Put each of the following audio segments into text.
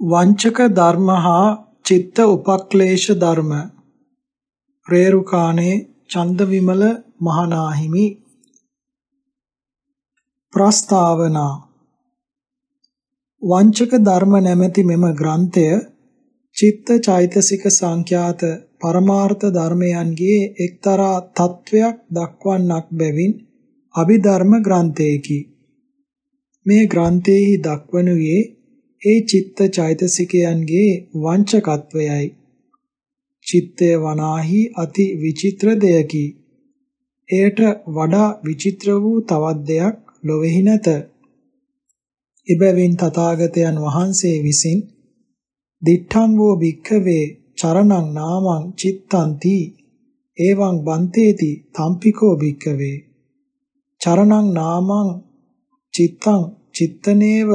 වංචක ධර්ම හා චිත්ත උපක්ලේශ ධර්ම. රේරුකාණේ චන්දවිමල මහනාහිමි. ප්‍රස්තාවනා වංචක ධර්ම නැමැති මෙම ග්‍රන්ථය චිත්ත චෛතසික සංඛ්‍යාත පරමාර්ථ ධර්මයන්ගේ එක්තරා තත්වයක් දක්වන්නක් බැවින් අභිධර්ම ග්‍රන්ථයකි. මේ ග්‍රන්ථයේහි දක්වනුයේ ඒ චිත්ත චෛතසිකයන්ගේ වංචකත්වයයි. චිත්තය වනාහි අති විචිත්‍ර දෙයකි. එයට වඩා විචිත්‍ර වූ තවත් දෙයක් ලොවේහි නැත. ඉබැවින් තථාගතයන් වහන්සේ විසින් දිඨං වූ භික්ඛවේ චරණං නාමං චිත්තන්ති එවං බන්තේති තම්පිකෝ භික්ඛවේ චරණං නාමං චිත්තං චිත්තනේව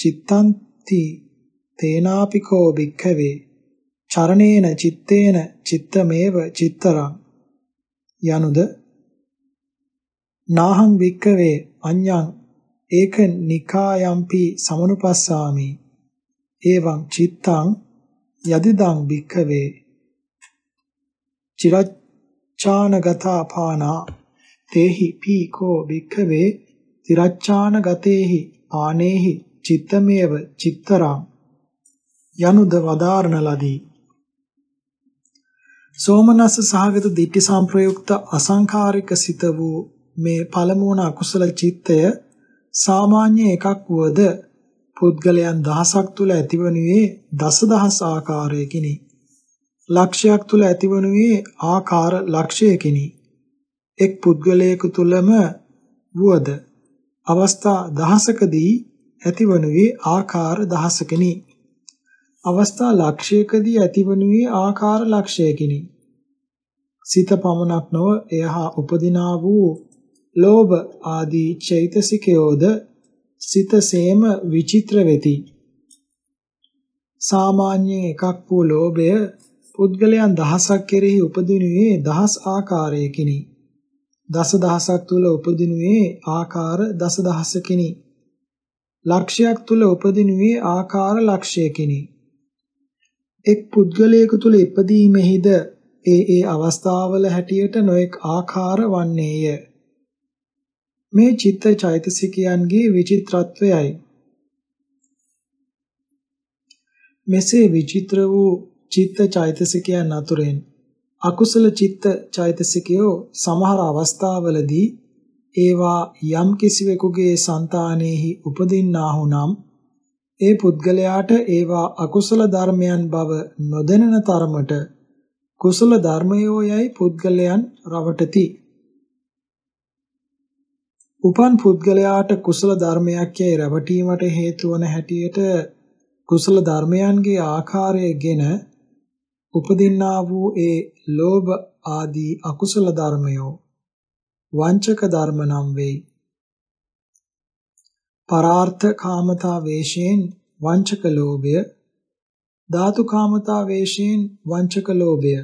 චිත්තන්ති තේනාපිකෝ භික්ඛවේ චරණේන චිත්තේන චිත්තමේව චිත්තරං. යනුද නාහං භික්ඛවේ අඤ්ඤං ඒක නිකායම්පි සමනුපස්සාමි. එවං චිත්තං යදිදං භික්ඛවේ. චිරච්ඡානගතා පානා තේහි පීකෝ භික්ඛවේ. තිරච්ඡානගතේහි පානේහි චිත්තමේව චිත්තරං යනුද වදාරණ ලදී. සෝමනස්ස සහගත දිට්ඨි සංප්‍රයුක්ත අසංඛාරික සිත වූ මේ පළමුවන අකුසල චිත්තය සාමාන්‍ය එකක් වුවද පුද්ගලයන් දහසක් තුල ඇතිවනුයේ දසදහස් ආකාරයකිනි. ලක්ෂයක් තුල ඇතිවනුයේ ආකාර ලක්ෂයකිනි. එක් පුද්ගලයෙකු තුලම වුවද අවස්ථා දහසකදී ඇතිවනුයේ ආකාර දහසකිනි. අවස්ථා ලක්ෂයකදී ඇතිවනුයේ ආකාර ලක්ෂයකිනි. සිත පමණක් නොව එය හා උපදිනා වූ ලෝභ ආදී චෛතසිකයෝද සිතසේම විචිත්‍ර වෙති. සාමාන්‍යයෙන් එකක් වූ ලෝභය පුද්ගලයන් දහසක් කෙරෙහි උපදිනුයේ දහස් ආකාරයකිනි. දස දහසක් තුල උපදිනුයේ ආකාර දස දහසකිනි. ලක්ෂයක් තුල උපදිනුයේ ආකාර ලක්ෂයකිනි. එක් පුද්ගලයෙකු තුල ඉපදීමෙහිද ඒ ඒ අවස්ථාවල හැටියට නොඑක් ආකාර වන්නේය. මේ චිත්ත චෛතසිකයන්ගේ විචිත්‍රත්වයයි. මෙසේ විචිත්‍ර වූ චිත්ත චෛතසිකයන් අතුරෙන් අකුසල චිත්ත චෛතසිකයෝ සමහර අවස්ථාවලදී ඒවා යම් කිසිවෙකුගේ సంతානෙහි උපදින්නාහු නම් ඒ පුද්ගලයාට ඒවා අකුසල ධර්මයන් බව නොදැනෙන තරමට කුසල ධර්මයෝ යයි පුද්ගලයන් රවටති. උපන් පුද්ගලයාට කුසල ධර්මයක් යයි රැවටීමට හේතු වන හැටියට කුසල ධර්මයන්ගේ ආකාරයගෙන උපදින්නා වූ ඒ ලෝභ ආදී අකුසල ධර්මයෝ වංචක ධර්ම නම් වෙයි. පරාර්ථ කාමතා වේශයෙන් වංචක ලෝභය ධාතු කාමතා වේශයෙන් වංචක ලෝභය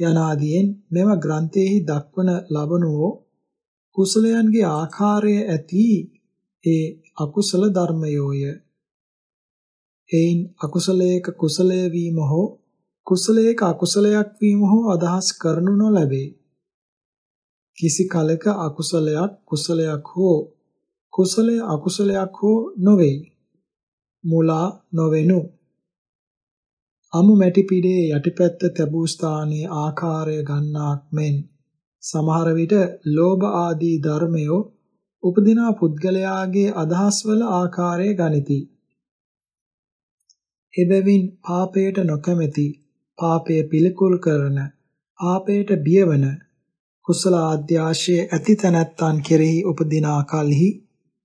යනාදීන් මෙම ග්‍රන්ථයේහි දක්වන ලබනෝ කුසලයන්ගේ ආකාරය ඇති ඒ අකුසල ධර්මයෝය. එයින් අකුසලයක කුසලය වීම හෝ කුසලයක අකුසලයක් වීම හෝ අදහස් කරනු නොලැබේ. කිසි කලක අකුසලයක් කුසලයක් හෝ කුසලය අකුසලයක් හෝ නොවේයි. මුලා නොවෙනු. අමු මැටි පිඩේ යටිපැත්ත තැබූ ස්ථානයේ ආකාරය ගන්නාක් මෙන් සමහර විට ලෝභ ආදී ධර්මයෝ උපදිනා පුද්ගලයාගේ අදහස්වල ආකාරය ගනිති. එබැවින් පාපයට නොකමැති පාපය පිළිකුල් කරන පාපයට බියවන කුසල ආද්‍යාශයේ ඇති තැනැත්තන් කෙරෙහි උපදිනා කලෙහි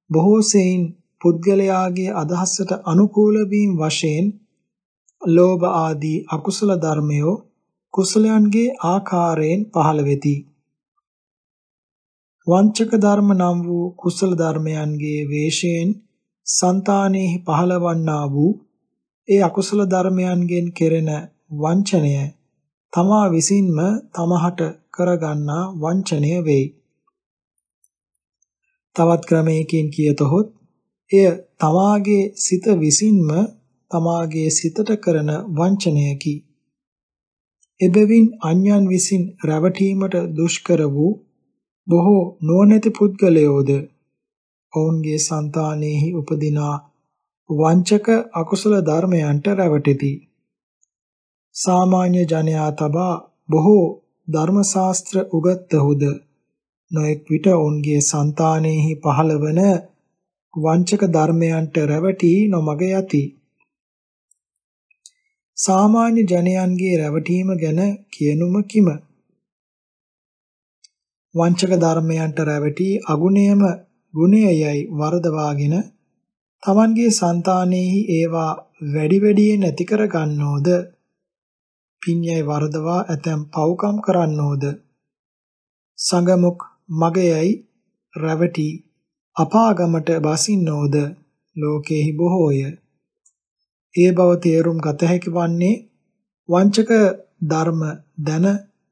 බොහෝ සෙයින් පුද්ගලයාගේ අදහසට අනුකූල වීම වශයෙන් ලෝභ ආදී අකුසල ධර්මයෝ කුසලයන්ගේ ආකාරයෙන් පහළ වෙති. වංචක ධර්ම නම් වූ කුසල ධර්මයන්ගේ වේශයෙන් సంతානෙහි පහළවන්නා වූ ඒ අකුසල ධර්මයන්ගෙන් කෙරෙන වංචනය තමා විසින්ම තමහට කරගන්නා වංචනය වෙයි. තවත් ක්‍රමයකින් කියතොත් එය තමාගේ සිත විසින්ම තමාගේ සිතට කරන වංචනයකි. එබැවින් අන්‍යයන් විසින් රැවටීමට දුෂ්කර වූ බොහෝ නුවණැති පුද්ගලයෝද ඔවුන්ගේ సంతානෙහි උපදිනා වංචක අකුසල ධර්මයන්ට රැවටෙති. සාමාන්‍ය ජනයා තබා බොහෝ ධර්ම ශාස්ත්‍ර උගත්හුද නොඑක් විට ඔවුන්ගේ సంతානෙහි පහළවන වංචක ධර්මයන්ට රැවටි නොමග යති. සාමාන්‍ය ජනයන්ගේ රැවටීම ගැන කියනුම කිම? වංචක ධර්මයන්ට රැවටි අගුණයම ගුණයයි වරදවාගෙන තමන්ගේ సంతානෙහි ඒවා වැඩි වැඩියෙන් ඇති කර ගන්නෝද පින්යයි වරදවා ඇතැම් පව්කම් කරන්නෝද සංගමුක් මගයයි රැවටි අපාගමට බසින්නෝද ලෝකෙහි බොහෝය ඒ බව තේරුම් ගත හැකි වන්නේ වංචක ධර්ම දැන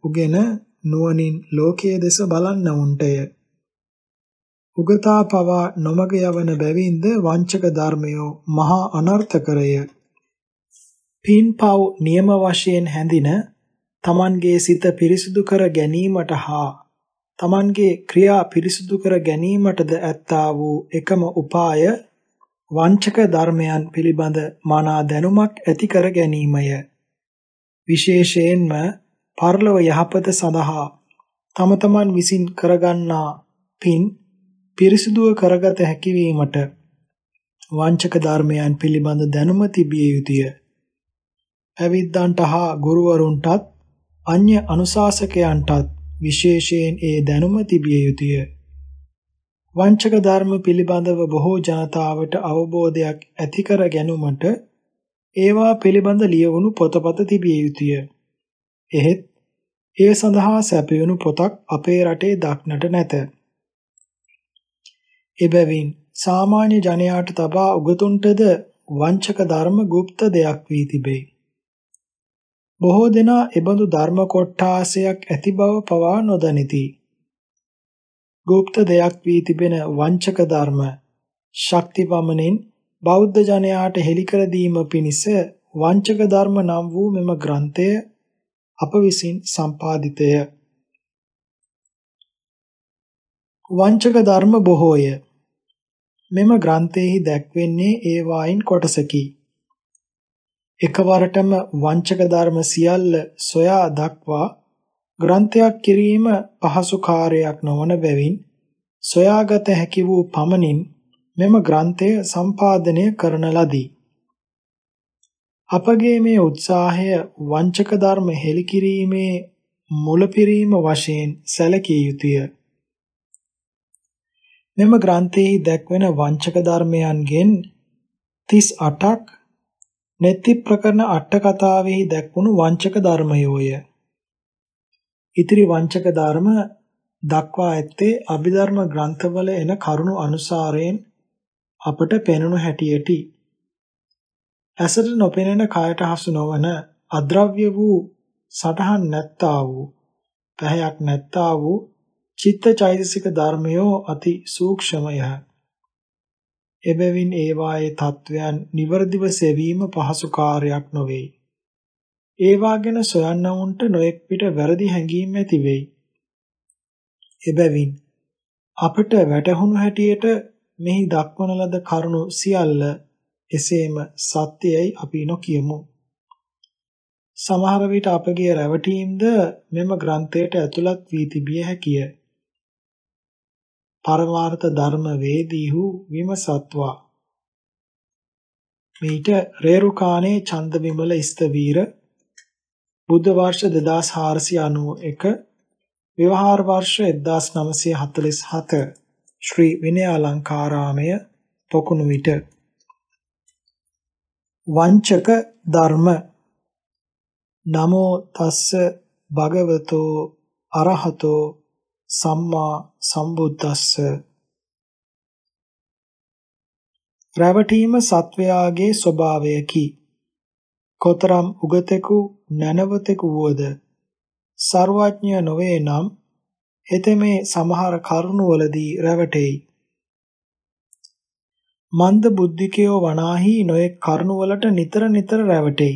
උගෙන නුවණින් ලෝකයේ දෙස බලන්න උන්ටය. උගතා පවා නොමග යවන බැවින්ද වංචක ධර්මයෝ මහා අනර්ථකරය. පින්පව් නියම වශයෙන් හැඳින තමන්ගේ සිත පිරිසිදු කර ගැනීමට හා තමන්ගේ ක්‍රියා පිරිසිදු කර ගැනීමටද ඇත්තා වූ එකම උපාය වංචක ධර්මයන් පිළිබඳ මනා දැනුමක් ඇති කර ගැනීමය. විශේෂයෙන්ම පරලොව යහපත සඳහා තම තමන් විසින් කරගන්නා පින් පිරිසිදුව කරගත හැකි වීමට වංචක ධර්මයන් පිළිබඳ දැනුම තිබිය යුතුය. පැවිද්දන්ට හා ගුරුවරුන්ටත් අන්‍ය අනුශාසකයන්ටත් විශේෂයෙන් ඒ දැනුම තිබිය යුතුය. වංචක ධර්ම පිළිබඳව බොහෝ ජනතාවට අවබෝධයක් ඇති කර ගැනීමට ඒවා පිළිබඳ ලියවුණු පොතපත තිබිය යුතුය. එහෙත් ඒ සඳහා සැපයුණු පොතක් අපේ රටේ දක්නට නැත. එබැවින් සාමාන්‍ය ජනයාට තබා උගතුන්ටද වංචක ධර්ම গুপ্ত දෙයක් වී තිබේ. බොහෝ දෙනා එබඳු ධර්ම කොට්ටාසයක් ඇති බව පවා නොදනිති. গুপ্ත දෙයක් වී තිබෙන වංචක ධර්ම ශක්ති පමණින් බෞද්ධ ජනයාට හෙළි කර දීම පිණිස වංචක ධර්ම නම් වූ මෙම ග්‍රන්ථය අප විසින් සම්පාදිතය. වංචක ධර්ම බොහෝය. මෙම ග්‍රන්ථයෙහි දැක්වෙන්නේ ඒ වයින් කොටසකි. එකවරටම වංචක ධර්ම සියල්ල සොයා දක්වා ග්‍රන්ථයක් කිරීම පහසු කාර්යයක් නොවන බැවින් සොයාගත හැකි වූ පමණින් මෙම ග්‍රන්ථය සම්පාදනය කරන ලදී. අපගේ මේ උත්සාහය වංචක ධර්ම හෙළිකිරීමේ මුලපිරීම වශයෙන් සැලකිය යුතුය. මෙම ග්‍රන්ථයේ දැක්වෙන වංචක ධර්මයන්ගෙන් 38ක් නෙත්ති ප්‍රකරණ අට කතාවෙහි දැක්වුණු වංචක ධර්මයෝය. ඉතිරි වංචක ධර්ම දක්වා ඇත්තේ අභිධර්ම ග්‍රන්ථවල එන කරුණු අනුසාරයෙන් අපට පෙනුණු හැටියටි. ඇසට නොපෙනෙන කයට හසු නොවන අද්‍රව්‍ය වූ සටහන් නැත්තා වූ පැහැයක් නැත්තා වූ චිත්ත චෛතසික ධර්මයෝ අති සූක්ෂමය. එබැවින් ඒවායේ තත්වයන් නිවර්දිව සෙවීම පහසු කාර්යයක් නොවේ. ඒවා ගැන සොයන්නවුන්ට නොඑක් පිට වැරදි හැඟීම් ඇති වෙයි. එබැවින් අපට වැටහුණු හැටියට මෙහි දක්වන ලද කරුණු සියල්ල එසේම සත්‍යයයි අපි නොකියමු. සමහර විට අපගේ රැවටීම්ද මෙම ග්‍රන්ථයට ඇතුළත් වී තිබිය හැකිය. පරමාර්ථ ධර්ම වේදීහු විමසත්වා. මීට රේරුකානේ චන්ද විමල ස්තවීර බුද්ධ වර්ෂ 2491 විවහාර වර්ෂ 1947 ශ්‍රී විනය අලංකාරාමය පොකුණු විට වංචක ධර්ම නමෝ තස්ස භගවතෝ අරහතෝ සම්මා සම්බුද්දස්ස රැවටීම සත්වයාගේ ස්වභාවයකි කොතරම් උගතෙකු නැනවතෙකු වුවද සර්වඥ නොවේ නම් හෙතෙමේ සමහර කරුණවලදී රැවටෙයි. මන්ද බුද්ධිකයෝ වනාහි නොයෙක් කරුණවලට නිතර නිතර රැවටෙයි.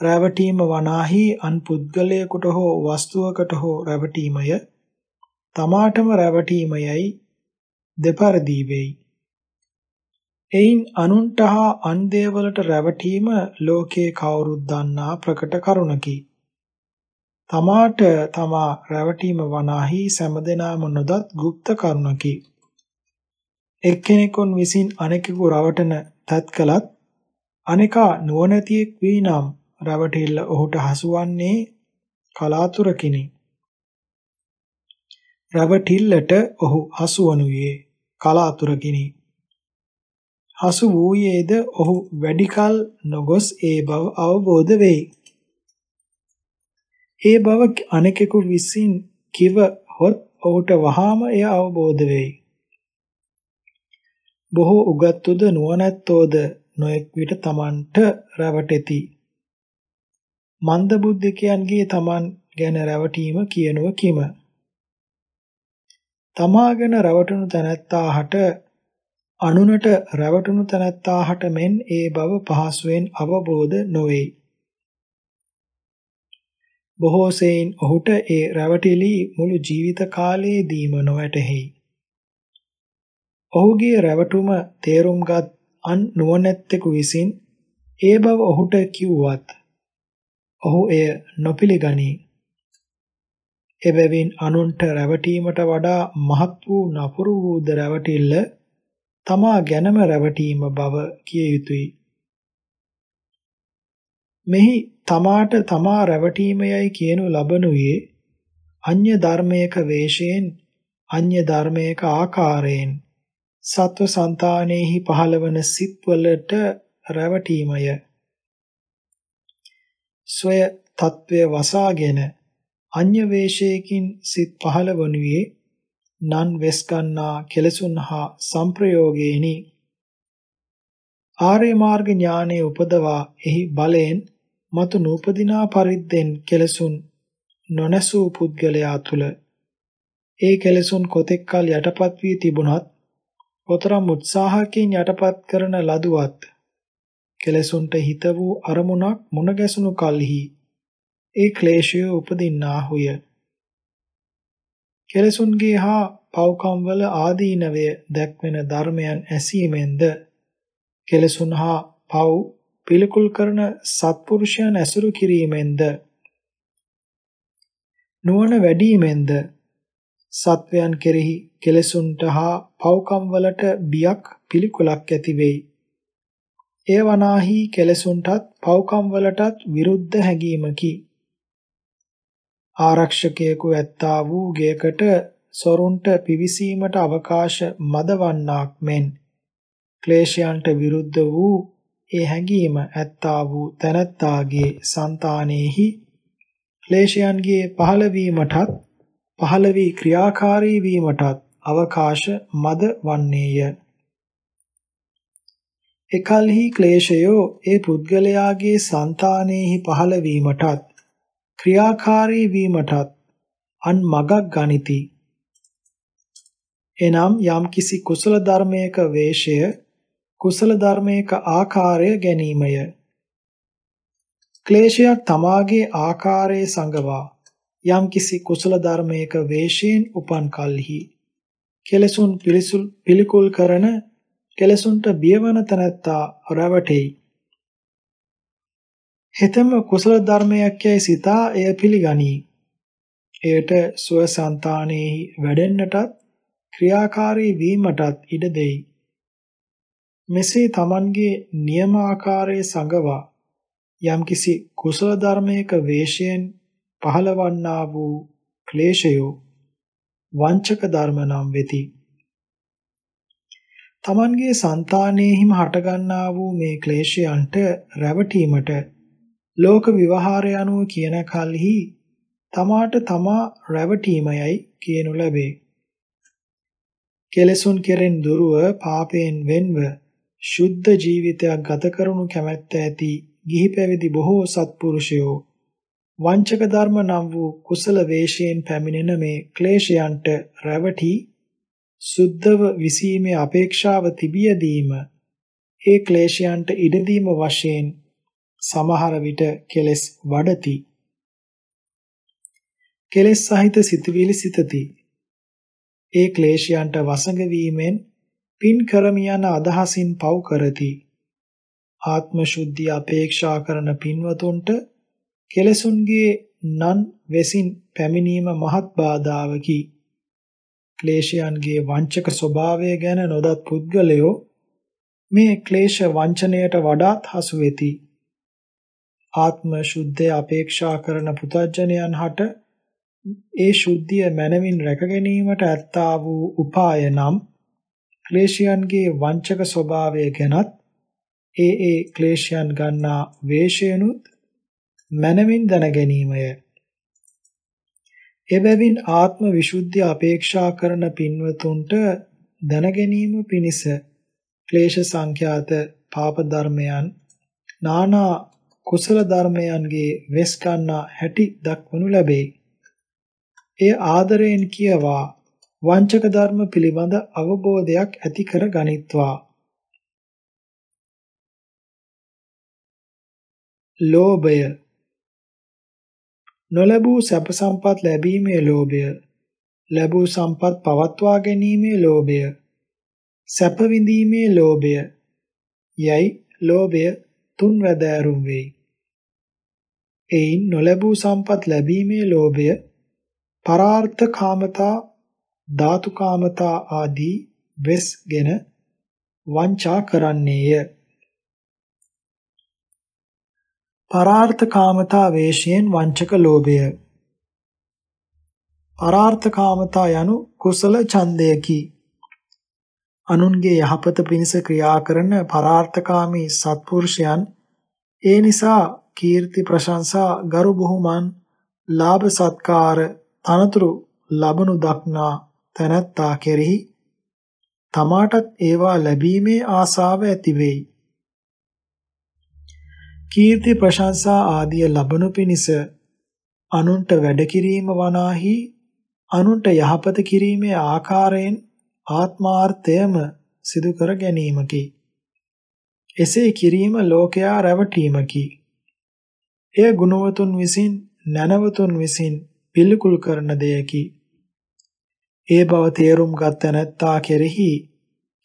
රැවටීම වනාහි අන් පුද්ගලයෙකුට හෝ වස්තුවකට හෝ රැවටීමය තමාටම රැවටීමයයි දෙපරදී වෙයි. එයින් අනුන්ට හා අන් දේවලට රැවටීම ලෝකේ කවුරුත් දන්නා ප්‍රකට කරුණකි. තමාට තමා රැවටීම වනාහි සෑමදෙනාම නොදත් গুপ্ত කරුණකි. එක්කෙනෙකුන් විසින් අනෙකෙකු රවටන තත් කලත් අනිකා නුවණැතියෙක් වී නම් රවටිල්ල ඔහුට හසුවන්නේ කලාතුරකිනි. රවටිල්ලට ඔහු හසුවනුයේ කලාතුරකිනි. හසු වූයේද ඔහු වැඩිකල් නොගොස් ඒ බව අවබෝධ වෙයි. ඒ බව අනෙකෙකු විසින් කිව හොත් ඔහුට වහාම එය අවබෝධ වෙයි. බොහෝ උගත්තුද නුවණැත්තෝද නොඑක් විට තමන්ට රැවටෙති. මන්ද බුද්ධිකයන්ගේ තමන් ගැන රැවටීම කියනුව කිම. තමා ගැන රැවටුණු තැනැත්තාහට අනුනට රැවටුණු තැනැත්තාහට මෙන් ඒ බව පහසුවෙන් අවබෝධ නොවේ. බොහෝ සෙයින් ඔහුට ඒ රැවටිලි මුළු ජීවිත කාලයේදීම නොවැටහෙයි. ඔහුගේ රැවටුම තේරුම්ගත් අන් නුවණැත්තෙකු විසින් ඒ බව ඔහුට කිව්වත් ඔහු එය නොපිළගනී. එබැවින් අනුන්ට රැවටීමට වඩා මහත් වූ නපුරු වූ ද රැවටිල්ල තමා ගැනම රැවටීම බව කිය යුතුය. මෙහි තමාට තමා රැවටීමයයි කියනු ලබනුයේ අන්‍ය ධර්මයක වේශයෙන් අන්‍ය ධර්මයක ආකාරයෙන් සත්ව సంతානෙහි පහළවන සිත්වලට රැවටීමය. ස්වය తත්වය වසාගෙන අන්‍ය වේශයකින් සිත් පහළ වනුයේ නන් වෙස් ගන්නා කෙලසුන් හා සංප්‍රයෝගේනි ආර්ය මාර්ග ඥානයේ උපදවා එහි බලයෙන් මතු නූපදිනා පරිද්දෙන් කෙලසුන් නොනසූ පුද්ගලයා තුල ඒ කෙලසුන් කොතෙක්කල් යටපත් වී තිබුණත් කොතරම් උත්සාහකින් යටපත් කරන ලදුවත් කෙලසුන්ට හිත වූ අරමුණක් මුණ ගැසුණු කලෙහි ඒ ක්ලේශය උපදින්නාහුය කෙලසුන්ගේ හා පව්කම් වල ආදීනවය දැක්වෙන ධර්මයන් ඇසීමෙන්ද කෙලසුන් හා පව් පිළිකුල් කරන සත්පුරුෂයන් ඇසුරු කිරීමෙන්ද නුවණ වැඩිමෙන්ද සත්වයන් කෙරෙහි කෙලසුන්ට හා පව්කම් වලට බියක් පිළිකුලක් ඇති වෙයි. එය වනාහි කෙලසුන්ටත් පව්කම් වලටත් විරුද්ධ හැඟීමකි. ආරක්ෂකයෙකු ඇත්තා වූ ගයකට සොරුන්ට පිවිසීමට අවකාශ මදවන්නාක් මෙන් ක්ලේශයන්ට විරුද්ධ වූ ඒ හැඟීම ඇත්තා වූ තනත්තාගේ సంతානෙහි ක්ලේශයන්ගේ පහළවීමටත් පහළ වී ක්‍රියාකාරී වීමටත් අවකාශ මද වන්නේය. එකල්හි ක්ලේශයෝ ඒ පුද්ගලයාගේ సంతානෙහි පහළ වීමටත් ක්‍රියාකාරී වීමටත් අන් මගක් ගනිති. එනම් යම්කිසි කුසල ධර්මයක වේශය කුසල ධර්මයක ආකාරය ගැනීමය. ක්ලේශයක් තමාගේ ආකාරයේ සංගවා යම්කිසි කුසල ධර්මයක වේශයෙන් උපන් කල්හි කෙලසුන් පිළිසුල් පිළිකුල් කරන කෙලසුන්ට බියවන තැනැත්තා රැවටෙයි. හෙතම කුසල ධර්මයක් යයි සිතා එය පිළිගනී. එයට සුවසන්තානෙහි වැඩෙන්නටත් ක්‍රියාකාරී වීමටත් ඉඩ දෙයි. මෙසේ Tamanගේ නියමාකාරයේ සංගවා යම්කිසි කුසල ධර්මයක වේශයෙන් පහළවන්නා වූ ක්ලේශයෝ වංචක ධර්ම නම් වෙති. Tamanගේ సంతානෙහිම හටගන්නා වූ මේ ක්ලේශයන්ට රැවටීමට ලෝක විවහාරය අනුව කියන කල්හි තමාට තමා රැවටීමයයි කියනු ලැබේ. කෙලසුන් කෙරෙන් දුරව පාපයෙන් වෙන්ව ශුද්ධ ජීවිතයක් ගත කරනු කැමැත්ත ඇති ගිහි පැවිදි බොහෝ සත්පුරුෂයෝ වංචක ධර්ම නම් වූ කුසල වේශයෙන් පැමිණෙන මේ ක්ලේශයන්ට රැවටි සුද්ධව විසීමේ අපේක්ෂාව තිබියදීම ඒ ක්ලේශයන්ට ඉඩදීම වශයෙන් සමහර විට කෙලෙස් වඩති. කෙලෙස් සහිත සිතුවිලි සිතති. ඒ ක්ලේශයන්ට වසඟ වීමෙන් පින් කරමි යන අදහසින් පව් කරති. ආත්ම ශුද්ධිය අපේක්ෂා කරන පින්වතුන්ට කෙලසුන්ගේ නන් වෙසින් පැමිණීම මහත් බාධාවකි. ක්ලේශයන්ගේ වංචක ස්වභාවය ගැන නොදත් පුද්ගලයෝ මේ ක්ලේශ වංචනයට වඩාත් හසු වෙති. ආත්ම ශුද්ධය අපේක්ෂා කරන පුතඥයන් හට ඒ ශුද්ධිය මනමින් රැක ගැනීමට ඇත්තා වූ උපාය නම් ක්ලේශයන්ගේ වංචක ස්වභාවය ගැනත් ඒ ඒ ක්ලේශයන් ගන්නා වේශයනුත් මනමින් දැන ගැනීමය. එබැවින් ආත්ම විසුද්ධිය අපේක්ෂා කරන පින්වතුන්ට දැන ගැනීම පිණිස ක්ලේශ සංඛ්‍යාත පාප ධර්මයන් නානා කුසල ධර්මයන්ගේ වෙස් ගන්නා හැටි දක්වනු ලැබේ. ඒ ආදරයෙන් කියවා වංචක ධර්ම පිළිබඳ අවබෝධයක් ඇති කර ගනිත්වා. ලෝභය නොලැබූ සැප සම්පත් ලැබීමේ ලෝභය ලැබූ සම්පත් පවත්වා ගැනීමේ ලෝභය සැප විඳීමේ ලෝභය යයි ලෝභය තුන් වැදෑරුම් වෙයි. එයින් නොලැබූ සම්පත් ලැබීමේ ලෝභය පරාර්ථ කාමතා ධාතු කාමතා ආදී වෙස්ගෙන වංචා කරන්නේය. පරාර්ථ කාමතා වේශයෙන් වංචක ලෝභය පරාර්ථ කාමතා යනු කුසල ඡන්දයකි. අනුන්ගේ යහපත පිණිස ක්‍රියා කරන පරාර්ථකාමී සත්පුරුෂයන් ඒ නිසා කීර්ති ප්‍රශංසා ගරු බුහුමන් ලාභ සත්කාර තනතුරු ලබනු දක්නා තැනැත්තා කෙරෙහි තමාටත් ඒවා ලැබීමේ ආසාව ඇති වෙයි. කීර්ති ප්‍රශංසා ආදිය ලබනු පිණිස අනුන්ට වැඩ කිරීම වනාහි අනුන්ට යහපත කිරීමේ ආකාරයෙන් ආත්මාර්ථයම සිදු කර ගැනීමකි. එසේ කිරීම ලෝකයා රැවටීමකි. එය ගුණවතුන් විසින් නැනවතුන් විසින් පිළිකුල් කරන දෙයකි. ඒ බව තේරුම් ගත නැත්තා කෙරෙහි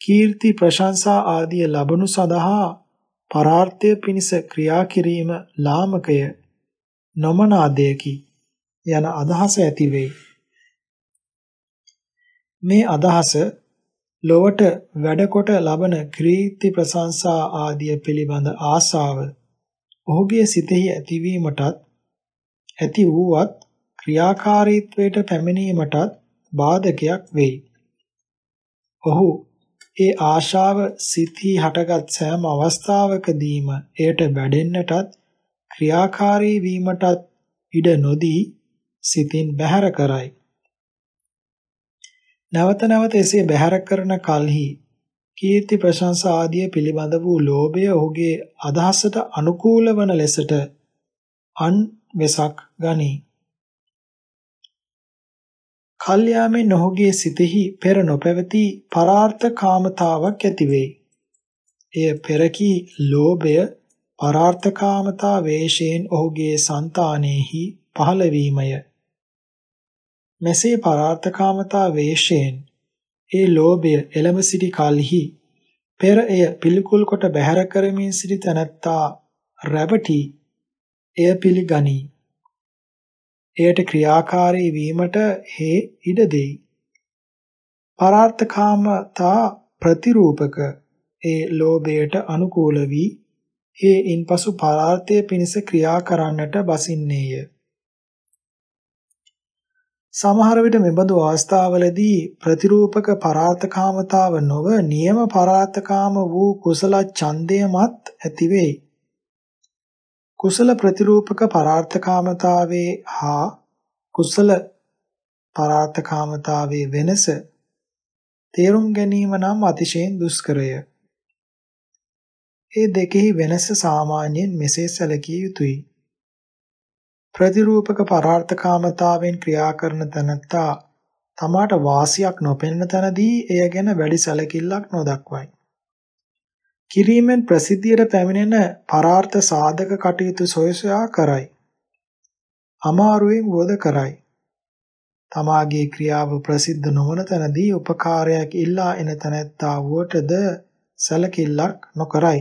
කීර්ති ප්‍රශංසා ආදිය ලබනු සඳහා පරාර්ථය පිණිස ක්‍රියා කිරීම ලාමකය නොමනා දෙයකි යන අදහස ඇති වෙයි. මේ අදහස ලොවට වැඩකොට ලබන කීර්ති ප්‍රශංසා ආදිය පිළිබඳ ආසාව ඔහුගේ සිතෙහි ඇතිවීමටත් ඇති වූවත් ක්‍රියාකාරීත්වයට පැමිණීමටත් බාධකයක් වෙයි. ඔහු ඒ ආශාව සිතී හටගත් සෑම අවස්ථාවකදීම එයට වැඩෙන්නටත් ක්‍රියාකාරී වීමටත් ඉඩ නොදී සිතින් බැහැර කරයි. නැවත නැවත එසේ බැහැර කරන කල්හි කීර්ති ප්‍රශංසා ආදිය පිළිබඳ වූ ලෝභය ඔහුගේ අදහසට අනුකූල වන ලෙසට අන් වෙසක් ගනී. කල්යාමෙන් ඔහුගේ සිතෙහි පෙර නොපැවති පරාර්ථ කාමතාවක් ඇති වෙයි. එය පෙරකී ලෝභය පරාර්ථ කාමතා වේශයෙන් ඔහුගේ సంతානෙහි පහළ වීමය. මෙසේ පරාර්ථකාමතා වේශයෙන් ඒ ලෝභය එළඹ සිටි කලෙහි පෙර එය පිළිකුල් කොට බැහැර කරමින් සිටි තැනැත්තා රැවටි එය පිළිගනී. එයට ක්‍රියාකාරී වීමට හේ ඉඩ දෙයි. පරාර්ථකාමතා ප්‍රතිරූපක ඒ ලෝභයට අනුකූල වී ඒ ඉන්පසු පරාර්ථය පිණිස ක්‍රියා කරන්නට බසින්නේය. සමහර විට මෙබඳු අවස්ථාවලදී ප්‍රතිරූපක පරාර්ථකාමතාව නොව නියම පරාර්ථකාම වූ කුසල ඡන්දයමත් ඇති වෙයි. කුසල ප්‍රතිරූපක පරාර්ථකාමතාවේ හා කුසල පරාර්ථකාමතාවේ වෙනස තේරුම් ගැනීම නම් අතිශයින් දුෂ්කරය. ඒ දෙකෙහි වෙනස සාමාන්‍යයෙන් මෙසේ සැලකිය යුතුයි. ප්‍රතිරූපක පරාර්ථකාමතාවෙන් ක්‍රියා කරන තැනැත්තා තමාට වාසියක් නොපෙනෙන තැනදී එය ගැන වැඩි සැලකිල්ලක් නොදක්වයි. කිරීමෙන් ප්‍රසිද්ධියට පැමිණෙන පරාර්ථ සාධක කටයුතු සොයසොයා කරයි. අමාරුවෙන් වද කරයි. තමාගේ ක්‍රියාව ප්‍රසිද්ධ නොවන තැනදී උපකාරයක් ඉල්ලා එන තැනැත්තා වුවටද සැලකිල්ලක් නොකරයි.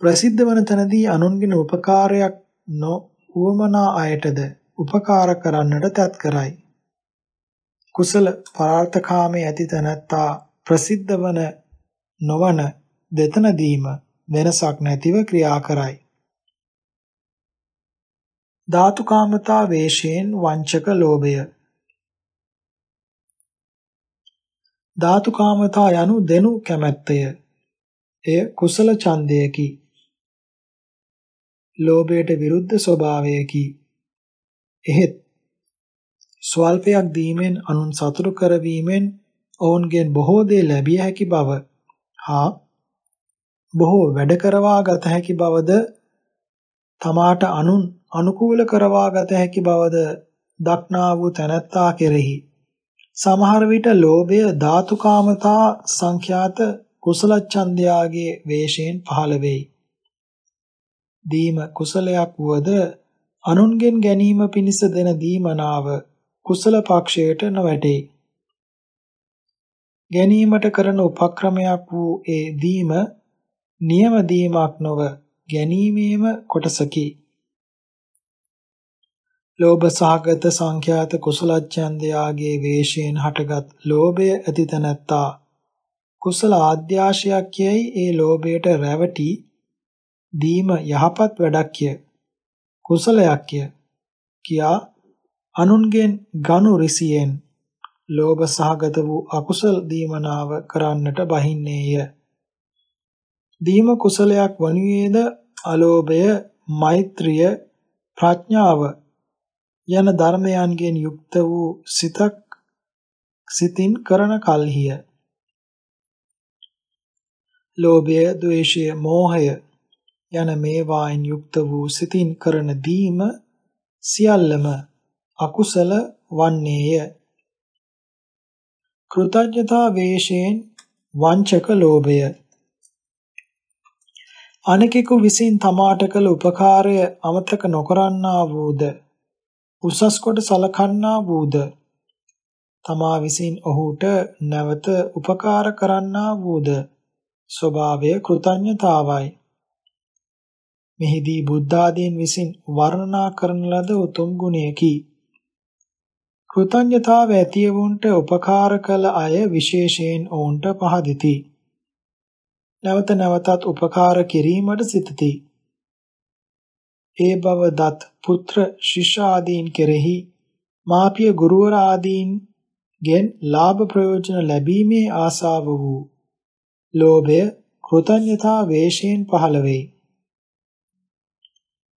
ප්‍රසිද්ධ වන තැනදී අනුන්ගෙන උපකාරයක් නොවමනා අයටද උපකාර කරන්නට තත් කරයි. කුසල පරාර්ථකාමයේ ඇති තැනැත්තා ප්‍රසිද්ධ වන නොවන දෙතනදීම වෙනසක් නැතිව ක්‍රියා කරයි. ධාතුකාමතා වේශයෙන් වංචක ලෝභය. ධාතුකාමතා යනු දෙනු කැමැත්තය. එය කුසල ඡන්දයකි. ලෝභයට විරුද්ධ ස්වභාවයකි. එහෙත් ස්වල්පයක් දීමෙන් අනුන් සතුටු කරවීමෙන් ඔවුන්ගෙන් බොහෝ දේ ලැබිය හැකි බව හා බොහෝ වැඩ කරවා ගත හැකි බවද තමාට අනුන් අනුකූල කරවා ගත හැකි බවද දක්නා වූ තැනැත්තා කෙරෙහි සමහර විට ලෝභය ධාතුකාමතා සංඛ්‍යාත කුසල ඡන්දයාගේ වේශයෙන් පහළ වෙයි. දීම කුසලයක් වුවද අනුන්ගෙන් ගැනීම පිණිස දෙන දීමනාව කුසල පක්ෂයට නොවැටේ. ගැනීමට කරන උපක්‍රමයක් වූ ඒ දීම නියම දීමක් නොව ගැනීමේම කොටසකි. ලෝභ සහගත සංඛ්‍යාත කුසල ඡන්දයාගේ වේශයෙන් හටගත් ලෝභය ඇති තැනැත්තා. කුසල ආද්‍යාශයක් යයි ඒ ලෝභයට රැවටි දීම යහපත් වැඩක්ය කුසලයක්ය කියා අනුන්ගෙන් ගනු රිසියෙන් ලෝභ සහගත වූ අකුසල දීමනාව කරන්නට බහින්නේය දීම කුසලයක් වනුයේද අලෝභය මෛත්‍රිය ප්‍රඥාව යන ධර්මයන්ගෙන් යුක්ත වූ සිතක් සිතින් කරන කල්හිය. ලෝභය, ද්වේෂය, මෝහය යන මේවායින් යුක්ත වූ සිතින් කරන දීම සියල්ලම අකුසල වන්නේය. කෘතඥතා වේශයෙන් වංචක ලෝභය. අනෙකෙකු විසින් තමාට කළ උපකාරය අමතක නොකරන්නා වූද? උසස් කොට සලකන්නා වූද? තමා විසින් ඔහුට නැවත උපකාර කරන්නා වූද? ස්වභාවය කෘතඥතාවයි. මෙහිදී බුද්ධ ආදීන් විසින් වර්ණනා කරන ලද උතුම් ගුණයකි. කෘතඥතාව ඇතිවුන්ට උපකාර කළ අය විශේෂයෙන් ඔවුන්ට පහදිති නැවත නැවතත් උපකාර කිරීමට සිතති ඒ බව දත් පුත්‍ර ශිෂ්‍ය ආදීන් කෙරෙහි මාපිය ගුරුවර ආදීන් ගෙන් ලාභ ප්‍රයෝජන ලැබීමේ ආසාව වූ ලෝභය කෘතඥතා වේශයෙන් පහළ වෙයි.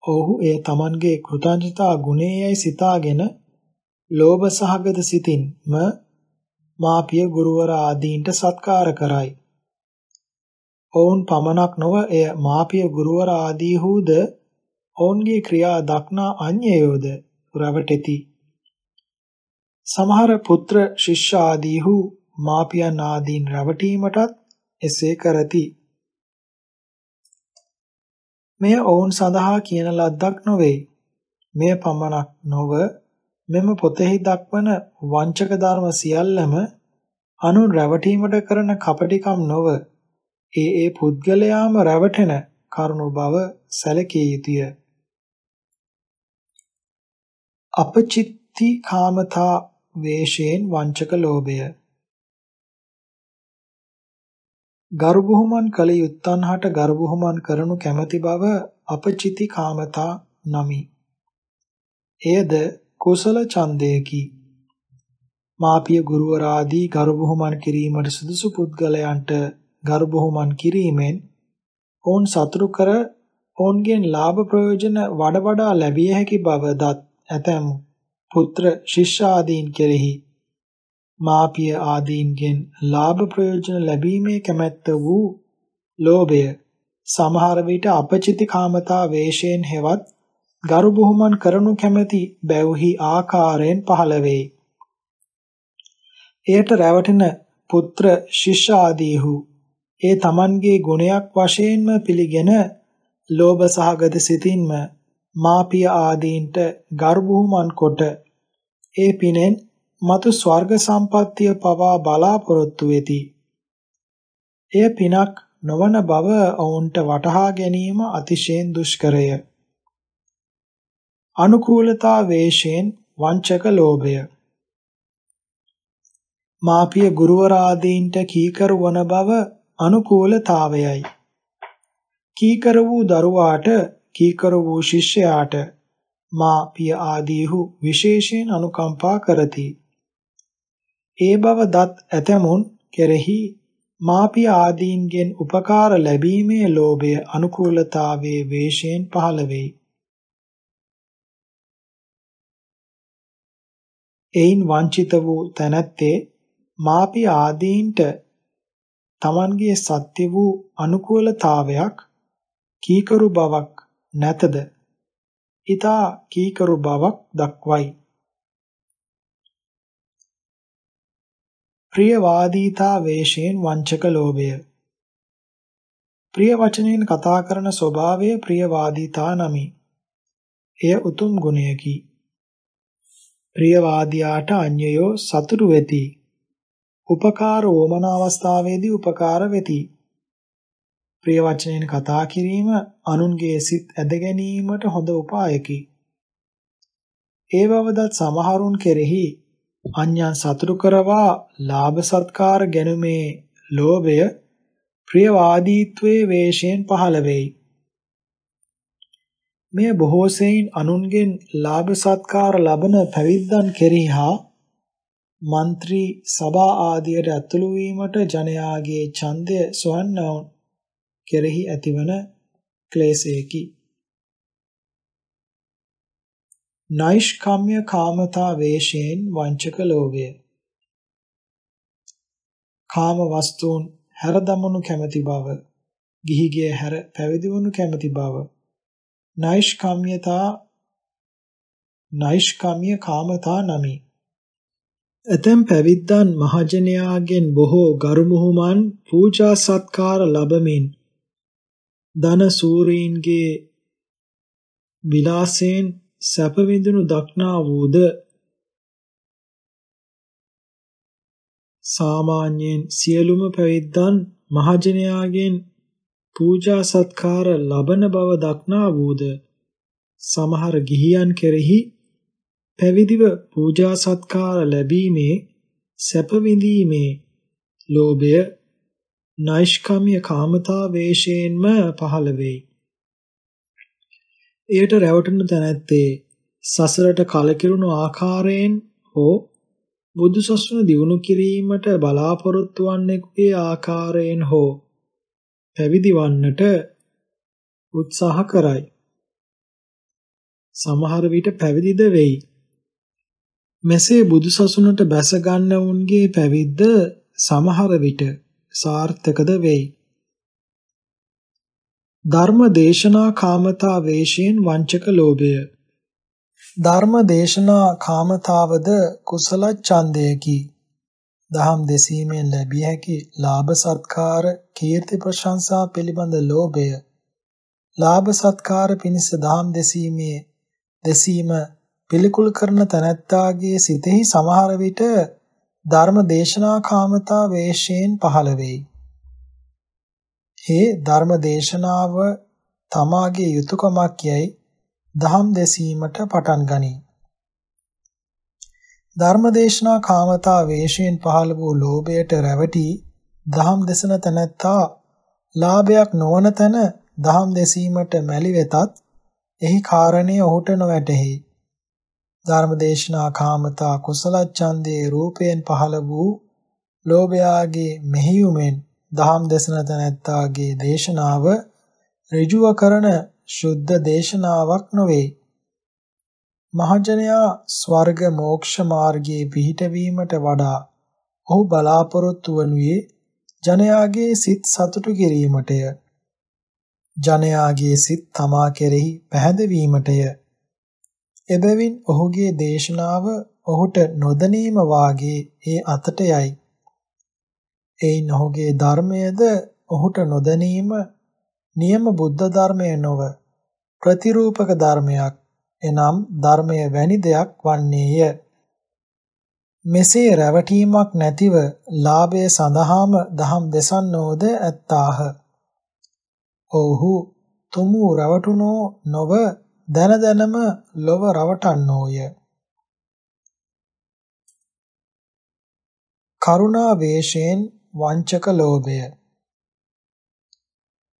ඔහු ඒ තමන්ගේ කෘතඥතා ගුණයයි සිතාගෙන ලෝභ සහගත සිතින්ම මාපිය ගුරුවර ආදීන්ට සත්කාර කරයි. ඔවුන් පමණක් නොව එය මාපිය ගුරුවර ආදීහුද ඔවුන්ගේ ක්‍රියා දක්නා අන්‍යයෝද රැවටෙති. සමහර පුත්‍ර ශිෂ්‍ය ආදීහු මාපියන් ආදීන් රැවටීමටත් එසේ කරති. මෙය ඔවුන් සඳහා කියන ලද්දක් නොවේ. මෙය පමණක් නොව මෙම පොතෙහි දක්වන වංචක ධර්ම සියල්ලම අනුන් රැවටීමට කරන කපටිකම් නොව ඒ ඒ පුද්ගලයාම රැවටෙන කරුණු බව සැලකිය යුතුය. අපචිත්ති කාමතා වේශයෙන් වංචක ලෝභය ගර්භුමන් කල යුත්තන් හට ගර්භුමන් කරනු කැමැති බව අපචිති කාමතා නමි. එයද කුසල ඡන්දයකි. මාපිය ගුරුවර ආදී ගර්භුමන් කිරීමට සුදුසු පුද්ගලයන්ට ගර්භුමන් කිරීමෙන් ඔවුන් සතුරු කර ඔවුන්ගෙන් ලාභ ප්‍රයෝජන වඩ වඩා ලැබිය හැකි බව දත් ඇතැම් පුත්‍ර ශිෂ්‍ය ආදීන් කෙරෙහි මාපිය ආදීන්ගෙන් ලාභ ප්‍රයෝජන ලැබීමේ කැමැත්ත වූ ලෝභය සමහර විට අපචිති කාමතා වේශයෙන් හෙවත් ගරු බුහුමන් කරනු කැමැති බැව්හි ආකාරයෙන් පහළ වෙයි. එයට රැවටෙන පුත්‍ර ශිෂ්‍ය ආදීහු ඒ තමන්ගේ ගුණයක් වශයෙන්ම පිළිගෙන ලෝභ සහගත සිතින්ම මාපිය ආදීන්ට ගරු බුහුමන් කොට ඒ පිනෙන් මතු ස්වර්ග සම්පත්තිය පවා බලාපොරොත්තු වෙති. එය පිනක් නොවන බව ඔවුන්ට වටහා ගැනීම අතිශයින් දුෂ්කරය. අනුකූලතා වේශයෙන් වංචක ලෝභය මාපිය ගුරුවරාදීන්ට කීකරු වන බව අනුකූලතාවයයි. කීකර වූ දරුවාට කීකර වූ ශිෂ්‍යයාට මා පිය ආදීහු විශේෂයෙන් අනුකම්පා කරති. ඒ බව දත් ඇතමුන් කෙරෙහි මාපිය ආදීන්ගෙන් උපකාර ලැබීමේ ලෝභය අනුකූලතාවයේ වේශයෙන් පහළ වෙයි. එයින් වංචිත වූ තැනැත්තේ මාපිය ආදීන්ට තමන්ගේ සත්‍ය වූ අනුකූලතාවයක් කීකරු බවක් නැතද? ඊතා කීකරු බවක් දක්වයි. ප්‍රියවාදීතා වේශයෙන් වංචක ලෝභය ප්‍රිය වචනයෙන් කතා කරන ස්වභාවය ප්‍රියවාදීතා නමි. එය උතුම් ගුණයකි. ප්‍රියවාදියාට අන්‍යයෝ සතුටු වෙති. උපකාර වමන අවස්ථාවේදී උපකාර වෙති. ප්‍රිය වචනයෙන් කතා කිරීම අනුන්ගේ සිත් ඇද ගැනීමට හොඳ උපායකි. ඒ බවදත් සමහරුන් කෙරෙහි අන්‍යයන් සතුටු කරවා ලාභ සත්කාර ගැනීමේ ලෝභය ප්‍රියවාදීත්වයේ වේශයෙන් පහළ වෙයි. මෙය බොහෝ සෙයින් අනුන්ගෙන් ලාභ සත්කාර ලබන පැවිද්දන් කෙරෙහි හා മന്ത്രി සභා ආදියට ඇතුළු වීමට ජනයාගේ ඡන්දය සොයන්නවුන් කෙරෙහි ඇතිවන ක්ලේශයකි. නෛෂ්කම්ම්‍ය කාමතා වේශයෙන් වංචක ලෝභය. කාම වස්තුන් හැර දමනු කැමැති බව, ගිහිගේ හැර පැවිදි වනු කැමැති බව, නෛෂ්කම්ම්‍යතා නෛෂ්කම්ම්‍ය කාමතා නමි. ඇතැම් පැවිද්දන් මහජනයාගෙන් බොහෝ ගරුමුහුමන් පූජා සත්කාර ලබමින් ධන සූරීන්ගේ විලාසයෙන් සැප විඳිනු දක්නා වූද සාමාන්‍යයෙන් සියලුම පැවිද්දන් මහජනයාගෙන් පූජා සත්කාර ලබන බව දක්නා වූද සමහර ගිහියන් කෙරෙහි පැවිදිව පූජා සත්කාර ලැබීමේ සැප විඳීමේ ලෝභය නෛෂ්කම්‍ය කාමතා වේශයෙන්ම පහළ වෙයි. එයට රැවටෙනු තැනැත්තේ සසරට කලකිරුණු ආකාරයෙන් හෝ බුදුසසුන දියුණු කිරීමට බලාපොරොත්තු වන්නෙකුගේ ආකාරයෙන් හෝ පැවිදි වන්නට උත්සාහ කරයි. සමහර විට පැවිදිද වෙයි. මෙසේ බුදුසසුනට බැස ගන්නවුන්ගේ පැවිද්ද සමහර විට සාර්ථකද වෙයි. ධර්ම දේශනා කාමතා වේශයෙන් වංචක ලෝභය ධර්ම දේශනා කාමතාවද කුසල ඡන්දයකි. දහම් දෙසීමෙන් ලැබිය හැකි ලාභ සත්කාර කීර්ති ප්‍රශංසා පිළිබඳ ලෝභය ලාභ සත්කාර පිණිස දහම් දෙසීමේ දෙසීම පිළිකුල් කරන තැනැත්තාගේ සිතෙහි සමහර විට ධර්ම දේශනා කාමතා වේශයෙන් පහළ වෙයි. හේ ධර්ම දේශනාව තමාගේ යුතුයකමක් යයි දහම් දෙසීමට පටන් ගනී. ධර්මදේශනා කාමතා වේශයෙන් පහළ වූ ලෝභයට රැවටි දහම් දෙසන තැනැත්තා ලාභයක් නොවන තැන දහම් දෙසීමට මැලි වෙතත් එහි කාරණය ඔහුට නොවැටහි. ධර්මදේශනා කාමතා කුසල ඡන්දේ රූපයෙන් පහළ වූ ලෝභයාගේ මෙහියුමෙන් දහම් දෙසන තැනැත්තාගේ දේශනාව ඍජුව කරන ශුද්ධ දේශනාවක් නොවේ. මහජනයා ස්වර්ග මෝක්ෂ මාර්ගයේ පිහිටවීමට වඩා ඔහු බලාපොරොත්තු වනුයේ ජනයාගේ සිත් සතුටු කිරීමටය. ජනයාගේ සිත් තමා කෙරෙහි පැහැදවීමටය. එබැවින් ඔහුගේ දේශනාව ඔහුට නොදැනීම වාගේ ඒ අතට යයි. එයින් ඔහුගේ ධර්මයේද ඔහුට නොදැනීම නියම බුද්ධ ධර්මය නොව ප්‍රතිරූපක ධර්මයක් එනම් ධර්මය වැනි දෙයක් වන්නේය. මෙසේ රැවටීමක් නැතිව ලාභය සඳහාම දහම් දෙසන්නෝද ඇත්තාහ. ඔව්හු තුමු රවටුනෝ නොව දන දනම ලොව රවටන්නෝය. කරුණා වේශයෙන් වංචක ලෝභය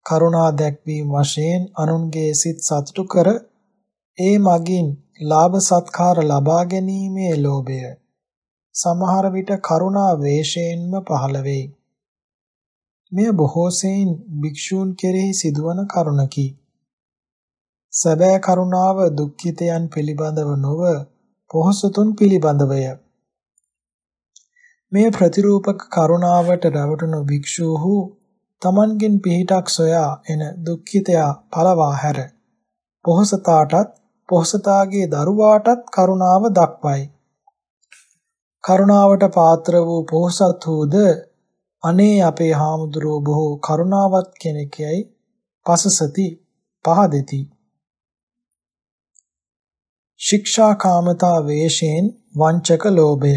කරුණා දැක්වීම වශයෙන් අනුන්ගේ සිත් සතුටු කර ඒ මගින් ලාභ සත්කාර ලබා ගැනීමේ ලෝභය සමහර විට කරුණා වේශයෙන්ම පහළ වෙයි. මෙය බොහෝ සෙයින් භික්ෂූන් කෙරෙහි සිදුවන කරුණකි. සැබෑ කරුණාව දුක්ඛිතයන් පිළිබඳව නොව පොහොසතුන් පිළිබඳවය. මේ ප්‍රතිරූපක කරුණාවට රැවටුණු භික්ෂූහු තමන්ගෙන් පිහිටක් සොයා එන දුක්ඛිතයා පළවා හැර පොහොසතාටත් පොහොසතාගේ දරුවාටත් කරුණාව දක්වයි. කරුණාවට පාත්‍ර වූ පොහොසත් වූද අනේ අපේ හාමුදුරුව බොහෝ කරුණාවත් කෙනෙක්යයි පසසති පහදෙති. ශික්ෂා කාමතා වේශයෙන් වංචක ලෝභය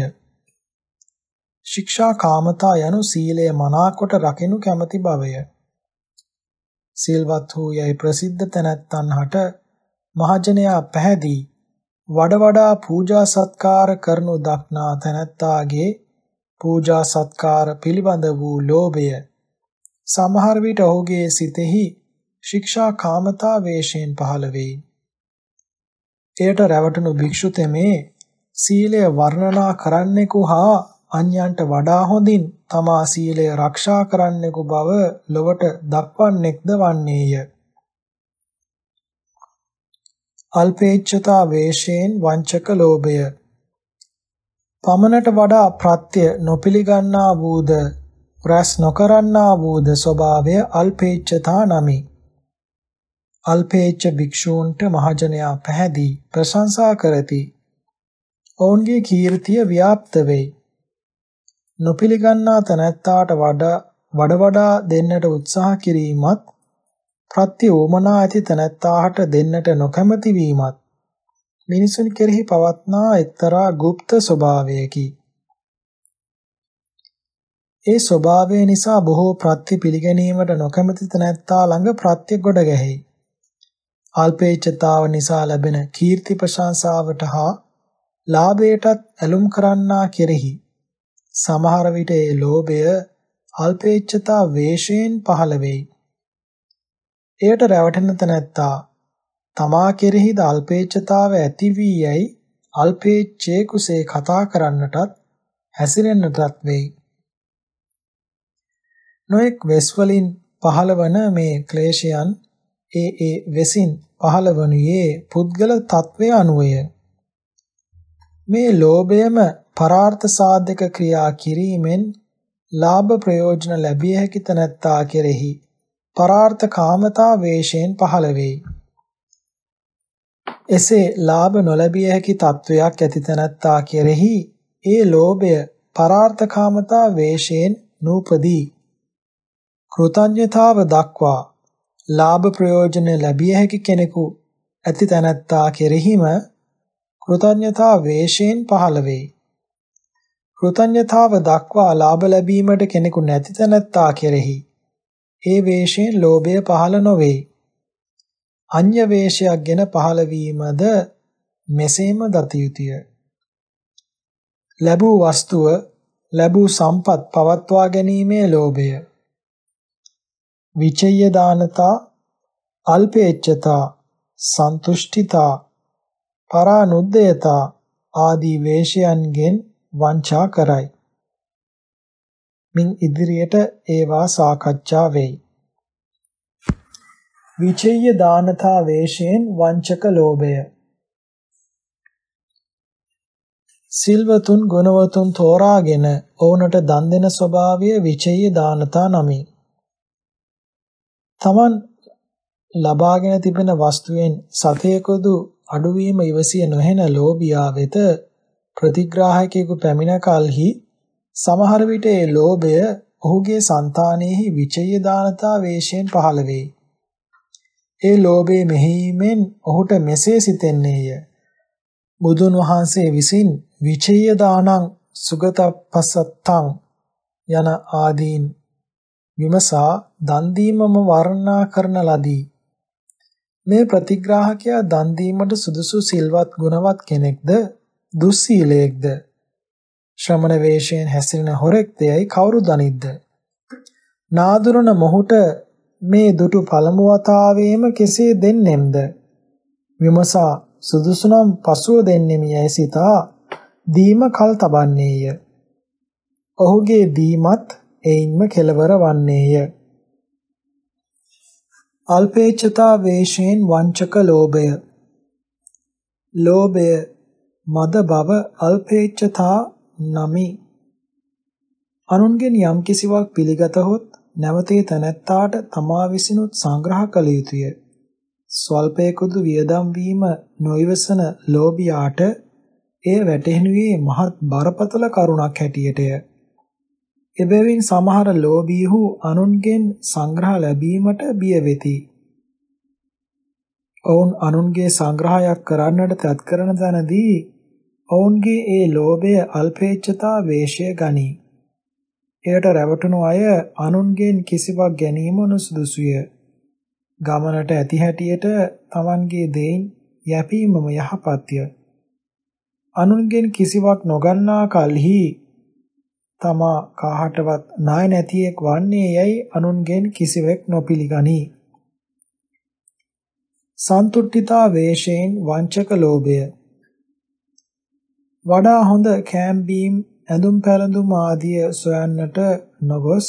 ශික්ෂා කාමතා යනු සීලය මනාකොට රකිනු කැමැති බවය. සිල්වත් වූ යයි ප්‍රසිද්ධ තැනැත්තන් හට මහජනයා පැහැදී වඩ වඩා පූජා සත්කාර කරනු දක්නා තැනැත්තාගේ පූජා සත්කාර පිළිබඳ වූ ලෝභය සමහර විට ඔහුගේ සිතෙහි ශික්ෂා කාමතා වේශයෙන් පහළ වෙයි. එයට රැවටුණු භික්ෂු තෙමේ සීලය වර්ණනා කරන්නෙකු හා අන්‍යයන්ට වඩා හොඳින් තමා සීලය ආරක්ෂා කරන්නෙකු බව ලොවට දක්වන්නෙක්ද වන්නේය. අල්පේච්ඡතා වේශයෙන් වංචක ලෝභය පමණට වඩා ප්‍රත්‍ය නොපිලිගන්නා වූද රැස් නොකරන්නා වූද ස්වභාවය අල්පේච්ඡතා නමි. අල්පේච්ඡ භික්ෂූන්ට මහජනයා පැහැදී ප්‍රශංසා කරති. ඔවුන්ගේ කීර්තිය ව්‍යාප්ත වෙයි. නොපිළිගන්නා තැනැත්තාට වඩා වඩ වඩා දෙන්නට උත්සාහ කිරීමත් ප්‍රත්‍ය ඕමනා ඇති තැනැත්තාට දෙන්නට නොකැමැති වීමත් මිනිසුන් කෙරෙහි පවත්නා එක්තරා গুপ্ত ස්වභාවයකි. ඒ ස්වභාවය නිසා බොහෝ ප්‍රත්‍ය පිළිගැනීමට නොකැමැති තැනැත්තා ළඟ ප්‍රත්‍ය ගොඩ ගැහෙයි. අල්පේච්ඡතාව නිසා ලැබෙන කීර්ති ප්‍රශංසාවට හා ලාභයටත් ඇලුම් කරන්නා කෙරෙහි සමහර විට ඒ ලෝභය අල්පේච්ඡතා වේශයෙන් පහළ වෙයි. එයට රැවටෙන තැනැත්තා තමා කෙරෙහිද අල්පේච්ඡතාව ඇති වී යයි අල්පේච්ඡේ කුසේ කතා කරන්නටත් හැසිරෙන්නටත් වෙයි. නොඑක් වෙස් වලින් පහළවන මේ ක්ලේශයන් ඒ ඒ වෙසින් පහළවනුයේ පුද්ගල తත්වයේ අනුවය. මේ ලෝභයම පරාර්ථ සාධක ක්‍රියා කිරීමෙන් ලාභ ප්‍රයෝජන ලැබිය හැකි තැනැත්තා කෙරෙහි පරාර්ථ කාමතා වේශයෙන් පහළ වෙයි. එසේ ලාභ නොලැබිය හැකි තත්වයක් ඇති තැනැත්තා කෙරෙහි ඒ ලෝභය පරාර්ථ කාමතා වේශයෙන් නූපදී. කෘතඥතාව දක්වා ලාභ ප්‍රයෝජන ලැබිය හැකි කෙනෙකු ඇති තැනැත්තා කෙරෙහිම කෘතඥතා වේශයෙන් පහළ වෙයි. කෘතඥතාව දක්වා ලාභ ලැබීමට කෙනෙකු නැති තැනැත්තා කෙරෙහි ඒ වේශයෙන් ලෝභය පහළ නොවේ. අඤ්‍ය වේශයක් ගැන පහළ වීමද මෙසේම දත යුතුය. ලැබූ වස්තුව ලැබූ සම්පත් පවත්වා ගැනීමේ ලෝභය. විචය දානතා අල්පේච්ඡතා සන්තුෂ්ඨිතා පරානුද්යතා ආදී වේශයන්ගෙන් වංචා කරයි. මින් ඉදිරියට ඒවා සාකච්ඡා වෙයි. විචේය දානතා වේශයෙන් වංචක ලෝභය සිල්වතුන් ගුණවතුන් තෝරාගෙන ඔවුන්ට දන් දෙන ස්වභාවය විචේය දානතා නමි. තමන් ලබාගෙන තිබෙන වස්තුවෙන් සතයකුදු අඩුවීම ඉවසිය නොහෙන ලෝභියා වෙත ප්‍රතිග්‍රාහකයෙකු පැමිණ කලෙහි සමහර විට ඒ ලෝභය ඔහුගේ సంతානෙහි විචය දානතා වේශයෙන් පහළ වෙයි. ඒ ලෝභයේ මෙහිමෙන් ඔහුට මෙසේ සිතෙන්නේය. බුදුන් වහන්සේ විසින් විචය දානං සුගතපසත්තං යන ආදීන් විමසා දන් දීමම වර්ණනා කරන ලදී. මේ ප්‍රතිග්‍රාහකයා දන් දීමට සුදුසු සිල්වත් ගුණවත් කෙනෙක්ද දුස්සීලයෙක්ද ශ්‍රමණ වේශයෙන් හැසිරෙන හොරෙක්දයයි කවුරු දනිද්ද නාදුරන මොහුට මේ දුටු පළමු වතාවේම කෙසේ දෙන්නෙම්ද? විමසා සුදුසුනම් පසුව දෙන්නෙමි යයි සිතා? දීම කල් තබන්නේය. ඔහුගේ දීමත් එයින්ම කෙලවර වන්නේය. අල්පේච්ඡතා වේශයෙන් වංචක ලෝභය. ලෝභය මද බව අල්පේච්ඡතා නමි. අනුන්ගෙන් යම් කිසිවක් පිළිගතහොත් නැවතේ තැනැත්තාට තමා විසිනුත් සංග්‍රහ කළ යුතුය. ස්වල්පයකුදු වියදම් වීම නොයිවසන ලෝභියාට එය වැටහෙනුයේ මහත් බරපතල කරුණක් හැටියටය එබැවින් සමහර ලෝභීහු අනුන්ගෙන් සංග්‍රහ ලැබීමට බිය වෙති. ඔවුන් අනුන්ගේ සංග්‍රහයක් කරන්නට තත් කරන තැනදී ඔවුන්ගේ ඒ ලෝභය අල්පේච්ඡතා වේශය ගනී. එයට රැවටුණු අය අනුන්ගෙන් කිසිවක් ගැනීම නුසුදුසුය. ගමනට ඇති හැටියට Tamanගේ දෙයින් යැපීමම යහපත්ය. අනුන්ගෙන් කිසිවක් නොගන්නා කලෙහි තමා කාහටවත් ණය නැතිෙක් වන්නේ යයි අනුන්ගෙන් කිසිවෙක් නොපිළිගනී. සන්තුට්ඨිතා වේශයෙන් වංචක ලෝභය වඩා හොඳ කෑම් බීම් ඇඳුම් පැළඳුම් ආදිය සොයන්නට නොගොස්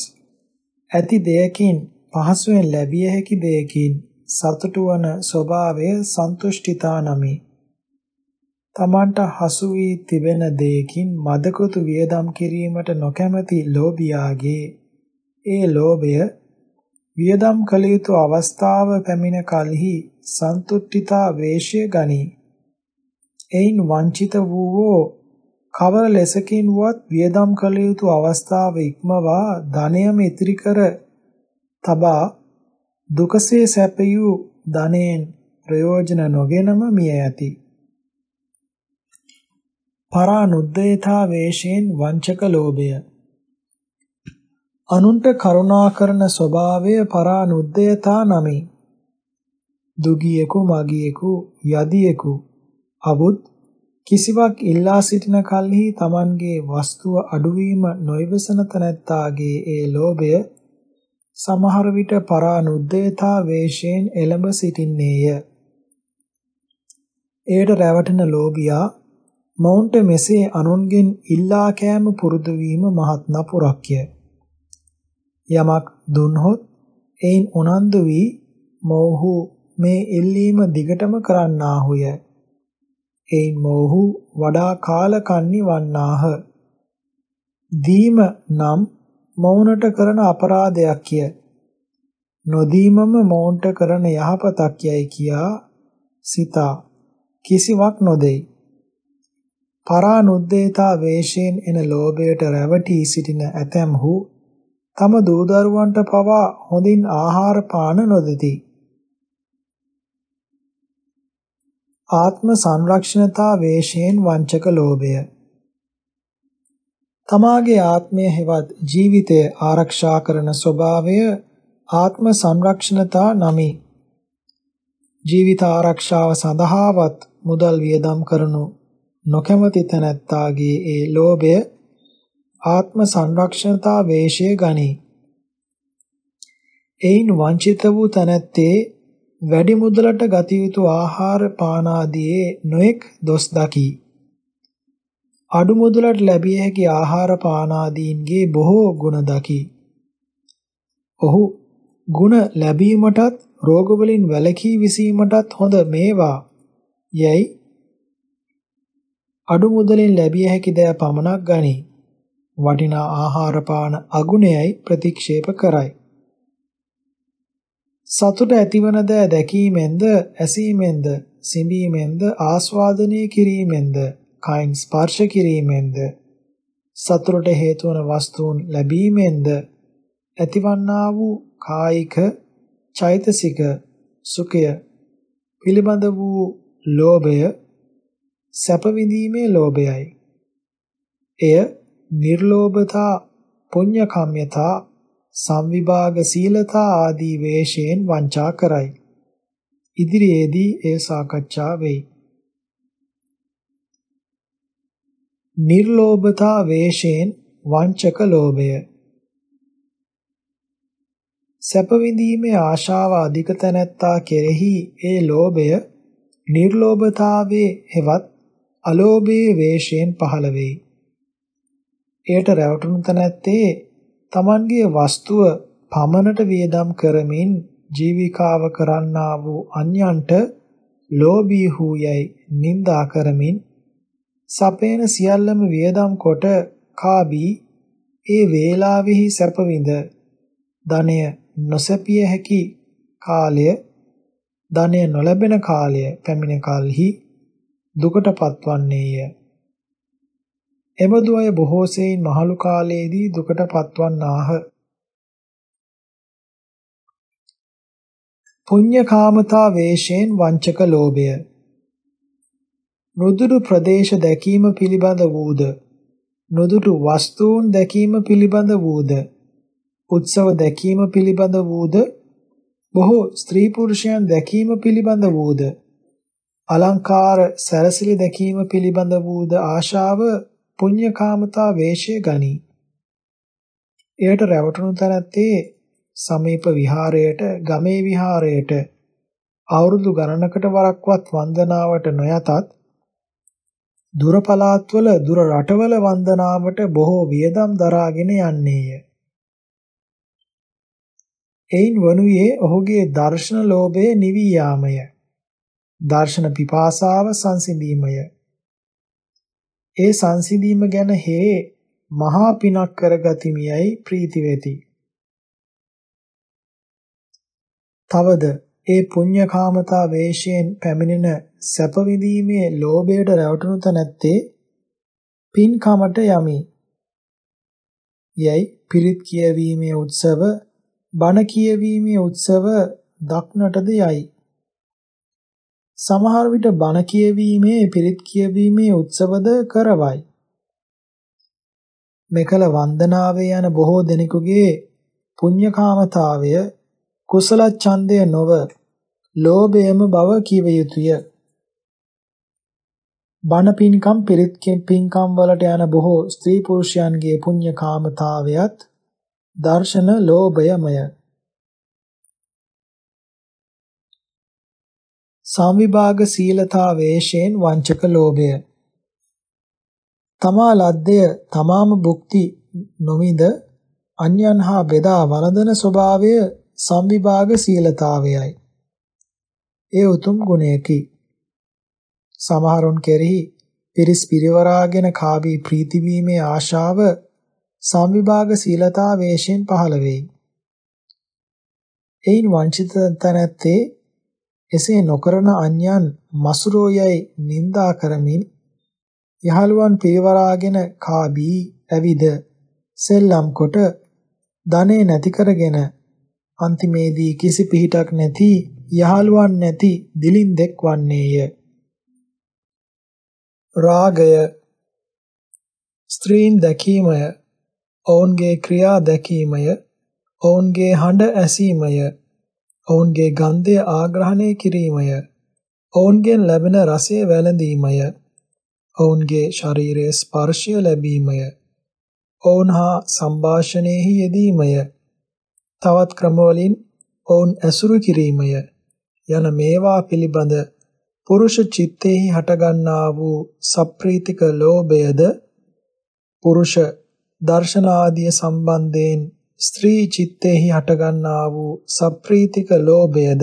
ඇති දෙයකින් පහසුවෙන් ලැබිය හැකි දෙයකින් සතුටු වන ස්වභාවය සන්තුෂ්ඨිතා නමි. තමන්ට හසු වී තිබෙන දෙයකින් මදකුතු වියදම් කිරීමට නොකැමැති ලෝභියාගේ ඒ ලෝභය වියදම් කළ යුතු අවස්ථාව පැමිණ කලෙහි සන්තුට්ඨිතා වේශය ගනී. එයින් වංචිත වූවෝ කවර ලෙසකින් වුවත් වියදම් කළ යුතු අවස්ථාව ඉක්මවා ධනයම ඉතිරි කර තබා දුකසේ සැපයූ ධනෙන් ප්‍රයෝජන නොගෙනම මිය යති. පරානුද්දේතා වේශයෙන් වංචක ලෝභය අනුන්ට කරුණා කරන ස්වභාවය පරානුද්දේතා නමි දුගියෙකු මගියෙකු යදියෙකු අබුත් කිසිවක් ඉල්ලා සිටින කල්හි Tamanගේ වස්තුව අඩුවීම නොයවසන තැනැත්තාගේ ඒ ලෝභය සමහර විට පරානුද්දේතා වේශයෙන් එළඹ සිටින්නේය එයට රැවටෙන ලෝභියා මොවුන්ට මෙසේ අනුන්ගෙන් ඉල්ලා කෑම පුරුදු වීම මහත් නපුරක්ය. යමක් දුන්හොත් එයින් උනන්දු වී මොවුහු මේ ඉල්ලීම දිගටම කරන්නාහුය. එයින් මොවුහු වඩා කාලකන්නි වන්නාහ. දීම නම් මොවුනට කරන අපරාධයක්ය. නොදීමම මොවුන්ට කරන යහපතක් යයි කියා සිතා කිසිවක් නොදෙයි. පරානුද්දේතා වේශයෙන් එන ලෝභයට රැවටී සිටින ඇතැම්හු තම දූ දරුවන්ට පවා හොඳින් ආහාර පාන නොදෙති. ආත්ම සංරක්ෂණතා වේශයෙන් වංචක ලෝභය තමාගේ ආත්මය හෙවත් ජීවිතය ආරක්ෂා කරන ස්වභාවය ආත්ම සංරක්ෂණතා නමි. ජීවිත ආරක්ෂාව සඳහාවත් මුදල් වියදම් කරනු නොකැමති තැනැත්තාගේ ඒ ලෝභය ආත්ම සංරක්ෂණතා වේශය ගනී. එයින් වංචිත වූ තැනැත්තේ වැඩි මුදලට ගත යුතු ආහාර පාන ආදියේ නොඑක් දොස් දකි. අඩු මුදලට ලැබිය හැකි ආහාර පාන ආදීන්ගේ බොහෝ ගුණ දකි. ඔහු ගුණ ලැබීමටත් රෝග වලින් වැළකී විසීමටත් හොඳ මේවා යයි අඩු මුදලින් ලැබිය හැකි දෑ පමණක් ගනී. වටිනා ආහාර පාන අගුණයයි ප්‍රතික්ෂේප කරයි. සතුට ඇතිවන දෑ දැකීමෙන්ද ඇසීමෙන්ද සිඹීමෙන්ද ආස්වාදනය කිරීමෙන්ද කයින් ස්පර්ශ කිරීමෙන්ද සතුරට හේතු වන වස්තුන් ලැබීමෙන්ද ඇතිවන්නා වූ කායික චෛතසික සුඛය පිළිබඳ වූ ලෝභය සැප විඳීමේ ලෝභයයි. එය නිර්ලෝභතා පුඤ්ඤකම්යතා සංවිභාග සීලතා ආදී වේශයෙන් වංචා කරයි. ඉදිරියේදී එය සාකච්ඡා වෙයි. නිර්ලෝභතා වේශයෙන් වංචක ලෝභය සැප විඳීමේ ආශාව අධික තැනැත්තා කෙරෙහි ඒ ලෝභය නිර්ලෝභතාවේ හෙවත් අලෝභයේ වේශයෙන් පහළ වෙයි. එයට රැවටුණු තැනැත්තේ Tamanගේ වස්තුව පමනට වියදම් කරමින් ජීවිකාව කරන්නා වූ අන්‍යන්ට ලෝභී වූ යයි නිඳා කරමින් සපේන සියල්ලම වියදම් කොට කාබී ඒ වේලාවෙහි සැප විඳ ධනය නොසැපිය හැකි කාලය ධනය නොලැබෙන කාලය පැමිණ කලෙහි දුකට පත්වන්නේය. එබඳු අය බොහෝ සෙයින් මහලු කාලයේදී දුකට පත්වන්නාහ. පුඤ්ඤකාමතා වේශයෙන් වංචක ලෝභය. නුදුරු ප්‍රදේශ දැකීම පිළිබඳ වූද? නුදුරු වස්තුන් දැකීම පිළිබඳ වූද? උත්සව දැකීම පිළිබඳ වූද? බොහෝ ස්ත්‍රී පුරුෂයන් දැකීම පිළිබඳ වූද? අලංකාර සැරසිලි දැකීම පිළිබඳ වූද? ආශාව පුඤ්ඤකාමතා වේශය ගනී. එයට රැවටුණු තැනැත්තේ සමීප විහාරයට ගමේ විහාරයට අවුරුදු ගණනකට වරක්වත් වන්දනාවට නොයතත් දුර පළාත්වල දුර රටවල වන්දනාවට බොහෝ වියදම් දරාගෙන යන්නේය. එයින් වනුයේ ඔහුගේ දර්ශන ලෝභය නිවි යාමය. දර්ශන පිපාසාව සංසිඳීමය. ඒ සංසිඳීම ගැන හේ මහා පිනක් කරගතිමියයි ප්‍රීති වෙති. තවද ඒ පුඤ්ඤකාමතා වේශයෙන් පැමිණෙන සැප විඳීමේ ලෝභයට රැවටුණු තැනැත්තේ පින්කමට යමි. යයි පිරිත් කියවීමේ උත්සව බණ කියවීමේ උත්සව දක්නටද යයි. සමහර විට බණ කියවීමේ පිරිත් කියවීමේ උත්සවද කරවයි. මෙකල වන්දනාවේ යන බොහෝ දෙනෙකුගේ පුණ්‍යකාමතාවය කුසල ඡන්දය නොව ලෝභයම බව කිව යුතුය. බණ පින්කම් පිරිත් පින්කම් වලට යන බොහෝ ස්ත්‍රී පුරුෂයන්ගේ පුණ්‍යකාමතාවයත් දර්ශන ලෝභයමය. සම්විභාග සීලතා වේශයෙන් වංචක ලෝභය. තමා ලද්දය තමාම භුක්ති නොවිඳ අන්‍යයන් හා බෙදා වළඳන ස්වභාවය සම්විභාග සීලතාවයයි. ඒ උතුම් ගුණයකි. සමහරුන් කෙරෙහි පිරිස් පිරිවරාගෙන කාවී ප්‍රීති වීමේ ආශාව සම්විභාග සීලතා වේශයෙන් පහළ වෙයි. එයින් වංචිත තැනැත්තේ එසේ නොකරන අන්‍යයන් මසුරෝ යයි නිඳා කරමින් යහළුවන් පිරිවරාගෙන කාබී ඇවිද සෙල්ලම් කොට ධනෙ නැති කරගෙන අන්තිමේදී කිසි පිහිටක් නැති යහළුවන් නැති දිලින්දෙක් වන්නේය රාගය ස්ත්‍රීන් දැකීමය ඔවුන්ගේ ක්‍රියා දැකීමය ඔවුන්ගේ හඬ ඇසීමය ඔවුන්ගේ ගන්ධය ආග්‍රහණය කිරීමය. ඔවුන්ගෙන් ලැබෙන රසය වැළඳීමය. ඔවුන්ගේ ශරීරයේ ස්පර්ශය ලැබීමය. ඔවුන් හා සංഭാෂණයෙහි යෙදීමය. තවත් ක්‍රමවලින් ඔවුන් ඇසුරු කිරීමය. යන මේවා පිළිබඳ පුරුෂ චිත්තෙහි හටගන්නා වූ සප්‍රීතික ලෝභයද පුරුෂ දර්ශන ආදී සම්බන්ධයෙන් ස්ත්‍රී චිත්තෙහි හටගන්නා වූ සප්‍රීතික ලෝභයද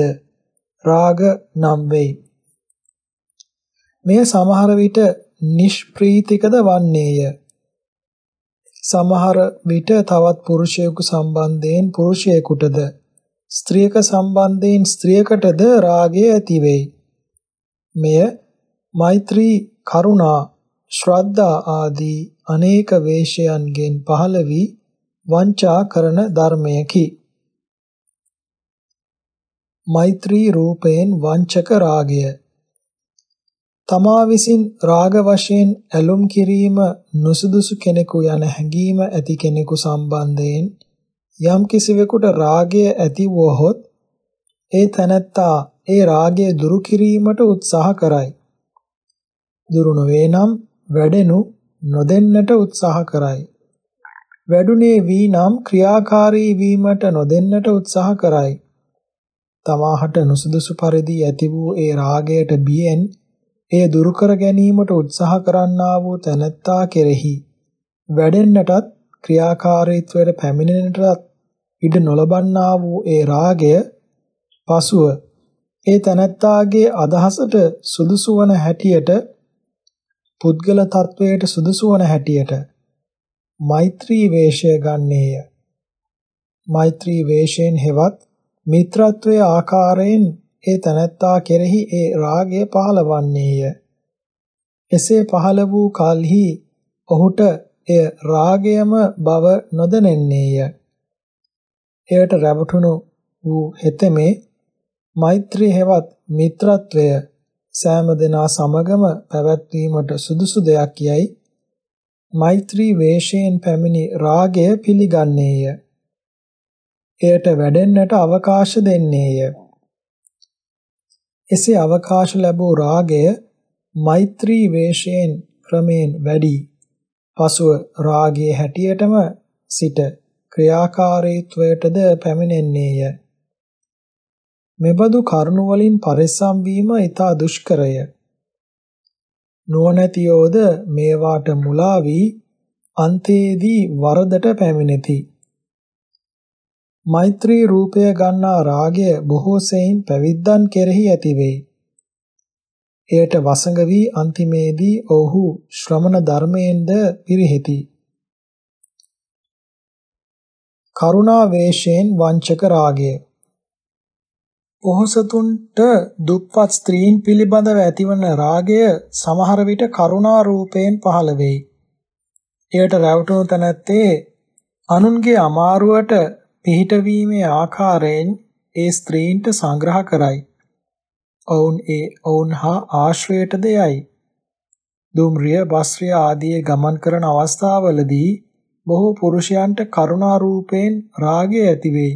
රාග නම් වෙයි. මෙය සමහර විට නිෂ්ප්‍රීතිකද වන්නේය. සමහර විට තවත් පුරුෂයෙකු සම්බන්ධයෙන් පුරුෂයෙකුටද ස්ත්‍රියක සම්බන්ධයෙන් ස්ත්‍රියකටද රාගය ඇති වෙයි. මෙය මෛත්‍රී කරුණා ශ්‍රද්ධා ආදී අනේක වේශයන්ගෙන් පහළ වී වංචා කරන ධර්මයකි. මෛත්‍රී රූපයෙන් වංචක රාගය තමා විසින් රාග වශයෙන් ඇලුම් කිරීම නුසුදුසු කෙනෙකු යන හැඟීම ඇති කෙනෙකු සම්බන්ධයෙන් යම් කිසිවෙකුට රාගය ඇති වුවහොත් ඒ තැනැත්තා ඒ රාගය දුරු කිරීමට උත්සාහ කරයි. දුරු නොවේ නම් වැඩෙනු නොදෙන්නට උත්සාහ කරයි. වැඩුණේ වී නම් ක්‍රියාකාරී වීමට නොදෙන්නට උත්සාහ කරයි. තමාහට නුසුදුසු පරිදි ඇති වූ ඒ රාගයට බියෙන් එය දුරු කර ගැනීමට උත්සාහ කරන්නා වූ තැනැත්තා කෙරෙහි වැඩෙන්නටත් ක්‍රියාකාරීත්වයට පැමිණෙන්නටත් ඉඩ නොලබන්නා වූ ඒ රාගය පසුව ඒ තැනැත්තාගේ අදහසට සුදුසු වන හැටියට පුද්ගල තත්වයට සුදුසු වන හැටියට මෛත්‍රී වේශය ගන්නේය. මෛත්‍රී වේශයෙන් හෙවත් මිත්‍රත්වයේ ආකාරයෙන් ඒ තනත්තා කෙරෙහි ඒ රාගය පහළවන්නේය. එසේ පහළ වූ කලෙහි ඔහුට එය රාගයම බව නොදැනෙන්නේය. එයට රැවටුණු වූ හෙතෙමේ මෛත්‍රී හෙවත් මිත්‍රත්වය සෑම දෙනා සමගම පැවැත්වීමට සුදුසු දෙයක් යයි මෛත්‍රී වේශයෙන් පැමිණි රාගය පිළිගන්නේය. එයට වැඩෙන්නට අවකාශ දෙන්නේය. එසේ අවකාශ ලැබූ රාගය මෛත්‍රී වේශයෙන් ක්‍රමෙන් වැඩි. පසුව රාගයේ හැටියටම සිට ක්‍රියාකාරීත්වයටද පැමිණෙන්නේය. මෙබඳු කරුණ වලින් පරිස්සම් වීම ඊට දුෂ්කරය. නුවණැතියෝද මේවාට මුලා වී අන්තයේදී වරදට පැමිණෙති. මෛත්‍රී රූපය ගන්නා රාගය බොහෝ සෙයින් පැවිද්දන් කෙරෙහි ඇති වෙයි. එයට වසඟ වී අන්තිමේදී ඔහු ශ්‍රමණ ධර්මයෙන්ද පිරිහෙති. කරුණා වේශයෙන් වංචක රාගය පොහොසතුන්ට දුප්පත් ස්ත්‍රීන් පිළිබඳව ඇතිවන රාගය සමහර විට කරුණා රූපයෙන් පහළ වෙයි. එයට රැවටුණු තැනැත්තේ අනුන්ගේ අමාරුවට පිහිටවීමේ ආකාරයෙන් ඒ ස්ත්‍රීන්ට සංග්‍රහ කරයි. ඔවුන් ඒ ඔවුන් හා ආශ්‍රයයට දෙයයි. දුම්රිය, බස්රිය ආදී ගමන් කරන අවස්ථාවලදී බොහෝ පුරුෂයන්ට කරුණා රූපයෙන් රාගය ඇති වෙයි.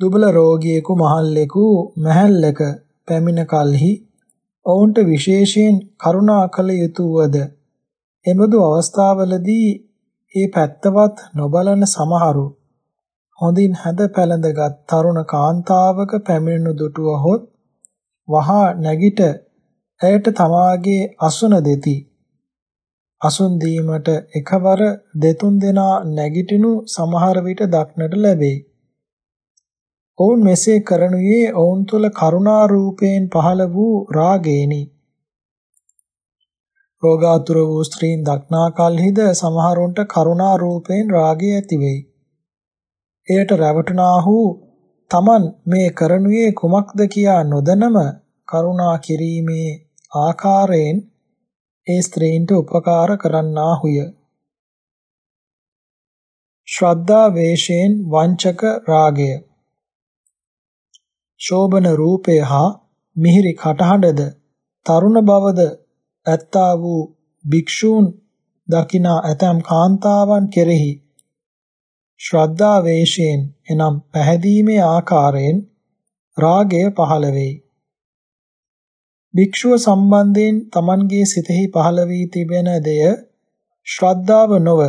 දුබල රෝගියෙකු මහල්ලෙකු මහල්ලක පැමිණ කලෙහි ඔවුන්ට විශේෂයෙන් කරුණා කළ යුතුයද එබඳු අවස්ථාවලදී ඒ පැත්තවත් නොබලන සමහරු හොඳින් හැද පැළඳගත් තරුණ කාන්තාවක පැමිණෙනු දුටුවහොත් වහා නැගිට ඇයට තමාගේ අසුන දෙති. අසුන් දීමට එකවර දෙතුන් දෙනා නැගිටිනු සමහර විට දක්නට ලැබේ. ඔවුන් මෙසේ කරනුයේ ඔවුන් තුළ කරුණා රූපයෙන් පහළ වූ රාගේනි. රෝගාතුර වූ ස්ත්‍රීන් දක්නා කලහිද සමහරුන්ට කරුණා රූපයෙන් රාගය ඇති වෙයි. එයට රැවටුණාහු තමන් මේ කරනුයේ කුමක්ද කියා නොදනම කරුණා කිරීමේ ආකාරයෙන් ඒ ස්ත්‍රීන්ට උපකාර කරන්නාහුය. ශ්‍රද්ධා වේශයෙන් වංචක රාගය ශෝභන රූපය හා මිහිරි කටහඬද තරුණ බවද ඇත්තා වූ භික්ෂූන් දකිනා ඇතම් කාන්තාවන් කෙරෙහි ශ්‍රද්ධා වේශයෙන් එනම් පැහැදීමේ ආකාරයෙන් රාගය පහළ වෙයි. භික්ෂුව සම්බන්ධයෙන් Tamanගේ සිතෙහි පහළ වී තිබෙන දෙය ශ්‍රද්ධාව නොව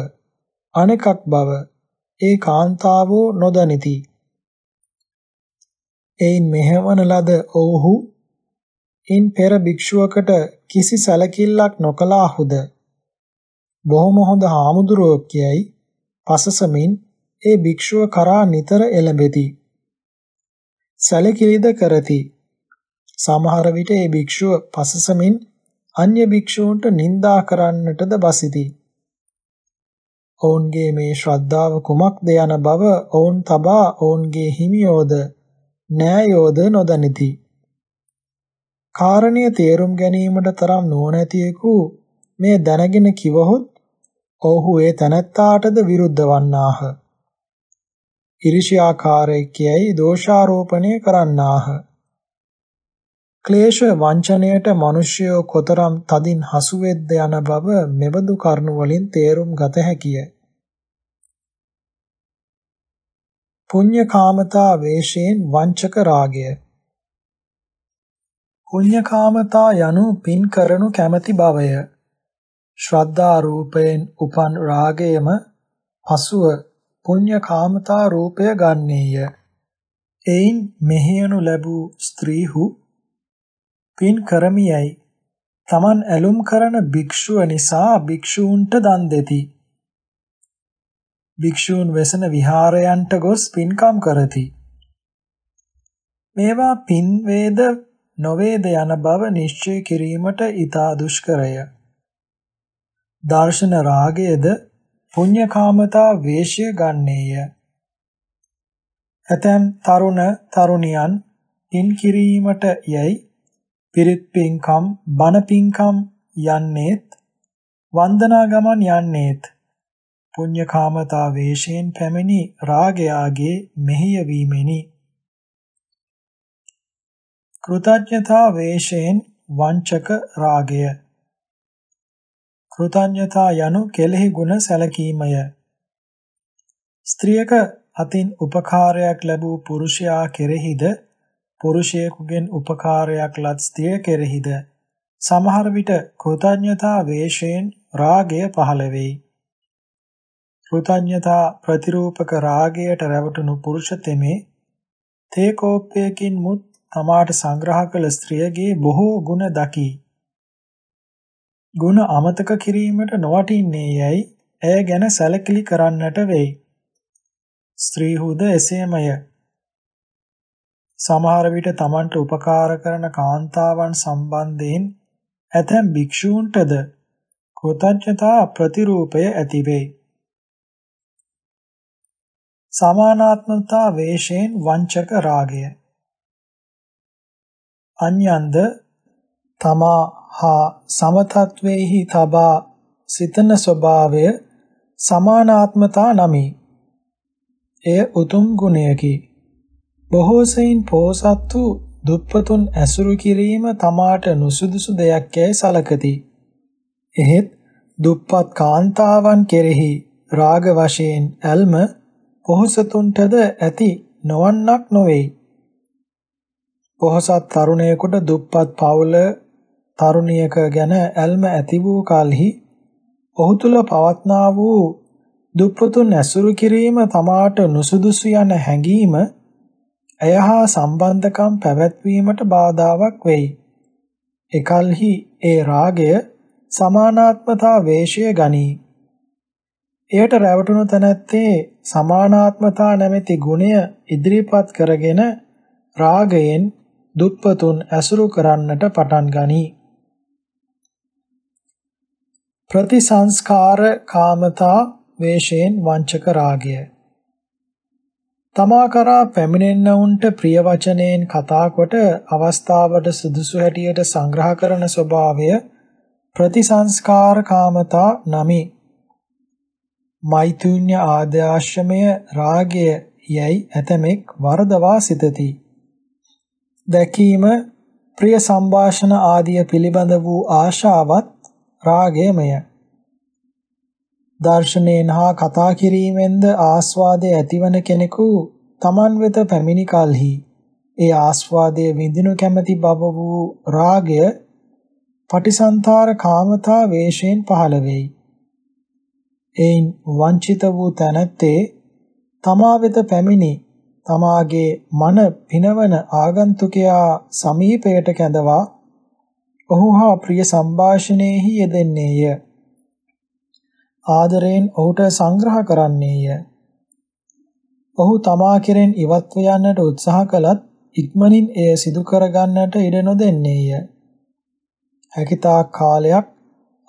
අනෙකක් බව ඒ කාන්තාවෝ නොදනිති. එයින් මෙහෙවන ලද ඔව්හු ඉන් පෙර භික්ෂුවකට කිසි සැලකිල්ලක් නොකලාහුද බොහොම හොඳ හාමුදුරුවෝ කියයි පසසමින් ඒ භික්ෂුව කරා නිතර එළඹෙති. සැලකිලිද කරති. සමහර විට ඒ භික්ෂුව පසසමින් අන්‍ය භික්ෂූන්ට නිඳා කරන්නටද බසිති. ඔවුන්ගේ මේ ශ්‍රද්ධාව කුමක්ද යන බව ඔවුන් තබා ඔවුන්ගේ හිමියෝද? නෑයෝද නොදනිති. කාරණය තේරුම් ගැනීමට තරම් නොනැතියෙකු මේ දැනගෙන කිවහොත් ඔව්හු ඒ තනත්තාටද විරුද්ධ වන්නාහ. ඉරිෂ්‍යාකාරයෙක්යයි දෝෂාරෝපණය කරන්නාහ. ක්ලේශ වංචනයට මිනිසයෝ කොතරම් තදින් හසු වෙද්ද යන බව මෙබඳු කරුණු වලින් තේරුම් ගත හැකිය. පුඤ්ඤකාමතා වේශයෙන් වංචක රාගය පුඤ්ඤකාමතා යනු පින් කරනු කැමැති බවය. ශ්‍රද්ධා රූපයෙන් උපන් රාගයම පසුව පුඤ්ඤකාමතා රූපය ගන්නේය. එයින් මෙහෙයනු ලැබූ ස්ත්‍රීහු පින් කරමියයි තමන් ඇලුම් කරන භික්ෂුව නිසා භික්ෂූන්ට දන් දෙති. භික්ෂූන් වෙසෙන විහාරයන්ට ගොස් පින්කම් කරති. මේවා පින් වේද නොවේද යන බව නිශ්චය කිරීමට ඊතා දුෂ්කරය. දර්ශන රාගයේද පුඤ්ඤකාමතා වේශය ගන්නේය. ඇතැම් තරුණ තරුණියන් පින් කිරීමට යයි පිරිත් පින්කම් බණ පින්කම් යන්නේත් වන්දනා ගමන් යන්නේත් පුඤ්ඤකාමතා වේශයෙන් පැමිණි රාගයාගේ මෙහෙය වීමෙනි. කෘතඥතා වේශයෙන් වංචක රාගය. කෘතඥතා යනු කෙලෙහි ගුණ සැලකීමය. ස්ත්‍රියක අතින් උපකාරයක් ලැබූ පුරුෂයා කෙරෙහිද පුරුෂයෙකුගෙන් උපකාරයක් ලත් ස්ත්‍රිය කෙරෙහිද සමහර විට කෘතඥතා වේශයෙන් රාගය පහළ වෙයි. කෘතඥතා ප්‍රතිරූපක රාගයට රැවටුණු පුරුෂ තෙමේ තේ කෝප්පයකින් මුත් තමාට සංග්‍රහ කළ ස්ත්‍රියගේ බොහෝ ගුණ දකි. ගුණ අමතක කිරීමට නොවටින්නේ යයි ඇය ගැන සැලකිලි කරන්නට වෙයි. ස්ත්‍රීහුද එසේමය. සමහර විට තමන්ට උපකාර කරන කාන්තාවන් සම්බන්ධයෙන් ඇතැම් භික්ෂූන්ටද කෘතඥතා ප්‍රතිරූපය ඇති වෙයි. සමානාත්මතා වේශයෙන් වංචක රාගය අන්‍යන්ද තමා හා සමතත්වයේහි තබා සිතන ස්වභාවය සමානාත්මතා නමි. එය උතුම් ගුණයකි. බොහෝ සෙයින් පෝසත්තු දුප්පතුන් ඇසුරු කිරීම තමාට නුසුදුසු දෙයක් යැයි සලකති. එහෙත් දුප්පත් කාන්තාවන් කෙරෙහි රාග වශයෙන් ඇල්ම පොහොසතුන්ටද ඇති නොවන්නක් නොවේයි. පොහොසත් තරුණයෙකුට දුප්පත් පවුල තරුණියක ගැන ඇල්ම ඇති වූ කලෙහි ඔහු තුල පවත්නා වූ දුප්පතුන් ඇසුරු කිරීම තමාට නුසුදුසු යන හැඟීම එය හා සම්බන්ධකම් පැවැත්වීමට බාධාවක් වෙයි. එකල්හි ඒ රාගය සමානාත්මතා වේශය ගනී. එයට රැවටුණු තැනැත්තේ සමානාත්මතා නැමැති ගුණය ඉදිරිපත් කරගෙන රාගයෙන් දුප්පතුන් ඇසුරු කරන්නට පටන් ගනී. ප්‍රතිසංස්කාර කාමතා වේශයෙන් වංචක රාගය තමා කරා පැමිණෙන්නවුන්ට ප්‍රිය වචනයෙන් කතා කොට අවස්ථාවට සුදුසු හැටියට සංග්‍රහ කරන ස්වභාවය ප්‍රතිසංස්කාර කාමතා නමි. මෛතුන්‍ය ආද්‍යාශ්‍රමය රාගය යයි ඇතමෙක් වරදවා සිතති. දැකීම ප්‍රිය සංഭാෂණ ආදිය පිළිබඳ වූ ආශාවත් රාගයමය. දර්ශනයෙන් හා කතා කිරීමෙන්ද ආස්වාදය ඇතිවන කෙනෙකු Taman වෙත පැමිණි කලෙහි ඒ ආස්වාදයේ විඳිනු කැමැති බව වූ රාගය පටිසන්තර කාමතා වේශයෙන් පහළ වෙයි. එයින් වංචිත වූ තැනැත්තේ තමා වෙත පැමිණි තමාගේ මන පිනවන ආගන්තුකයා සමීපයට කැඳවා ඔහු හා ප්‍රිය සංഭാෂණයෙහි යෙදෙන්නේය. ආදරයෙන් ඔහුට සංග්‍රහ කරන්නේය. ඔහු තමා කෙරෙන් ඉවත්ව යන්නට උත්සාහ කළත් ඉක්මනින් එය සිදු කරගන්නට ඉඩ නොදෙන්නේය. හැකිතාක් කාලයක්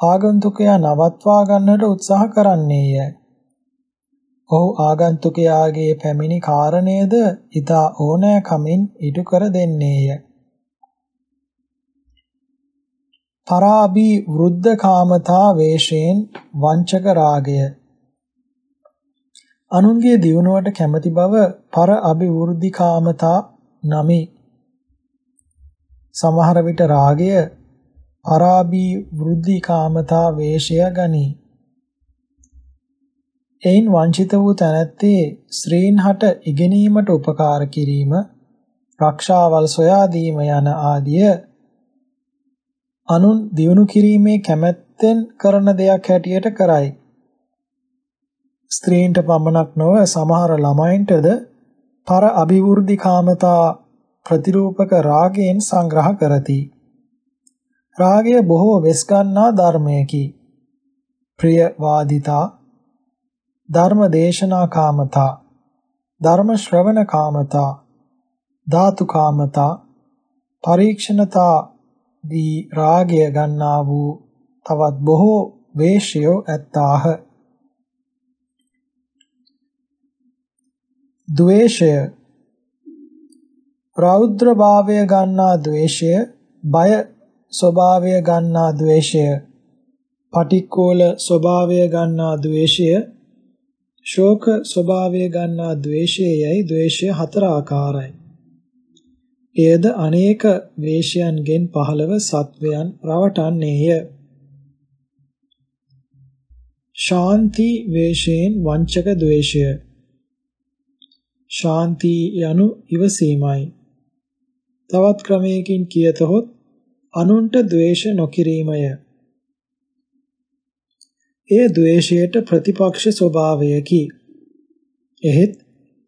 ආගන්තුකයා නවත්වා ගන්නට උත්සාහ කරන්නේය. ඔහු ආගන්තුකයාගේ පැමිණි කාරණයද ඊතා ඕනෑකමින් ඉටු කර දෙන්නේය. පරාභී වෘද්ධ කාමතා වේශයෙන් වංචක රාගය අනුන්ගේ දියුණුවට කැමැති බව පර අභිවෘද්ධි කාමතා නමි සමහර විට රාගය පරාභී වෘද්ධි කාමතා වේශය ගනී එයින් වංචිත වූ තැනැත්තේ ස්ත්‍රීන් හට ඉගෙනීමට උපකාර කිරීම, රක්ෂාවල් සොයා දීම යන ආදිය අනුන් දියුණු කිරීමේ කැමැත්තෙන් කරන දෙයක් හැටියට කරයි. ස්ත්‍රීන්ට පමණක් නොව සමහර ළමයින්ටද පර අභිවෘද්ධි කාමතා ප්‍රතිරූපක රාගයෙන් සංග්‍රහ කරති. රාගය බොහෝ වෙස් ගන්නා ධර්මයකි. ප්‍රිය වාදිතා ධර්ම දේශනා කාමතා ධර්ම ශ්‍රවණ කාමතා ධාතු කාමතා පරීක්ෂණතා දී රාගය ගන්නා වූ තවත් බොහෝ වේශයෝ ඇත්තාහ ද්වේෂය ප්‍රෞද්ධ භාවය ගන්නා ද්වේෂය බය ස්වභාවය ගන්නා ද්වේෂය පටික්කෝල ස්වභාවය ගන්නා ද්වේෂය ශෝක ස්වභාවය ගන්නා ද්වේෂයයි ද්වේෂය හතර ආකාරයි. එයද අනේක වේශයන්ගෙන් පහළව සත්වයන් රවටන්නේය. ශාන්ති වේශයෙන් වංචක ද්වේෂය ශාන්ති යනු ඉවසීමයි. තවත් ක්‍රමයකින් කියතහොත් අනුන්ට ද්වේෂ නොකිරීමය. එය ද්වේෂයට ප්‍රතිපක්ෂ ස්වභාවයකි. එහෙත්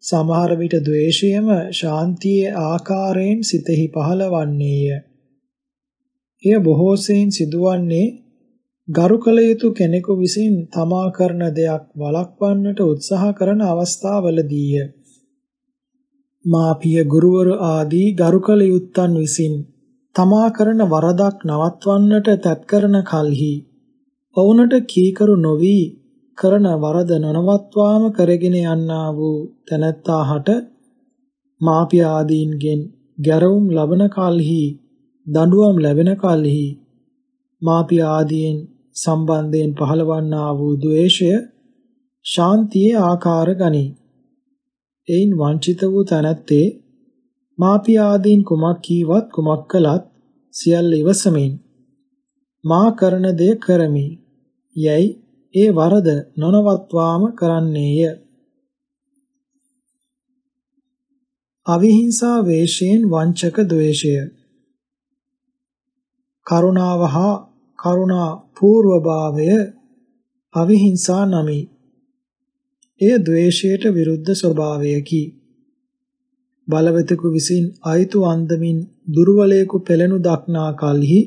සමහර විට ද්වේෂයම ශාන්තියේ ආකාරයෙන් සිතෙහි පහළවන්නේය. එය බොහෝ සෙයින් සිදුවන්නේ ගරු කළ යුතු කෙනෙකු විසින් තමා කරන දෙයක් වළක්වන්නට උත්සාහ කරන අවස්ථාවලදීය. මාපිය ගුරුවරු ආදී ගරු කළ යුත්තන් විසින් තමා කරන වරදක් නවත්වන්නට තැත් කරන කලෙහි ඔවුනට කීකරු නොවි කරන වරද නොනවත්වාම කරගෙන යන්නා වූ තැනැත්තාහට මාපිය ආදීන්ගෙන් ගැරවුම් ලබන කලෙහි දඬුවම් ලැබෙන කලෙහි මාපිය ආදීන් සම්බන්ධයෙන් පහළවන්නා වූ ද්වේෂය ශාන්තියේ ආකාර ගනී. එයින් වංචිත වූ තැනැත්තේ මාපිය ආදීන් කුමක් කීවත් කුමක් කළත් සියල්ල ඉවසමින් මා කරන දේ කරමි යැයි ඒ වරද නොනවත්වාම කරන්නේය. අවිහිංසා වේශයෙන් වංචක ද්වේෂය කරුණාව හා කරුණා పూర్ව භාවය අවිහිංසා නමි. එය ද්වේෂයට විරුද්ධ ස්වභාවයකි. බලවතෙකු විසින් අයිතු අන්දමින් දුර්වලයෙකු පෙළෙනු දක්නා කලෙහි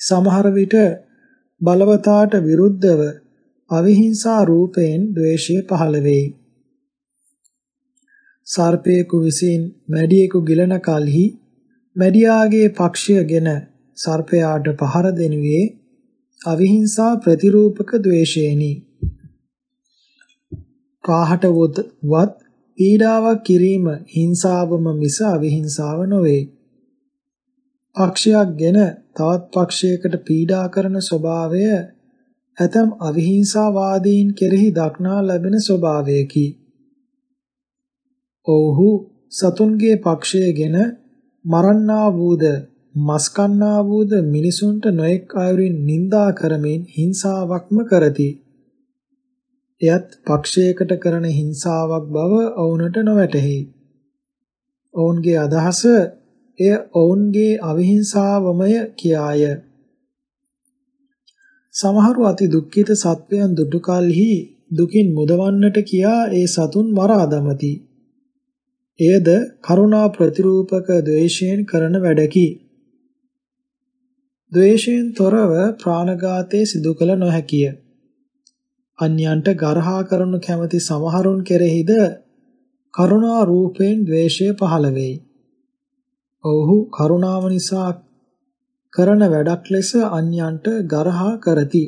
සමහර විට බලවතාට විරුද්ධව අවිහිංසා රූපයෙන් ද්වේෂය පහළ වෙයි. සර්පයෙකු විසින් මැඩියෙකු ගිලන කලෙහි මැඩියාගේ පක්ෂයගෙන සර්පයාට පහර දෙනුවේ අවිහිංසා ප්‍රතිරූපක ද්වේෂයෙනි. කාහට වත් පීඩාවක් කිරීම හිංසාවම මිස අවිහිංසාව නොවේ. පක්ෂයක්ගෙන තවත් පක්ෂයකට පීඩා කරන ස්වභාවය ඇතම් අවිහිංසාවාදීන් කෙරෙහි දක්නා ලැබෙන ස්වභාවයකි. ඔව්හු සතුන්ගේ පක්ෂයගෙන මරන්නා වූද මස්කන්නා වූද මිනිසුන්ට නොඑක් අයුරින් නිඳා කරමින් හිංසාවක්ම කරති. එයත් පක්ෂයකට කරන හිංසාවක් බව ඔවුන්ට නොවැටහි. ඔවුන්ගේ අදහස එය ඔවුන්ගේ අවිහිංසාවමය කියාය. සමහරු අති දුක්ඛිත සත්වයන් දුටු කලෙහි දුකින් මුදවන්නට කියා ඒ සතුන් මරා දමති. එයද කරුණා ප්‍රතිරූපක ද්වේෂයෙන් කරන වැඩකි. ද්වේෂයෙන් තොරව ප්‍රාණඝාතයේ සිදු කළ නොහැකිය. අන්‍යයන්ට ගරහා කරනු කැමති සමහරුන් කෙරෙහිද කරුණා රූපයෙන් ද්වේෂය පහළ වෙයි. ඔවුහු කරුණාව නිසා කරන වැඩක් ලෙස අන්‍යයන්ට ගරහා කරති.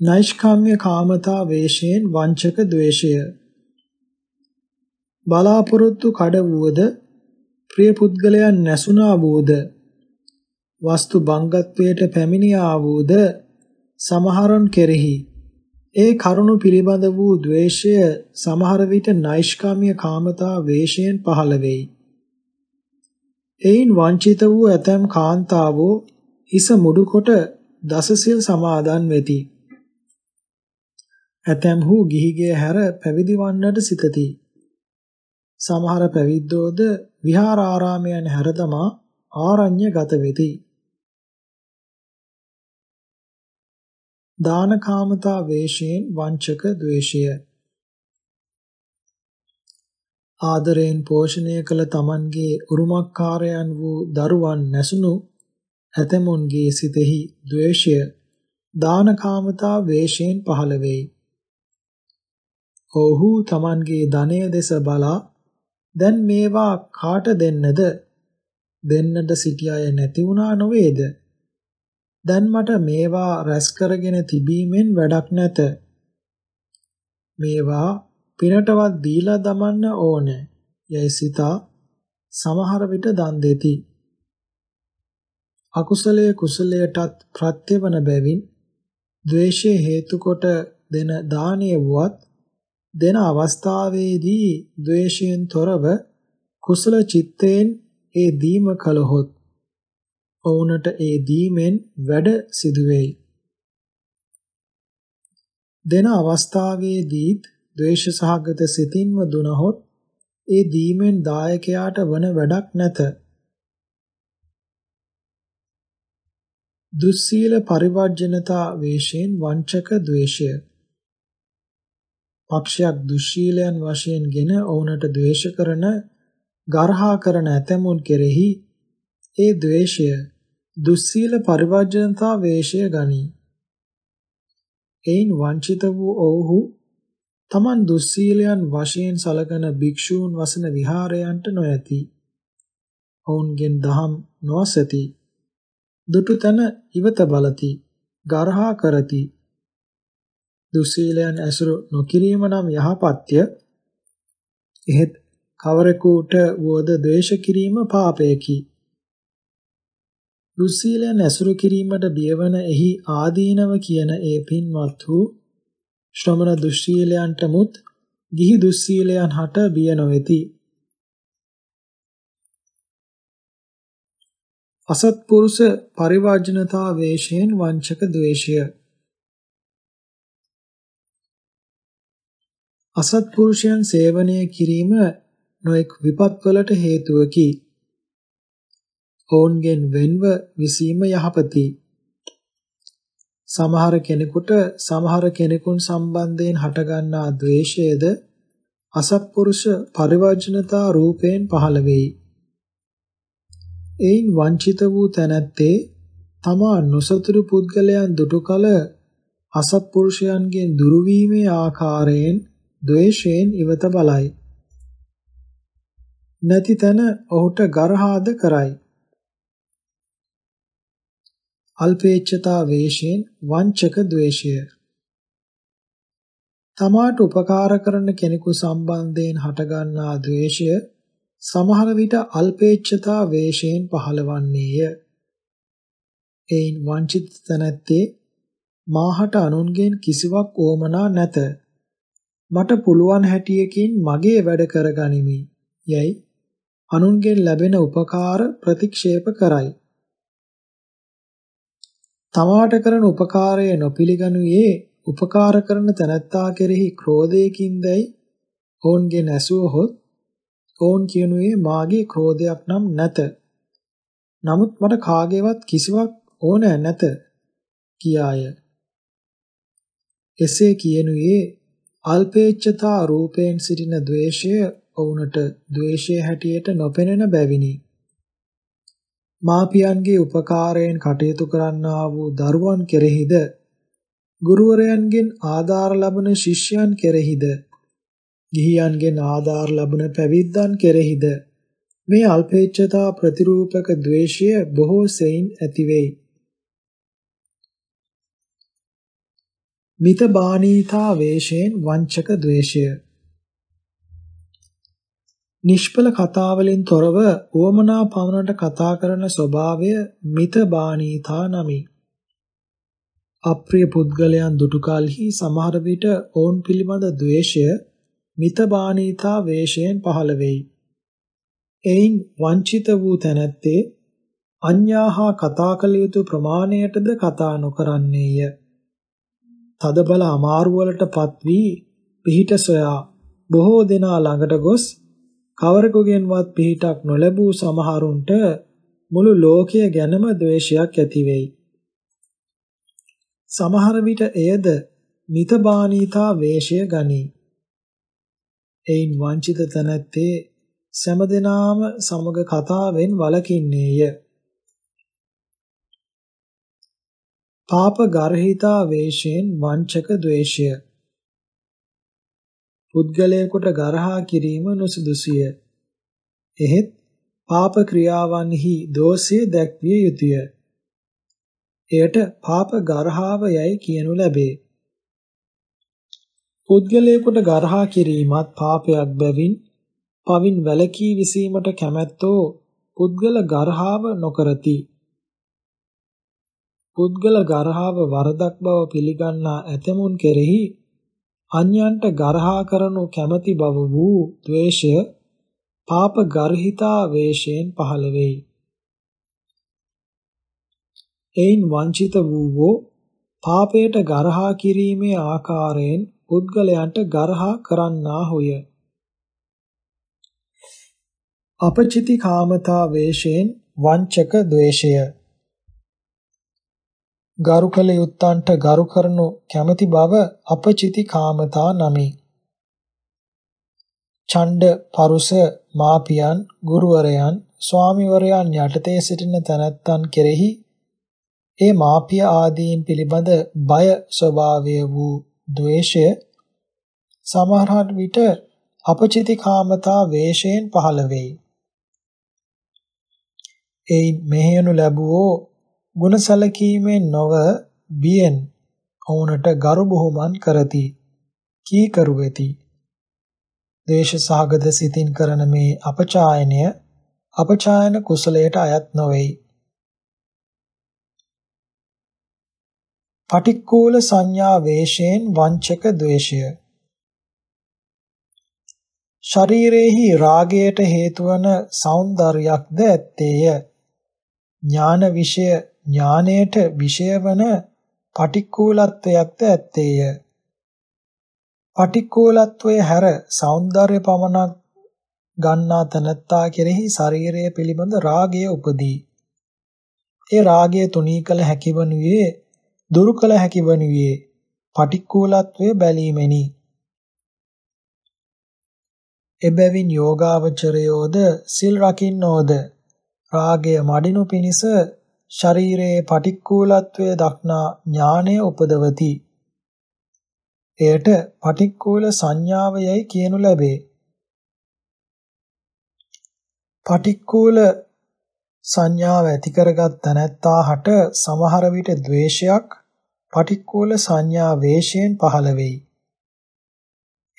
නෛෂ්කාම්‍ය කාමතා වේශයෙන් වංචක ද්වේෂය බලාපොරොත්තු කඩ වූද ප්‍රිය පුද්ගලයන් නැසුණා වූද වස්තු බංගත්වයට පැමිණියා වූද සමහරන් කෙරෙහි ඒ කරුණු පිළිබඳ වූ द्वේෂය සමහර විට නෛෂ්කාම්‍ය කාමතා වේශයෙන් පහළ වෙයි. එයින් වංචිත වූ ඇතැම් කාන්තාවෝ හිස මුඩු කොට දසසිල් සමාදන් වෙති. ඇතැම්හු ගිහිගේ හැර පැවිදි වන්නට සිතති. සමහර පැවිද්දෝද විහාරාරාමයන් හැරදමා ආරණ්‍ය ගත වෙති. දානකාමතා වේශයෙන් වංචක ද්වේෂය. ආදරයෙන් පෝෂණය කළ තමන්ගේ උරුමකාරයන් වූ දරුවන් නැසුණු ඇතමුන්ගේ සිතෙහි ද්වේෂය දානකාමතා වේශයෙන් පහළ වෙයි. ඔහු තමන්ගේ ධනය දෙස බලා දැන් මේවා කාට දෙන්නද? දෙන්නට සිටි අය නැති වුණා නොවේද? දැන් මට මේවා රැස් කරගෙන තිබීමෙන් වැඩක් නැත. මේවා පිනටවත් දීලා දමන්න ඕනේ. යයි සිතා සමහර විට දන් දෙති. අකුසලයේ කුසලයටත් ප්‍රත්‍යවන බැවින් ද්වේෂයේ හේතු කොට දෙන දානීය වුවත් දෙන අවස්ථාවේදී ද්වේෂයෙන් තොරව කුසල චිත්තයෙන් ඒ දීම කළහොත් ඔවුනට ඒ දීමෙන් වැඩ සිදුවේයි. දෙන අවස්ථාවේදීත් ද්වේෂ සහගත සිතින්ම දුනහොත් ඒ දීමෙන් දායකයාට වන වැඩක් නැත. දුස්සීල පරිවර්ජනතා වේශයෙන් වංචක ද්වේෂය පක්ෂයක් දුස්සීලයන් වශයෙන්ගෙන ඔවුන්ට ද්වේෂ කරන ගර්හා කරන ඇතමුන් කෙරෙහි ඒ ද්වේෂය දුස්සීල පරිවර්ජනතා වේශය ගනී. එයින් වංචිත වූ ඔවුහු තමන් දුස්සීලයන් වශයෙන් සලකන භික්ෂූන් වසන විහාරයන්ට නොයති. ඔවුන්ගෙන් දහම් නොසති. දුටු තැන ඉවත බලති. ගර්හා කරති. දුස්සීලයන් ඇසුරු නොකිරීම නම් යහපත්ය. එහෙත් කවරෙකුට වුවද ද්වේෂ කිරීම පාපයකි. දුස්සීලයන් ඇසුරු කිරීමට බියවන එහි ආදීනව කියන ඒ පින්වත් වූ ශ්‍රමණ දුස්සීලයන්ටමුත් ගිහි දුස්සීලයන් හට බිය නොවේති. අසත්පුරුෂ පරිවර්ජනතා වේශයෙන් වංචක ද්වේෂය අසත්පුරුෂයන් සේවනය කිරීම නොඑක් විපත්වලට හේතුවකි. ඔවුන්ගෙන් වෙන්ව විසීම යහපති. සමහර කෙනෙකුට සමහර කෙනෙකුන් සම්බන්ධයෙන් හටගන්නා ද්වේෂයද අසත්පුරුෂ පරිවර්ජනතා රූපයෙන් පහළ වෙයි. එයින් වංචිත වූ තැනැත්තේ තමා නොසතුරු පුද්ගලයන් දුටු කල අසත්පුරුෂයන්ගෙන් දුරු වීමේ ආකාරයෙන් ද්වේෂයෙන් ඉවත බලයි. නැති තැන ඔහුට ගරහාද කරයි. අල්පේච්ඡතා වේශයෙන් වංචක ද්වේෂය තමාට උපකාර කරන කෙනෙකු සම්බන්ධයෙන් හටගන්නා ද්වේෂය සමහර විට අල්පේච්ඡතා වේශයෙන් පහළවන්නේය. එයින් වංචිත තැනැත්තේ මාහට අනුන්ගෙන් කිසිවක් ඕමනා නැත. මට පුළුවන් හැටියකින් මගේ වැඩ කරගනිමි. යයි අනුන්ගෙන් ලැබෙන උපකාර ප්‍රතික්ෂේප කරයි. තමාට කරන උපකාරය නොපිළිගනුයේ උපකාර කරන තැනැත්තා කෙරෙහි ක්‍රෝධයකින්දයි ඔවුන්ගේ නැසුවහොත් ඔවුන් කියනුයේ මාගේ ක්‍රෝධයක් නම් නැත. නමුත් මට කාගේවත් කිසිවක් ඕනෑ නැත කියාය. එසේ කියනුයේ අල්පේච්ඡතා රූපයෙන් සිටින द्वේෂය ඔවුන්ට द्वේෂය හැටියට නොපෙනෙන බැවිනි. මාපියන්ගේ උපකාරයෙන් කටයුතු කරන්නා වූ දරුවන් කෙරෙහිද ගුරුවරයන්ගෙන් ආධාර ලබන ශිෂ්‍යයන් කෙරෙහිද ගිහියන්ගෙන් ආධාර ලබන පැවිද්දන් කෙරෙහිද මේ අල්පේච්ඡතා ප්‍රතිරූපක द्वේෂය බොහෝ සෙයින් ඇති වෙයි. මිතබානීතා වේශයෙන් වංචක ද්වේෂය නිෂ්පල කතාවලින් තොරව උවමනා පමණට කතා කරන ස්වභාවය මිතබානීතා නමි. අප්‍රිය පුද්ගලයන් දුටු කලෙහි සමහර විට ඔවුන් පිළිබඳ ද්වේෂය මිතබානීතා වේශයෙන් පහළ වෙයි. එයින් වංචිත වූ තැනැත්තේ අඤ්ඤාහා කතා කළ යුතු ප්‍රමාණයටද කතා නොකරන්නේය. තදබල අමාරු වලටපත් වී පිහිට සොයා බොහෝ දෙනා ළඟට ගොස් කවරෙකුගෙන්වත් පිහිටක් නොලැබූ සමහරුන්ට මුළු ලෝකය ගැනම ද්වේෂයක් ඇති වෙයි. සමහර විට එයද මිතබානීතා වේශය ගනී. එයින් වංචිත තැනැත්තේ සෑම දිනාම සමග කතාවෙන් වළකින්නේය. පාප ගර්හිතා වේශයෙන් වංචක ද්වේෂය පුද්ගලයෙකුට ගරහා කිරීම නුසුදුසිය. එහෙත් පාප ක්‍රියාවන්හි දෝෂය දැක්විය යුතුය. එයට පාප ගරහාව යයි කියනු ලැබේ. පුද්ගලයෙකුට ගරහා කිරීමත් පාපයක් බැවින් පවින් වැළකී විසීමට කැමැත්තෝ පුද්ගල ගරහාව නොකරති. පුද්ගල ගරහාව වරදක් බව පිළිගන්නා ඇතමුන් කෙරෙහි අන්‍යයන්ට ගරහා කරනු කැමැති බව වූ ද්වේෂය පාප ගර්හිතා වේශයෙන් පහළ වෙයි. එයින් වංචිත වූවෝ පාපයට ගරහා කිරීමේ ආකාරයෙන් පුද්ගලයන්ට ගරහා කරන්නාහුය. අපචිති කාමතා වේශයෙන් වංචක ද්වේෂය ගරු කළ යුත්තන්ට ගරු කරනු කැමැති බව අපචිති කාමතා නමි. ඡණ්ඩ පරුස මාපියන් ගුරුවරයන් ස්වාමිවරයන් යටතේ සිටින තැනැත්තන් කෙරෙහි ඒ මාපිය ආදීන් පිළිබඳ බය ස්වභාවය වූ ද්වේෂය සමහර විට අපචිති කාමතා වේශයෙන් පහළ වෙයි. එයින් මෙහෙයනු ලැබුවෝ ගුණසලකීමෙන් නොව බියෙන් ඔවුනට ගරු බුහුමන් කරති කීකරු වෙති. දේශ සහගත සිතින් කරන මේ අපචායනය අපචායන කුසලයට අයත් නොවේයි. පටික්කුල සංඥා වේශයෙන් වංචක ද්වේෂය ශරීරේහි රාගයට හේතු වන సౌందර්යයක්ද ඇත්තේය ඥාන විෂය ඥානයට විෂය වන පටික්කුලත්වයක්ද ඇත්තේය? පටික්කුලත්වය හැර సౌందර්ය පමණක් ගන්නා තනත්තා කෙරෙහි ශරීරය පිළිබඳ රාගය උපදී. ඒ රාගය තුනී කළ හැකි වනුයේ දුරු කළ හැකි වනුයේ පටික්කුලත්වය බැලීමෙනි. එබැවින් යෝගාවචරයෝද සිල් රකින්නෝද රාගය මඩිනු පිණිස ශරීරයේ පටික්කුලත්වය දක්නා ඥානය උපදවති. එයට පටික්කුල සංඥාව යයි කියනු ලැබේ. පටික්කුල සංඥාව ඇති කරගත් තැනැත්තා හට සමහර විට ද්වේෂයක් පටික්කුල සංඥා වේශයෙන් පහළ වෙයි.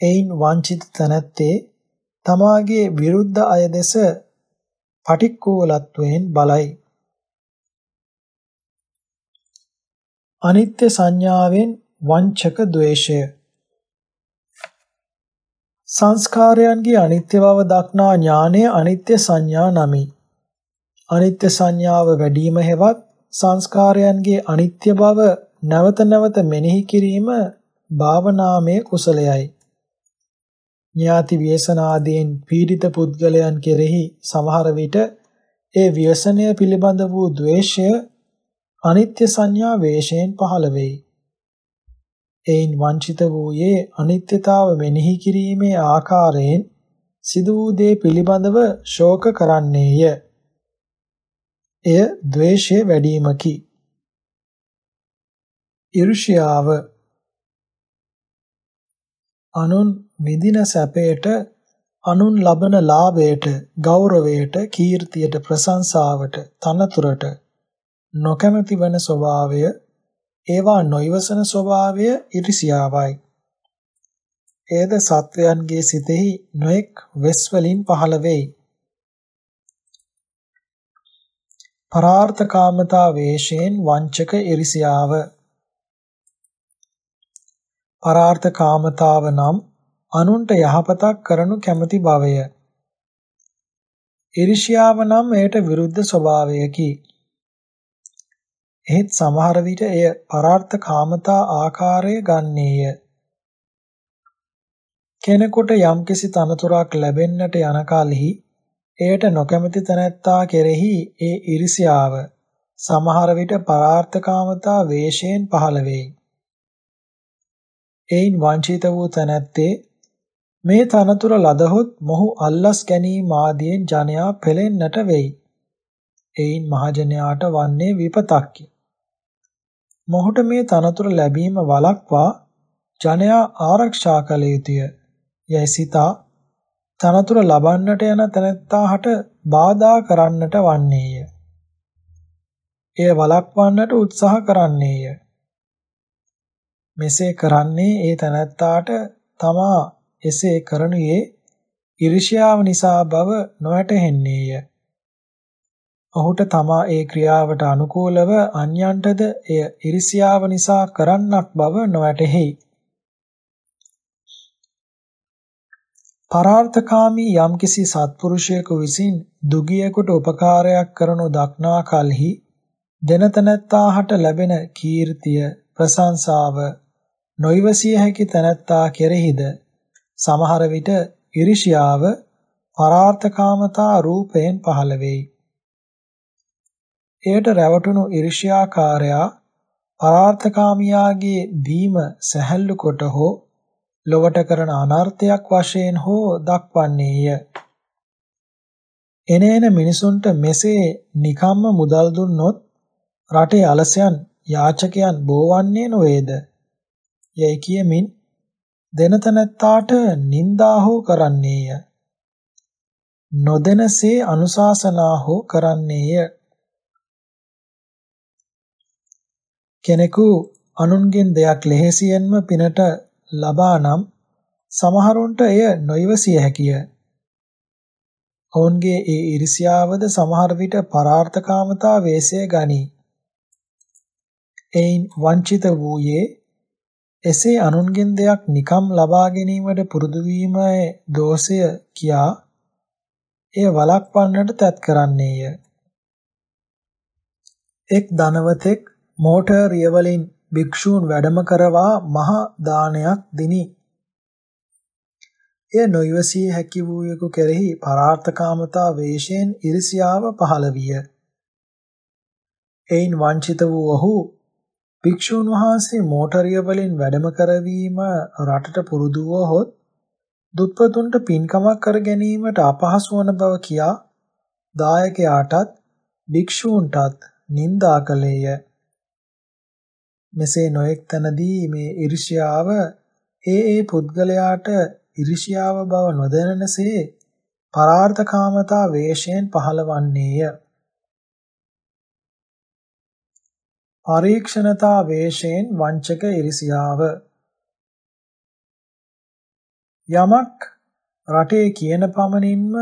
එයින් වංචිත තැනැත්තේ තමාගේ විරුද්ධ අය දෙස පටික්කුලත්වයෙන් බලයි. අනිත්‍ය සංඥාවෙන් වංචක ද්වේෂය සංස්කාරයන්ගේ අනිත්‍ය බව දක්නා ඥානය අනිත්‍ය සංඥා නමි. අනිත්‍ය සංඥාව වැඩිම හෙවත් සංස්කාරයන්ගේ අනිත්‍ය බව නැවත නැවත මෙනෙහි කිරීම භාවනාමය කුසලයයි. ඥාති ව්‍යසනාදීන් පීඩිත පුද්ගලයන් කෙරෙහි සමහර විට ඒ ව්‍යසනය පිළිබඳ වූ द्वේෂය අනිත්‍ය සංඥා වේශයෙන් පහළ වෙයි. එයින් වංචිත වූයේ අනිත්‍යතාව මෙනෙහි කිරීමේ ආකාරයෙන් සිදු වූ දේ පිළිබඳව ශෝක කරන්නේය. එය द्वේෂය වැඩිමකි. ඊර්ෂ්‍යාව අනුන් විඳින සැපයට අනුන් ලබන ලාභයට ගෞරවයට කීර්තියට ප්‍රශංසාවට තනතුරට නොකැමැති වන ස්වභාවය ඒවා නොයවසන ස්වභාවය ඉරිසියාවයි එයද සත්වයන්ගේ සිතෙහි නොඑක් වෙස් වලින් පහළ වෙයි. පරාර්ථකාමතා වේශයෙන් වංචක ඉරිසියාව පරාර්ථකාමතාව නම් අනුන්ට යහපතක් කරනු කැමැති බවය. ඉරිෂියාව නම් එයට විරුද්ධ ස්වභාවයකි. එහෙත් සමහර විට එය පරාර්ථකාමතා ආකාරය ගන්නේය. කෙනෙකුට යම්කිසි තනතුරක් ලැබෙන්නට යන කලෙහි එයට නොකැමැති තැනැත්තා කෙරෙහි ඒ ඉරිසියාව සමහර විට පරාර්ථකාමතා වේශයෙන් පහළ වෙයි. එයින් වංචිත වූ තැනැත්තේ මේ තනතුර ලදහොත් මොහු අල්ලස් ගැනීම ආදියෙන් ජනයා පෙළෙන්නට වෙයි. එයින් මහජනයාට වන්නේ විපතක්ය. මොහුට මේ තනතුර ලැබීම වළක්වා ජනයා ආරක්ෂා කළ යුතුය. යයි සිතා තනතුර ලබන්නට යන තැනැත්තාට බාධා කරන්නට වන්නේය. එය වළක්වන්නට උත්සාහ කරන්නේය. මෙසේ කරන්නේ ඒ තැනැත්තාට තමා එසේ කරනුයේ iriෂ්‍යාව නිසා බව නොවැටහෙන්නේය. ඔහුට තමා ඒ ක්‍රියාවට අනුකූලව අන්‍යයන්ටද එය iriෂ්‍යාව නිසා කරන්නක් බව නොවැටහෙයි. පරාර්ථකාමී යම්කිසි සත්පුරුෂයෙකු විසින් දුගියෙකුට උපකාරයක් කරනු දක්නා කලෙහි දෙනතනත්තාහට ලැබෙන කීර්තිය ප්‍රශංසාව නොයිවසිය හැකි තැනැත්තා කෙරෙහිද සමහර විට ඉරිෂියාව පරාර්ථකාමතා රූපයෙන් පහළ වෙයි. එයට රැවටුණු ඉරිෂියාකාරයා පරාර්ථකාමියාගේ දීම සැහැල්ලු කොට හෝ ලොවට කරන අනර්ථයක් වශයෙන් හෝ දක්වන්නේය. එනේන මිනිසුන්ට මෙසේ නිකම්ම මුදල් දුන්නොත් රටේ අලසයන් යාචකයන් බෝවන්නේ නොවේද? යයි කියමින් දෙන තැනැත්තාට නින්දා හෝ කරන්නේය. නොදෙනසේ අනුශාසනා හෝ කරන්නේය. කෙනෙකු අනුන්ගෙන් දෙයක් ලෙහෙසියෙන්ම පිනට ලබා නම් සමහරුන්ට එය නොයවසිය හැකිය. ඔවුන්ගේ ඒ iriසියාවද සමහර විට පරාර්ථකාමතා වේශය ගනී. එයින් වංචිත වූයේ එසේ අනුන්ගෙන් දෙයක් නිකම් ලබා ගැනීමට පුරුදු වීමේ දෝෂය කියා එය වළක්වන්නට තැත් කරන්නේය. එක් ධනවතෙක් මෝටර් රියවලින් භික්ෂූන් වැඩම කරවා මහ දානයක් දිනි. එය නොයවසිය හැකි වූයෙකු කෙරෙහි පරාර්ථකාමතා වේශයෙන් ඉරිසියාව පහළ විය. එයින් වංචිත වූ ඔහු භික්ෂූන් වහන්සේ මෝටරිය වලින් වැඩම කරවීම රටට පුරුදු වූහොත් දුප්පතුන්ට පින්කමක් කර ගැනීමට අපහසු වන බව කියා දායකයාටත් භික්ෂූන්ටත් නින්දා කළේය. මෙසේ නොඑක් තැනදී මේ iriෂ්‍යාව ඒ ඒ පුද්ගලයාට iriෂ්‍යාව බව නොදැනෙනසේ පරාර්ථකාමතා වේශයෙන් පහළවන්නේය. පරීක්ෂණතා වේශයෙන් වංචක ඉරිසියාව යමක් රටේ කියන පමණින්ම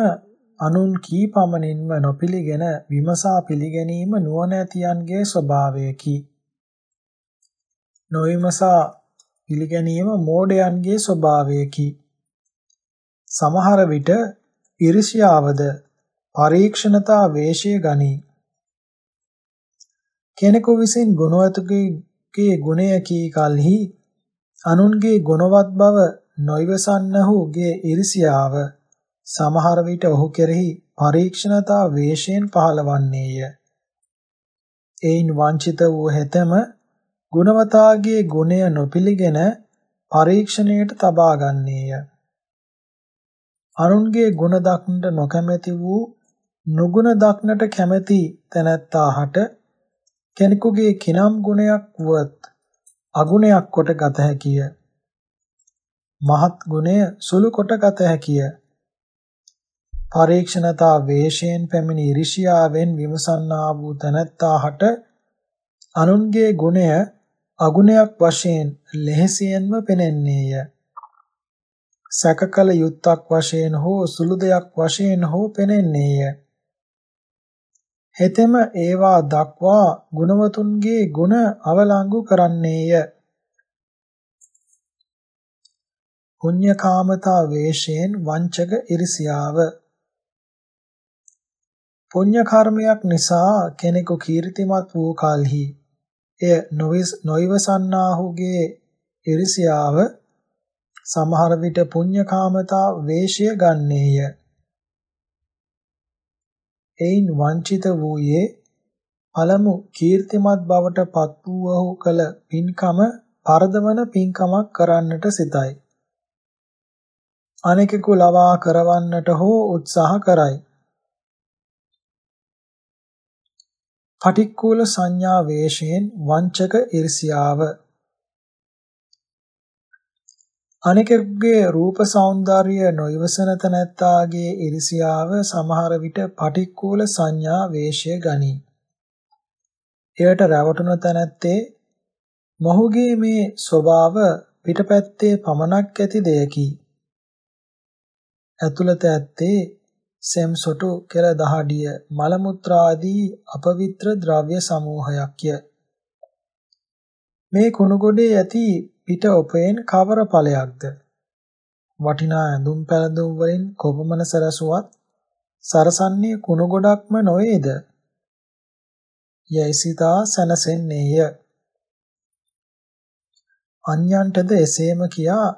අනුන් කී පමණින්ම නොපිළිගෙන විමසා පිළිගැනීම නුවණැතියන්ගේ ස්වභාවයකි. නොවිමසා පිළිගැනීම මෝඩයන්ගේ ස්වභාවයකි. සමහර විට ඉරිසියාවද පරීක්ෂණතා වේශය ගනී. කෙනෙකු විසින් ගුණවතුගේ ගුණය කී කලෙහි අනුන්ගේ ගුණවත් බව නොයිවසන්නහුගේ ඉරිසියාව සමහර විට ඔහු කෙරෙහි පරීක්ෂණතා වේශයෙන් පහළවන්නේය. එයින් වංචිත වූ හෙතම ගුණවතාගේ ගුණය නොපිළිගෙන පරීක්ෂණයට තබා ගන්නේය. අනුන්ගේ ගුණ දක්නට නොකැමැති වූ නුගුණ දක්නට කැමැති තැනැත්තාහට කෙනෙකුගේ කිනම් ගුණයක් වුවත් අගුණයක් කොට ගත හැකිය. මහත් ගුණය සුළු කොට ගත හැකිය. පරීක්ෂණතා වේශයෙන් පැමිණි ඍෂියාවෙන් විමසන්නා වූ තැනැත්තාහට අනුන්ගේ ගුණය අගුණයක් වශයෙන් ලෙහෙසියෙන්ම පෙනෙන්නේය. සැකකල යුත්තක් වශයෙන් හෝ සුළු දෙයක් වශයෙන් හෝ පෙනෙන්නේය. හෙතෙම ඒවා දක්වා ගුණවතුන්ගේ ගුණ අවලංගු කරන්නේය. පුඤ්ඤකාමතා වේශයෙන් වංචක ඉරිසියාව පුඤ්ඤ කර්මයක් නිසා කෙනෙකු කීර්තිමත් වූ කලෙහි එය නොයිවසන්නාහුගේ ඉරිසියාව සමහර විට පුඤ්ඤකාමතා වේශය ගන්නේය. එයින් වංචිත වූයේ පළමු කීර්තිමත් බවට පත් වූවහු කළ පින්කම පරදවන පින්කමක් කරන්නට සිතයි. අනෙකෙකු ලවා කරවන්නට හෝ උත්සාහ කරයි. පටික්කුල සංඥා වේශයෙන් වංචක ඉර්ෂියාව අනෙකෙකුගේ රූප సౌందර්ය නොයවසන තැනැත්තාගේ ඉරිසියාව සමහර විට පටික්කුල සංඥා වේශය ගනී. එයට රැවටුන තැනැත්තේ මොහුගේ මේ ස්වභාව පිටපැත්තේ පමණක් ඇති දෙයකි. ඇතුළත ඇත්තේ සෙම් සොටු කෙල දහඩිය මල මුත්‍රාදී අපවිත්‍ර ද්‍රව්‍ය සමූහයක්ය. මේ කුණු ගොඩේ ඇති පිට ඔපයෙන් කවර ඵලයක්ද? වටිනා ඇඳුම් පැළඳුම් වලින් කොපමණ සරසුවත් සරසන්නේ කුණු ගොඩක්ම නොවේද? යයිසිතා සනසෙන්නේය. අන්‍යන්ටද එසේම කියා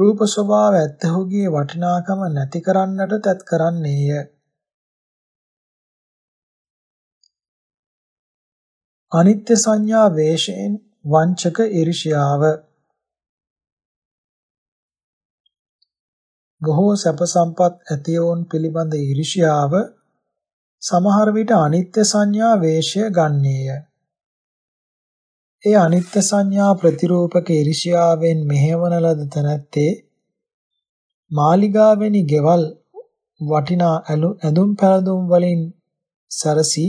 රූප ස්වභාව ඇත්තහුගේ වටිනාකම නැති කරන්නට තත් කරන්නේය. අනිත්‍ය සංඥා වේශයෙන් වංචක ඉරිෂියාව බොහෝ සැප සම්පත් ඇතිවුන් පිළිබඳ ඊර්ෂ්‍යාව සමහර විට අනිත්‍ය සංඥා වේශය ගන්නේය. ඒ අනිත්‍ය සංඥා ප්‍රතිරූපක ඊර්ෂ්‍යාවෙන් මෙහෙවන ලද තැනැත්තේ මාලිගාවෙනි ගෙවල් වටිනා ඇඳුම් පැළඳුම් වලින් සරසි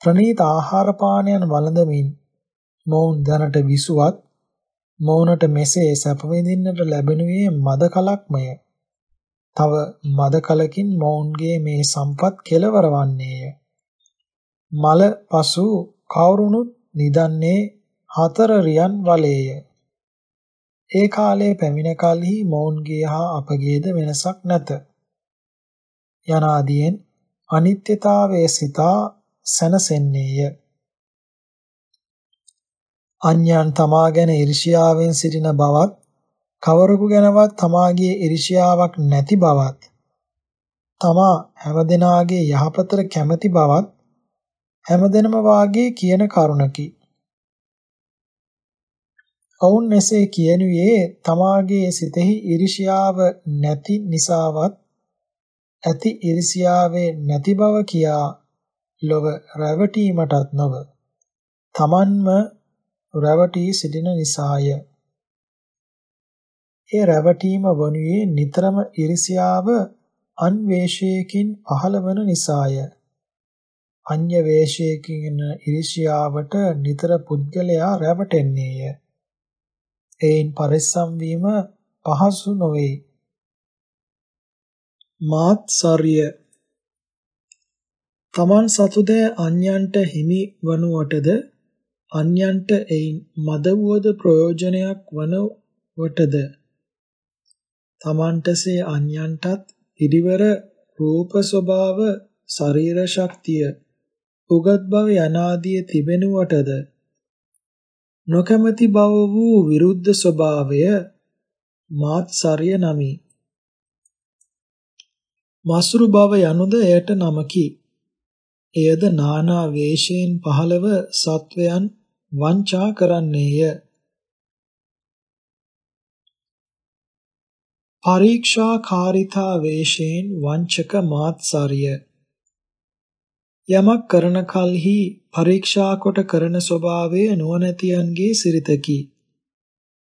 ප්‍රණීත ආහාර පානයන් වළඳමින් මොවුන් දැනට විසුවත් මොවුනට මෙසේ සැප විඳින්නට ලැබෙනුයේ මද කලක්මය. තව මද කලකින් මොවුන්ගේ මේ සම්පත් කෙලවර වන්නේය. මල පසු කවුරුණුත් නිදන්නේ හතර රියන් වලේය. ඒ කාලයේ පැමිණ කලෙහි මොවුන්ගේ හා අපගේද වෙනසක් නැත. යනාදීන් අනිත්‍යතාවයේ සිතා සැනසෙන්නේය. අන්‍යයන් තමා ගැන ඊර්ෂ්‍යාවෙන් සිටින බවත් කවරෙකු ගැනවත් තමාගේ ඊර්ෂ්‍යාවක් නැති බවත් තමා හැමදෙනාගේ යහපතට කැමැති බවත් හැමදෙනම වාගේ කියන කරුණකි. ඔවුන් එසේ කියනුයේ තමාගේ සිතෙහි ඊර්ෂ්‍යාව නැති නිසාවත් ඇති ඊර්ෂ්‍යාවේ නැති බව කියා ලොව රැවටීමටත් නොව තමන්ම රැවටී සිටින නිසාය. ඒ රැවටීම වනුයේ නිතරම ඉරිසියාව අන්වේෂයකින් පහළවන නිසාය. අන්‍ය වේශයකින් ඉරිසියාවට නිතර පුද්ගලයා රැවටෙන්නේය. එයින් පරිස්සම් වීම පහසු නොවේ. මාත්සර්ය තමන් සතුද අන්‍යන්ට හිමි වනුවටද අන්‍යන්ට එයින් මද වුවද ප්‍රයෝජනයක් වනවටද තමන්ටසේ අන්‍යන්ටත් පිරිවර රූප ස්වභාව ශරීර ශක්තිය උගත් බව යනාදිය තිබෙනුවටද නොකමැති බව වූ විරුද්ධ ස්වභාවය මාත්සර්ය නමි. මසුරු බව යනුද එයට නමකි. එයද නානා වේශයෙන් පහළව සත්වයන් වංචා කරන්නේය. පරීක්ෂාකාරිතා වේශයෙන් වංචක මාත්සාරිය යමක් කරන කලෙහි පරීක්ෂා කොට කරන ස්වභාවය නුවණැතියන්ගේ සිරිතකි.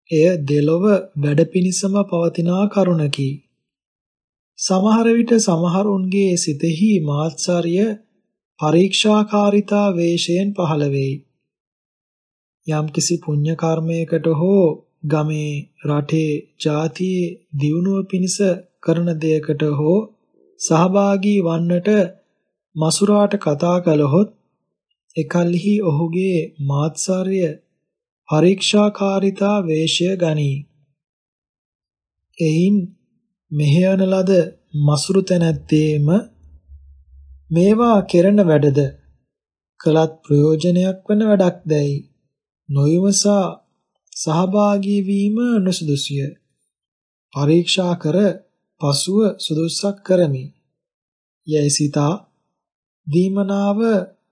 එය දෙලොව වැඩ පිණිසම පවතිනා කරුණකි. සමහර විට සමහරුන්ගේ සිතෙහි මාත්සාරිය පරීක්ෂාකාරිතා වේශයෙන් පහළ වෙයි. යම්කිසි පුණ්‍ය කර්මයකට හෝ ගමේ රටේ ජාතියේ දියුණුව පිණිස කරන දෙයකට හෝ සහභාගී වන්නට මසුරාට කතා කළහොත් එකල්හි ඔහුගේ මාත්සර්ය පරීක්ෂාකාරිතා වේශය ගනී. එයින් මෙහෙයන ලද මසුරු තැනැත්තේම මේවා කෙරෙන වැඩද කලත් ප්‍රයෝජනයක් වන වැඩක් දැයි නොයවසා සහභාගී වීම නොසුදුසුය. පරීක්ෂා කර පසුව සුදුසුසක් කරමි. යයි සිතා දීමනාව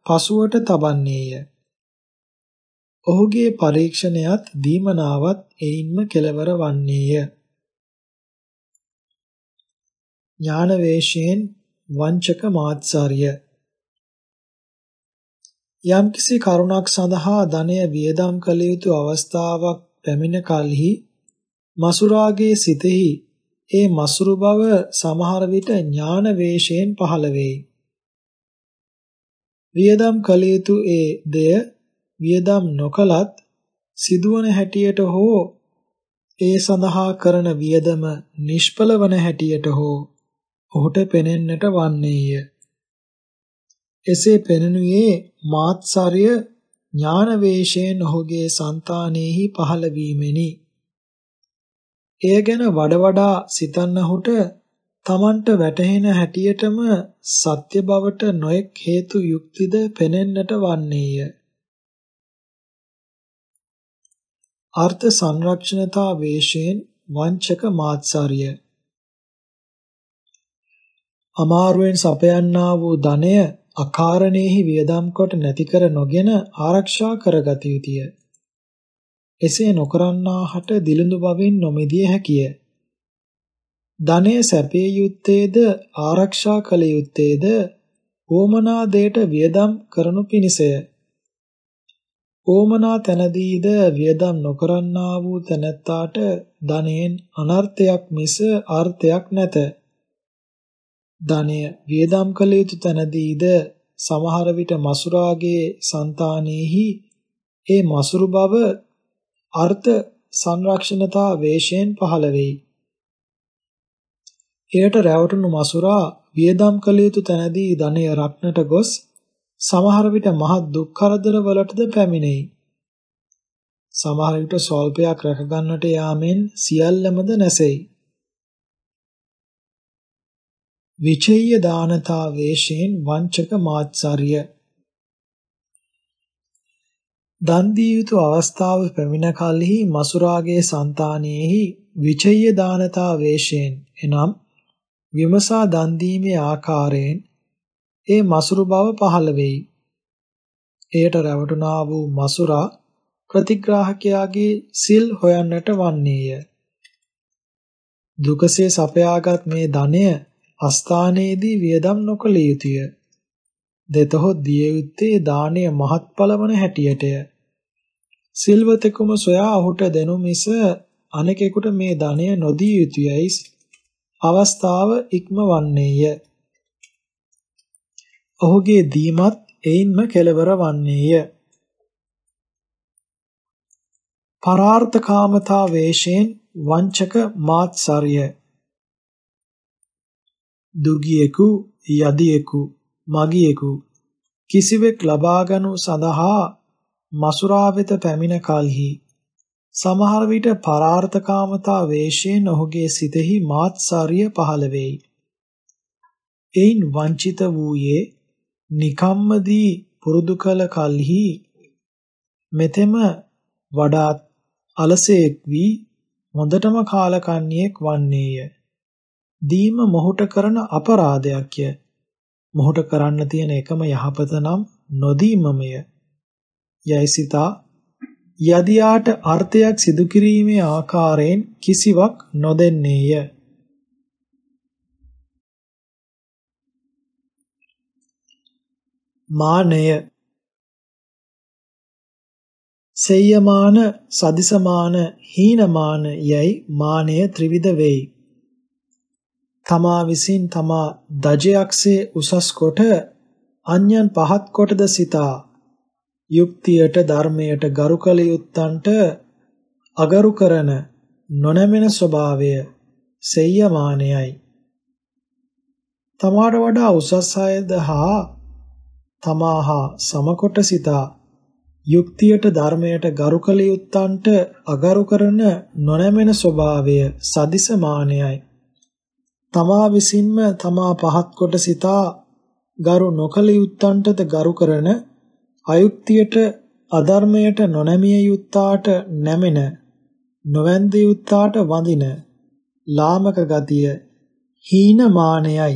පසුවට තබන්නේය. ඔහුගේ පරීක්ෂණයත් දීමනාවත් එයින්ම කෙලවර වන්නේය. ඥාන වේශයෙන් වංචක මාත්සාරිය යම්කිසි කරුණක් සඳහා ධනය වියදම් කළ යුතු අවස්ථාවක් පැමිණ කලෙහි මසුරාගේ සිතෙහි ඒ මසුරු බව සමහර විට ඥාන වේශයෙන් පහළ වෙයි. වියදම් කළ යුතු ඒ දෙය වියදම් නොකලත් සිදුවන හැටියට හෝ ඒ සඳහා කරන වියදම නිෂ්ඵල වන හැටියට හෝ ඔහුට පෙනෙන්නට වන්නේය. එසේ පෙනෙනුයේ මාත්සර්ය ඥාන වේශයෙන් ඔහුගේ సంతානෙහි පහළ වීමෙනි. එය ගැන වඩ වඩා සිතන්නහුට තමන්ට වැටහෙන හැටියටම සත්‍ය බවට නොඑක් හේතු යුක්තිද පෙනෙන්නට වන්නේය. අර්ථ සංරක්ෂණතා වේශයෙන් වංචක මාත්සර්ය අමාරුවෙන් සපයන්නා වූ ධනය අකාරණේහි වියදම් කොට නැති කර නොගෙන ආරක්ෂා කරගත යුතුය. එසේ නොකරන්නාහට දිලිඳු බවින් නොමිදිය හැකිය. ධනය සැපේ යුත්තේද ආරක්ෂා කළ යුත්තේද ඕමනා දෙයට වියදම් කරනු පිණිසය. ඕමනා තැනදීද වියදම් නොකරන්නා වූ තැනැත්තාට ධනයෙන් අනර්ථයක් මිස අර්ථයක් නැත. ධනය වියදම් කළ යුතු තැනදීද සමහර විට මසුරාගේ సంతානෙහි ඒ මසුරු බව අර්ථ සංරක්ෂණතා වේශයෙන් පහළ වෙයි. එයට රැවටුණු මසුරා වියදම් කළ යුතු තැනදී ධනය රක්නට ගොස් සමහර විට මහත් දුක් කරදර වලටද පැමිණෙයි. සමහර විට ස්වල්පයක් රැක ගන්නට යාමෙන් සියල්ලමද නැසෙයි. විචේය දානතා වේශයෙන් වංචක මාත්සර්ය දන් දිය යුතු අවස්ථාව පැමිණ කලෙහි මසුරාගේ సంతානෙහි විචේය දානතා වේශයෙන් එනම් විමසා දන් දීමේ ආකාරයෙන් ඒ මසුරු බව පහළ වෙයි. එයට රැවටුණා වූ මසුරා ප්‍රතිග්‍රාහකයාගේ සිල් හොයන්නට වන්නේය. දුකසේ සපයාගත් මේ ධනය අස්ථානයේදී වියදම් නොකළ යුතුය. දෙතහොත් දිය යුත්තේ දානය මහත්ඵල වන හැටියටය. සිල්වතෙකුම සොයා ඔහුට දෙනු මිස අනෙකෙකුට මේ ධනය නොදිය යුතුයයි අවස්ථාව ඉක්මවන්නේය. ඔහුගේ දීමත් එයින්ම කෙලවර වන්නේය. පරාර්ථකාමතා වේශයෙන් වංචක මාත්සර්ය දුගියෙකු යදියෙකු මගියෙකු කිසිවෙක් ලබාගනු සඳහා මසුරා වෙත පැමිණ කලෙහි සමහර විට පරාර්ථකාමතා වේශයෙන් ඔහුගේ සිතෙහි මාත්සාරිය පහළ වෙයි. එයින් වංචිත වූයේ නිකම්මදී පුරුදු කළ කලෙහි මෙතෙම වඩාත් අලසෙක් වී හොඳටම කාලකන්ණියෙක් වන්නේය. දීම මොහුට කරන අපරාධයක්ය. මොහුට කරන්න තියෙන එකම යහපත නම් නොදීමමය. යයි සිතා යදියාට අර්ථයක් සිදු කිරීමේ ආකාරයෙන් කිසිවක් නොදෙන්නේය. මානය සෙය්‍යමාන සදිසමාන හීනමාන යයි මානය ත්‍රිවිධ වෙයි. තමා විසින් තමා දජයක්සේ උසස් කොට අන්‍යයන් පහත් කොටද සිතා යුක්තියට ධර්මයට ගරු කළ යුත්තන්ට අගරු කරන නොනැමෙන ස්වභාවය සෙය්‍යමානයයි. තමාට වඩා උසස් අයද හා තමාහා සමකොට සිතා යුක්තියට ධර්මයට ගරු කළ යුත්තන්ට අගරු කරන නොනැමෙන ස්වභාවය සදිසමානයයි. තමා විසින්ම තමා පහත් කොට සිතා ගරු නොකළ යුත්තන්ටද ගරු කරන අයුක්තියට අධර්මයට නොනැමිය යුත්තාට නැමෙන නොවැන්ද යුත්තාට වඳින ලාමක ගතිය හීන මානයයි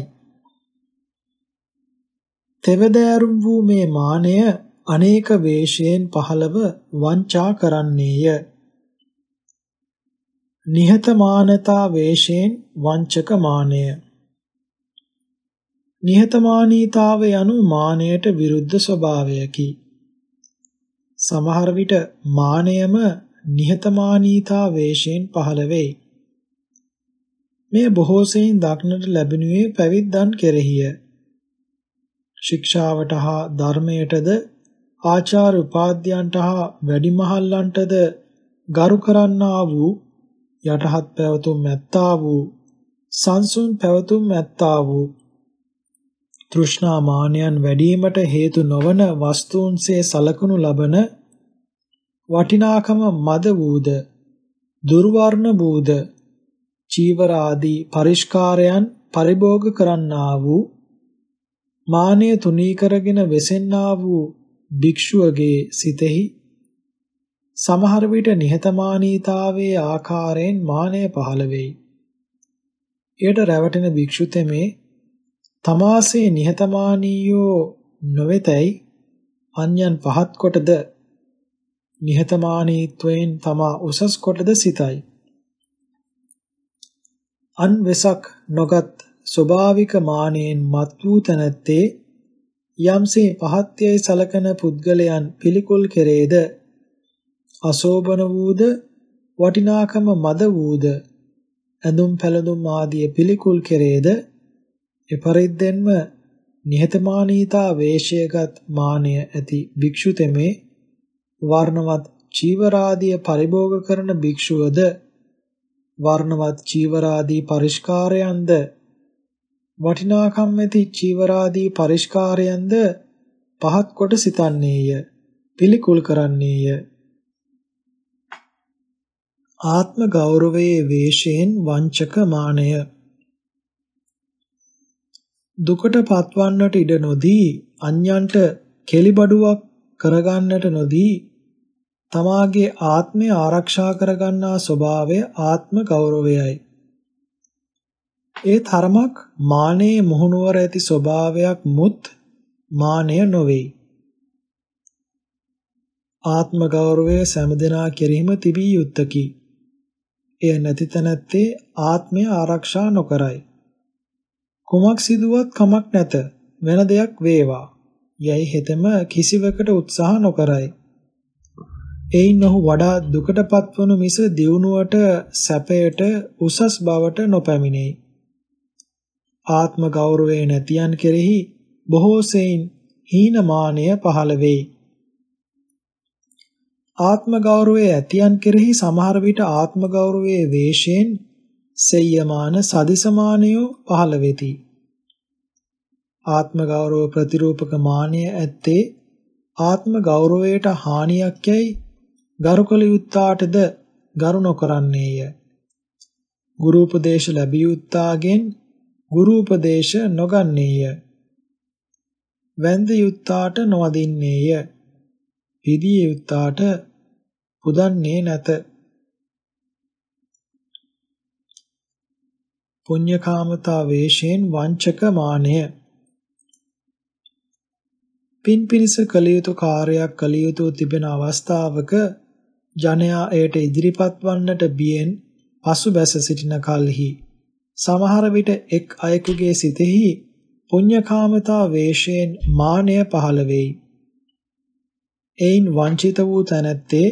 තෙවදෑරුම් වූ මේ මානය අනේක වේශයෙන් පහළව වංචා කරන්නේය. නිහතමානතා වේශයෙන් වංචක මානය. නිහතමානීතාව යනු මානයට විරුද්ධ ස්වභාවයකි සමහර විට මානයම නිහතමානීතා වේශයෙන් පහළ වෙයි. මේ බොහෝ සෙයින් දක්නට ලැබෙනුයේ පැවිද්දන් කෙරෙහිය. ශික්ෂාවට හා ධර්මයටද ආචාර උපාධ්‍යයන්ට හා වැඩිමහල්ලන්ටද ගරු කරන්නා වූ යටහත් පැවතුම් ඇත්තා වූ සංසුන් පැවතුම් ඇත්තා වූ තෘෂ්ණා මානයන් වැඩිවීමට හේතු නොවන වස්තුන්සේ සලකනු ලබන වටිනාකම මද වූද දුර්වර්ණ වූද චීවර ආදී පරිස්කාරයන් පරිභෝග කරන්නා වූ මානය තුනී කරගෙන වෙසෙන්නා වූ භික්ෂුවගේ සිතෙහි සමහර විට නිහතමානීතාවයේ ආකාරයෙන් මානය පහළ වෙයි. එයට රැවටෙන භික්ෂු තෙමේ තමාසේ නිහතමානීයෝ නොවේතයි අන්‍යයන් පහත් කොටද නිහතමානීත්වයෙන් තමා උසස් කොටද සිතයි. අන් වෙසක් නොගත් ස්වභාවික මානෙන් මත් වූ තැනැත්තේ යම්සේ පහත්යයි සලකන පුද්ගලයන් පිළිකුල් කෙරේද? අශෝභන වූද වටිනාකම මද වූද? ඇඳුම් පැළඳුම් ආදී පිළිකුල් කෙරේද? එපරිද්දෙන්ම නිහතමානීතා වේශයගත් මානය ඇති භික්ෂු තෙමේ වර්ණවත් චීවරාදිය පරිභෝග කරන භික්ෂුවද වර්ණවත් චීවරාදී පරිස්කාරයන්ද වටිනාකම් ඇති චීවරාදී පරිස්කාරයන්ද පහත් කොට සිතන්නේය පිළිකුල් කරන්නේය. ආත්ම ගෞරවයේ වේශයෙන් වංචක මානය. දුකට පත්වන්නට ඉඩ නොදී අන්‍යන්ට කෙලිබඩුවක් කරගන්නට නොදී තමාගේ ආත්මය ආරක්ෂා කරගන්නා ස්වභාවය ආත්ම ගෞරවයයි. ඒ තරමක් මානයේ මුහුණුවර ඇති ස්වභාවයක් මුත් මානය නොවේ. ආත්ම ගෞරවය සෑමදෙනා කෙරෙහිම තිබිය යුත්තකි. එය නැති තැනැත්තේ ආත්මය ආරක්ෂා නොකරයි. කුමක් සිදුවත් කමක් නැත වෙන දෙයක් වේවා යයි හෙතෙම කිසිවකට උත්සාහ නොකරයි. එයින් ඔහු වඩා දුකටපත් වනු මිස දියුණුවට සැපයට උසස් බවට නොපැමිණෙයි. ආත්ම ගෞරවය නැතියන් කෙරෙහි බොහෝ සෙයින් හීනමානය පහළ වෙයි. ආත්ම ගෞරවය ඇතියන් කෙරෙහි සමහර විට ආත්ම ගෞරවයේ වේශයෙන් සෙය්‍යමාන සදිසමානයෝ පහළ වෙති. ආත්ම ගෞරව ප්‍රතිරූපක මානය ඇත්තේ ආත්ම ගෞරවයට හානියක් යයි ගරුකල යුත්තාටද ගරු නොකරන්නේය. ගුරු උපදේශ ලැබිය යුත්තාගෙන් ගුරු උපදේශ නොගන්නේය. වැන්ද යුත්තාට නොවදින්නේය. පිදිය යුත්තාට පුදන්නේ නැත. පුඤ්ඤකාමතා වේශයෙන් වංචක මානය පින් පිනිස කළ යුතු කාර්යයක් කළ යුතු තිබෙන අවස්ථාවක ජනයා එයට ඉදිරිපත් වන්නට බියෙන් පසුබැස සිටින කලෙහි සමහර විට එක් අයෙකුගේ සිතෙහි පුඤ්ඤකාමතා වේශයෙන් මානය පහළ වෙයි. එයින් වංචිත වූ තැනැත්තේ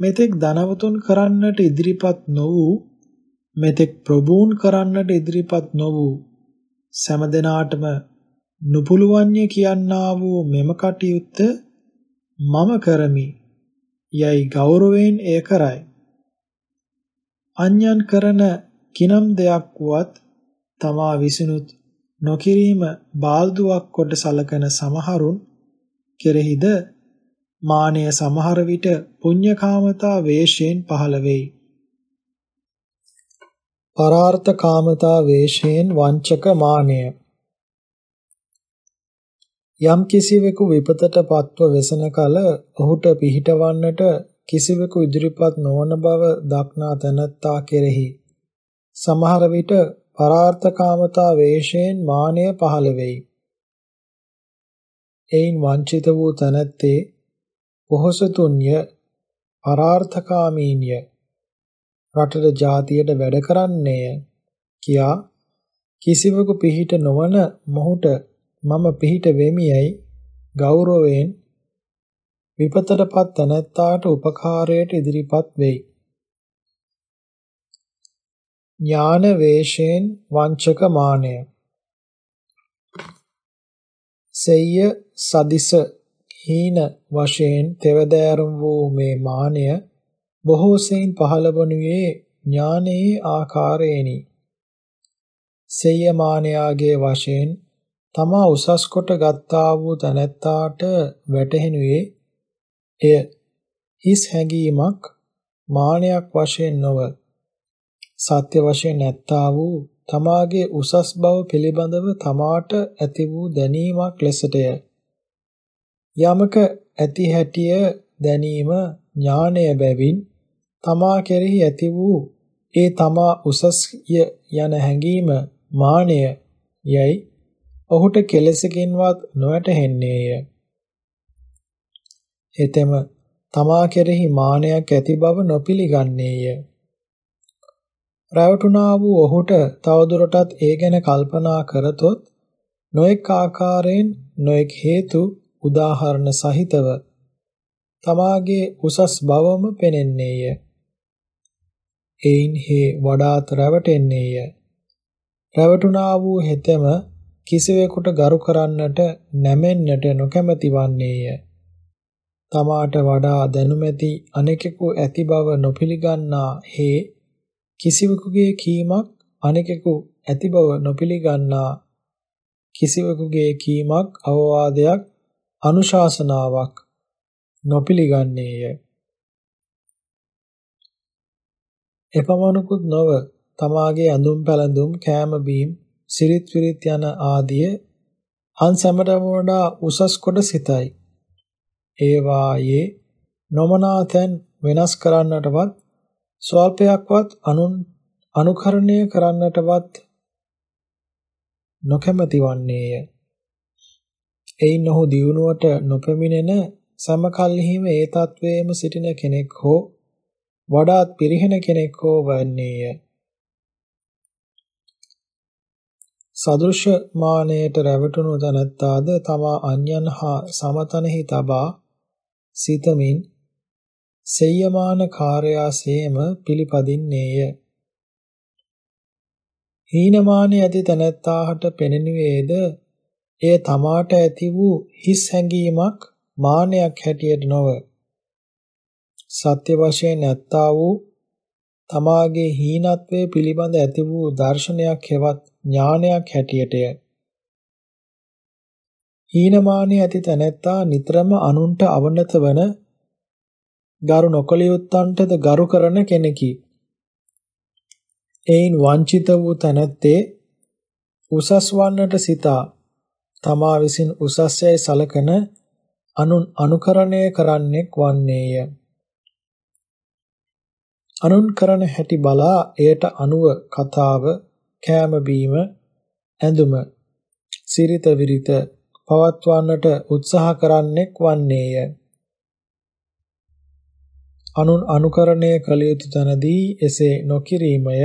මෙතෙක් ධනවතුන් කරන්නට ඉදිරිපත් නො වූ මෙතෙක් ප්‍රභූන් කරන්නට ඉදිරිපත් නො වූ සෑම දිනාටම නුපුළුවන්ය කියන්නා වූ මෙම කටයුත්ත මම කරමි යයි ගෞරවයෙන් එය කරයි අන්‍යයන් කරන කිනම් දෙයක් වුවත් තමා විසිනුත් නොකිරීම බාල්දුවක් කොට සලකන සමහරුන් කෙරෙහිද මානය සමහර විට පුඤ්ඤකාමතා වේශයෙන් පහළ වෙයි. පරාර්ථ කාමතා වේශයෙන් වංචක මානය. යම් කිසිවෙකු විපතට පත්ව වෙසන කල ඔහුට පිහිටවන්නට කිසිවෙකු ඉදිරිපත් නොවන බව දක්නා තැනැත්තා කෙරෙහි. සමහර විට පරාර්ථකාමතා වේශයෙන් මානය පහළ වෙයි. එයින් වංචිත වූ තැනැත්තේ පොහොසතුන්ය පරාර්ථකාමීන්ය. රටට ජාතියට වැඩ කරන්නේය කියා කිසිවෙකු පිහිට නොවන මොහුට මම පිහිට වෙමියයි ගෞරවයෙන් විපතටපත් තැනැත්තාට උපකාරයට ඉදිරිපත් වෙයි. ඥාන වේශයෙන් වංචක මානය සෙය්‍ය සදිස හීන වශයෙන් තෙවදෑරුම් වූ මේ මානය බොහෝ සෙයින් පහළ වනුයේ ඥානයේ ආකාරයෙනි. සෙය්‍ය මානයාගේ වශයෙන් තමා උසස් කොට ගත්තා වූ තැනැත්තාට වැටහෙනුයේ එය හිස් හැඟීමක් මානයක් වශයෙන් නොව සත්‍ය වශයෙන් නැත්තා වූ තමාගේ උසස් බව පිළිබඳව තමාට ඇති වූ දැනීමක් ලෙසටය. යමක ඇති හැටිය දැනීම ඥානය බැවින් තමා කෙරෙහි ඇති වූ ඒ තමා උසස්ය යන හැඟීම මානය යයි ඔහුට කෙලෙසකින්වත් නොවැටහෙන්නේය. හෙතෙම තමා කෙරෙහි මානයක් ඇති බව නොපිළිගන්නේය. රැවටුණා වූ ඔහුට තවදුරටත් ඒ ගැන කල්පනා කරතොත් නොඑක් ආකාරයෙන් නොඑක් හේතු උදාහරණ සහිතව තමාගේ උසස් බවම පෙනෙන්නේය. එයින් හේ වඩාත් රැවටෙන්නේය. රැවටුණා වූ හෙතෙම කිසිවෙකුට ගරු කරන්නට නැමෙන්නට නොකැමැති වන්නේය. තමාට වඩා දැනුමැති අනෙකෙකු ඇති බව නොපිළිගන්නා හේ කිසිවෙකුගේ කීමක් අනෙකෙකු ඇති බව නොපිළිගන්නා කිසිවෙකුගේ කීමක් අවවාදයක් අනුශාසනාවක් නොපිළිගන්නේය. එපමණකුත් නොව තමාගේ අඳුම් පැළඳුම් කෑම බීම් සිරිත් විරිත් යන ආදිය අන් සැමටම වඩා උසස් කොට සිතයි. ඒ වායේ නොමනාතෙන් වෙනස් කරන්නටවත් ස්වල්පයක්වත් අනුන් අනුකරණය කරන්නටවත් නොකැමැති වන්නේය. එයින් ඔහු දියුණුවට නොපැමිණෙන සමකල්හිම ඒ තත්වයේම සිටින කෙනෙක් හෝ වඩාත් පිරිහෙන කෙනෙක් හෝ වන්නේය. සදෘශ මානයට රැවටුණු තනත්තාද තමා අන්‍යයන් හා සමතනෙහි තබා සිතමින් සෙය්‍යමාන කාර්යාසේම පිළිපදින්නේය. හීනමානී ඇති තනත්තාහට පෙනෙනුවේද එය තමාට ඇති වූ හිස් හැඟීමක් මානයක් හැටියට නොව සත්‍ය වශයෙන් නැත්තා වූ තමාගේ හීනත්වයේ පිළිබඳ ඇති වූ දර්ශනයක් හෙවත් ඥානයක් හැටියටය. හීනමානී ඇති තැනැත්තා නිතරම අනුන්ට අවනත වන ගරු නොකළ යුත්තන්ටද ගරු කරන කෙනෙකි. එයින් වංචිත වූ තැනැත්තේ උසස් වන්නට සිතා තමා විසින් උසස්යයි සලකන අනුන් අනුකරණය කරන්නෙක් වන්නේය. අනුන් කරන හැටි බලා එයට අනුව කතාව, කෑම බීම, ඇඳුම, සිරිත විරිත පවත්වන්නට උත්සාහ කරන්නෙක් වන්නේය. අනුන් අනුකරණය කළ යුතු තැනදී එසේ නොකිරීමය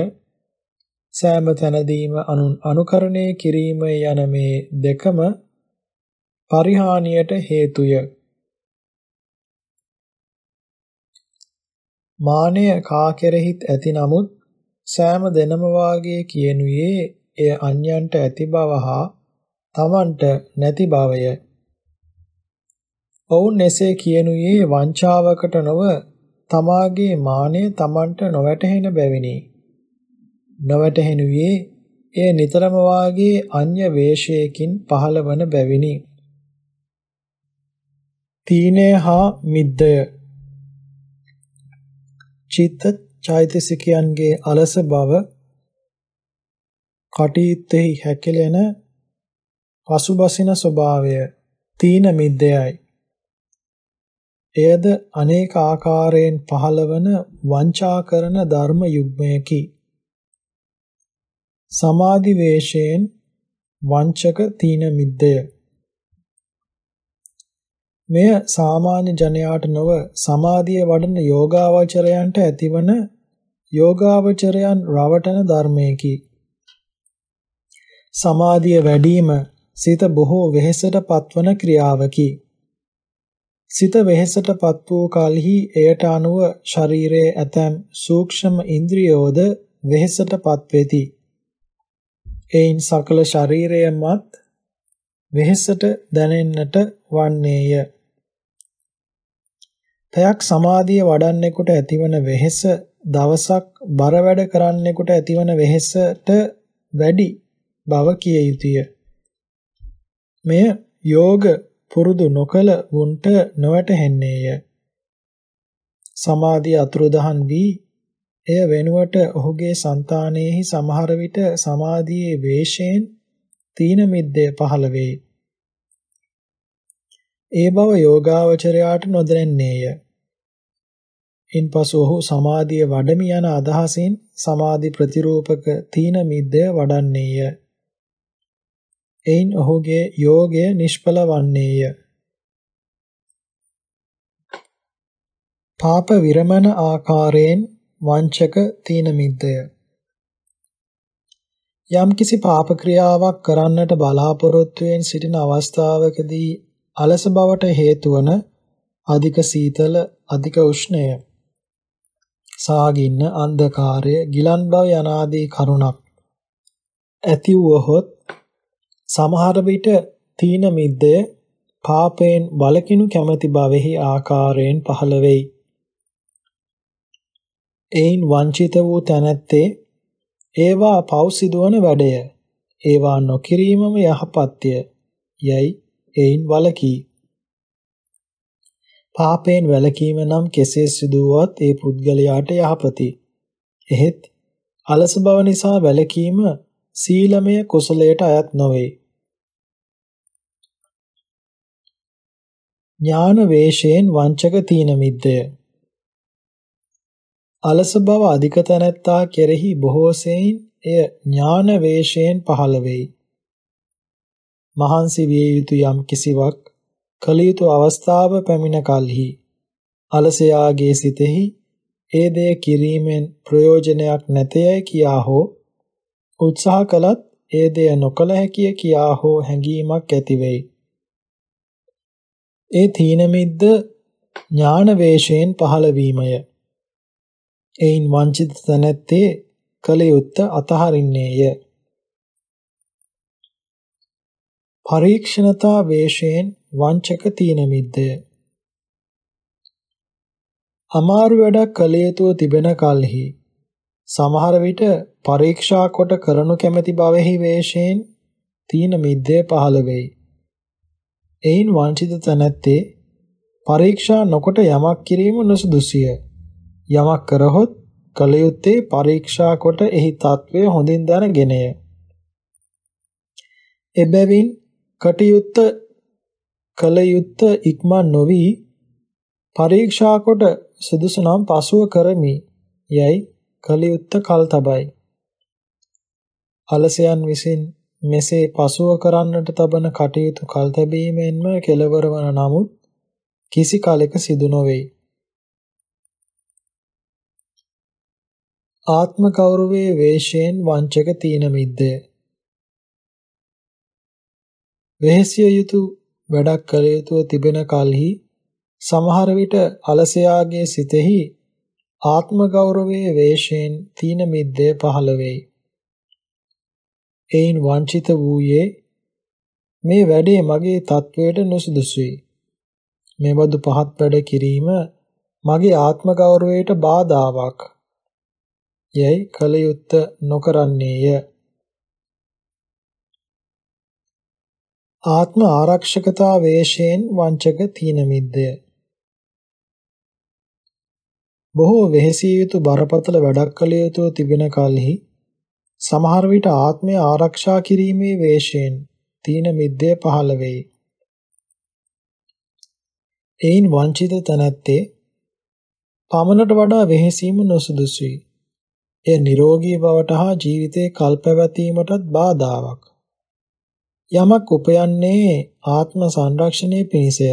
සෑම තැනදීම අනුන් අනුකරණය කිරීම යන මේ දෙකම පරිහානියට හේතුය. මානය කා කෙරෙහිත් ඇති නමුත් සෑම දෙනම වාගේ කියනුයේ එය අන්‍යයන්ට ඇති බව හා තමන්ට නැති බවය. ඔවුන් එසේ කියනුයේ වංචාවකට නොව තමාගේ මානය තමන්ට නොවැටහෙන බැවිනි. නොවැටහෙනුයේ එය නිතරම වාගේ අන්‍ය වේශයකින් පහළවන බැවිනි. තීනය හා මිද්දය චිත්ත චෛතසිකයන්ගේ අලස බව කටයුත්තේහි හැකිලෙන පසුබසින ස්වභාවය තීන මිද්දයයි. එයද අනේක ආකාරයෙන් පහළවන වංචා කරන ධර්ම යුග්මයකි. සමාධි වේශයෙන් වංචක තීන මිද්දය මෙය සාමාන්‍ය ජනයාට නොව සමාධිය වඩන යෝගාවචරයන්ට ඇතිවන යෝගාවචරයන් රවටන ධර්මයකි. සමාධිය වැඩිම සිත බොහෝ වෙහෙසට පත්වන ක්‍රියාවකි. සිත වෙහෙසට පත් වූ කලෙහි එයට අනුව ශරීරයේ ඇතැම් සූක්ෂම ඉන්ද්‍රියෝද වෙහෙසට පත් වෙති. එයින් සකල ශරීරයමත් වෙහෙසට දැනෙන්නට වන්නේය. පැයක් සමාධිය වඩන්නෙකුට ඇතිවන වෙහෙස දවසක් බර වැඩ කරන්නෙකුට ඇතිවන වෙහෙසට වැඩි බව කිය යුතුය. මෙය යෝග පුරුදු නොකල වුන්ට නොවැටහෙන්නේය. සමාධිය අතුරුදහන් වී එය වෙනුවට ඔහුගේ సంతානෙහි සමහර විට සමාධියේ වේශයෙන් තීන මිද්දය පහළ වේ. ඒ බව යෝගාවචරයාට නොදැනෙන්නේය. ඉන්පසු ඔහු සමාධිය වඩමි යන අදහසින් සමාධි ප්‍රතිරූපක තීන මිද්දය වඩන්නේය. එයින් ඔහුගේ යෝගය නිෂ්ඵල වන්නේය. පාප විරමණ ආකාරයෙන් වංචක තීන මිද්දය යම්කිසි පාප ක්‍රියාවක් කරන්නට බලාපොරොත්තුෙන් සිටින අවස්ථාවකදී අලස බවට හේතු වන අධික සීතල අධික උෂ්ණය සාගින්න අන්ධකාරය ගිලන් බව යනාදී කරුණක් ඇති වුවහොත් සමහර විට තීන මිද්දය පාපයෙන් වලකිනු කැමැති බවෙහි ආකාරයෙන් පහළ වෙයි. එයින් වංචිත වූ තැනැත්තේ ඒවා පව් සිදුවන වැඩය. ඒවා නොකිරීමම යහපත්ය. යයි එයින් වලකී. පාපයෙන් වැළකීම නම් කෙසේ සිදුවත් ඒ පුද්ගලයාට යහපති. එහෙත් අලස බව නිසා වැළකීම සීලමය කුසලයට අයත් නොවේ. ඥාන වේශයෙන් වංචක තීන මිද්දය අලස බව අධික තැනැත්තා කෙරෙහි බොහෝ සෙයින් එය ඥාන වේශයෙන් පහළ වෙයි. මහන්සි විය යුතු යම් කිසිවක් කල යුතු අවස්ථාව පැමිණ කලෙහි අලසයාගේ සිතෙහි ඒ දෙය කිරීමෙන් ප්‍රයෝජනයක් නැතයයි කියා හෝ උත්සාහ කළත් ඒ දෙය නොකල හැකිය කියා හෝ හැඟීමක් ඇති වෙයි. ඒ තීන මිද්ද ඥාන වේශයෙන් පහළ වීමය. එයින් වංචිත තැනැත්තේ කලයුත්ත අතහරින්නේය. පරීක්ෂණතා වේශයෙන් වංචක තීන මිද්දය. අමාරු වැඩක් කළ යුතුව තිබෙන කල්හි සමහර විට පරීක්ෂා කොට කරනු කැමැති බවෙහි වේශයෙන් තීන මිද්දය පහළ වෙයි. එයින් වංචිත තැනැත්තේ පරීක්ෂා නොකොට යමක් කිරීම නුසුදුසිය. යමක් කරහොත් කල යුත්තේ පරීක්ෂා කොට එහි తත්වය හොඳින් දැනගෙනය. එබැවින් කටයුත්ත කල යුත්ත ඉක්මන් නොවි පරීක්ෂා කොට සුදුසු නම් පසුව කරමි යයි කල යුත්ත කල් තබයි. අලසයන් විසින් මෙසේ පසුව කරන්නට තබන කටයුතු කල් තැබීමෙන්ම කෙලවර වන නමුත් කිසි කලෙක සිදු නොවේ. ආත්ම ගෞරවයේ වේශයෙන් වංචක තීන මිද්දය. වෙහසිය යුතු වැඩක් කළ යුතුව තිබෙන කලෙහි සමහර විට අලසයාගේ සිතෙහි ආත්ම ගෞරවයේ වේශයෙන් තීන මිද්දය පහළ වෙයි. එයින් වංචිත වූයේ මේ වැඩේ මගේ තත්වයට නුසුදුසුයි. මේ බඳු පහත් වැඩ කිරීම මගේ ආත්ම ගෞරවයට බාධාවක් යයි කලයුත්ත නොකරන්නේය ආත්ම ආරක්ෂකතා වේශයෙන් වංචක තීන මිද්දය බොහෝ වෙහෙසිය යුතු බරපතල වැඩක් කළ යුතු තිබෙන කලෙහි සමහර විට ආත්මය ආරක්ෂා කිරීමේ වේශයෙන් තීන මිද්දේ පහළ වෙයි. එයින් වංචිත තැනැත්තේ පමණට වඩා වෙහෙසීම නොසුදුසුයි. එය නිරෝගී බවට හා ජීවිතේ කල්පැවැතීමටත් බාධාවක්. යමක් උපයන්නේ ආත්ම සංරක්ෂණය පිණිසය.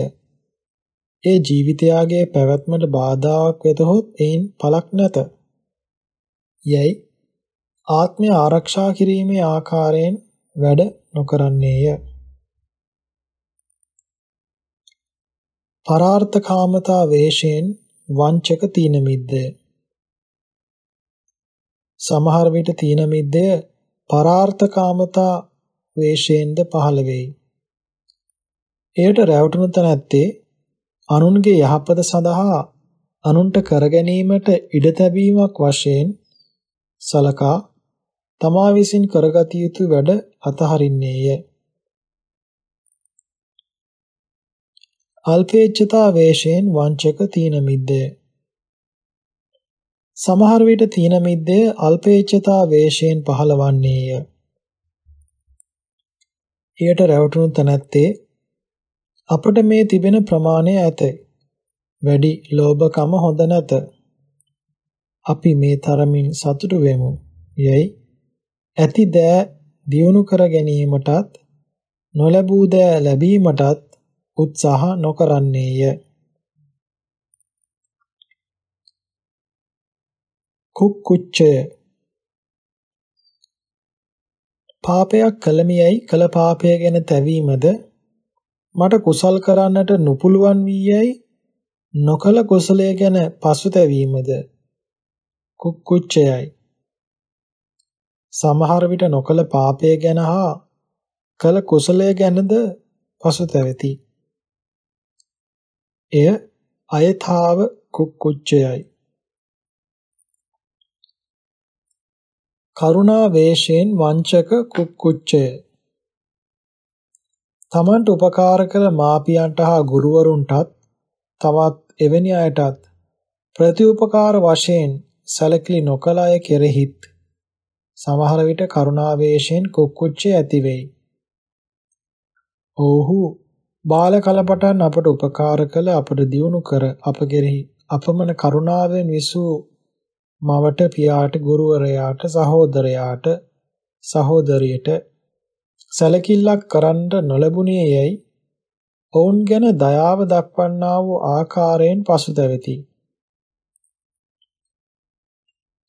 ඒ ජීවිතයාගේ පැවැත්මට බාධාවක් වෙතහොත් එයින් පළක් නැත. යයි ආත්මය ආරක්ෂා කිරීමේ ආකාරයෙන් වැඩ නොකරන්නේය. පරාර්ථකාමතා වේශයෙන් වංචක තීන මිද්දය සමහර විට තීන මිද්දය පරාර්ථකාමතා වේශයෙන්ද පහළ වෙයි. එයට රැවටුණු තැනැත්තේ අනුන්ගේ යහපත සඳහා අනුන්ට කර ගැනීමට ඉඩ තැබීමක් වශයෙන් සලකා තමා විසින් කරගත යුතු වැඩ අතහරින්නේය. අල්පේච්ඡතා වේශයෙන් වංචක තීන මිද්දය සමහර විට තීන මිද්දය අල්පේච්ඡතා වේශයෙන් පහළවන්නේය. ඊට රැවටුණු තැනැත්තේ අපට මේ තිබෙන ප්‍රමාණය ඇත. වැඩි ලෝභකම හොඳ නැත. අපි මේ තරමින් සතුටු වෙමු. යයි ඇති දෑ දියුණු කර ගැනීමටත් නොලැබූ දෑ ලැබීමටත් උත්සාහ නොකරන්නේය. කුක්කුච්චය පාපයක් කළමියයි කළ පාපය ගැන තැවීමද මට කුසල් කරන්නට නොපුළුවන් වී යයි නොකල කුසලය ගැන පසුතැවීමද කුක්කුච්චයයි. සමහර විට නොකල පාපය ගැන හා කල කුසලය ගැනද පසුතැවෙති එය අයථාව කුක්කුච්චයයි. කරුණා වේශයෙන් වංචක කුක්කුච්චය තමන්ට උපකාර කළ මාපියන්ට හා ගුරුවරුන්ටත් තවත් එවැනි අයටත් ප්‍රතිඋපකාර වශයෙන් සැලකිලි නොකල අය කෙරෙහිත් සමහර විට කරුණාවේශයෙන් කුක්කුච්චේ ඇති වෙයි. ඔව්හු බාල කලපටන් අපට උපකාර කළ අපට දියුණු කර අප කෙරෙහි අපමණ කරුණාවෙන් විසූ මවට පියාට ගුරුවරයාට සහෝදරයාට සහෝදරියට සැලකිල්ලක් කරන්න නොලැබුණේ යයි ඔවුන් ගැන දයාව දක්වන්නා වූ ආකාරයෙන් පසුතැවෙති.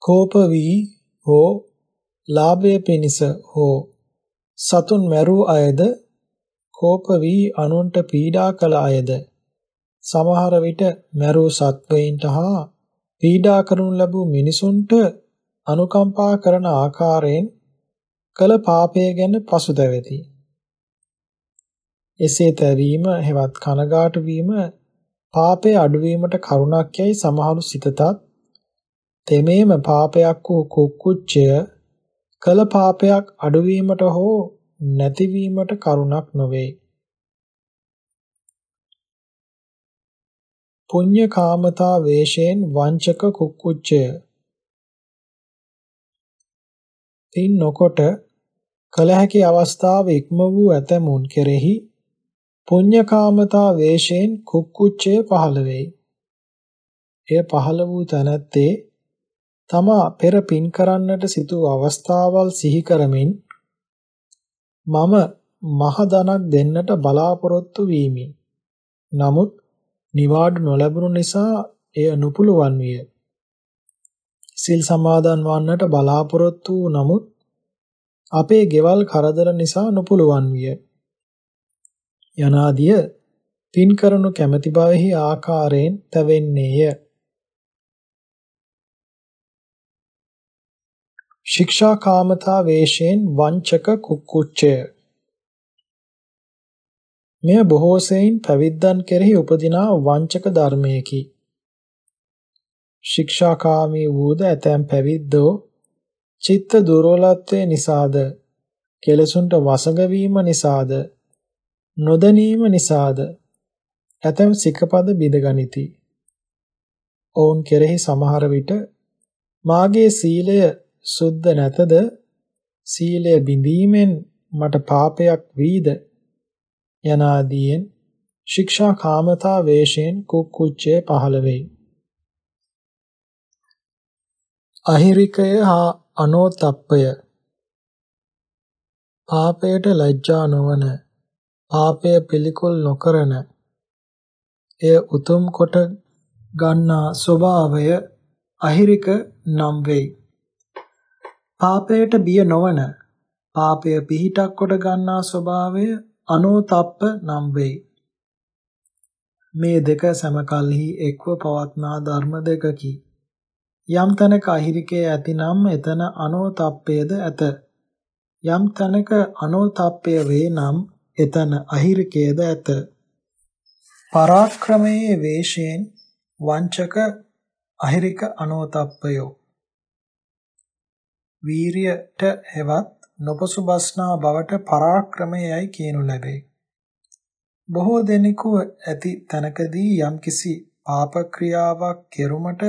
කෝප වී හෝ ලාභය පිණිස හෝ සතුන් මැරූ අයද කෝප වී අනුන්ට පීඩා කළ අයද සමහර විට මැරූ සත්වයින්ට හා පීඩා කරනු ලැබූ මිනිසුන්ට අනුකම්පා කරන ආකාරයෙන් කළ පාපය ගැන පසුතැවෙති. එසේ තැවීම හෙවත් කනගාටු වීම පාපය අඩුවීමට කරුණක් යයි සමහරු සිතතත් තෙමේම පාපයක් වූ කුක්කුච්චය කළ පාපයක් අඩුවීමට හෝ නැතිවීමට කරුණක් නොවේ. පුඤ්ඤ කාමතා වේශයෙන් වංචක කුක්කුච්චය තින් නොකොට කල හැකි අවස්ථාව ඉක්ම වූ ඇතමුන් කෙරෙහි පුඤ්ඤකාමතා වේශයෙන් කුක්කුච්චය පහළ වෙයි. එය පහළ වූ තැනැත්තේ තමා පෙර පින් කරන්නට සිටු අවස්ථාවල් සිහි කරමින් මම මහ ධනක් දෙන්නට බලාපොරොත්තු වීමි. නමුත් නිවාඩු නොලැබුණු නිසා එය නුපුළුවන් විය. සිල් සමාදන් වන්නට බලාපොරොත්තු වූ නමුත් අපේ ගෙවල් කරදර නිසා නොපුළුවන් විය. යනාදිය පින් කරනු කැමැති බවෙහි ආකාරයෙන් තැවෙන්නේය. ශික්ෂා කාමතා වේශයෙන් වංචක කුක්කුච්චය මෙය බොහෝ සෙයින් පැවිද්දන් කෙරෙහි උපදිනා වංචක ධර්මයකි. ශික්ෂාකාමී වූද ඇතැම් පැවිද්දෝ චිත්ත දුර්වලත්වය නිසාද කෙලසුන්ට වසඟ වීම නිසාද නොදැනීම නිසාද ඇතැම් සිකපද බිඳගනිති. ඔවුන් කෙරෙහි සමහර විට මාගේ සීලය සුද්ධ නැතද සීලය බිඳීමෙන් මට පාපයක් වීද යනාදීන් ශික්ෂා කාමතා වේශයෙන් කුක්කුච්චය පහළ වෙයි. අහිරිකය හා අනෝතප්පය පාපයට ලැජ්ජා නොවන පාපය පිළිකුල් නොකරන එය උතුම් කොට ගන්නා ස්වභාවය අහිරික නම් වෙයි. පාපයට බිය නොවන පාපය පිහිටක් කොට ගන්නා ස්වභාවය අනෝතප්ප නම් වෙයි. මේ දෙක සමකල්හි එක්ව පවත්නා ධර්ම දෙකකි. යම් තැනක අහිරිකය ඇතිනම් එතන අනෝතප්පයද ඇත. යම් තැනක අනෝතප්පය වේ නම් එතන අහිරිකයද ඇත. පරාක්‍රමයේ වේශයෙන් වංචක අහිරික අනෝතප්පයෝ වීරියට හෙවත් නොපසුබස්නා බවට පරාක්‍රමයයි කියනු ලැබේ. බොහෝ දෙනෙකු ඇති තැනකදී යම්කිසි පාප ක්‍රියාවක් කෙරුමට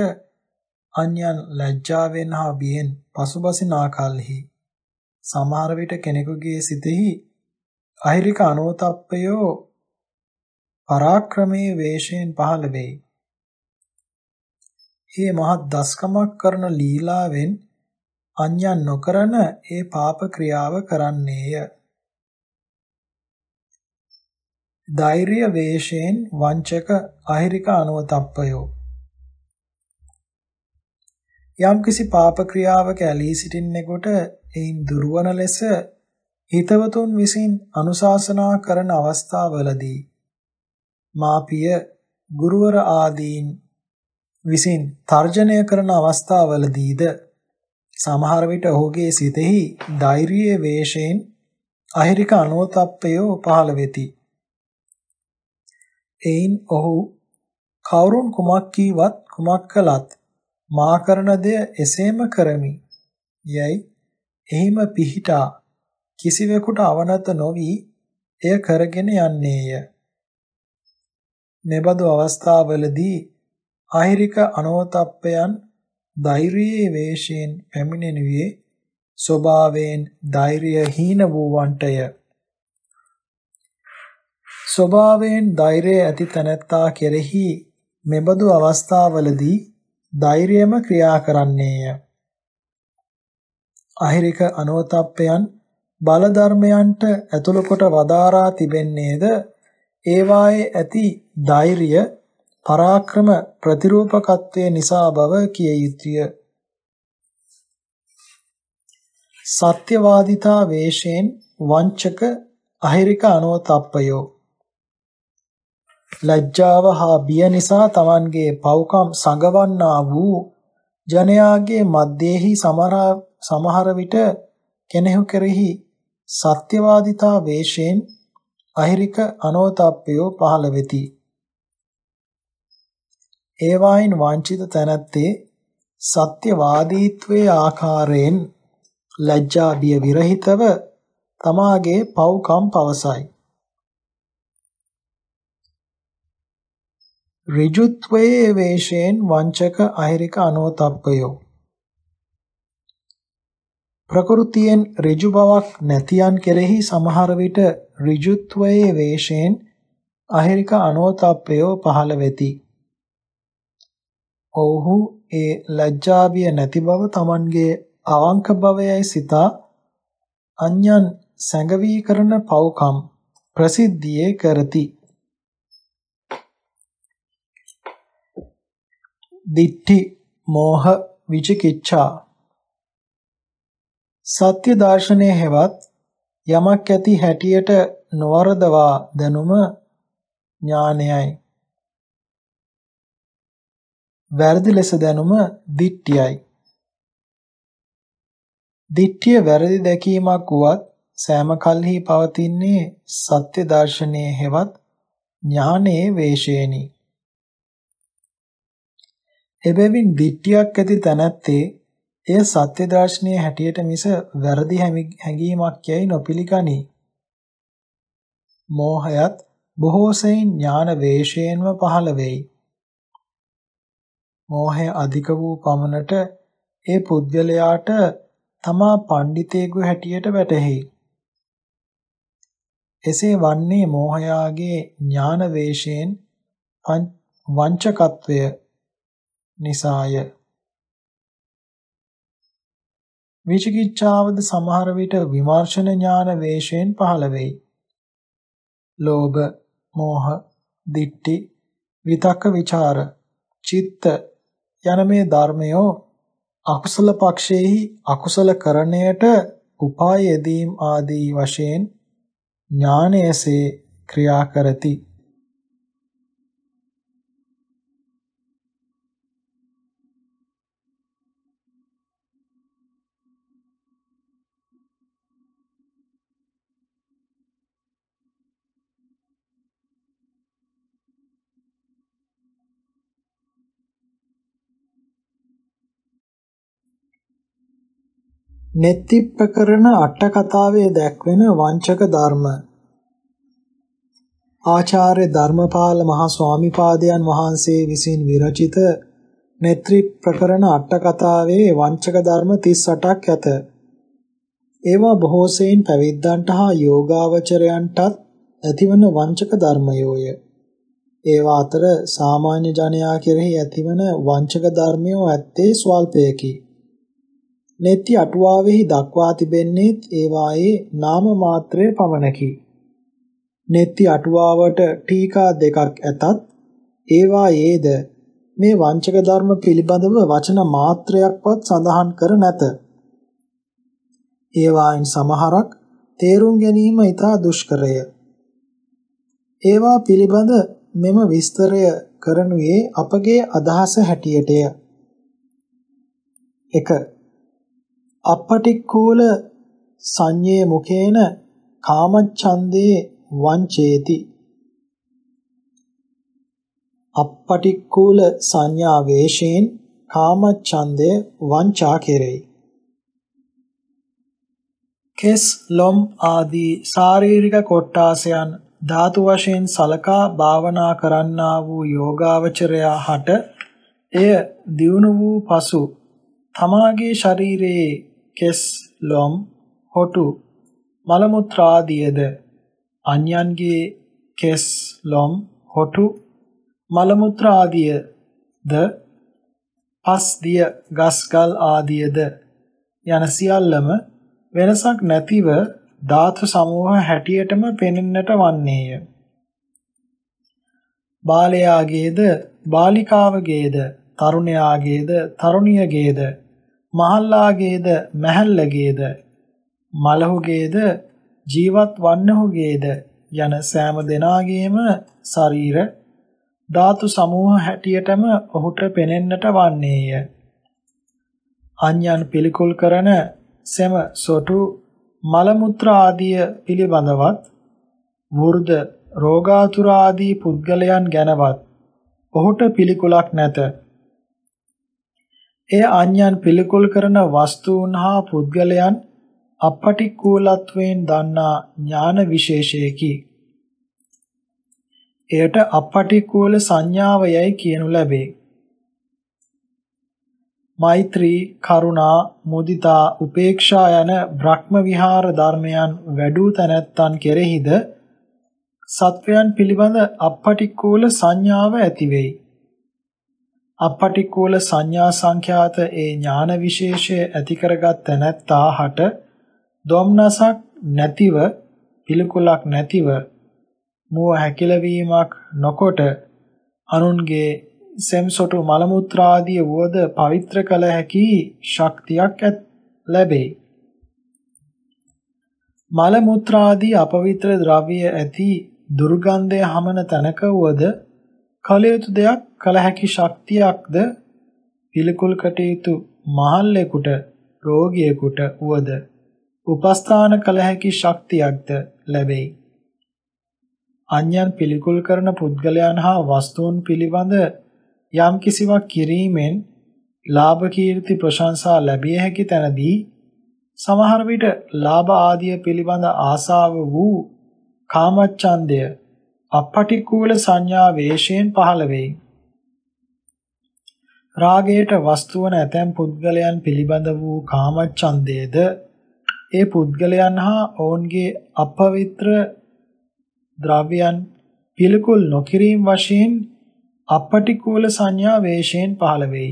අන්‍යයන් ලැජ්ජාවෙන් හා බියෙන් පසුබසින ආකල්හි සමහර විට කෙනෙකුගේ සිතෙහි අහිරික අනෝතප්පයෝ පරාක්‍රමයේ වේශයෙන් පහළ වෙයි. ඒ මහත් දස්කමක් කරන ලීලාවෙන් අන්‍යයන් නොකරන ඒ පාප ක්‍රියාව කරන්නේය. ධෛර්ය වේශයෙන් වංචක අහිරික අනුවතප්පයෝ යම්කිසි පාප ක්‍රියාවක ඇලී සිටින්නෙකුට එයින් දුර්වන ලෙස හිතවතුන් විසින් අනුශාසනා කරන අවස්ථාවලදී මාපිය ගුරුවර ආදීන් විසින් තර්ජනය කරන අවස්ථාවලදීද සමහර විට ඔහුගේ සිතෙහි ධෛර්යයේ වේශයෙන් අහිරික අනෝතප්පයෝ පහළ වෙති. එයින් ඔහු කවුරුන් කුමක් කීවත් කුමක් කළත් මා කරන දෙය එසේම කරමි. යයි එහිම පිහිටා කිසිවෙකුට අවනත නොවි එය කරගෙන යන්නේය. මෙබඳු අවස්ථාවලදී අහිරික අනෝතප්පයන් ධෛර්යයේ වේශයෙන් පැමිණෙනුයේ ස්වභාවයෙන් ධෛර්ය හීන වූවන්ටය. ස්වභාවයෙන් ධෛර්යය ඇති තැනැත්තා කෙරෙහි මෙබඳු අවස්ථාවලදී ධෛර්යම ක්‍රියා කරන්නේය. අහිරික අනෝතප්පයන් බල ධර්මයන්ට ඇතුළු කොට වදාරා තිබෙන්නේද ඒවායේ ඇති ධෛර්ය පරාක්‍රම ප්‍රතිරූපකත්වයේ නිසා බව කිය යුතුය. සත්‍යවාදිතා වේශයෙන් වංචක අහිරික අනෝතප්පයෝ ලැජ්ජාව හා බිය නිසා Tamanගේ පව්කම් සංගවන්නා වූ ජනයාගේ මැදෙහි සමහර විට කෙනෙහු කෙරෙහි සත්‍යවාදිතා වේශයෙන් අහිරික අනෝතප්පයෝ පහළ වෙති. ඒවායින් වංචිත තැනැත්තේ සත්‍යවාදීත්වයේ ආකාරයෙන් ලැජ්ජා බිය විරහිතව තමාගේ පව්කම් පවසයි. ඍජුත්වයේ වේශයෙන් වංචක අහිරික අනෝතප්පයෝ ප්‍රകൃතියෙන් ඍජු බවක් නැතියන් කෙරෙහි සමහර විට ඍජුත්වයේ වේශයෙන් අහිරික අනෝතප්පයෝ පහළ වෙති. ඔව්හු ඒ ලැජ්ජාබිය නැති බව Tamanගේ අවංක බවයයි සිතා අන්‍යයන් සැඟවී කරන පව්කම් ප්‍රසිද්ධියේ කරති. දිට්ඨි මෝහ විචිකිච්ඡා සත්‍ය දර්ශනයේ හැවත් යමක් ඇති හැටියට නොවරදවා දැනුම ඥානයයි වැරදි ලෙස දැනුම දිට්ඨියයි දිට්ඨිය වැරදි දැකීමක් වුවත් සෑම කල්හි පවතින්නේ සත්‍ය දර්ශනයේ හැවත් ඥානයේ වේශේනි එබැවින් දිට්ඨියක් ඇති තැනැත්තේ එය සත්‍ය දර්ශනීය හැටියට මිස වැරදි හැඟීමක් යයි නොපිළිගනී. මෝහයත් බොහෝ සෙයින් ඥාන වේශයෙන්ම පහළ වෙයි. මෝහය අධික වූ පමණට ඒ පුද්ගලයාට තමා පඬිතේකු හැටියට වැටහෙයි. එසේ වන්නේ මෝහයාගේ ඥාන වේශයෙන් වංචකත්වය නිසාය. විචිකිච්ඡාවද සමහර විට විමර්ශන ඥාන වේශයෙන් පහළ වෙයි. ලෝභ, මෝහ, දිට්ඨි, විතක්ක ਵਿਚාර, චිත්ත යන මේ ධර්මයෝ අකුසල පක්ෂයේහි අකුසල කරණයට උපාය යෙදීම් ආදී වශයෙන් ඥානයසේ ක්‍රියා කරති. නෙත්තිප්පකරණ අට කතාවේ දැක්වෙන වංචක ධර්ම ආචාර්ය ධර්මපාල මහා ස්වාමිපාදයන් වහන්සේ විසින් විරචිත නෙත්‍රි ප්‍රකරණ අට කතාවේ වංචක ධර්ම 38ක් ඇත. ඒවා බොහෝ සෙයින් පැවිද්දන්ට හා යෝගාවචරයන්ටත් ඇතිවන වංචක ධර්මයෝය. ඒවා අතර සාමාන්‍ය ජනයා කෙරෙහි ඇතිවන වංචක ධර්මයෝ ඇත්තේ ස්වල්පයකි. නෙත්ති අටුවාවෙහි දක්වා තිබෙන්නේ ඒවායේ නාම මාත්‍රය පමණකි. නෙත්ති අටුවාවට ටීකා දෙකක් ඇතත් ඒවායේද මේ වංචක ධර්ම පිළිබඳව වචන මාත්‍රයක්වත් සඳහන් කර නැත. ඒවායින් සමහරක් තේරුම් ගැනීම ඉතා දුෂ්කරය. ඒවා පිළිබඳ මෙම විස්තරය කරනුයේ අපගේ අදහස හැටියටය. 1 අපටික්කූල සංඤේ මුඛේන කාමච්ඡන්දේ වංචේති. අපටික්කූල සංඥා වේශයෙන් කාමච්ඡන්දය වංචා කෙරෙයි. කෙස් ලොම් ආදී ශාරීරික කොට්ටාසයන් ධාතු වශයෙන් සලකා භාවනා කරන්නා වූ යෝගාවචරයා හට එය දියුණු වූ පසු තමාගේ ශරීරයේ කෙස් ලොම් හොටු මල මුත්‍රාදියද අන්‍යයන්ගේ කෙස් ලොම් හොටු මල මුත්‍රාදියද පස් දිය ගස්ගල් ආදියද? යන සියල්ලම වෙනසක් නැතිව ධාතු සමූහ හැටියටම පෙනෙන්නට වන්නේය. බාලයාගේද? බාලිකාවගේද? තරුණයාගේද? තරුණියගේද? මහල්ලාගේද මැහැල්ලගේද මලහුගේද ජීවත් වන්නහුගේද යන සෑම දෙනාගේම ශරීර ධාතු සමූහ හැටියටම ඔහුට පෙනෙන්නට වන්නේය. අන්‍යයන් පිළිකුල් කරන සෙම සොටු මල මුත්‍රා ආදිය පිළිබඳවත් වෘද රෝගාතුර ආදී පුද්ගලයන් ගැනවත් ඔහුට පිළිකුලක් නැත. එය අන්‍යයන් පිළිකුල් කරන වස්තුන් හා පුද්ගලයන් අපටික්කූලත්වයෙන් දන්නා ඥාන විශේෂයකි. එයට අපටික්කූල සංඥාව යයි කියනු ලැබේ. මෛත්‍රී, කරුණා, මුදිතා, උපේක්ෂා යන බ්‍රහ්ම විහාර ධර්මයන් වැඩූ තැනැත්තන් කෙරෙහිද සත්වයන් පිළිබඳ අපටික්කූල සංඥාව ඇති වෙයි. අපටික්කුල සංඥා සංඛ්‍යාත ඒ ඥාන විශේෂය ඇති කරගත් තැනැත්තා හට දොම්නසක් නැතිව පිළිකුලක් නැතිව මුව හැකිලවීමක් නොකොට අනුන්ගේ සෙම්සොටු මල මුත්‍රාදී වුවද පවිත්‍ර කළ හැකි ශක්තියක් ලැබේ. මල මුත්‍රාදී අපවිත්‍ර ද්‍රව්‍ය ඇති දුර්ගන්ධය හමන තැනක වුවද කල යුතු දෙයක් කල හැකි ශක්තියක්ද පිළිකුල් කටයුතු මහල්ලෙකුට රෝගියෙකුට වුවද උපස්ථාන කල හැකි ශක්තියක්ද ලැබෙයි. අන්‍යයන් පිළිකුල් කරන පුද්ගලයන් හා වස්තුන් පිළිබඳ යම් කිසිවක් කිරීමෙන් ලාභ කීර්ති ප්‍රශංසා ලැබිය හැකි තැනදී සමහර විට ලාභ ආදිය පිළිබඳ ආසාව වූ කාමච්ඡන්දය අපටිකූල සංඥා වේශයෙන් පහළ වෙයි. රාගයට වස්තුවන ඇතැම් පුද්ගලයන් පිළිබඳ වූ කාමච්ඡන්දයේද ඒ පුද්ගලයන් හා ඔවුන්ගේ අපවිත්‍ර ද්‍රව්‍යයන් පිළිකුල් නොකිරීම වශයෙන් අපටිකූල සංඥා වේශයෙන් පහළ වෙයි.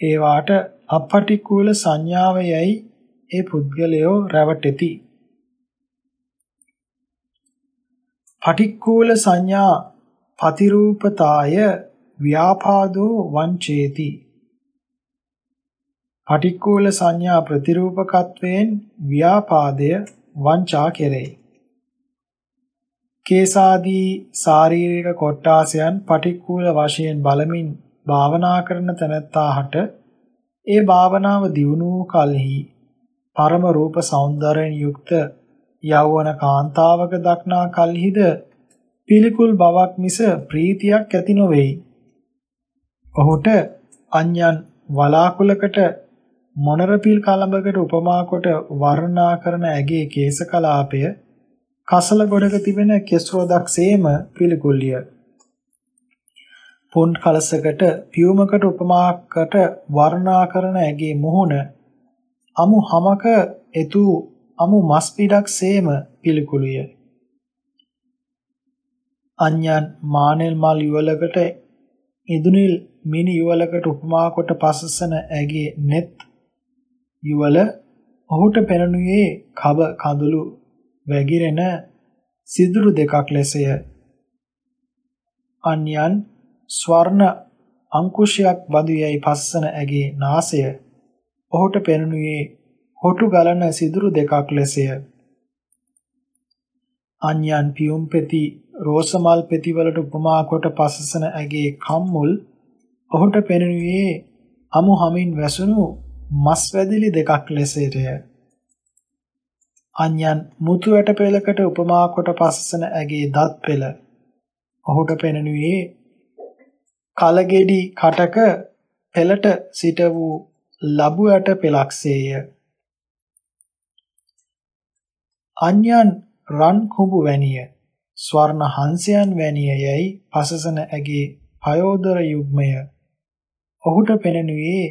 ඒ වාට අපටිකූල සංඥාවයයි ඒ පුද්ගලයෝ රැවටෙති. පටික්කුල සංඥා පතිරූපතාය ව්‍යාපාදෝ වංචේති. පටික්කුල සංඥා ප්‍රතිරූපකත්වයෙන් ව්‍යාපාදය වංචා කෙරේ. කේසාදී ශාරීරික කොට්ටාසයන් පටික්කුල වශයෙන් බලමින් භාවනා කරන තැනැත්තාට ඒ භාවනාව දියුණු කලෙහි පරම රූප సౌందර්යයෙන් යුක්ත යෞවන කාන්තාවක දක්නා කල්හිද පිළිකුල් බවක් මිස ප්‍රීතියක් ඇති නොවේයි. ඔහුට අන්‍යයන් වලාකුලකට මොනරපිල් කලඹකට උපමා කොට වර්ණනා කරන ඇගේ කේශ කලාපය කසල ගොඩක තිබෙන කෙස්රොදක්සේම පිළිකුල්ය. පොන් කලසකට පියුමකට උපමාකට වර්ණනා කරන ඇගේ මුහුණ අමු හමක එතු අමු මස් පිටක් සේම පිළිකුලිය. අඤ්ඤන් මානෙල් මල් යුවලකට ඉදුනිල් මිනි යුවලකට උපමා කොට පසසන ඇගේ net යුවල ඔහුට පෙනුනේ කබ කඳුළු වැగిරෙන සිදුරු දෙකක් ලෙසය. අන්‍යයන් ස්වර්ණ අංකුශයක් බඳු යයි පස්සන ඇගේ නාසය ඔහුට පෙනුනේ හොටු ගලන සිදුරු දෙකක් ලෙසය. අන්‍යයන් පියුම් පෙති රෝසමල් පෙතිවලට උපමා කොට පසසන ඇගේ කම්මුල් ඔහුට පෙනුනේ අමු හමින් වැසුණු මස් වැදිලි දෙකක් ලෙසටය. අන්‍යයන් මුතු ඇට පෙලකට උපමා කොට පසසන ඇගේ දත් පෙළ ඔහුට පෙනුනේ කලගෙඩි කටක පෙළට සිට වූ ලබු ඇට පෙලක්සේය. අන්‍යයන් රන් කුඹු වැනිය ස්වර්ණ හංසයන් වැනිය යයි පසසන ඇගේ පයෝදර යුග්මය. ඔහුට පෙනෙනුයේ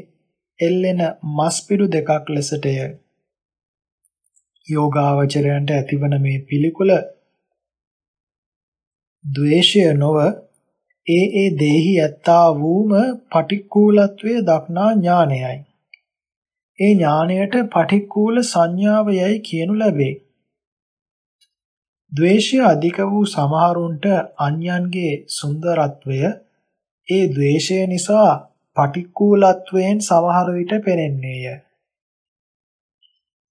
එල්ලෙන මස්පිඩු දෙකක් ලෙසටය. යෝගාවචරයන්ට ඇතිවන මේ පිළිකුල ද්වේෂය නොව ඒ ඒ දේහි ඇත්තා වූම පටික්කුලත්වයේ දක්නා ඥානයයි. ඒ ඥානයට පටික්කුල සංඥාවයයි කියනු ලැබේ. ද්වේෂය අධික වූ සමහරුන්ට අන්‍යයන්ගේ සුන්දරත්වය ඒ ද්වේෂය නිසා පටික්කුලත්වයෙන් සමහර විට පෙනෙන්නේය.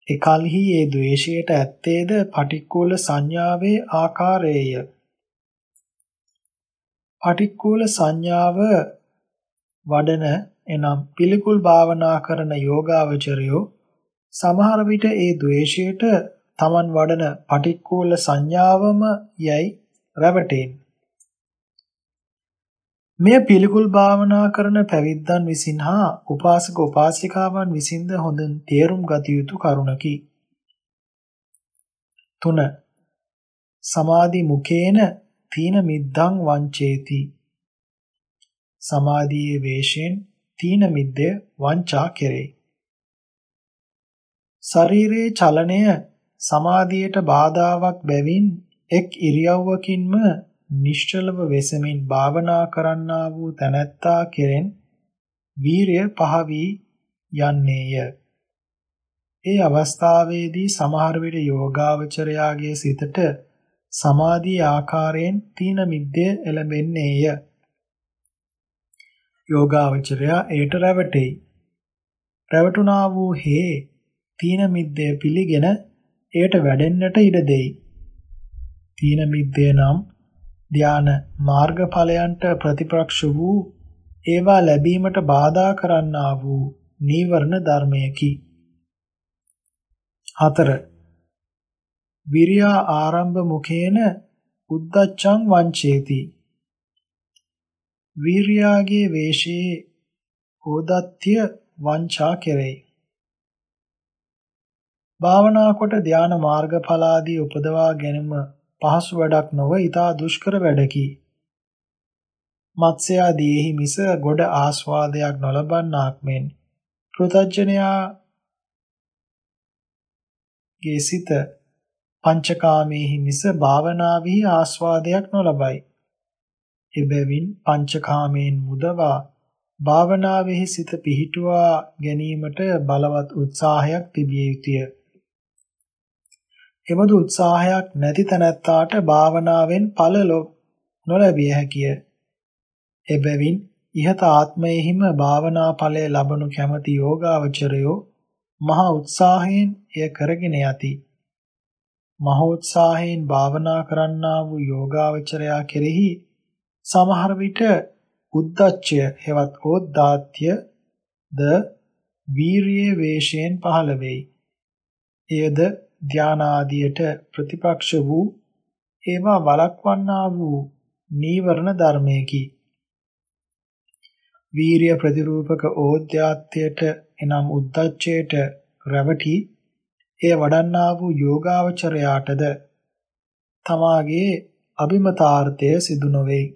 එකල්හි ඒ ද්වේෂයට ඇත්තේද පටික්කුල සංඥාවේ ආකාරයේය. පටික්කුල සංඥාව වඩන එනම් පිළිකුල් භාවනා කරන යෝගාවචරයෝ සමහර විට ඒ ද්වේෂයට තමන් වඩන පටික්කුල සංඥාවම යයි රැවටෙන්. මෙය පිළිකුල් භාවනා කරන පැවිද්දන් විසින් හා උපාසක උපාසිකාවන් විසින්ද හොඳින් තේරුම් ගත යුතු කරුණකි. 3. සමාධි මුකේන තීන මිද්දං වංචේති. සමාධියේ වේශයෙන් තීන මිද්දය වංචා කෙරේ. ශරීරයේ චලනය සමාධියට බාධාවක් බැවින් එක් ඉරියව්වකින්ම නිශ්චලව වෙසමින් භාවනා කරන්නා වූ තැනැත්තා කෙරෙන් වීරය පහ වී යන්නේය. ඒ අවස්ථාවේදී සමහර විට යෝගාවචරයාගේ සිතට සමාධි ආකාරයෙන් තීන මිද්දේ එළඹෙන්නේය. යෝගාවචරයා ඒට රැවටෙයි. රැවටුණා වූ හේ තීන මිද්දේ පිළිගෙන එයට වැඩෙන්නට ඉඩ දෙයි. තීන මිද්දේ නම් ධාන මාර්ගඵලයන්ට ප්‍රතිපක්ෂ වූ ඒවා ලැබීමට බාධා කරන්නා වූ නීවරණ ධර්මයකි. 4. විරියා ආරම්භ මුඛේන උද්දච්චං වංචේති. වීර්යාගේ වේශයේ ඕදත්‍ය වංචා කෙරෙයි. භාවනා කොට ධානා මාර්ගඵලාදී උපදවා ගැනීම පහසු වැඩක් නොව ඊතා දුෂ්කර වැඩකි. මත්ස්‍යාදීහි මිස ගොඩ ආස්වාදයක් නොලබන්නාක් මෙන් පෘතජ්ජනයා ගේ සිත පංචකාමේහි මිස භාවනාවෙහි ආස්වාදයක් නොලබයි. එබැවින් පංචකාමයෙන් මුදවා භාවනාවෙහි සිත පිහිටුවා ගැනීමට බලවත් උත්සාහයක් තිබිය යුතුය. එබඳු උත්සාහයක් නැති තැනැත්තාට භාවනාවෙන් ඵල නොලැබිය හැකිය. එබැවින් ඉහත ආත්මයෙහිම භාවනා ඵලය ලබනු කැමති යෝගාවචරයෝ මහා උත්සාහයෙන් එය කරගෙන යති. මහෝත්සාහයෙන් භාවනා කරන්නා වූ යෝගාවචරයා කෙරෙහි සමහර විට උද්දච්චය හෙවත් ඕද්දාත්‍ය ද වීරියේ වේශයෙන් පහළ වෙයි. එයද ධානාදියට ප්‍රතිපක්ෂ වූ ඒවා වළක්වන්නා වූ නීවරණ ධර්මයකි. වීරිය ප්‍රතිරූපක ඕද්‍යාත්‍යයට එනම් උද්දච්චයට රැවටි එය වඩන්නා වූ යෝගාවචරයාටද තමාගේ අභිමතාර්ථය සිදු නොවේ.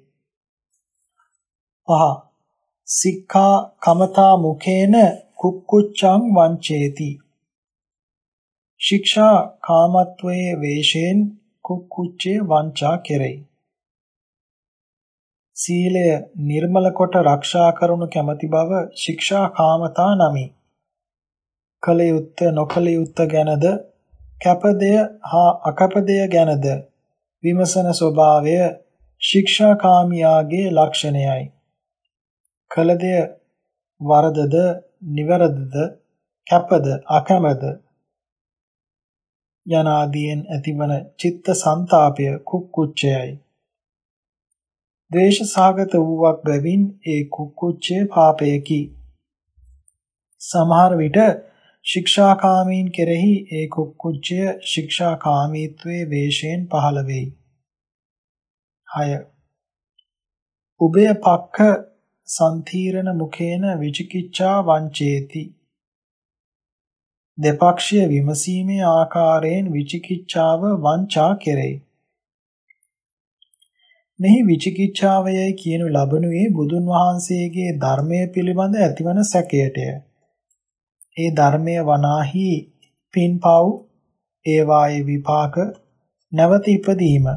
පහ සික්ඛා කමතා මුඛේන කුක්කුච්ඡං වංචේති ශික්ෂා කාමත්වයේ වේශයෙන් කුක්කුච්චේ වංචා කෙරෙයි. සීලය නිර්මල කොට ආරක්ෂා කරනු කැමැති බව ශික්ෂා කාමතා නමි. කල යුත්ත නොකල යුත්ත ගැනද කැපදය හා අකපදය ගැනද විමසන ස්වභාවය ශික්ෂාකාමියාගේ ලක්ෂණයයි. කළ දෙය වරදද නිවැරදිද කැපද අකමැද යනාදීන් ඇතිවන චිත්ත සංతాපය කුක්කුච්චයයි. ද්වේෂ සාගත වූවක් බැවින් ඒ කුක්කුච්චේ පාපයකි. සමහර විට ශික්ෂාකාමීන් කෙරෙහි ඒ කුක්කුච්චය ශික්ෂාකාමීත්වයේ වේශයෙන් පහළ වෙයි. 6 උභය පක්ඛ සම්තිරණ මුඛේන විචිකිච්ඡා වංචේති. දෙපක්ෂය විමසීමේ ආකාරයෙන් විචිකිච්ඡාව වංචා කෙරේ මෙහි විචිකිච්ඡාවයයි කියනු ලබනුයේ බුදුන් වහන්සේගේ ධර්මය පිළිබඳ ඇතිවන සැකයටය. ඒ ධර්මය වනාහි පින්පව් ඒවායේ විපාක නැවත ඉපදීම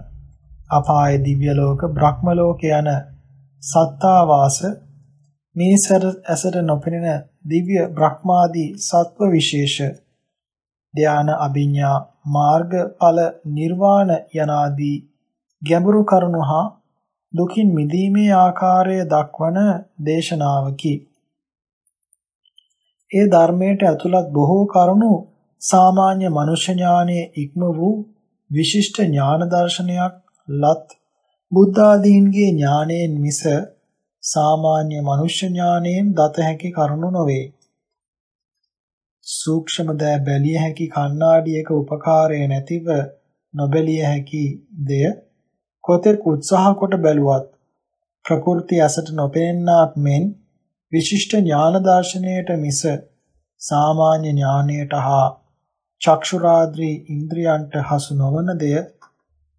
අපාය දිව්‍ය ලෝක බ්‍රහ්ම ලෝක යන සත්තාවාස මේ සර ඇසට නොපෙනෙන දිව්‍ය බ්‍රහ්මාදී සත්ව විශේෂ ධාන අභිඥා මාර්ගඵල නිර්වාණ යනාදී ගැඹුරු කරුණු හා දුකින් මිදීමේ ආකාරය දක්වන දේශනාවකි. ඒ ධර්මයට ඇතුළත් බොහෝ කරුණු සාමාන්‍ය මනුෂ්‍ය ඥානයේ ඉක්ම වූ විශිෂ්ට ඥාන දර්ශනයක් ලත් බුද්ධ ආදීන්ගේ ඥානයෙන් මිස සාමාන්‍ය මනුෂ්‍ය ඥානයෙන් දත හැකි කරුණු නොවේ. සූක්ෂම දෑ බැලිය හැකි කණ්ණාඩියක උපකාරය නැතිව නොබැලිය හැකි දෙය කොතෙක් උත්සාහ කොට බැලුවත් ප්‍රකෘති ඇසට නොපෙනෙන්නාක් මෙන් විශිෂ්ට ඥාන දර්ශනයට මිස සාමාන්‍ය ඥානයට හා චක්ෂුරාද්‍රී ඉන්ද්‍රියන්ට හසු නොවන දෙය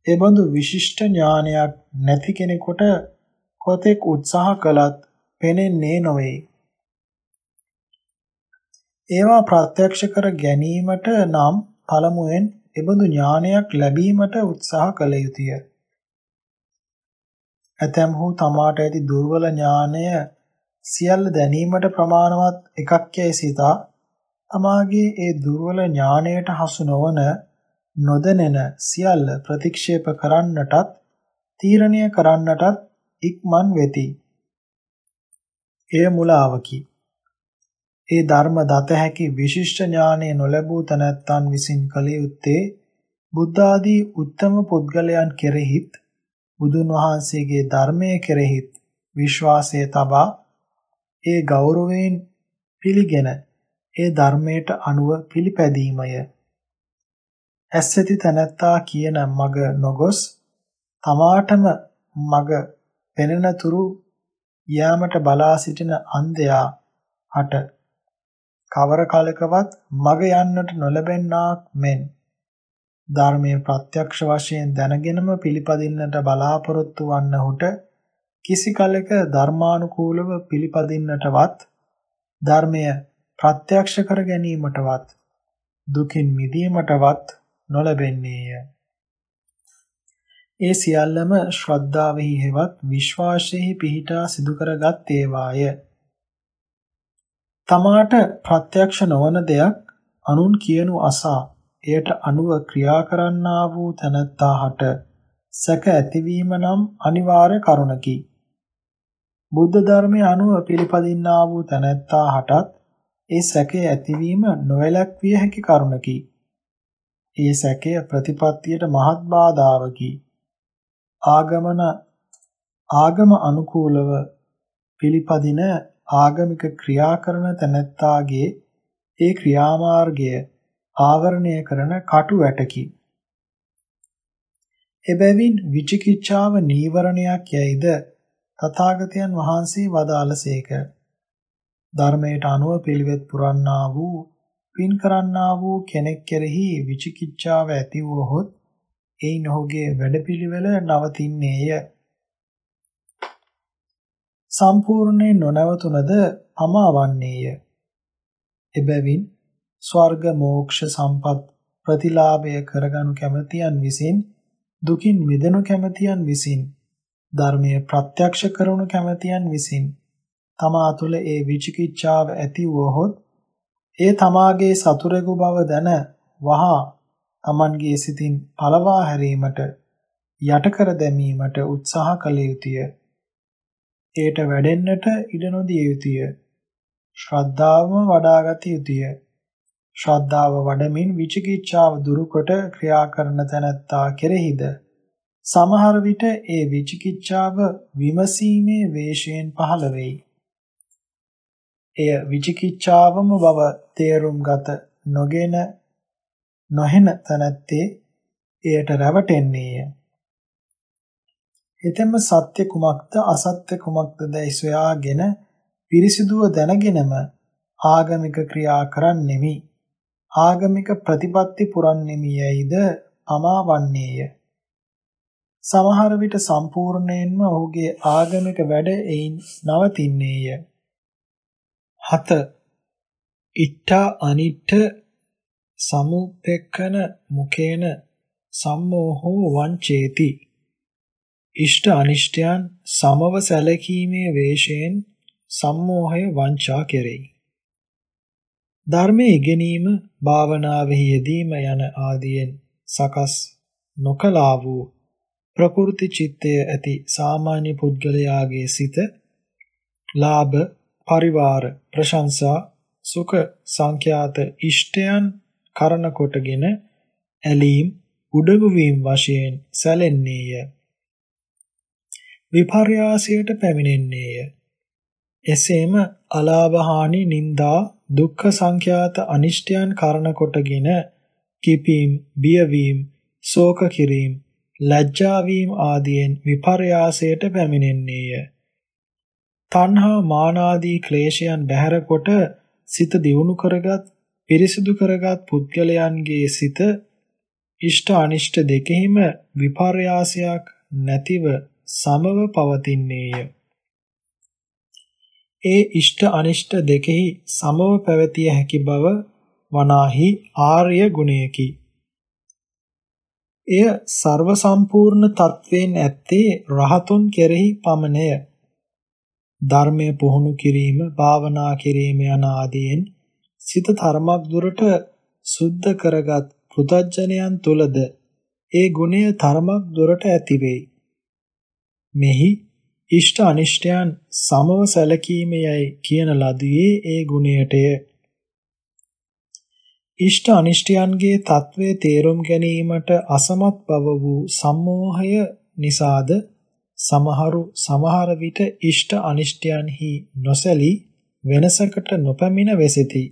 එබඳු විශිෂ්ට ඥානයක් නැති කෙනෙකුට කොතෙක් උත්සාහ කළත් පෙනෙන්නේ නොවේ. ඒවා ප්‍රත්‍යක්ෂ කර ගැනීමට නම් පළමුවෙන් එබඳු ඥානයක් ලැබීමට උත්සාහ කළ යුතුය. ඇතැම්හු තමාට ඇති දුර්වල ඥානය සියල්ල දැනීමට ප්‍රමාණවත් එකක් යයි සිතා තමාගේ ඒ දුර්වල ඥානයට හසු නොවන නොදැනෙන සියල්ල ප්‍රතික්ෂේප කරන්නටත් තීරණය කරන්නටත් ඉක්මන් වෙති. එය මුලාවකි. ඒ ධර්ම දත හැකි විශිෂ්ට ඥානය නොලැබූ තැනැත්තන් විසින් කළ යුත්තේ බුද්ධ ආදී උත්තම පුද්ගලයන් කෙරෙහිත් බුදුන් වහන්සේගේ ධර්මයේ කෙරෙහිත් විශ්වාසය තබා ඒ ගෞරවයෙන් පිළිගෙන ඒ ධර්මයට අනුව පිළිපැදීමය. ඇස්සති තනත්තා කියන මග නොගොස් තමාටම මග පෙනෙන තුරු යාමට බලා සිටින අන්ධයා හට කවර කලකවත් මග යන්නට නොලැබෙන්නාක් මෙන් ධර්මයේ ප්‍රත්‍යක්ෂ වශයෙන් දැනගෙනම පිළිපදින්නට බලාපොරොත්තු වන්නහුට කිසි කලක ධර්මානුකූලව පිළිපදින්නටවත් ධර්මය ප්‍රත්‍යක්ෂ කර ගැනීමටවත් දුකින් මිදීමටවත් නොලැබෙන්නේය. ඒ සියල්ලම ශ්‍රද්ධාවෙහි හෙවත් විශ්වාසයෙහි පිහිටා සිදු කරගත් ඒවාය. තමාට ප්‍රත්‍යක්ෂ නොවන දෙයක් අනුන් කියනු අසා එයට අනුව ක්‍රියා කරන්නා වූ තැනැත්තාහට සැක ඇතිවීම නම් අනිවාර්ය කරුණකි. බුද්ධ ධර්මයේ අනුව පිළිපදින්නා වූ තැනැත්තාහටත් ඒ සැකය ඇතිවීම නොවැළැක්විය හැකි කරුණකි. ඒ සැකය ප්‍රතිපත්තියට මහත් බාධාවකි. ආගමන ආගම අනුකූලව පිළිපදින ආගමික ක්‍රියා කරන තැනැත්තාගේ ඒ ක්‍රියාමාර්ගය ආවරණය කරන කටු වැටකි. එබැවින් විචිකිච්ඡාව නීවරණයක් යයිද තථාගතයන් වහන්සේ වදාළසේක. ධර්මයට අනුව පිළිවෙත් පුරන්නා වූ පින් කරන්නා වූ කෙනෙක් කෙරෙහි විචිකිච්ඡාව ඇති වූහොත් එයින් ඔහුගේ වැඩපිළිවෙල නවතින්නේය. සම්පූර්ණයෙන් නොනවතුනද අමාවන්නේය. එබැවින් ස්වර්ග මෝක්ෂ සම්පත් ප්‍රතිලාභය කරගනු කැමැතියන් විසින් දුකින් මිදෙනු කැමැතියන් විසින් ධර්මයේ ප්‍රත්‍යක්ෂ කරනු කැමැතියන් විසින් තමා තුළ ඒ විචිකිච්ඡාව ඇති වුවහොත් ඒ තමාගේ සතුරෙකු බව දැන වහා Tamanගේ සිතින් පළවා හැරීමට යට කර දැමීමට උත්සාහ කළ යුතුය. ඒට වැඩෙන්නට ඉඩ නොදිය යුතුය. ශ්‍රද්ධාවම වඩාගත යුතුය. ශ්‍රද්ධාව වඩමින් විචිකිච්ඡාව දුරුකොට ක්‍රියා කරන තැනැත්තා කෙරෙහිද සමහර විට ඒ විචිකිච්ඡාව විමසීමේ වේශයෙන් පහළ වෙයි. එය විචිකිච්ඡාවම බව තේරුම් ගත නොගෙන නොහෙන තැනැත්තේ එයට රැවටෙන්නේය. එතෙම සත්‍ය කුමක්ද අසත්‍ය කුමක්ද දැයි සොයාගෙන පිරිසිදුව දැනගෙනම ආගමික ක්‍රියා කරන්නෙමි. ආගමික ප්‍රතිපත්ති පුරන්නෙමි යයිද අමාවන්නේය. සමහර විට සම්පූර්ණයෙන්ම ඔහුගේ ආගමික වැඩ එයින් නවතින්නේය. 7. ඉත්තා අනිත්‍ය සමුපෙක්කන මුකේන සම්මෝහෝ වංචේති. ඉෂ්ට අනිෂ්ටයන් සමව සැලකීමේ වේශයෙන් සම්මෝහය වංචා කෙරෙයි. ධර්මයේ ඉගෙනීම භාවනාවෙහි යෙදීම යන ආදියෙන් සකස් නොකලා වූ ප්‍රකෘති චිත්තය ඇති සාමාන්‍ය පුද්ගලයාගේ සිත ලාභ පරිවාර ප්‍රශංසා සුඛ සංඛ්‍යාත ඉෂ්ටයන් කරන කොටගෙන ඇලීම් උඩඟු වීම වශයෙන් සැලෙන්නේය. විපර්යාසයට පැමිණෙන්නේය. එසේම අලාභ හානි නිന്ദා දුක්ඛ සංඛ්‍යාත අනිෂ්ටයන් කරන කොටගෙන කිපීම් බියවීම ශෝක කිරීම ලැජ්ජා වීම ආදියෙන් විපර්යාසයට පැමිණෙන්නේය. තණ්හා මාන ආදී ක්ලේශයන් බැහැර කොට සිත දියුණු කරගත් පිරිසිදු කරගත් පුද්ගලයන්ගේ සිත ඉෂ්ට අනිෂ්ට දෙකෙහිම විපර්යාසයක් නැතිව සමව පවතින්නේය ඒ ඉෂ්ට අනිෂ්ට දෙකෙහි සමව පැවතිය හැකි බව වනාහි ආර්ය ගුණයකි. එය ਸਰව සම්පූර්ණ තත්වයෙන් ඇත්තේ රහතුන් කෙරෙහි පමණය. ධර්මය පුහුණු කිරීම, භාවනා කිරීම යන ආදීන් සිත ධර්මයක් දුරට සුද්ධ කරගත් පෘතජ්ජනයන් තුලද ඒ ගුණය ධර්මයක් දුරට ඇති වෙයි. මෙහි ඉෂ්ට අනිෂ්ටයන් සමව සැලකීමයයි කියන ලදුවේ ඒ ගුණයටය. ඉෂ්ට අනිෂ්ටයන්ගේ తත්වයේ තේරුම් ගැනීමට අසමත් බව වූ සම්මෝහය නිසාද සමහරු සමහර විට ඉෂ්ට අනිෂ්ටයන්හි නොසැලී වෙනසකට නොපැමිණ වෙසිතී.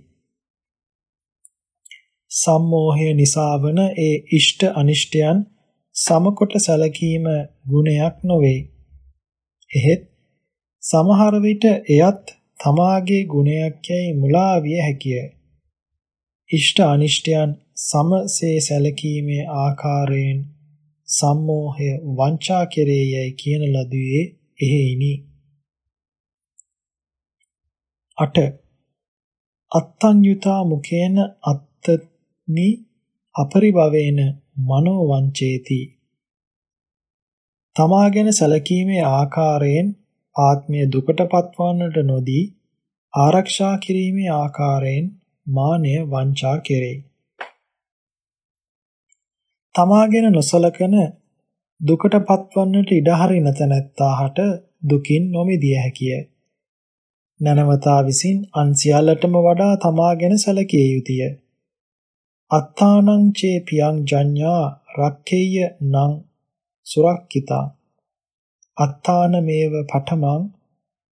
සම්මෝහය නිසා වන ඒ ඉෂ්ට අනිෂ්ටයන් සමකොට සැලකීම ගුණයක් නොවේ. එහෙත් සමහර විට එයත් තමාගේ ගුණයක් යයි මුලා විය හැකිය. ඉෂ්ට අනිෂ්ටයන් සමසේ සැලකීමේ ආකාරයෙන් සම්මෝහය වංචා කෙරේයයි කියන ලදුවේ එහෙයිනි. 8 අත්තං යුතා මුකේන අත්තනි අපරිභවේන මනෝ වංචේති තමා ගැන සැලකීමේ ආකාරයෙන් ආත්මය දුකට පත්වන්නට නොදී ආරක්ෂා කිරීමේ ආකාරයෙන් මානය වංචා කෙරේ. තමා ගැන නොසලකන දුකට පත්වන්නට ඉඩ හරින තැනැත්තාහට දුකින් නොමිදිය හැකිය. නැනවතා විසින් අන් සියල්ලටම වඩා තමා ගැන සැලකිය යුතුය. අත්තානං චේ පියං ජඤ්ඤා රක්ඛේය නං සුරක්කිතා। අත්තාන මේව පඨමං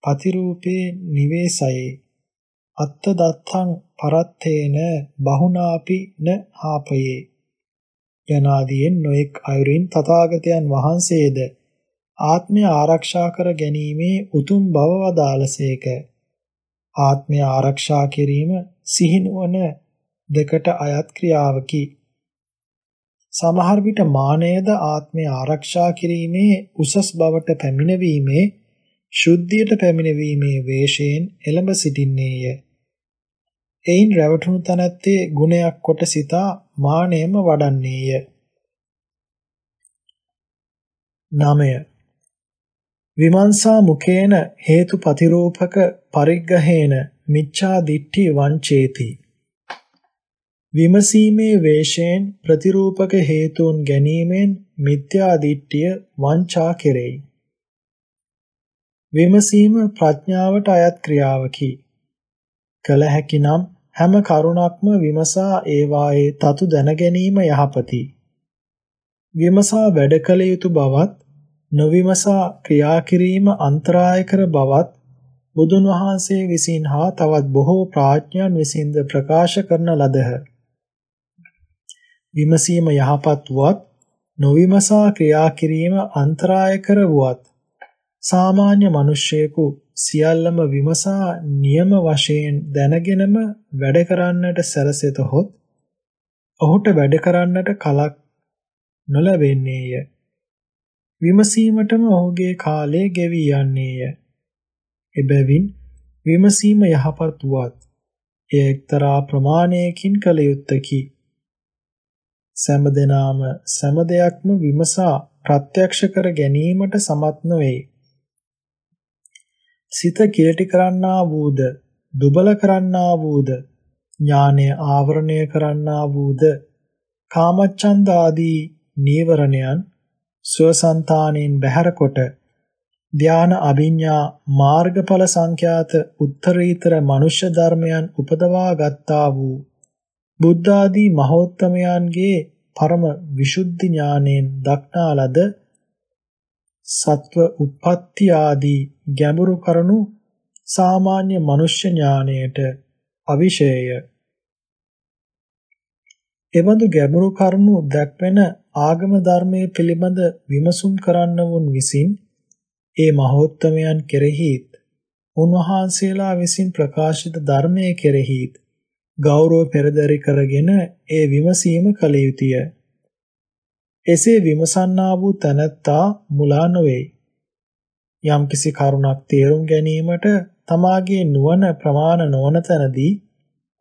පතිරූපේ නිවේසයේ। අත්ත දත්තං පරත්තේන බහුනාපි න හාපයේ යනාදීන් නොඑක් අයුරින් තථාගතයන් වහන්සේද ආත්මය ආරක්ෂා කර ගැනීමේ උතුම් බව වදාළසේක। ආත්මය ආරක්ෂා කිරීම සිහිනුවන දෙකට අයත් ක්‍රියාවකි සමහර විට මානයද ආත්මය ආරක්ෂා කිරීමේ උසස් බවට පැමිණවීමේ ශුද්ධියට පැමිණවීමේ වේශයෙන් එළඹ සිටින්නේය. එයින් රැවටුණු තැනැත්තේ ගුණයක් කොට සිතා මානයම වඩන්නේය. 9. විමංශා මුකේන හේතු ප්‍රතිරූපක පරිග්‍රහේන මිච්ඡා දිට්ඨි වංචේති විමසීමේ වේශයෙන් ප්‍රතිරූපක හේතුන් ගැනීමෙන් මිත්‍යා දිට්ඨිය වංචා කෙරෙයි. විමසීම ප්‍රඥාවට අයත් ක්‍රියාවකි. කල හැකිනම් හැම කරුණක්ම විමසා ඒවායේ තතු දැන ගැනීම යහපති. විමසා වැඩ කළ යුතු බවත් නොවිමසා ක්‍රියා කිරීම අන්තරාය කර බවත් බුදුන් වහන්සේ විසින් හා තවත් බොහෝ ප්‍රඥයන් විසින්ද ප්‍රකාශ කරන ලදහ. විමසීම යහපත් වුවත් නොවිමසා ක්‍රියා කිරීම අන්තරාය කර වුවත් සාමාන්‍ය මිනිසෙකු සියල්ලම විමසා නියම වශයෙන් දැනගෙනම වැඩ කරන්නට සැලසෙතහොත් ඔහුට වැඩ කරන්නට කලක් නොලැබෙන්නේය. විමසීමටම ඔහුගේ කාලය ගෙවී යන්නේය. එබැවින් විමසීම යහපත් වුවත් එය එක්තරා ප්‍රමාණයකින් කළ යුත්තකි. සෑම දෙනාම සෑම දෙයක්ම විමසා ප්‍රත්‍යක්ෂ කර ගැනීමට සමත් නොවේ. සිත කිලටි කරන්නා වූද, දුබල කරන්නා වූද, ඥානය ආවරණය කරන්නා වූද, කාමච්ඡන්ද ආදී නීවරණයන් ස්වසන්තානෙන් බැහැර කොට ධාන අභිඥා මාර්ගඵල සංඛ්‍යාත උත්තරීතර මනුෂ්‍ය ධර්මයන් උපදවා ගත්තා වූ බුද්ධ ආදී මහෝත්තමයන්ගේ පරම විසුද්ධි ඥාණයෙන් දක්නා ලද සත්ව උප්පත්ති ආදී ගැඹුරු කරුණු සාමාන්‍ය මනුෂ්‍ය ඥාණයට අවිශේය. එබඳු ගැඹුරු කරුණු දැක්වෙන ආගම ධර්මයේ පිළිබඳ විමසුම් කරන්න වුන් විසින් ඒ මහෝත්තමයන් කෙරෙහිත් උන්වහන්සේලා විසින් ප්‍රකාශිත ධර්මයේ කෙරෙහිත් ගෞරව පෙරදරි කරගෙන ඒ විමසීම කළ යුතුය. එසේ විමසන්නා වූ තැනැත්තා මුලා නොවේ. යම්කිසි කරුණක් තේරුම් ගැනීමට තමාගේ නුවණ ප්‍රමාණ නොවන තැනදී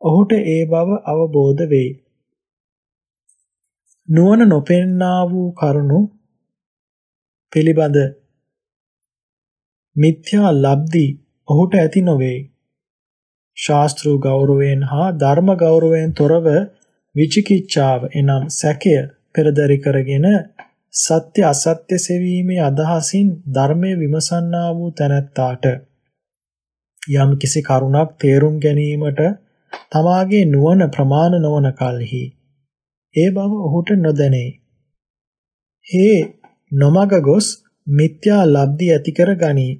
ඔහුට ඒ බව අවබෝධ වෙයි. නුවණ නොපෙන්නා වූ කරුණු පිළිබඳ මිත්‍යා ලබ්ධි ඔහුට ඇති නොවේ. ශාස්ත්‍රීය ගෞරවයෙන් හා ධර්ම ගෞරවයෙන් තොරව විචිකිච්ඡාව එනම් සැකය පෙරදරි කරගෙන සත්‍ය අසත්‍ය සෙවීමේ අදහසින් ධර්මයේ විමසන්නා වූ තැනැත්තාට යම් කිසි කරුණක් තේරුම් ගැනීමට තමාගේ නුවණ ප්‍රමාණ නොවන කලෙහි ඒ බව ඔහුට නොදැනේ. හේ නොමග ගොස් මිත්‍යා ලබ්ධි ඇති කර ගනී.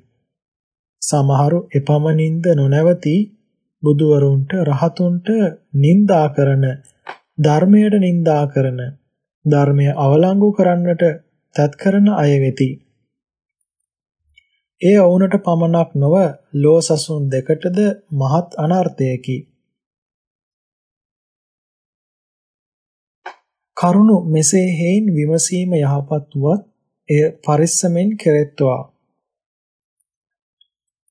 සමහරු එපමණින්ද නොනවති බුදුවරුන්ට රහතුන්ට නිඳා කරන ධර්මයට නිඳා කරන ධර්මය අවලංගු කරන්නට තත් කරන අය වෙති. ඒ ඔවුනට පමණක් නොව ලෝ සසුන් දෙකටද මහත් අනර්ථයකි. කරුණු මෙසේ හේයින් විමසීම යහපත් වුවත් එය පරිස්සමෙන් කෙරෙත්වා.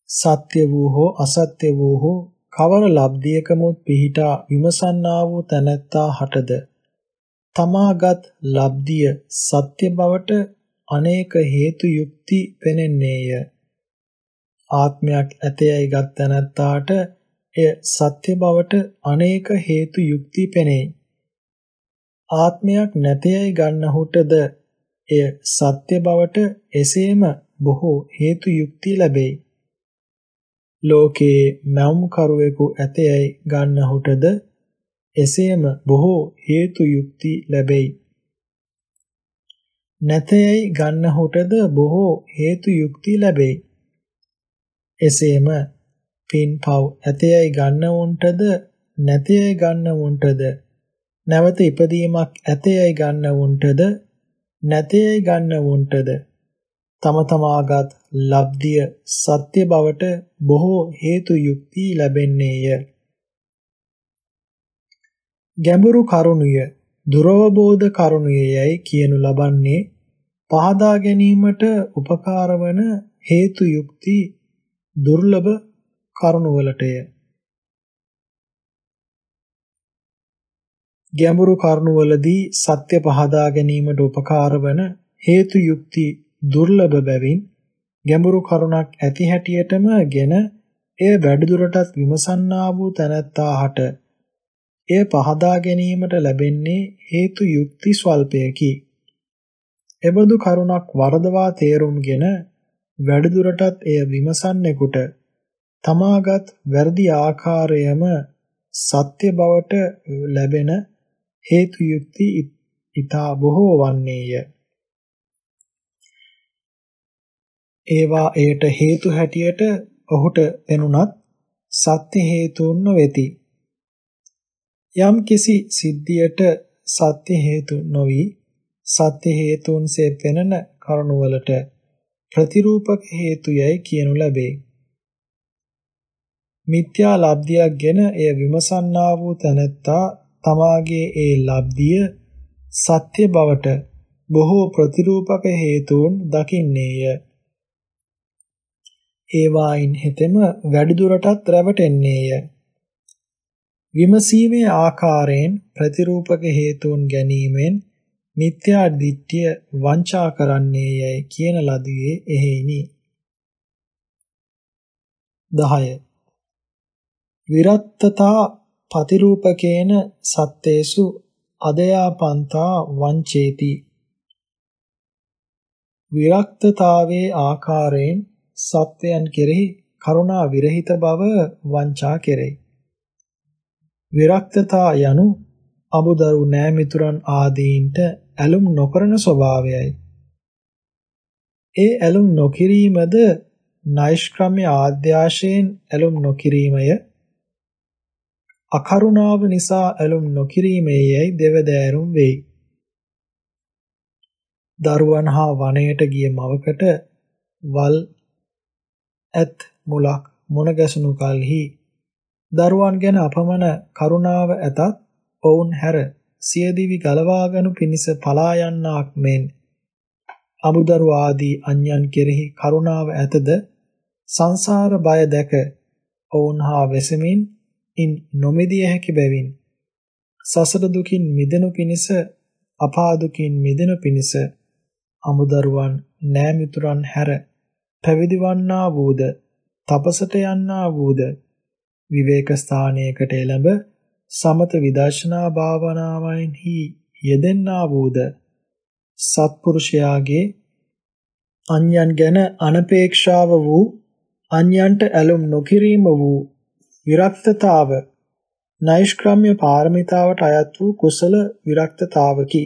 සත්‍ය වූ හෝ අසත්‍ය වූ හෝ කවර ලබ්ධියකමුත් පිහිටා විමසන්නා වූ තැනැත්තා හටද තමාගත් ලබ්ධිය සත්‍ය බවට අනේක හේතු යුක්ති පෙනෙන්නේය. ආත්මයක් ඇතයයි ගත් තැනැත්තාට එය සත්‍ය බවට අනේක හේතු යුක්ති පෙනේ. ආත්මයක් නැතයයි ගන්නහුටද එය සත්‍ය බවට එසේම බොහෝ හේතු යුක්ති ලැබේ. ලෝකේ මම් කරුවෙකු ඇතයයි ගන්නහුටද එසේම බොහෝ හේතු යුක්ති ලැබෙයි. නැතයයි ගන්නහුටද බොහෝ හේතු යුක්ති ලැබෙයි. එසේම පින් පව් ඇතයයි ගන්නවුන්ටද නැතයයි ගන්නවුන්ටද නැවත ඉපදීමක් ඇතයයි ගන්නවුන්ටද නැතයයි ගන්නවුන්ටද තම තමාගත් ලබ්ධිය සත්‍ය බවට බොහෝ හේතු යුක්ති ලැබෙන්නේය. ගැඹුරු කරුණුය දුරවබෝධ කරුණුය යයි කියනු ලබන්නේ පහදා ගැනීමට උපකාර වන හේතු යුක්ති දුර්ලභ කරුණුවලටය. ගැඹුරු කරුණුවලදී සත්‍ය පහදා ගැනීමට උපකාර වන හේතු යුක්ති දුර්ලභ බැවින් ගැඹුරු කරුණක් ඇති හැටියටම ගෙන එය වැඩිදුරටත් විමසන්නා වූ තැනැත්තාට එය පහදා ගැනීමට ලැබෙන්නේ හේතු යුක්ති ස්වල්පයකි. එබඳු කරුණක් වරදවා තේරුම්ගෙන වැඩිදුරටත් එය විමසන්නෙකුට තමාගත් වැරදි ආකාරයම සත්‍ය බවට ලැබෙන හේතු යුක්ති ඊතා බොහෝ වන්නේය. ඒවා එයට හේතු හැටියට ඔහුට එනුනත් සත්‍ය හේතුන් නොවේති. යම් කිසි සිද්ධියට සත්‍ය හේතු නොවි සත්‍ය හේතුන්සේ පෙනෙන කරුණවලට ප්‍රතිරූපක හේතුයයි කියනු ලැබේ. මිත්‍යා ලබ්ධියක් ගැන එය විමසන්නා වූ තැනැත්තා තමාගේ ඒ ලබ්ධිය සත්‍ය බවට බොහෝ ප්‍රතිරූපක හේතුන් දකින්නේය. ඒවායින් හෙතෙම වැඩිදුරටත් රැවටෙන්නේය. විමසීමේ ආකාරයෙන් ප්‍රතිරූපක හේතුන් ගැනීමෙන් මිත්‍යා දිට්ඨිය වංචා කරන්නේ යයි කියන ලදියේ එහෙයිනි. 10 විරත්තතා පතිරූපකේන සත්තේසු අදයාපන්තා වංචේති. විරක්තතාවේ ආකාරයෙන් සත්වයන් කෙරෙහි කරුණා විරහිත බව වංචා කෙරෙයි. විරක්තතා යනු අමුදරු නෑමිතුරන් ආදීන්ට ඇලුම් නොකරන ස්වභාවයයි. ඒ ඇලුම් නොකිරීමද නෛෂ්ක්‍රම්‍ය ආද්‍යාශයෙන් ඇලුම් නොකිරීමය අකරුණාව නිසා ඇලුම් නොකිරීමේයයි දෙවදෑරුම් වෙයි. දරුවන් හා වනයේට ගිය මවකට වල් ඇත් මුලක් මුණ ගැසුණු කලෙහි. දරුවන් ගැන අපමණ කරුණාව ඇතත් ඔවුන් හැර සියදිවි ගලවාගනු පිණිස පලා යන්නාක් මෙන්. අමුදරු ආදී අන්‍යයන් කෙරෙහි කරුණාව ඇතද සංසාර බය දැක ඔවුන් හා වෙසමින් ඉන් නොමෙදිය හැකි බැවින්. සසර දුකින් මිදෙනු පිණිස අපා දුකින් මිදෙනු පිණිස අමුදරුවන් නෑමිතුරන් හැර පැවිදි වන්නා වූද තපසට යන්නා වූද විවේක ස්ථානයකට එළඹ සමත විදර්ශනා භාවනාවන්හි යෙදෙන්නා වූද සත්පුරුෂයාගේ අන්‍යයන් ගැන අනපේක්ෂාව වූ අන්‍යයන්ට ඇලුම් නොකිරීම වූ විරක්තතාව නෛෂ්ක්‍රම්‍ය පාරමිතාවට අයත් වූ කුසල විරක්තතාවකි.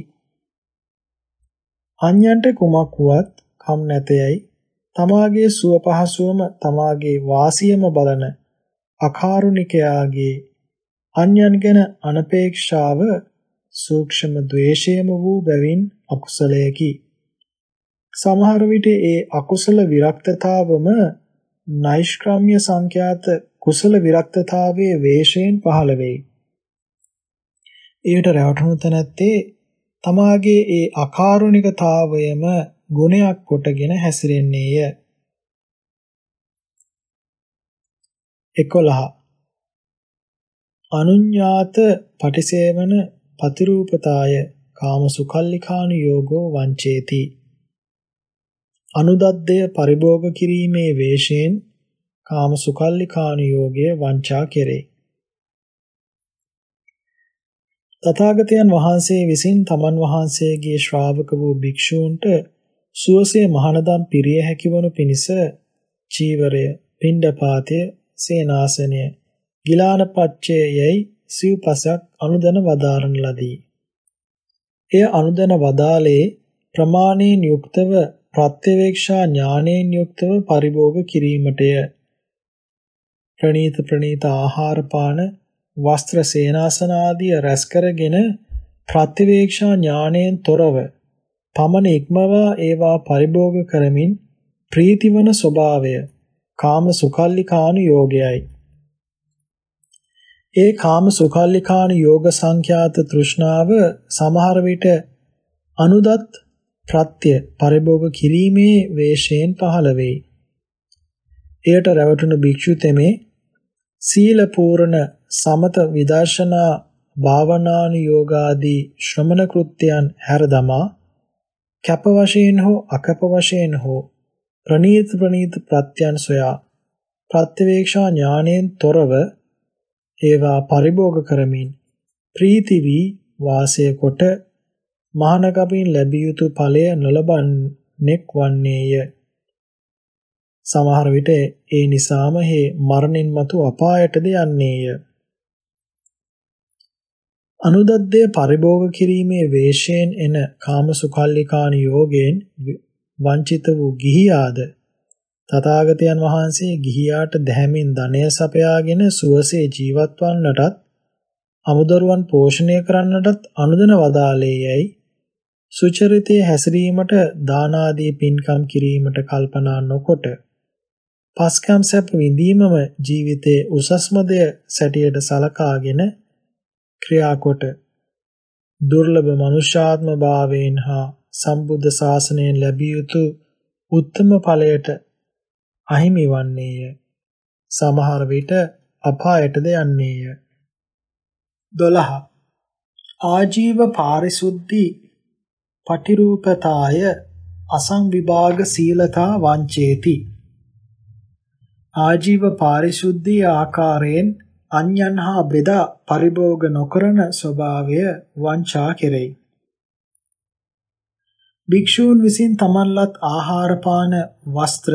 අන්‍යයන්ට කුමක් වුවත් කම් නැතයයි තමාගේ සුව පහසුවම තමාගේ වාසියම බලන අකාරුණිකයාගේ අන්‍යයන් ගැන අනපේක්ෂාව සූක්ෂම ද්වේෂයම වූ බැවින් අකුසලයකි. සමහර විට ඒ අකුසල විරක්තතාවම නෛෂ්ක්‍රම්‍ය සංඛ්‍යාත කුසල විරක්තතාවයේ වේශයෙන් පහළ වෙයි. ඒකට රැවටුණු තැනැත්තේ තමාගේ ඒ අකාරුණිකතාවයම ගුණයක් කොටගෙන හැසිරෙන්නේය. 11 අනුඤ්ඤාත පටිසේවන පතිරූපතාය කාම සුකල්ලිකානු යෝගෝ වංචේති. අනුදද්දය පරිභෝග කිරීමේ වේශයෙන් කාම සුකල්ලිකානු යෝගය වංචා කෙරේ. තථාගතයන් වහන්සේ විසින් තමන් වහන්සේගේ ශ්‍රාවක වූ භික්ෂූන්ට සුවසේ මහානදම් පිරිය හැකිවනු පිණිස චීවරය, පිණ්ඩපාතය, සේනාසනය, ගිලානපච්චයයි සිව්පසක් අනුදන වදාරන ලදී. එය අනුදන වදාලේ ප්‍රමාණයෙන් යුක්තව ප්‍රත්‍යවේක්ෂා ඥානයෙන් යුක්තව පරිභෝග කිරීමටය. ප්‍රණීත ප්‍රණීත ආහාර පාන වස්ත්‍ර සේනාසන ආදිය රැස් කරගෙන ප්‍රතිවේක්ෂා ඥාණයෙන් තොරව පමණ ඉක්මවා ඒවා පරිභෝග කරමින් ප්‍රීතිවන ස්වභාවය කාම සුකල්ලිකානු යෝගයයි. ඒ කාම සුකල්ලිකානු යෝග සංඛ්‍යාත තෘෂ්ණාව සමහර විට අනුදත් ප්‍රත්‍ය පරිභෝග කිරීමේ වේශයෙන් පහළ වෙයි. එයට රැවටුණු භික්ෂු තෙමේ සීල පූර්ණ සමත විදර්ශනා භාවනානුයෝගාදී ශ්‍රමණ කෘත්‍යයන් හැර දමා කැප වශයෙන් හෝ අකැප වශයෙන් හෝ ප්‍රනීත ප්‍රනීත ප්‍රත්‍යයන් සොයා ප්‍රත්‍යවේක්ෂා ඥාණයෙන් තොරව ඒවා පරිභෝග කරමින් ප්‍රීති වී වාසය කොට මහානගමින් ලැබිය යුතු ඵලය නොලබන්නෙක් වන්නේය. සමහර විට ඒ නිසාම හේ මරණින් මතු අපායටද යන්නේය. අනුදද්දේ පරිභෝග කිරීමේ වේශයෙන් එන කාමසුකල්ලිකාන යෝගයෙන් වංචිත වූ ගිහියාද තථාගතයන් වහන්සේ ගිහියාට දැහැමින් ධනය සපයාගෙන සුවසේ ජීවත් වන්නටත් අමුදරුවන් පෝෂණය කරන්නටත් අනුදන වදාළේයයි සුචරිතයේ හැසිරීමට දාන ආදී පින්කම් කිරීමට කල්පනා නොකොට පස්කම් සැප විඳීමම ජීවිතයේ උසස්ම දෙය සැටියට සලකාගෙන ක්‍රියාකොට දුර්ලභ මනුෂ්‍යාත්ම භාවයෙන් හා සම්බුද්ධ ශාසනයෙන් ලැබිය යුතු උත්තම ඵලයට අහිමි වන්නේය. සමහර විට අපායටද යන්නේය. 12 ආජීව පාරිශුද්ධි පටිරූපතාය අසංවිභාග සීලතා වංචේති ආජීව පාරිශුද්ධිය ආකාරයෙන් අන්‍යයන් හා බෙදා පරිභෝග නොකරන ස්වභාවය වංචා කෙරෙයි. භික්ෂූන් විසින් තමන්ලත් ආහාර පාන වස්ත්‍ර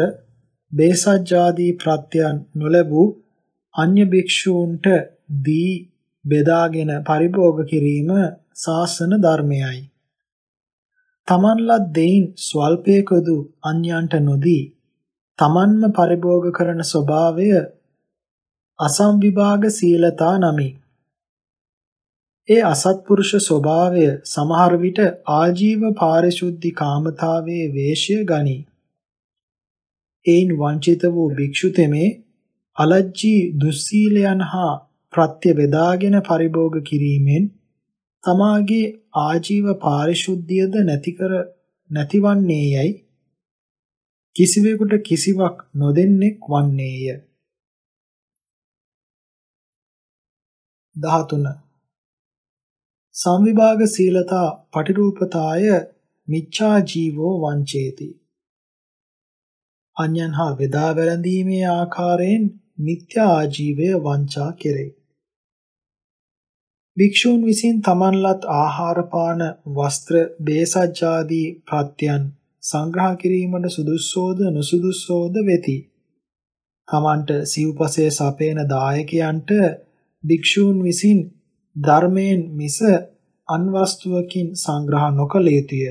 බේසජ්ජාදී ප්‍රත්‍යයන් නොලැබූ අන්‍ය භික්ෂූන්ට දී බෙදාගෙන පරිභෝග කිරීම සාසන ධර්මයයි. තමන්ලත් දෙයින් ස්වල්පයකදු අන්‍යයන්ට නොදී තමන්ම පරිභෝග කරන ස්වභාවය අසම්විභාග සීලතා නමි. ඒ අසත්පුරුෂ ස්වභාවය සමහර විට ආජීව පාරිශුද්ධි කාමතාවයේ වේශය ගනී. එයින් වංචිත වූ භික්ෂු තෙමේ අලජ්ජී දුස්සීලයන් හා ප්‍රත්‍ය බෙදාගෙන පරිභෝග කිරීමෙන් තමාගේ ආජීව පාරිශුද්ධියද නැති කර නැතිවන්නේ යයි කිසිවෙකුට කිසිවක් නොදෙන්නෙක් වන්නේය. 13 සංවිභාග සීලතා පටිරූපතාය මිච්ඡා ජීවෝ වංචේති. අන්‍යයන් හා වේදා වැළඳීමේ ආකාරයෙන් මිත්‍යා ආජීවය වංචා කෙරේ. භික්ෂූන් විසින් තමන්ලත් ආහාර පාන වස්ත්‍ර බේසජ්ජාදී ප්‍රත්‍යයන් සංග්‍රහ කිරීමට සුදුස්සෝද නුසුදුස්සෝද වෙති. තමන්ට සිව්පසේ සපේන දායකයන්ට භික්ෂූන් විසින් ධර්මයෙන් මිස අන්වස්තුවකින් සංග්‍රහ නොකළ යුතුය.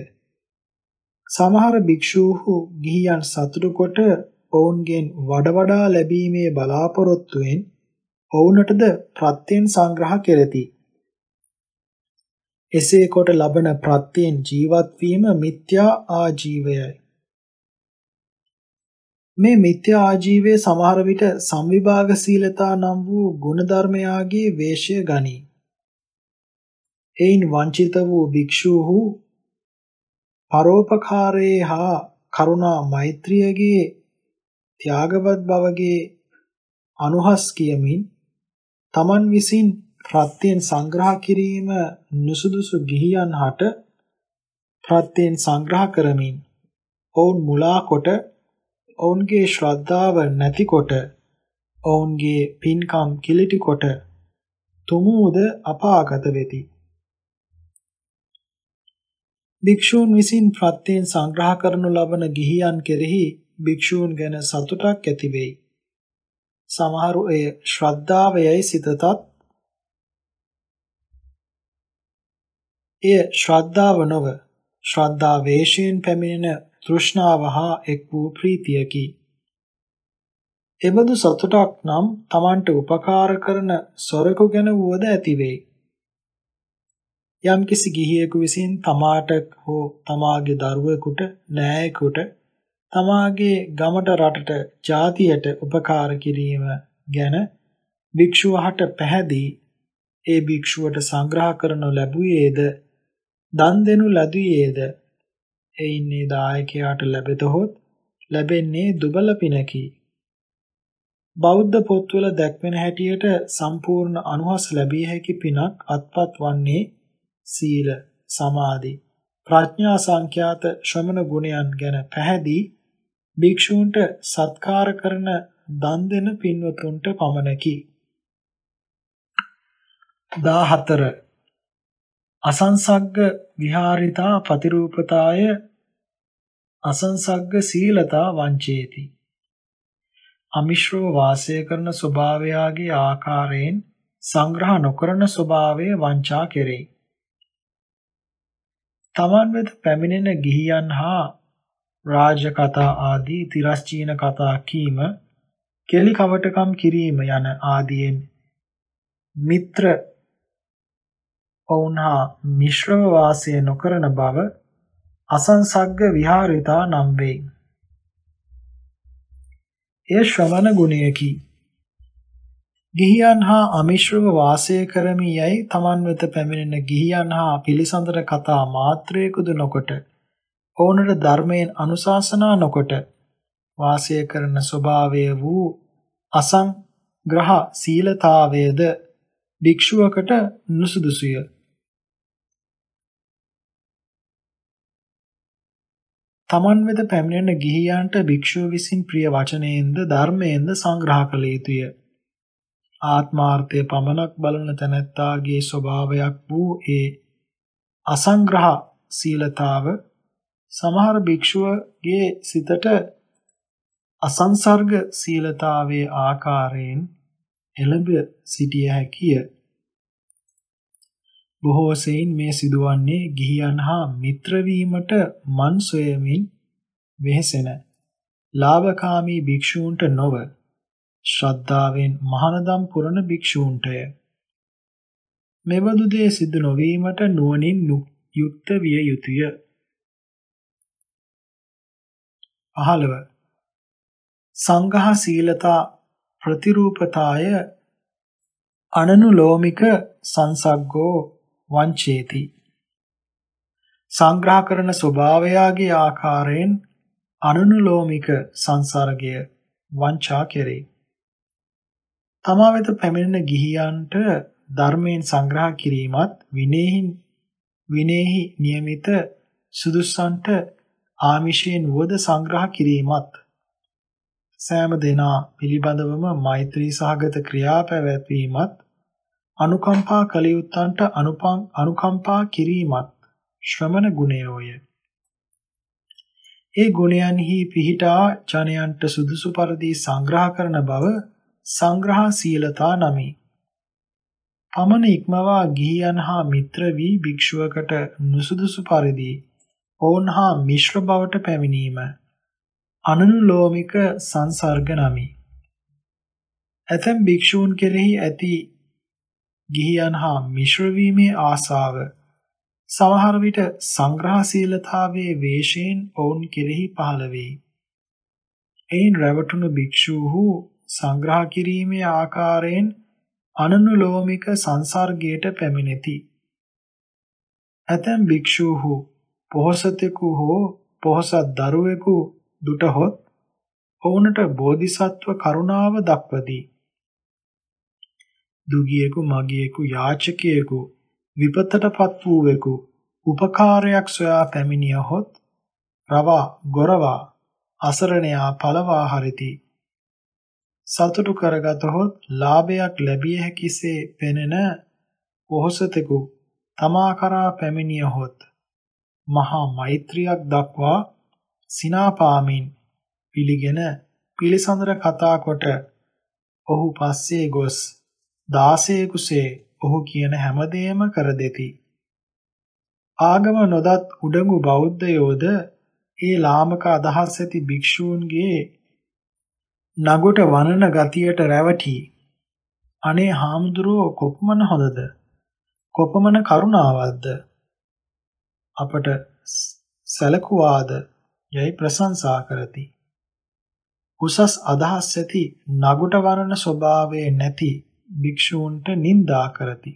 සමහර භික්ෂූහු ගිහියන් සතුටු කොට ඔවුන්ගෙන් වඩ වඩා ලැබීමේ බලාපොරොත්තුවෙන් ඔවුන්ටද ප්‍රත්‍යයෙන් සංග්‍රහ කෙරෙති. එසේ කොට ලබන ප්‍රත්‍යයෙන් ජීවත් වීම මිත්‍යා ආජීවයයි. මේ මිත්‍යා ආජීවයේ සමහර විට සංවිභාග සීලතා නම් වූ ගුණධර්මයාගේ වේශය ගනී. එයින් වංචිත වූ භික්ෂූහු පරෝපකාරයේ හා කරුණා මෛත්‍රියගේ ත්‍යාගවත් බවගේ අනුහස් කියමින් තමන් විසින් ප්‍රත්‍යයෙන් සංග්‍රහ කිරීම නුසුදුසු ගිහියන් හට ප්‍රත්‍යයෙන් සංග්‍රහ කරමින් ඔවුන් මුලා කොට ඔවුන්ගේ ශ්‍රද්ධාව නැතිකොට ඔවුන්ගේ පින්කම් කිලිටි කොට තුමූද අපාගත වෙති. භික්ෂූන් විසින් ප්‍රත්‍යයෙන් සංග්‍රහ කරනු ලබන ගිහියන් කෙරෙහි භික්ෂූන් ගැන සතුටක් ඇති වෙයි. සමහරු එය ශ්‍රද්ධාවයයි සිතතත් එය ශ්‍රද්ධාව නොව ශ්‍රද්ධා වේශයෙන් පැමිණෙන තෘෂ්ණාව හා එක් වූ ප්‍රීතියකි. එබඳු සතුටක් නම් Tamanට උපකාර කරන සොරකු ගැන වුවද ඇති වෙයි. යම්කිසි ගිහියෙකු විසින් තමාට හෝ තමාගේ දරුවෙකුට නෑයෙකුට තමාගේ ගමට රටට ජාතියට උපකාර කිරීම ගැන භික්ෂුවහට පැහැදී ඒ භික්ෂුවට සංග්‍රහ කරනු ලැබුවේද දන් දෙනු ලැබුවේද එයින්නේ දායකයාට ලැබෙතහොත් ලැබෙන්නේ දුබල පිනකි. බෞද්ධ පොත්වල දැක්වෙන හැටියට සම්පූර්ණ අනුහස් ලැබිය හැකි පිනක් අත්පත් වන්නේ සීල, සමාධි, ප්‍රඥා සංඛ්‍යාත ශ්‍රමණ ගුණයන් ගැන පැහැදී භික්ෂූන්ට සත්කාර කරන දන් දෙන පින්වතුන්ට පමණකි. 14 අසංසග්ග විහාරිතා පතිරූපතාය අසංසග්ග සීලතා වංචේති අමිශ්‍රව වාසය කරන ස්වභාවයාගේ ආකාරයෙන් සංග්‍රහ නොකරන ස්වභාවය වංචා කෙරේ. තමන් වෙත පැමිණෙන ගිහියන් හා රාජ කතා ආදී තිරස්චීන කතා කීම කෙලි කවටකම් කිරීම යන ආදීන් මිත්‍ර ඔවුන් හා මිශ්‍රව වාසය නොකරන බව අසංසග්ග විහාරිතා නම් වේ. එය ශ්‍රවණ ගුණයකි. ගිහියන් හා අමිශ්‍රව වාසය කරමි යයි තමන් වෙත පැමිණෙන ගිහියන් හා පිළිසඳර කතා මාත්‍රයකුද නොකොට ඔවුනට ධර්මයෙන් අනුශාසනා නොකොට වාසය කරන ස්වභාවය වූ අසංග්‍රහ සීලතාවයේද භික්ෂුවකට නුසුදුසුය. තමන් වෙත පැමිණෙන ගිහියන්ට භික්ෂුව විසින් ප්‍රිය වචනයෙන්ද ධර්මයෙන්ද සංග්‍රහ කළ යුතුය. ආත්මාර්ථය පමණක් බලන තැනැත්තාගේ ස්වභාවයක් වූ ඒ අසංග්‍රහ සීලතාව සමහර භික්ෂුවගේ සිතට අසංසර්ග සීලතාවේ ආකාරයෙන් එළඹ සිටිය හැකිය. බොහෝ සෙයින් මේ සිදුවන්නේ ගිහියන් හා මිත්‍ර වීමට මන් සොයමින් වෙහෙසෙන ලාභකාමී භික්ෂූන්ට නොව ශ්‍රද්ධාවෙන් මහානදම් පුරන භික්ෂූන්ටය. මෙබඳු දේ සිදු නොවීමට නුවණින් යුක්ත විය යුතුය. 15 සංඝහ සීලතා ප්‍රතිරූපතාය අනනුලෝමික සංසග්ගෝ වංචේති සංග්‍රහ කරන ස්වභාවයාගේ ආකාරයෙන් අනුනුලෝමික සංසර්ගය වංචා කෙරේ. තමා වෙත පැමිණෙන ගිහියන්ට ධර්මයෙන් සංග්‍රහ කිරීමත් විනේහි විනේහි નિયમિત සුදුස්සන්ට ආමිෂයෙන් වද සංග්‍රහ කිරීමත් සෑම දෙනා පිළිබඳවම මෛත්‍රී සහගත ක්‍රියා පැවැත්වීමත් අනුකම්පා කළ යුත්තන්ට අනුපං අනුකම්පා කිරීමත් ශ්‍රමණ ගුණයෝය. ඒ ගුණයන්හි පිහිටා ජනයන්ට සුදුසු පරිදි සංග්‍රහ කරන බව සංග්‍රහ සීලතා නමි. පමණ ඉක්මවා ගිහියන් හා මිත්‍ර වී භික්ෂුවකට නුසුදුසු පරිදි ඔවුන් හා මිශ්‍ර බවට පැමිණීම අනුලෝමික සංසර්ග නමි. ඇතැම් භික්ෂූන් කෙරෙහි ඇති ගිහියන් හා මිශ්‍ර වීමේ ආසාව සමහර විට සංග්‍රහශීලතාවයේ වේශයෙන් ඔවුන් කෙරෙහි පහළ වේ. එයින් රැවටුණු භික්ෂූහු සංග්‍රහ කිරීමේ ආකාරයෙන් අනනුලෝමික සංසර්ගයට පැමිණෙති. ඇතැම් භික්ෂූහු පොහොසතෙකු හෝ පොහොසත් දරුවෙකු දුටහොත් ඔවුන්ට බෝධිසත්ව කරුණාව දක්වති. දුගියෙකු මගියෙකු යාචකයෙකු විපතටපත් වූවෙකු උපකාරයක් සොයා පැමිණියහොත් රවා ගොරවා අසරණයා පළවා හරිති. සතුටු කරගතහොත් ලාභයක් ලැබිය හැකිසේ පෙනෙන පොහොසතෙකු තමා කරා පැමිණියහොත් මහා මෛත්‍රියක් දක්වා සිනාපාමින් පිළිගෙන පිළිසඳර කතා කොට ඔහු පස්සේ ගොස් දාසයෙකුසේ ඔහු කියන හැමදේම කර දෙති. ආගම නොදත් උඩඟු බෞද්ධයෝද ඒ ලාමක අදහස් ඇති භික්ෂූන්ගේ නගොට වනන ගතියට රැවටි. අනේ හාමුදුරුවෝ කොපමණ හොඳද? කොපමණ කරුණාවක්ද? අපට සැලකුවාද යයි ප්‍රශංසා කරති. උසස් අදහස් ඇති නගුට වරණ ස්වභාවයේ නැති භික්ෂූන්ට නිඳා කරති.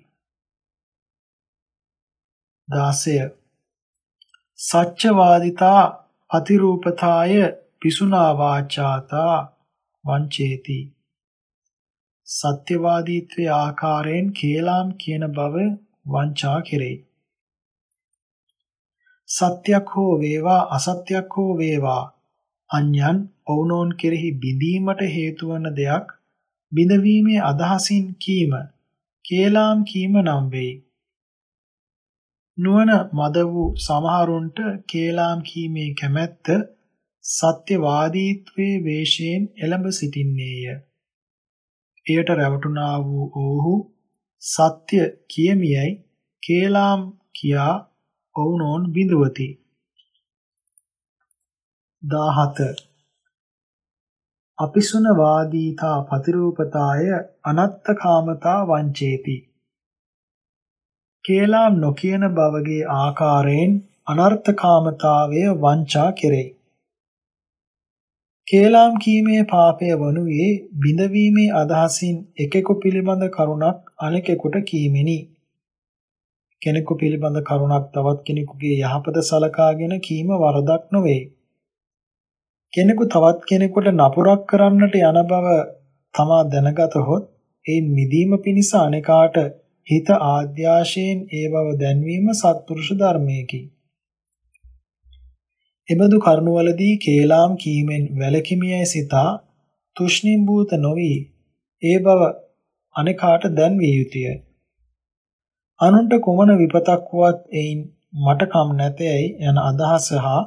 16 සච්චවාදිතා අතිරූපතාය පිසුනා වාචාතා. වංචේති සත්‍යවාදීත්වයේ ආකාරයෙන් කේලාම් කියන බව වංචා කෙරෙයි සත්‍යක් හෝ වේවා අසත්‍යක් හෝ වේවා අඤ්ඤන් ඔවුනෝන් කෙරෙහි බිඳීමට හේතු වන දෙයක් බිඳවීමේ අදහසින් කීම කේලාම් කීම නම් වෙයි. නුවණ මද වූ සමහරුන්ට කේලාම් කීමේ කැමැත්ත සත්‍යවාදීත්වයේ වේශයෙන් එළඹ සිටින්නේය. එයට රැවටුණා වූ ඔවුහු සත්‍ය කියමියයි කේලාම් කියා ඔවුනෝන් බිඳවති. 17 අපිසුන වාදීතා පතිරූපතාය අනත්තකාමතා වංචේති. කේලාම් නොකියන බවගේ ආකාරයෙන් අනර්ථකාමතාවය වංචා කෙරෙයි. කේලාම් කීමේ පාපය වනුයේ බිඳවීමේ අදහසින් එකෙකු පිළිබඳ කරුණක් අනෙකෙකුට කීමෙනි. කෙනෙකු පිළිබඳ කරුණක් තවත් කෙනෙකුගේ යහපත සලකාගෙන කීම වරදක් නොවේ. කෙනෙකු තවත් කෙනෙකුට නපුරක් කරන්නට යන බව තමා දැනගතහොත් ඒ මිදීම පිණිස අනේකාට හිත ආද්‍යාශයෙන් ඒ බව දැන්වීම සත්පුරුෂ ධර්මයකි. එබඳු කරුණවලදී කේලාම් කීමෙන් වැළකීමියයි සිතා තුෂ්ණිම්බූත නොවි ඒ බව අනේකාට දැන්විය යුතුය. අනුන්ට කුමන විපතක් වුවත් එයින් මට කම් නැතේයි යන අදහස හා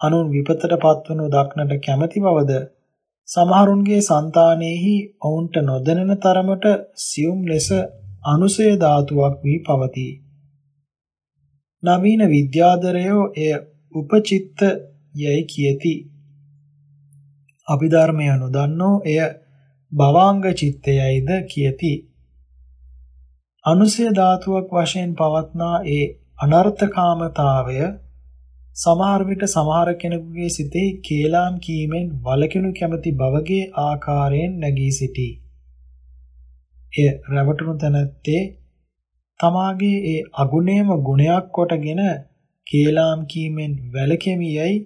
අනුන් විපතට පත්වනු දක්නට කැමැති බවද සමහරුන්ගේ సంతානෙහි ඔවුන්ට නොදැනෙන තරමට සියුම් ලෙස අනුසය ධාතුවක් වී පවතී. නවීන විද්‍යාදරයෝ එය උපචිත්ත යයි කියති. අභිධර්මය නොදන්නෝ එය භවාංග චිත්තයයිද කියති. අනුසය ධාතුවක් වශයෙන් පවත්නා ඒ අනර්ථකාමතාවය සමහර විට සමහර කෙනෙකුගේ සිතේ කේලාම් කීමෙන් වලකිනු කැමති බවගේ ආකාරයෙන් නැගී සිටී. එය රැවටුණු තැනැත්තේ තමාගේ ඒ අගුණේම ගුණයක් කොටගෙන කේලාම් කීමෙන් වැළකෙමියයි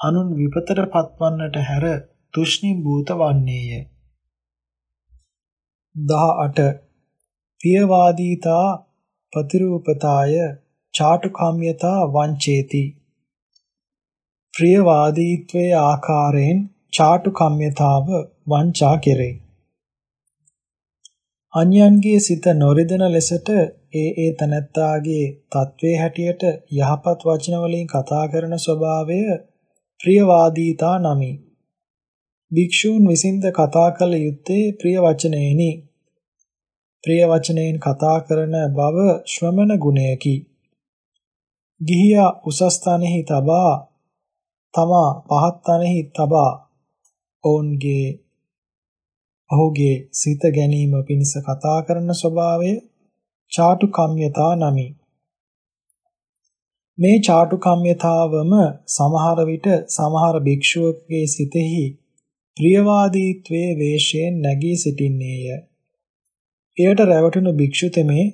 අනුන් විපතට පත්වන්නට හැර තුෂ්ණිම් භූත වන්නේය. 18 පියවාදීතා ප්‍රතිරූපතාය චාටුකාම්‍යතා වංචේති ප්‍රියවාදීත්වයේ ආකාරයෙන් චාටුකම්්‍යතාව වංචා කෙරේ. අන්‍යයන්ගේ සිත නොරිදෙන ලෙසට ඒ ඒ තනත්තාගේ තත්වයේ හැටියට යහපත් වචන වලින් කතා කරන ස්වභාවය ප්‍රියවාදීතා නමි. භික්ෂූන් විසින්ද කතා කළ යුත්තේ ප්‍රිය වචනයෙනි. ප්‍රිය වචනයෙන් කතා කරන බව ශ්‍රමණ ගුණයකි. ගිහියා උසස් තනෙහි තබා තමා පහත් තනෙහි තබා ඔවුන්ගේ ඔහුගේ සිත ගැනීම පිණිස කතා කරන ස්වභාවය චාටුකම්්‍යතා නමි. මේ චාටුකම්්‍යතාවම සමහර විට සමහර භික්ෂුවකගේ සිතෙහි ප්‍රියවාදීත්වයේ වේශයෙන් නැගී සිටින්නේය. එයට රැවටුණු භික්ෂු තෙමේ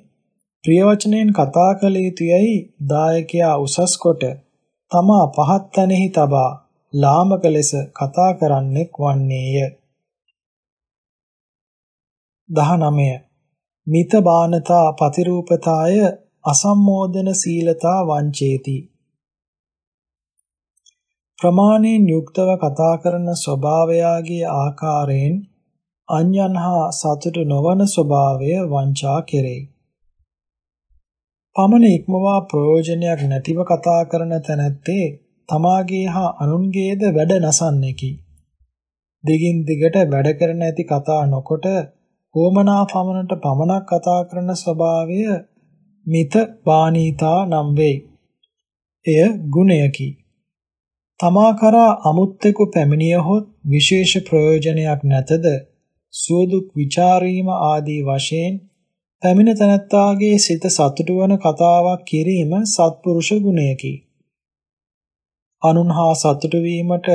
ප්‍රිය වචනයෙන් කතා කළ යුතුයයි දායකයා උසස් කොට තමා පහත් තැනෙහි තබා ලාමක ලෙස කතා කරන්නෙක් වන්නේය. 19 මිත බානතා පතිරූපතාය අසම්මෝදන සීලතා වංචේති ප්‍රමාණයෙන් යුක්තව කතා කරන ස්වභාවයාගේ ආකාරයෙන් අන්‍යයන් හා සතුටු නොවන ස්වභාවය වංචා කෙරෙයි. පමණ ඉක්මවා ප්‍රයෝජනයක් නැතිව කතා කරන තැනැත්තේ තමාගේ හා අනුන්ගේද වැඩ නසන්නේකි. දිගින් දිගට වැඩ කරන ඇති කතා නොකොට ඕමනා පමණට පමණක් කතා කරන ස්වභාවය මිත බානීතා නම් වෙයි. එය ගුණයකි. තමා කරා අමුත්තෙකු පැමිණියහොත් විශේෂ ප්‍රයෝජනයක් නැතද සුවදුක් ਵਿਚාරීම ආදී වශයෙන් පැමිණ තනත්තාගේ සිත සතුටු වන කතාවක් කිරීම සත්පුරුෂ ගුණයකි. අනුන්හා සතුටු වීමට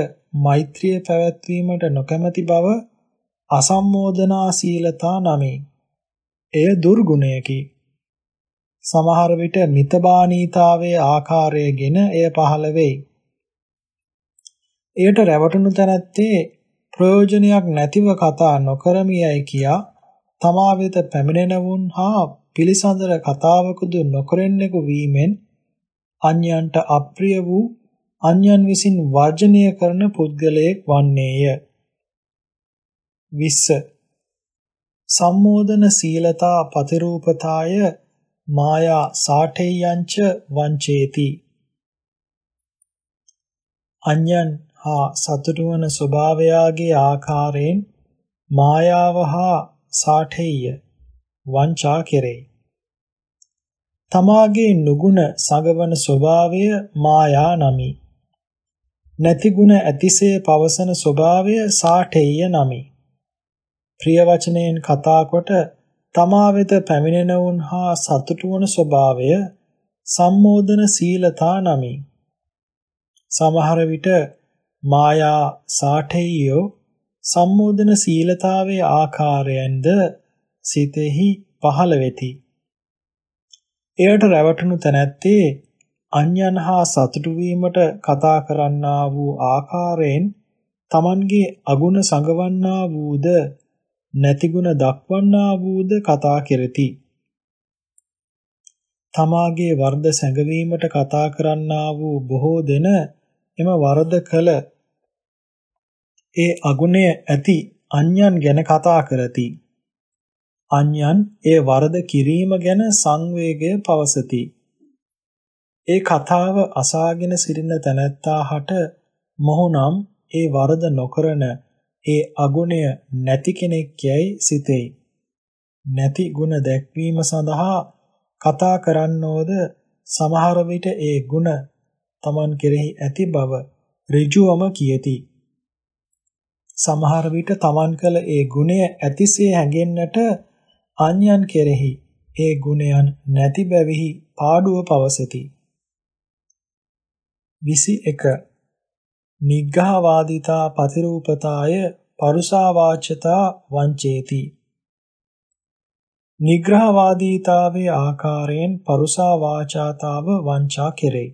මෛත්‍රිය පැවැත්වීමට නොකැමැති බව අසම්මෝදනා සීලතා නමි. එය දුර්ගුණයකි. සමහර විට මිතබානීතාවේ ආකාරයගෙන එය පහළ වෙයි. එයට රැවටුණු තැනැත්තේ ප්‍රයෝජනයක් නැතිව කතා නොකරමියයි කියා තමා වෙත පැමිණෙනවුන් හා පිළිසඳර කතාවකුදු නොකරන්නෙකු වීමෙන් අන්‍යයන්ට අප්‍රිය වූ අන්‍යයන් විසින් වර්ජනය කරන පුද්ගලයෙක් වන්නේය. 20 සම්මෝදන සීලතා පතිරූපතාය මායා සාඨේයංච වංචේති අන්‍යයන් හා සතුටු වන ස්වභාවයාගේ ආකාරයෙන් මායාව හා සාඨෙය්‍ය වංචා කෙරේ. තමාගේ නුගුණ සගවන ස්වභාවය මායා නමි. නැති ගුණ ඇතිසේ පවසන ස්වභාවය සාඨෙය්‍ය නමි. ප්‍රිය වචනයෙන් කතා කොට තමා වෙත පැමිණෙනවුන් හා සතුටු වන ස්වභාවය සම්මෝදන සීලතා නමි. සමහර විට මායා සාඨේයෝ සම්මෝදන සීලතාවේ ආකාරයෙන්ද සිතෙහි පහළ වෙති. එයට රැවටුණු තැනැත්තේ අන්‍යයන් හා සතුටු වීමට කතා කරන්නා වූ ආකාරයෙන් Tamanගේ අගුණ සංගවන්නා වූද නැතිගුණ දක්වන්නා වූද කතා කෙරෙති. තමාගේ වර්ධ සැඟවීමට කතා කරන්නා වූ බොහෝ දෙන එම වරද කළ ඒ අගුණය ඇති අන්‍යයන් ගැන කතා කරති. අන්‍යයන් ඒ වරද කිරීම ගැන සංවේගය පවසති. ඒ කතාව අසාගෙන සිටින තැනැත්තාහට මොහුනම් ඒ වරද නොකරන ඒ අගුණය නැති කෙනෙක් යයි සිතෙයි. නැති ගුණ දැක්වීම සඳහා කතා කරන්නෝද සමහර විට ඒ ගුණ Taman කෙරෙහි ඇති බව ඍජුවම කියති. සමහර විට Taman කළ ඒ ගුණය ඇතිසේ හැඟෙන්නට අන්‍යයන් කෙරෙහි ඒ ගුණයන් නැති බැවිහි පාඩුව පවසති. 21 නිග්ඝාවාදිතා පතිරූපතාය පරුසා වාචතා වංචේති නිග්‍රහවාදීතාවේ ආකාරයෙන් පරුසා වාචාතාව වංචා කෙරේ.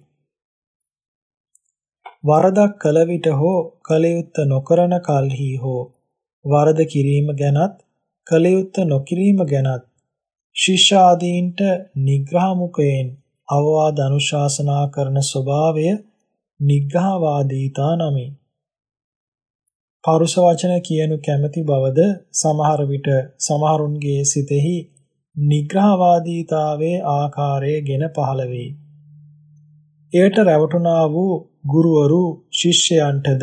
වරදක් කළ විට හෝ කල යුත්ත නොකරන කල්හි හෝ වරද කිරීම ගැනත් කල යුත්ත නොකිරීම ගැනත් ශිෂ්‍යාදීන්ට නිග්‍රහ මුඛයෙන් අවවාද අනුශාසනා කරන ස්වභාවය නිග්‍රහවාදීතා නමි. පරුෂ වචන කියනු කැමැති බවද සමහර විට සමහරුන්ගේ සිතෙහි නිග්‍රහවාදීතාවේ ආකාරයේගෙන පහළ වේ. එයට රැවටුණා වූ ගුරුවරු ශිෂ්‍යයන්ටද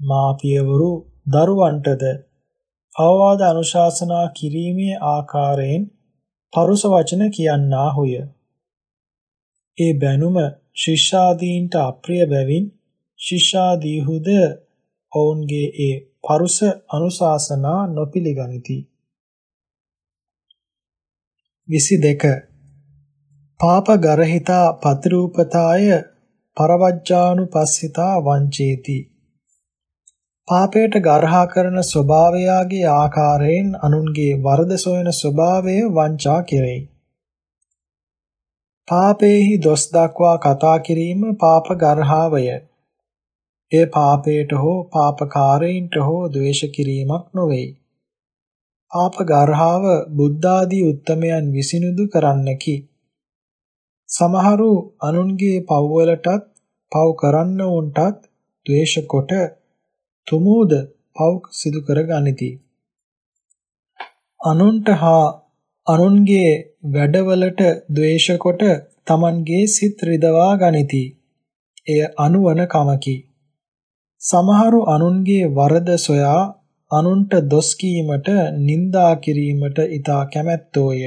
මාපියවරු දරුවන්ටද අවවාද අනුශාසනා කිරීමේ ආකාරයෙන් පරුස වචන කියන්නාහුය. ඒ බැනුම ශිෂ්‍යාදීන්ට අප්‍රිය බැවින් ශිෂ්‍යාදීහුද ඔවුන්ගේ ඒ පරුස අනුශාසනා නොපිළිගනිති. 22 පාප ගරහිතා පතිරූපතාය පරවජ්ජානුපස්සිතා වංචේති පාපයට ගරහා කරන ස්වභාවයාගේ ආකාරයෙන් අනුන්ගේ වරද සොයන ස්වභාවය වංචා කෙරෙයි. පාපේහි දොස් දක්වා කතා කිරීම පාප ගර්හාවය. ඒ පාපයට හෝ පාපකාරයින්ට හෝ ද්වේෂ කිරීමක් නොවේ. පාප ගර්හාව බුද්ධාදී උත්තමයන් විසිනුදු කරන්නකි. සමහරු අනුන්ගේ පව්වලටත් පව් කරන්න උන්ටත් ද්වේෂ කොට තුමූද පව් සිදු කර ගනිති. අනුන්ට හා අනුන්ගේ වැඩවලට ද්වේෂ කොට Tamanගේ සිත් රිදවා ගනිති. එය අනුවන කමකි. සමහරු අනුන්ගේ වරද සොයා අනුන්ට දොස් කීමට නිඳා කිරීමට ඊතා කැමැත්තෝය.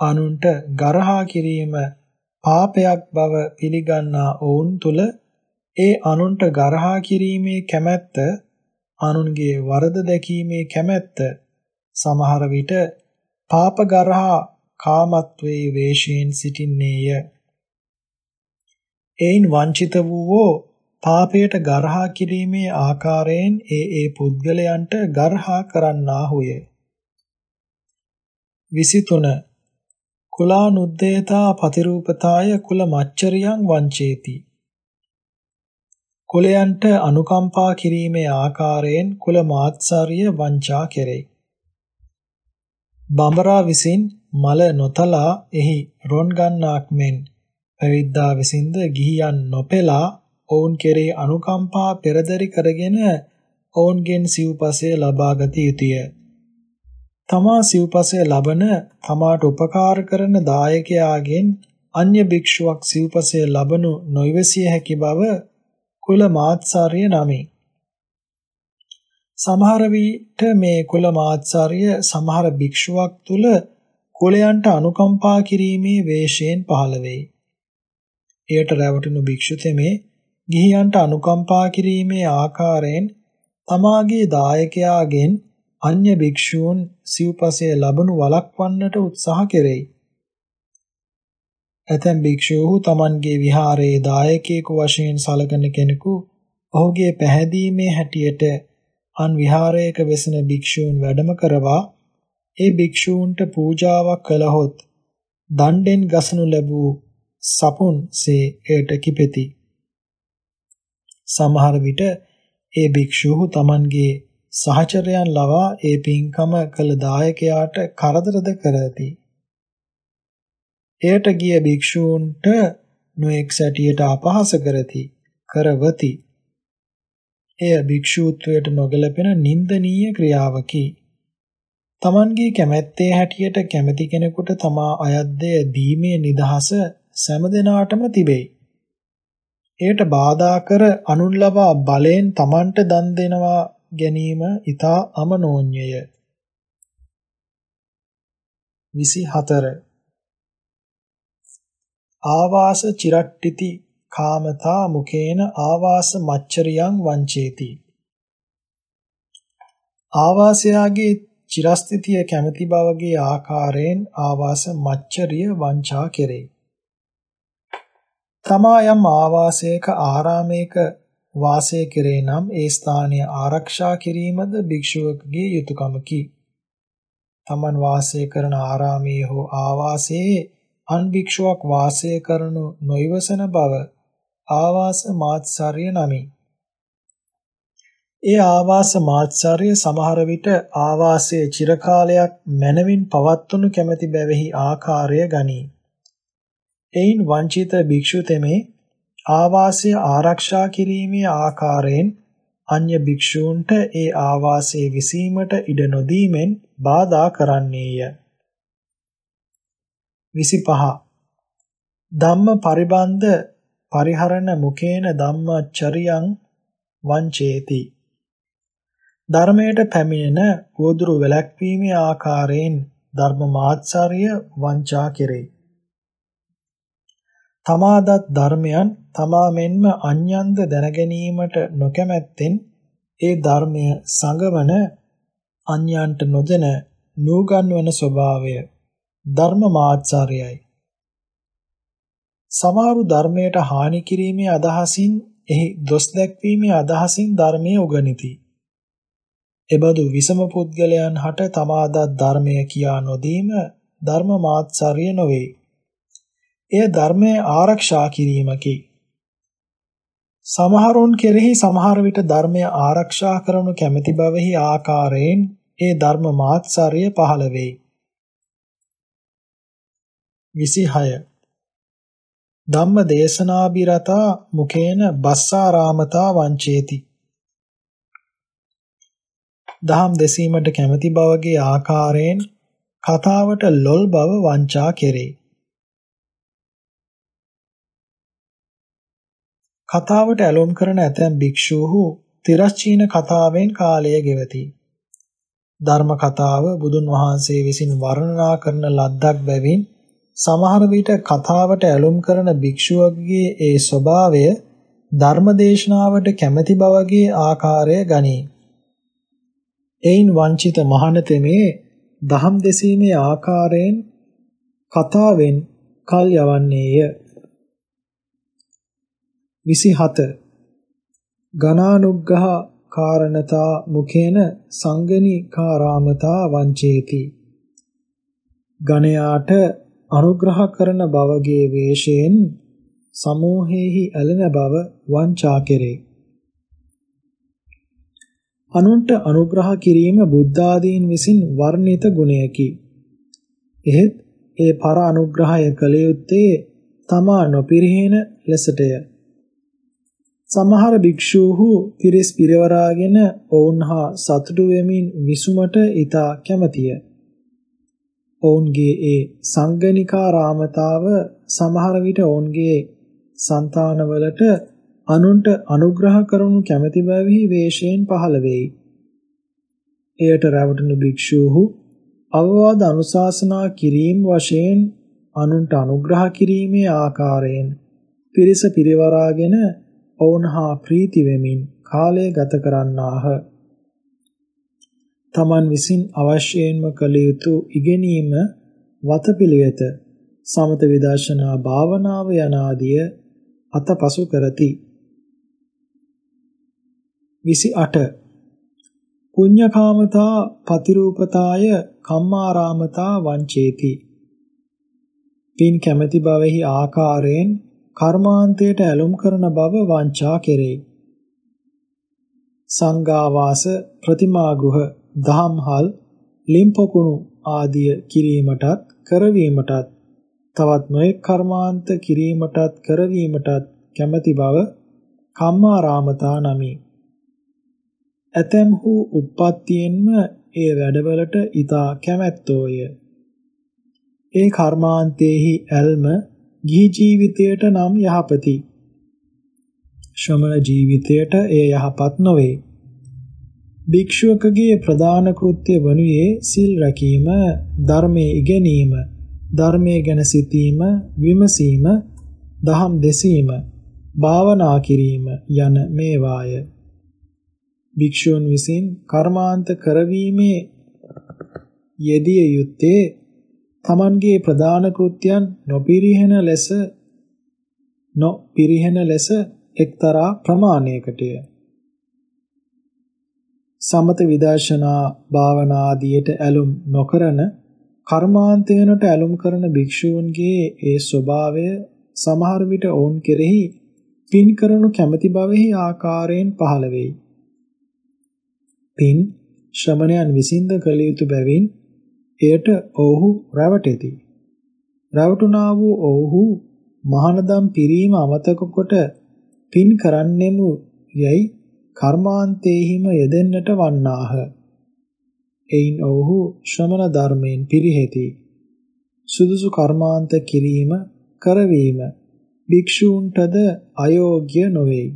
අනුන්ට ගරහා කිරීම පාපයක් බව පිළිගන්නා ඔවුන් තුල ඒ අනුන්ට ගරහා කිරීමේ කැමැත්ත අනුන්ගේ වරද දැකීමේ කැමැත්ත සමහර විට පාප ගරහා කාමත්වයේ වේශයෙන් සිටින්නේය. එයින් වංචිත වූවෝ පාපයට ගරහා කිරීමේ ආකාරයෙන් ඒ ඒ පුද්ගලයන්ට ගරහා කරන්නාහුය. 23 කුලානුද්දේතා පතිරූපතාය කුල මච්චරියං වංචේති කුලයන්ට අනුකම්පා කිරීමේ ආකාරයෙන් කුල මාත්සාරිය වංචා කෙරේ. බඹරා විසින් මල නොතලා එහි රොන් ගන්නාක් මෙන් පැවිද්දා විසින්ද ගිහියන් නොපෙලා ඔවුන් කෙරේ අනුකම්පා පෙරදරි කරගෙන ඔවුන්ගෙන් සිව්පසය ලබාගත යුතුය. තමා සිව්පසය ලබන තමාට උපකාර කරන දායකයාගෙන් අන්‍ය භික්ෂුවක් සිව්පසය ලබනු නොයිවසිය හැකි බව කුල මාත්සාර්ය නමි. සමහර විට මේ කුල මාත්සාර්ය සමහර භික්ෂුවක් තුල කුලයන්ට අනුකම්පා කිරීමේ වේශයෙන් පහළ වෙයි. එයට රැවටුණු භික්ෂු තෙමේ ගිහියන්ට අනුකම්පා කිරීමේ ආකාරයෙන් තමාගේ දායකයාගෙන් අන්‍ය භික්ෂූන් සිව්පසය ලබනු වළක්වන්නට උත්සාහ කෙරෙයි. ඇතැම් භික්ෂූහු Tamanගේ විහාරයේ දායකයෙකු වශයෙන් සලකන කෙනෙකු ඔහුගේ පැහැදීමේ හැටියට අන් විහාරයක වෙසෙන භික්ෂූන් වැඩම කරවා ඒ භික්ෂූන්ට පූජාවක් කළහොත් දණ්ඩෙන් ගසනු ලැබූ සපුන් සේ එයට කිපෙති. සමහර විට ඒ භික්ෂූහු Tamanගේ සහචරයන් ලවා ඒ පින්කම කළ දායකයාට කරදරද කරති. එයට ගිය භික්ෂූන්ට නොඑක් සැටියට අපහාස කරති කරවති. එය භික්ෂූත්වයට නොගැලපෙන නිന്ദනීය ක්‍රියාවකි. තමන්ගේ කැමැත්තේ හැටියට කැමැති කෙනෙකුට තමා අයත් දීමේ නිදහස සෑම දිනාටම තිබේ එයට බාධා කර අනුන් ලබා බලෙන් තමන්ට දන් දෙනවා ගැනීම ඊතා අමනෝඤ්‍යය 24 ආවාස චිරට්ටිති කාමතා මුකේන ආවාස මච්චරියං වංචේති. ආවාසයාගේ චිරස්ථිතිය කැමැති බවගේ ආකාරයෙන් ආවාස මච්චරිය වංචා කෙරේ. තමා යම් ආවාසයක ආරාමයක වාසය කෙරේ නම් ඒ ස්ථානය ආරක්ෂා කිරීමද භික්ෂුවකගේ යුතුයකමකි. තමන් වාසය කරන ආරාමයේ හෝ ආවාසයේ අන් භික්ෂුවක් වාසය කරනු නොයවසන බව ආවාස මාත්සර්ය නමි. ඒ ආවාස මාත්සර්ය සමහර විට ආවාසයේ චිරකාලයක් මනවින් පවත්වනු කැමැති බැවෙහි ආකාරය ගනී. එයින් වංචිත භික්ෂු තෙමේ ආවාසය ආරක්ෂා කිරීමේ ආකාරයෙන් අන්‍ය භික්ෂූන්ට ඒ ආවාසයේ විසීමට ඉඩ නොදීමෙන් බාධා කරන්නේය. 25 ධම්ම පරිබන්ධ පරිහරණ මුකේන ධම්මචරියං වංචේති. ධර්මයට පැමිණෙන ගෝදුරු වැළැක්වීමේ ආකාරයෙන් ධර්ම මාත්සාරිය වංචා කෙරේ. තමාදත් ධර්මයන් තමා මෙන්ම අන්‍යන්ද දැනගැනීමට නොකැමැත්තෙන් ඒ ධර්මය සංගවන අන්‍යයන්ට නොදෙන නූගන්වන ස්වභාවය ධර්ම මාත්සාරයයි. සමහරු ධර්මයට හානි කිරීමේ අදහසින් එහි දොස් දැක්වීමේ අදහසින් ධර්මයේ උගනිති. එබඳු විසම පුද්ගලයන් හට තමාදත් ධර්මය කියා නොදීම ධර්ම මාත්සර්ය නොවේ. එය ධර්මයේ ආරක්ෂා කිරීමකි. සමහරුන් කෙරෙහි සමහර විට ධර්මය ආරක්ෂා කරනු කැමැති බවෙහි ආකාරයෙන් ඒ ධර්ම මාත්සර්ය පහළ වෙයි. 26 ධම්ම දේශනාබිරතා මුකේන බස්සාරාමතා වංචේති. දහම් දෙසීමට කැමැති බවගේ ආකාරයෙන් කතාවට ලොල් බව වංචා කෙරේ. කතාවට ඇලොම් කරන ඇතැම් භික්ෂූහු තිරස්චීන කතාවෙන් කාලය ගෙවති. ධර්ම කතාව බුදුන් වහන්සේ විසින් වර්ණනා කරන ලද්දක් බැවින් සමහර විට කතාවට ඇලුම් කරන භික්ෂුවකගේ ඒ ස්වභාවය ධර්මදේශනාවට කැමැති බවගේ ආකාරය ගනී. එයින් වංචිත මහණතෙමේ දහම් දෙසීමේ ආකාරයෙන් කතාවෙන් කල් යවන්නේය. 27 ගනානුග්ගහ කාරණතා මුඛේන සංගණිකාරාමතා වංචේති. ගණයාට අනුග්‍රහ කරන බවගේ වේශයෙන් සමෝහෙහි ඇලෙන බව වංචා කෙරේ. අනුන්ට අනුග්‍රහ කිරීම බුද්ධාදීන් විසින් වර්ණිත ගුණයකි. එහෙත් ඒ පර අනුග්‍රහය කළ යුත්තේ තමා නොපිරිහෙන ලෙසටය. සමහර භික්ෂූහු පිරිස් පිරවරාගෙන ඔවුන් හා සතුටු වෙමින් විසුමට ඊතා කැමැතිය. ඔවුන්ගේ ඒ සංගණිකා රාමතාව සමහර විට ඔවුන්ගේ సంతානවලට අනුන්ට අනුග්‍රහ කරනු කැමැති බැවිහි වේශයෙන් පහළ වෙයි. එයට රැවටුණු භික්ෂූහු අවවාද අනුශාසනා කිරීම වශයෙන් අනුන්ට අනුග්‍රහ කිරීමේ ආකාරයෙන් පිරිස පිරිවරාගෙන ඔවුන් හා ප්‍රීති වෙමින් කාලය ගත කරන්නාහ. තමන් විසින් අවශ්‍යයෙන්ම කළ යුතු ඉගෙනීම වතපිළිවෙත සමත විදර්ශනා භාවනාව යන ආදිය අතපසු කරති. 28 පුඤ්ඤකාමතා පතිරූපතාය කම්මාරාමතා වංචේති. පින් කැමැති බවෙහි ආකාරයෙන් කර්මාන්තයට ඇලුම් කරන බව වංචා කෙරේ. සංඝාවාස ප්‍රතිමා ගෘහ දහම්හල් ලිම්පකුණු ආදිය කිරීමටත් කරවීමටත් තවත් නොයෙක් කර්මාන්ත කිරීමටත් කරවීමටත් කැමැති බව කම්මාරාමතා නමි. ඇතැම්හු උප්පත්තියෙන්ම ඒ වැඩවලට ඊතා කැමැත්තෝය. ඒ කර්මාන්තේහි ඇල්ම ගිහි ජීවිතයට නම් යහපති. ශ්‍රමණ ජීවිතයට එය යහපත් නොවේ. භික්ෂුවකගේ ප්‍රධාන කෘත්‍ය වනුයේ සිල් රැකීම, ධර්මයේ ඉගෙනීම, ධර්මයේ ගැන සිතීම, විමසීම, දහම් දෙසීම, භාවනා කිරීම යන මේවාය. භික්ෂුන් විසින් කර්මාන්ත කරවීමේ යෙදිය යුත්තේ තමන්ගේ ප්‍රධාන කෘත්‍යයන් නොපිරිහෙන ලෙස නොපිරිහෙන ලෙස එක්තරා ප්‍රමාණයකටය. සමත විදර්ශනා භාවනා ආදියට ඇලුම් නොකරන කර්මාන්තයනට ඇලුම් කරන භික්ෂූන්ගේ ඒ ස්වභාවය සමහර විට ඔවුන් කෙරෙහි පින් කරනු කැමැති බවෙහි ආකාරයෙන් පහළ වෙයි. පින් ශ්‍රමණයන් විසින්ද කළ යුතු බැවින් එයට ඔවුහු රැවටෙති. රැවටුණා වූ ඔවුහු මහානදම් පිරීම අමතක කොට පින් කරන්නෙමු යයි කර්මාන්තේහිම යෙදෙන්නට වන්නාහ. එයින් ඔවුහු ශ්‍රමණ ධර්මයෙන් පිරිහෙති. සුදුසු කර්මාන්ත කිරීම කරවීම භික්ෂූන්ටද අයෝග්‍ය නොවේයි.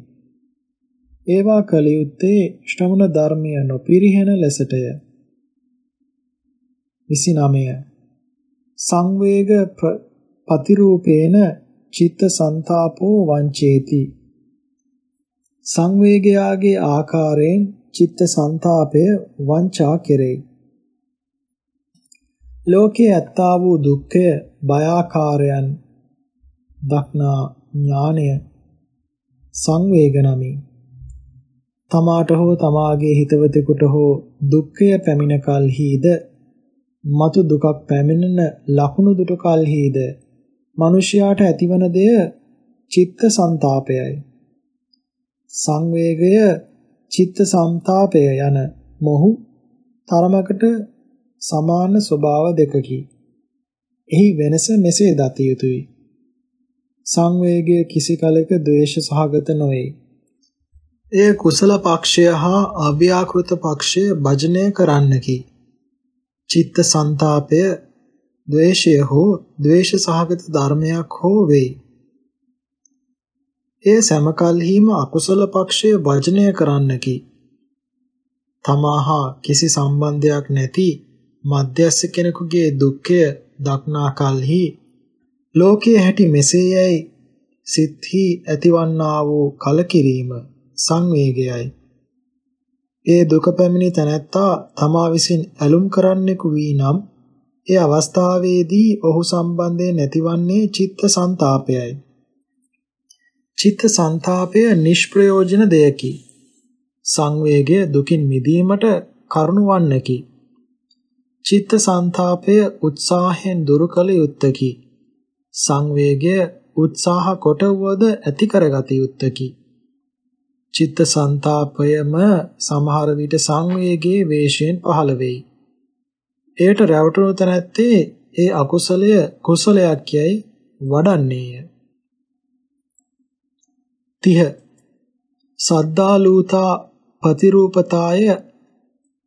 ඒවා කල යුත්තේ ශ්‍රමණ ධර්මය නොපිරිහෙන ලෙසටය. 29 සංවේග පතිරූපේන චිත්ත සන්තාපෝ වංචේති. සංවේගයාගේ ආකාරයෙන් චිත්ත සන්තාපය වංචා කෙරේ. ලෝකයේ ඇත්තා වූ දුක්ඛය බයාකාරයන් දක්නා ඥානය සංවේග නමි. තමාට හෝ තමාගේ හිතවතෙකුට හෝ දුක්ඛය පැමිණ කලහිද මතු දුකක් පැමිණෙන ලකුණු දුටු කලහිද මිනිසයාට ඇතිවන දෙය චිත්ත සංතාපයයි. සංවේගය චිත්ත සංතාපය යන මොහු තරමකට සමාන ස්වභාව දෙකකි. එහි වෙනස මෙසේ දත යුතුය. සංවේගය කිසි කලක ද්වේෂ සහගත නොවේ. එය කුසල පක්ෂය හා අව්‍යාකෘත පක්ෂය භජනය කරන්නකි. චිත්ත ਸੰతాපය ද්වේෂය හෝ ද්වේෂ සහගත ධර්මයක් හෝ වෙයි. එය සමකල්හිම අකුසල පක්ෂය වර්ජනය කරන්නකි. තමාහා කිසි සම්බන්ධයක් නැති මධ්‍යස්ස කෙනෙකුගේ දුක්ඛය දක්නා කලෙහි ලෝකයේ හැටි මෙසේයයි සිත්හි ඇතිවන්නා වූ කලකිරීම සංවේගයයි. ඒ දුක පැමිණි තැනැත්තා තමා විසින් ඇලුම් කරන්නෙකු වී නම් ඒ අවස්ථාවේදී ඔහු සම්බන්ධයෙන් නැතිවන්නේ චිත්ත සංතාපයයි. චිත්ත සංතාපය නිෂ්ප්‍රයෝජන දෙයකි. සංවේගය දුකින් මිදීමට කරුණු වන්නකි. චිත්ත සංතාපය උත්සාහයෙන් දුරු කළ යුත්තකි. සංවේගය උත්සාහ කොට වුවද ඇති කරගත යුත්තකි. චිත්ත සංතාපයම සමහර විට සංවේගයේ වේශයෙන් පහළ වෙයි. එයට රැවටුණු තැනැත්තේ ඒ අකුසලය කුසලයක් යයි වඩන්නේය. 30 සද්දාලූතා පතිරූපතාය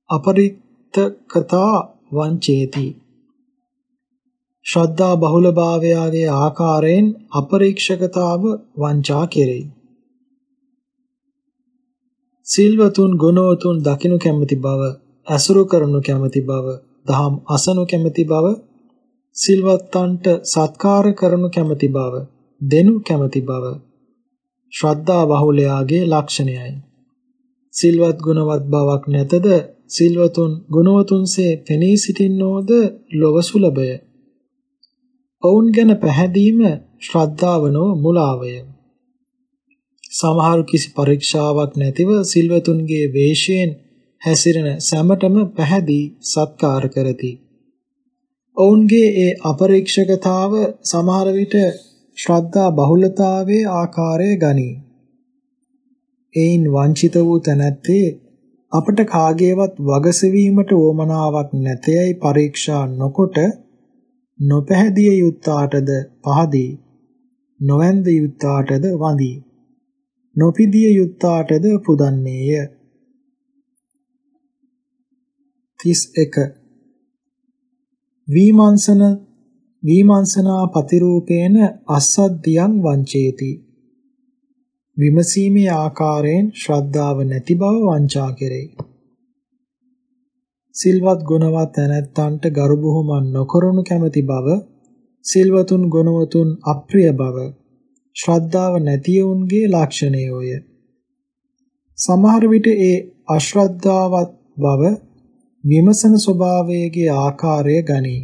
අපරිත්තකතා වංචේති ශ්‍රද්ධා බහුලභාවයාගේ ආකාරයෙන් අපරීක්ෂකතාව වංචා කෙරෙයි සිල්වතුන් ගුණවතුන් දකිනු කැමැති බව අසුරු කරනු කැමැති බව දහම් අසනු කැමැති බව සිල්වත්තන්ට සත්කාර කරනු කැමැති බව දෙනු කැමැති බව ශ්‍රද්ධා බහුලයාගේ ලක්ෂණයයි. සිල්වත් ගුණවත් බවක් නැතද සිල්වතුන් ගුණවතුන්සේ පෙනී සිටින්නෝද ලොව සුලභය. ඔවුන් ගැන පැහැදීම ශ්‍රද්ධාව නොව මුලාවය. සමහරු කිසි පරීක්ෂාවක් නැතිව සිල්වතුන්ගේ වේශයෙන් හැසිරෙන සැමටම පැහැදී සත්කාර කරති. ඔවුන්ගේ ඒ අපරීක්ෂකතාව සමහර විට ශ්‍රද්ධා බහුලතාවේ ආකාරය ගනී. එයින් වංචිත වූ තැනැත්තේ අපට කාගේවත් වගසවීමට උවමනාවක් නැතයයි පරීක්ෂා නොකොට නොපැහැදිය යුත්තාටද පහදී නොවැන්ද යුත්තාටද වඳී නොපිදිය යුත්තාටද පුදන්නේය. 31 විමර්ශන විමර්ශනා ප්‍රතිරූපේන අස්සද්ධියං වංචේති. විමසීමේ ආකාරයෙන් ශ්‍රද්ධාව නැති බව වංචා කෙරේ. සිල්වත් ගුණවත් තැනැත්තන්ට ගරු බුහුමන් නොකරනු කැමැති බව සිල්වතුන් ගුණවතුන් අප්‍රිය බව ශ්‍රද්ධාව නැතිවුන්ගේ ලක්ෂණයෝය සමහර විට ඒ අශ්‍රද්ධාවත් බව විමසන ස්වභාවයේ ආකාරය ගනී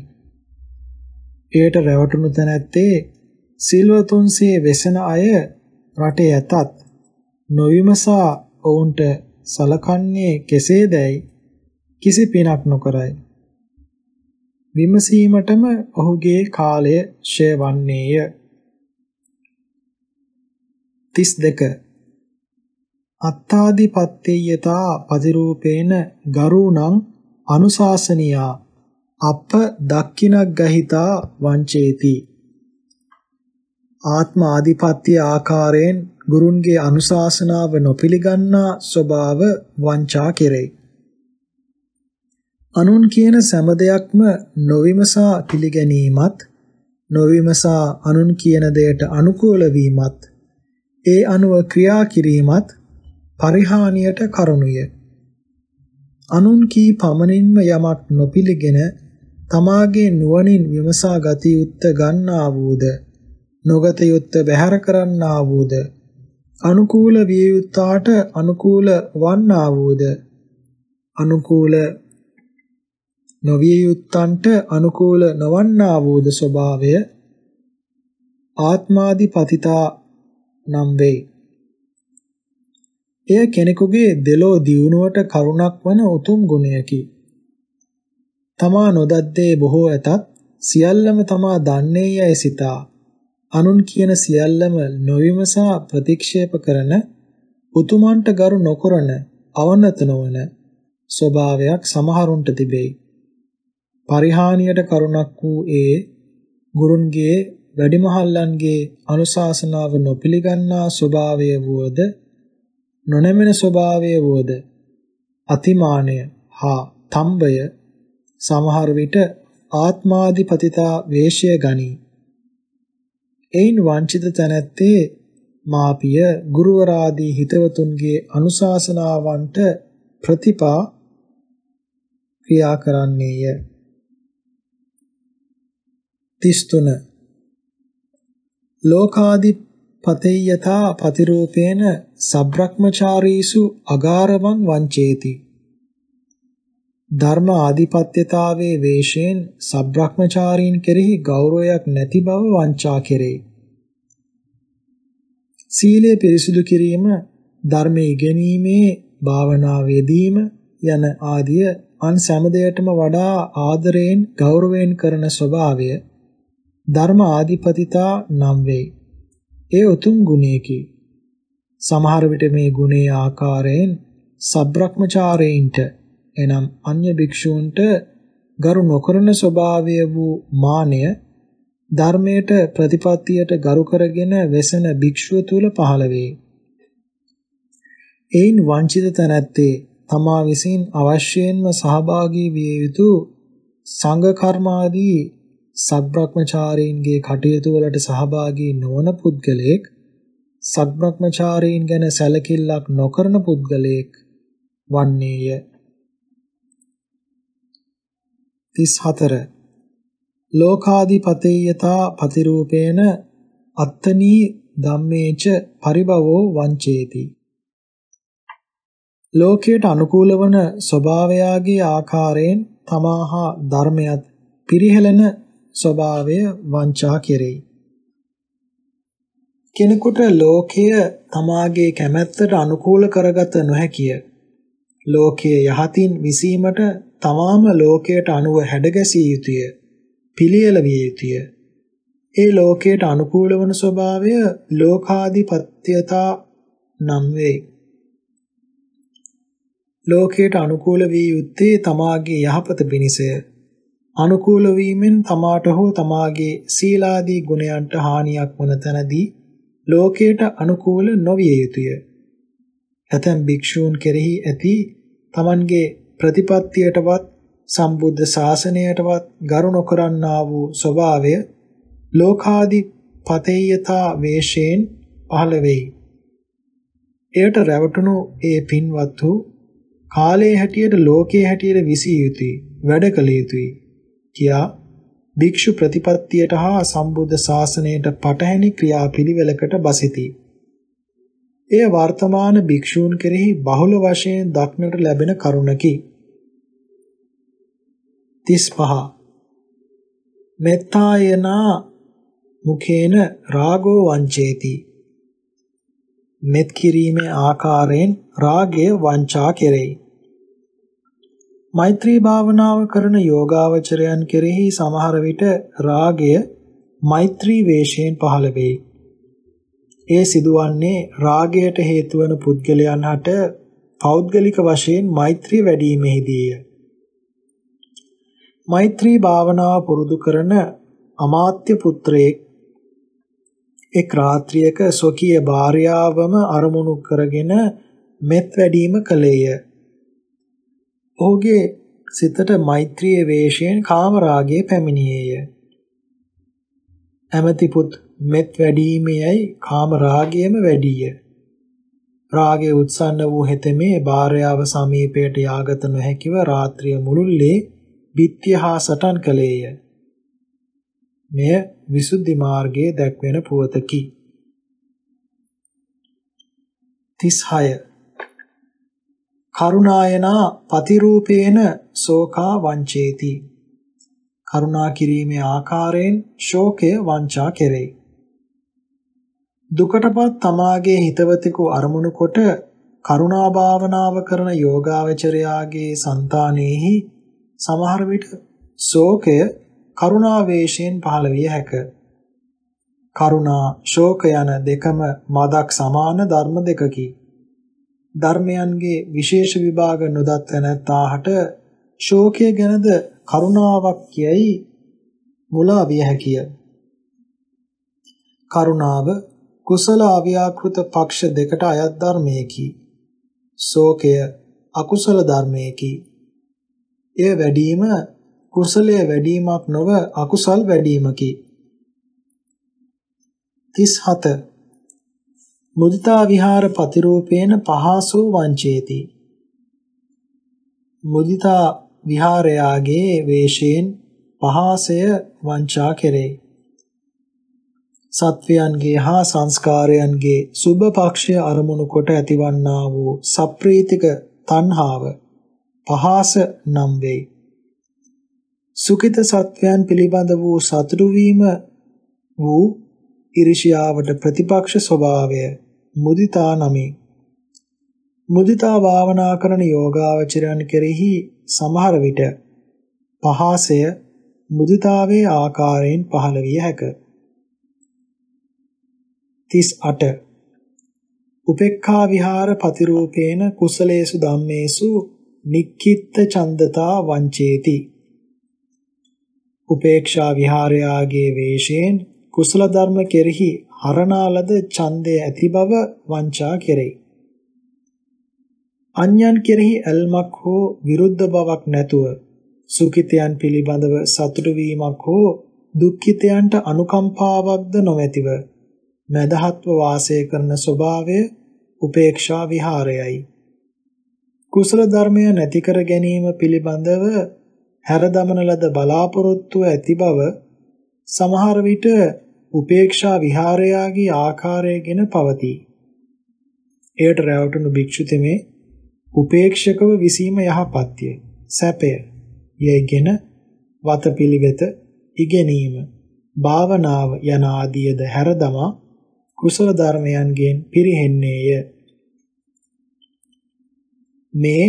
එයට රැවටුණු තැනැත්තේ සිල්වතුන්සේ වෙසෙන අය රටේ ඇතත් නොවිමසා ඔවුන්ට සලකන්නේ කෙසේදැයි කිසි පිනක් නොකරයි. විමසීමටම ඔහුගේ කාලය ෂය වන්නේය. 32 අත්තාදිපත්තේයතා පදිරූපේන ගරුණං අනුශාසනියා. අප දක්කිනක් ගහිතා වංචේති. ආත්ම ආධිපත්‍ය ආකාරයෙන් ගුරුන්ගේ අනුශාසනාව නොපිළිගන්නා ස්වභාව වංචා කෙරේ. අනුන් කියන සෑම දෙයක්ම නොවිමසා පිළිගැනීමත් නොවිමසා අනුන් කියන දෙයට අනුකූල වීමත් ඒ අනුව ක්‍රියා කිරීමත් පරිහානියට කරුණුය. අනුන් කී පමණින්ම යමක් නොපිළිගෙන තමාගේ නුවණින් විමසා ගත යුත්ත ගන්නා වූද? නොගත යුත්ත බැහැර කරන්නා වූද? අනුකූල විය යුත්තාට අනුකූල වන්නා වූද? අනුකූල නොවිය යුත්තන්ට අනුකූල නොවන්නා වූද ස්වභාවය? ආත්මාදිපතිතා නම් වේ එය කෙනෙකුගේ දෙලෝ දියුණුවට කරුණක් වන උතුම් ගුණයකි. තමා නොදද්දේ බොහෝ ඇතත් සියල්ලම තමා දන්නේ යයි සිතා අනුන් කියන සියල්ලම නොවිමසා ප්‍රතික්ෂේප කරන උතුමන්ට ගරු නොකරන අවනත නොවන ස්වභාවයක් සමහරුන්ට තිබේ. පරිහානියට කරුණක් වූ ඒ ගුරුන්ගේ වැඩිමහල්ලන්ගේ අනුශාසනාව නොපිළිගන්නා ස්වභාවය වුවද නොනැමෙන ස්වභාවය වුවද අතිමානය හා තම්බය සමහර විට ආත්මාධිපතිතා වේශය ගනී. එයින් වංචිත තැනැත්තේ මාපිය ගුරුවරාදී හිතවතුන්ගේ අනුශාසනාවන්ට ප්‍රතිපා ක්‍රියා කරන්නේය. 33 ලෝකාදිපතේයතා පතිරූපේන සබ්‍රක්‍මචාරීසු අගාරවං වංචේති ධර්ම ආධිපත්‍යතාවේ වේශයෙන් සබ්‍රක්‍මචාරීන් කෙරෙහි ගෞරවයක් නැති බව වංචා කෙරේ. සීලය පිරිසුදු කිරීම ධර්මයේ ඉගෙනීමේ භාවනාවේදීම යන ආදිය අන් සෑම දෙයකටම වඩා ආදරයෙන් ගෞරවයෙන් කරන ස්වභාවය ධර්ම ආධිපතිතා නම් වේ. ඒ උතුම් ගුණයකි. සමහර විට මේ ගුණයේ ආකාරයෙන් සබ්‍රක්‍මචාරයින්ට එනම් අන්‍ය භික්ෂූන්ට ගරු නොකරන ස්වභාවය වූ මානය ධර්මයට ප්‍රතිපත්තියට ගරු කරගෙන වෙසෙන භික්ෂුව තුල පහළ වේ. එයින් වංචිත තැනැත්තේ තමා විසින් අවශ්‍යයෙන්ම සහභාගී විය යුතු සංඝ කර්මාදී සබ්‍රක්‍මචාරීන්ගේ කටයුතු වලට සහභාගී නොවන පුද්ගලයෙක් සබ්‍රක්‍මචාරීන් ගැන සැලකිල්ලක් නොකරන පුද්ගලයෙක් වන්නේය. 34 ලෝකාදිපතේයතා පතිරූපේන අත්තනී ධම්මේච පරිභවෝ වංචේති. ලෝකයට අනුකූල වන ස්වභාවයාගේ ආකාරයෙන් තමාහා ධර්මයත් පිරිහෙලන ස්වභාවය වංචා කෙරෙයි. කෙනෙකුට ලෝකය තමාගේ කැමැත්තට අනුකූල කරගත නොහැකිය. ලෝකයේ යහතින් විසීමට තමාම ලෝකයට අනුව හැඩගැසිය යුතුය. පිළියෙල විය යුතුය. ඒ ලෝකයට අනුකූල වන ස්වභාවය ලෝකාධිපත්‍යතා නම් වේ. ලෝකයට අනුකූල වී යුත්තේ තමාගේ යහපත පිණිසය. අනුකූල වීමෙන් තමාට හෝ තමාගේ සීලාදී ගුණයන්ට හානියක් වන තැනදී ලෝකයට අනුකූල නොවිය යුතුය. ඇතැම් භික්ෂූන් කෙරෙහි ඇති තමන්ගේ ප්‍රතිපත්තියටවත් සම්බුද්ධ ශාසනයටවත් ගරු නොකරන්නා වූ ස්වභාවය ලෝකාදි පතේයතා වේශයෙන් පහළ වෙයි. එයට රැවටුණු ඒ පින්වත්තු කාලයේ හැටියට ලෝකයේ හැටියට විසිය යුතුයි වැඩ කළ යුතුයි කියා භික්ෂු ප්‍රතිපත්තියට හා සම්බුද්ධ ශාසනයට පටහැනි ක්‍රියාපිළිවෙලකට බසිති. එය වර්තමාන භික්ෂූන් කෙරෙහි බහුල වශයෙන් දක්නට ලැබෙන කරුණකි. 35 මෙත්තායනා මුඛේන රාගෝ වංචේති මෙත් කිරීමේ ආකාරයෙන් රාගය වංචා කෙරෙයි මෛත්‍රී භාවනාව කරන යෝගාවචරයන් කෙරෙහි සමහර විට රාගය මෛත්‍රී වේශයෙන් පහළ වෙයි. ඒ සිදුවන්නේ රාගයට හේතු වන පුද්ගලයන් හට පෞද්ගලික වශයෙන් මෛත්‍රී වැඩිීමේදීය. මෛත්‍රී භාවනාව පුරුදු කරන අමාත්‍ය පුත්‍රයෙක් එක් රාත්‍රියක ස්වකීය භාර්යාවම අරමුණු කරගෙන මෙත් වැඩිම කළේය. ඔහුගේ සිතට මෛත්‍රියේ වේශයෙන් කාමරාගය පැමිණියේය. ඇමති පුත් මෙත් වැඩිමේයි කාමරාගයම වැඩිය. රාගය උත්සන්න වූ හෙතෙමේ භාර්යාව සමීපයට යාගත නොහැකිව රාත්‍රිය මුළුල්ලේ බිත්තිය හා සටන් කළේය. මෙය විසුද්ධි මාර්ගයේ දැක්වෙන පුවතකි. 36 කරුණායනා පතිරූපේන ශෝකා වංචේති කරුණා කිරීමේ ආකාරයෙන් ශෝකය වංචා කෙරේ දුකටපත් තමාගේ හිතවතෙකු අරමුණු කොට කරුණා භාවනාව කරන යෝගාවචරයාගේ సంతානෙහි සමහර විට ශෝකය කරුණා වේශයෙන් පහළ විය හැක. කරුණා ශෝක යන දෙකම මදක් සමාන ධර්ම දෙකකි. ධර්මයන්ගේ විශේෂ විභාග නොදත් නැත්තාහට ශෝකය ගැනද කරුණාවක් යයි මුලා විය හැකිය. කරුණාව කුසල අව්‍යාකෘත පක්ෂ දෙකට අයත් ධර්මයකි. ශෝකය අකුසල ධර්මයකි. එය වැඩිම කුසලයේ වැඩිමක් නොව අකුසල් වැඩිමකි. 37 මුදිතා විහාර ප්‍රතිරූපේන පහසෝ වංචේති. මුදිතා විහාරයාගේ වේශයෙන් පහසය වංචා කෙරේ. සත්වයන්ගේ හා සංස්කාරයන්ගේ සුභ පක්ෂය අරමුණු කොට ඇතිවන්නා වූ සප්‍රීතික තණ්හාව පහස නම් වේ. සුඛිත සත්වයන් පිළිබඳ වූ සතුටු වීම වූ iriෂියාවට ප්‍රතිපක්ෂ ස්වභාවය මුදිතා නමි. මුදිතා භාවනා කරන යෝගාවචරයන් කෙරෙහි සමහර විට පහසය මුදිතාවේ ආකාරයෙන් පහළ විය හැකිය. 38 උපේක්ඛා විහාර පතිරූපේන කුසලේසු ධම්මේසු නික්කිත්ත චන්දතා වංචේති උපේක්ෂා විහාරයාගේ වේශයෙන් කුසල ධර්ම කෙරෙහි හරණාලද ඡන්දය ඇති බව වංචා කෙරේ අන්‍යයන් කෙරෙහි ඇල්මක් හෝ විරුද්ධ බවක් නැතුව සුඛිතයන් පිළිබඳව සතුටු වීමක් හෝ දුක්ඛිතයන්ට අනුකම්පාවක්ද නොමැතිව මදහත්ව වාසය කරන ස්වභාවය උපේක්ෂා විහාරයයි. කුසල ධර්මය නැති කර ගැනීම පිළිබඳව හැරදමන ලද බලාපොරොත්තු ඇති බව සමහර විට උපේක්ෂා විහාරයාගේ ආකාරයගෙන පවතී. එයට රැවටුණු භික්ෂුතෙමේ උපේක්ෂකව විසීම යහපත්ය. සැපය. යයිගෙන වතපිලිවෙත ඉගෙනීම භාවනාව යන ආදියද හැරදමා කුසල ධර්මයන්ගෙන් පිරිහෙන්නේය. මේ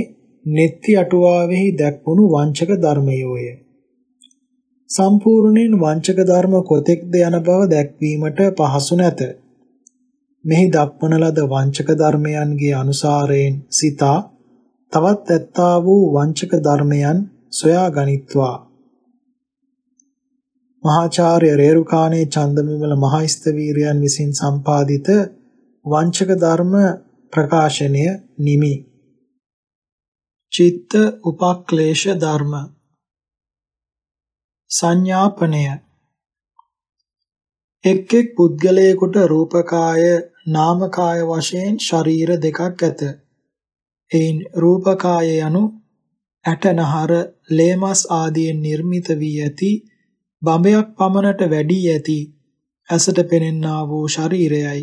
නෙත්ති අටුවාවෙහි දැක්වුණු වංචක ධර්මයෝය. සම්පූර්ණයෙන් වංචක ධර්ම කොතෙක්ද යන බව දැක්වීමට පහසු නැත. මෙහි දක්වන ලද වංචක ධර්මයන්ගේ අනුසාරයෙන් සිතා තවත් ඇත්තා වූ වංචක ධර්මයන් සොයා ගනිත්වා මහාචාර්ය රේරුකාණේ චන්දමිමල මහයිස්තවීරයන් විසින් සම්පාදිත වංචක ධර්ම ප්‍රකාශනය නිමි. චිත්ත උපක්ලේශ ධර්ම සංඥාපනය එක් එක් පුද්ගලයෙකුට රූපකාය නාමකාය වශයෙන් ශරීර දෙකක් ඇත. එයින් රූපකාය යනු ඇටනහර ලේමස් ආදියෙන් නිර්මිත වී ඇති බඹයක් පමණට වැඩි ඇති ඇසට පෙනෙන්නා වූ ශරීරයයි.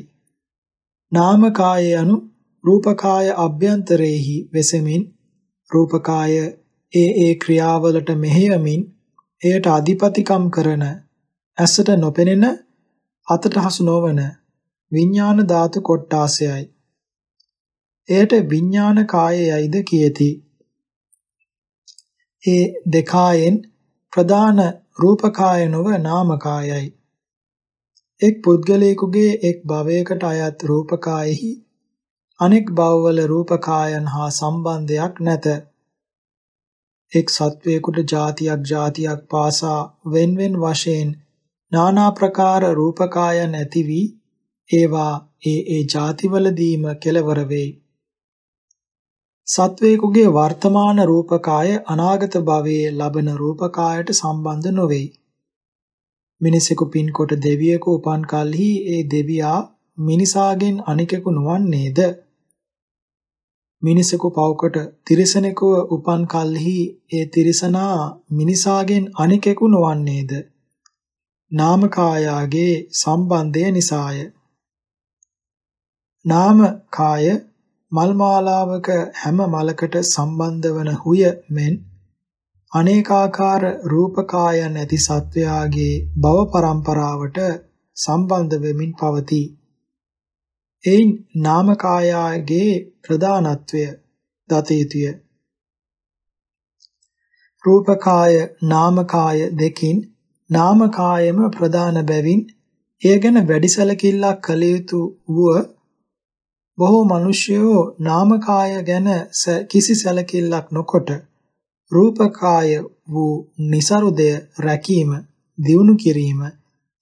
නාමකාය යනු රූපකාය අභ්‍යන්තරේහි වෙසෙමින් රූපකාය ඒ ඒ ක්‍රියාවලට මෙහෙයමින් එයට අධිපතිකම් කරන ඇසට නොපෙනෙන අතට හසු නොවන විඥාන ධාතු කොට්ටාසයයි. එයට විඥාන කායයයිද කියති. ඒ දෙකායෙන් ප්‍රධාන රූපකාය නොව නාමකායයි. එක් පුද්ගලයෙකුගේ එක් භවයකට අයත් රූපකායෙහි අනෙක් භවවල රූපකායන් හා සම්බන්ධයක් නැත. එක් සත්වයකට જાතියක් જાතියක් පාසා wenwen වශයෙන් নানা ප්‍රකාර රූපකායන් ඇති වී ඒවා ඒ ඒ જાතිවලදීම කෙලවර වේ. සත්වේකුගේ වර්තමාන රූපකාය අනාගත භවයේ ලබන රූපකායට සම්බන්ධ නොවේ. මිනිසෙකු පින්කොට දෙවියෙකු උපන් කලෙහි ඒ දෙවියා මිනිසාගෙන් අනිකෙකු නොවන්නේද? මිනිසෙකු පවකට තිරිසනෙකුව උපන් කලෙහි ඒ තිරිසනා මිනිසාගෙන් අනිකෙකු නොවන්නේද? නාමකායාගේ සම්බන්ධය නිසාය. නාමකාය මල් මාලාවක හැම මලකට සම්බන්ධ වන හුය මෙන් අනේකාකාර රූපකායන් ඇති සත්වයාගේ භව පරම්පරාවට සම්බන්ධ වෙමින් පවතී. එයින් නාමකායාගේ ප්‍රධානත්වය දත යුතුය. රූපකාය නාමකාය දෙකින් නාමකායම ප්‍රධාන බැවින් එය ගැන වැඩි සැලකිල්ලක් කළ යුතු වුව බොහෝ මිනිසයෝ නාමකාය ගැන කිසි සැලකිල්ලක් නොකොට රූපකාය වූ નિසරුදය රැකීම දියුණු කිරීම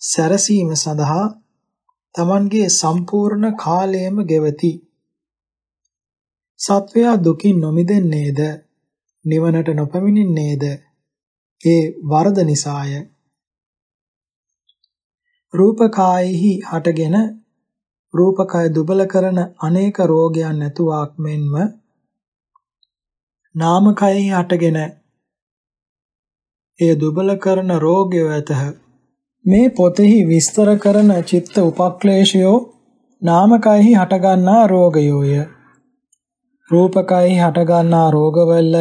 සැරසීම සඳහා Tamanගේ සම්පූර්ණ කාලයම ගෙවති. සත්වයා දුකින් නොමිදෙන්නේද නිවනට නොපැමිණෙන්නේද ඒ වරද නිසාය. රූපකායෙහි හටගෙන රූපකය දුබල කරන අනේක රෝගයන් නැතුවක් මෙන්ම නාමකයෙහි හටගෙන එය දුබල කරන රෝගය ඇතහ මේ පොතෙහි විස්තර කරන චිත්ත උපක්ලේශයෝ නාමකයෙහි හටගන්නා රෝගයෝය රූපකයෙහි හටගන්නා රෝගවල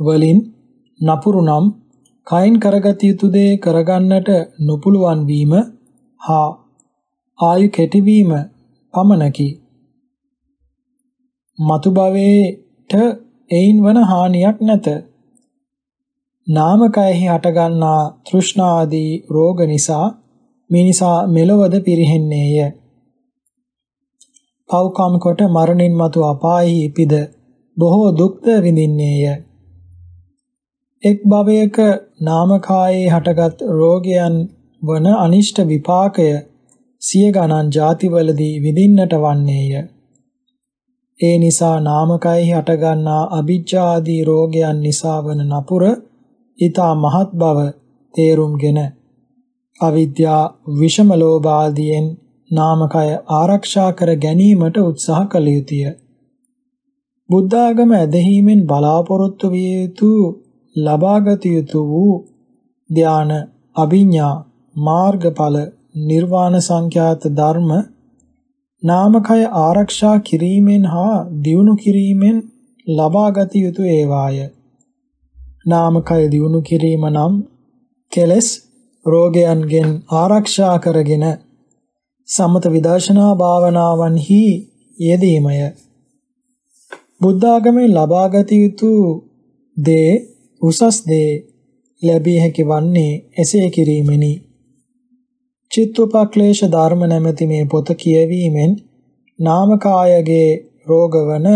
වලින් නපුරු නම් කයින් කරගත යුතු දේ කරගන්නට නොපුළුවන් වීම හා ආයු කෙටිවීම පමණකි. මතු භවයේට එයින් වන හානියක් නැත. නාමකයෙහි හටගන්නා තෘෂ්ණා ආදී රෝග නිසා මිනිසා මෙලොවද පිරිහෙන්නේය. පව්කම් කොට මරණින් මතු අපායෙහි ඉපිද බොහෝ දුක්ද විඳින්නේය. එක් භවයක නාමකායේ හටගත් රෝගයන් වන අනිෂ්ට විපාකය සිය ගණන් ಜಾතිවලදී විඳින්නට වන්නේය. ඒ නිසා නාමකයෙහි හටගන්නා අභිජ්ජා ආදී රෝගයන් නිසා වන නපුර ඊතා මහත් බව තේරුම්ගෙන අවිද්‍යා විෂම ලෝභ ආදීන් නාමකය ආරක්ෂා කර ගැනීමට උත්සාහ කළ යුතුය. බුද්ධාගම ඇදහිීමෙන් බලාපොරොත්තු විය යුතු ලබාගත යුතු වූ ධාන අභිඥා මාර්ගඵල නිර්වාණ සංඛ්‍යාත ධර්ම නාමකය ආරක්ෂා කිරීමෙන් හා දියුණු කිරීමෙන් ලබාගත යුතු ඒවාය. නාමකය දියුණු කිරීම නම් කෙලස් රෝගයන්ගෙන් ආරක්ෂා කරගෙන සමත විදර්ශනා භාවනාවන්හි යෙදීමය. බුද්ධාගමේ ලබාගත යුතු දේ උසස් දේ ලැබිය හැකි වන්නේ එසේ කිරීමෙනි. චිත්තෝපක්ලේශ ධර්ම නැමැති මේ පොත කියවීමෙන් නාමකායගේ රෝගවන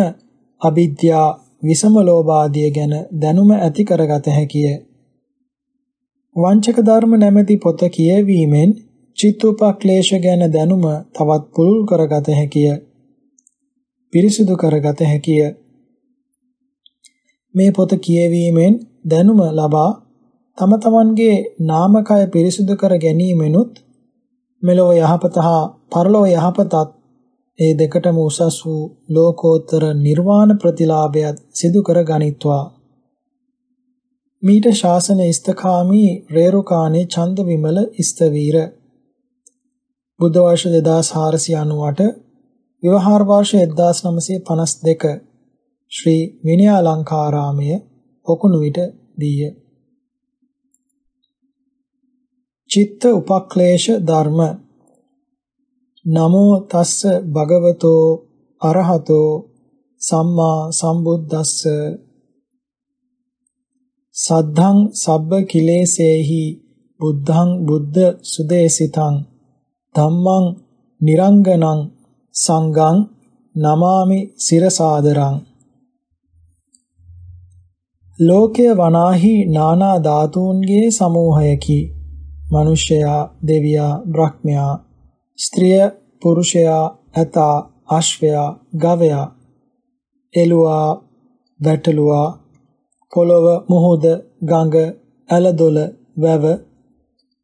අවිද්‍යා විසම ලෝභාදිය ගැන දැනුම ඇති කරගත හැකිය. වංචක ධර්ම නැමැති පොත කියවීමෙන් චිත්තෝපක්ලේශ ගැන දැනුම තවත් පුළුල් කරගත හැකිය. පිරිසිදු කරගත හැකිය. මේ පොත කියවීමෙන් දැනුම ලබා තම තමන්ගේ නාමකය පිරිසිදු කර ගැනීමෙනුත් මෙලොව යහපත හා පරලොව යහපතත් ඒ දෙකටම උසස් වූ ලෝකෝත්තර නිර්වාණ ප්‍රතිලාභයත් සිදු කර ගනිත්වා. මීට ශාසන ඉස්තකාමී රේරුකානේ චන්ද විමල ඉස්තවීර. බුද්ධ වර්ෂ 2498 විවහාර වර්ෂ 1952 ශ්‍රී විනයාලංකාරාමය පොකුණු විට දීය. චිත්ත උපක්ලේශ ධර්ම නමෝ තස්ස භගවතෝ අරහතෝ සම්මා සම්බුද්දස්ස. සද්ධං සබ්බ කිලේසේහි බුද්ධං බුද්ධ සුදේසිතං. ධම්මං නිරංගනං සංඝං නමාමි සිරසාදරං. ලෝකය වනාහි නානා ධාතුන්ගේ සමූහයකි. මිනිසයා දෙවියා බ්‍රහ්මයා ස්ත්‍රිය පුරුෂයා ඇතා අශ්වයා ගවයා එළුවා වැටළුවා පොළොව මුහුද ගඟ ඇලදොල වැව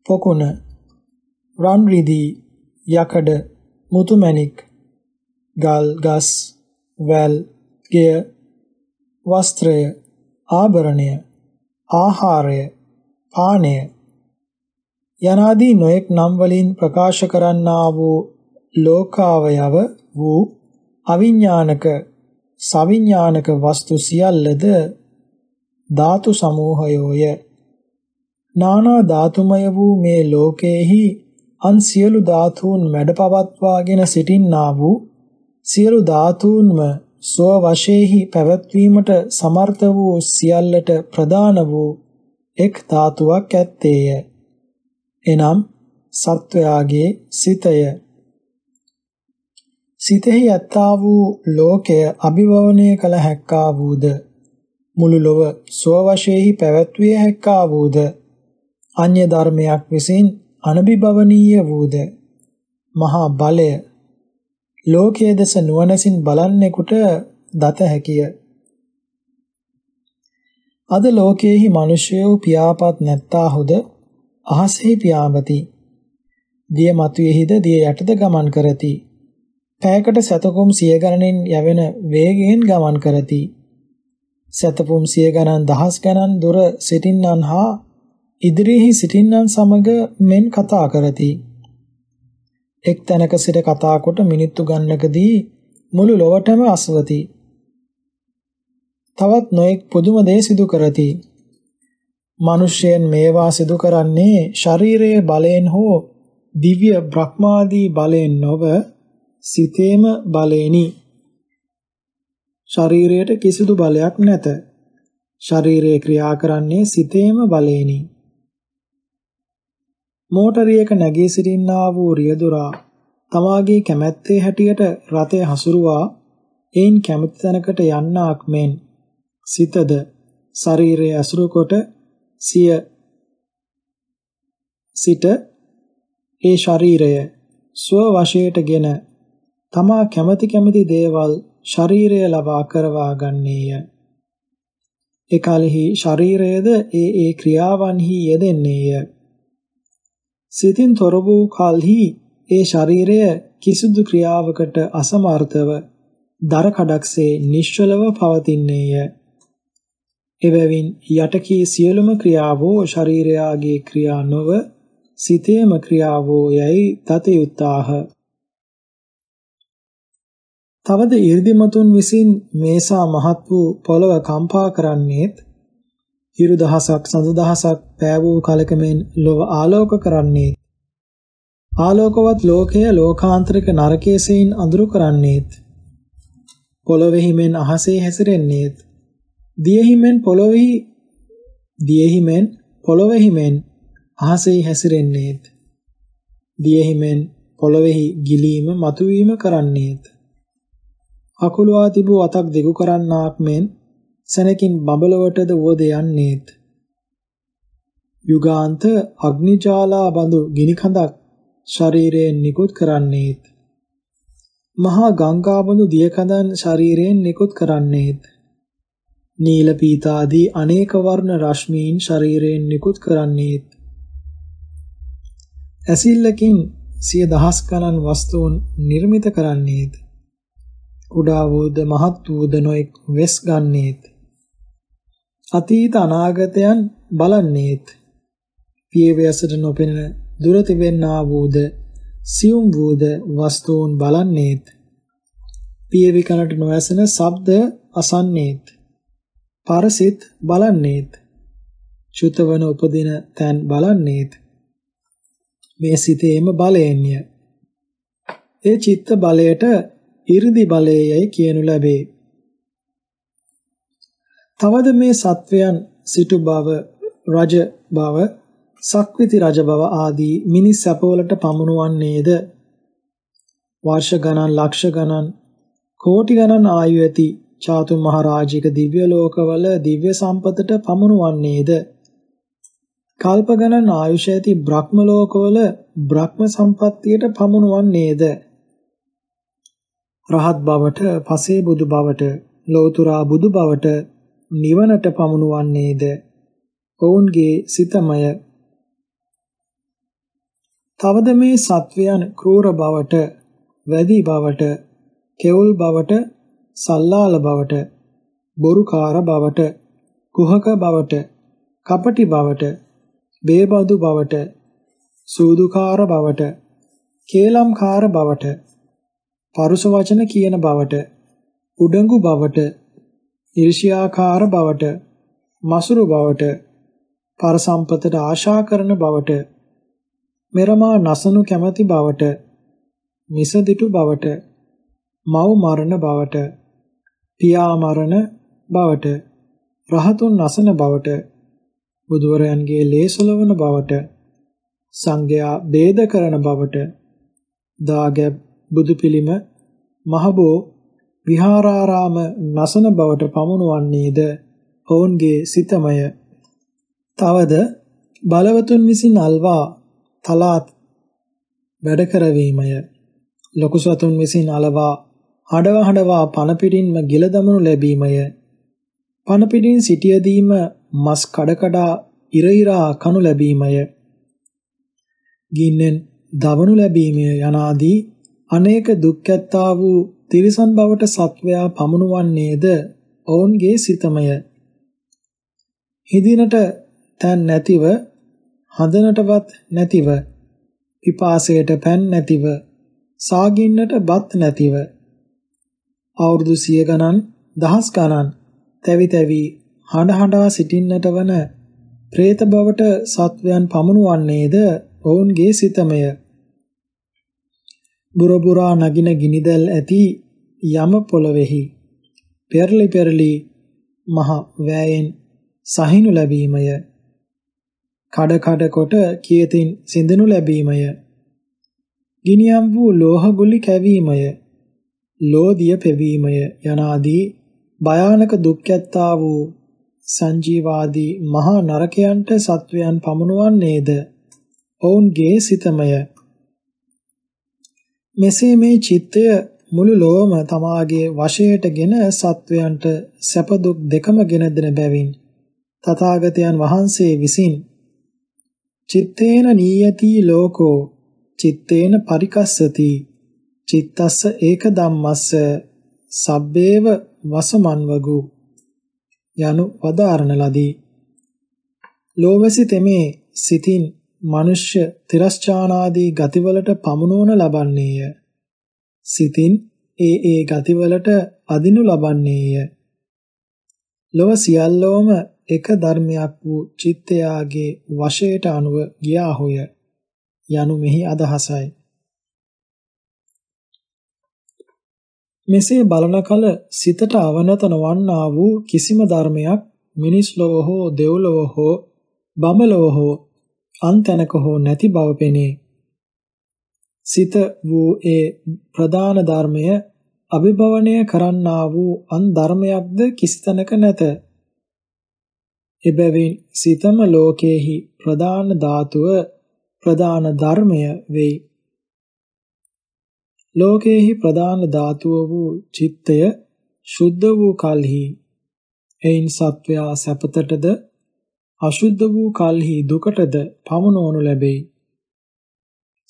පොකුණ රන් රිදී යකඩ මුතුමැණික් ගල් ගස් වැල් ගෙය වස්ත්‍රය ආභරණය ආහාරය පානය යනාදී නොයෙක් නම් වලින් ප්‍රකාශ කරන්නා වූ ලෝකාවයව වූ අවිඥානක සවිඥානක වස්තු සියල්ලද ධාතු සමූහයෝය නානා ධාතුමය වූ මේ ලෝකයේහි අන් සියලු ධාතුන් මැඩපවත්වාගෙන සිටින්නා වූ සියලු ධාතුන්ම ස්ව වශයෙහි පැවැත්වීමට සමර්ථ වූ සියල්ලට ප්‍රදාන වූ එක් ධාතුවක් ඇත්තේය. එනම් සත්වයාගේ සිතය. සිතෙහි ඇත්තා වූ ලෝකය අභිභවනය කළ හැක්කා වූද? මුළු ලොව ස්ව වශයෙහි පැවැත්විය හැක්කා වූද? අන්‍ය ධර්මයක් විසින් අනබිභවනීය වූද? මහා බලය. ලෝකයේ දෙස නුවණසින් බලන්නෙකුට දත හැකිය. අද ලෝකයේහි මිනිසයෝ පියාපත් නැත්තාහුද අහසෙහි පියාඹති. දිය මතුවේහිද දිය යටද ගමන් කරති. පෑයකට සතකොම් සිය ගණනින් යවෙන වේගයෙන් ගමන් කරති. සතපොම් සිය ගණන් දහස් ගණන් දුර සිටින්නන් හා ඉදිරියෙහි සිටින්නන් සමග මෙන් කතා කරති. එක් තැනක සිට කතා කොට මිනිත්තු ගන්නකදී මුළු ලොවටම අස්වති. තවත් නොඑක් පුදුම දේ සිදු කරති. මිනිසයන් මේවා සිදු කරන්නේ ශරීරයේ බලයෙන් හෝ දිව්‍ය බ්‍රහ්මාදී බලයෙන් නොව සිතේම බලෙනි. ශරීරයට කිසිදු බලයක් නැත. ශරීරය ක්‍රියා කරන්නේ සිතේම බලෙනි. මෝටරියක නැගී සිටින්නා වූ රියදුරා තමාගේ කැමැත්තේ හැටියට රථය හසුරුවා එයින් කැමති තැනකට යන්නාක් මෙන් සිතද ශරීරය අසුරු කොට සිය සිට ඒ ශරීරය ස්ව වශයටගෙන තමා කැමති කැමති දේවල් ශරීරය ලබා කරවා ගන්නේය. එකලෙහි ශරීරයද ඒ ඒ ක්‍රියාවන්හි යෙදෙන්නේය. සිතින් තොර වූ කලෙහි ඒ ශරීරය කිසිදු ක්‍රියාවකට අසමර්ථව දර කඩක්සේ නිශ්චලව පවතින්නේය. එබැවින් යටකී සියලුම ක්‍රියාවෝ ශරීරයාගේ ක්‍රියා නොව සිතේම ක්‍රියාවෝ යයි තත යුත්තාහ. තවද 이르දිමතුන් විසින් මේසා මහත් වූ පොළව කම්පා කරන්නේත් හිරු දහසක් සඳ දහසක් පෑවූ කලකමෙන් ලොව ආලෝක කරන්නේත් ආලෝකවත් ලෝකය ලෝකාන්තරික නරකයේසෙයින් අඳුරු කරන්නේත් පොළොවෙහි මෙන් අහසේ හැසිරෙන්නේත් දියෙහි මෙන් පොළොවෙහි දියෙහි මෙන් පොළොවෙහි මෙන් අහසේ හැසිරෙන්නේත්. දියෙහි මෙන් පොළොවෙහි ගිලීම මතුවීම කරන්නේත්. අකුලවා තිබූ අතක් දෙගු කරන්නාක් මෙන් සැනකින් බඹලවටද වෝද යන්නේත්. යුගාන්ත අග්නිජාලා බඳු ගිනි කඳක් ශරීරයෙන් නිකුත් කරන්නේත්. මහා ගංගා බඳු දිය කඳන් ශරීරයෙන් නිකුත් කරන්නේත්. නීල පීතාදී අනේක වර්ණ රශ්මීන් ශරීරයෙන් නිකුත් කරන්නේත්. ඇසිල්ලකින් සිය දහස් ගණන් වස්තුන් නිර්මිත කරන්නේත්. කුඩා වූද මහත් වූද නොඑක් වෙස් ගන්නේත්. අතීත අනාගතයන් බලන්නේත්. පියවැසට නොපෙනෙන දුර තිබෙන්නා වූද සියුම් වූද වස්තුන් බලන්නේත්. පියවි කනට නොඇසෙන ශබ්ද අසන්නේත්. පරසිත බලන්නේත් චුතවන උපදින තැන් බලන්නේත් මේ සිතේම බලයෙන්ය ඒ චිත්ත බලයට 이르දි බලයයි කියනු ලැබේ. තවද මේ සත්වයන් සිටු බව, රජ බව, සක්විති රජ බව ආදී මිනිස් සැපවලට පමුණුවන්නේද? වර්ෂ ගණන්, ලක්ෂ ගණන්, කෝටි ගණන් ආයු ඇති චාතුම් මහරජික දිව්‍ය ලෝකවල දිව්‍ය සම්පතට පමුණුවන්නේද? කල්ප ගණන් ආයුෂ ඇති බ්‍රහ්ම ලෝකවල බ්‍රහ්ම සම්පත්තියට පමුණුවන්නේද? රහත් බවට, පසේ බුදු බවට, ලෝතුරා බුදු බවට නිවනට පමුණුවන්නේද? ඔවුන්ගේ සිතමය තවද මේ සත්වයන් ക്രൂර බවට, වැදි බවට, කෙවුල් බවට, සල්ලාල බවට, බොරුකාර බවට, කුහක බවට, කපටි බවට, බේබදු බවට, සූදුකාර බවට, කේලම්කාර බවට පරුස වචන කියන බවට, උඩඟු බවට, ඊර්ෂ්‍යාකාර බවට, මසුරු බවට, පරසම්පතට ආශා කරන බවට, මෙරමා නසනු කැමැති බවට, මිසදිටු බවට, මව් මරණ බවට පියා මරණ බවට රහතුන් නසන බවට බුදුවරයන්ගේ ලේසලවන බවට සංඝයා ભેද කරන බවට දාගැබ් බුදු පිළිම මහබෝ විහාරාරාම නසන බවට පමුණුවන්නේද? ඔවුන්ගේ සිතමය. තවද බලවතුන් විසින් අල්වා තලාත් වැඩ කරවීමය. ලොකු සතුන් විසින් අලවා හඩව හඩවා පන පිටින්ම ගිල දමනු ලැබීමය. පන පිටින් සිටියදීම මස් කඩ කඩා ඉර ඉරා කනු ලැබීමය. ගින්නෙන් දවනු ලැබීමය යනාදී අනේක දුක්ඛත්තා වූ තිරිසන් බවට සත්වයා පමුණුවන්නේද ඔවුන්ගේ සිතමය. හිදිනට තැන් නැතිව හඳනටවත් නැතිව පිපාසයට පැන් නැතිව සාගින්නට බත් නැතිව අවුරුදු සිය ගණන් දහස් ගණන් තැවි තැවි හඬ හඬා සිටින්නට වන പ്രേත බවට සත්වයන් පමුණුවන්නේද ඔවුන්ගේ සිතමය. බුරබුරා නගින ගිනිදැල් ඇති යම පොළොවේහි පෙරලි පෙරලි මහ වෑයෙන් සහිනු ලැබීමය. කඩ කඩ කොට කියතින් සිඳනු ලැබීමය. ගිනියම් වූ ලෝහ ගුලි කැවීමය. ලෝදිය පෙවීමය යනාදී භයානක දුක්ඛත්තා වූ සංජීවාදී මහා නරකයන්ට සත්වයන් පමුණුවන්නේද? ඔවුන්ගේ සිතමය. මෙසේ මේ චිත්තය මුළු ලෝම තමාගේ වශයටගෙන සත්වයන්ට සැප දුක් දෙකම ගෙන දෙන බැවින් තථාගතයන් වහන්සේ විසින් චිත්තේන නීයති ලෝකෝ චිත්තේන පරිකස්සති චිත්තස්ස ඒක ධම්මස්ස සබ්බේව වසමන්වගු යනු වදාරණ ලදී. ලෝවැසි තෙමේ සිතින් මනුෂ්‍ය තිරස්චානාදී ගතිවලට පමුණුවන ලබන්නේය. සිතින් ඒ ඒ ගතිවලට අදිනු ලබන්නේය. ලොව සියල්ලෝම එක ධර්මයක් වූ චිත්තයාගේ වශයට අනුව ගියාහොය යනු මෙහි අදහසයි. මෙසේ බලන කල සිතට අවනත නොවන්නා වූ කිසිම ධර්මයක් මිනිස් ලොව හෝ දෙව්ලොව හෝ බඹලොව හෝ අන්තනක හෝ නැති බව පෙනේ. සිත වූ ඒ ප්‍රධාන ධර්මය අභිභවනය කරන්නා වූ අන් ධර්මයක්ද කිසිතැනක නැත. එබැවින් සිතම ලෝකේහි ප්‍රධාන ධාතුව ප්‍රධාන ධර්මය වෙයි. ලෝකේහි ප්‍රධාන ධාතුව වූ චිත්තය ශුද්ධ වූ කල්හි එයින් සත්වයා සැපතටද අශුද්ධ වූ කල්හි දුකටද පමුණවනු ලැබෙයි.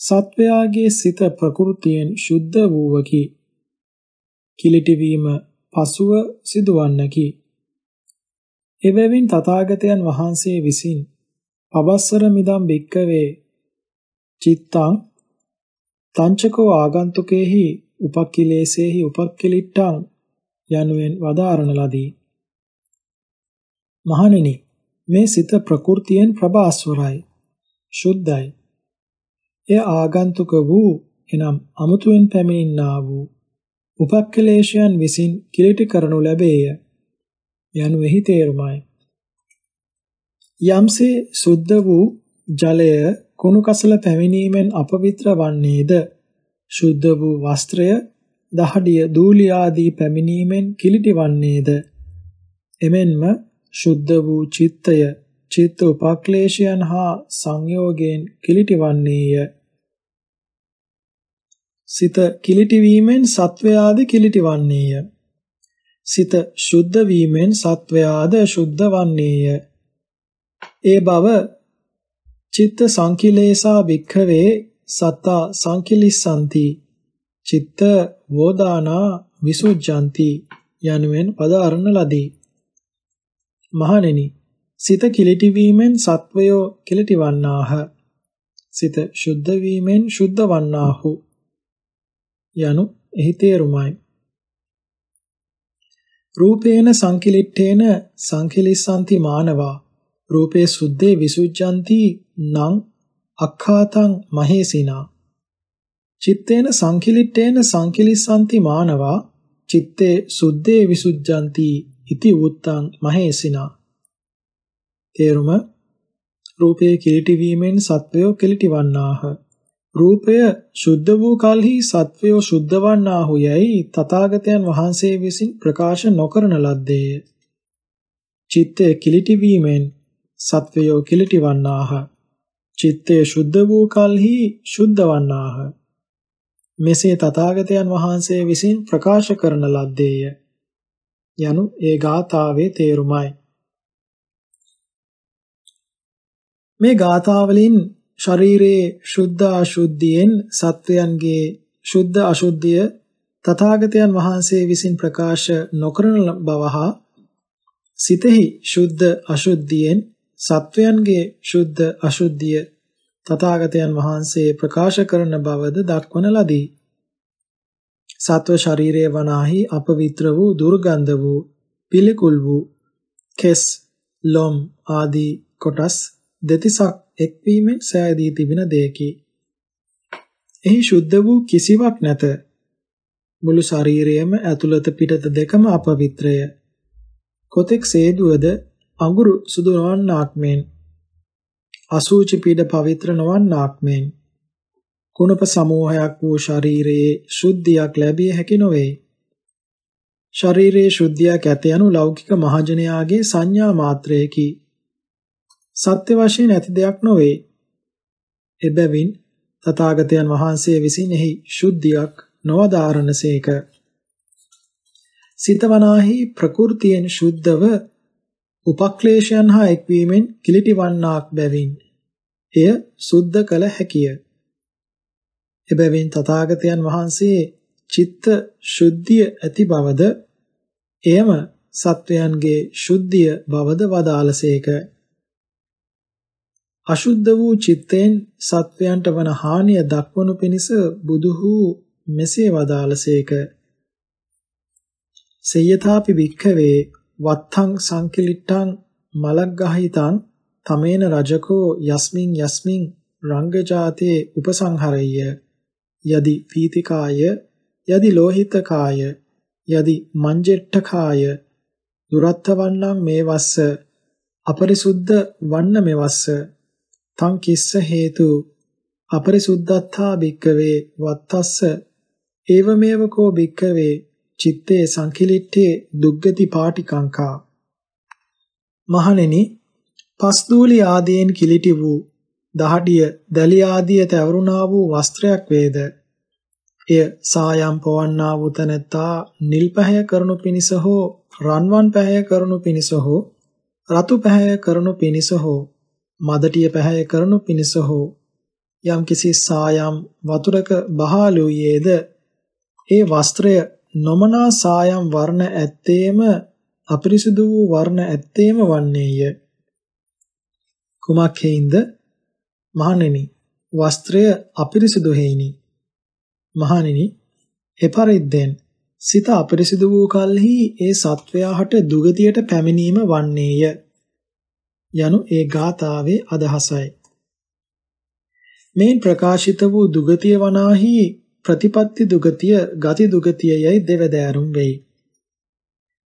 සත්වයාගේ සිත ප්‍රകൃතියෙන් ශුද්ධ වූවකි. කිලිටි වීම පසුව සිදුවන්නකි. එබැවින් තථාගතයන් වහන්සේ විසින් පබස්සර මිදම් බික්කවේ චිත්තං තංචකෝ ආගන්තුකේහි උපක්ඛිලේසේහි උපක්ඛිලිට්ඨං යනුවෙන් වදාරණ ලදී. මහණෙනි මේ සිත ප්‍රകൃතියෙන් ප්‍රභාස්වරයි ශුද්ධයි. එය ආගන්තුක වූ එනම් අමුතුවෙන් පැමිණින්නා වූ උපක්ඛලේශයන් විසින් කිලිටි කරනු ලැබේය. යනු එහි තේරුමයි. යම්සේ සුද්ධ වූ ජලය කුණු කසල පැමිණීමෙන් අපවිත්‍ර වන්නේද? ශුද්ධ වූ වස්ත්‍රය දහඩිය දූලිය ආදී පැමිණීමෙන් කිලිටි වන්නේද? එමෙන්ම ශුද්ධ වූ චිත්තය චිත්ත උපක්ලේශයන් හා සංයෝගයෙන් කිලිටි වන්නේය. සිත කිලිටි වීමෙන් සත්වයාද කිලිටි වන්නේය. සිත ශුද්ධ වීමෙන් සත්වයාද ශුද්ධ වන්නේය. ඒ බව චිත්ත සංකිලේසා වික්ඛවේ සත්තා සංකිලිස්සanti චිත්ත වෝදානා විසුජ්ජಂತಿ යනුවෙන් පදාරණ ලදී. මහණෙනි සිත කිලිටි වීමෙන් සත්වයෝ කිලිටි වන්නාහ සිත ශුද්ධ වීමෙන් ශුද්ධ වන්නාහු යනු එහි තේරුමයි. රූපේන සංකිලිට්ඨේන සංකිලිස්සanti මානවා. රූපේ සුද්ධේ විසුජ්ජಂತಿ නං අක්ඛාතං මහේසිනා. චිත්තේන සංකිලිට්ඨේන සංකිලිස්සanti මානවා චිත්තේ සුද්ධේ විසුද්ධಂತಿ ඉති උත්තං මහේසිනා. තේරුම? රූපයේ කිලිටි වීමෙන් සත්වයෝ කිලිටි වන්නාහ රූපය ශුද්ධ වූ කලෙහි සත්වයෝ ශුද්ධ වන්නාහු යයි තථාගතයන් වහන්සේ විසින් ප්‍රකාශ නොකරන ලද්දේය. චිත්තය කිලිටි වීමෙන් සත්වයෝ කිලිටි වන්නාහ චිත්තය ශුද්ධ වූ කලෙහි ශුද්ධ වන්නාහ මෙසේ තථාගතයන් වහන්සේ විසින් ප්‍රකාශ කරන ලද්දේය. යනු ඒ ගාථාවේ තේරුමයි. මේ ගාථාවලින් ශරීරයේ ශුද්ධ අශුද්ධියෙන් සත්වයන්ගේ ශුද්ධ අශුද්ධිය තථාගතයන් වහන්සේ විසින් ප්‍රකාශ නොකරන බව හා සිතෙහි ශුද්ධ අශුද්ධියෙන් සත්වයන්ගේ ශුද්ධ අශුද්ධිය තථාගතයන් වහන්සේ ප්‍රකාශ කරන බවද දක්වන ලදී. සත්ව ශරීරයේ වනාහි අපවිත්‍ර වූ දුර්ගන්ධ වූ පිළිකුල් වූ කෙස් ලොම් ආදී කොටස් දෙතිසක් එක්වීමෙන් සෑදී තිබෙන දෙයකි. එහි සුද්ධ වූ කිසිවක් නැත. මුළු ශරීරයම ඇතුළත පිටත දෙකම අපවිත්‍රය. කොතෙක් සේදුවද අඟුරු සුදු නොවන්නාක් මෙන් අසූචි පීඩ පවිත්‍ර නොවන්නාක් මෙන් කුණප සමූහයක් වූ ශරීරයේ ශුද්ධියක් ලැබිය හැකි නොවේ. ශරීරයේ ශුද්ධියක් ඇත යනු ලෞකික මහජනයාගේ සංඥා මාත්‍රයකි. සත්‍ය වශයෙන් ඇති දෙයක් නොවේ. එබැවින් තථාගතයන් වහන්සේ විසින් එහි ශුද්ධියක් නොවදාරණසේක. සිතවනාහි ප්‍රകൃතියෙන් ශුද්ධව උපක්ලේශයන් හා එක්වීමෙන් කිලිටිවන්නාක් බැවින් එය සුද්ධ කළ හැකිය. එබැවින් තථාගතයන් වහන්සේ චිත්ත ශුද්ධිය ඇති බවද එයම සත්වයන්ගේ ශුද්ධිය බවද වදාළසේක. අශුද්ධ වූ චිත්තෙන් සත්වයන්ට වන හානිය දක්වනු පිණිස බුදුහු මෙසේ වදාළසේක. සේයථාපි වික්ඛවේ වත්තං සංකිලිට්ඨං මලග්ගහිතං තමේන රජකෝ යස්මින් යස්මින් රංගජාතේ උපසංහරෙය්‍ය. යදි පීතිකාය යදි ලෝහිතකාය යදි මංජෙට්ඨකාය දුරත්වන්නං මේ වස්ස අපරිසුද්ධ වන්න මෙවස්ස. තං කිස්ස හේතු අපරිසුද්ධත්තා භික්කවේ වත්තස්ස. ඒවමේව කෝ භික්කවේ චිත්තේ සංකිලිට්ඨේ දුග්ගති පාටිකංකා. මහණෙනි පස්දූලි ආදීන් කිලිටි වූ දහඩිය දැලි ආදිය තැවරුණා වූ වස්ත්‍රයක් වේද? එය සායම් පවන්නා වූ තැනැත්තා නිල් පැහැය කරනු පිණිස හෝ රන්වන් පැහැය කරනු පිණිස හෝ රතු පැහැය කරනු පිණිස හෝ මදටිය පැහැය කරනු පිණිස හෝ යම් කිසි සායම් වතුරක බහාලුයේද? ඒ වස්ත්‍රය නොමනා සායම් වර්ණ ඇත්තේම අපිරිසුදු වූ වර්ණ ඇත්තේම වන්නේය. කුමක් හේින්ද? මහණෙනි, වස්ත්‍රය අපිරිසුදු හේිනි. මහණෙනි, එපරිද්දෙන් සිත අපිරිසුදු වූ කලෙහි ඒ සත්වයාට දුගතියට පැමිණීම වන්නේය. යනු ඒ ගාථාවේ අදහසයි. මේ ප්‍රකාශිත වූ දුගතිය වනාහි ප්‍රතිපත්ති දුගතිය ගති දුගතියයි දෙවදෑරුම් වෙයි.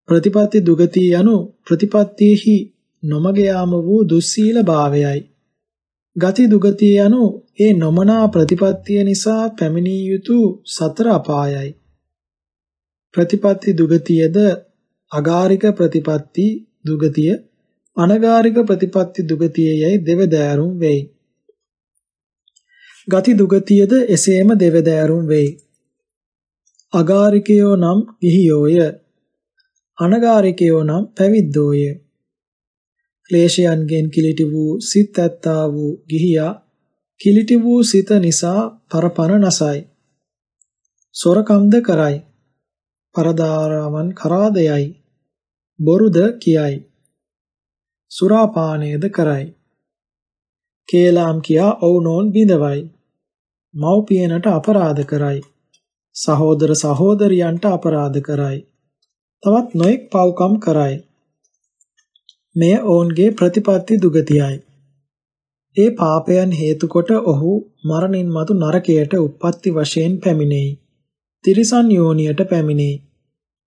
ප්‍රතිපත්ති දුගතිය යනු ප්‍රතිපත්තියෙහි නොමග යාම වූ දුස්සීල භාවයයි. ගති දුගතිය යනු ඒ නොමනා ප්‍රතිපත්තිය නිසා පැමිණිය යුතු සතර අපායයි. ප්‍රතිපත්ති දුගතියද අගාරික ප්‍රතිපත්ති දුගතිය අනගාරික ප්‍රතිපත්ති දුගතියයි දෙවදෑරුම් වෙයි. ගති දුගතියද එසේම දෙවදෑරුම් වෙයි. අගාරිකයෝ නම් ගිහියෝය. අනගාරිකයෝ නම් පැවිද්දෝය. ක්ලේශයන්ගෙන් කිලිටි වූ සිත් ඇත්තා වූ ගිහියා කිලිටි වූ සිත නිසා පරපර නසයි. සොරකම්ද කරයි. පරදාරාවන් කරාදයයි. බොරුද කියයි. සුරාපානයද කරයි. කේලාම් කියා ඔවුනෝන් බිඳවයි. මව්පියනට අපරාධ කරයි. සහෝදර සහෝදරියන්ට අපරාධ කරයි. තවත් නොඑක් පව්කම් කරයි. මෙය ඔවුන්ගේ ප්‍රතිපත්ති දුගතියයි. ඒ පාපයන් හේතු කොට ඔහු මරණින් මතු නරකයට උප්පත්ති වශයෙන් පැමිණෙයි. තිරිසන් යෝනියට පැමිණෙයි.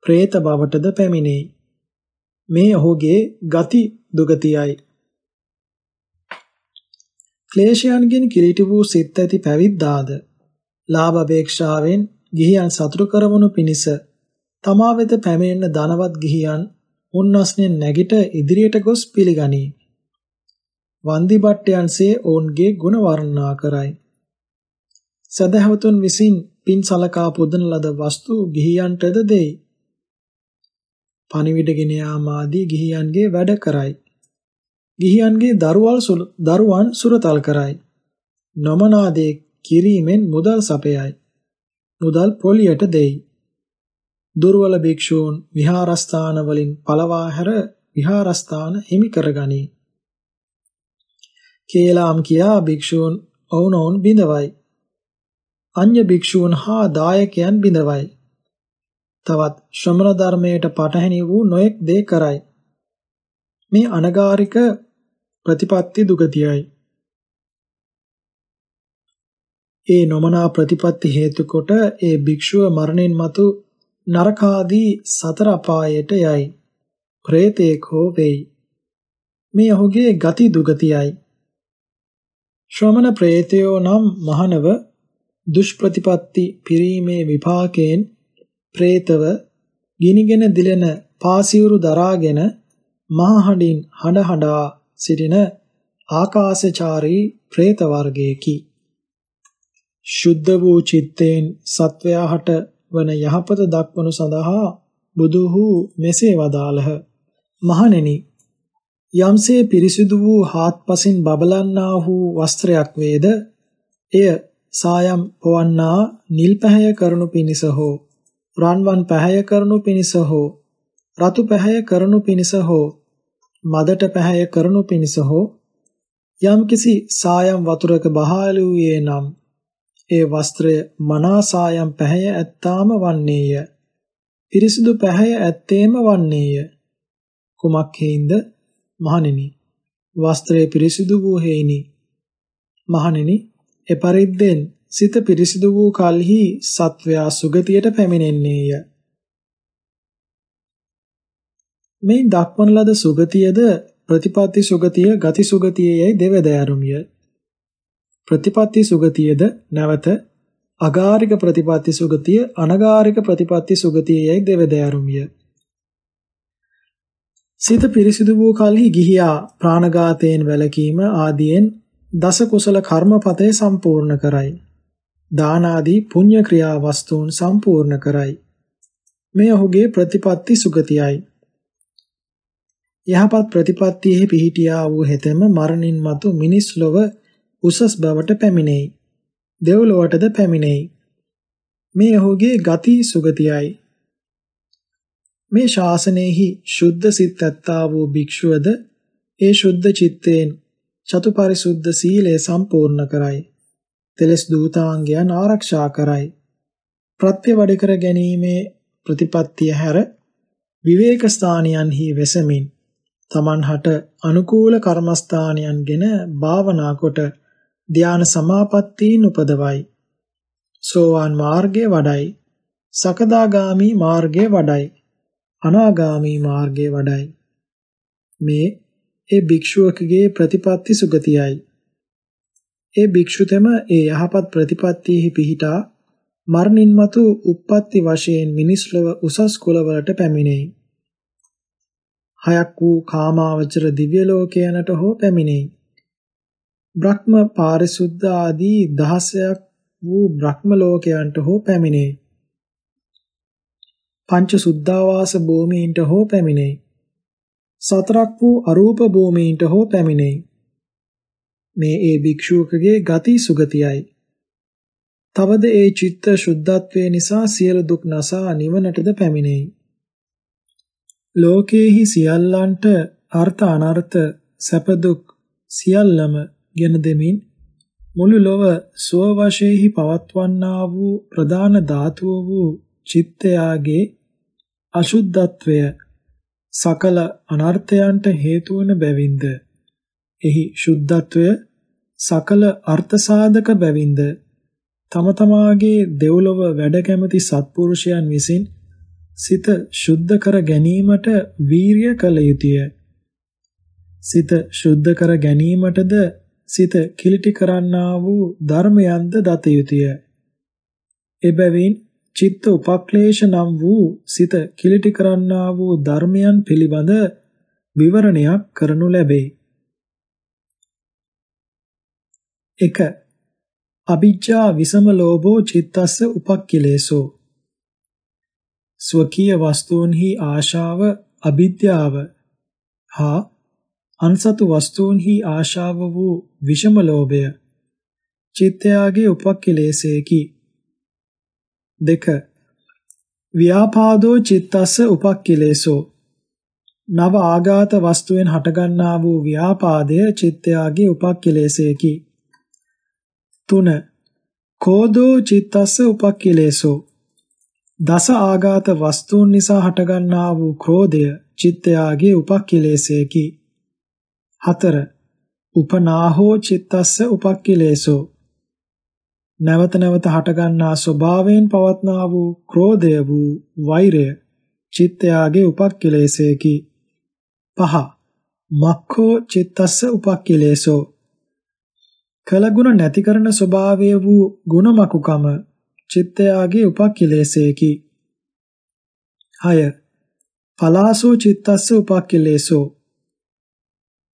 പ്രേත බවටද පැමිණෙයි. මේ ඔහුගේ ගති දුගතියයි. ක්ලේශයන්ගෙන් කිලිටි වූ සිත් ඇති පැවිද්දාද ලාභ අපේක්ෂාවෙන් ගිහියන් සතුටු කරවනු පිණිස තමා වෙත පැමිණෙන ධනවත් ගිහියන් උන්වස්නෙන් නැගිට ඉදිරියට ගොස් පිළිගනී. වන්දි බට්ටයන්සේ ඔවුන්ගේ ගුණ වර්ණනා කරයි. සදහවතුන් විසින් පින් සලකා පුදන ලද වස්තු ගිහියන්ටද දෙයි. පණිවිඩ ගෙන යාම ආදී ගිහියන්ගේ වැඩ කරයි. ගිහියන්ගේ දරුවල් දරුවන් සුරතල් කරයි. නොමනාදේ කිරීමෙන් මුදල් සපයයි. මුදල් පොලියට දෙයි. දුර්වල භික්ෂූන් විහාරස්ථාන වලින් පළවා හැර විහාරස්ථාන හිමි කරගනී. කේලාම් කියා භික්ෂූන් ඔවුනොවුන් බිඳවයි. අන්‍ය භික්ෂූන් හා දායකයන් බිඳවයි. තවත් ශ්‍රමණ ධර්මයට පටහැනි වූ නොයෙක් දේ කරයි. මේ අනගාരിക ප්‍රතිපත්ති දුගතියයි. ඒ නොමනා ප්‍රතිපත්ති හේතු කොට ඒ භික්ෂුව මරණින් මතු නරකාදී සතර අපායට යයි. ප්‍රේතේක හෝ වෙයි. මේ ඔහුගේ ගති දුගතියයි. ශ්‍රමණ ප්‍රේතයෝ නම් මහනව දුෂ්ප්‍රතිපatti පිරීමේ විපාකයෙන් പ്രേතව ගිනිගෙන දිලෙන පාසිවුරු දරාගෙන මහහඬින් හඬ හඬා සිටින ආකාශචාරී പ്രേත වර්ගයේකි. ශුද්ධ වූ චිත්තයෙන් සත්වයාහට වන යහපත දක්වනු සඳහා බුදුහු මෙසේ වදාළහ. මහණෙනි යම්සේ පිරිසිදු වූ හාත්පසින් බබලන්නා වූ වස්ත්‍රයක් වේද එය සායම් පොවන්නා නිල් පැහැය කරනු පිණිස හෝ රන්වන් පැහැය කරනු පිණිස හෝ රතු පැහැය කරනු පිණිස හෝ මදට පැහැය කරනු පිණිස හෝ යම්කිසි සායම් වතුරක බහාලුවේ නම් ඒ වස්ත්‍රය මනා සායම් පැහැය ඇත්තාම වන්නේය. පිරිසිදු පැහැය ඇත්තේම වන්නේය. කුමක් හේින්ද මහණෙනි වස්ත්‍රය පිරිසිදු වූ හේිනි. මහණෙනි එපරිද්දෙන් සිත පිරිසිදු වූ කලෙහි සත්වයා සුගතියට පැමිණෙන්නේය. මේ දක්වන ලද සුගතියද ප්‍රතිපatti සුගතිය ගති සුගතියයි දෙවදෑරුමිය. ප්‍රතිපatti සුගතියද නැවත අගාരിക ප්‍රතිපatti සුගතිය අනගාരിക ප්‍රතිපatti සුගතියයි දෙවදෑරුමිය. සිත පිරිසිදු වූ කලෙහි ගිහියා ප්‍රාණඝාතයෙන් වැළකීම ආදියෙන් දස කුසල කර්මපතේ සම්පූර්ණ කරයි. දාන ආදී පුණ්‍ය ක්‍රියා වස්තුන් සම්පූර්ණ කරයි. මේ ඔහුගේ ප්‍රතිපatti සුගතියයි. යහපත් ප්‍රතිපත්තියෙහි පිහිටියා වූ හෙතෙම මරණින් මතු මිනිස් ලොව උසස් බවට පැමිණෙයි. දෙව්ලොවටද පැමිණෙයි. මේ ඔහුගේ ගති සුගතියයි. මේ ශාසනයෙහි ශුද්ධ සිත් ඇත්තා වූ භික්ෂුවද ඒ ශුද්ධ චිත්තයෙන් චතුපරිසුද්ධ සීලය සම්පූර්ණ කරයි. තෙලස් දූතාංගයන් ආරක්ෂා කරයි. ප්‍රත්‍යවඩ කර ගැනීමේ ප්‍රතිපත්තිය හැර විවේක ස්ථානයන්හි වෙසමින් තමන්හට අනුකූල කර්මස්ථානයන්ගෙන භාවනා කොට ධාන සමාපත්තීන් උපදවයි. සෝවාන් මාර්ගයේ වඩයි. සකදාගාමි මාර්ගයේ වඩයි. අනාගාමි මාර්ගයේ වඩයි. මේ ඒ භික්ෂුවකගේ ප්‍රතිපත්ති සුගතියයි. ඒ භික්ෂුතම ඒ යහපත් ප්‍රතිපත්තියෙහි පිහිටා මරණින් මතු උප්පත්ති වශයෙන් මිනිස්ලොව උසස් කුලවලට පැමිණෙයි. හයක් වූ කාමාවචර දිව්‍ය ලෝකයන්ට හෝ පැමිණෙයි. බ්‍රහ්ම පාරිසුද්ධ ආදී දහසයක් වූ බ්‍රහ්ම ලෝකයන්ට හෝ පැමිණේ. පංච සුද්ධාවාස භූමීන්ට හෝ පැමිණේ. සතරක් වූ අරූප භූමීන්ට හෝ පැමිණේ. මේ ඒ භික්ෂුවකගේ ගති සුගතියයි. තවද ඒ චිත්ත සුද්ධත්වයේ නිසා සියලු දුක් නසා නිවනටද පැමිණෙයි. ලෝකේහි සියල්ලන්ට අර්ථ අනර්ථ සැප දුක් සියල්ලම ගෙන දෙමින් මුළු ලොව සුව වශයෙහි පවත්වන්නා වූ ප්‍රධාන ධාතුව වූ චිත්තයාගේ අශුද්ධත්වය සකල අනර්ථයන්ට හේතු වන බැවින්ද? එහි සුද්ධත්වය සකල අර්ථ සාධක බැවින්ද? තම තමාගේ දෙව්ලොව වැඩ කැමති සත්පුරුෂයන් විසින් සිත සුද්ධ කර ගැනීමට වීරිය කළ යුතුය. සිත සුද්ධ කර ගැනීමටද සිත කිලිටි කරන්නා වූ ධර්මයන්ද දත යුතුය. එබැවින් චිත්ත උපක්ලේශ නම් වූ සිත කිලිටි කරන්නා වූ ධර්මයන් පිළිබඳ විවරණයක් කරනු ලැබේ. 1. අ비ජ්ජා විසම ලෝභෝ චිත්තස්ස උපක්ඛිලේසෝ ස්වකීය වස්තුන්හි ආශාව අවිද්‍යාව හා අන්සතු වස්තුන්හි ආශාව වූ විෂම ලෝභය චිත්තයාගේ උපක්ඛිලේසේකි. දෙක. ව්‍යාපාදෝ චිත්තස්ස උපක්ඛිලේසෝ. නව ආඝාත වස්තුවෙන් හටගන්නා වූ ව්‍යාපාදය චිත්තයාගේ උපක්ඛිලේසේකි. 3 කෝදෝ චිත්තස්ස උපක්ඛිලේසෝ. දස ආඝාත වස්තුන් නිසා හටගන්නා වූ ක්‍රෝධය චිත්තයාගේ උපක්ඛිලේසේකි. 4. උපනාහෝ චිත්තස්ස උපක්ඛිලේසෝ නැවත නැවත හටගන්නා ස්වභාවයෙන් පවත්නා වූ ක්‍රෝධය වූ වෛරය චිත්තයාගේ උපක්ඛිලේසේකි. 5. මක්ඛෝ චිත්තස්ස උපක්ඛිලේසෝ කලගුණ නැති කරන ස්වභාවය වූ ගුණමකුකම චිත්තයාගේ උපක්ඛිලේසේකි. 6. පලාසෝ චිත්තස්ස උපක්ඛිලේසෝ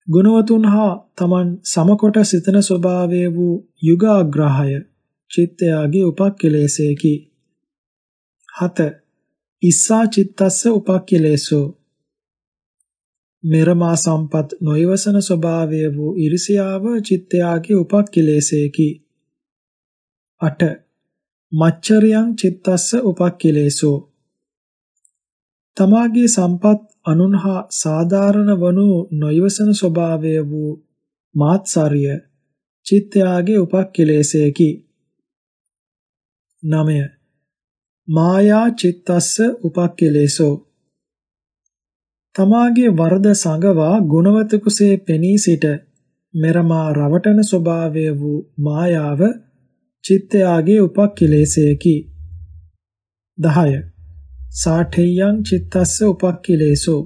ගුණවතුන් හා තමන් සමකොට සිතන ස්වභාවය වූ යුගාග්‍රහය චිත්තයාගේ උපක්ඛිලේසේකි. 7. ඉස්සා චිත්තස්ස උපක්ඛිලේසෝ මෙරමා සම්පත් නොයවසන ස්වභාවය වූ ඉරිසියාව චිත්තයාගේ උපක්ඛිලේසේකි. 8. මච්චරියං චිත්තස්ස උපක්ඛිලේසෝ. තමාගේ සම්පත් අනුන්හා සාධාරණ වනු නොයවසන ස්වභාවය වූ මාත්සාරිය චිත්තයාගේ උපක්ඛිලේසයකි. නමය. මායා චිත්තස්ස උපක්ඛිලේසෝ. තමාගේ වරද සංගවා ගුණවතකුසේ පෙනී සිට මෙරමා රවටන ස්වභාවය වූ මායාව චිත්තයාගේ උපක්ඛිලේසයකි. 10 සාඨේයං චිත්තස්ස උපක්ඛිලේසෝ.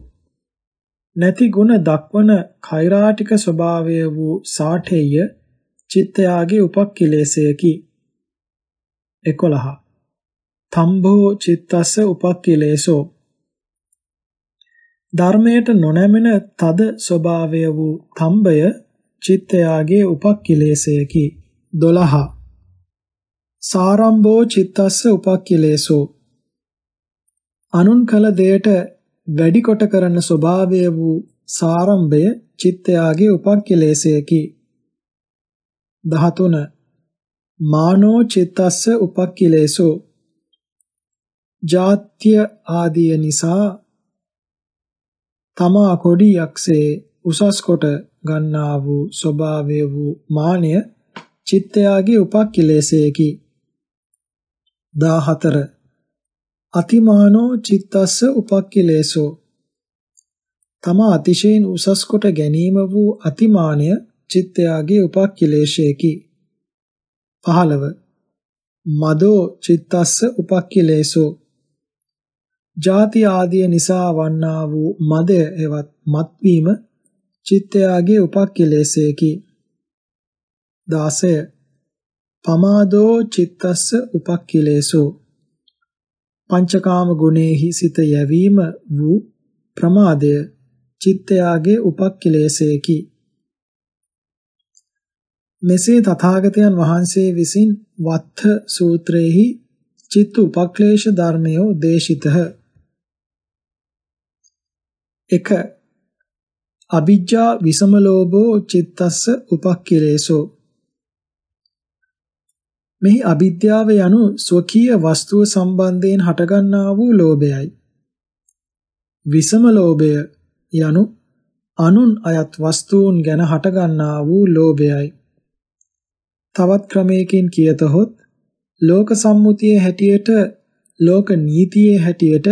නැති ගුණ දක්වන කෛරාටික ස්වභාවය වූ සාඨේය චිත්තයාගේ උපක්ඛිලේසයකි. 11 තම්භෝ චිත්තස්ස උපක්ඛිලේසෝ. ධර්මයට නොනැමෙන තද ස්වභාවය වූ තම්බය චිත්තයාගේ උපක්ඛිලේසයකි. 12 සාරම්භෝ චිත්තස්ස උපක්ඛිලේසෝ. අනුන් කල දෙයට වැඩි කොට කරන ස්වභාවය වූ සාරම්භය චිත්තයාගේ උපක්ඛිලේසයකි. 13 මානෝ චිත්තස්ස උපක්ඛිලේසෝ. ජාත්‍ය ආදිය නිසා තමා කොඩි යක්සේ උසස් කොට ගන්නා වූ ස්වභාවය වූ මානය චිත්තයාගේ උපක්ඛිලේසයකි. 14 අතිමානෝ චිත්තස්ස උපක්ඛිලේසෝ. තම අතිශයින් උසස් කොට ගැනීම වූ අතිමානය චිත්තයාගේ උපක්ඛිලේශයකි. 15 මදෝ චිත්තස්ස උපක්ඛිලේසෝ. ಜಾති ආදිය නිසා වන්නා වූ මදය එවත් මත්වීම චිත්තයාගේ උපක්ඛිලේශයකි. 16 පමාදෝ චිත්තස්ස උපක්ඛිලේසෝ. පංචකාම ගුණේහි සිත යැවීම වූ ප්‍රමාදය චිත්තයාගේ උපක්ඛිලේසේකි. මෙසේ තථාගතයන් වහන්සේ විසින් වත්ථ සූත්‍රයේහි චිත්ත උපක්ලේශ ධර්මයෝ දේශිතහ. එක. අ비ජ්ජා විසම ලෝභෝ චිත්තස්ස උපක්ඛිලේසෝ. මෙහි අවිද්‍යාව යනු ස්වකීය වස්තුව සම්බන්ධයෙන් හටගන්නා වූ ලෝභයයි. විසම ලෝභය යනු අනුන් අයත් වස්තුන් ගැන හටගන්නා වූ ලෝභයයි. තවත් ක්‍රමයකින් කියතහොත් ලෝක සම්මුතියේ හැටියට ලෝක නීතියේ හැටියට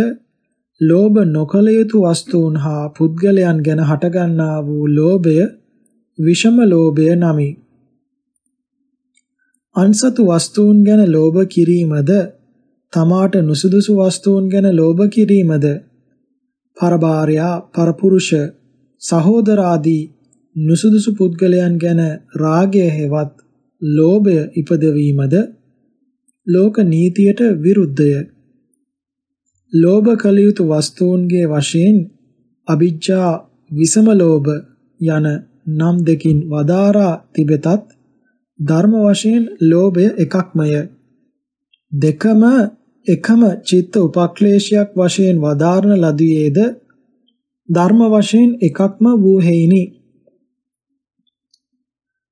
ලෝභ නොකල යුතු වස්තුන් හා පුද්ගලයන් ගැන හටගන්නා වූ ලෝභය විෂම ලෝභය නමි. අන්සතු වස්තුන් ගැන ලෝභ කිරීමද? තමාට නුසුදුසු වස්තුන් ගැන ලෝභ කිරීමද? පරභාර්යා පරපුරුෂ සහෝදර ආදී නුසුදුසු පුද්ගලයන් ගැන රාගය හෙවත් ලෝභය ඉපදවීමද? ලෝක නීතියට විරුද්ධය. ලෝභ කළ යුතු වස්තුන්ගේ වශයෙන් අවිජ්ජා විසම ලෝභ යන නම් දෙකින් වදාරා තිබෙතත් ධර්ම වශයෙන් ලෝභය එකක්මය. දෙකම එකම චිත්ත උපක්ලේශයක් වශයෙන් වදාරන ලදුයේද ධර්ම වශයෙන් එකක්ම වූ හේිනි.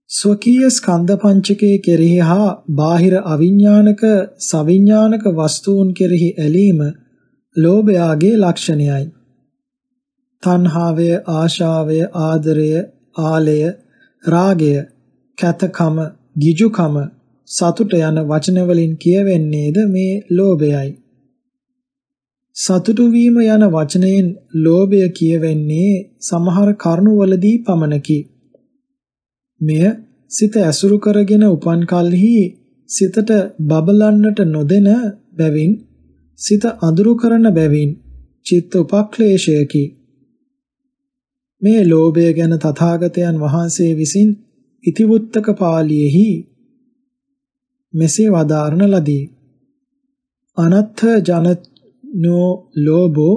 ස්වකීය ස්කන්ධ පංචකයේ කෙරෙහි හා බාහිර අවිඥානික සවිඥානික වස්තුන් කෙරෙහි ඇලීම ලෝභයාගේ ලක්ෂණයයි. තණ්හාවය, ආශාවය, ආදරය, ආලය, රාගය, කැතකම, ගිජුකම, සතුට යන වචන වලින් කියවෙන්නේද මේ ලෝභයයි. සතුටු වීම යන වචනයෙන් ලෝභය කියවෙන්නේ සමහර කරුණවලදී පමණකි. මෙය සිත ඇසුරු කරගෙන උපන් කලෙහි සිතට බබලන්නට නොදෙන බැවින් සිත අඳුරු කරන බැවින් චිත්ත උපක්ලේශයකි. මේ ලෝභය ගැන තථාගතයන් වහන්සේ විසින් ඉතිවුත්තක පාළියේහි මෙසේ වදාරන ලදී. අනත්ථ ජනනෝ ලෝභෝ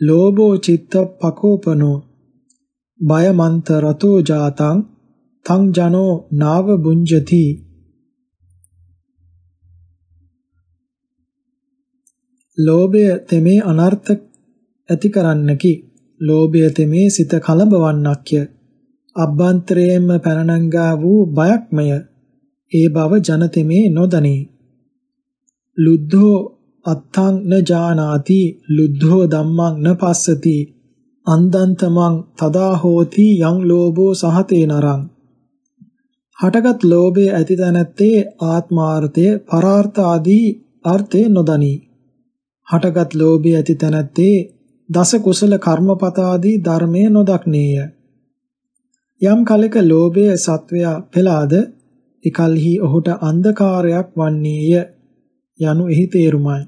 ලෝභෝ චිත්ත පකෝපනෝ බය මන්ත රතෝ ජාතං තං ජනෝ නාව බුඤ්ජති. ලෝභය තෙමේ අනර්ථ ඇති කරන්නකි. ලෝභය තෙමේ සිත කලබවන්නක්ය අභ්‍යන්තරයෙන්ම පැනනංගා වූ බයක්මය ඒ බව ජනතෙමේ නොදනී ලුද්ධෝ අත්තං න ජානාති ලුද්ධෝ ධම්මං න පස්සති අන්දන්තමං තදා හෝති යං ලෝභෝ සහතේ නරං හටගත් ලෝභය ඇති තැනැත්තේ ආත්මාර්ථය පරාර්ථ ආදී අර්ථය නොදනී. හටගත් ලෝභය ඇති තැනැත්තේ දස කුසල කර්මපත ආදී ධර්මය නොදක්නේය. යම් කලක ලෝභය සත්වයා පෙළාද එකල්හි ඔහුට අන්ධකාරයක් වන්නේය යනු එහි තේරුමයි.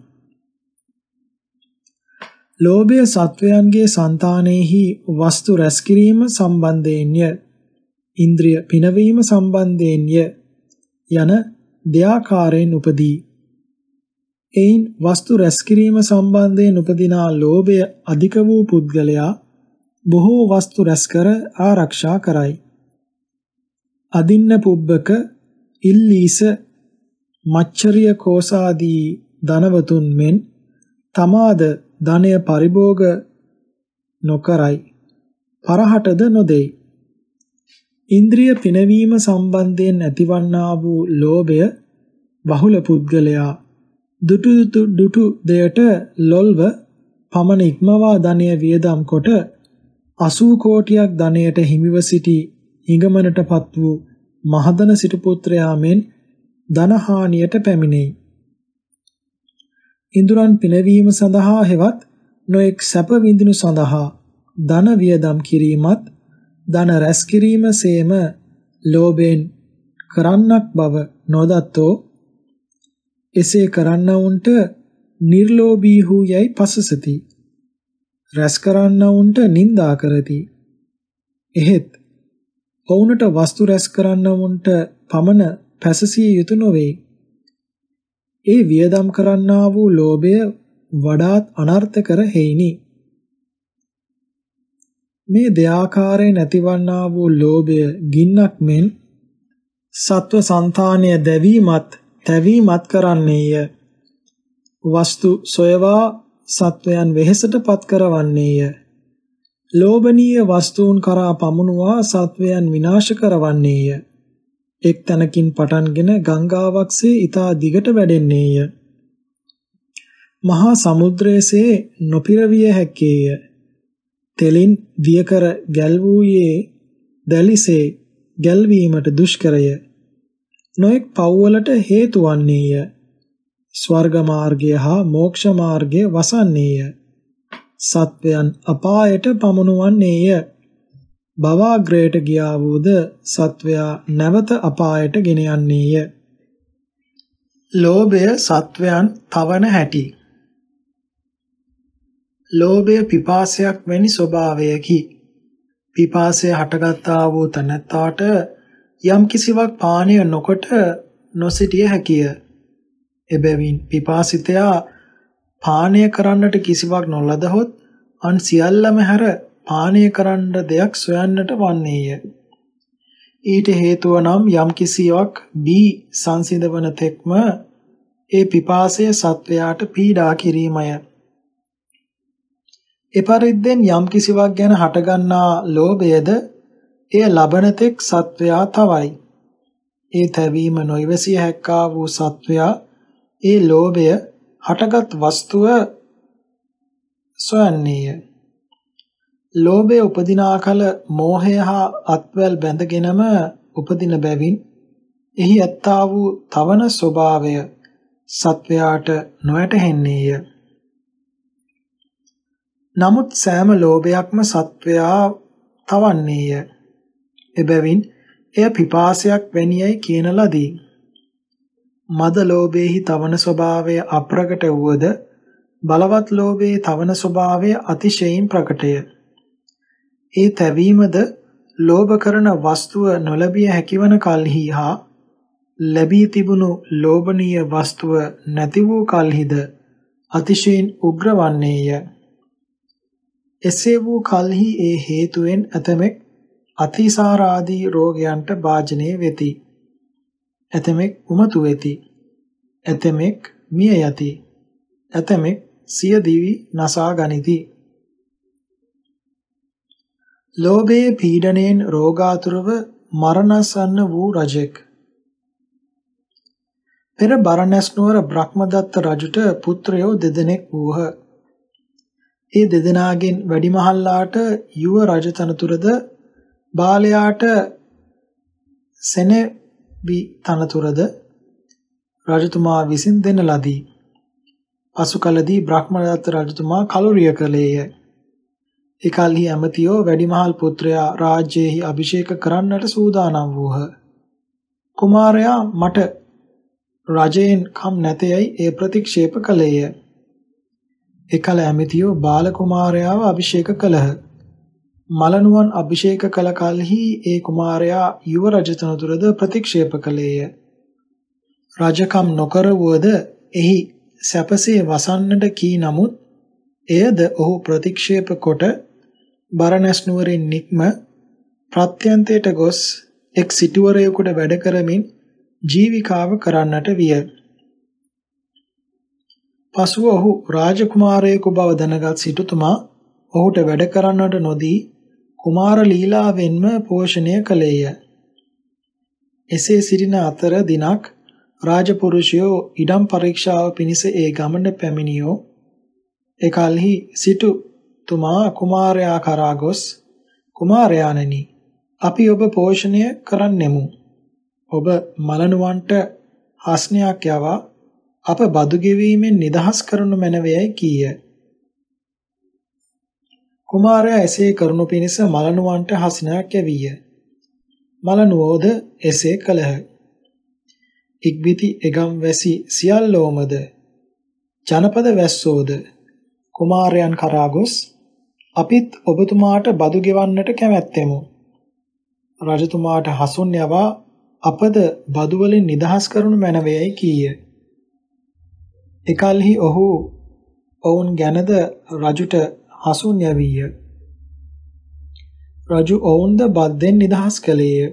ලෝභය සත්වයන්ගේ సంతානෙහි වස්තු රැස්කිරීම සම්බන්ධයෙන්ය. ඉන්ද්‍රිය පිනවීම සම්බන්ධයෙන්ය යන දෙආකාරයෙන් උපදී. එයින් වස්තු රැස්කිරීම සම්බන්ධයෙන් උපදිනා ලෝභය අධික වූ පුද්ගලයා බොහෝ වස්තු රැස්කර ආරක්ෂා කරයි. අදින්න පුබ්බක ඉල්ලීස මච්චරිය කෝසාදී ධනවතුන් මෙන් තමාද ධනය පරිභෝග නොකරයි. පරහටද නොදෙයි. ඉන්ද්‍රිය පිනවීම සම්බන්ධයෙන් ඇතිවන්නා වූ ලෝභය බහුල පුද්ගලයා දුටු දුටු දෙයට ලොල්ව පමණ ඉක්මවා ධනය වියදම් කොට 80 කෝටියක් ධනයට හිමිව සිටි හිඟමනටපත් වූ මහදන සිටු පුත්‍රයා මෙන් ධනහානියට පැමිණෙයි. ඉඳුරන් පිනවීම සඳහා හෙවත් නොඑක් සැප විඳිනු සඳහා ධන වියදම් කිරීමත් ධන රැස් කිරීම සේම ලෝභයෙන් කරන්නක් බව නොදත්තෝ එසේ කරන්නවුන්ට නිර්ලෝභී වූ යයි පසසති රැස් කරන්නවුන්ට නිඳා කරති. එහෙත් ඔවුන්ට වස්තු රැස් කරන්නවුන්ට පමණ පැසසිය යුතු නොවේ. ඒ වියදම් කරන්නා වූ ලෝභය වඩාත් අනර්ථකර හේිනි. මේ දෙආකාරයෙන් ඇතිවන්නා වූ ලෝභය ගින්නක් මෙන් සත්ව సంతානය දැවීමත් තැවීමත් කරන්නේය. වස්තු සොයවා සත්වයන් වෙහෙසටපත් කරවන්නේය. ලෝභනීය වස්තුන් කරා පමුණුවා සත්වයන් විනාශ කරවන්නේය. එක් තැනකින් පටන්ගෙන ගංගාවක්සේ ඊතා දිගට වැඩෙන්නේය. මහා සමුද්‍රයේසේ නොපිරවිය හැක්කේය. තෙලින් දියකර ගැල්වූයේ දැලිසේ ගැල්වීමට දුෂ්කරය. නොඑක් පව්වලට හේතු වන්නේය. ස්වර්ග මාර්ගය හා මෝක්ෂ මාර්ගය වසන්නේය. සත්වයන් අපායට පමුණුවන්නේය. භවාග්‍රයට ගියා වූද සත්වයා නැවත අපායට ගෙන යන්නේය. ලෝභය සත්වයන් තවන හැටි ලෝභය පිපාසයක් වැනි ස්වභාවයකි පිපාසය හටගත්තා වූ තැනැත්තාට යම් කිසිවක් පානය නොකොට නොසිටිය හැකිය එබැවින් පිපාසිතයා පානය කරන්නට කිසිවක් නොලදහොත් අන් සියල්ලම හැර පානය කරන්න දෙයක් සොයන්නට වන්නේය ඊට හේතුව නම් යම් කිසියක් බී සංසිඳවන තෙක්ම ඒ පිපාසය සත්වයාට පීඩා කිරීමය. එපරිද්දෙන් යම් කිසිවක් ගැන හටගන්නා ලෝභයද එය ලබන තෙක් සත්වයා තවයි. ඒ තැවීම නොයවසිය හැක්කා වූ සත්වයා ඒ ලෝභය හටගත් වස්තුව සොයන්නේය. ලෝභය උපදිනා කල මෝහය හා අත්වැල් බැඳගෙනම උපදින බැවින් එහි ඇත්තා වූ තවන ස්වභාවය සත්වයාට නොයැටහෙන්නේය. නමුත් සෑම ලෝභයක්ම සත්වයා තවන්නේය. එබැවින් එය පිපාසයක් වැනියයි කියන ලදී. මද ලෝභයේහි තවන ස්වභාවය අප්‍රකට වුවද බලවත් ලෝභයේ තවන ස්වභාවය අතිශයින් ප්‍රකටය. ඒ තැවීමද ලෝභ කරන වස්තුව නොලැබිය හැකිවන කල්හි හා ලැබී තිබුණු ලෝභනීය වස්තුව නැති වූ කල්හිද අතිශයින් උග්‍ර වන්නේය. එසේ වූ කල්හි ඒ හේතුවෙන් ඇතමෙක් අතිසාර ආදී රෝගයන්ට භාජනය වෙති. ඇතමෙක් උමතු වෙති. ඇතමෙක් මිය යති. ඇතමෙක් සිය දිවි නසා ගනිති. ලෝභයේ පීඩණයෙන් රෝගාතුරව මරණසන්න වූ රජෙක්. පෙර බරණැස් නුවර බ්‍රහ්මදත්ත රජුට පුත්‍රයෝ දෙදෙනෙක් වූහ. ඒ දෙදෙනාගෙන් වැඩිමහල්ලාට යුව රජ තනතුරද බාලයාට සෙනෙවි තනතුරද රජතුමා විසින් දෙන ලදී. පසු කලදී බ්‍රහ්මදත්ත රජතුමා කලුරිය කළේය. එකල්හි ඇමතියෝ වැඩිමහල් පුත්‍රයා රාජ්‍යයෙහි අභිෂේක කරන්නට සූදානම් වූහ. කුමාරයා මට රජයෙන් කම් නැතේයි ඒ ප්‍රතික්ෂේප කළේය. එකල ඇමතියෝ බාල කුමාරයාව අභිෂේක කළහ. මලනුවන් අභිෂේක කළ කලෙහි ඒ කුමාරයා යුව රජතනතුරද ප්‍රතික්ෂේප කළේය. රජකම් නොකර වුවද එහි සැපසේ වසන්නට කී නමුත් එයද ඔහු ප්‍රතික්ෂේප කොට බරණැස් නුවරින් නික්ම ප්‍රත්‍යන්තයට ගොස් එක් සිටුවරයෙකුට වැඩ කරමින් ජීවිකාව කරන්නට විය. පසුව ඔහු රාජකුමාරයෙකු බව දැනගත් සිටුතුමා ඔහුට වැඩ කරන්නට නොදී කුමාර ලීලාවෙන්ම පෝෂණය කළේය. එසේ සිටින අතර දිනක් රාජපුරුෂයෝ ඉඩම් පරීක්ෂාව පිණිස ඒ ගමන පැමිණියෝ එකල්හි සිටු තුමා කුමාරයා කරා ගොස් කුමාරයාණනි අපි ඔබ පෝෂණය කරන්නෙමු ඔබ මලනුවන්ට හස්නයක් යවා අප බදු ගෙවීමෙන් නිදහස් කරනු මැනවේයි කීය. කුමාරයා එසේ කරනු පිණිස මලනුවන්ට හස්නයක් යවිය. මලනුවෝද එසේ කළහ. ඉක්බිති එගම් වැසි සියල්ලෝමද ජනපද වැස්සෝද කුමාරයන් කරා ගොස් අපිත් ඔබතුමාට බදු ගෙවන්නට කැමැත්තෙමු. රජතුමාට හසුන් යවා අපද බදු වලින් නිදහස් කරනු මැනවේයි කීය. එකල්හි ඔහු ඔවුන් ගැනද රජුට හසුන් යවීය. රජු ඔවුන්ද බද්දෙන් නිදහස් කළේය.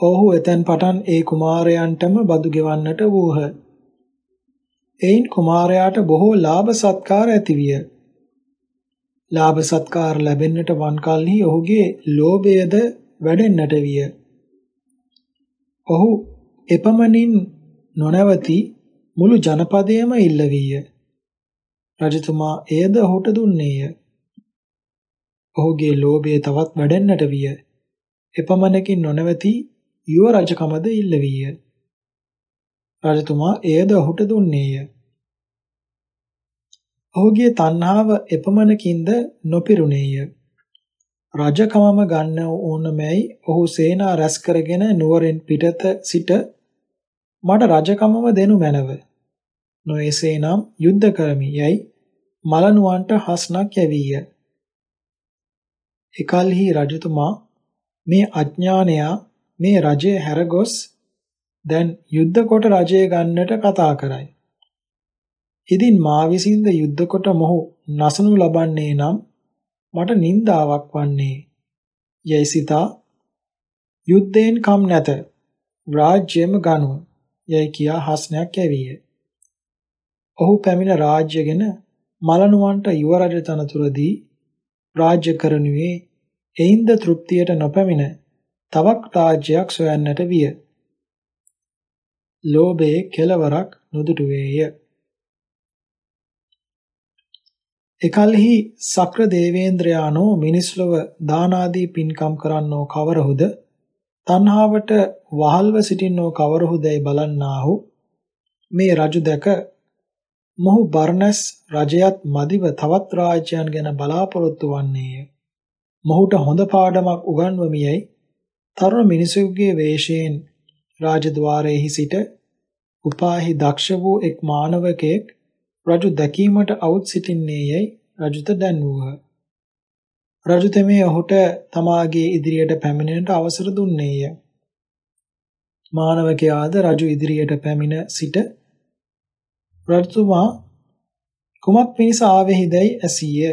ඔහු එතෙන් පටන් ඒ කුමාරයන්ටම බදු ගෙවන්නට වූහ. එයින් කුමාරයාට බොහෝ ලාභ සත්කාර ඇතිවිය. ලාභ සත්කාර ලැබෙන්නට වන් කල්හි ඔහුගේ ලෝභයද වැඩෙන්නට විය. ඔහු එපමණින් නොනවති මුළු ජනපදයම ඉල්ලවීය. රජතුමා එයද ඔහුට දුන්නේය. ඔහුගේ ලෝභය තවත් වැඩෙන්නට විය. එපමණකින් නොනවති යුව රජකමද ඉල්ලවීය. රජතුමා එයද ඔහුට දුන්නේය. ඔහුගේ තණ්හාව එපමණකින්ද නොපිරුණේය. රජකමම ගන්න ඕනමයි ඔහු සේනා රැස් කරගෙන නුවරින් පිටත සිට මට රජකමම දෙනු මැනව. නොයසේනම් යුද්ධ කරමි යයි මලනුවන්ට හස්නක් යැවීය. එකල්හි රජතුමා මේ අඥානයා මේ රජය හැරගොස් දැන් යුද්ධ කොට රජය ගන්නට කතා කරයි. ඉදින් මා විසින්ද යුද්ධ කොට මොහු නසනු ලබන්නේ නම් මට නින්දාවක් වන්නේ. යයි සිතා යුද්ධයෙන් කම් නැත. රාජ්‍යම ගනු. යයි කියා හස්නයක් ඇවිය. ඔහු පැමිණ රාජ්‍යගෙන මලනුවන්ට යුවරජ තනතුරදී රාජ්‍ය කරනුවේ එයින්ද තෘප්තියට නොපැමිණ තවක් රාජ්‍යයක් සොයන්නට විය. ලෝභයේ කෙලවරක් නොදුටු වේය. එකල්හි සක්‍ර දේවේන්ද්‍රයානෝ මිනිස්ලොව දානාදී පින්කම් කරන්නෝ කවරහුද තණ්හාවට වහල්ව සිටින්නෝ කවරහුදැයි බලන්නාහු මේ රජු දැක මොහු බර්ණස් රජයත් මදිව තවත් රාජ්‍යයන් ගැන බලාපොරොත්තු වන්නේය. මොහුට හොඳ පාඩමක් උගන්වමියයි තරුණ මිනිසෙකුගේ වේශයෙන් රාජද්වාරයේහි සිට උපාහි දක්ෂ වූ එක් මානවකෙක් රජු දැකීමට අවුත් සිටින්නේයයි රජුට දැන්වූහ. රජු තෙමේ ඔහුට තමාගේ ඉදිරියට පැමිණෙන්නට අවසර දුන්නේය. මානවකයාද රජු ඉදිරියට පැමිණ සිට රජතුමා කුමක් පිණිස ආවේහිදයි ඇසීය.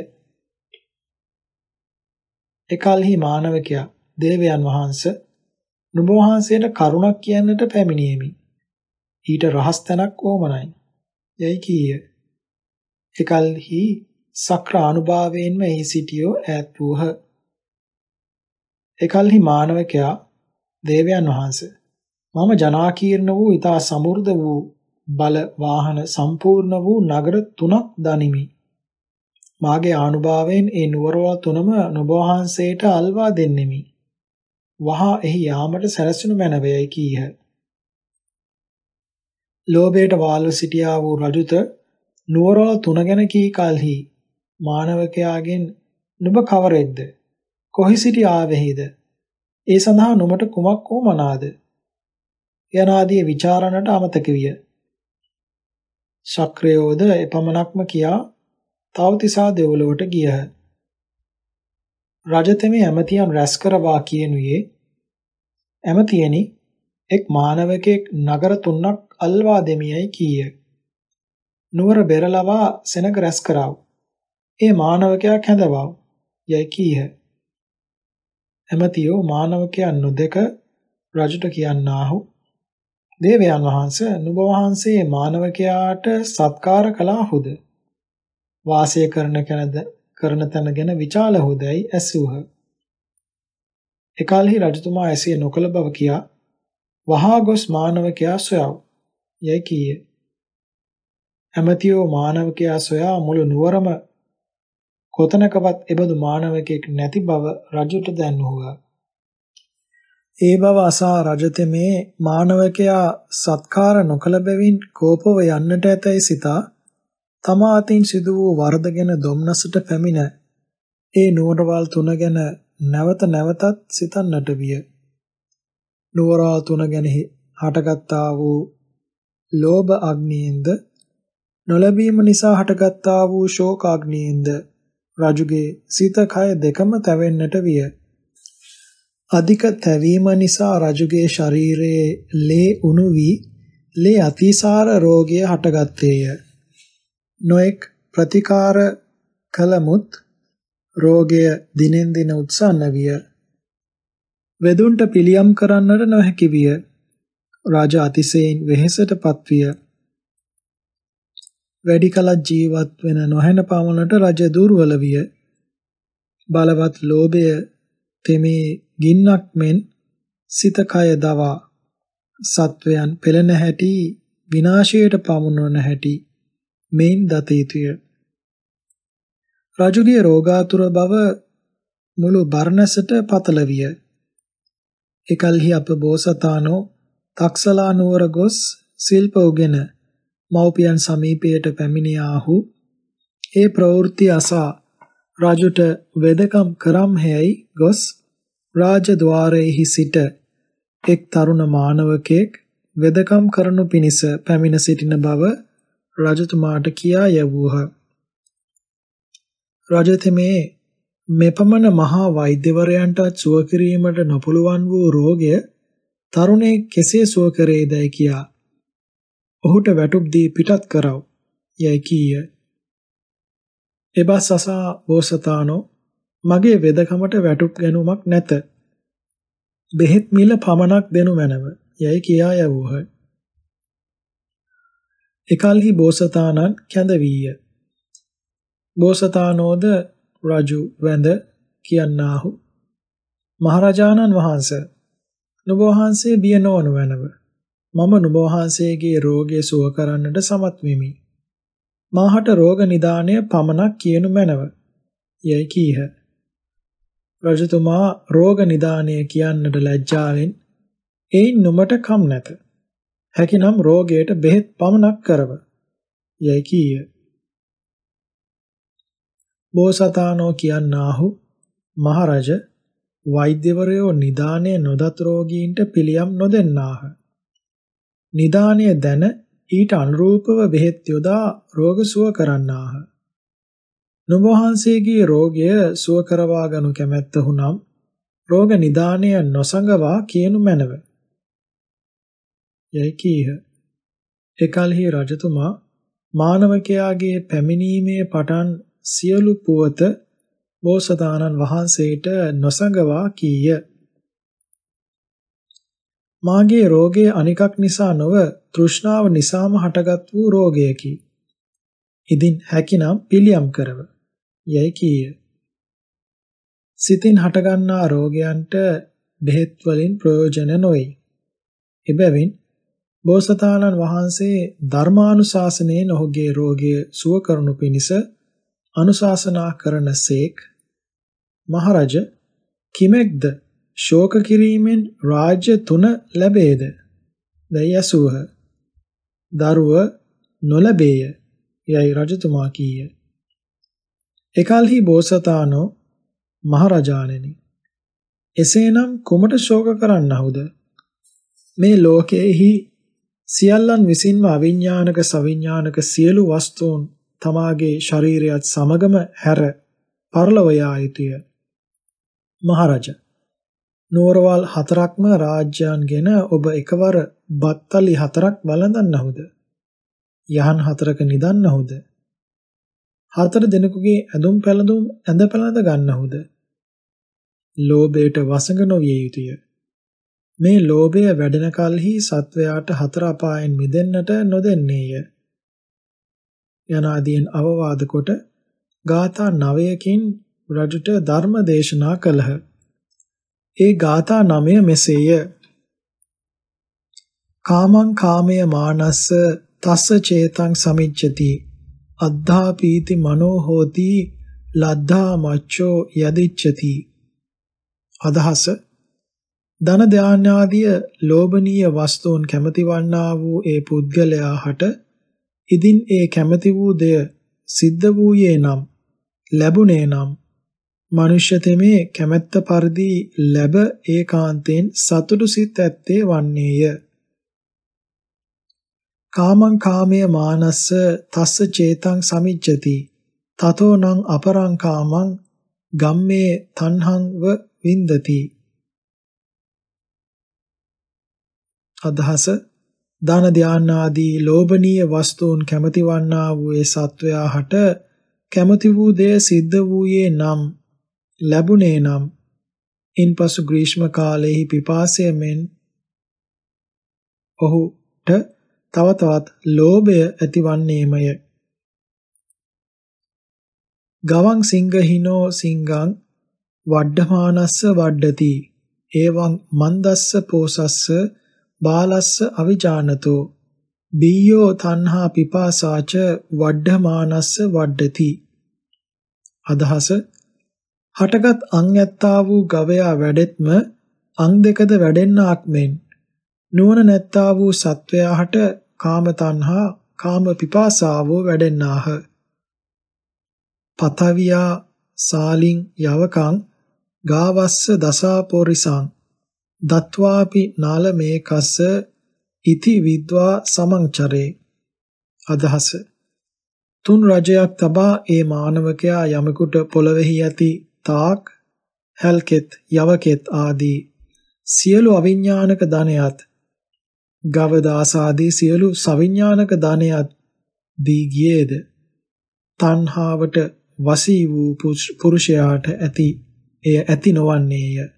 එකල්හි මානවකයා දේවයන් වහන්සේ නුඹ වහන්සේට කරුණක් කියන්නට පැමිණියෙමි. ඊට රහස් තැනක් ඕමනයි. යයි කීය. එකල්හි සක්‍ර අනුභවයෙන්ම එහි සිටියෝ ඈත් වූහ. එකල්හි මානවකයා දේවයන් වහන්සේ මම ජනාකීර්ණ වූ ඊතා සමෘද්ධ වූ බල වාහන සම්පූර්ණ වූ නගර තුනක් දනිමි. මාගේ ආනුභාවයෙන් ඒ නුවරවල් තුනම නොබ වහන්සේට අල්වා දෙන්නෙමි. වහා එහි යාමට සැරසුණු මැනවයයි කීහ. ලෝභයට වාල්ව සිටියා වූ රජුත නුවරවල් තුන ගැන කී කලෙහි මානවකයාගෙන් නුඹ කවරෙක්ද? කොහි සිටි ආවේහිද? ඒ සඳහා නුඹට කුමක් වූ මනාද? යනාදී ਵਿਚාරණට අමතක විය. ශක්‍රයෝද එපමණක්ම කියා තවතිසා දෙවලුවට ගියහ. රජතෙමේ ඇමතියන් රැස් කරවා කියනුයේ ඇමතියනි එක් මානවකෙක් නගර තුනක් අල්වා දෙමියයි කීය. නුවර බෙරලවා සෙනග රැස් කරව. ඒ මානවකයා කැඳවව. යයි කීහ. ඇමතියෝ මානවකයන් නොදක රජුට කියන්නාහු දේවයන් වහන්සේ නුඹ වහන්සේ මානවකයාට සත්කාර කළාහුද වාසය කරන කැනද කරන තැන ගැන විචාලහුදයි ඇසූහ. එකල්හි රජතුමා ඇසිය නොකළ බව කියා වහා ගොස් මානවකයා සොයව යයි කීය. ඇමතියෝ මානවකයා සොයා මුළු නුවරම කොතනකවත් එබඳු මානවකෙක් නැති බව රජුට දැන්වුවා. ඒ බව අසා රජතෙමේ මානවකයා සත්කාර නොකළ බැවින් කෝපව යන්නට ඇතැයි සිතා තමා අතින් සිදු වූ වරදගෙන දුම්නසට පැමිණ ඒ නුවරවල් තුන ගැන නැවත නැවතත් සිතන්නට විය. නුවරවල් තුන ගැන හටගත්තා වූ ලෝභ අග්නියෙන්ද නොලැබීම නිසා හටගත්තා වූ ශෝකාග්නියෙන්ද රජුගේ සිත කය දෙකම තැවෙන්නට විය. අධික තැවීම නිසා රජුගේ ශරීරයේ ලේ උණු වී ලේ අතිසාර රෝගය හටගත්තේය. නොඑක් ප්‍රතිකාර කලමුත් රෝගය දිනෙන් දින උත්සන්න විය. වෙදුන්ට පිළියම් කරන්නට නොහැකි විය. රාජ අතිශයින් වෙහෙසටපත් විය. වැඩි කලක් ජීවත් වෙන නොහැන පමණට රජ දුර්වල විය. බලවත් ලෝභය තෙමේ ගින්නක් මෙන් සිත කය දවා සත්වයන් පෙළෙන හැටි විනාශයට පමුණවන හැටි මෙයින් දත යුතුය. රජුගේ රෝගාතුර බව මුළු බර්ණසට පතල විය. එකල්හි අප බෝසතානෝ තක්සලා නුවර ගොස් ශිල්ප උගෙන මව්පියන් සමීපයට පැමිණියාහු ඒ ප්‍රවෘත්ති අසා රජුට වෙදකම් කරම් හැයි ගොස් රාජද්වාරයේහි සිට එක් තරුණ මානවකෙක් වෙදකම් කරනු පිණිස පැමිණ සිටින බව රජතුමාට කියා යවූහ. රජතෙමේ මෙපමණ මහා වෛද්‍යවරයන්ට සුව කිරීමට නොපුළුවන් වූ රෝගය තරුණේ කෙසේ සුව කරේදයි කියා ඔහුට වැටුප් දී පිටත් කරව යයි කීය. එබස් අසා බෝසතාණෝ මගේ වෙදකමට වැටුප් ගැනුමක් නැත. බෙහෙත් මිල පමණක් දෙනු මැනව යයි කියා යවූහ. එකල්හි බෝසතාණන් කැඳ වීය. බෝසතාණෝද රජු වැඳ කියන්නාහු මහරජාණන් වහන්සේ නුඹ වහන්සේ බිය නොවනු වැනව. මම නුඹ වහන්සේගේ රෝගය සුව කරන්නට සමත් වෙමි. මාහට රෝග නිදානය පමණක් කියනු මැනව. යයි කීහ. රජතුමා රෝග නිදානය කියන්නට ලැජ්ජාවෙන් එයින් නුඹට කම් නැත. හැකිනම් රෝගයට බෙහෙත් පමණක් කරව. යයි කීය. බෝසතාණෝ කියන්නාහු මහරජ වෛද්‍යවරයෝ නිදානය නොදත් රෝගීන්ට පිළියම් නොදෙන්නාහ. නිදානය දැන ඊට අනුරූපව බෙහෙත් යොදා රෝග සුව කරන්නාහ. නුඹ වහන්සේගේ රෝගය සුව කරවා ගනු කැමැත්තහුනම් රෝග නිදානය නොසඟවා කියනු මැනව. යයි කීහ. එකල්හි රජතුමා මානවකයාගේ පැමිණීමේ පටන් සියලු පුවත බෝසතාණන් වහන්සේට නොසඟවා කීය. මාගේ රෝගය අනිකක් නිසා නොව තෘෂ්ණාව නිසාම හටගත් වූ රෝගයකි. ඉදින් හැකිනම් පිළියම් කරව. යයි කීය. සිතින් හටගන්නා රෝගයන්ට බෙහෙත් වලින් ප්‍රයෝජන නොවේ. එබැවින් බෝසතාණන් වහන්සේ ධර්මානුශාසනයෙන් ඔහුගේ රෝගය සුව කරනු පිණිස අනුශාසනා කරනසේක් මහරජ කිමෙක්ද ශෝක කිරීමෙන් රාජ්‍ය තුන ලැබේද දැයි ඇසූහ දරුව නොලැබේය යයි රජතුමා කීය එකල්හි බෝසතාණෝ මහරජාණෙනි එසේනම් කුමට ශෝක කරන්නහුද මේ ලෝකයේහි සියල්ලන් විසින්ම අවිඥානික සවිඥානික සියලු වස්තුන් තමාගේ ශරීරයත් සමගම හැර පරලොව යා යුතුය. මහරජ නෝරවල් හතරක්ම රාජ්‍යයන්ගෙන ඔබ එකවර බත්තලි හතරක් වළඳන්නහුද? යහන් හතරක නිදන්නහුද? හතර දිනකගේ ඇඳුම් පැළඳුම් ඇඳ පැළඳ ගන්නහුද? ලෝභයට වසඟ නොවිය යුතුය. මේ ලෝභය වැඩෙන කලෙහි සත්වයාට හතර අපායන් මිදෙන්නට නොදෙන්නේය. යනාදීන් අවවාද කොට ගාථා 9කින් රජුට ධර්ම දේශනා කළහ. ඒ ගාථා 9 මෙසේය. කාමං කාමය මානස්ස තස්ස චේතං සමිච්ඡති අද්ධා පීති මනෝ හෝති ලද්ධා මච්චෝ යදිච්ඡති අදහස ධන ධාන්‍යාදිය ලෝභනීය වස්තුන් කැමති වන්නා වූ ඒ පුද්ගලයා හට ඉදින් ඒ කැමති වූ දෙය සිද්ධ වූයේ නම් ලැබුණේ නම් මනුෂ්‍ය තෙමේ කැමැත්ත පරිදි ලැබ ඒකාන්තයෙන් සතුටු සිත් ඇත්තේ වන්නේය. කාමං කාමයේ මානස්ස තස්ස චේතං සමිච්ඡති තතෝ නං අපරං කාමං ගම්මේ තණ්හං ව වින්දති. අදහස දාන ධාන ආදී ලෝභනීය වස්තුන් කැමති වන්නා වූ ඒ සත්වයා හට කැමති වූ දේ සිද්ධ වූයේ නම් ලැබුණේ නම් ඉන්පසු ග්‍රීෂ්ම කාලයේහි පිපාසය මෙන් ඔහුට තව තවත් ලෝභය ඇතිවන්නේමය. ගවං සිංහහිනෝ සිංගං වඩ්ඩමානස්ස වඩ්ඩති. එවං මන්දස්ස පෝසස්ස බාලස්ස අවිජානතෝ. බීයෝ තණ්හා පිපාසාච වඩ්ඩමානස්ස වඩ්ඩති. අදහස හටගත් අං ඇත්තා වූ ගවයා වැඩෙත්ම අං දෙකද වැඩෙන්නාක් මෙන් නුවණ නැත්තා වූ සත්වයාට කාම තණ්හා කාම පිපාසාවෝ වැඩෙන්නාහ. පතවියා සාලින් යවකං ගාවස්ස දසාපොරිසං. දත්වාපි නාල මේකස්ස ඉති විද්වා සමංචරේ. අදහස. තුන් රජයක් තබා ඒ මානවකයා යමෙකුට පොළවෙහි ඇති තාක් හැල්කෙත් යවකෙත් ආදී සියලු අවිඥානික ධනයත් ගව දාස ආදී සියලු සවිඥානික ධනයත් දී ගියේද තණ්හාවට වසී වූ පුරුෂයාට ඇති එය ඇති නොවන්නේය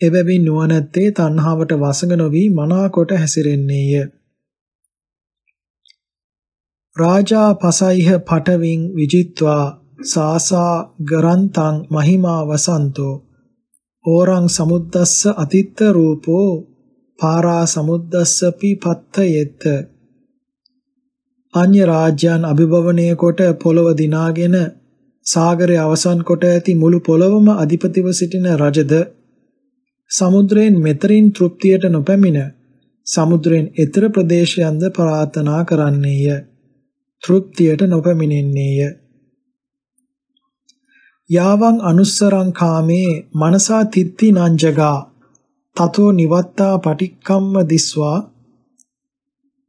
එබැවින් නුවණැත්තේ තණ්හාවට වසඟ නොවි මනාකොට හැසිරෙන්නේය. රාජා පසයිහ පටවින් විජිත්වා සාසා ගරන්තං මහිමා වසන්තෝ ඕරං සමුද්දස්ස අතිත්ත රූපෝ පාරා සමුද්දස්සපි පත්තයෙත්ත අන්‍ය රාජ්‍යයන් අභිභවනය කොට පොළව දිනාගෙන සාගරය අවසන් කොට ඇති මුළු පොළවම අධිපතිව සිටින රජද සමුද්‍රයෙන් මෙතරින් තෘප්තියට නොපැමිණ සමුද්‍රයෙන් එතර ප්‍රදේශයන්ද ප්‍රාර්ථනා කරන්නේය. තෘප්තියට නොපැමිණෙන්නේය. යාවං අනුස්සරං කාමේ මනසා තිත්ති නංජගා තතෝ නිවත්තා පටික්කම්ම දිස්වා.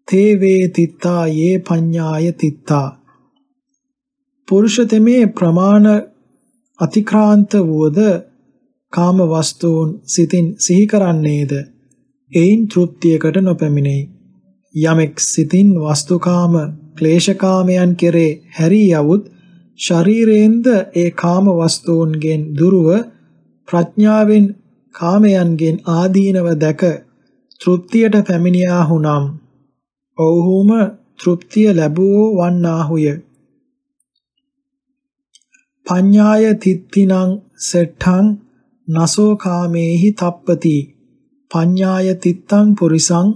තේ වේ තිත්තා යේ පඤ්ඤාය තිත්තා. පුරුෂ තෙමේ ප්‍රමාණ අතික්‍රාන්ත වූද කාම වස්තුන් සිතින් සිහි කරන්නේද? එයින් තෘප්තියකට නොපැමිණෙයි. යමෙක් සිතින් වස්තුකාම ක්ලේශකාමයන් කෙරේ හැරී යවුත් ශරීරයෙන්ද ඒ කාම වස්තුන්ගෙන් දුරව ප්‍රඥාවෙන් කාමයන්ගෙන් ආදීනව දැක තෘප්තියට පැමිණියාහුනම් ඔව්හුම තෘප්තිය ලැබුවෝ වන්නාහුය. පඤ්ඤාය තිත්තිනං සෙට්ඨං නසෝ කාමේහි තප්පති. පඤ්ඤාය තිත්තං පුරිසං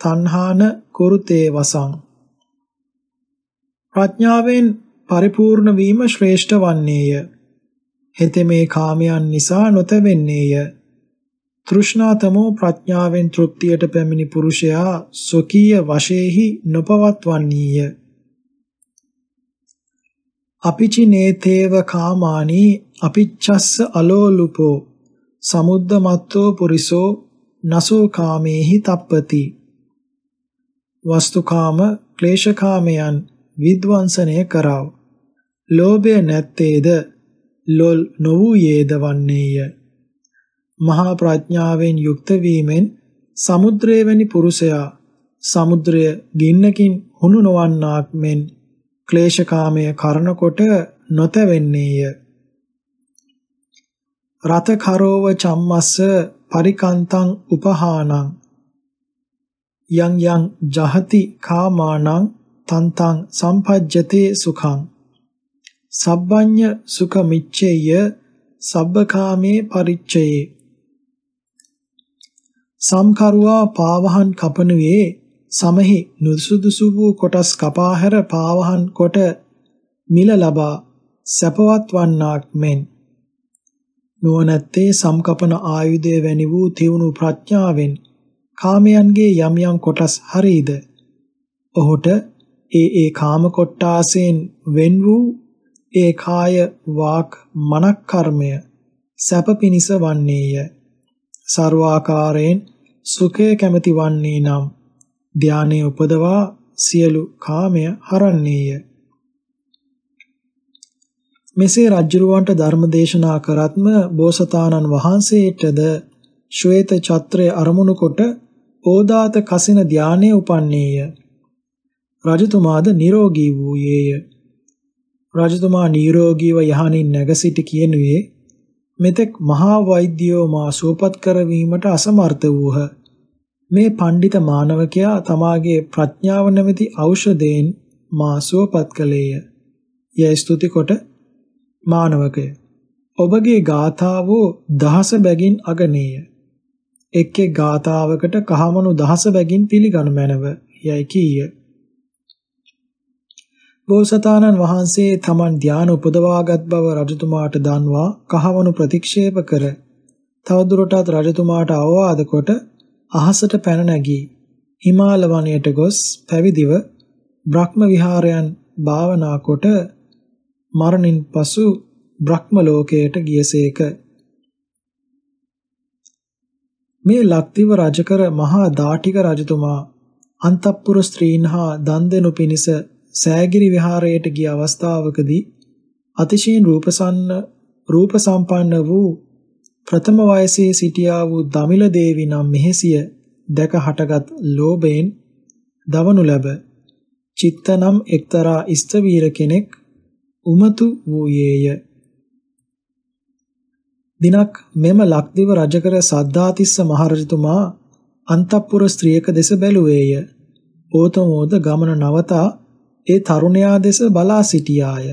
තණ්හාන කුරුතේ වසං. ප්‍රඥාවෙන් පරිපූර්ණ වීම ශ්‍රේෂ්ඨ වන්නේය. හෙතෙමේ කාමයන් නිසා නොතෙවෙන්නේය. තෘෂ්ණාතමෝ ප්‍රඥාවෙන් තෘප්තියට පැමිණි පුරුෂයා සොකීය වශයෙහි නොපවත්වන්නේය. අපිචිනේතේව කාමානි අපිච්ඡස්ස අලෝලුපෝ සමුද්දමත්තෝ පුරිසෝ නසෝ කාමේහි තප්පති. වස්තුකාම ක්ලේශකාමයන් විද්වංසනය කරව. ලෝභය නැත්තේද? ලොල් නොවූයේද වන්නේය. මහා ප්‍රඥාවෙන් යුක්ත වීමෙන් සමුද්‍රය වැනි පුරුෂයා සමුද්‍රය ගින්නකින් හුණු නොවන්නාක් මෙන් ක්ලේශකාමය කරනකොට නොතැවෙන්නේය. රත කරෝව චම්මස්ස පරිකන්තං උපහානං යං යං ජහති කාමානං තන්තං සම්පජ්ජතේ සුඛං සබ්බඤ්ඤ සුඛ මිච්ඡේය සබ්බකාමේ පරිච්ඡයේ සම්කරුවා පාවහන් කපනුවේ සමහි නුසුදුසු වූ කොටස් කපා හැර පාවහන් කොට මිල ලබා සැපවත් වන්නාක් මෙන්. නුවණැත්තේ සම්කපන ආයුධය වැනි වූ තියුණු ප්‍රඥාවෙන් කාමයන්ගේ යම් යම් කොටස් හරීද? ඔහුට ඒ ඒ කාම කොට්ටාසෙන් වෙන් වූ ඒ කාය වාක් මනක් කර්මය සැප පිනිස වන්නේය. ਸਰවාකාරයෙන් සුඛය කැමැති වන්නේ නම් ධානයේ උපදවා සියලු කාමය හරන්නේය මෙසේ රජ්ජුරුවන්ට ධර්ම දේශනා කරත්ම බෝසතාණන් වහන්සේටද ශ්වේත ඡත්‍රය අරමුණු කොට ඕදාත කසින ධානයේ උපන්නේය. රජතුමාද නිරෝගී වූයේය. රජතුමා නිරෝගීව යහනින් නැග සිට කියනුවේ මෙතෙක් මහා වෛද්‍යෝ මා සුවපත් කරවීමට අසමර්ථ වූහ. මේ පඬිත මානවකයා තමාගේ ප්‍රඥාව නැමැති ඖෂධයෙන් මා සුවපත් කළේය. යයි ස්තුති කොට මානවකය ඔබගේ ගාථාවෝ දහස බැගින් අගනේය එක් එක් ගාථාවකට කහමනු දහස බැගින් පිළිගනු මැනව යයි කීය බෝසතාණන් වහන්සේ තමන් ධානය උපදවාගත් බව රජතුමාට දන්වා කහවණු ප්‍රතික්ෂේප කර තවදුරටත් රජතුමාට අවවාද කොට අහසට පැන නැගී හිමාල වනයට ගොස් පැවිදිව බ්‍රහ්ම විහාරයන් භාවනා කොට මරණින් පසු බ්‍රහ්ම ලෝකයට ගියසේක මේ ලක්දිව රජකර මහා දාඨික රජතුමා අන්තපුර ස්ත්‍රීන් හා දන් දෙනු පිණිස සෑගිරි විහාරයට ගිය අවස්ථාවකදී අතිශයින් රූපසන්න රූප සම්පන්න වූ ප්‍රථම වයසේ සිටියා වූ දමිල දේවි නම් මෙහෙසිය දැක හටගත් ලෝභයෙන් දවනු ලැබ චිත්තනම් එක්තරා ඉස්තවීර කෙනෙක් උමතු වූයේය දිනක් මෙම ලක්දිව රජකර සද්ධාතිස්ස මහරජතුමා අන්තපුර ස්ත්‍රියක දෙස බැලුවේය. ඕතමෝද ගමන නවතා ඒ තරුණයා දෙස බලා සිටියාය.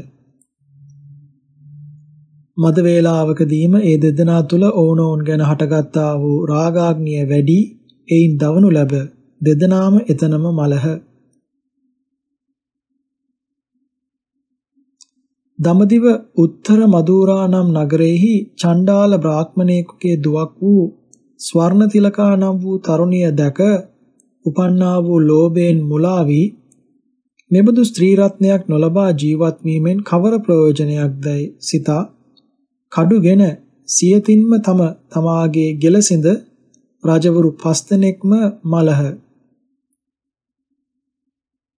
මද වේලාවකදීම ඒ දෙදෙනා තුල ඕනෝන් ගැන හටගත්තා වූ රාගාග්නිය වැඩි එයින් දවනු ලැබ දෙදෙනාම එතනම මලහ. දමදිව උත්තර මදුරා නම් නගරෙහි චණ්ඩාල බ්‍රාහ්මණයෙකුගේ දුවක් වූ ස්වර්ණ තිලකා නම් වූ තරුණිය දැක උපන්නා වූ ලෝභයෙන් මුලා වී මෙබඳු ස්ත්‍රී රත්නයක් නොලබා ජීවත් වීමෙන් කවර ප්‍රයෝජනයක්දයි සිතා කඩුගෙන සියතින්ම තම තමාගේ ගෙලසිඳ රජවරු පස් දෙනෙක්ම මලහ.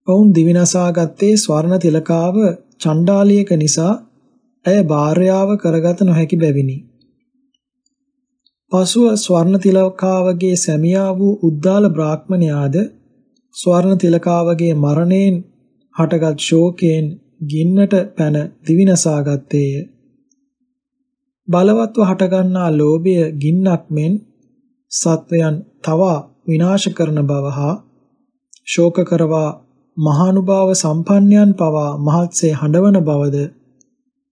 ඔවුන් දිවිනසා ගත්තේ ස්වර්ණ තිලකාව චණ්ඩාලියක නිසා ඇය භාර්යාව කරගත නොහැකි බැවිනි. පසුව ස්වර්ණ තිලකාවගේ සැමියා වූ උද්දාල බ්‍රාහ්මණයාද ස්වර්ණ තිලකාවගේ මරණයෙන් හටගත් ශෝකයෙන් ගින්නට පැන දිවිනසා ගත්තේය. බලවත්ව හටගන්නා ලෝභය ගින්නක් මෙන් සත්වයන් තවා විනාශ කරන බව හා ශෝක කරවා මහානුභාව සම්පන්නයන් පවා මහත්සේ හඬවන බවද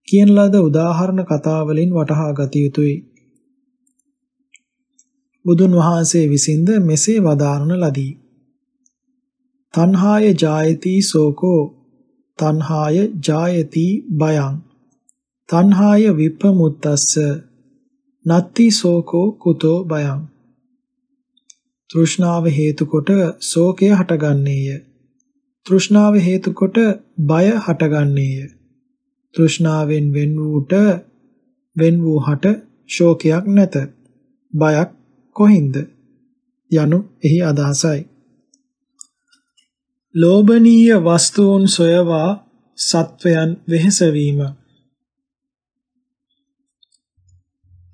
කියන ලද උදාහරණ කතා වලින් වටහා ගත යුතුය. බුදුන් වහන්සේ විසින්ද මෙසේ වදාරන ලදී. තණ්හාය ජායති සෝකෝ තණ්හාය ජායති බයං තණ්හාය විපමුත්තස්ස නත්ති සෝකෝ කුතෝ බයං තෘෂ්ණාව හේතු කොට ශෝකය හටගන්නේය තෘෂ්ණාව හේතු කොට බය හටගන්නේය. තෘෂ්ණාවෙන් වෙන් වූට වෙන් වූ හට ශෝකයක් නැත. බයක් කොහින්ද? යනු එහි අදහසයි. ලෝභනීය වස්තුන් සොයවා සත්වයන් වෙහෙසවීම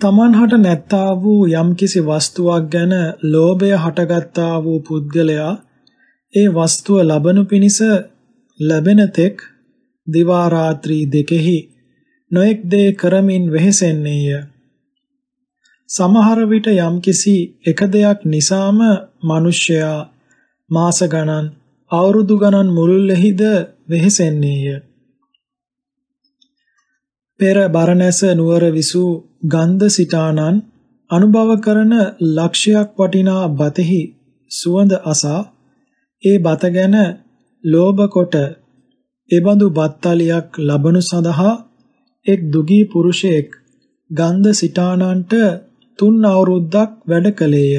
තමන් හට නැත්තා වූ යම්කිසි වස්තුවක් ගැන ලෝභය හටගත්තා වූ පුද්ගලයා ඒ වස්තුව ලබනු පිණිස ලැබෙන තෙක් දිවා රාත්‍රී දෙකෙහි නොඑක් දේ කරමින් වෙහෙසෙන්නේය. සමහර විට යම්කිසි එක දෙයක් නිසාම මිනිසයා මාස ගණන් අවුරුදු ගණන් මුළුල්ලෙහිද වෙහෙසෙන්නේය. පෙර බරණැස නුවර විසූ ගන්ධ සිතානන් අනුභව කරන ලක්ෂයක් වටිනා බතෙහි සුවඳ අසා ඒ බත ගැන ලෝභ කොට එබඳු බත්තලියක් ලබනු සඳහා එක් දුගී පුරුෂයෙක් ගන්ධ සිටානන්ට තුන් අවුරුද්දක් වැඩ කළේය.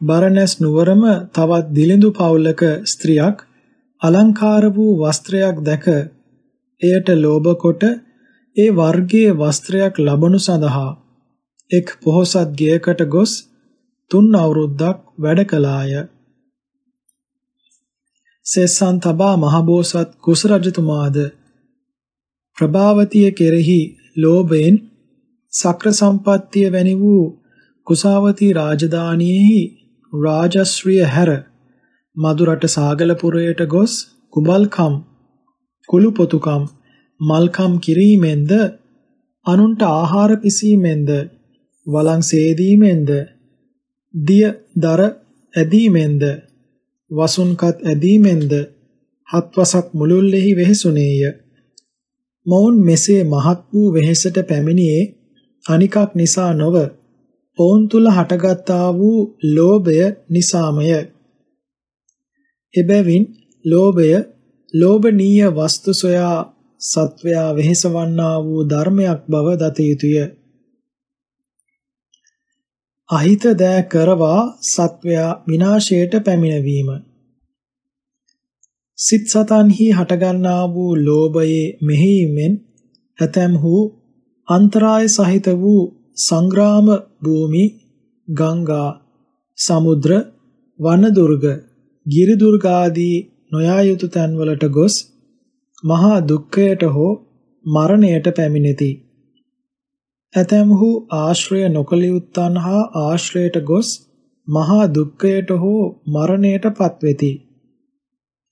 බරණැස් නුවරම තවත් දිලිඳු පවුලක ස්ත්‍රියක් අලංකාර වූ වස්ත්‍රයක් දැක එයට ලෝභ කොට ඒ වර්ගයේ වස්ත්‍රයක් ලබනු සඳහා එක් පොහොසත් ගෙයකට ගොස් තුන් අවුරුද්දක් වැඩ කළාය. සෙස්සන් තබා මහබෝසත් කුස රජතුමාද ප්‍රභාවතිය කෙරෙහි ලෝභයෙන් සක්‍ර සම්පත්තිය වැනි වූ කුසාවතී රාජධානියෙහි රාජශ්‍රිය හැර මදුරට සාගලපුරයට ගොස් කුබල්කම් කුළුපොතුකම් මල්කම් කිරීමෙන්ද අනුන්ට ආහාර පිසීමෙන්ද වළං සේදීමෙන්ද දිය දර ඇදීමෙන්ද වසුන්කත් ඇදීමෙන්ද හත්වසක් මුළුල්ලෙහි වෙහෙසුනේය. මොවුන් මෙසේ මහත් වූ වෙහෙසට පැමිණියේ අනිකක් නිසා නොව ඔවුන් තුල හටගත්තා වූ ලෝභය නිසාමය. එබැවින් ලෝභය ලෝභනීය වස්තු සොයා සත්වයා වෙහෙසවන්නා වූ ධර්මයක් බව දත යුතුය. අහිත දෑ කරවා සත්වයා විනාශයට පැමිණවීම සිත් සතන්හි හටගන්නා වූ ලෝභයේ මෙහෙයීමෙන් ඇතැම්හු අන්තරාය සහිත වූ සංග්‍රාම භූමි ගංගා සමුද්‍ර වන දුර්ග ගිරි දුර්ග ආදී නොයා යුතු තැන්වලට ගොස් මහා දුක්ඛයට හෝ මරණයට පැමිණෙති. ඇතැම්හු ආශ්‍රය නොකළ යුත්තන් හා ආශ්‍රයට ගොස් මහා දුක්ඛයට හෝ මරණයට පත්වෙති.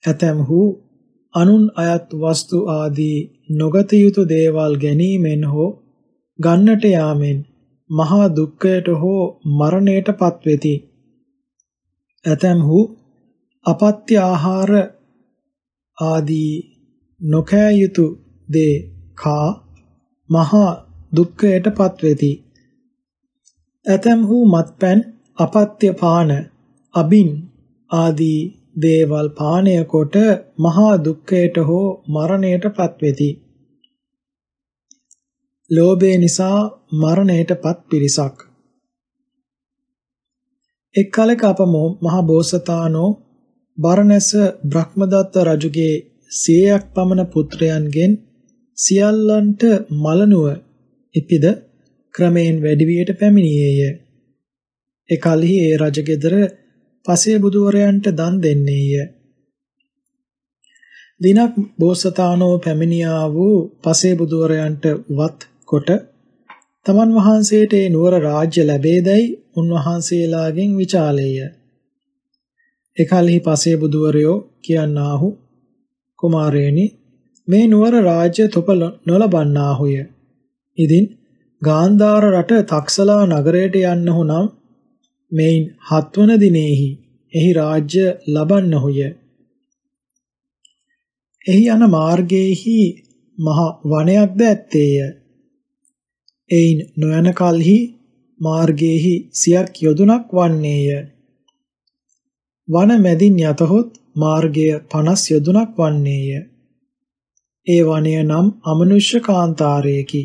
ඇතැම්හු අනුන් අයත් වස්තු ආදී නොගත යුතු දේවල් ගැනීමෙන් හෝ ගන්නට යාමෙන් මහා දුක්ඛයට හෝ මරණයට පත්වෙති. ඇතැම්හු අපත්‍ය ආහාර ආදී නොකෑ යුතු දේ කා මහා දුක්ඛයට පත්වෙති. ඇතැම්හු මත්පැන් අපත්‍ය පාන අබින් ආදී දේවල් පානය කොට මහා දුක්ඛයට හෝ මරණයට පත්වෙති. ලෝභය නිසා මරණයටපත් පිරිසක් එක් කලක අප මහ බෝසතාණෝ බරණැස බ්‍රහ්මදත්ත රජුගේ සියයක් පමණ පුත්‍රයන්ගෙන් සියල්ලන්ට මලනුව ඉපිද ක්‍රමයෙන් වැඩි වියට පැමිණියේය. එකල්හි ඒ රජගෙදර පසේ බුදුවරයන්ට දන් දෙන්නේය. දිනක් බෝසතාණෝ පැමිණියා වූ පසේ බුදුවරයන්ට වත් කොට තමන් වහන්සේට ඒ නුවර රාජ්‍ය ලැබේදයි උන්වහන්සේලාගෙන් විචාලේය. එකල්හි පසේ බුදුවරයෝ කියන්නාහු කුමාරේනි මේ නුවර රාජ්‍ය තොප නොලබන්නාහුය. ඉදින් ගාන්ධාර රට තක්සලා නගරයට යන්නහු නම් මෙයින් හත්වන දිනෙහි එහි රාජ්‍ය ලබන්නහුය. එහි යන මාර්ගයේහි මහ වනයක්ද ඇත්තේය. එයින් නොයන කලෙහි මාර්ගයේහි සියක් යොදුනක් වන්නේය. වන මැදින් යතහොත් මාර්ගය 50 යොදුනක් වන්නේය. ඒ වනය නම් අමනුෂ්‍ය කාන්තාරයකි.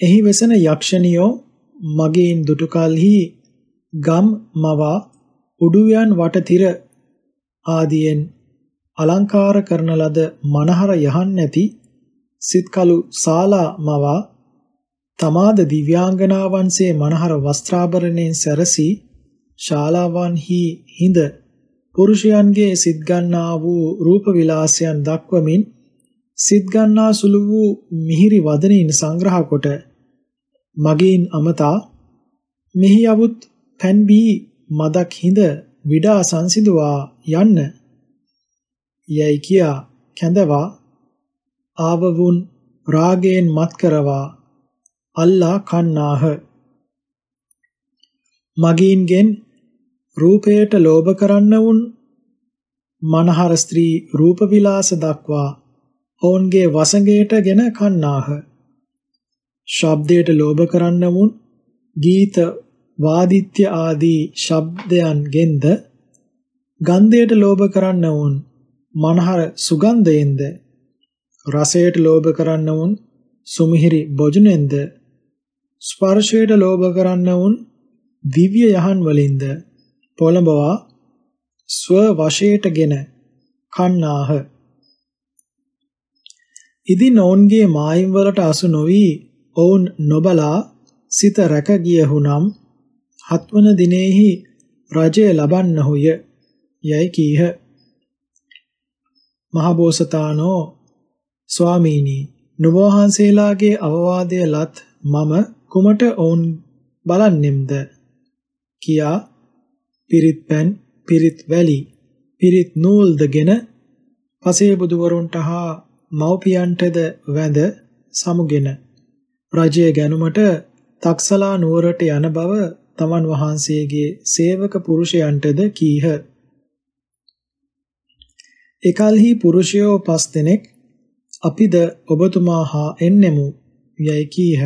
එහි වෙසෙන යක්ෂණියෝ මගේන් දුටු කලෙහි ගම් මවා උඩුයන් වටතිර ආදියෙන් අලංකාර කරන ලද මනහර යහන් නැති සිත්කලු ශාලා මවා තමාද දිව්‍යාංගනාවන්සේ මනහර වස්ත්‍රාභරණයෙන් සැරසී ශාලාවන්හි හිඳ පුරුෂයන්ගේ සිත් ගන්නා වූ රූප විලාසයන් දක්වමින් සිත් ගන්නා සුළු වූ මිහිරි වදනින් සංග්‍රහ කොට මගින් අමතා මෙහි යවුත් පැන්බී මදක් හිඳ විඩා සංසිඳුවා යන්න. යයි කියා කැඳවා ආවවුන් රාගයෙන් මත් කරවා අල්ලා කන්නාහ. මගීන්ගෙන් රූපයට ලෝභ කරන්නවුන් මනහර ස්ත්‍රී රූප විලාස දක්වා ඔවුන්ගේ වසඟයටගෙන කන්නාහ. ශබ්දයට ලෝභ කරන්නවුන් ගීත වාදිත්‍ය ආදී ශබ්දයන්ගෙන්ද ගන්ධයට ලෝභ කරන්නවුන් මනහර සුගන්ධයෙන්ද රසයට ලෝභ කරන්නවුන් සුමිහිරි බොජුනෙන්ද ස්පර්ශයට ලෝභ කරන්නවුන් දිව්‍ය යහන් වලින්ද පොළඹවා ස්ව වශයටගෙන කන්නාහ. ඉදින් ඔවුන්ගේ මායිම් වලට අසු නොවි ඔවුන් නොබලා සිත රැක ගියහුනම් හත්වන දිනෙහි රජය ලබන්නහුය. යයි කීහ. මහබෝසතාණෝ ස්වාමීනි නුවහන්සේලාගේ අවවාදය ලත් මම කුමට ඔවුන් බලන්නෙම්ද කියා පිරිත් පැන් පිරිත් වැලි පිරිත් නූල්දගෙන පසේ බුදුවරුන්ට හා මව්පියන්ටද වැඳ සමුගෙන රජය ගැනුමට තක්සලා නුවරට යන බව තමන් වහන්සේගේ සේවක පුරුෂයන්ටද කීහ. එකල්හි පුරුෂයෝ පස් දෙනෙක් අපිද ඔබතුමා හා එන්නෙමු යයි කීහ.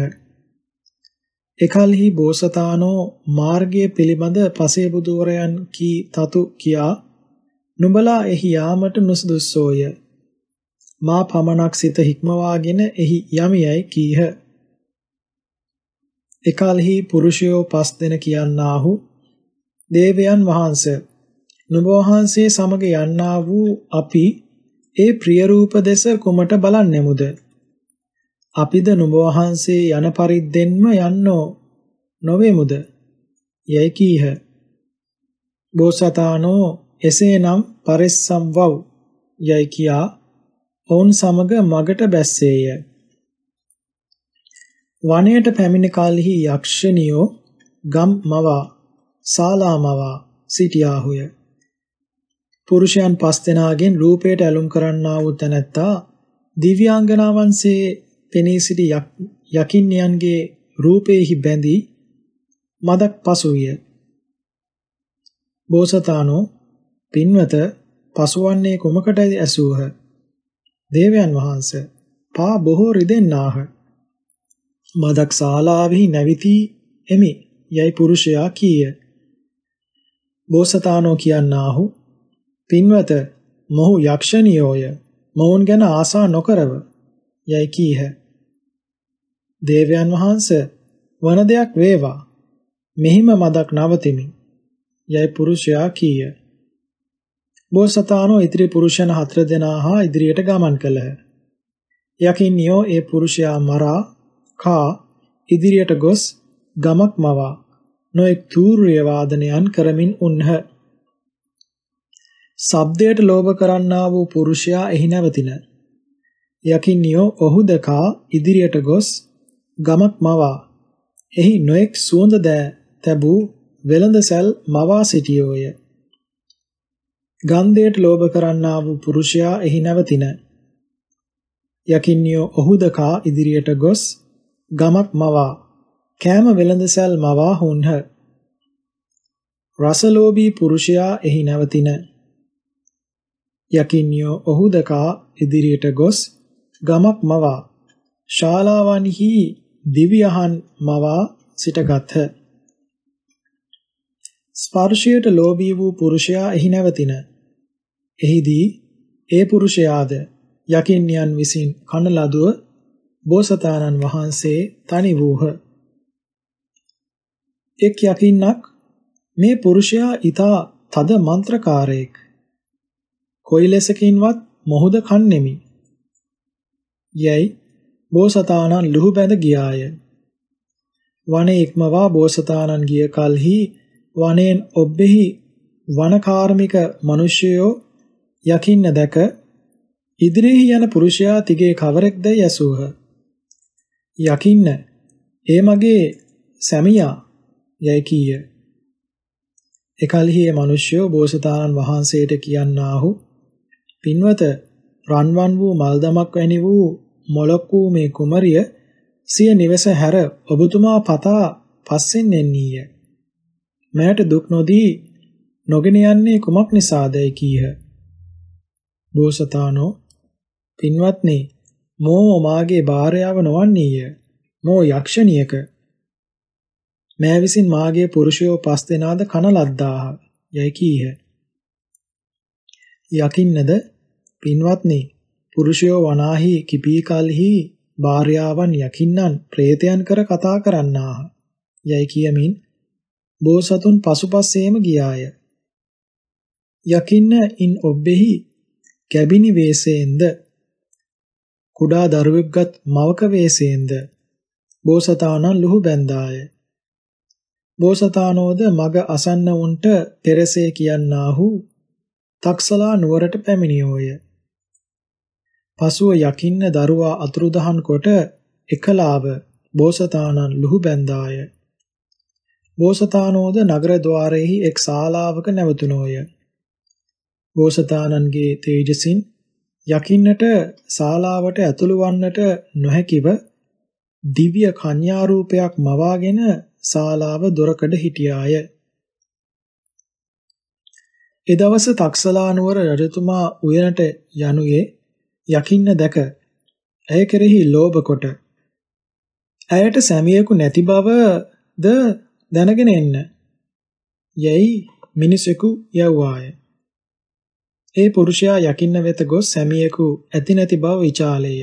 එකල්හි බෝසතාණෝ මාර්ගය පිළිබඳ පසේ බුදුවරයන් කී තතු කියා නුඹලා එහි යාමට නුසුදුස්සෝය. මා පමණක් සිත හික්මවාගෙන එහි යමියයි කීහ. එකල්හි පුරුෂයෝ පස් දෙන කියන්නාහු දේවයන් වහන්සේ නුඹ වහන්සේ සමග යන්නා වූ අපි ඒ ප්‍රිය රූප දෙස කුමට බලන්නෙමුද අපිද නුඹ වහන්සේ යන පරිද්දෙන්ම යන්නෝ නොවේමුද යයි කීහ. බෝසතාණෝ එසේනම් පරිස්සම් වව් යයි කියා ඔවුන් සමග මගට බැස්සේය. වනයට පැමිණ කලෙහි යක්ෂණියෝ ගම් මවා ශාලා මවා සිටියාහුය. පුරුෂයන් පස් දෙනාගෙන් රූපයට ඇලුම් කරන්නා වූ තැනැත්තා දිව්‍යාංගනාවන්සේ පෙනී සිටි යකින්යන්ගේ රූපේහි බැඳී මදක් පසුවිය. බෝසතාණෝ පින්වත පසුවන්නේ කුමකටද ඇසූහ? දේවයන් වහන්සේ පා බොහෝ රිදෙන්නාහ. මදක් ශාලාවෙහි නැවිති එමි යයි පුරුෂයා කීය. බෝසතාණෝ කියන්නාහු පින්වත මොහු යක්ෂණියෝය මොවුන් ගැන ආසා නොකරව යයි කීහ. දේවයන් වහන්සේ වන දෙයක් වේවා මෙහිම මදක් නවතිමි යයි පුරුෂයා කීය. බෝසතාණෝ ඉදිරි පුරුෂයන් හතර දෙනා හා ඉදිරියට ගමන් කළහ. යකින්නියෝ ඒ පුරුෂයා මරා කා ඉදිරියට ගොස් ගමක් මවා නොඑක් තූර්ය වාදනයන් කරමින් උන්හ. ශබ්දයට ලෝභ කරන්නා වූ පුරුෂයා එහි නැවතින. යකින්නියෝ ඔහු දකා ඉදිරියට ගොස් ගමක් මවා එහි නොඑක් සුවඳ දෑ තැබූ වෙළඳ සැල් මවා සිටියෝය. ගන්ධයට ලෝභ කරන්නා වූ පුරුෂයා එහි නැවතින. යකින්නියෝ ඔහු දකා ඉදිරියට ගොස් ගමක් මවා කෑම වෙළඳසැල් මවා හුන්හ. රසලෝභී පුරුෂයා එහි නැවතින. යකින්නියෝ ඔහු දකා ඉදිරියට ගොස් ගමක් මවා ශාලාවන්හි දිව්‍යහන් මවා සිටගත්හ. ස්පර්ශයට ලෝභී වූ පුරුෂයා එහි නැවතින. එහිදී ඒ පුරුෂයාද යකින්යන් විසින් කන ලදුව බෝසතාණන් වහන්සේ තනි වූහ. එක් යකින්නක් මේ පුරුෂයා ඊතා තද මන්ත්‍රකාරයෙක්. කොයි ලෙසකින්වත් මොහුද කන්නේමි. යයි බෝසතාණන් ලුහු බැඳ ගියාය. වනේ ඉක්මවා බෝසතාණන් ගිය කලෙහි වනයෙන් ඔබ්බෙහි වනකාර්මික මිනිසයෝ යකින්න දැක ඉදිරියෙහි යන පුරුෂයා තිගේ කවරෙක්දයි ඇසූහ. යකින්න ඒ මගේ සැමියා යයි කීය. එකල්හි ඒ මිනිසයෝ බෝසතාණන් වහන්සේට කියන්නාහු පින්වත රන්වන් වූ මල්දමක් වැනි වූ මොලොක් වූ මේ කුමරිය සිය නිවස හැර ඔබතුමා පතා පස්සෙන් එන්නීය. මෑට දුක් නොදී නොගෙන යන්නේ කුමක් නිසාදයි කීහ. බෝසතාණෝ පින්වත්නි මෝ මාගේ භාර්යාව නොවන්නේය. මෝ යක්ෂණියක. මෑ විසින් මාගේ පුරුෂයෝ පස් දෙනාද කන ලද්දාහ. යයි කීහ. යකින්නද පින්වත්නි පුරුෂයෝ වනාහි කිපී කලෙහි භාර්යාවන් යකින්නන් ප්‍රේතයන් කර කතා කරන්නාහ. යයි කියමින් බෝසතුන් පසුපස්සේම ගියාය. යකින්න ඉන් ඔබ්බෙහි කැබිනි වේසයෙන්ද කුඩා දරුවෙක්ගත් මවක වේසයෙන්ද බෝසතාණන් ලුහු බැන්දාය. බෝසතාණෝද මග අසන්න උන්ට පෙරසේ කියන්නාහු තක්සලා නුවරට පැමිණියෝය. පසුව යකින්න දරුවා අතුරුදහන් කොට එකලාව බෝසතාණන් ලුහු බැන්දාය. බෝසතාණෝද නගර ద్వාරයේහි එක් ශාලාවක නැවතුණෝය. බෝසතාණන්ගේ තේජසින් යකින්නට ශාලාවට ඇතුළු වන්නට නොහැකිව දිව්‍ය කන්‍යා රූපයක් මවාගෙන ශාලාව දොරකඩ හිටියාය. එදවස තක්සලා නුවර රජතුමා උයනට යනුයේ යකින්න දැක ඇය කෙරෙහි ලෝභ කොට ඇයට සැමියෙකු නැති බවද දැනගෙන එන්න යැයි මිනිසෙකු යව්වාය. ඒ පුරුෂයා යකින්න වෙත ගොස් සැමියෙකු ඇති නැති බව විචාලේය.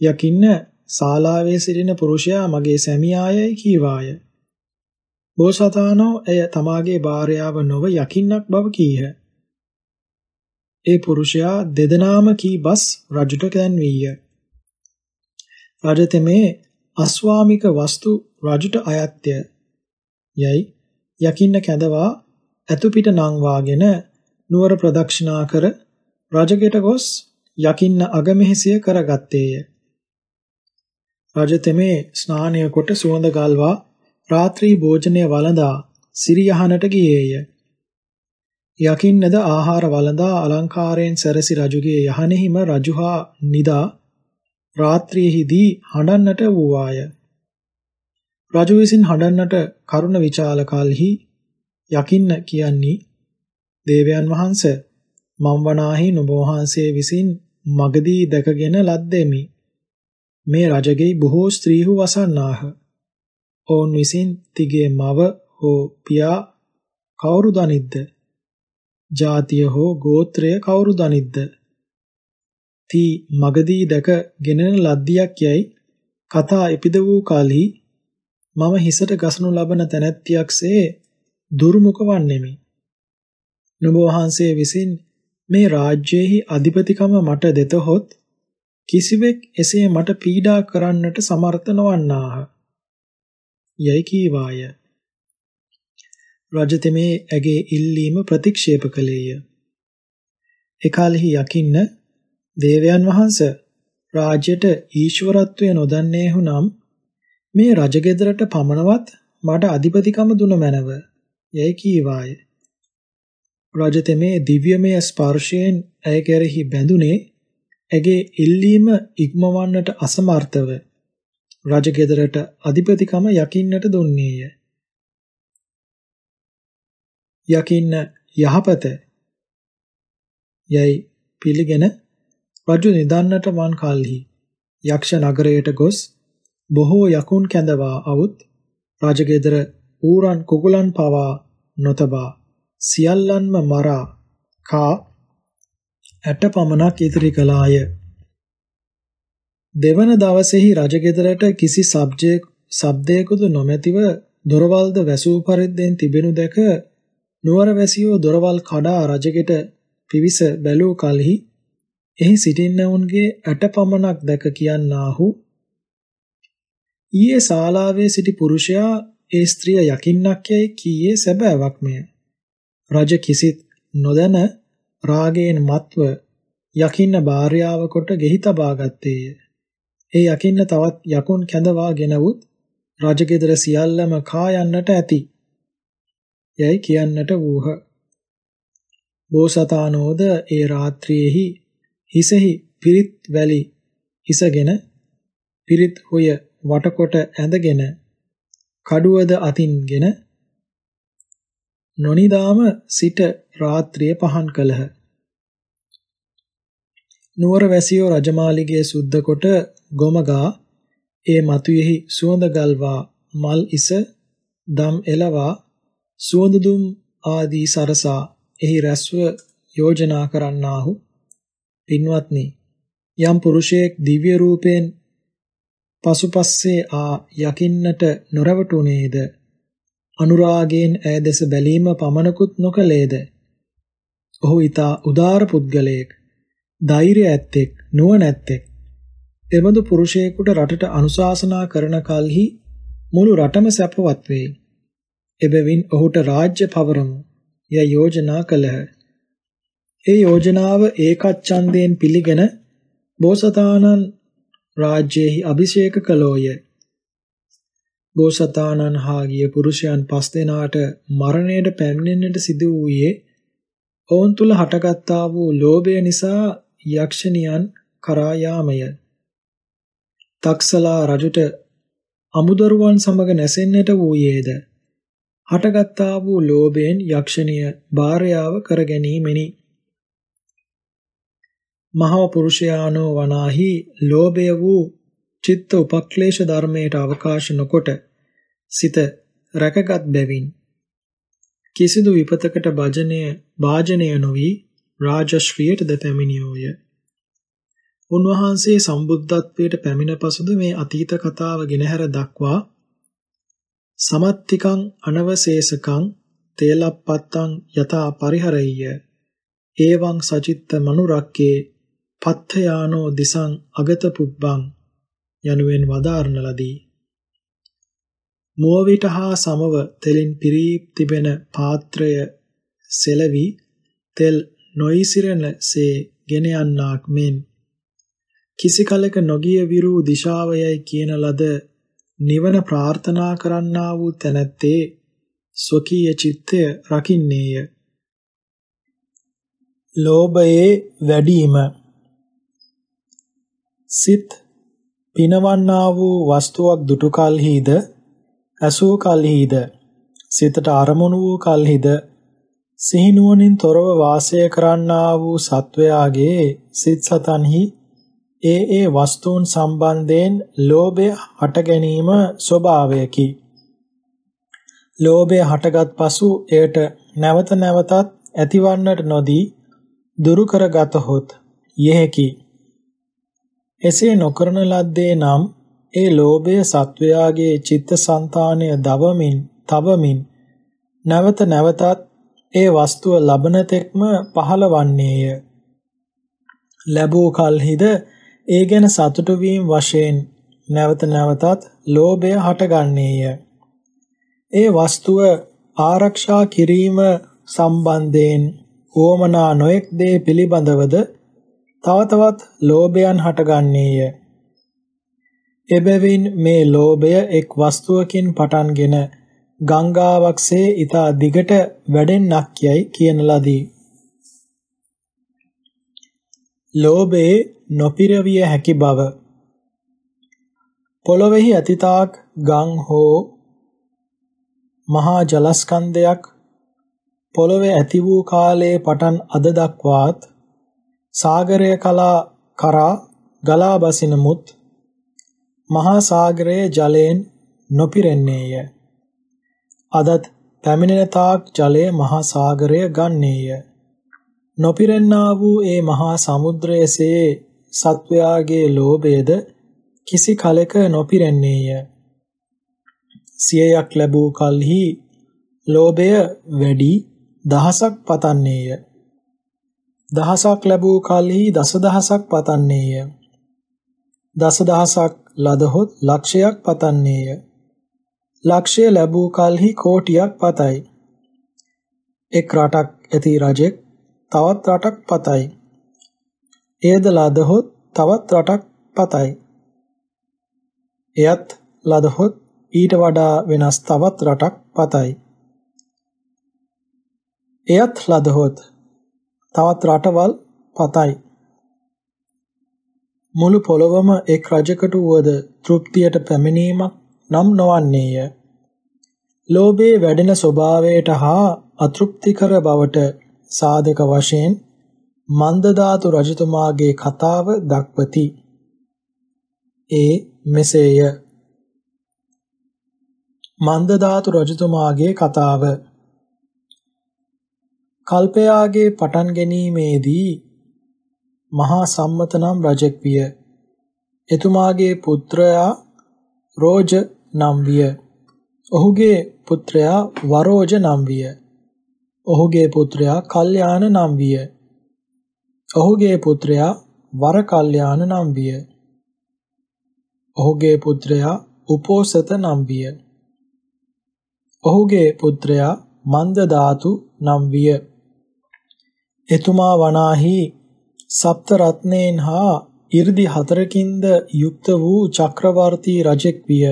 යකින්න ශාලාවේ සිටින පුරුෂයා මගේ සැමියායයි කීවාය. බෝසතාණෝ එය තමාගේ භාර්යාව නොව යකින්නක් බව කීහ. ඒ පුරුෂයා දෙදෙනාම කී බස් රජුට දැන්වීය. රජතෙමේ අස්වාමික වස්තු රජුට අයත්ය. යයි යකින්න කැඳවා ඇතු පිට නංවාගෙන නුවර ප්‍රදක්ෂිනා කර රජගෙට ගොස් යකින්න අගමෙහිසිය කරගත්තේය. රජතෙමේ ස්නානය කොට සුවඳ ගල්වා රාත්‍රී භෝජනය වළඳා සිරියහනට ගියේය. යකින්නද ආහාර වළඳා අලංකාරයෙන් සැරසි රජුගේ යහනෙහිම රජුහා නිදා රාත්‍රියේහිදී හඬන්නට වූවාය. රජු විසින් හඬන්නට කරුණ විචාල කලෙහි යකින්න කියන්නේ දේවයන් වහන්සේ මම් වනාහි නුඹ වහන්සේ විසින් මගදී දැකගෙන ලද්දෙමි. මේ රජගේ බොහෝ ස්ත්‍රීහු වසන්නාහ. ඔවුන් විසින් තිගේ මව හෝ පියා කවුරු දනිද්ද? ජාතිය හෝ ගෝත්‍රය කවුරු දනිද්ද? තී මගදී දැක ගෙනෙන ලද්දියක් යයි කතා එපිද වූ කලී මම හිසට ගසනු ලබන තැනැත්තියක්සේ දුර්මුඛ වන්නෙමි. නුඹ වහන්සේ විසින් මේ රාජ්‍යයේහි අධිපතිකම මට දෙතහොත් කිසිවෙක් එසේ මට පීඩා කරන්නට සමර්ථ නොවන්නාහ. යයි කීවාය. රජතෙමේ ඇගේ ඉල්ලීම ප්‍රතික්ෂේප කළේය. එකල්හි යකින්න දේවයන් වහන්ස රාජ්‍යයට ඊශ්වරත්වය නොදන්නේහු නම් මේ රජගෙදරට පමණවත් මට අධිපතිකම දුන මැනව යයි කීවාය. රජතෙමේ දිව්‍යමය ස්පර්ශයෙන් ඇය කෙරෙහි බැඳුනේ ඇගේ ඉල්ලීම ඉක්මවන්නට අසමර්ථව රජගෙදරට අධිපතිකම යකින්නට දුන්නේය. යකින්න යහපත. යයි පිළිගෙන රජු නිදන්නට වන් කලෙහි. යක්ෂ නගරයට ගොස් බොහෝ යකුන් කැඳවා අවුත් රජගෙදර ඌරන් කුකුලන් පවා නොතබා. සියල්ලන්ම මරා. කා ඇට පමණක් ඉතිරි කළාය. දෙවන දවසේහි රජගෙදරට කිසි සබ්ජෙක් සබ්දයකුද නොමැතිව දොරවල්ද වැසූ පරිද්දෙන් තිබෙනු දැක නුවර වැසියෝ දොරවල් කඩා රජගෙට පිවිස බැලූ කලෙහි එහි සිටින්නවුන්ගේ ඇට පමණක් දැක කියන්නාහු ඊයේ ශාලාවේ සිටි පුරුෂයා ඒ ස්ත්‍රිය යකින්නක් යයි කීයේ සැබෑවක්මය. රජ කිසිත් නොදැන රාගයෙන් මත්ව යකින්න භාර්යාව කොට ගෙහි තබා ගත්තේය. ඒ යකින්න තවත් යකුන් කැඳවා ගෙනවුත් රජගෙදර සියල්ලම කා යන්නට ඇති. යයි කියන්නට වූහ. බෝසතානෝද ඒ රාත්‍රියේහි හිසෙහි පිරිත් වැලි හිසගෙන පිරිත් හොය වටකොට ඇඳගෙන කඩුවද අතින්ගෙන නොනිදාම සිට රාත්‍රිය පහන් කළහ. නුවර වැසියෝ රජමාලිගයේ සුද්ධ කොට ගොමගා ඒ මතුයෙහි සුවඳ ගල්වා මල් ඉස දම් එලවා සුවඳ දුම් ආදී සරසා එහි රැස්ව යෝජනා කරන්නාහු. පින්වත්නි යම් පුරුෂයෙක් දිව්‍ය රූපයෙන් පසුපස්සේ ආ යකින්නට නොරවටුනේද? අනුරාගයෙන් ඈ දෙස බැලීම පමණකුත් නොකලේද ඔහු ඊතා උදාර පුද්ගලයෙක් ධෛර්ය ඇත්තෙක් නුවණ ඇත්තෙක් එබඳු පුරුෂයෙකුට රටට අනුශාසනා කරන කලෙහි මුළු රටම සැපවත් වේ. එබැවින් ඔහුට රාජ්‍ය පවරමු යයි යෝජනා කළහ ඒ යෝජනාව ඒකච්ඡන්දයෙන් පිළිගෙන බෝසතාණන් රාජ්‍යයෙහි අභිෂේක කළෝය. බෝසතාණන් හා ගිය පුරුෂයන් පස් දෙනාට මරණයට පැමිණෙන්නට සිදු වූයේ ඔවුන් තුල හටගත්තා වූ ලෝභය නිසා යක්ෂණියන් කරා යාමය. තක්සලා රජුට අමුදරුවන් සමග නැසෙන්නට වූයේද හටගත්තා වූ ලෝභයෙන් යක්ෂණිය භාර්යාව කර ගැනීමෙනි. මහා පුරුෂයානෝ වනාහි ලෝභය වූ චිත්ත උපක්ලේශ ධර්මයට අවකාශ නොකොට සිත රැකගත් බැවින් කිසිදු විපතකට භජනය වාජනය නොවි රාජශ්‍රියට ද පැමිණියෝය. උන්වහන්සේ සම්බුද්ධත්වයට පැමිණ පසුද මේ අතීත කතාව ගෙනහැර දක්වා සමත්තිකං අනවශේෂකං තේලප්පත්තං යතා පරිහරෙය්‍ය ඒවං සචිත්ත මනුරක්කේ පත්ථයානෝ දිසං අගත පුබ්බං යනුවෙන් වදාරන ලදී. මුව විට හා සමව තෙලින් පිරී තිබෙන පාත්‍රය සෙලවි තෙල් නොයිසිරෙනසේ ගෙන යන්නාක් මෙන් කිසි කලක නොගිය විරු දිශාවයයි කියන ලද නිවන ප්‍රාර්ථනා කරන්නා වූ තැනැත්තේ ස්වකීය චිත්තය රකින්නේය. ලෝභයේ වැඩිම සිත් පිනවන්නා වූ වස්තුවක් දුටු කලහිද ඇසූ කලහිද සිතට අරමුණු වූ කලහිද සිහිනුවණින් තොරව වාසය කරන්නා වූ සත්වයාගේ සිත් සතන්හි ඒ ඒ වස්තුන් සම්බන්ධයෙන් ලෝභය හට ගැනීම ස්වභාවයකි. ලෝභය හටගත් පසු එයට නැවත නැවතත් ඇතිවන්නට නොදී දුරු කරගතහොත් යෙහි එසේ නොකරන ලද්දේ නම් ඒ ලෝභය සත්වයාගේ චිත්තසංතානය දවමින් තවමින් නැවත නැවතත් ඒ වස්තුව ලබන තෙක්ම පහළවන්නේය. ලැබූ කලහිද ඒ ගැන සතුටු වීම වශයෙන් නැවත නැවතත් ලෝභය හටගන්නේය. ඒ වස්තුව ආරක්ෂා කිරීම සම්බන්ධයෙන් ඕමනා නොඑක් දේ පිළිබඳවද තව තවත් ලෝභයන් හටගන්නේය. එබැවින් මේ ලෝභය එක් වස්තුවකින් පටන්ගෙන ගංගාවක්සේ ඊතා දිගට වැඩෙන්නක් යයි කියන ලදී. ලෝභයේ නොපිරවිය හැකි බව පොළොවේහි අතිතාක් ගං හෝ මහා ජලස්කන්ධයක් පොළොවේ ඇති වූ කාලයේ පටන් අද දක්වාත් සාගරය කලා කරා ගලා බසින මුත් මහා සාගරයේ ජලයෙන් නොපිරෙන්නේය. අදත් පැමිණෙන තාක් ජලය මහා සාගරය ගන්නේය. නොපිරෙන්නා වූ ඒ මහා සමුද්‍රයේසේ සත්වයාගේ ලෝභයද කිසි කලක නොපිරෙන්නේය. සියයක් ලැබූ කලෙහි ලෝභය වැඩි දහසක් පතන්නේය. දහසක් ලැබූ කලෙහි දසදහසක් පතන්නේය. දසදහසක් ලදහොත් ලක්ෂයක් පතන්නේය. ලක්ෂය ලැබූ කලෙහි කෝටියක් පතයි. එක් රටක් ඇති රජෙක් තවත් රටක් පතයි. එයද ලදහොත් තවත් රටක් පතයි. එයත් ලදහොත් ඊට වඩා වෙනස් තවත් රටක් පතයි. එයත් ලදහොත් තවත් රටවල් පතයි. මුළු පොළොවම එක් රජකට වුවද තෘප්තියට පැමිණීමක් නම් නොවන්නේය. ලෝභයේ වැඩෙන ස්වභාවයට හා අතෘප්තිකර බවට සාධක වශයෙන් මන්දධාතු රජතුමාගේ කතාව දක්වති. ඒ මෙසේය. මන්දධාතු රජතුමාගේ කතාව කල්පයාගේ පටන් ගැනීමේදී මහා සම්මත නම් රජෙක් විය. එතුමාගේ පුත්‍රයා රෝජ නම් විය. ඔහුගේ පුත්‍රයා වරෝජ නම් විය. ඔහුගේ පුත්‍රයා කල්යාණ නම් විය. ඔහුගේ පුත්‍රයා වර කල්යාණ නම් විය. ඔහුගේ පුත්‍රයා උපෝසත නම් විය. ඔහුගේ පුත්‍රයා මන්ද ධාතු නම් විය. එතුමා වනාහි සප්ත රත්නයෙන් හා 이르දි හතරකින්ද යුක්ත වූ චක්‍රවර්ති රජෙක් විය.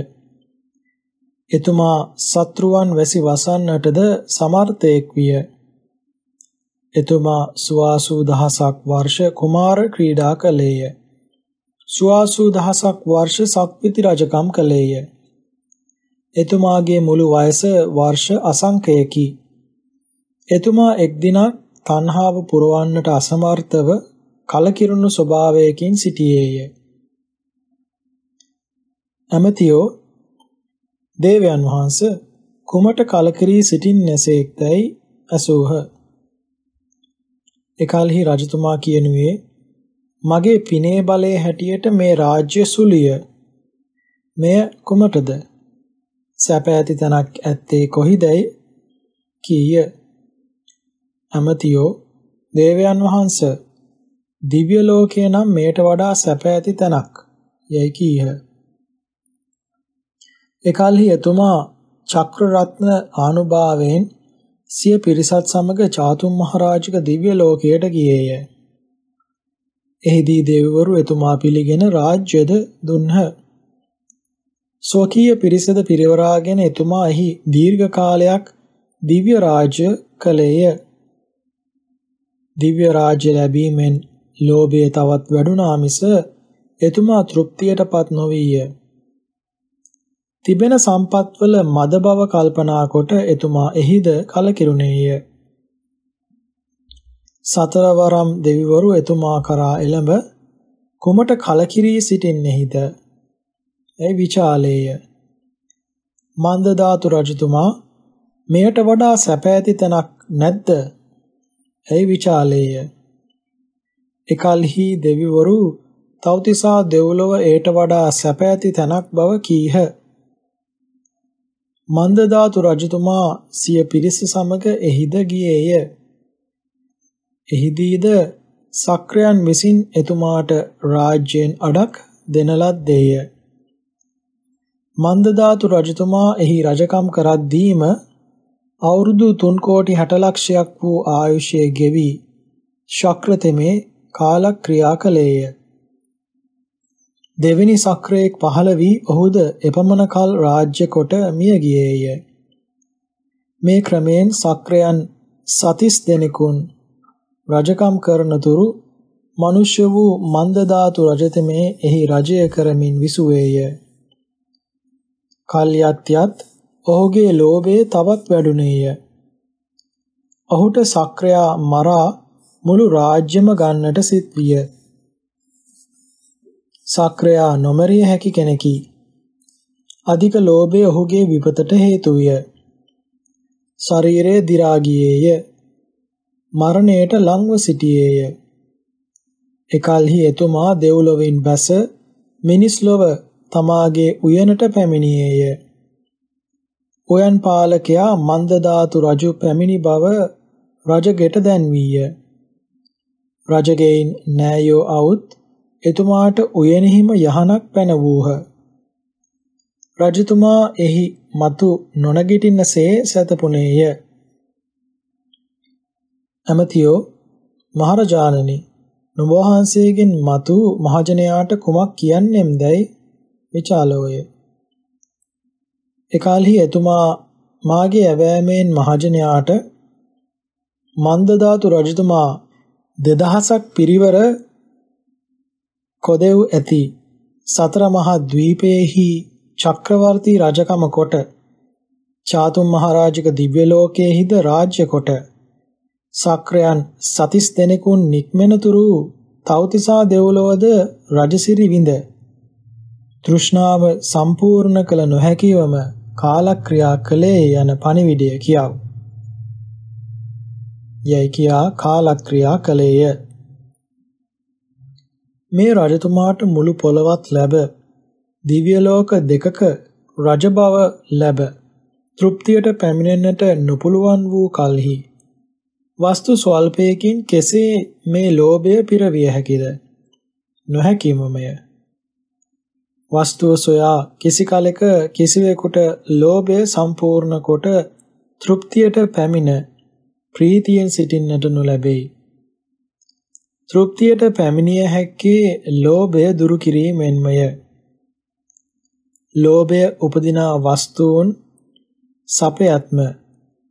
එතුමා සත්‍රුවන් වැසි වසන්නටද සමර්ථයෙක් විය. එතුමා සුවාසූ දහසක් වර්ෂ කුමාර ක්‍රීඩා කළේය. සුවාසූ දහසක් වර්ෂ සක්විති රජකම් කළේය. එතුමාගේ මුළු වයස වර්ෂ අසංකයකි. එතුමා එක් දිනක් තණ්හාව පුරවන්නට අසමර්ථව කලකිරුණු ස්වභාවයකින් සිටියේය. ඇමතියෝ දේවයන් වහන්සේ කුමට කලකිරී සිටින්නේසේක්දයි අසූහ. එකල්හි රජතුමා කියනුවේ මගේ පිනේ බලයේ හැටියට මේ රාජ්‍ය සුලිය. මෙය කුමටද? සැප ඇති තැනක් ඇත්තේ කොහිදයි? කීය. අමතියෝ දේවයන් වහන්ස දිව්‍ය ලෝකය නම් මේට වඩා සැප ඇති තැනක් යයි කීහ. එකල්හි එතුමා චක්‍රරත්න ආනුභාවයෙන් සිය පිරිසත් සමග චාතුම් මහරජික දිව්‍ය ලෝකයට ගියේය. එහිදී දෙවිවරු එතුමා පිළිගෙන රාජ්‍යද දුන්හ. ස්වකීය පිරිසද පිරිවරාගෙන එතුමා එහි දීර්ඝ කාලයක් දිව්‍ය රාජ්‍ය කළේය. දිව්‍ය රාජ්‍ය ලැබීමෙන් ලෝභය තවත් වැඩුණා මිස එතුමා තෘප්තියටපත් නොවිය. තිබෙන සම්පත්වල මද බව කල්පනා කොට එතුමා එහිද කලකිරුණේය. සතරවරම් දෙවිවරු එතුමා කරා එළඹ කුමට කලකිරී සිටින්නේහිද? ඒ විචාලේය. මන්ද ධාතු රජතුමා මෙයට වඩා සැප ඇති තැනක් නැද්ද? ඒ විචාලේය. එකල්හි දෙවිවරු තවතිසා දෙව්ලොව ඒට වඩා සැප ඇති තැනක් බව කීහ. මන්දධාතු රජතුමා සිය පිරිස සමග එහිද ගියේය. එහිදීද සක්‍රයන් විසින් එතුමාට රාජ්‍යයෙන් අඩක් දෙන ලද්දේය. මන්දධාතු රජතුමා එහි රජකම් කරද්දීම අවුරුදු 3 කෝටි 60 ලක්ෂයක් වූ ආයුෂය ගෙවි ශක්‍රතෙමේ කාලක්‍රියා කළේය. දෙවෙනි සක්‍රයෙක් පහළ වී ඔහුද එපමණ කල රාජ්‍ය කොට මිය ගියේය. මේ ක්‍රමයෙන් සක්‍රයන් සතිස් දෙනෙකුන් රජකම් කරන තුරු මනුෂ්‍ය වූ මන්දධාතු රජතෙමේ එහි රජය කරමින් විසුවේය. කල්යත්‍යත් ඔහුගේ ලෝභය තවත් වැඩුණේය. ඔහුට සක්‍රයා මරා මුළු රාජ්‍යම ගන්නට සිත් විය. සක්‍රයා නොමරිය හැකි කෙනෙකි. අධික ලෝභය ඔහුගේ විපතට හේතු විය. ශරීරය දි รา ගියේය. මරණයට ලංව සිටියේය. එකල්හි එතුමා දෙව්ලොවින් බැස මිනිස් ලොව තමාගේ උයනට පැමිණියේය. උයන් පාලකයා මන්දධාතු රජු පැමිණි බව රජගෙට දැන්වීය. රජගෙයින් නෑයෝ අවුත් එතුමාට උයනෙහිම යහනක් පැනවූහ. රජතුමා එහි මතු නොනගිටින්නසේ සැතපුණේය. ඇමතියෝ මහරජාණනි නුඹ වහන්සේගෙන් මතු මහජනයාට කුමක් කියන්නෙම්දැයි විචාලෝය. එකල්හි එතුමා මාගේ ඇවෑමෙන් මහජනයාට මන්දධාතු රජතුමා දෙදහසක් පිරිවර කොදෙව් ඇති සතර මහා ද්වීපයේහි චක්‍රවර්ති රජකම කොට චාතුම් මහරජික දිව්‍ය ලෝකයේහිද රාජ්‍ය කොට සක්‍රයන් සතිස් දෙනෙකුන් නික්මෙනතුරු තවතිසා දෙව්ලොවද රජසිරි විඳ තෘෂ්ණාව සම්පූර්ණ කළ නොහැකිවම කාලක්‍රියා කළේ යන පණිවිඩය කියව. යයි කියා කාලක්‍රියා කළේය. මේ රජතුමාට මුළු පොළවත් ලැබ දිව්‍ය ලෝක දෙකක රජ බව ලැබ තෘප්තියට පැමිණෙන්නට නොපුළුවන් වූ කලෙහි. වස්තු ස්වල්පයකින් කෙසේ මේ ලෝභය පිරවිය හැකිද? නොහැකිමමය. වස්තුව සොයා කිසි කලෙක කිසිවෙකුට ලෝභය සම්පූර්ණ කොට තෘප්තියට පැමිණ ප්‍රීතියෙන් සිටින්නට නොලැබේ. තෘප්තියට පැමිණිය හැක්කේ ලෝභය දුරු කිරීමෙන්මය. ලෝභය උපදිනා වස්තුන් සපයත්ම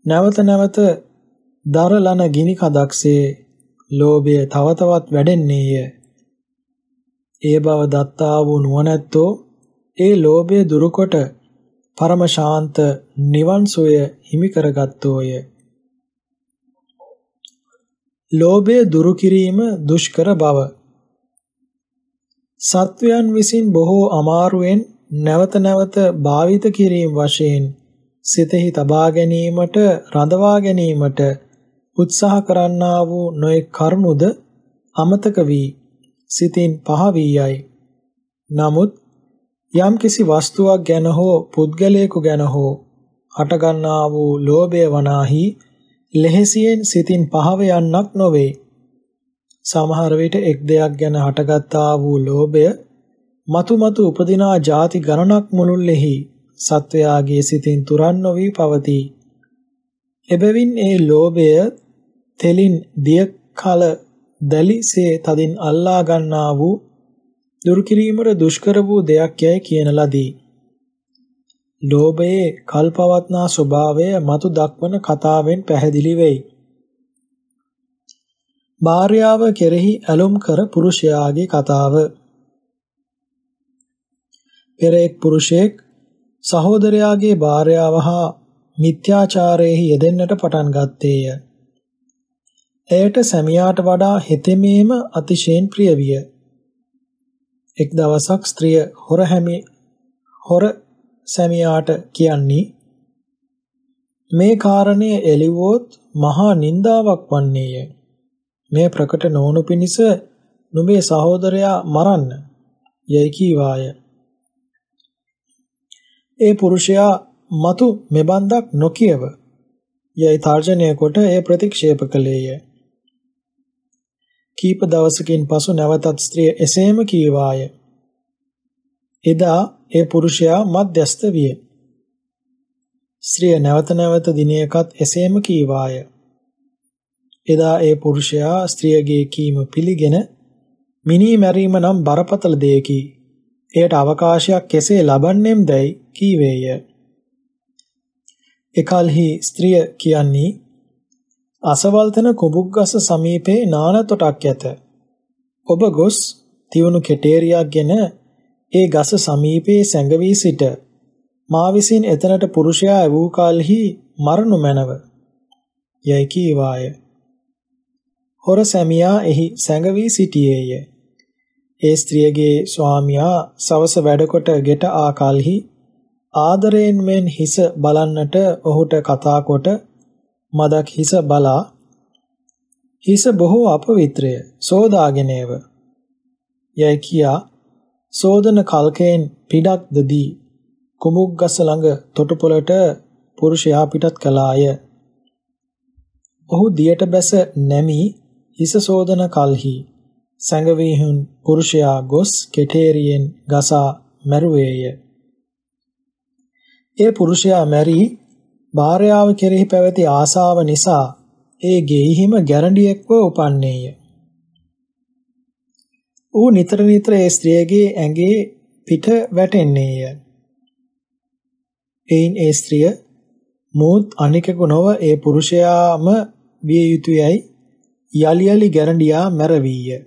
නැවත නැවත දරලන ගිනි කදක්සේ ලෝභය තව තවත් වැඩෙන්නේය. ඒ බව දත්තා වූ නුවණැත්තෝ ඒ ලෝභය දුරුකොට පරම ශාන්ත නිවන් සෝය හිමි කරගත්තෝය. ලෝභය දුරු කිරීම දුෂ්කර බව සත්වයන් විසින් බොහෝ අමාරුවෙන් නැවත නැවත භාවිත කිරීම වශයෙන් සිතෙහි තබා ගැනීමට රඳවා ගැනීමට උත්සාහ කරන්නා වූ නොයෙක් කරුණුද අමතක වී සිතින් පහ වී යයි. නමුත් යම් කිසි වස්තුවක් ගැන හෝ පුද්ගලයෙකු ගැන හෝ හටගන්නා වූ ලෝභය වනාහි ලෙහෙසියෙන් සිතින් පහව යන්නක් නොවේ. සමහර විට එක් දෙයක් ගැන හටගත්තා වූ ලෝභය මතු මතු උපදිනා ಜಾති ගණනක් මුළුල්ලෙහි සත්වයාගේ සිතින් තුරන් නොවි පවතී. එබැවින් ඒ ලෝභය තෙලින් දිය කල දැලිසේ තදින් අල්ලා ගන්නා වූ දුරු කිරීමට දුෂ්කර වූ දෙයක් යයි කියන ලදී. ලෝභයේ කල්පවත්නා ස්වභාවය මතු දක්වන කතාවෙන් පැහැදිලි වෙයි. භාර්යාව කෙරෙහි ඇලුම් කර පුරුෂයාගේ කතාව පෙර එක් පුරුෂයෙක් සහෝදරයාගේ භාර්යාව හා මිත්‍යාචාරයෙහි යෙදෙන්නට පටන් ගත්තේය. එයට සැමියාට වඩා හෙතෙමේම අතිශයින් ප්‍රිය විය. එක් දවසක් ස්ත්‍රිය හොර හැමි හොර සැමියාට කියන්නේ මේ කාරණය එළිවොත් මහා නින්දාවක් වන්නේය. මේ ප්‍රකට නොවනු පිණිස නුඹේ සහෝදරයා මරන්න යයි කීවාය. ඒ පුරුෂයා మతు මෙබන්දක් නොකියව යයි තර්ජනය කොට එය ප්‍රතික්ෂේප කළේය. කීප දවසකින් පසු නැවතත් ස්ත්‍රිය එසේම කීවාය. එදා ඒ පුරුෂයා මධ්‍යස්ත විය. ස්ත්‍රිය නැවත නැවත දිනයකත් එසේම කීවාය. එදා ඒ පුරුෂයා ස්ත්‍රියගේ කීම පිළිගෙන මිනී මැරීම නම් බරපතල දෙයකි. එයට අවකාශයක් කෙසේ ලබන්නේම් දැයි කීවේය. එකල්හි ස්ත්‍රිය කියන්නේ අසවල්තන කුඹුග්ගස සමීපේ නාන තොටක් ඇත. ඔබ ගොස් තියුණු කෙටේරියක්ගෙන ඒ ගස සමීපේ සැඟවී සිට මා විසින් එතනට පුරුෂයා වූ කලෙහි මරණු මැනව. යයි කීවාය. හොර සැමියා එහි සැඟවී සිටියේය. ඒ ස්ත්‍රියගේ ස්වාමියා සවස වැඩකොට ගෙට ආ කලෙහි ආදරයෙන් මෙන් හිස බලන්නට ඔහුට කතා කොට මදක් හිස බලා හිස බොහෝ අපවිත්‍රය සෝදාගෙනේව යයි කියා සෝදන කල්කයෙන් පිටක් දදී කුමුග්ගස ළඟ තොටුපළට පුරුෂයා පිටත් කළාය. ඔහු දියට බැස නැමි හිස සෝදන කල්හි සැඟවීහුන් පුරුෂයා ගොස් කෙටේරියෙන් ගසා මැරුවේය. ඒ පුරුෂයා මැරි භාර්යාව කෙරෙහි පැවති ආසාව නිසා ඒ ගෙයිහිම ගැරඬියෙක්ව උපන්නේය. ඌ නිතර නිතර ඒ ස්ත්‍රියගේ ඇඟේ පිට වැටෙන්නේය. එයින් ඒ ස්ත්‍රිය මෝත් අනිකෙකු නොව ඒ පුරුෂයාම විය යුතුයයි යලි යලි ගැරඬියා මැරවීය.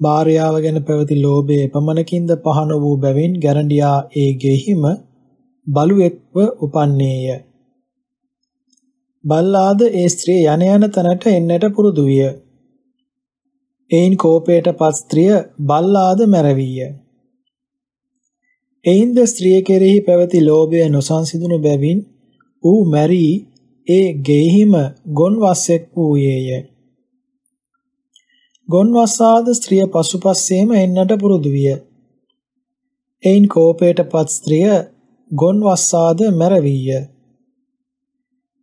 භාර්යාව ගැන පැවති ලෝභය එපමණකින්ද පහන වූ බැවින් ගැරඬියා ඒ ගෙහිම බලුවෙක්ව උපන්නේය. බල්ලාද ඒ ස්ත්‍රිය යන යන තැනට එන්නට පුරුදු විය. එයින් කෝපයට පත් ස්ත්‍රිය බල්ලාද මැරවිය. එයින්ද ස්ත්‍රිය කෙරෙහි පැවති ලෝභය නොසන්සිඳුණු බැවින් ඌ මැරි ඒ ගෙහිම ගොන්වස්සෙක් වූයේය. ගොන්වස්සාද ස්ත්‍රිය පසුපස්සේම එන්නට පුරුදු විය. එයින් කෝපයට පත් ස්ත්‍රිය ගොන්වස්සාද මැරවිය.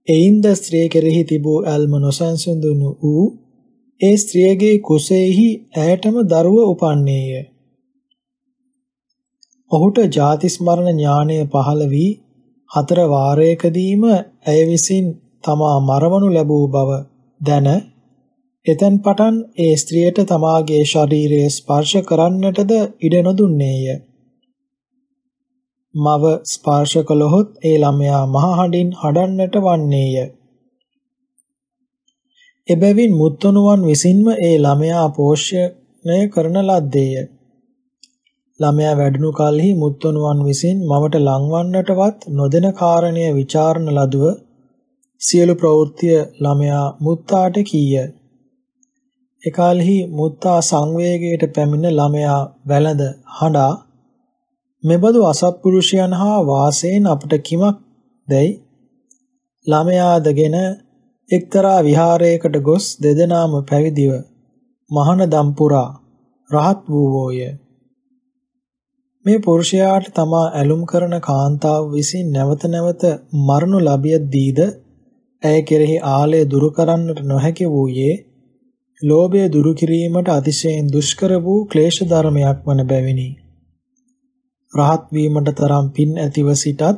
එයින්ද ස්ත්‍රිය කෙරෙහි තිබූ ඇල්ම නොසන්සුඳුණු වූ ඒ ස්ත්‍රියගේ කුසෙහි ඇයටම දරුව උපන්නේය. ඔහුට ಜಾති ස්මරණ ඥානය පහළ වී හතර වාරයකදීම ඇය විසින් තමා මරවනු ලැබූ බව දැන එතෙන් පටන් ඒ ස්ත්‍රියට තමාගේ ශරීරය ස්පර්ශ කරන්නටද ඉඩ නොදුන්නේය. මව ස්පර්ශ කළහොත් ඒ ළමයා මහ හඬින් හඬන්නට වන්නේය. එබැවින් මුත්තණුවන් විසින්ම ඒ ළමයා පෝෂණය කරන ලද්දේය. ළමයා වැඩුණු කලෙහි මුත්තණුවන් විසින් මවට ලංවන්නටවත් නොදෙන කාරණය ਵਿਚාරණ ලදුව සියලු ප්‍රවෘත්තිය ළමයා මුත්තාට කීය. එකල්හි මුත්තා සංවේගයට පැමිණ ළමයා වැළඳ හඬා මෙබඳු අසත්පුරුෂයන් හා වාසයෙන් අපට කිමක් දැයි ළමයාදගෙන එක්තරා විහාරයකට ගොස් දෙදෙනාම පැවිදිව මහානදම් පුරා රහත් වූවෝය මේ පුරුෂයාට තමා ඇලුම් කරන කාන්තාව විසින් නැවත නැවත මරණු ලබියදීද ඇය කෙරෙහි ආලය දුරු කරන්නට නොහැකි වූයේ ලෝභය දුරු කිරීමට අතිශයින් දුෂ්කර වූ ක්ලේශ ධර්මයක් වන බැවිනි. රහත් වීමට තරම් පින් ඇතිව සිටත්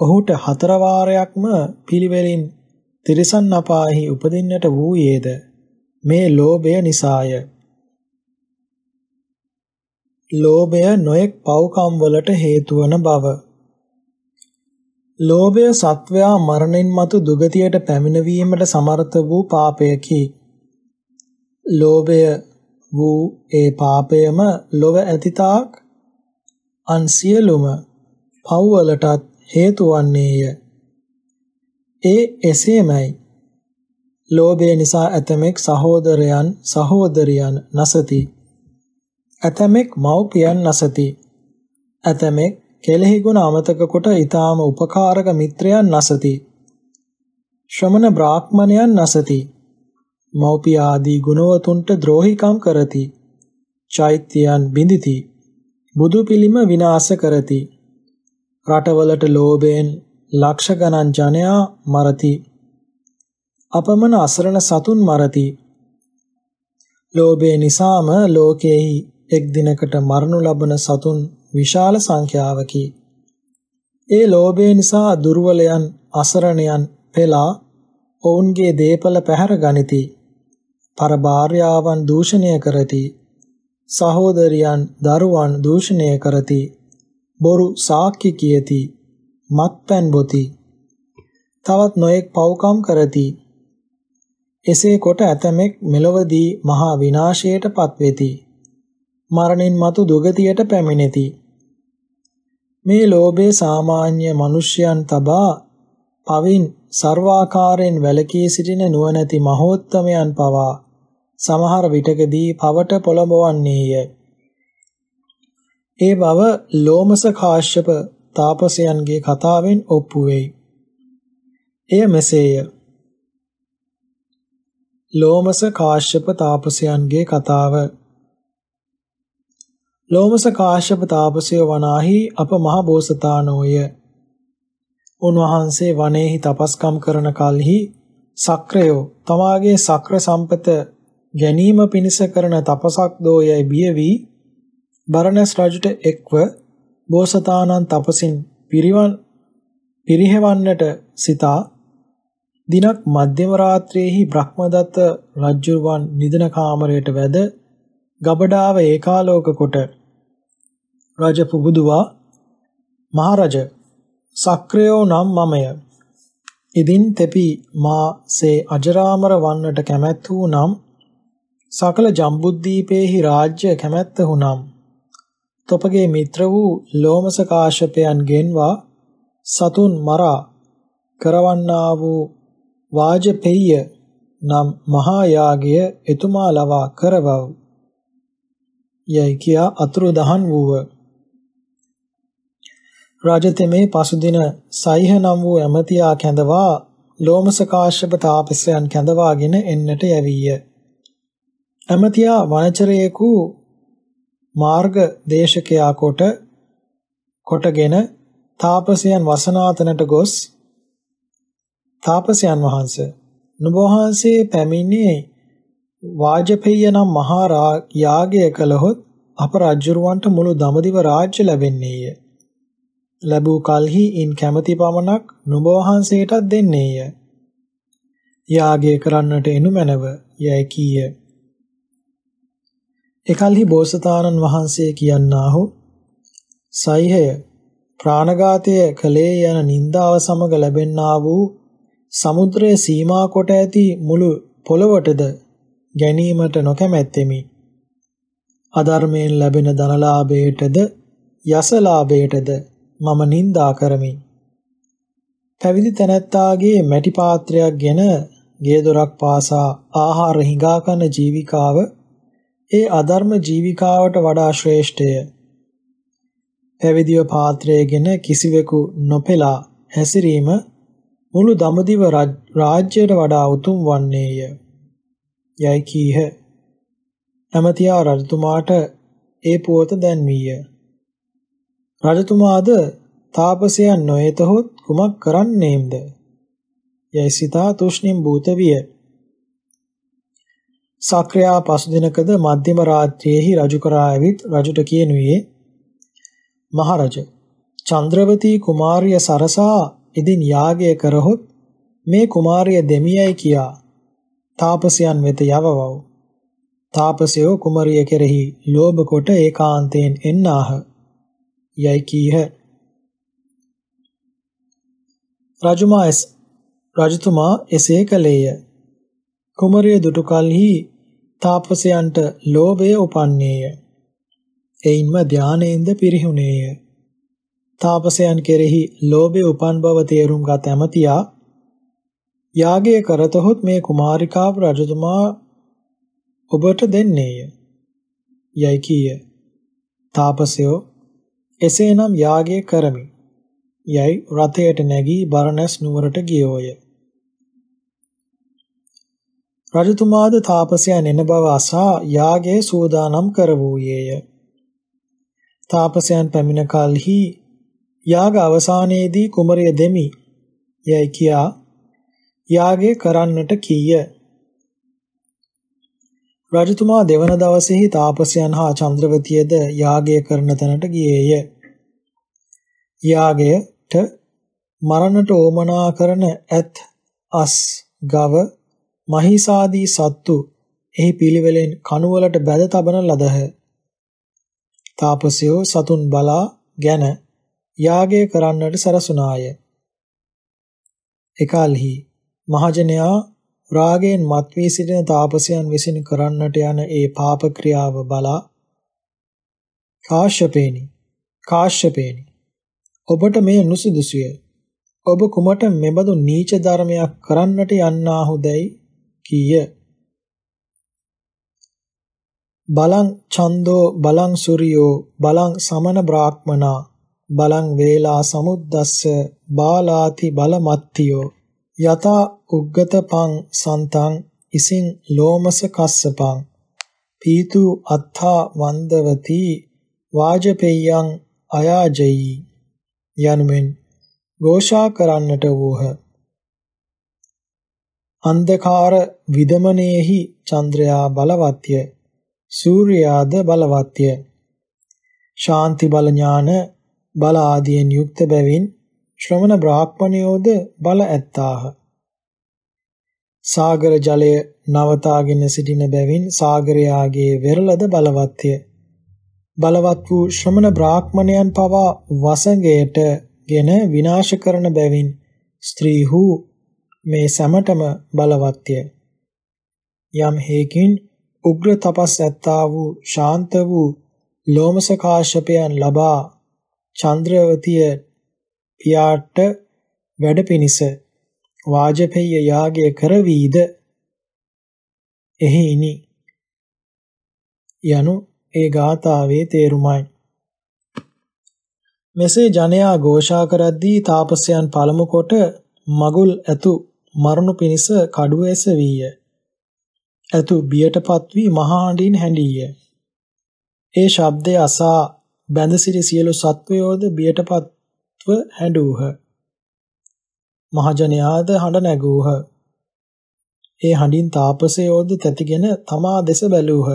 ඔහුට හතර වාරයක්ම පිළිවෙලින් තිරිසන් අපායෙහි උපදින්නට වූයේද මේ ලෝභය නිසාය. ලෝභය නොඑක් පව්කම් වලට හේතු වන බව. ලෝභය සත්වයා මරණින් මතු දුගතියට පැමිණවීමට සමර්ථ වූ පාපයකි. ලෝභය වූ ඒ පාපයම ලොව ඇතිතාක් අන් සියලුම පව්වලටත් හේතු වන්නේය. ඒ එසේමයි. ලෝභය නිසා ඇතමෙක් සහෝදරයන් සහෝදරියන් නසති. ඇතමෙක් මව්පියන් නසති. ඇතමෙක් කෙලෙහි ගුණ අමතක කොට ඊ타ම උපකාරක මිත්‍රයන් නසති. ශ්‍රමණ බ්‍රාහ්මණයන් නසති. මෞපිය ආදී ගුණවතුන්ට ද්‍රෝහිකම් කරති. චෛත්‍යයන් බිඳිති. බුදු පිළිම විනාශ කරති. රටවලට ලෝභයෙන් ලක්ෂ ගණන් ජනයා මරති. අපමණ අසරණ සතුන් මරති. ලෝභය නිසාම ලෝකෙහි එක් දිනකට මරණු ලබන සතුන් විශාල සංඛ්‍යාවකි. ඒ ලෝභය නිසා දුර්වලයන් අසරණයන් පෙලා ඔවුන්ගේ දේපල පැහැර ගනිති. පර භාර්යාවන් දූෂණය කරති. සහෝදරියන් දරුවන් දූෂණය කරති. බොරු සාක්ෂි කියති. මත්පැන් බොති. තවත් නොයෙක් පව්කම් කරති. එසේ කොට ඇතමෙක් මෙලොවදී මහා විනාශයට පත්වෙති. මරණින් මතු දුගතියට පැමිණෙති. මේ ලෝභය සාමාන්‍ය මිනිසයන් තබා පවින් ਸਰවාකාරයෙන් වැළකී සිටින නුවණැති මහෝත්තමයන් පවා සමහර විටකදී පවට පොළඹවන්නේය. ඒ බව ලෝමස කාශ්‍යප තාපසයන්ගේ කතාවෙන් ඔප්පු වෙයි. එය මෙසේය. ලෝමස කාශ්‍යප තාපසයන්ගේ කතාව ලෝමස කාශ්‍යප තාපසය වනාහි අප මහ බෝසතාණෝය. උන්වහන්සේ වනයේහි තපස්කම් කරන කලෙහි සක්‍රයෝ තමාගේ සක්‍ර සම්පත ගැනීම පිණිස කරන තපසක් දෝයයි බිය වී බරණැස් රජුට එක්ව බෝසතාණන් තපසින් පිරිවන් පිරිහෙවන්නට සිතා දිනක් මධ්‍යම රාත්‍රියේහි බ්‍රහ්මදත්ත රජුවන් නිදන කාමරයට වැද ගබඩාව ඒකාලෝක කොට රජ පුබුදුවා මහරජ සක්‍රයෝ නම් මමය. ඉදින් තෙපි මාසේ අජරාමර වන්නට කැමැත් වූ නම් සකල ජම්බුද්දීපේහි රාජ්‍ය කැමැත්ත වුනම් තොපගේ මිත්‍ර වූ ලෝමස කාශ්‍යපයන් ගෙන්වා සතුන් මරා කරවන්නා වූ වාජපෙය්‍ය නම් මහා යාගය එතුමා ලවා කරවව්. යයි කියා අතුරුදහන් වූව. රාජතෙමේ පසුදින සයිහ නම් වූ ඇමතියා කැඳවා ලෝමස කාශ්‍යප තාපසයන් කැඳවාගෙන එන්නට යැවීය. ඇමතියා වනචරයෙකු මාර්ග දේශකයා කොට කොටගෙන තාපසයන් වසනාතනට ගොස් තාපසයන් වහන්සේ නුඹ වහන්සේ පැමිණේ වාජපෙය්‍ය නම් මහා යාගය කළහොත් අප රජුරවන්ට මුළු දමදිව රාජ්‍ය ලැබෙන්නේය. ලැබූ කලෙහි ඉන් කැමැති පමණක් නුඹ වහන්සේටත් දෙන්නේය. යාගය කරන්නට එනු මැනව යැයි කීය. එකල්හි බෝසතාණන් වහන්සේ කියන්නාහු සයිහය ප්‍රාණඝාතය කලේ යන නිന്ദාව සමග ලැබෙන්නා වූ සමුද්‍රයේ සීමා කොට ඇති මුළු පොළවටද ගැනීමට නොකැමැත්තෙමි. අධර්මයෙන් ලැබෙන ධනලාභයටද යසලාභයටද මම නිඳා කරමි. පැවිදි තැනැත්තාගේ මැටි පාත්‍රයක් ගෙන ගේ දොරක් පාසා ආහාර හිඟා කන ජීවිකාව ඒ අධර්ම ජීවිකාවට වඩා ශ්‍රේෂ්ඨය. පැවිදිව පාත්‍රයගෙන කිසිවෙකු නොපෙලා හැසිරීම මුළු දඹදිව රාජ්‍යයට වඩා උතුම් වන්නේය. යයි කීහ. ඇමතියා රජතුමාට ඒ පුවත දැන්වීය. රජතුමාද තාපසයන් නොයතහොත් කුමක් කරන්නේම්ද? යයි සිතා තුෂ්ණිම් භූත විය. සක්‍රියා පසු දිනකද මධ්‍යම රාත්‍රියේහි රජු කරා ඇවිත් රජුට කියනුයේ මහරජ චන්ද්‍රවතී කුමාරිය සරසා ඉදින් යාගය කරහොත් මේ කුමාරිය දෙමියයි කියා තාපසයන් වෙත යවවව්. තාපසයෝ කුමරිය කෙරෙහි ලෝභ කොට ඒකාන්තයෙන් එන්නාහ. යයි කීහ. රජුමා රජතුමා එසේ කළේය. කුමරිය දුටු කලෙහි තාපසයන්ට ලෝභය උපන්නේය. එයින්ම ධානයෙන්ද පිරිහුණේය. තාපසයන් කෙරෙහි ලෝභය උපන් බව තේරුම් ගත් ඇමතියා යාගය කරතහොත් මේ කුමාරිකාව රජතුමා ඔබට දෙන්නේය. යයි කීය. තාපසයෝ එසේනම් යාගය කරමි. යයි රථයට නැගී බරණැස් නුවරට ගියෝය. රජතුමාද තාපසයන් එන බව අසා යාගයේ සූදානම් කරවූයේය. තාපසයන් පැමිණ කලෙහි යාග අවසානයේදී කුමරිය දෙමි යයි කියා යාගය කරන්නට කීය. රජතුමා දෙවන දවසේහි තාපසයන් හා චන්ද්‍රවතියද යාගය කරන තැනට ගියේය. යාගයට මරණට ඕමනා කරන ඇත් අස් ගව මහීසාදී සත්තු එහි පිළිවෙලෙන් කණුවලට බැද තබන ලදහ. තාපසයෝ සතුන් බලා ගැන යාගය කරන්නට සරසුනාය. එකල්හි මහජනයා රාගයෙන් මත් වී සිටින තාපසයන් විසින් කරන්නට යන ඒ පාප ක්‍රියාව බලා කාශ්‍යපේනි කාශ්‍යපේනි ඔබට මේ නුසුදුසුය ඔබ කුමට මෙබඳු නීච ධර්මයක් කරන්නට යන්නාහුදැයි කීය. බලං ඡන්தோ බලං සූර්යෝ බලං සමන බ්‍රාහ්මනා බලං වේලා සමුද්දස්ස බාලාති බලමත්තියෝ යතා උග්ගතපං සන්තං ඉසින් ලෝමස කස්සපං පීතු අත්ථා වන්දවති වාජපෙය්‍යං අයාජයි. යනුමෙන් ഘോഷා කරන්නට වූහ. අන්ධකාර විදමනේහි චන්ද්‍රයා බලවත්ය සූර්යාද බලවත්ය ශාන්ති බල ඥාන බල ආදියෙන් යුක්ත බැවින් ශ්‍රමණ බ්‍රාහ්මණයෝද බල ඇත්තාහ. සාගර ජලය නවතාගෙන සිටින බැවින් සාගරයාගේ වෙරළද බලවත්ය. බලවත් වූ ශ්‍රමණ බ්‍රාහ්මණයන් පවා වසඟයට ගෙන විනාශ කරන බැවින් ස්ත්‍රීහු මේ සැමටම බලවත්ය. යම් හේකින් උග්‍ර තපස් ඇත්තා වූ ශාන්ත වූ ලෝමස කාශ්‍යපයන් ලබා චන්ද්‍රවතිය පියාට වැඩ පිනිස වාජපේය යාගය කරවීද එහිනි යනු ඒ ගාථාවේ තේරුමයි මෙසේ ජනයා ഘോഷා කරද්දී තාපසයන් පළමු කොට මගුල් ඇතු මරණු පිනිස කඩුව එසවිය ඇතු බියටපත් වී මහා හඬින් හැඬීය ඒ ශබ්දය අසා බැඳ සිටි සියලු සත්වයෝද බියටපත් ව හැඬූහ. මහජනයාද හඬ නැගූහ. ඒ හඬින් තාපසයෝද තැතිගෙන තමා දෙස බැලූහ.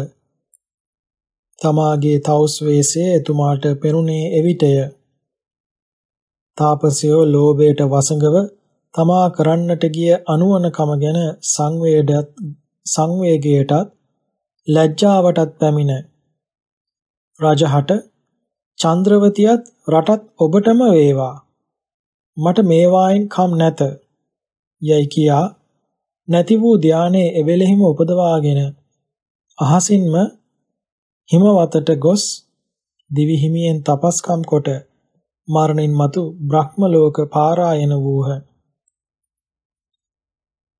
තමාගේ තවුස් වේසය එතුමාට පෙනුනේ එවිටය. තාපසයෝ ලෝභයට වසඟව තමා කරන්නට ගිය අනුවණකම ගැන සංවේගයත් සංවේගයටත් ලැජ්ජාවටත් පැමිණ රජහට චන්ද්‍රවතියත් රටත් ඔබටම වේවා. මට මේවායින් කම් නැත. යයි කියා නැති වූ ධානයේ එවෙලෙහිම උපදවාගෙන අහසින්ම හිමවතට ගොස් දිවි හිමියෙන් තපස්කම් කොට මරණින් මතු බ්‍රහ්ම ලෝක පාරායන වූහ.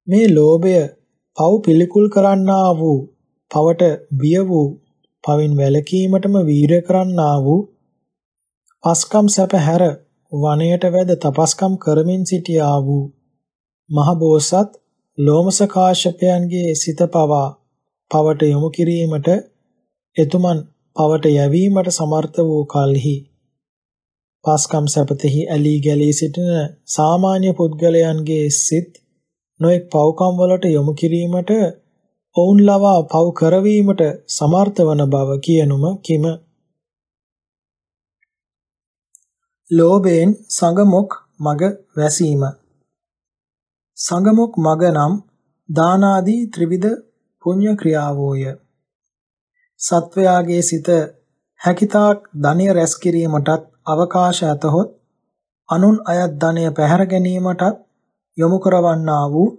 මේ ලෝභය පව් පිළිකුල් කරන්නා වූ පවට බිය වූ පවින් වැළකීමටම වීර කරන්නා වූ පස්කම් සැප හැර වනයට වැද තපස්කම් කරමින් සිටියා වූ මහබෝසත් ලෝමස කාශ්‍යපයන්ගේ සිත පවා පවට යොමු කිරීමට එතුමන් පවට යැවීමට සමර්ථ වූ කලෙහි. පස්කම් සැපතෙහි ඇලී ගැලී සිටින සාමාන්‍ය පුද්ගලයන්ගේ සිත් නොඑක් පව්කම් වලට යොමු කිරීමට ඔවුන් ලවා පව් කරවීමට සමර්ථ වන බව කියනුම කිම. ලෝභයෙන් සංගමොක් මග වැසීම. සංගමොක් මග නම් දානාදී ත්‍රිවිධ පුණ්‍ය ක්‍රියාවෝය. සත්වයාගේ සිත හැකිතාක් ධනය රැස් කිරීමටත් අවකාශ ඇතහොත් අනුන් අයත් ධනය පැහැර ගැනීමටත් යොමු කරවන්නා වූ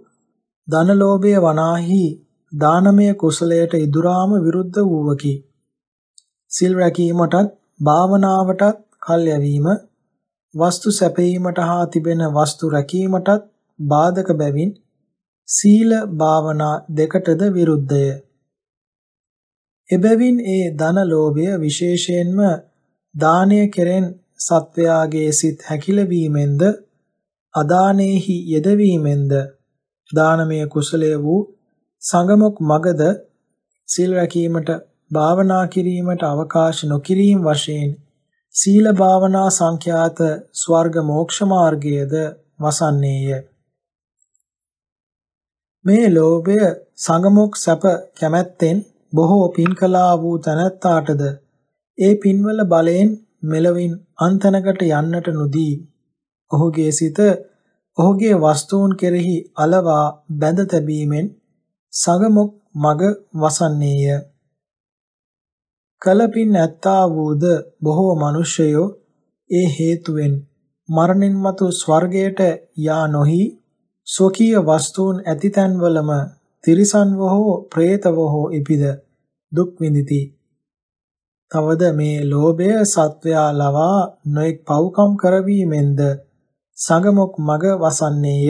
ධනලෝභය වනාහි දානමය කුසලයට ඉදුරාම විරුද්ධ වූවකි. සිල් රැකීමටත් භාවනාවටත් කල් යැවීම වස්තු සැපීමට හා තිබෙන වස්තු රැකීමටත් බාධක බැවින් සීල භාවනා දෙකටද විරුද්ධය. එබැවින් ඒ ධන ලෝභය විශේෂයෙන්ම දානය කෙරෙන් සත්වයාගේ සිත් හැකිලවීමෙන්ද අදානෙහි යෙදවීමෙන්ද දානමය කුසලය වූ සංගමොක් මගද සිල් රැකීමට භාවනා කිරීමට අවකාශ නොකිරීම වශයෙන් සීල භාවනා සංඛ්‍යාත ස්වර්ග මෝක්ෂ මාර්ගයේද වසන්නේය. මේ ලෝභය සංගමොක් සැප කැමැත්තෙන් බොහෝ පින් කළා වූ තැනැත්තාටද ඒ පින්වල බලයෙන් මෙලවින් අන්තනකට යන්නට නොදී ඔහුගේ සිත ඔහුගේ වස්තුන් කෙරෙහි అలවා බැඳ තැබීමෙන් සගමුක් මග වසන්නේය. කලපින් ඇත්තා වූද බොහෝ මිනිසයෝ ඒ හේතුවෙන් මරණින් මතු ස්වර්ගයට යා නොහි ස්වකීය වස්තුන් ඇතිතැන්වලම තිරිසන්ව හෝ പ്രേතව හෝ ඉපිද දුක් විඳಿತಿ. තවද මේ ලෝභය සත්වයා ලවා නොඑක් පව්කම් කරවීමෙන්ද සංගමොක් මග වසන්නේය.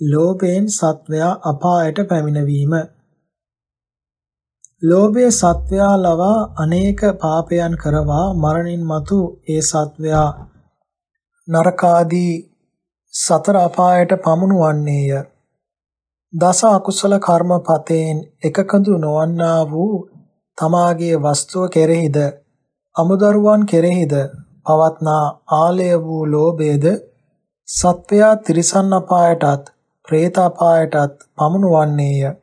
ලෝභයෙන් සත්වයා අපායට පැමිණවීම ලෝභය සත්වයා ලවා අනේක පාපයන් කරවා මරණින් මතු ඒ සත්වයා නරකාදී සතර අපායට පමුණුවන්නේය. දස අකුසල කර්ම පතෙන් එකකඳු නොවන්නා වූ තමාගේ වස්තුව කෙරෙහිද අමුදරුවන් කෙරෙහිද පවත්නා ආලය වූ ලෝභයේද සත්වයා තිරිසන් අපායටත් പ്രേත අපායටත් පමුණුවන්නේය.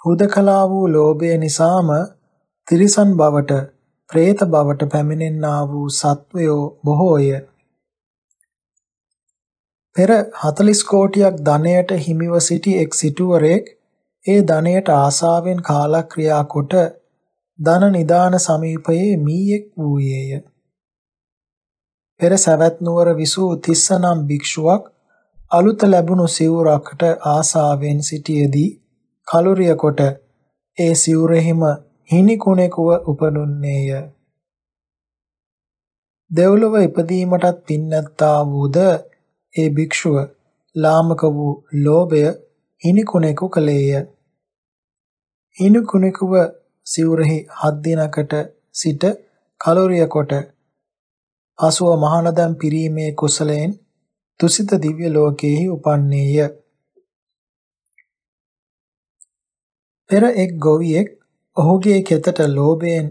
හුදකලා වූ ලෝභය නිසාම තිරිසන් බවට, പ്രേත බවට පැමිණෙන්නා වූ සත්වයෝ බොහෝය. පෙර 40 කෝටියක් ධනයට හිමිව සිටි එක් සිටුවරයෙක් ඒ ධනයට ආසාවෙන් කාලක්‍රියා කොට ධන නිදාන සමීපයේ මීයක් වූයේය. පෙර සවැත් නුවර විසූ තිස්ස නම් භික්ෂුවක් අලුත ලැබුණු සිවුරකට ආසාවෙන් සිටියේදී කලුරිය කොට ඒ සිවුරෙහිම හිනි කුණෙකුව උපනුන්නේය. දෙව්ලොව ඉපදීමටත් පින් නැත්තා වූද ඒ භික්ෂුව ලාමක වූ ලෝභය හිනිකුණෙකු කලේය. හිනිකුණෙකුව සිවුරෙහි හත් දිනකට සිට කලෝරිය කොට පසුව මහානදම් පිරීමේ කුසලයෙන් තුසිත දිව්‍ය ලෝකයේහි උපන්නේය. පෙර එක් ගොවියෙක් ඔහුගේ කෙතට ලෝභයෙන්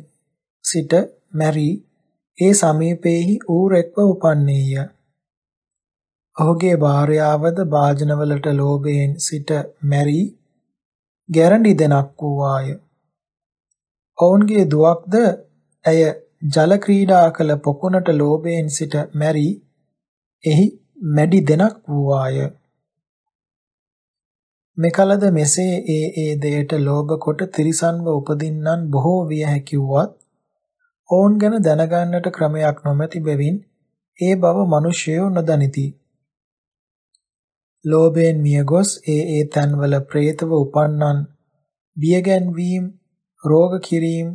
සිට මැරි ඒ සමීපයේහි ඌරෙක්ව උපන්නේය. ඔහුගේ භාර්යාවද වාජනවලට ලෝභයෙන් සිට මැරි ගැරඬි දෙනක් වූවාය. ඔවුන්ගේ දුවක්ද ඇය ජල ක්‍රීඩා කළ පොකුණට ලෝභයෙන් සිට මැරි එහි මැඩි දෙනක් වූවාය. මෙකලද මෙසේ ඒ ඒ දෙයට ලෝභ කොට තිරිසන්ව උපදින්නන් බොහෝ විය හැකි වුවත් ඔවුන් ගැන දැනගන්නට ක්‍රමයක් නොමැති බැවින් ඒ බව මිනිසයෝ නොදනිති. ලෝභයෙන් මියගොස් ඒ ඒ තන්වල പ്രേතව උපන්නන් බියගැන්වීම රෝග කිරීම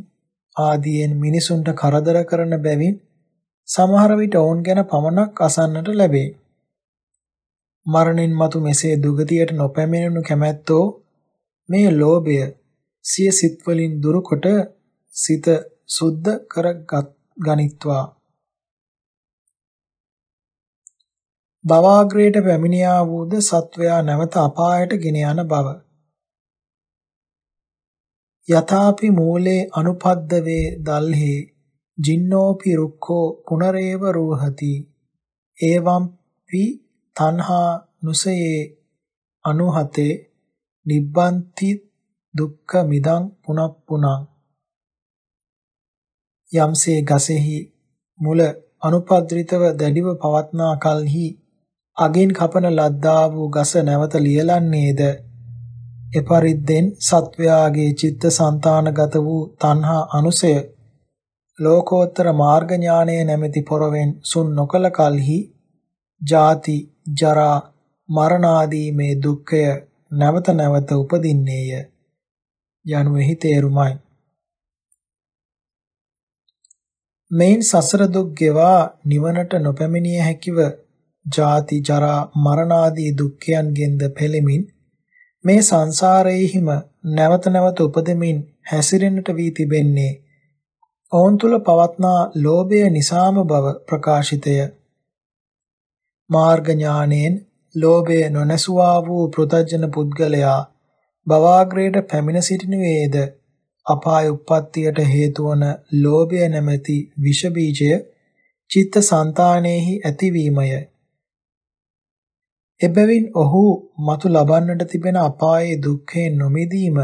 ආදීන් මිනිසුන්ට කරදර කරන බැවින් සමහර විට ඔවුන් ගැන පමණක් අසන්නට ලැබේ. මරණින් මතු මෙසේ දුගතියට නොපැමිණෙනු කැමැත්තෝ මේ ලෝභය සිය සිත් වලින් දුරුකොට සිත සුද්ධ කර ගනිත්වා භවාග්‍රයට පැමිණියා වූද සත්වයා නැවත අපායට ගෙන යන බව. යථාපි මූලේ අනුපද්දවේ දල්හි ජින්නෝපි රුක්ඛෝ පුනරේව රූහති. එවම් පි තණ්හා නුසයේ අනුහතේ නිබ්බන්ති දුක්ඛ මිදං පුනප්පුනං යම්සේ ගසෙහි මුල අනුපද්‍රිතව දැඩිව පවත්නා කලෙහි අගින් කපන ලද්දා වූ ගස නැවත ලියලන්නේද එපරිද්දෙන් සත්වයාගේ චිත්ත સંතානගත වූ තණ්හා අනුසය. ලෝකෝත්තර මාර්ග ඥානයේ නැමැති පොරවෙන් සුන් නොකල කලෙහි ජාති ජරා මරණ ආදී මේ දුක්ඛය නැවත නැවත උපදින්නේය. යනුෙහි තේරුමයි. මේන් සසර දුක් ගෙවා නිවනට නොපැමිණිය හැකිව ජාති ජරා මරණ ආදී දුක්ඛයන්ගෙන්ද පෙළෙමින් මේ සංසාරයේහිම නැවත නැවත උපදෙමින් හැසිරෙන්නට වී තිබෙන්නේ ඔවුන් තුල පවත්නා ලෝභය නිසාම බව ප්‍රකාශිතය මාර්ග ඥානෙන් ලෝභය නොනැසුවා වූ පෘතජන පුද්ගලයා බවාග්‍රයට පැමිණ සිටිනුවේද අපාය උප්පත්තියට හේතු වන ලෝභය නැමැති විෂ බීජය චිත්ත સંතානෙහි ඇතිවීමය. එබැවින් ඔහු මතු ලබන්නට තිබෙන අපායේ දුක්ඛයෙන් නොමිදීම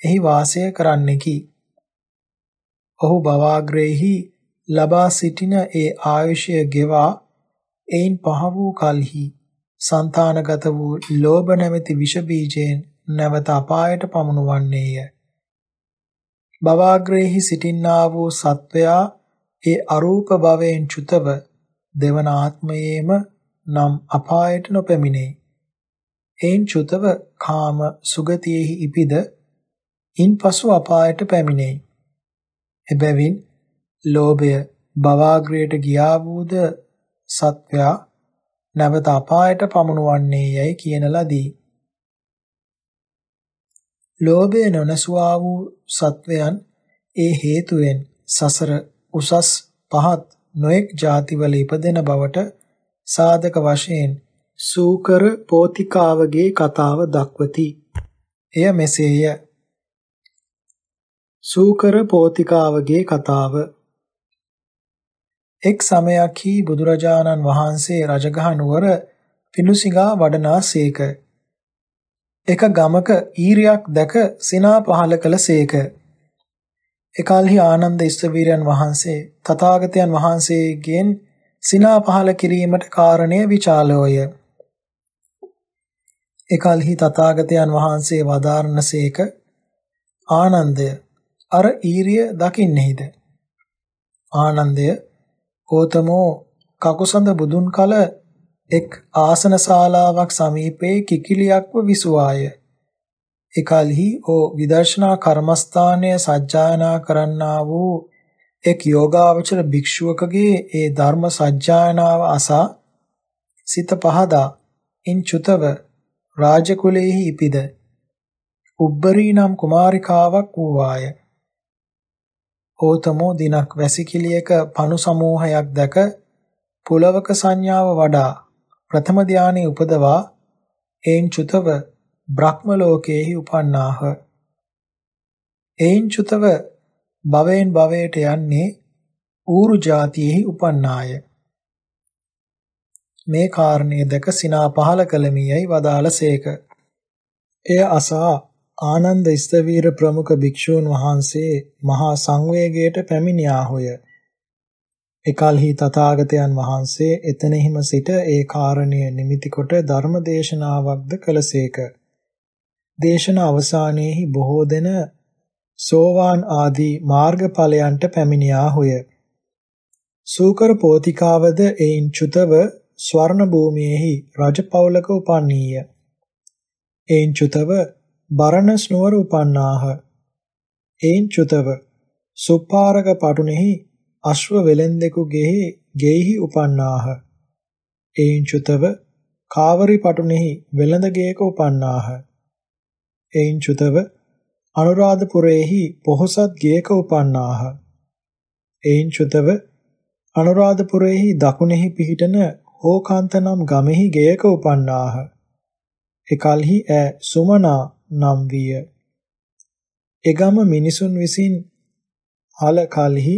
එහි වාසය කරන්නෙකි. ඔහු භවග්‍රේහි ලබා සිටින ඒ ආයුෂය ගෙවා එයින් පහ වූ කලෙහි సంతానගත වූ ලෝභ නැමැති විෂ බීජයෙන් නැවත අපායට පමුණුවන්නේය. භවග්‍රේහි සිටින්නා වූ සත්වයා ඒ අරූප භවයෙන් චුතව දෙවන ආත්මයේම නම් අපායට නොපැමිණේ. එයින් චුතව කාම සුගතියෙහි ඉපිද ඉන්පසු අපායට පැමිණේ. එබැවින් ලෝභය භවාග්‍රයට ගියා වූද සත්වයා නැවත අපායට පමුණුවන්නේ යයි කියන ලදී. ලෝභය නොනසුවා වූ සත්වයන් ඒ හේතුවෙන් සසර උසස් පහත් නොඑක් ಜಾතිවල ඉපදෙන බවට සාධක වශයෙන් සූකර පෝතිකාවගේ කතාව දක්වති. එය මෙසේය. සූකර පෝතිකාවගේ කතාව එක් සමයක්හි බුදුරජාණන් වහන්සේ රජගහ නුවර පිණුසිඟා වඩනාසේක. එක ගමක ඊරියක් දැක සිනා පහල කළසේක. එකල්හි ආනන්ද ඉස්තවීරයන් වහන්සේ තථාගතයන් වහන්සේගෙන් සිනා පහල කිරීමට කාරණය විචාලෝය. එකල්හි තථාගතයන් වහන්සේ වදාරනසේක ආනන්දය අර ඊරිය දකින්නේද ආනන්දය ගෝතමෝ කකුසඳ බුදුන් කල එක් ආසන ශාලාවක් සමීපයේ කිකිලියක්ව විසුවාය. එකල්හි ඕ විදර්ශනා කර්මස්ථානය සජ්ජායනා කරන්නා වූ එක් යෝගාවචර භික්ෂුවකගේ ඒ ධර්ම සජ්ජායනාව අසා සිත පහදා ඉන් චුතව රාජකුලෙහි ඉපිද උබ්බරී නම් කුමාරිකාවක් වූවාය. ඕතමෝ දිනක් වැසිකිළියක පණු සමූහයක් දැක පුලවක සංඥාව වඩා ප්‍රථම ධානයේ උපදවා එයින් චුතව බ්‍රහ්ම ලෝකයේහි උපන්නාහ. එයින් චුතව භවයෙන් භවයට යන්නේ ඌරු જાතියෙහි උපන්නාය. මේ කාරණය දැක සිනා පහල කළමියයි වදාළසේක. එය අසා ආනන්ද ස්තවීර ප්‍රමුඛ භික්ෂූන් වහන්සේ මහා සංවේගයට පැමිණියාහොය. එකල්හි තථාගතයන් වහන්සේ එතනෙහිම සිට ඒ කාරණය නිමිති කොට ධර්ම දේශනාවක්ද කළසේක. දේශන අවසානයේහි බොහෝ දෙන සෝවාන් ආදී මාර්ගඵලයන්ට පැමිණියාහොය. සූකර පෝතිකාවද එයින් චුතව ස්වර්ණ භූමියේහි රජපෞලක උපන්නීය. එයින් චුතව බරණස් නුවර උපන්නාහ. එයින් චුතව සුපාරක පටුනෙහි අශ්ව වෙලෙන්දෙකුගේ ගෙයිහි උපන්නාහ. එයින් චුතව කාවරි පටුනෙහි වෙළඳ ගේක උපන්නාහ. එයින් චුතව අනුරාධපුරයේහි පොහොසත් ගේක උපන්නාහ. එයින් චුතව අනුරාධපුරයේහි දකුණෙහි පිහිටන හෝකාන්ත නම් ගමෙහි ගෙයක උපන්නාහ. එකල්හි ඈ සුමනා නම් විය. එගම මිනිසුන් විසින් හල කලෙහි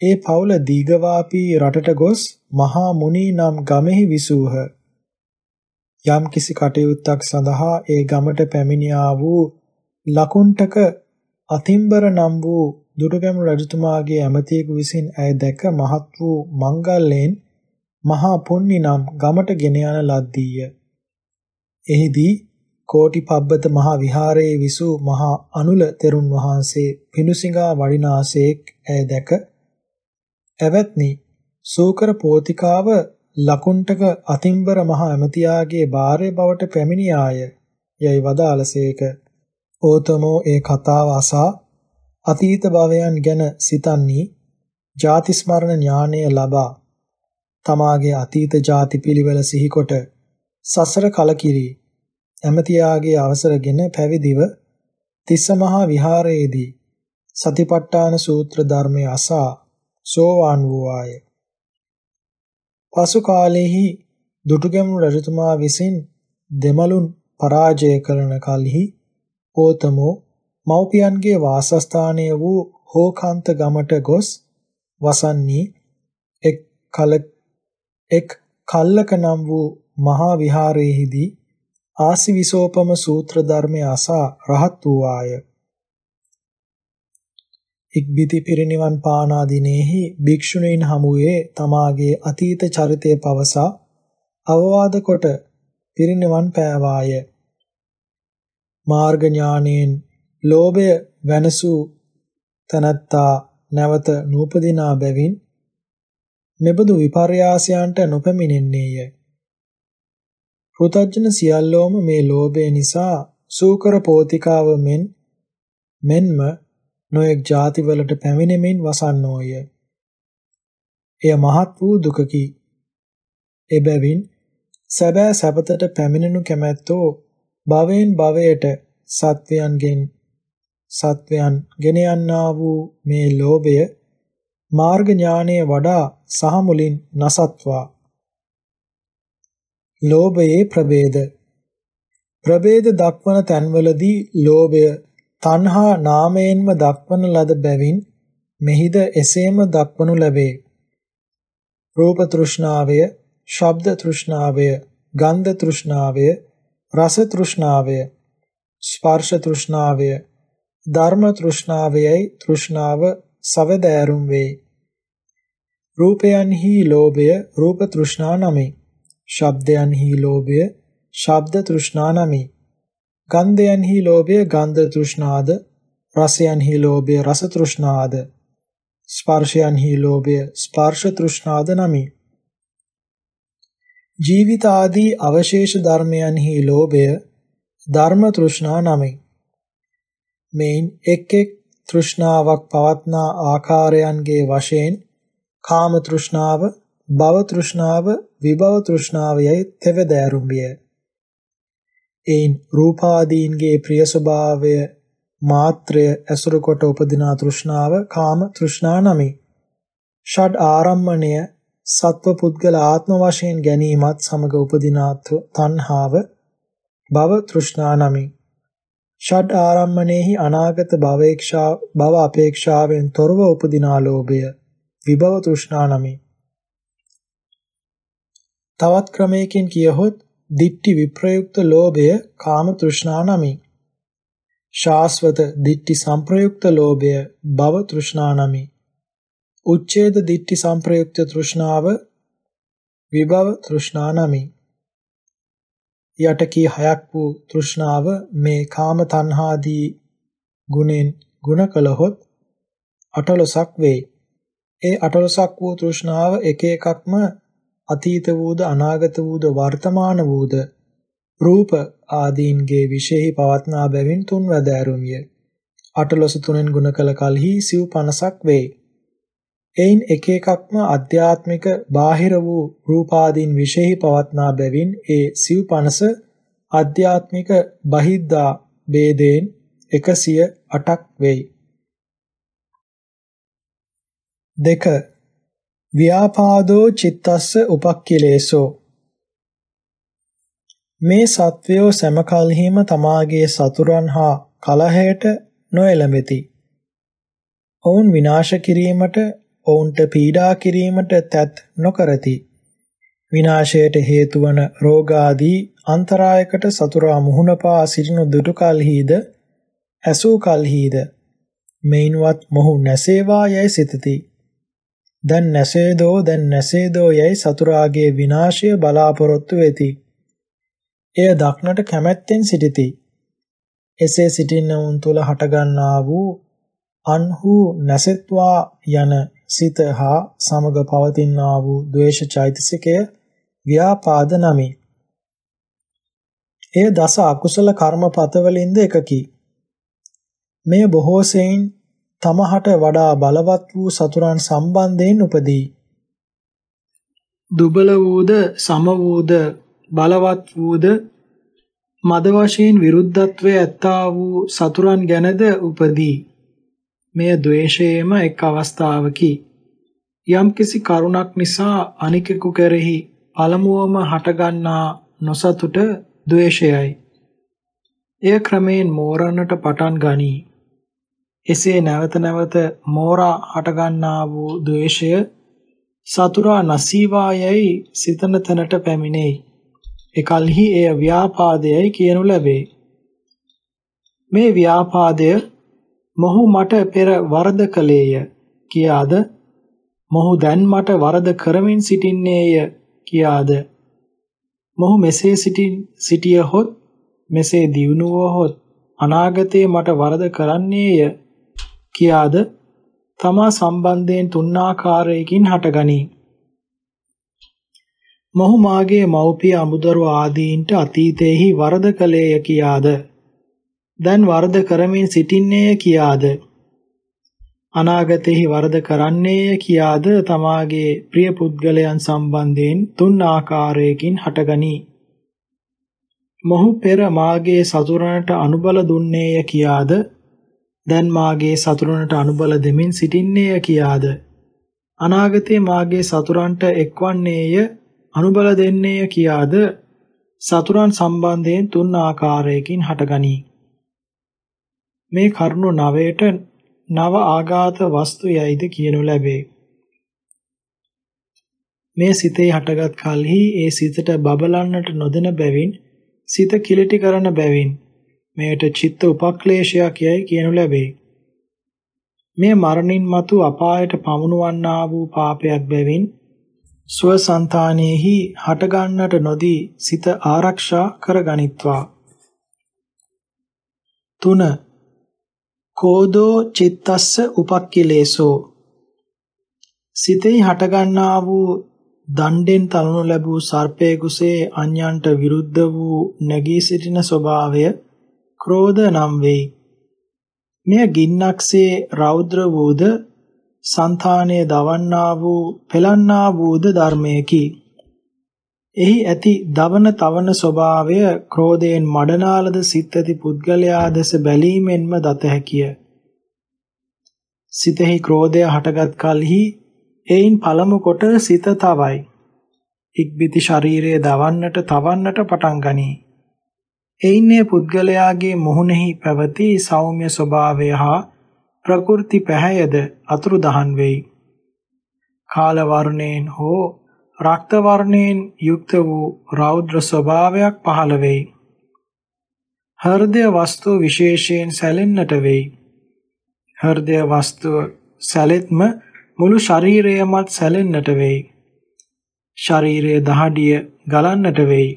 ඒ පවුල දීගවාපී රටට ගොස් මහා මුනි නම් ගමෙහි විසූහ. යම් කිසි කටයුත්තක් සඳහා ඒ ගමට පැමිණියා වූ ලකුණ්ඨක අතිම්බර නම් වූ දුටුගැමුණු රජතුමාගේ ඇමතියෙකු විසින් ඇය දැක මහත් වූ මංගල්‍යයෙන් මහා පුණ්‍ය නම් ගමට ගෙන යන ලද්දීය. එහිදී කෝටි පබ්බත මහා විහාරයේ විසූ මහා අනුල තෙරුන් වහන්සේ පිණුසිඟා වඩිනාසේක් ඇය දැක එවත්නි සූකර පෝතිකාව ලකුණ්ඨක අතිම්බර මහා ඇමතියාගේ භාර්ය බවට පැමිණියාය. යයි වදාළසේක. ඕතමෝ ඒ කතාව අසා අතීත භවයන් ගැන සිතන්නේ ಜಾති ස්මරණ ඥානය ලබා තමාගේ අතීත ಜಾති පිළිවෙල සිහිකොට සසර කලකිරී ඇමතියාගේ අවසරගෙන පැවිදිව තිස්ස මහා විහාරයේදී සතිපට්ඨාන සූත්‍ර ධර්මය අසා සෝවාන් වූ ආය. පසු කාලෙහි දුටුගැමුණු රජතුමා විසින් දෙමළුන් පරාජය කරන කලෙහි ඕතමෝ මව්පියන්ගේ වාසස්ථානය වූ හෝකාන්ත ගමට ගොස් වසන්නේ එක් කල එක් කල්ලක නම් වූ මහා විහාරයේදී ආසිවිසෝපම සූත්‍ර ධර්මය අසා රහත් වූ ආය. ඉක්බිති පිරිනිවන් පානා දිනෙහි භික්ෂුණීන් හමුවේ තමාගේ අතීත චරිතය පවසා අවවාද කොට පිරිනිවන් පෑවාය. මාර්ග ඥානයෙන් ලෝභය වෙනසූ තනත්තා නැවත නූපදිනා බැවින් මෙබඳු විපර්යාසයන්ට නොපැමිණෙන්නේය. පෘතජන සියල්ලෝම මේ ලෝභය නිසා සූකර පෝතිකාව මෙන් මෙන්ම නොයෙක් ಜಾතිවලට පැමිණෙමින් වසන්නෝය. එය මහත් වූ දුකකි. එබැවින් සැබෑ සැපතට පැමිණෙනු කැමැත්තෝ භවයෙන් භවයට සත්වයන්ගෙන් සත්වයන් ගෙන යන්නා වූ මේ ලෝභය මාර්ග ඥානය වඩා සහ මුලින් නසත්වා ලෝභයේ ප්‍රභේද ප්‍රභේද දක්වන තැන්වලදී ලෝභය තණ්හා නාමයෙන්ම දක්වන ලද බැවින් මෙහිද එසේම දක්වනු ලැබේ. රූප තෘෂ්ණාවය, ශබ්ද තෘෂ්ණාවය, ගන්ධ තෘෂ්ණාවය, රස තෘෂ්ණාවය, ස්පර්ශ තෘෂ්ණාවය, ධර්ම තෘෂ්ණාවයයි තෘෂ්ණාව සවදෑරුම් වේ. රූපයන්හි ලෝභය රූප තෘෂ්ණා නමි. ශබ්දයන්හි ලෝභය ශබ්ද තෘෂ්ණා නමි. ගන්ධයන්හි ලෝභය ගන්ධ තෘෂ්ණාද රසයන්හි ලෝභය රස තෘෂ්ණාද ස්පර්ශයන්හි ලෝභය ස්පර්ශ තෘෂ්ණාද නමි ජීවිත ආදී අවශේෂ ධර්මයන්හි ලෝභය ධර්ම තෘෂ්ණා නමි මේන් එක් එක් තෘෂ්ණාවක් පවත්නා ආකාරයන්ගේ වශයෙන් කාම තෘෂ්ණාව භව තෘෂ්ණාව විභව තෘෂ්ණාවයයි තෙවදෑරුම්බිය එයින් රූපාදීන්ගේ ප්‍රිය ස්වභාවය මාත්‍රය ඇසුරු කොට උපදිනා තෘෂ්ණාව කාම තෘෂ්ණා නමි. ෂඩ් ආරම්මණය සත්ව පුද්ගල ආත්ම වශයෙන් ගැනීමත් සමග උපදිනා තණ්හාව භව තෘෂ්ණා නමි. ෂඩ් ආරම්මණයෙහි අනාගත භවේක්ෂා භව අපේක්ෂාවෙන් තොරව උපදිනා ලෝභය විභව තෘෂ්ණා නමි. තවත් ක්‍රමයකින් කියහොත් දිට්ටි විප්‍රයුක්ත ලෝභය කාම තෘෂ්ණා නමි. ශාස්වත දිට්ටි සංප්‍රයුක්ත ලෝභය භව තෘෂ්ණා නමි. උච්ඡේද දිට්ටි සංප්‍රයුක්ත තෘෂ්ණාව විභව තෘෂ්ණා නමි. යටකී හයක් වූ තෘෂ්ණාව මේ කාම තණ්හාදී ගුණෙන් ගුණ කළහොත් අටලොසක් වේ. ඒ අටලොසක් වූ තෘෂ්ණාව එක එකක්ම අතීත වූද අනාගත වූද වර්තමාන වූද රූප ආදීන්ගේ විශේෂයි පවත්නා බැවින් තුන් වැදෑරුමිය. අටලොස තුනෙන් ගුණ කළ කලෙහි සිව් 50ක් වේ. එයින් එක එකක්ම අධ්‍යාත්මික බාහිර වූ රූපාදීන් විශේෂයි පවත්නා බැවින් ඒ සිව් 50 අධ්‍යාත්මික බහිද්දා ભેදයෙන් 108ක් වෙයි. දෙක ව්‍යාපාදෝ චිත්තස්ස උපක්ඛිලේසෝ මේ සත්වයෝ සෑමකල්හිම තමාගේ සතුරන් හා කලහයට නොඑළඹෙති. ඔවුන් විනාශ කිරීමට ඔවුන්ට පීඩා කිරීමට තැත් නොකරති. විනාශයට හේතු වන රෝගාදී අන්තරායකට සතුරා මුහුණ පා සිටින දුටු කල්හිද ඇසූ කල්හිද මෙයින්වත් මොහු නැසේවා යයි සිතති. දැන් නැසේදෝ දැන් නැසේදෝ යයි සතුරාගේ විනාශය බලාපොරොත්තු වෙති. එය දක්නට කැමැත්තෙන් සිටිති. එසේ සිටින්නවුන් තුල හටගන්නා වූ අන්හු නැසෙත්වා යන සිත හා සමග පවතිනා වූ ද්වේෂ චෛතසිකය ව්‍යාපාද නමි. එය දස අකුසල කර්මපතවලින්ද එකකි. මෙය බොහෝ සෙයින් තමහට වඩා බලවත් වූ සතුරන් සම්බන්ධයෙන් උපදී. දුබල වූද සම වූද බලවත් වූද මද වශයෙන් විරුද්ධත්වයේ ඇත්තා වූ සතුරන් ගැනද උපදී. මෙය ද්වේෂයේම එක් අවස්ථාවකි. යම්කිසි කරුණක් නිසා අනිකෙකු කෙරෙහි පළමුවම හටගන්නා නොසතුට ද්වේෂයයි. එය ක්‍රමයෙන් මෝරන්නට පටන් ගනී. එසේ නැවත නැවත මෝරා හටගන්නා වූ ද්වේෂය සතුරා නසීවායයි සිතන තැනට පැමිණෙයි. එකල්හි එය ව්‍යාපාදයයි කියනු ලැබේ. මේ ව්‍යාපාදය මොහු මට පෙර වරද කළේය කියාද? මොහු දැන් මට වරද කරමින් සිටින්නේය කියාද? මොහු මෙසේ සිටියහොත් මෙසේ දියුණුවහොත් අනාගතයේ මට වරද කරන්නේය කියාද? තමා සම්බන්ධයෙන් තුන්ආකාරයකින් හටගනී. මොහු මාගේ මව්පිය අමුදරු ආදීන්ට අතීතයේහි වරද කළේය කියාද? දැන් වරද කරමින් සිටින්නේය කියාද? අනාගතෙහි වරද කරන්නේය කියාද? තමාගේ ප්‍රිය පුද්ගලයන් සම්බන්ධයෙන් තුන් ආකාරයකින් හටගනී. මොහු පෙර මාගේ සතුරනට අනුබල දුන්නේය කියාද? දැන් මාගේ සතුරනට අනුබල දෙමින් සිටින්නේය කියාද? අනාගතේ මාගේ සතුරන්ට එක්වන්නේය අනුබල දෙන්නේය කියාද? සතුරන් සම්බන්ධයෙන් තුන් ආකාරයකින් හටගනී. මේ කරුණු නවයට නව ආඝාත වස්තු යයිද කියනු ලැබේ. මේ සිතේ හටගත් කලෙහි ඒ සිතට බබලන්නට නොදෙන බැවින් සිත කිලිටි කරන බැවින් මෙයට චිත්ත උපක්ලේශයක් යයි කියනු ලැබේ. මේ මරණින් මතු අපායට පමුණුවන්නා වූ පාපයක් බැවින් ස්වසන්තානෙහි හටගන්නට නොදී සිත ආරක්ෂා කරගනිත්වා. 3 කෝදෝ චිත්තස්ස උපක්ඛිලේසෝ සිතෙහි හටගන්නා වූ දණ්ඩෙන් තලනු ලැබූ සර්පයෙකුසේ අන්‍යන්ට විරුද්ධ වූ නැගී සිටින ස්වභාවය ක්‍රෝධ නම් වෙයි. මෙය ගින්නක්සේ රෞද්‍ර වූද సంతානයේ දවන්නා වූ පෙලන්නා වූද ධර්මයකි. එහි ඇති දවන තවන ස්වභාවය ක්‍රෝධයෙන් මඩනාලද සිත් ඇති පුද්ගලයා දෙස බැලීමෙන්ම දත හැකිය. සිතෙහි ක්‍රෝධය හටගත් කලෙහි එයින් පළමු කොට සිත තවයි. ඉක්බිති ශරීරයේ දවන්නට තවන්නට පටන් ගනී. එයින්නේ පුද්ගලයාගේ මුහුණෙහි පැවති සෞම්‍ය ස්වභාවය හා ප්‍රකෘති පැහැයද අතුරුදහන් වෙයි. කාල වර්ණයෙන් හෝ රක්ත වර්ණයෙන් යුක්ත වූ රෞද්‍ර ස්වභාවයක් පහළ වෙයි. හෘදය වස්තුව විශේෂයෙන් සැලෙන්නට වෙයි. හෘදය වස්තුව සැලෙත්ම මුළු ශරීරයමත් සැලෙන්නට වෙයි. ශරීරයේ දහඩිය ගලන්නට වෙයි.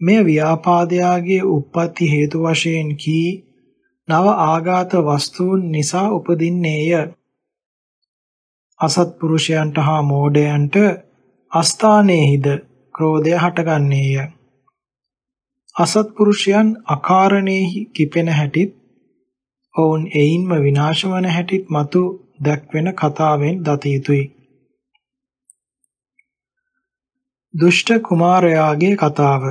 මෙය ව්‍යාපාදයාගේ උප්පත්ති හේතු වශයෙන් කී නව ආඝාත වස්තුන් නිසා උපදින්නේය. අසත්පුරුෂයන්ට හා මෝඩයන්ට අස්ථානයේහිද ක්‍රෝධය හටගන්නේය. අසත්පුරුෂයන් අකාරණේහි කිපෙන හැටිත් ඔවුන් එයින්ම විනාශ වන හැටිත් මතු දැක්වෙන කතාවෙන් දත යුතුය. දුෂ්ට කුමාරයාගේ කතාව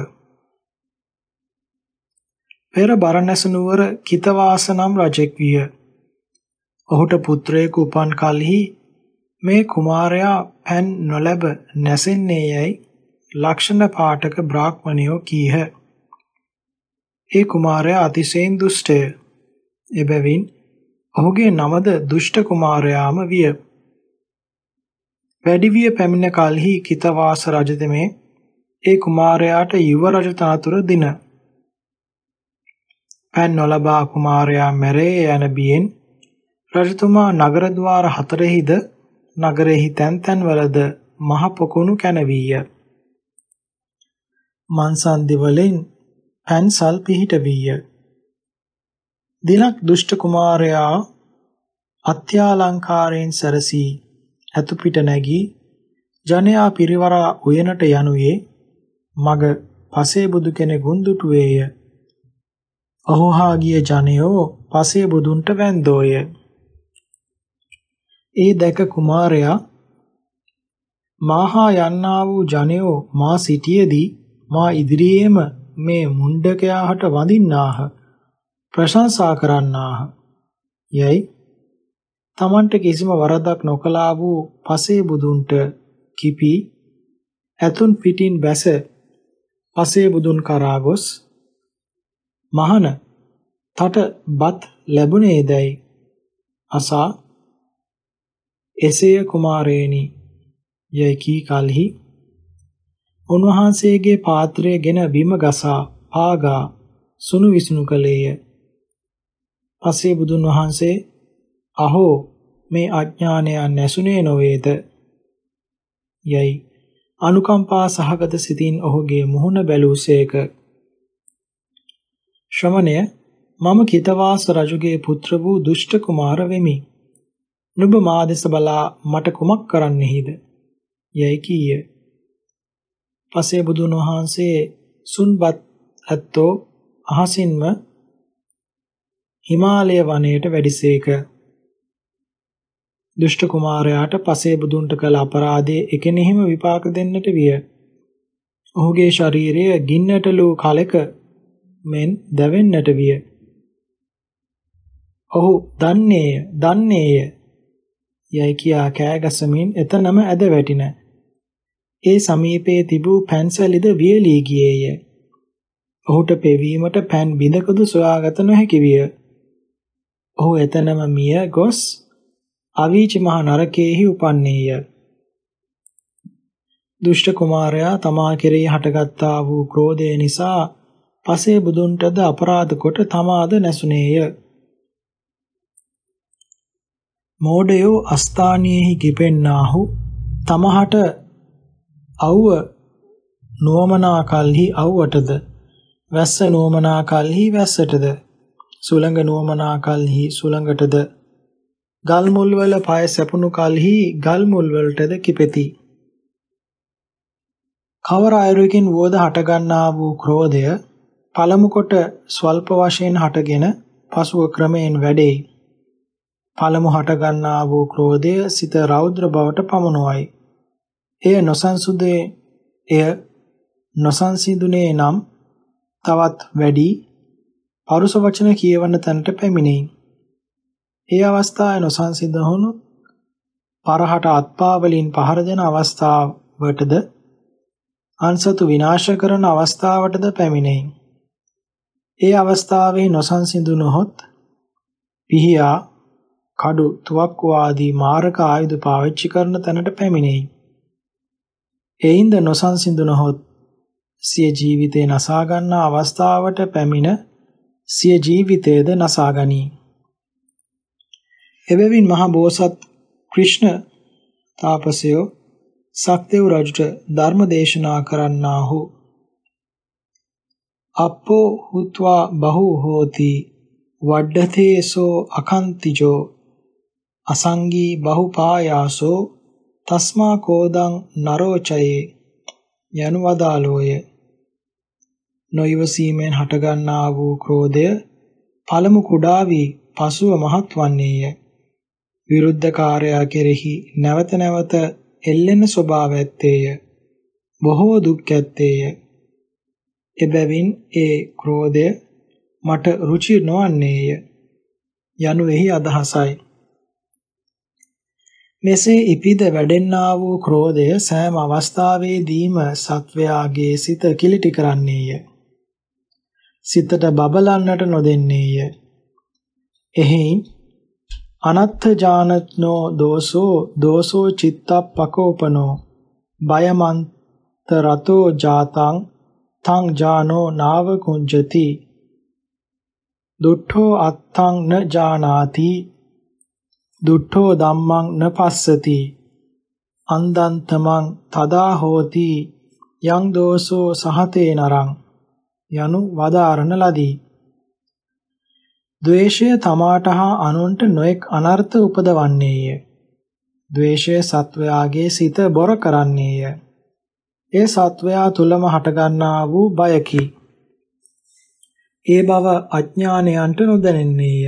පෙර බරණැස නුවර කිතවාස නම් රජෙක් විය. ඔහුට පුත්‍රයෙකු උපන් කලෙහි මේ කුමාරයා පෑන් නොලැබ නැසෙන්නේ යයි ලක්ෂණ පාඨක බ්‍රාහ්මණයෝ කීහ. ඒ කුමාරයා අතිශයින් දුෂ්ටය. එබැවින් ඔහුගේ නමද දුෂ්ට කුමාරයාම විය. වැඩිවිය පැමිණ කලෙහි කිතවාස රජදෙමේ ඒ කුමාරයාට යුව රජ තනතුර දින. පෑන් නොලබා කුමාරයා මැරේ යන බියෙන් රජතුමා නගර ద్వාර හතරෙහිද නගරෙහි තැන් තැන්වලද මහ පොකුණු කැනවීය. මන්සන්දි වලින් පැන්සල් පිහිට වීය. දිනක් දුෂ්ට කුමාරයා අත්‍යාලංකාරයෙන් සැරසී ඇතු පිට නැගී ජනයා පිරිවරා උයනට යනුයේ මග පසේ බුදු කෙනෙකුන් දුටුවේය. ඔහු හා ගිය ජනයෝ පසේ බුදුන්ට වැන්දෝය. ඒ දැක කුමාරයා මාහා යන්නා වූ ජනයෝ මා සිටියේදී මා ඉදිරියේම මේ මුණ්ඩකයාට වඳින්නාහ ප්‍රශංසා කරන්නාහ. යයි තමන්ට කිසිම වරදක් නොකලා වූ පසේ බුදුන්ට කිපි ඇතුන් පිටින් බැස පසේ බුදුන් කරා ගොස් මහන තට බත් ලැබුණේදයි අසා එසේය කුමාරේනි යයි කී කලෙහි උන්වහන්සේගේ පාත්‍රය ගෙන බිම ගසා පාගා සුණු විසුණු කළේය. පසේ බුදුන් වහන්සේ අහෝ මේ අඥානයන් නැසුනේ නොවේද? යයි අනුකම්පා සහගත සිතින් ඔහුගේ මුහුණ බැලූසේක ශ්‍රමණය මම කිතවාස රජුගේ පුත්‍ර වූ දුෂ්ට කුමාර වෙමි. නුඹ මා දෙස බලා මට කුමක් කරන්නෙහිද යයි කීය පසේ බුදුන් වහන්සේ සුන්බත් ඇත්තෝ අහසින්ම හිමාලය වනයේට වැඩිසේක දුෂ්ට කුමාරයාට පසේ බුදුන්ට කළ අපරාධයේ එකෙනෙහිම විපාක දෙන්නට විය. ඔහුගේ ශරීරය ගින්නට ලූ කලක මෙන් දැවෙන්නට විය. ඔහු දන්නේය, දන්නේය යයි කියා කෑගසමින් එතනම ඇද වැටින. ඒ සමීපයේ තිබූ පැන්සලිද වියලී ගියේය. ඔහුට පෙවීමට පෑන් බිඳකදු සොයාගත නොහැකි විය. ඔහු එතනම මිය ගොස් අවීචි මහ නරකයේහි උපන්නේය. දුෂ්ට කුමාරයා තමා කෙරෙහි හටගත්තා වූ ක්‍රෝධය නිසා පසේ බුදුන්ටද අපරාධ කොට තමාද නැසුනේය. මෝඩයෝ අස්ථානියෙහි කිපෙන්නාහු තමහට අවුව නොමනා කල්හි අවුවටද වැස්ස නොමනා කල්හි වැස්සටද සුළඟ නොමනා කල්හි සුළඟටද ගල් මුල් වල පය සැපුණු කලෙහි ගල් මුල් වලටද කිපෙති. කවර අයුරකින් වෝද හටගන්නා වූ ක්‍රෝධය පළමු කොට ස්වල්ප වශයෙන් හටගෙන පසුව ක්‍රමයෙන් වැඩේ. පළමු හටගන්නා වූ ක්‍රෝධය සිත රෞද්‍ර බවට පමුණුවයි. එය නොසන්සුදේ එය නොසන්සිඳුනේ නම් තවත් වැඩි පරුස වචන කියවන තැනට පැමිණෙයි. ඒ අවස්ථාවේ නොසන්සිඳහුණු පරහට අත්පා වලින් පහර දෙන අවස්ථාවටද අන්සතු විනාශ කරන අවස්ථාවටද පැමිණෙයි. ඒ අවස්ථාවේ නොසන්සිඳුනොත් පිහියා කඩු තුවක්කු ආදී මාරක ආයුධ පාවිච්චි කරන තැනට පැමිණෙයි. එයින්ද නොසන්සිඳුනොත් සිය ජීවිතේ නසා ගන්නා අවස්ථාවට පැමිණ සිය ජීවිතයද නසා ගනී. එබැවින් මහා බෝසත් ක්‍රිෂ්ණ තාපසයෝ සක්දෙව් රජුට ධර්ම දේශනා කරන්නාහු අප්පෝ හුත්වා බහු හෝති වඩ්ඩතේසෝ අකන්තිජෝ අසංගී බහුපායාසෝ තස්මා කෝදං නරෝචයේ යනු වදාළෝය නොයවසීමෙන් හටගන්නා වූ ක්‍රෝධය පළමු කුඩා වී පසුව මහත් වන්නේය විරුද්ධකාරයා කෙරෙහි නැවත නැවත එල්ලෙන ස්වභාව ඇත්තේය. බොහෝ දුක් ඇත්තේය. එබැවින් ඒ ක්‍රෝධය මට රුචි නොවන්නේය. යනු එහි අදහසයි. මෙසේ ඉපිද වැඩෙන්නා වූ ක්‍රෝධය සෑම අවස්ථාවේදීම සත්වයාගේ සිත කිලිටි කරන්නේය. සිතට බබලන්නට නොදෙන්නේය. එහෙයින් අනත්ථ ජානත්නෝ දෝසෝ දෝසෝ චිත්තප්පකෝපනෝ බයමන්ත රතෝ ජාතං තං ජානෝ නාව කුංජති දුට්ඨෝ අත්තං න ජානාති දුට්ඨෝ ධම්මං න පස්සති අන්දන්තමං තදා හෝති යං දෝසෝ සහතේ නරං යනු වදාරණ ලදී. ද්වේෂය තමාට හා අනුන්ට නොඑක් අනර්ථ උපදවන්නේය. ද්වේෂය සත්වයාගේ සිත බොර කරන්නේය. ඒ සත්වයා තුලම හටගන්නා වූ බයකි. ඒ බව අඥානයන්ට නොදැනෙන්නේය.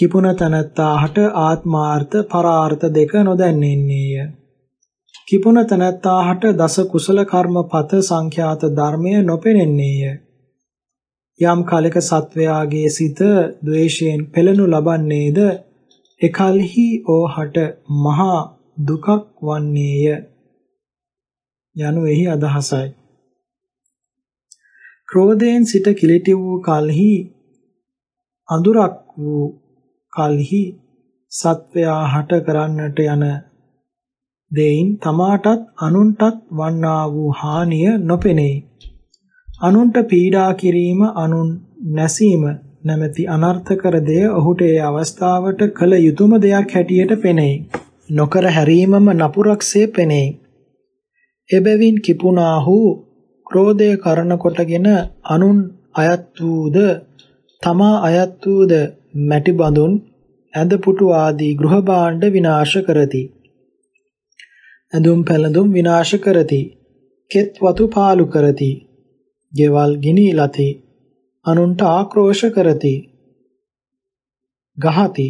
කිපුණ තනත්තාහට ආත්මාර්ථ පරාර්ථ දෙක නොදැන්නෙන්නේය. කිපුණ තනත්තාහට දස කුසල කර්මපත සංඛ්‍යාත ධර්මය නොපෙනෙන්නේය. යම් කලක සත්වයාගේ සිත ද්වේෂයෙන් පෙළනු ලබන්නේද එකල්හි ඕහට මහා දුකක් වන්නේය යනු එහි අදහසයි. ක්‍රෝධයෙන් සිට කිලිටි වූ කල්හි අඳුරක් වූ කල්හි සත්වයා හට කරන්නට යන දෙයින් තමාටත් අනුන්ටත් වන්නා වූ හානිය නොපෙනේ. අනුන්ට පීඩා කිරීම අනුන් නැසීම නැමැති අනර්ථකර දෙය ඔහුට ඒ අවස්ථාවට කළ යුතුම දෙයක් හැටියට පෙනේ. නොකර හැරීමම නපුරක්සේ පෙනේ. එබැවින් කිපුණාහු ක්‍රෝධය කරන කොටගෙන අනුන් අයත් වූද තමා අයත් වූද මැටි බඳුන් ඇඳ පුටු ආදී ගෘහ භාණ්ඩ විනාශ කරති. ඇඳුම් පැළඳුම් විනාශ කරති. කෙත් වතු පාලු කරති. ගෙවල් ගිනි ලති. අනුන්ට ආක්‍රෝෂ කරති. ගහති.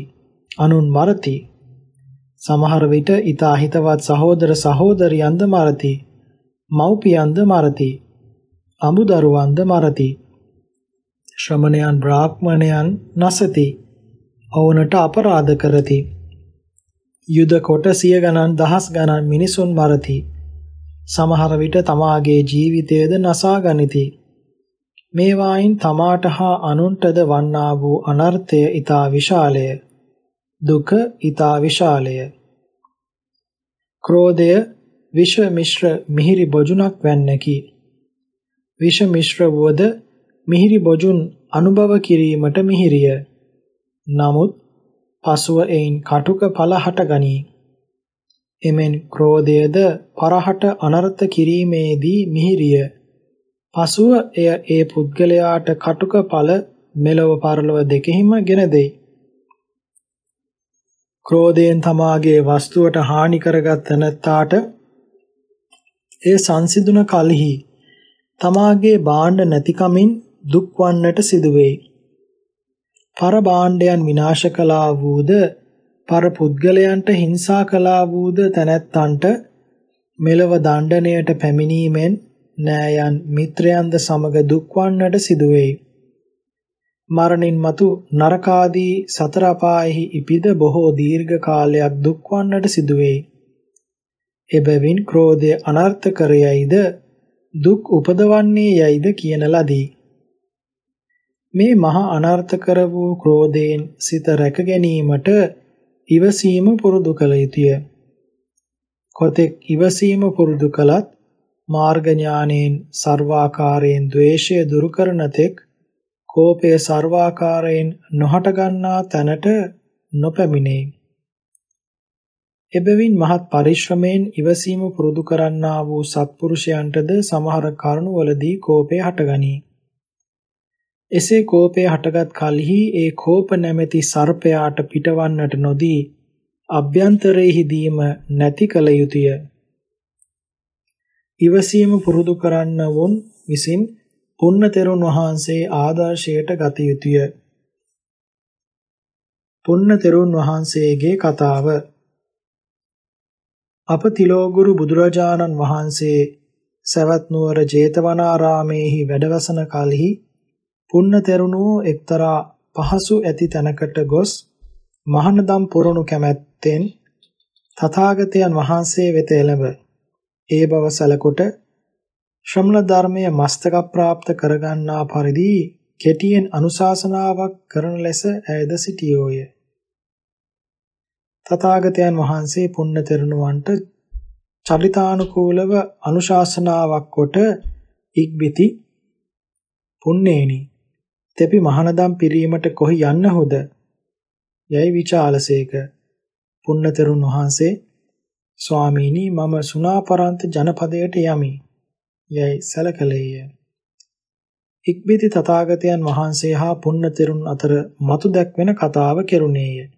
අනුන් මරති. සමහර විට ඊතා හිතවත් සහෝදර සහෝදරියන්ද මරති. මව්පියන්ද මරති. අමුදරුවන්ද මරති. ශ්‍රමණයන් බ්‍රාහ්මණයන් නසති. ඔවුන්ට අපරාධ කරති. යුද කොට සිය ගණන් දහස් ගණන් මිනිසුන් මරති. සමහර විට තමාගේ ජීවිතයද නසා ගනිති. මේවායින් තමාට හා අනුන්ටද වන්නා වූ අනර්ථය ඊතා විශාලය. දුක ඊතා විශාලය. ක්‍රෝධය විෂ මිශ්‍ර මිහිරි බොජුනක් වැන්නකි. විෂ මිශ්‍ර වූද මිහිරි බොජුන් අනුභව කිරීමට මිහිරිය. නමුත් පසුව එයින් කටුක ඵල හටගනී. එමෙන් ක්‍රෝධයද පරහට අනර්ථ කිරීමේදී මිහිරිය. පසුව එය ඒ පුද්ගලයාට කටුක ඵල මෙලව පරලොව දෙකෙහිම ගෙන දෙයි. ක්‍රෝධයෙන් තමාගේ වස්තුවට හානි කරගත් නැත්තාට ඒ සංසිඳුන කලෙහි තමාගේ භාණ්ඩ නැතිකමින් දුක් වන්නට සිදුවේ. පර භාණ්ඩයන් විනාශ කළා වූද පර පුද්ගලයන්ට හිංසා කළා වූද තැනැත්තන්ට මෙලව දණ්ඩණයට පැමිණීමෙන් නෑයන් මිත්‍රයන්ද සමග දුක්වන්නට සිදුවේයි. මරණින් මතු නරකාදී සතර අපායෙහි ඉපිද බොහෝ දීර්ඝ කාලයක් දුක්වන්නට සිදුවේයි. එබැවින් ක්‍රෝධය අනර්ථ කරයයිද දුක් උපදවන්නේ යයිද කියන ලදී. මේ මහා අනර්ථ කර වූ ක්‍රෝධයෙන් සිත රැක ගැනීමට ඉවසීම පුරුදු කළ යුතුය. කොතෙක් ඉවසීම පුරුදු කළත් මාර්ග ඥානෙන් සර්වාකාරයෙන් द्वේෂය දුරු කරන තෙක් කෝපය සර්වාකාරයෙන් නොහට ගන්නා තැනට නොපැමිණේ. එබැවින් මහත් පරිශ්‍රමයෙන් ඉවසීම පුරුදු කරන්නා වූ සත්පුරුෂයන්ටද සමහර කරුණවලදී කෝපය හටගනී. එසේ කෝපය හටගත් කලෙහි ඒ කෝප නැමැති සර්පයාට පිටවන්නට නොදී අභ්‍යන්තරයේදීම නැති කල යුතුය. ඉවසීම පුරුදු කරන්න වුන් විසින් පුන්න තෙරුන් වහන්සේ ආදර්ශයට ගත යුතුය. පුන්න තෙරුන් වහන්සේගේ කතාව අප තිලෝගුරු බුදුරජාණන් වහන්සේ සවැත් නුවර ජේතවනාරාමේහි වැඩවසන කලෙහි පුන්න තෙරුණෝ එක්තරා පහසු ඇති තැනකට ගොස් මහානදම් පුරණු කැමැත්තෙන් තථාගතයන් වහන්සේ වෙත එළඹ ඒ බව සැලකොට ශ්‍රමණ ධර්මයේ මස්තක પ્રાપ્ત කරගන්නා පරිදි කෙටියෙන් අනුශාසනාවක් කරන ලෙස ඇයද සිටියෝය. තථාගතයන් වහන්සේ පුන්න තෙරණුවන්ට චරිතානුකූලව අනුශාසනාවක් කොට ඉක්බිති පුන්නේනි තෙපි මහනදම් පිරීමට කොහි යන්නහුද යයි විචාලසේක. පුන්නතරුන් වහන්සේ ස්වාමීනි මම සුණාපරන්ත ජනපදයට යමි. යයි සැලකලේය. ඉක්බිති තථාගතයන් වහන්සේ හා පුන්නතරුන් අතර මතු දැක්වෙන කතාව කෙරුණේය.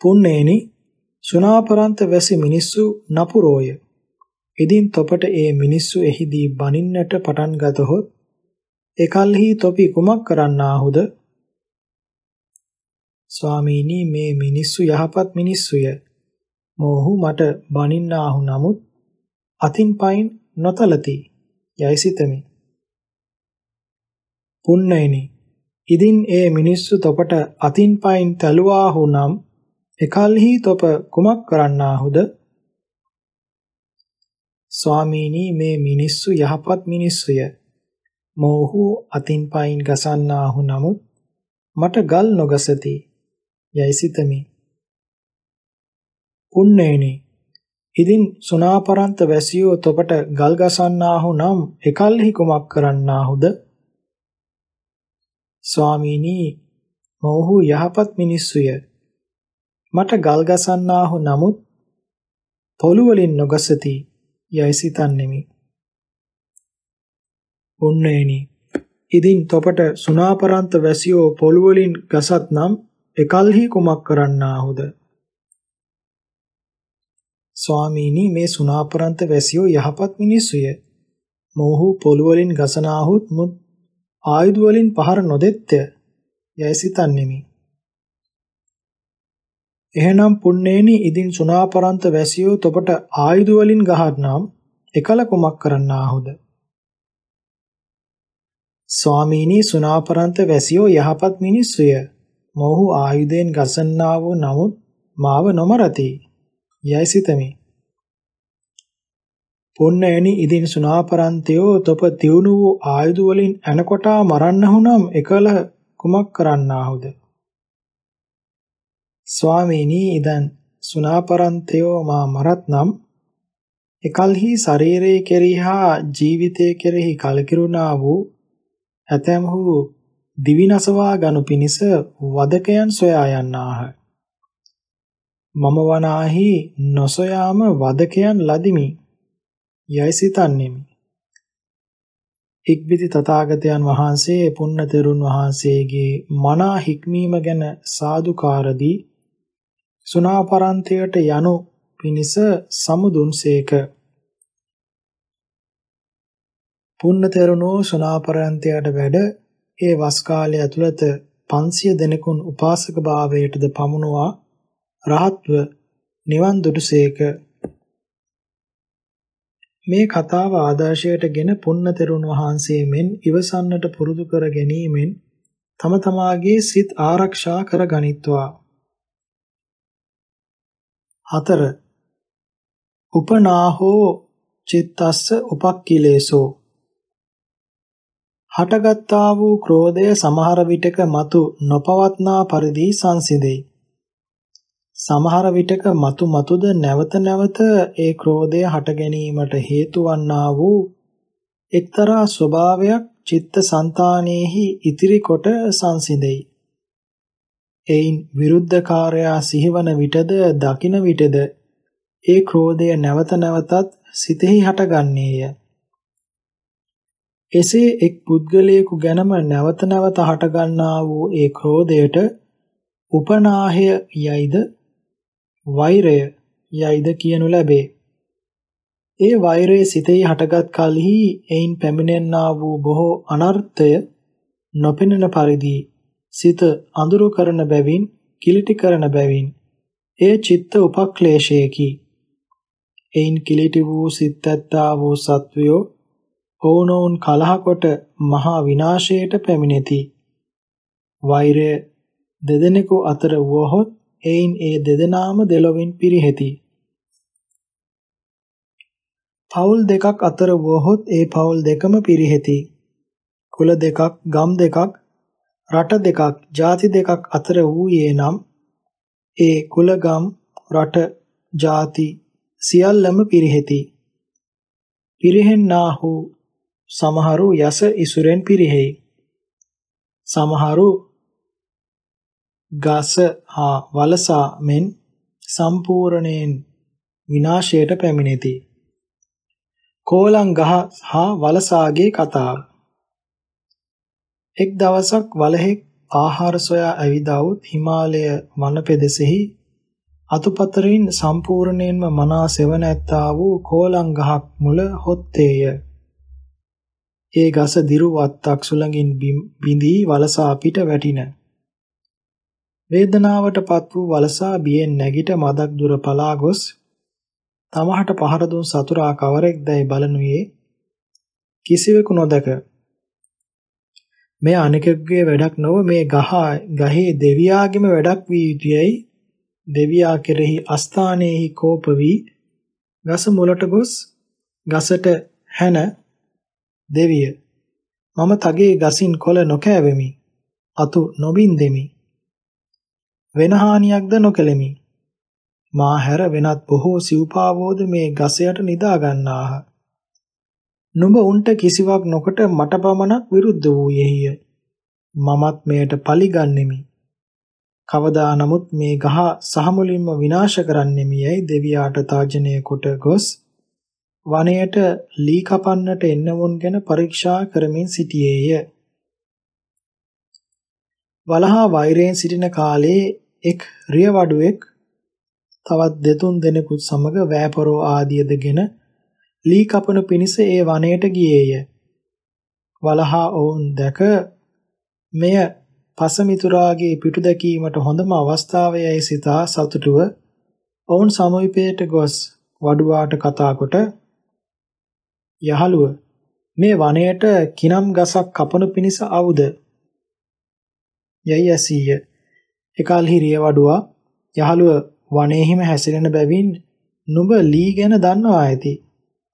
පුන්නේනි සුණාපරන්ත වැසි මිනිස්සු නපුරෝය. ඉදින් තොපට ඒ මිනිස්සු එහිදී බනින්නට පටන් ගතහොත් එකල්හි තොපි කුමක් කරන්නාහුද? ස්වාමීනි මේ මිනිස්සු යහපත් මිනිස්සුය. මොහු මට බනින්නාහු නමුත් අතින් පයින් නොතලති. යයි සිතමි. පුන්නයිනි ඉදින් ඒ මිනිස්සු තොපට අතින් පයින් තැලුවාහු නම් එකල්හි තොප කුමක් කරන්නාහුද? ස්වාමීනි මේ මිනිස්සු යහපත් මිනිස්සුය. මොහු අතින් පයින් ගසන්නාහු නමුත් මට ගල් නොගසති යයි සිතමි. උන්නේනි ඉදින් සුනාපරන්ත වැසියෝ තොපට ගල් ගසන්නාහු නම් එකල්හි කුමක් කරන්නාහුද? ස්වාමීනි මොහු යහපත් මිනිස්සුය. මට ගල් ගසන්නාහු නමුත් පොළු වලින් නොගසති යයි සිතන්නෙමි. උන්නේනි ඉදින් තොපට සුනාපරන්ත වැසියෝ පොළු වලින් ගසත් නම් එකල්හි කුමක් කරන්නාහුද? ස්වාමීනි මේ සුනාපරන්ත වැසියෝ යහපත් මිනිස්සුය. මොහු පොළු වලින් ගසනාහුත් මුත් ආයුධ වලින් පහර නොදෙත්ය. යයි සිතන්නෙමි. එහෙනම් පුන්නේනි ඉදින් සුනාපරන්ත වැසියෝ තොපට ආයුධ වලින් ගහත්නම් එකල කුමක් කරන්නාහුද? ස්වාමීනි සුනාපරන්ත වැසියෝ යහපත් මිනිස්සුය. මොහු ආයුධයෙන් ගසන්නා වූ නමුත් මාව නොමරති. යයි සිතමි. පොන්නෑනි ඉදින් සුනාපරන්තයෝ තොප තියුණු වූ ආයුධ වලින් ඇනකොටා මරන්නහු නම් එකල කුමක් කරන්නාහුද? ස්වාමීනි ඉදන් සුනාපරන්තයෝ මා මරත්නම් එකල්හි ශරීරයේ කෙරෙහි හා ජීවිතයේ කෙරෙහි කලකිරුණා වූ ඇතැම්හු දිවිනසවා ගනු පිණිස වදකයන් සොයා යන්නාහ. මම වනාහි නොසොයාම වදකයන් ලදිමි. යයි සිතන්නෙමි. ඉක්බිති තථාගතයන් වහන්සේ පුන්නතරුන් වහන්සේගේ මනා හික්මීම ගැන සාදුකාරදී සුනාපරන්තයට යනු පිණිස සමුදුන්සේක. පුන්න තෙරුණෝ සුණාපරන්තයට වැඩ ඒ වස් කාලය ඇතුළත 500 දෙනෙකුන් උපාසක භාවයටද පමුණුවා රහත්ව නිවන් දුටුසේක මේ කතාව ආදර්ශයටගෙන පුන්න තෙරුන් වහන්සේ මෙන් ඉවසන්නට පුරුදු කර ගැනීමෙන් තම තමාගේ සිත් ආරක්ෂා කර ගනිත්වා. 4. උපනාහෝ චිත්තස්ස උපක්ඛිලේසෝ හටගත්තා වූ ක්‍රෝධය සමහර විටක මතු නොපවත්නා පරිදි සංසිඳෙයි. සමහර විටක මතු මතුද නැවත නැවත ඒ ක්‍රෝධය හට ගැනීමට හේතු වන්නා වූ එක්තරා ස්වභාවයක් චිත්ත સંතානෙහි ඉතිරි කොට සංසිඳෙයි. එයින් විරුද්ධකාරයා සිහිවන විටද දකින විටද ඒ ක්‍රෝධය නැවත නැවතත් සිතෙහි හටගන්නේය. එසේ එක් පුද්ගලයෙකු ගැනම නැවත නැවත හටගන්නා වූ ඒ ක්‍රෝධයට උපනාහය යයිද වෛරය යයිද කියනු ලැබේ. ඒ වෛරය සිතෙහි හටගත් කලෙහි එයින් පැමිණෙන්නා වූ බොහෝ අනර්ථය නොපෙනෙන පරිදි සිත අඳුරු කරන බැවින් කිලිටි කරන බැවින් ඒ චිත්ත උපක්ලේශයකි. එයින් කිලිටි වූ සිත් ඇත්තා වූ සත්වයෝ ඔවුනොවුන් කලහ කොට මහා විනාශයට පැමිණෙති. වෛරය දෙදෙනෙකු අතර වුවහොත් එයින් ඒ දෙදෙනාම දෙලොවින් පිරිහෙති. පවුල් දෙකක් අතර වුවහොත් ඒ පවුල් දෙකම පිරිහෙති. කුල දෙකක්, ගම් දෙකක්, රට දෙකක්, ජාති දෙකක් අතර වූයේ නම් ඒ කුල ගම් රට ජාති සියල්ලම පිරිහෙති. පිරිහෙන්නාහු සමහරු යස ඉසුරෙන් පිරිහෙයි. සමහරු ගස හා වලසා මෙන් සම්පූර්ණයෙන් විනාශයට පැමිණෙති. කෝලං ගහ හා වලසාගේ කතාව. එක් දවසක් වලහෙක් ආහාර සොයා ඇවිදවුත් හිමාලය වන පෙදෙසෙහි අතුපතරින් සම්පූර්ණයෙන්ම මනා සෙවණ ඇත්තා වූ කෝලං ගහක් මුල හොත්තේය. ඒ ගස දිරු වත්තක් සුළඟින් බිඳී වලසා පිට වැටින. වේදනාවටපත් වූ වලසා බියෙන් නැගිට මදක් දුර පලා ගොස් තමහට පහර දුන් සතුරා කවරෙක්දයි බලනුයේ කිසිවෙකු නොදක. මේ අනෙකෙකුගේ වැඩක් නොව මේ ගහ ගහේ දෙවියාගේම වැඩක් වී යුතුයයි දෙවියා කෙරෙහි අස්ථානයේහි කෝප වී ගස මුලට ගොස් ගසට හැන දෙවිය මම තගේ ගසින් කොළ නොකෑවෙමි අතු නොබින්දෙමි වෙන හානියක්ද නොකෙලෙමි. මා හැර වෙනත් බොහෝ සිව්පාවෝද මේ ගසයට නිදා ගන්නාහ. නුඹ උන්ට කිසිවක් නොකොට මට පමණක් විරුද්ධ වූයේය. මමත් මෙයට පලිගන්නෙමි කවදා නමුත් මේ ගහ සහමුලින්ම විනාශ කරන්නෙමියයි දෙවියාට තාජනය කොට ගොස් වනයේට ලී කපන්නට එන්නවුන් ගැන පරීක්ෂා කරමින් සිටියේය. වලහා වෛරයෙන් සිටින කාලේ එක් රියවඩුවෙක් තවත් දෙතුන් දෙනෙකුත් සමග වෑපරෝ ආදියදගෙන ලී කපනු පිණිස ඒ වනයේට ගියේය. වලහා ඔවුන් දැක මෙය පසමිතුරාගේ පිටු දැකීමට හොඳම අවස්ථාවයයි සිතා සතුටුව ඔවුන් සමීපයට ගොස් වඩුවාට කතා කොට යහළුව. මේ වනයේට කිනම් ගසක් කපනු පිණිස අවුද යයි ඇසීය. එකල්හි රිය වඩුවා යහළුව වනයේහිම හැසිරෙන බැවින් නුඹ ලී ගැන දන්නවා ඇති.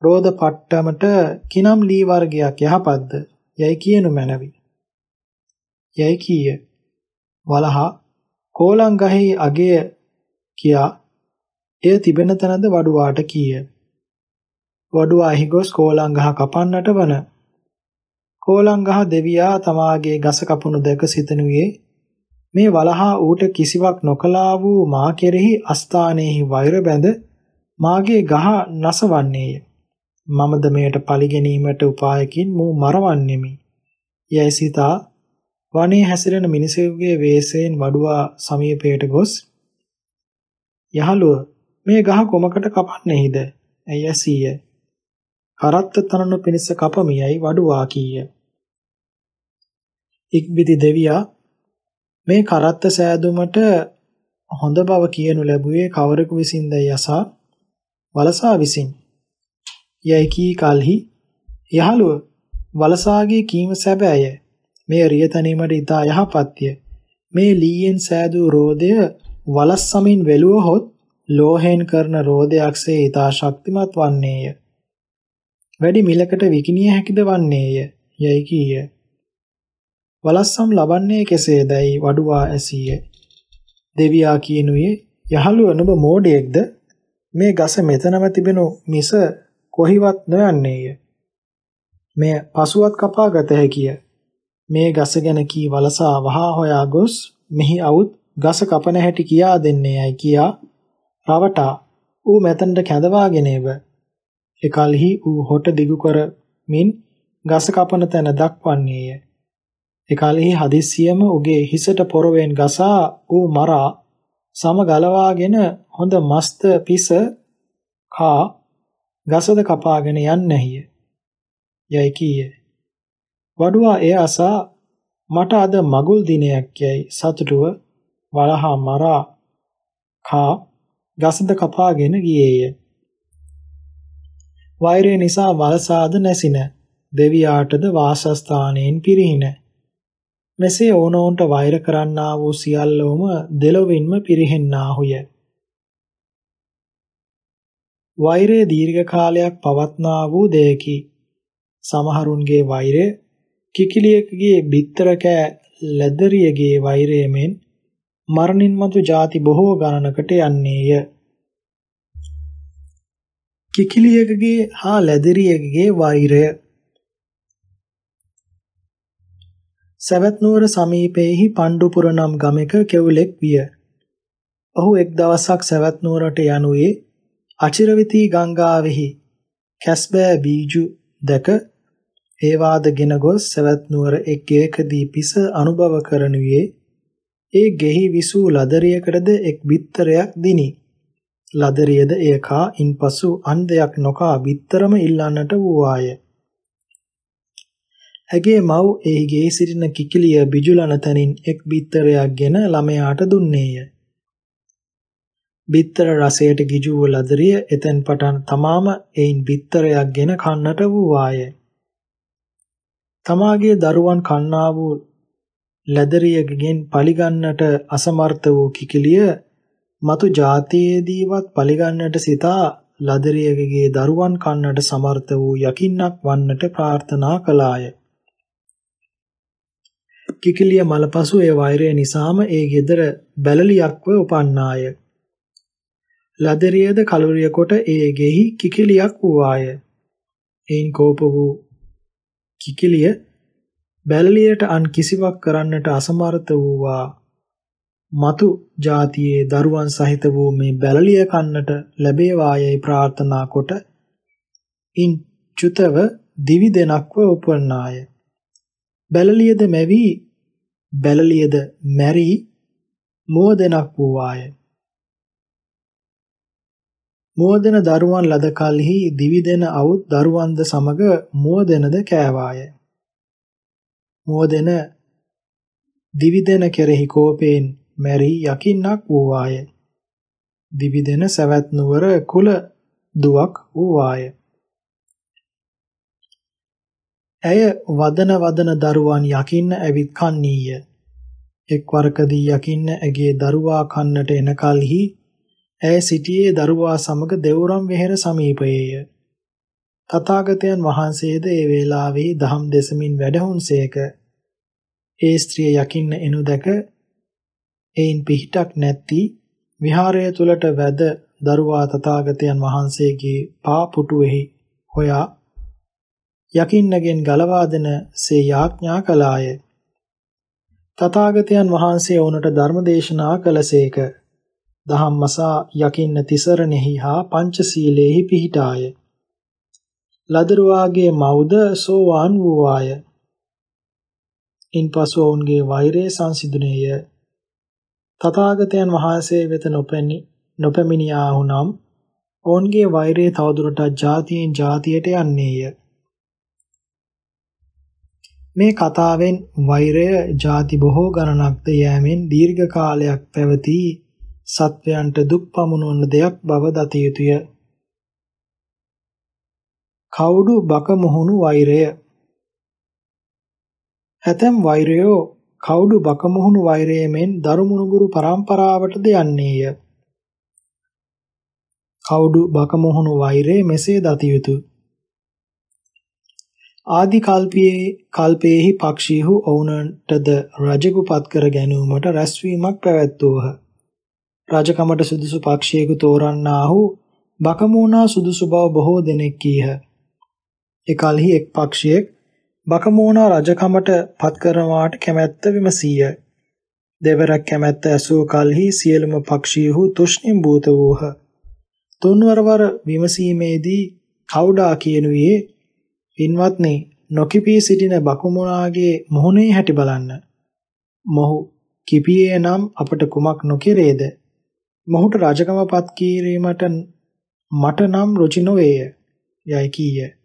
රෝධ පට්ටමට කිනම් ලී වර්ගයක් යහපත්ද? යයි කියනු මැනවි. යයි කීය. වලහා කෝලං ගහේ අගය කියා එය තිබෙන තැනද වඩුවාට කීය. වඩුවා එහි ගොස් කෝලං ගහ කපන්නට වන. කෝලං ගහ දෙවියා තමාගේ ගස කපනු දැක සිතනුයේ මේ වලහා ඌට කිසිවක් නොකලා වූ මා කෙරෙහි අස්ථානයේහි වෛර බැඳ මාගේ ගහ නසවන්නේය. මමද මෙයට පලි ගැනීමට උපායකින් මූ මරවන්නෙමි. යයි සිතා වනයේ හැසිරෙන මිනිසෙකුගේ වේසයෙන් වඩුවා සමීපයට ගොස් යහළුව මේ ගහ කොමකට කපන්නේහිද? ඇයි ඇසීය. කරත්ත තනනු පිණිස කපමියයි වඩුවා කීය. ඉක්බිති දෙවියා මේ කරත්ත සෑදුමට හොඳ බව කියනු ලැබුවේ කවරෙකු විසින්ද යසා වලසා විසින්. යයි කී කලෙහි යහළුව වලසාගේ කීම සැබෑය. මේ රිය තනීමට ඊතා යහපත්ය. මේ ලීයෙන් සෑදූ රෝදය වලස් සමින් වැළුවහොත් ලෝහයෙන් කරන රෝදයක්සේ ඊතා ශක්තිමත් වන්නේය. වැඩි මිලකට විකිනිය හැකිද වන්නේය. යයි කීය. වලස්සම් ලබන්නේ කෙසේදයි වඩුවා ඇසීය. දෙවියා කියනුයේ යහළුව නුඹ මෝඩයෙක්ද මේ ගස මෙතනම තිබෙනු මිස කොහිවත් නොයන්නේය. මෙය පසුවත් කපා ගත හැකිය. මේ ගස ගැන කී වලසා වහා හොයා ගොස් මෙහි අවුත් ගස කපන හැටි කියා දෙන්නේයයි කියා රවටා ඌ මෙතනට කැඳවාගෙන එව. එකල්හි ඌ හොට දිගු කරමින් ගස කපන තැන දක්වන්නේය. එකල්හි හදිස්සියම උගේ හිසට පොරවෙන් ගසා ඌ මරා සම ගලවාගෙන හොඳ මස්ත පිස කා ගසද කපාගෙන යන්නේය. යයි කීය. වඩුවා එය අසා මට අද මගුල් දිනයක් යයි සතුටුව වලහා මරා කා ගසද කපාගෙන ගියේය. වෛරය නිසා වලසාද නැසින දෙවියාටද වාසස්ථානයෙන් පිරිහින. මෙසේ ඕනෝන්ට වෛර කරන්නා වූ සියල්ලෝම දෙලොවින්ම පිරිහෙන්නාහුය. වෛරය දීර්ඝ කාලයක් පවත්නා වූ දෙයකි. සමහරුන්ගේ වෛරය කිකිලියකගේ බිත්තර කෑ ලැදරියගේ වෛරයමෙන් මරණින් මතු ಜಾති බොහෝ ගණනකට යන්නේය. කිකිලියකගේ හා ලැදරියකගේ වෛරය සවැත් නුවර සමීපයේහි පණ්ඩුපුර නම් ගමක කෙවුලෙක් විය. ඔහු එක් දවසක් සවැත් නුවරට යනුයේ අචිරවිතී ගංගාවෙහි කැස්බෑ බීජු දැක ඒවාදගෙන ගොස් සවැත් නුවර එක් ගෙයකදී පිස අනුභව කරනුයේ ඒ ගෙහි විසූ ලදරියකටද එක් බිත්තරයක් දිනි. ලදරියද එය කා ඉන්පසු අන් දෙයක් නොකා බිත්තරම ඉල්ලන්නට වූවාය. ඇගේ මව් එහි ගෙහි සිටින කිකිලිය බිජුලන තනින් එක් බිත්තරයක් ගෙන ළමයාට දුන්නේය. බිත්තර රසයට ගිජු වූ ලදරිය එතෙන් පටන් තමාම එයින් බිත්තරයක් ගෙන කන්නට වූවාය. තමාගේ දරුවන් කන්නා වූ ලැදරියගෙන් පලිගන්නට අසමර්ථ වූ කිකිලිය මතු ජාතියේදීවත් පලිගන්නට සිතා ලදරියගේ දරුවන් කන්නට සමර්ථ වූ යකින්නක් වන්නට ප්‍රාර්ථනා කළාය. කිකිලිය මලපසු ඒ වෛරය නිසාම ඒ ගෙදර බැලලියක්ව උපන්නාය. ලදරියද කලුරිය කොට ඒ ගෙහි කිකිලියක් වූවාය. එයින් කෝප වූ කිකිලිය බැලලියට අන් කිසිවක් කරන්නට අසමර්ථ වූවා මතු જાතියේ දරුවන් සහිත වූ මේ බැලලිය කන්නට ලැබේවායයි ප්‍රාර්ථනා කොට ඉන් චුතව දිවි දෙනක්ව උපන්නාය. බැලලියද මැවි බැලලියද මැරි මෝ දෙනක් වූවාය. මෝදෙන දරුවන් ලද කලෙහි දිවි දෙන අවුත් දරුවන්ද සමග මෝදෙනද කෑවාය. මෝදෙන දිවිදෙන කෙරෙහි කෝපයෙන් මැරි යකින්නක් වූවාය. දිවිදෙන සවැත් නුවර කුල දුවක් වූවාය. ඇය වදන වදන දරුවන් යකින්න ඇවිත් කන්නීය. එක්වරකදී යකින්න ඇගේ දරුවා කන්නට එන කලෙහි ඇය සිටියේ දරුවා සමග දෙවුරම් වෙහෙර සමීපයේය. තථාගතයන් වහන්සේද ඒ වේලාවේ දහම් දෙසමින් වැඩහුන්සේක. ඒ ස්ත්‍රිය යකින්න එනු දැක එයින් පිහිටක් නැති විහාරය තුලට වැද දරුවා තථාගතයන් වහන්සේගේ පා පුටුවෙහි හොයා යකින්නගෙන් ගලවා දෙන සේ යාඥා කළාය. තථාගතයන් වහන්සේ වුණට ධර්ම දේශනා කළසේක. දහම්මසා යකින්න තිසරණෙහි හා පංචශීලයේහි පිහිටාය. ලදරුවාගේ මවුද සෝවාන් වූවාය. ඉන්පසු ඔවුන්ගේ වෛරය සංසිඳුනේය. තථාගතයන් වහන්සේ වෙත නොපැනි නොපැමිණියාහු නම් ඔවුන්ගේ වෛරය තවදුරටත් ජාතියෙන් ජාතියට යන්නේය. මේ කතාවෙන් වෛරය ಜಾති බොහෝ ගණනක්ද යෑමෙන් දීර්ඝ කාලයක් පැවති සත්වයන්ට දුක් පමුණවන දෙයක් බව දත යුතුය. කවුඩු බක මුහුණු වෛරය. ඇතැම් වෛරයෝ කවුඩු බකමුහුණු වෛරයෙන් දරුමුණුගුරු පරම්පරාවටද යන්නේය. කවුඩු බකමුහුණු වෛරය මෙසේ දත යුතුය. ආදි කල්පයේ කල්පයේහි පක්ෂීහු ඔවුනටද රජෙකු පත් කර ගැනීමට රැස්වීමක් පැවැත්වූහ. රජකමට සුදුසු පක්ෂියෙකු තෝරන්නාහු බකමූණා සුදුසු බව බොහෝ දෙනෙක් කීහ. එකල්හි එක් පක්ෂියෙක් බකමෝනා රජකමට පත් කරනවාට කැමැත්ත විමසීය. දෙවරක් කැමැත්ත ඇසූ කලෙහි සියලුම පක්ෂීහු තුෂ්ණිම් භූත වූහ. තුන්වරවර විමසීමේදී කවුඩා කියනුවේ පින්වත්නි නොකිපී සිටින බකමෝනාගේ මොහොනේ හැටි බලන්න. මොහු කිපියේ නම් අපට කුමක් නොකිරේද? මොහුට රජකම පත් කිරීමට මට නම් රුචි නොවේය. යයි කීය.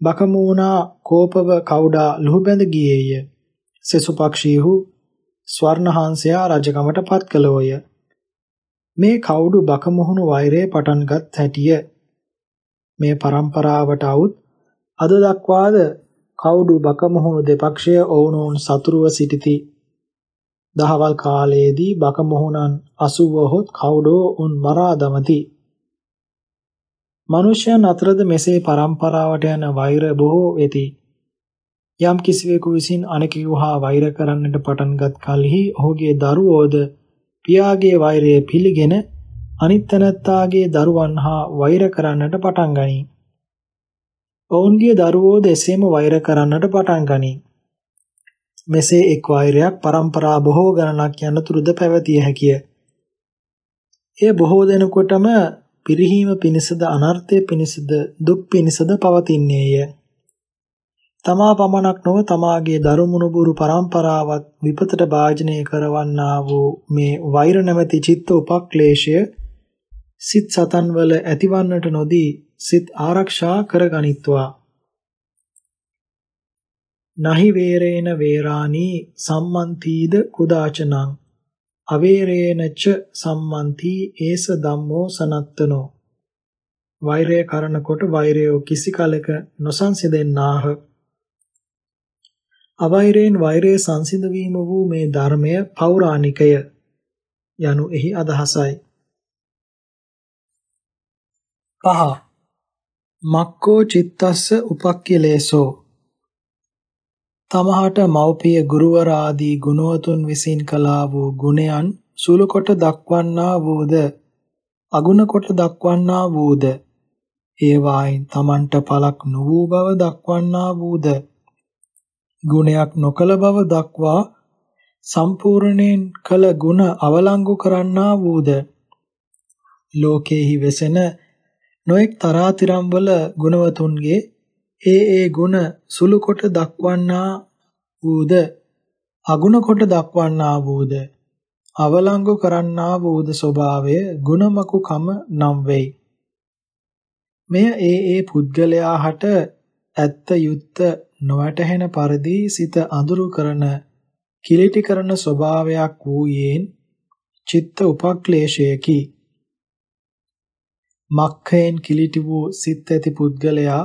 බකමූණා කෝපව කවුඩා ලුහුබැඳ ගියේය. සෙසු පක්ෂීහු ස්වර්ණහංසයා රජකමට පත් කළෝය. මේ කවුඩු බකමුහුණු වෛරය පටන්ගත් හැටිය. මේ પરම්පරාවට අවුත් අද දක්වාද කවුඩු බකමුහුණු දෙපක්ෂය ඔවුනොවුන් සතුරුව සිටිති. දහවල් කාලයේදී බකමුහුණන් අසුවහොත් කවුඩෝ උන් මරා දමති. මිනිසයන් අතරද මෙසේ પરම්පරාවට යන වෛර බොහෝ වෙති. යම් කිසිවෙකු විසින් අනෙකෙකු හා වෛර කරන්නට පටන්ගත් කලෙහි ඔහුගේ දරුවෝද පියාගේ වෛරය පිළිගෙන අනිත් තැනැත්තාගේ දරුවන් හා වෛර කරන්නට පටන් ගනී. ඔවුන්ගේ දරුවෝද එසේම වෛර කරන්නට පටන් ගනී. මෙසේ එක් වෛරයක් પરම්පරා බොහෝ ගණනක් යනතුරුද පැවතිය හැකිය. එය බොහෝ දෙනෙකුටම පිරිහීම පිණිසද අනර්ථය පිණිසද දුක් පිණිසද පවතින්නේය. තමා පමණක් නොව තමාගේ දරුමුණුබුරු પરම්පරාවත් විපතට භාජනය කරවන්නා වූ මේ වෛර නැමැති චිත්ත උපක්ලේශය සිත් සතන් වල ඇතිවන්නට නොදී සිත් ආරක්ෂා කරගනිත්වා. නහි වේරේන වේරාණී සම්මන්තිද කුදාචනං අවේරේනච සම්මන්ති ඒස ධම්මෝ සනත්තනෝ. වෛරය කරනකොට වෛරයෝ කිසි කලක නොසන්සිදෙන්නාහ. අවෛරයෙන් වෛරය සංසිඳ වීම වූ මේ ධර්මය පෞරාණිකය යනු එහි අදහසයි. පහ. මක්කෝ චිත්තස්ස උපක්ඛිලේසෝ. තමහට මව්පිය ගුරුවර ආදී ගුණවතුන් විසින් කළා වූ ගුණයන් සුළු කොට දක්වන්නා වූද? අගුණ කොට දක්වන්නා වූද? ඒවායින් තමන්ට පළක් නොවූ බව දක්වන්නා වූද? ගුණයක් නොකල බව දක්වා සම්පූර්ණයෙන් කළ ගුණ අවලංගු කරන්නා වූද? ලෝකේහි වෙසෙන නොඑක් තරාතිරම් වල ගුණවතුන්ගේ ඒ ඒ ගුණ සුළු කොට දක්වන්නා වූද අගුණ කොට දක්වන්නා වූද අවලංගු කරන්නා වූද ස්වභාවය ගුණමකු කම නම් වෙයි. මෙය ඒ ඒ පුද්ගලයා හට ඇත්ත යුත්ත නොවැටහෙන පරිදි සිත අඳුරු කරන කිලිටි කරන ස්වභාවයක් වූයෙන් චිත්ත උපක්ලේශයකි. මක්ඛයෙන් කිලිටි වූ සිත් ඇති පුද්ගලයා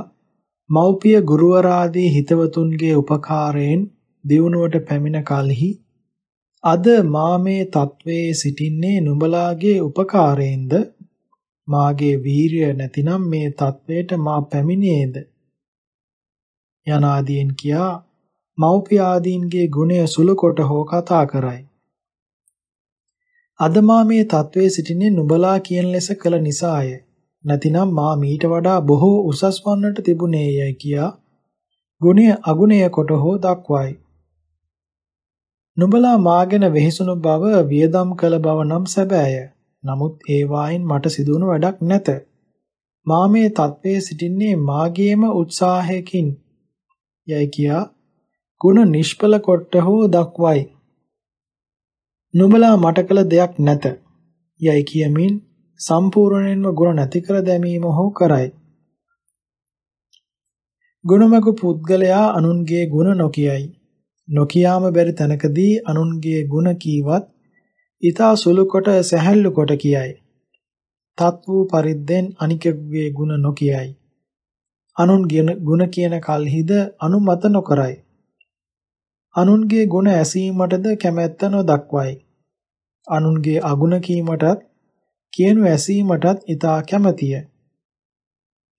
මව්පිය ගුරුවරාදී හිතවතුන්ගේ උපකාරයෙන් දියුණුවට පැමිණ කලෙහි අද මා මේ තත්වයේ සිටින්නේ නුඹලාගේ උපකාරයෙන්ද? මාගේ වීරිය නැතිනම් මේ තත්වයට මා පැමිණේද? යනාදීන් කියා මව්පිය ආදීන්ගේ ගුණය සුළු කොට හෝ කතා කරයි. අද මා මේ තත්වයේ සිටින්නේ නුඹලා කියන ලෙස කළ නිසාය. නැතිනම් මා මීට වඩා බොහෝ උසස් වන්නට තිබුණේයයි කියා ගුණය අගුණය කොට හෝ දක්වයි. නුඹලා මාගෙන වෙහෙසුණු බව වියදම් කළ බව නම් සැබෑය. නමුත් ඒ වයින් මට සිදුවුණු වැඩක් නැත. මා මේ තත්වයේ සිටින්නේ මාගේම උත්සාහයකින් යයි කියා ගුණ නිෂ්පල කොට හෝ දක්වයි. නුඹලා මට කළ දෙයක් නැත. යයි කියමින් සම්පූර්ණයෙන්ම ගුණ නැති කර දැමීම හෝ කරයි. ගුණමක පුද්ගලයා අනුන්ගේ ගුණ නොකියයි. නොකියාම බැරි තැනකදී අනුන්ගේ ගුණ කීවත් ඊතා සුළු කොට සැහැල්ලු කොට කියයි. තත් වූ පරිද්දෙන් අනිකෙකුගේ ගුණ නොකියයි. අනුන්ගේ ගුණ කියන කල්හිද අනුමත නොකරයි. අනුන්ගේ ගුණ ඇසීමටද කැමැත්ත නොදක්වයි. අනුන්ගේ අගුණ කීමටත් කියනු ඇසීමටත් ඊතා කැමැතිය.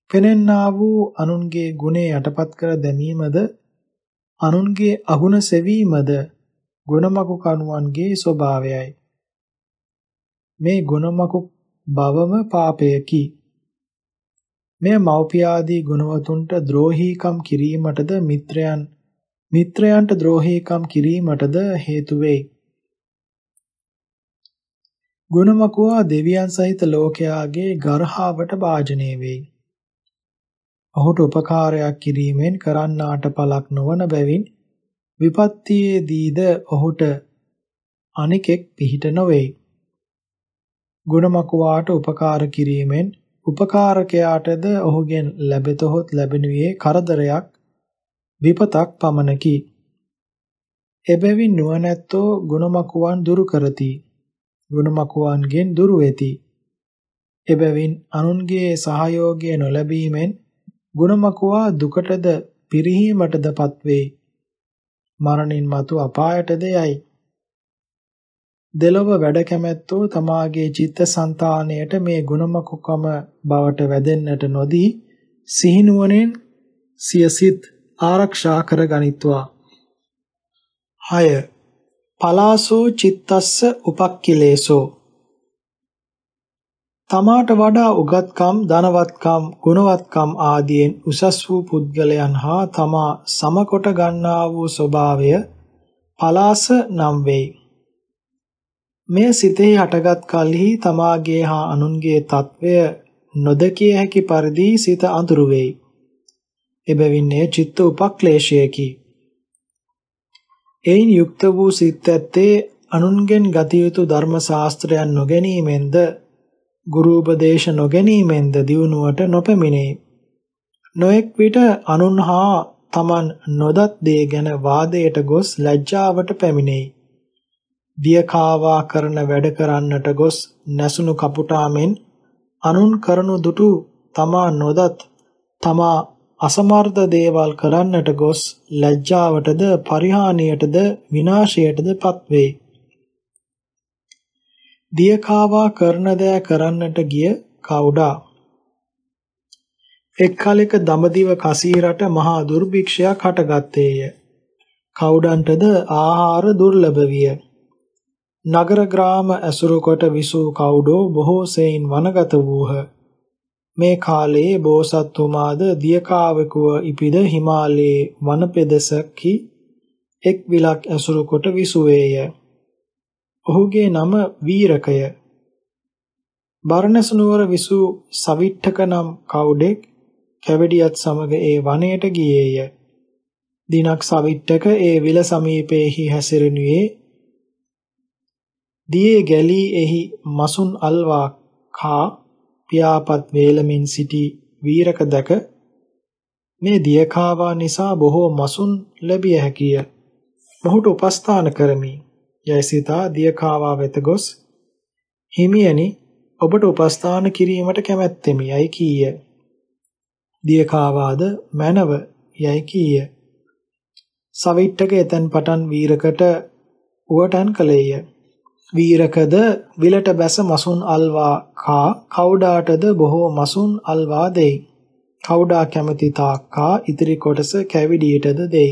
පෙනෙන්නා වූ අනුන්ගේ ගුණේ යටපත් කර දැමීමද අනුන්ගේ අගුණ සෙවීමද ගුණමකු කණුවන්ගේ ස්වභාවයයි. මේ ගුණමකු බවම පාපයකි. මෙය මෞපියාදී ගුණවතුන්ට ද්‍රෝහීකම් කිරීමටද මිත්‍රයන් මිත්‍රයන්ට ද්‍රෝහීකම් කිරීමටද හේතු වෙයි. ගුණමකුවා දෙවියන් සහිත ලෝකයාගේ ගර්හාවට භාජනය වෙයි. ඔහුට උපකාරයක් කිරීමෙන් කරන්නාට පළක් නොවන බැවින් විපත්තියේදීද ඔහුට අනිකෙක් පිහිට නොවේයි. ගුණමකුවාට උපකාර කිරීමෙන් උපකාරකයාටද ඔහුගෙන් ලැබෙතොත් ලැබෙනුයේ කරදරයක් විපතක් පමණකි. එබැවින් නුවණැත්තෝ ගුණමකුවන් දුරු කරති. ගුණමකුවන්ගෙන් දුරු වෙති. එබැවින් අනුන්ගේ සහයෝගය නොලැබීමෙන් ගුණමකුවා දුකටද පිරිහීමටදපත් වේ. මරණින් මතු අපායටද යයි. දෙලොව වැඩ කැමැත්තෝ තමාගේ චිත්තසංතානයට මේ ගුණමකුකම බවට වැදෙන්නට නොදී සිහිනුවණෙන් සිය සිත් ආරක්ෂා කර ගනිත්වා. 6 පලාසෝ චිත්තස්ස උපක්ඛිලේසෝ තමාට වඩා උගත්කම් ධනවත්කම් ගුණවත්කම් ආදියෙන් උසස් වූ පුද්ගලයන් හා තමා සමකොට ගන්නා වූ ස්වභාවය පලාස නම් වෙයි. මෙය සිතෙහි හටගත් කලෙහි තමාගේ හා අනුන්ගේ తත්වය නොදකිය හැකි පරිදි සිත අඳුරු වෙයි. එබැවින් එය චිත්ත උපක්ලේශයකි. එයින් යුක්ත වූ සිත් ඇත්තේ අනුන්ගෙන් ගත යුතු ධර්ම ශාස්ත්‍රයන් නොගැනීමෙන්ද ගුරු උපදේශ නොගැනීමෙන්ද දියුණුවට නොපැමිණේ. නොඑක් විට අනුන් හා Taman නොදත් දේ ගැන වාදයට ගොස් ලැජ්ජාවට පැමිණෙයි. දියකාවා කරන වැඩ කරන්නට ගොස් නැසුණු කපුටාමෙන් අනුන් කරනු දුටු තමා නොදත් තමා අසමර්ථ දේවල් කරන්නට ගොස් ලැජ්ජාවටද පරිහානියටද විනාශයටද පත්වේ. දියකාවා කරන දෑ කරන්නට ගිය කවුඩා එක් කලෙක දඹදිව කසීරට මහා දුර්භික්ෂයක් හටගත්තේය. කවුඩන්ටද ආහාර දුර්ලභ විය. නගර ග්‍රාම ඇසුරු කොට විසූ කවුඩෝ බොහෝ සෙයින් වනගත වූහ. මේ කාලයේ බෝසත්තුමාද දියකාවෙකුව ඉපිද හිමාලයේ වනපෙදසකි එක් විලක් ඇසුරු කොට විසුවේය. ඔහුගේ නම වීරකය. බරණැස නුවර විසූ සවිට්ඨක නම් කවුඩෙක් කැවඩියත් සමග ඒ වනයට ගියේය. දිනක් සවිට්ටක ඒ විල සමීපයේහි හැසිරෙනුයේ දියේ ගැලී එහි මසුන් අල්වා කා පියාපත් වේලමින් සිටි වීරක දැක මේ දියකාවා නිසා බොහෝ මසුන් ලැබිය හැකිය. මොහුට උපස්ථාන කරමි. යයිසිතා දියකාවා වෙත ගොස් හිමියනි ඔබට උපස්ථාන කිරීමට කැමැත්තෙමි යයි කීය. දියකාවාද මැනව යයි කීය. සවිට්ටක එතෙන් පටන් වීරකට උවටන් කලේය. වීරකද විලට බැස මසුන් අල්වා කා කවුඩාටද බොහෝ මසුන් අල්වා දෙයි. කවුඩා කැමති තාක්කා ඉතිරි කොටස කැවිඩියටද දෙයි.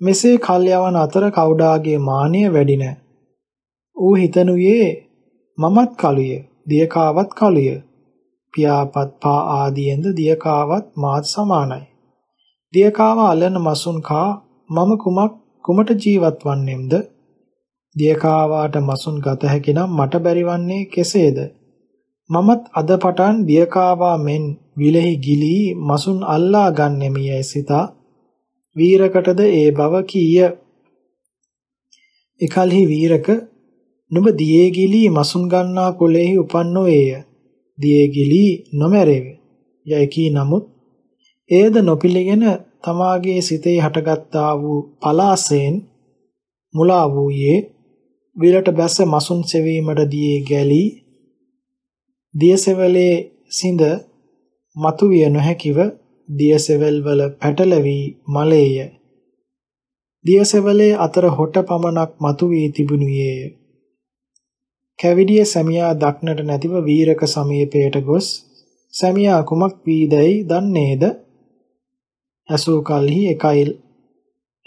මෙසේ කල් යවන අතර කවුඩාගේ මානිය වැඩි නැ. ඌ හිතනුයේ මමත් කලුය, දියකාවත් කලුය. පියාපත් පා ආදීෙන්ද දියකාවත් මාත් සමානයි. දියකාව අලන මසුන් කා මම කුමක් කුමට ජීවත් වන්නේම්ද? දියකාවාට මසුන් ගත හැකි නම් මට බැරිවන්නේ කෙසේද? මමත් අද පටන් දියකාවා මෙන් විලෙහි ගිලී මසුන් අල්ලා ගන්නෙමියයි සිතා වීරකටද ඒ බව කීය. එකල්හි වීරක නුඹ දියේ ගිලී මසුන් ගන්නා කුලෙහි උපන්නෝයේය. දියේගිලි නොමැරෙවි. යයි කී නමුත් එයද නොපිළිගෙන තමාගේ සිතේ හටගත්තා වූ පලාසයෙන් මුලා වූයේ විලට බැස මසුන් සෙවීමට දියේ ගැලි දියසෙවලේ සිඳ මතුවිය නොහැකිව දියසෙවල් වල පැටලවි මලේය දියසෙවලේ අතර හොට පමණක් මතුවී තිබුණියේය කැවිඩිය සැමියා දක්නට නැතිව වීරක සමීපයට ගොස් සැමියා කුමක් වීදැයි දන්නේද? ඇසූ කල්හි එකයිල්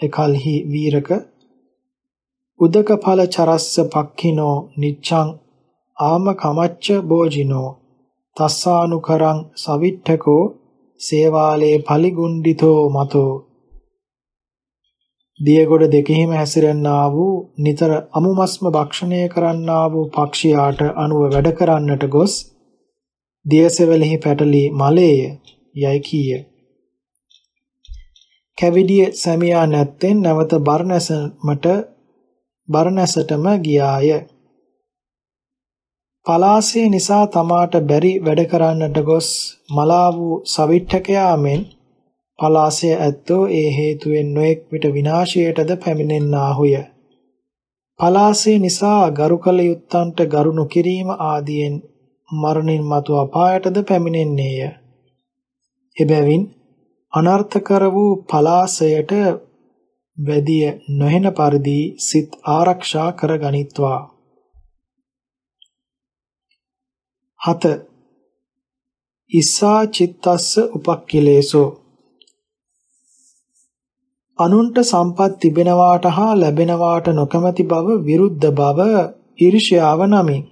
එකල්හි වීරක උදක ඵල චරස්ස පක්ඛිනෝ නිච්ඡං ආම කමච්ච බෝජිනෝ තස්සානුකරං සවිට්ඨකෝ සේවාලේ පලිගුණ්ඩිතෝ මතෝ දියගොඩ දෙකෙහිම හැසිරෙන්නා වූ නිතර අමුමස්ම භක්ෂණය කරන්නා වූ පක්ෂියාට අනුව වැඩ කරන්නට ගොස් දියසෙවලෙහි පැටලී මලේය යයි කීය. කැවිඩිය සැමියා නැත්තෙන් නැවත බරණැසමට බරණැසටම ගියාය. පලාසය නිසා තමාට බැරි වැඩ කරන්නට ගොස් මලා වූ සවිට්ඨකයා මෙන් පලාසය ඇත්තෝ ඒ හේතුවෙන් නොඑක් විට විනාශයටද පැමිණෙන්නාහුය. පලාසය නිසා ගරු කල යුත්තන්ට ගරු නොකිරීම ආදියෙන් මරණින් මතු අපායටද පැමිණෙන්නේය. එබැවින් අනර්ථකර වූ පලාසයට වැදිය නොහෙන පරිදි සිත් ආරක්ෂා කර ගනිත්වා. 7 ඉස්සා චිත්තස්ස උපක්ඛිලේසෝ අනුන්ට සම්පත් තිබෙනවාට හා ලැබෙනවාට නොකමැති බව විරුද්ධ බව ඊර්ෂ්‍යාව නමින්.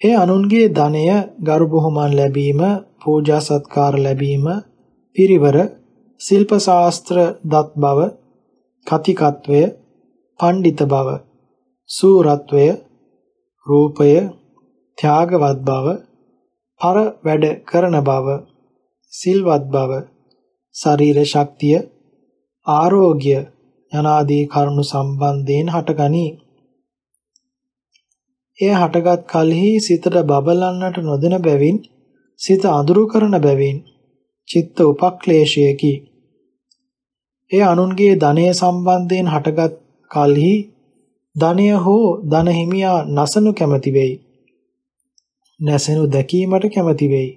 ඒ අනුන්ගේ ධනය ගරු බුහුමන් ලැබීම, පූජා සත්කාර ලැබීම, පිරිවර, ශිල්ප ශාස්ත්‍ර දත් බව, කතිකත්වය, පඬිත බව, සූරත්වය, රූපය, ත්‍යාගවත් බව, පර වැඩ කරන බව, සිල්වත් බව, ශරීර ශක්තිය, ආරෝග්‍ය යනාදී කරුණු සම්බන්ධයෙන් හටගනී. එය හටගත් කලෙහි සිතට බබලන්නට නොදෙන බැවින් සිත අඳුරු කරන බැවින් චිත්ත උපක්ලේශයකි. එය අනුන්ගේ ධනය සම්බන්ධයෙන් හටගත් කලෙහි ධනය හෝ ධන හිමියා නසනු කැමැති වෙයි. නැසෙනු දැකීමට කැමැති වෙයි.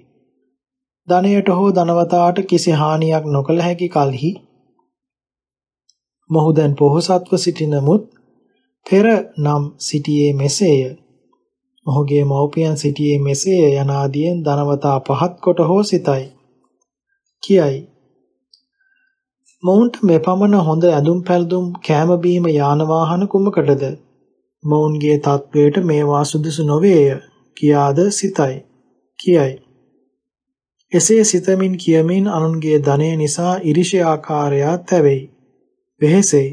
ධනයට හෝ ධනවතාට කිසි හානියක් නොකළ හැකි කලෙහි මොහු දැන් පොහොසත්ව සිටිනමුත් පෙර නම් සිටියේ මෙසේය. මොහුගේ මව්පියන් සිටියේ මෙසේය යන ආදියෙන් ධනවතා පහත් කොට හෝ සිතයි. කියයි. මොවුන්ට මෙපමණ හොඳ ඇඳුම් පැළඳුම් කෑම බීම යාන වාහන කුමකටද? මොවුන්ගේ තත්වයට මේවා සුදුසු නොවේය කියාද සිතයි. කියයි. එසේ සිතමින් කියමින් අනුන්ගේ ධනය නිසා ඉරිෂ්‍යාකාරයා තැවෙයි. වෙහෙසෙයි.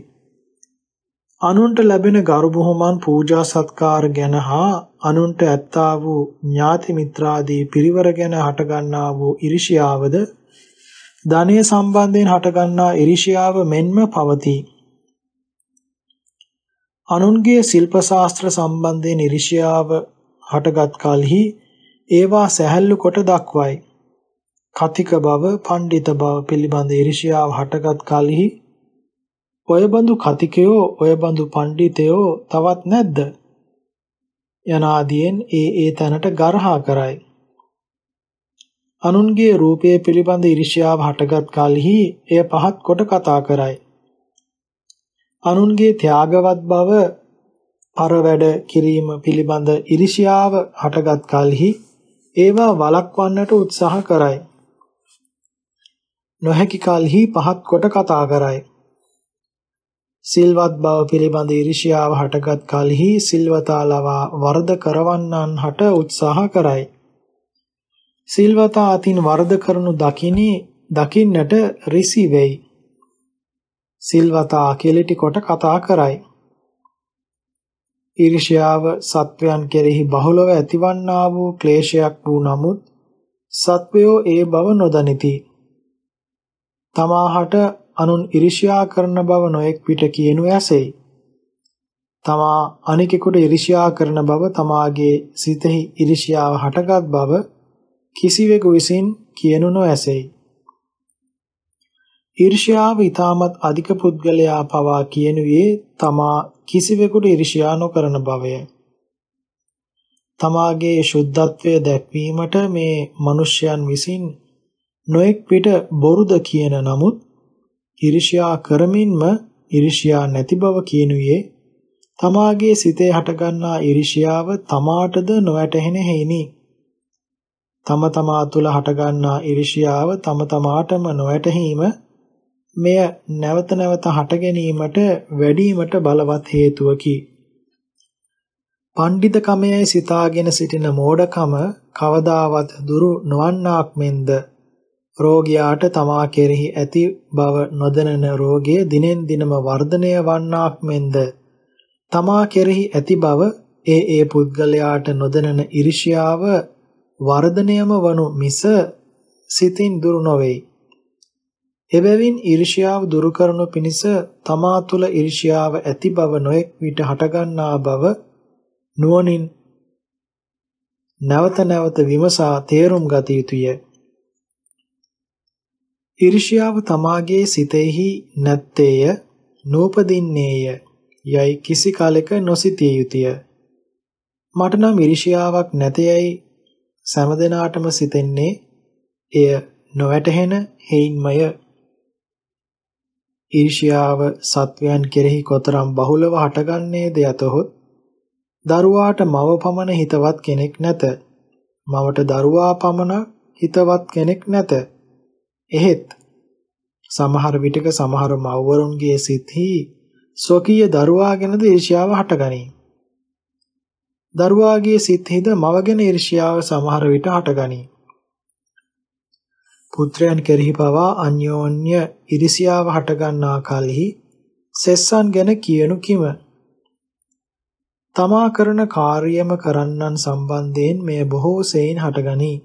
අනුන්ට ලැබෙන ගරු බුහුමන් පූජා සත්කාර ගැන හා අනුන්ට ඇත්තා වූ ඥාති මිත්‍රාදී පිරිවර ගැන හටගන්නා වූ ඉරිෂියාවද ධනය සම්බන්ධයෙන් හටගන්නා ඉරිෂියාව මෙන්ම පවතී. අනුන්ගේ ශිල්ප ශාස්ත්‍ර සම්බන්ධයෙන් ඉරිෂියාව හටගත් කලෙහි ඒවා සැහැල්ලු කොට දක්වයි. කතික බව, පඬිත බව පිළිබඳ ඉරිෂියාව හටගත් කලෙහි ඔය බඳු කතිකයෝ ඔය බඳු පඬිතයෝ තවත් නැද්ද? යනාදීන් ඒ ඒ තැනට ගරහා කරයි. අනුන්ගේ රූපය පිළිබඳ iriෂ්‍යාව හටගත් කලෙහි එය පහත් කොට කතා කරයි. අනුන්ගේ ත්‍යාගවත් බව අර වැඩ කිරීම පිළිබඳ iriෂ්‍යාව හටගත් කලෙහි ඒවා වළක්වන්නට උත්සාහ කරයි. නොහැකි කලෙහි පහත් කොට කතා කරයි. සිල්වත් බව පිළිබඳ iriෂ්‍යාව හටගත් කලෙහි සිල්වතා ලවා වරද කරවන්නන් හට උත්සාහ කරයි. සිල්වතා අතින් වරද කරනු දකිනි දකින්නට රිසි වෙයි. සිල්වතා කෙලිටි කොට කතා කරයි. ඊර්ෂ්‍යාව සත්වයන් කෙරෙහි බහුලව ඇතිවන්නා වූ ක්ලේශයක් වූ නමුත් සත්වයෝ ඒ බව නොදනිති. තමාහට අනුන් ඉරිෂ්‍යා කරන බව නොඑක් පිට කියනු ඇසෙයි. තමා අනිකෙකුට ඉරිෂ්‍යා කරන බව තමාගේ සිතෙහි ඉරිෂ්‍යාව හටගත් බව කිසිවෙකු විසින් කියනු නොඇසෙයි. ඊර්ෂ්‍යාව ඊටමත් අධික පුද්ගලයා පවා කියනුවේ තමා කිසිවෙකුට ඊර්ෂ්‍යා නොකරන බවය. තමාගේ ශුද්ධත්වය දැක්වීමට මේ මිනිසයන් විසින් නොඑක් පිට බොරුද කියන නමුත් ඉරිෂ්‍යා කරමින්ම ඉරිෂ්‍යා නැති බව කියනුවේ තමාගේ සිතේ හටගන්නා ඉරිෂ්‍යාව තමාටද නොවැටහෙන හේිනි. තම තමා තුළ හටගන්නා ඉරිෂ්‍යාව තම තමාටම නොවැටහීම මෙය නැවත නැවත හට ගැනීමට වැඩිවීමට බලවත් හේතුවකි. පණ්ඩිත කමයයි සිතාගෙන සිටින මෝඩකම කවදාවත් දුරු නොවන්නාක් මෙන්ද රෝගියාට තමා කෙරෙහි ඇති බව නොදැනෙන රෝගය දිනෙන් දිනම වර්ධනය වන්නාක් මෙන්ද තමා කෙරෙහි ඇති බව ඒ ඒ පුද්ගලයාට නොදැනෙන iriෂ්‍යාව වර්ධනයම වනු මිස සිතින් දුරු නොවේයි. එබැවින් ඊර්ෂ්‍යාව දුරු කරනු පිණිස තමා තුළ ඊර්ෂ්‍යාව ඇති බව නොඑක් විට හටගන්නා බව නුවණින් නැවත නැවත විමසා තේරුම් ගත යුතුය. ඊර්ෂ්‍යාව තමාගේ සිතෙහි නැත්තේය නූපදින්නේය යයි කිසි කාලෙක නොසිතිය යුතුය මට නම් ඊර්ෂ්‍යාවක් නැතේයි සෑමදෙනාටම සිතෙන්නේ එය නොවැටහෙන හේයින්මය. ඊර්ෂ්‍යාව සත්වයන් කෙරෙහි කොතරම් බහුලව හටගන්නේද යතහොත් දරුවාට මව පමණ හිතවත් කෙනෙක් නැත. මවට දරුවා පමණ හිතවත් කෙනෙක් නැත. එහෙත් සමහර විටක සමහර මව්වරුන්ගේ සිත්හි ස්වකීය දරුවා ගැනද ඊර්ෂ්‍යාව හටගනී. දරුවාගේ සිත්හිද මව ගැන ඊර්ෂ්‍යාව සමහර විට හටගනී. පුත්‍රයන් කෙරෙහි පවා අන්‍යෝන්‍ය ඉරිසියාව හටගන්නා කලෙහි සෙස්සන් ගැන කියනු කිම තමා කරන කාර්යම කරන්නන් සම්බන්ධයෙන් මෙය බොහෝ සෙයින් හටගනී.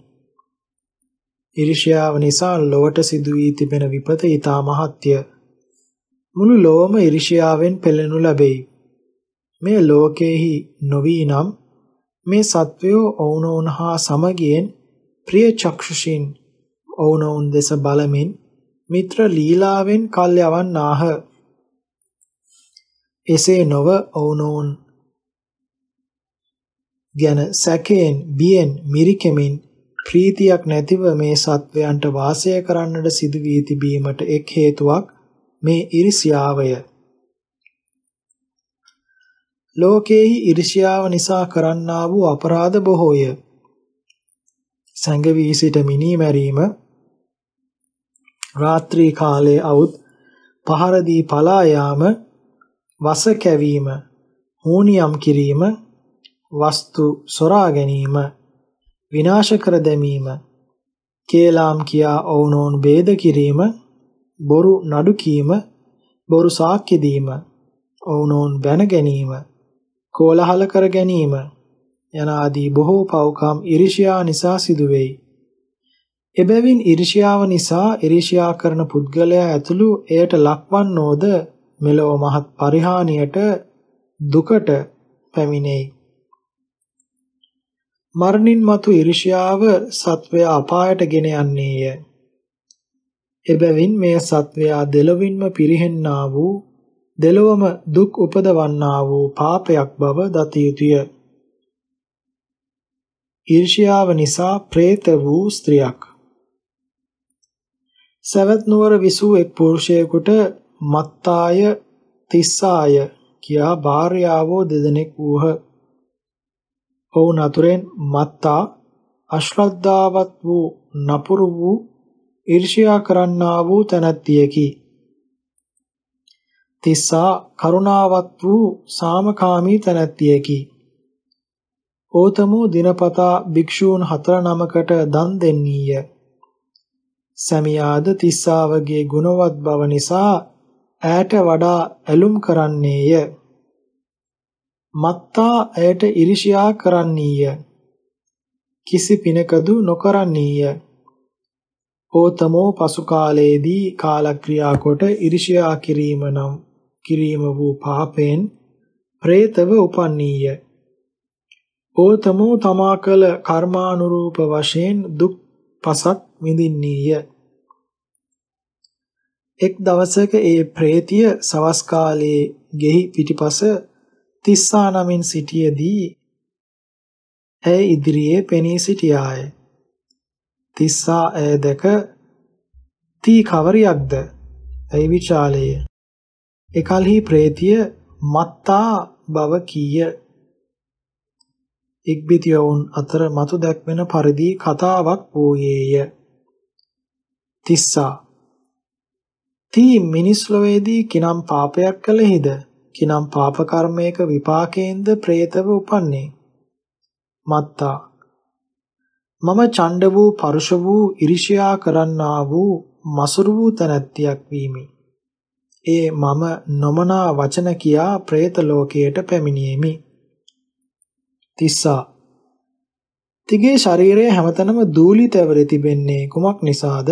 ඊර්ෂ්‍යාව නිසා ලොවට සිදු වී තිබෙන විපත ඊතා මහත්ය. මුළු ලොවම ඊර්ෂ්‍යාවෙන් පෙළෙනු ලැබෙයි. මේ ලෝකේහි නොවී නම් මේ සත්වයෝ ඔවුනොවුන් හා සමගියෙන් ප්‍රිය චක්ෂුෂින් ඔවුනොවුන් දෙස බලමින් මිත්‍ර ලීලාවෙන් කල් යවන්නාහ. එසේ නොව ඔවුනොවුන් ගැන සැකයෙන් බියෙන් මිරිකෙමින් ප්‍රීතියක් නැතිව මේ සත්වයන්ට වාසය කරන්නට සිදු වී තිබීමට එක් හේතුවක් මේ iriසියාවය. ලෝකේහි iriසියාව නිසා කරන්නා වූ අපරාධ බොහෝය. සංගවී සිට මිනී මැරීම රාත්‍රී කාලයේ අවුත් පහර දී පලා යාම වස කැවීම හෝනියම් කිරීම වස්තු සොරා ගැනීම විනාශ කර දැමීම කේලාම් කියා ඔවුනෝන් ભેද කිරීම බොරු නඩු කීම බොරු සාක්ෂි දීම ඔවුනෝන් බැන ගැනීම කෝලහල කර ගැනීම යන ආදී බොහෝ පව්කම් ඉරිෂියා නිසා සිදුවේයි එබැවින් ඊර්ෂ්‍යාව නිසා ඊර්ෂ්‍යා කරන පුද්ගලයා ඇතුළු එයට ලක්වන්නෝද මෙලොව මහත් පරිහානියට දුකට පැමිණෙයි. මරණින් මතු ඊර්ෂ්‍යාව සත්වය අපායට ගෙන යන්නේය. එබැවින් මෙය සත්වයා දෙලොවින්ම පිරිහෙන්නා වූ දෙලොවම දුක් උපදවන්නා වූ පාපයක් බව දත යුතුය. ඊර්ෂ්‍යාව නිසා പ്രേත වූ ස්ත්‍රියක් සවැත් නුවර විසූ එක් පුරුෂයෙකුට මත්තාය තිස්සාය කියා භාර්යාවෝ දෙදෙනෙක් වූහ. ඔවුන් අතුරෙන් මත්තා අශ්‍රද්ධාවත් වූ නපුරු වූ ඊර්ෂ්‍යා කරන්නා වූ තැනැත්තියකි. තිස්සා කරුණාවත් වූ සාමකාමී තැනැත්තියකි. ඕතමෝ දිනපතා භික්ෂූන් හතර නමකට දන් දෙන්නීය. සැමියාද තිස්සාවගේ ගුණවත් බව නිසා ඈට වඩා ඇලුම් කරන්නේය. මත්තා ඇයට ඉරිෂියා කරන්නීය. කිසි පිනකදු නොකරන්නීය. ඕතමෝ පසු කාලයේදී කාලක්‍රියා කොට ඉරිෂියා කිරීම නම් කිරීම වූ පාපෙන් പ്രേතව උපන්නීය. ඕතමෝ තමා කළ කර්මානුරූප වශයෙන් දුක් පසක් විඳින්නීය. එක් දවසක ඒ ප්‍රේතිය සවස් කාලයේ ගෙහි පිටිපස තිස්සා නමින් සිටියේදී ඇය ඉදිරියේ පෙනී සිටියාය. තිස්සා ඇය දැක "තී කවරියක්ද?" ඇයි විචාලය. එකල්හි ප්‍රේතිය මත්තා බව කීය. ඉක්බිතියවුන් අතර මතු දැක්වෙන පරිදි කතාවක් වූයේය. තිස්සා. තී මිනිස් ලොවේදී කිනම් පාපයක් කළෙහිද? කිනම් පාප කර්මයක විපාකයෙන්ද പ്രേතව උපන්නේ? මත්තා. මම ඡණ්ඩ වූ පරුෂ වූ ඉරිෂ්‍යා කරන්නා වූ මසුරු වූ තනත්තියක් වීමි. ඒ මම නොමනා වචන කියා പ്രേත ලෝකයට පැමිණියෙමි තිස්සා. තිගේ ශරීරය හැමතැනම දූලි තැවරි තිබෙන්නේ කුමක් නිසාද?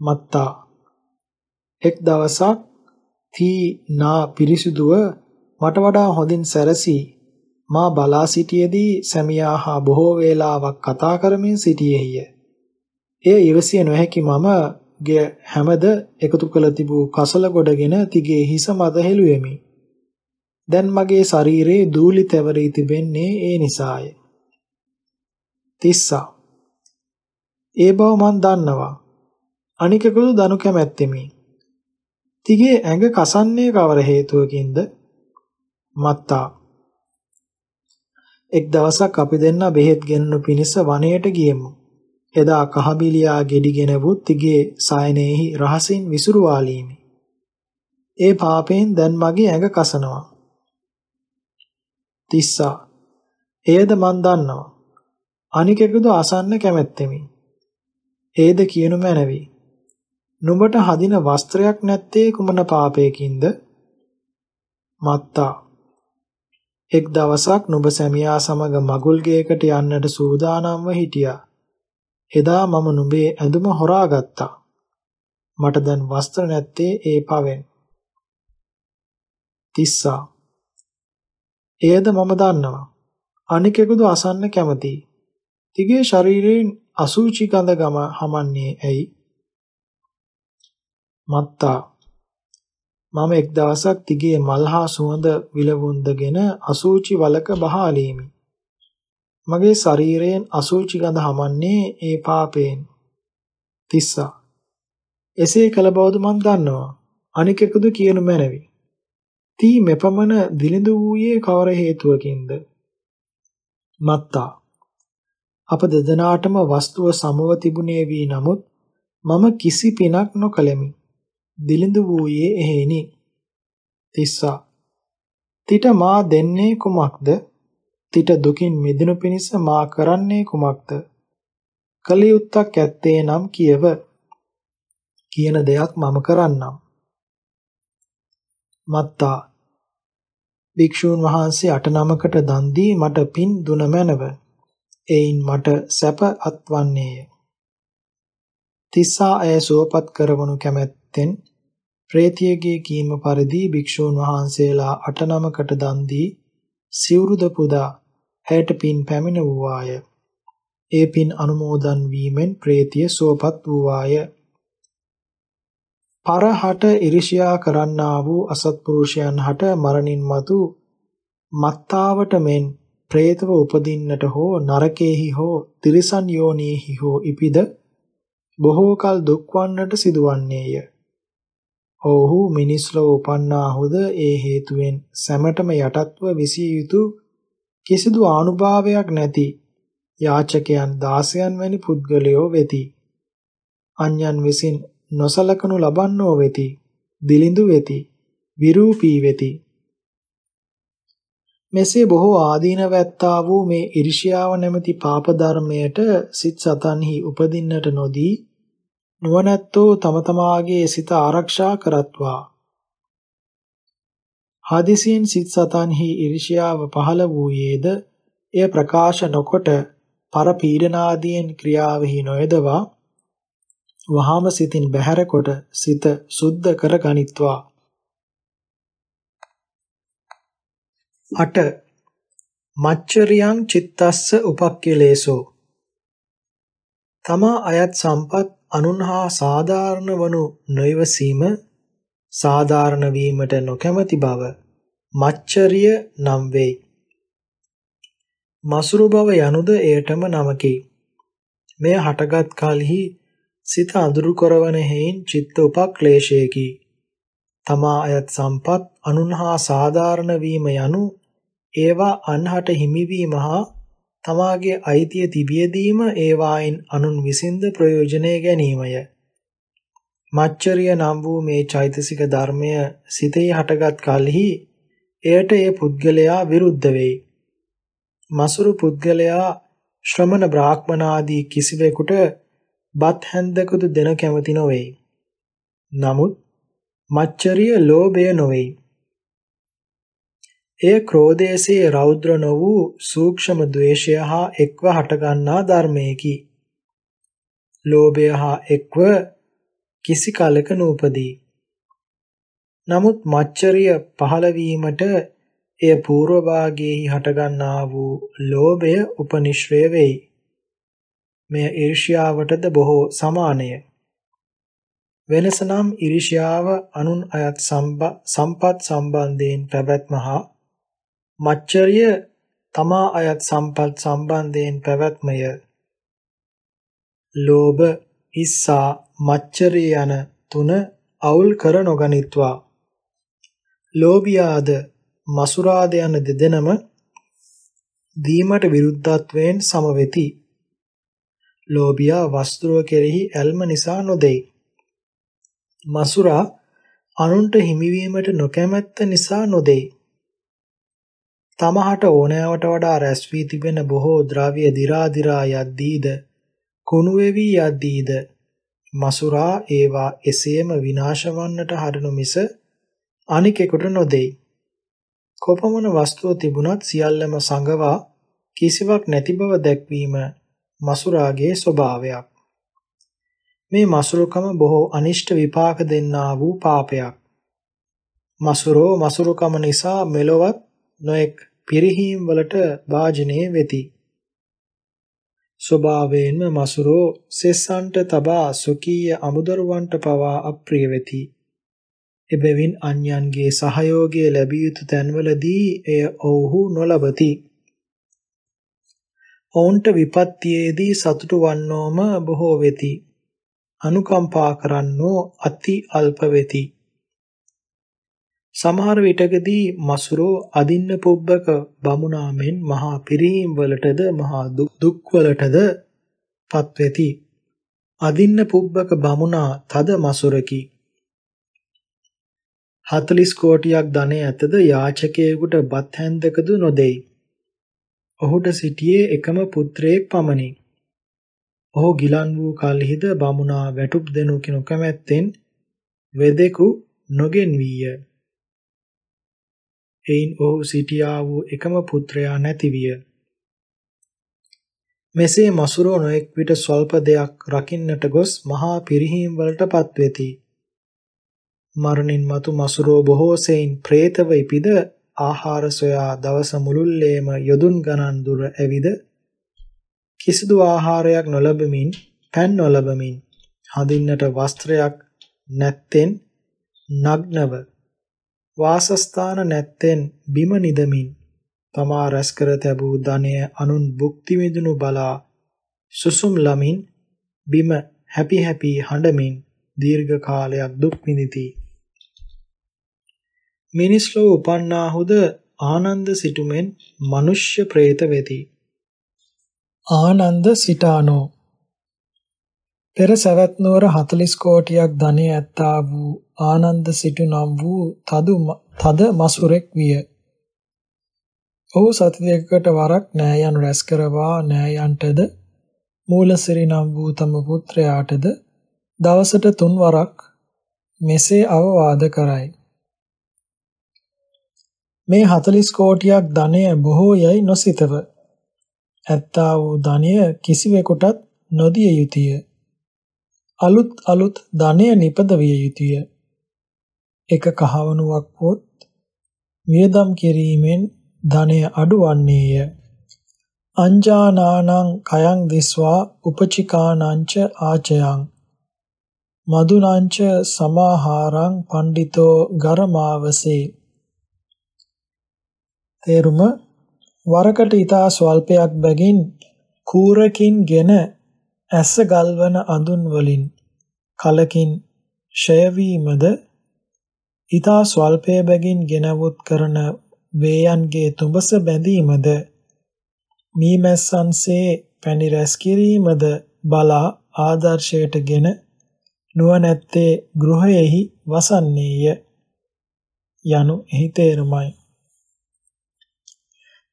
මත්තා. එක් දවසක් තී නා පිරිසුදුව මට වඩා හොඳින් සැරසී. මා බලා සිටියේදී සැමියා හා බොහෝ වේලාවක් කතා කරමින් සිටියේය. එය ඉවසිය නොහැකි මම ගේ හැමද එකතු කළ තිබූ කසල ගොඩගෙන තිගේ හිස මත හෙළුවෙමි. දැන් මගේ ශරීරයේ දූලි තැවරී තිබෙන්නේ ඒ නිසාය. තිස්සා ඒ බව මන් දන්නවා. අනිකකදු දනු කැමැත්තෙමි. තිගේ ඇඟ කසන්නේ කවර හේතුවකින්ද? මත්තා. එක් දවසක් අපි දෙන්න බෙහෙත් ගෙනනු පිණිස වනයේට ගියෙමු. එදා කහබිලියා ගෙඩිගෙන වූ තිගේ සායනේහි රහසින් විසුරුවාලීමි. ඒ පාපයෙන් දැන් මගේ ඇඟ කසනවා. තිස්සා. එයද මන් දන්නවා. අනිකෙකුද අසන්න කැමැත්තෙමි. ඒද කියනු මැනවි. නුඹට හදින වස්ත්‍රයක් නැත්තේ කුමන පාපයකින්ද? මත්තා එක් දවසක් නුඹ සැමියා සමග මගුල් ගේකට යන්නට සූදානම්ව හිටියා. එදා මම නුඹේ ඇඳුම හොරාගත්තා. මට දැන් වස්ත්‍ර නැත්තේ ඒ පවෙන්. තිස්සා එයද මම දන්නවා. අනිකෙකුදු අසන්න කැමතියි. තිගේ ශරීරයෙන් අසුචි ගඳ ගම හමන්නේ ඇයි? මත්තා මම එක් දවසක් තිගේ මල්හා සුවඳ විලවුන්දගෙන අසූචි වලක බහාලීමි. මගේ ශරීරයෙන් අසූචි ගඳ හමන්නේ ඒ පාපයෙන්. තිස්සා. එසේ කළ බවද මන් දන්නවා. අනිකෙකුදු කියනු මැනවි. තී මෙපමණ දිලිඳු වූයේ කවර හේතුවකින්ද? මත්තා. අප දෙදෙනාටම වස්තුව සමව තිබුණේ වී නමුත් මම කිසි පිනක් නොකළෙමි. දිලිඳු වූයේ එහෙයිනි. තිස්සා. තිට මා දෙන්නේ කුමක්ද? තිට දුකින් මිදෙනු පිණිස මා කරන්නේ කුමක්ද? කලියුත්තක් ඇත්තේ නම් කියව. කියන දෙයක් මම කරන්නම්. මත්තා භික්ෂූන් වහන්සේ අට නමකට දන් දී මට පින් දුන මැනව. එයින් මට සැප අත්වන්නේය. තිස්සා ඇය සුවපත් කරවනු කැමැත්තෙන් ප්‍රේතියගේ කීම පරිදි භික්ෂූන් වහන්සේලා අට නමකට දන් දී සිවුරුද පුදා ඇයට පින් පැමිණ වූවාය. ඒ පින් අනුමෝදන් වීමෙන් ප්‍රේතිය සුවපත් වූවාය. පරහට ඉරිෂියා කරන්නා වූ අසත්පුරුෂයන් හට මරණින් මතු මත්තාවට මෙන් പ്രേතව උපදින්නට හෝ නරකේහි හෝ තිරිසන් යෝනීහි හෝ ඉපිද බොහෝ කල දුක්වන්නට සිදුවන්නේය. ඔව්හු මිනිස් ලොව උපන්නාහුද ඒ හේතුවෙන් සැමටම යටත්ව විසිය යුතු කිසිදු ආනුභාවයක් නැති යාචකයන් දාසයන් වැනි පුද්ගලයෝ වෙති. අන්‍යයන් විසින් නොසලකනු ලබන්නෝ වෙති. දිලිඳු වෙති. විරූපී වෙති. මෙසේ බොහෝ ආදීනව ඇත්තා වූ මේ ඉරිෂියාව නැමැති පාප ධර්මයට සිත් සතන්හි උපදින්නට නොදී නුවණැත්තෝ තම තමාගේ සිත ආරක්ෂා කරත්වා. හදිසියෙන් සිත් සතන්හි ඉරිෂියාව පහළ වූයේද එය ප්‍රකාශ නොකොට පර පීඩනාදීන් ක්‍රියාවෙහි නොයදවා වහාම සිතින් බැහැර කොට සිත සුද්ධ කර ගනිත්වා 8 මච්චරියං චිත්තස්ස උපක්ඛලේසෝ තමා අයත් සම්පත් අනුන්හා සාධාරණ වනු නොයවසීම සාධාරණ වීමට නොකැමැති බව මච්චරිය නම් වෙයි. මසුරු බව යනුද එයටම නමකි. මෙය හටගත් කලෙහි සිත අඳුරු කරවන හේයින් චිත්ත උපක්ලේශයකි. තමා අයත් සම්පත් අනුන්හා සාධාරණ වීම යනු ඒවා අන්හට හිමිවීම හා තමාගේ අයිතිය තිබියදීම ඒවායින් අනුන් විසින්ද ප්‍රයෝජනය ගැනීමය. මච්චරිය නම් වූ මේ චෛතසික ධර්මය සිතේ හටගත් කලෙහි එයට ඒ පුද්ගලයා විරුද්ධ වෙයි. මසුරු පුද්ගලයා ශ්‍රමණ බ්‍රාහ්මණ ආදී කිසිවෙකුට බත් හැන්දකුද දෙන කැමති නොවේ. නමුත් මච්චරිය ලෝභය නොවේ. එය ක්‍රෝධයසේ රෞද්‍ර නො වූ සූක්ෂම ද්වේෂය හා එක්ව හටගන්නා ධර්මයකි. ලෝභය හා එක්ව කිසි කලක නූපදී. නමුත් මච්චරිය පහළ වීමට එය పూర్ව භාගයේහි හටගන්නා වූ ලෝභය උපනිශ්‍රය වෙයි. මෙය ඊර්ෂ්‍යාවටද බොහෝ සමානය. වෙනස නම් ඊර්ෂ්‍යාව අනුන් අයත් සම්පත් සම්බන්ධයෙන් පැවැත්ම හා මච්චරිය තමා අයත් සම්පත් සම්බන්ධයෙන් පැවැත්මය. ලෝභ, ඉස්සා, මච්චරිය යන තුන අවුල් කර නොගනිත්වා. ලෝභියාද මසුරාද යන දෙදෙනම දීමට විරුද්ධත්වයෙන් සමවෙති. ලෝභියා වස්තුව කෙරෙහි ඇල්ම නිසා නොදෙයි. මසුරා අනුන්ට හිමිවීමට නොකැමැත්ත නිසා නොදෙයි. තමහට ඕනෑවට වඩා රැස් වී තිබෙන බොහෝ ද්‍රව්‍ය දිරා දිරා යද්දීද කුණු වෙවි යද්දීද මසුරා ඒවා එසේම විනාශ වන්නට හරනු මිස අනිකෙකුට නොදෙයි. කොපමණ වස්තුව තිබුණත් සියල්ලම සංගවා කිසිවක් නැති බව දැක්වීම මසුරාගේ ස්වභාවයක්. මේ මසුරුකම බොහෝ අනිෂ්ට විපාක දෙන්නා වූ පාපයක්. මසුරෝ මසුරුකම නිසා මෙලොවත් නොඑක් පිරිහීම් වලට වාජනයේ වෙති. ස්වභාවයෙන්ම මසුරෝ සෙස්සන්ට තබා සොකීය අමුදරුවන්ට පවා අප්‍රිය වෙති. එබැවින් අන්‍යයන්ගේ සහයෝගය ලැබිය යුතු තැන්වලදී එය ඔවුහු නොලබති. ඔවුන්ට විපත්තියේදී සතුටු වන්නෝම බොහෝ වෙති. අනුකම්පා කරන්නෝ අති අල්ප වෙති. සමහර විටකදී මසුරෝ අදින්න පුබ්බක බමුණා මෙන් මහා පිරීම් වලටද මහා දුක් වලටද පත්වෙති. අදින්න පුබ්බක බමුණා තද මසුරකි. 40 කෝටියක් ධනය ඇතද යාචකයෙකුට බත් හැන්දකද නොදෙයි. ඔහුට සිටියේ එකම පුත්‍රයෙක් පමණි. ඔහු ගිලන් වූ කල්හිද බමුණා වැටුප් දෙනු කිනු කැමැත්තෙන් වෙදෙකු නොගෙන්වීය. එයින් ඔහු සිටියා වූ එකම පුත්‍රයා නැතිවිය. මෙසේ මසුරෝ නොඑක් විට ස්වල්ප දෙයක් රකින්නට ගොස් මහා පිරිහීම් වලට පත්වෙති. මරණින් මතු මසුරෝ බොහෝ සෙයින් പ്രേතව ඉපිද ආහාර සොයා දවස මුළුල්ලේම යොදුන් ගණන් දුර ඇවිද කිසිදු ආහාරයක් නොලබමින් පෑන් නොලබමින් හඳින්නට වස්ත්‍රයක් නැත්තෙන් නග්නව වාසස්ථාන නැත්තෙන් බිම නිදමින් තමා රැස් කර තැබූ ධනය අනුන් භුක්ති විඳිනු බලා සුසුම් ලමින් බිම හැපි හැපි හඬමින් දීර්ඝ කාලයක් දුක් විඳಿತಿ මිනිස් ලෝ උපන්නාහුද ආනන්ද සිටුමෙන් මිනිස්්‍ය പ്രേත වෙති. ආනන්ද සිටානෝ. පෙර සවැත් නුවර 40 කෝටියක් ධනෙ ඇත්තා වූ ආනන්ද සිටු නම් වූ තදු තද මසුරෙක් විය. ඔහු සති දෙකකට වරක් නෑයන් රැස් කරවා නෑයන්ටද මූලසිරි නම් වූ තම පුත්‍රයාටද දවසට තුන් වරක් මෙසේ අවවාද කරයි. මේ 40 කෝටියක් ධනය බොහෝ යයි නොසිතව. ඇත්තා වූ ධනය කිසිවෙකුටත් නොදිය යුතුය. අලුත් අලුත් ධනය නිපද විය යුතුය. එක කහවණුවක් පොත් වියදම් කිරීමෙන් ධනය අඩුවන්නේය. අංජානානං කයං දිස්වා උපචිකානංච ආචයං මදුනංච සමාහාරං පණ්ඩිතෝ ගරමාවසේ තේරුම වරකට ඊතා ස්වල්පයක් බැගින් කූරකින්ගෙන ඇස ගල්වන අඳුන් වලින් කලකින් ෂය වීමද ඊතා ස්වල්පය බැගින් ගෙනවුත් කරන වේයන්ගේ තුඹස බැඳීමද මීමැස්සන්සේ පැණි රැස් කිරීමද බලා ආදර්ශයටගෙන නුවණැත්තේ ගෘහයෙහි වසන්නේය යනු එහි තේරුමයි.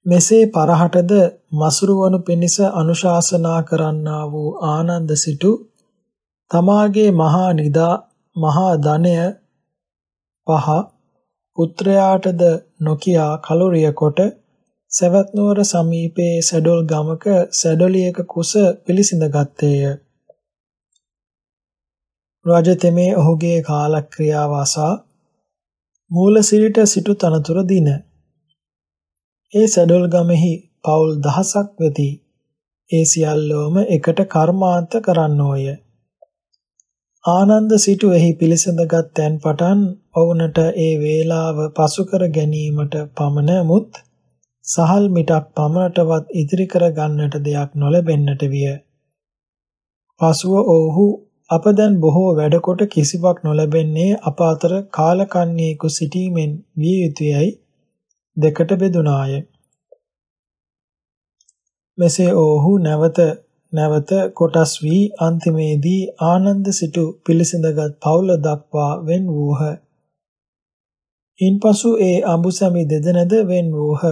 මෙසේ පරහටද මසුරුවනු පිණිස අනුශාසනා කරන්නා වූ ආනන්ද සිටු තමාගේ මහා නිදා මහා ධනය පහ පුත්‍රයාටද නොකියා කලුරිය කොට සවැත් නුවර සමීපයේ සැඩොල් ගමක සැඩොලියක කුස පිළිසිඳ ගත්තේය. රාජතෙමේ ඔහුගේ කාලක්‍රියාව අසා මූල සිරිට සිටු තනතුර දින ඒ සැඩොල් ගමෙහි පවුල් දහසක් වෙති. ඒ සියල්ලෝම එකට කර්මාන්ත කරන්නෝය. ආනන්ද සිටු එහි පිළිසඳගත් තැන් පටන් ඔවුනට ඒ වේලාව පසු කර ගැනීමට පමණමුත් සහල් මිටක් පමණටවත් ඉදිරි කර ගන්නට දෙයක් නොලැබෙන්නට විය. පසුව ඔවුහු අප දැන් බොහෝ වැඩකොට කිසිවක් නොලැබෙන්නේ අප අතර කාලකන්ණියෙකු සිටීමෙන් විය යුතුයයි දෙකට බෙදුනාය. මෙසේ ඔවුහු නැවත නැවත කොටස් වී අන්තිමේදී ආනන්ද සිටු පිළිසිඳගත් පවුල දක්වා වෙන් වූහ. ඉන්පසු ඒ අඹුසැමි දෙදෙනද වෙන් වූහ.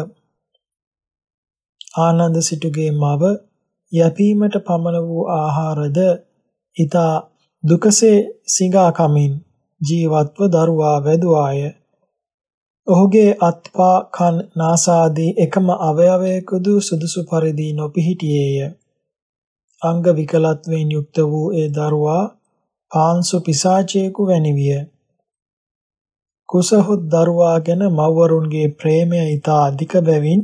ආනන්ද සිටුගේ මව යැපීමට පමණ වූ ආහාරද ඊතා දුකසේ සිඟා කමින් ජීවත්ව දරුවා වැදුවාය. ඔහුගේ අත්පා කන් නාසාදී එකම අවයවයකදු සුදුසු පරිදි නොපිහිටියේය. අංග විකලත්වයෙන් යුක්ත වූ ඒ දරුවා පාංසු පිසාචයෙකු වැනි විය. කුසහොත් දරුවා ගැන මව්වරුන්ගේ ප්‍රේමය ඊට අධික බැවින්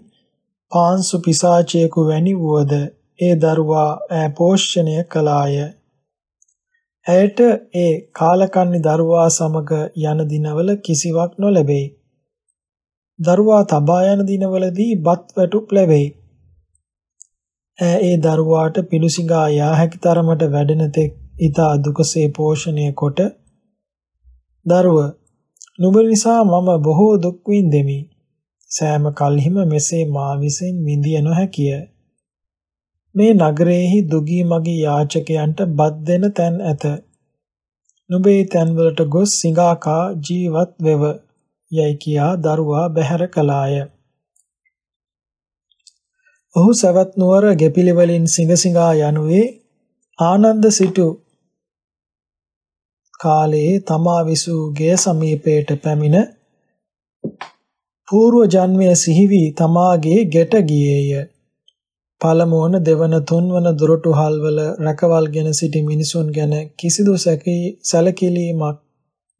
පාංසු පිසාචයෙකු වැනි වුවද ඒ දරුවා ඈ පෝෂණය කළාය. ඇයට ඒ කාලකන්නි දරුවා සමග යන දිනවල කිසිවක් නොලැබේ. දරුවා තබා යන දිනවලදී බත් වැටුප් ලැබේ. ඈ ඒ දරුවාට පිණුසිඟා යා හැකි තරමට වැඩෙන තෙක් ඊතා දුකසේ පෝෂණය කොට දරුව නුඹ නිසා මම බොහෝ දුක් විඳෙමි. සෑම කල්හිම මෙසේ මා විසින් විඳිය නොහැකිය. මේ නගරයේහි දුගී මගී යාචකයන්ට බත් දෙන තැන් ඇත. නුඹේ තැන්වලට ගොස් සිඟාකා ජීවත් වෙව. යයි කියා දරුවා බැහැර කළාය. ඔහු සවැත් නුවර ගෙපිලි වලින් සිඟසිඟා යනුවේ ආනන්ද සිටු කාලයේ තමා විසූ ගේ සමීපයට පැමිණ పూర్ව ජන්මයේ සිහිවි තමාගේ ගෙට ගියේය. පළමුවන දෙවන තුන්වන දොරටුහල් වල රැකවල්ගෙන සිටි මිනිසුන් ගැන කිසිදු සැලකිලීමක්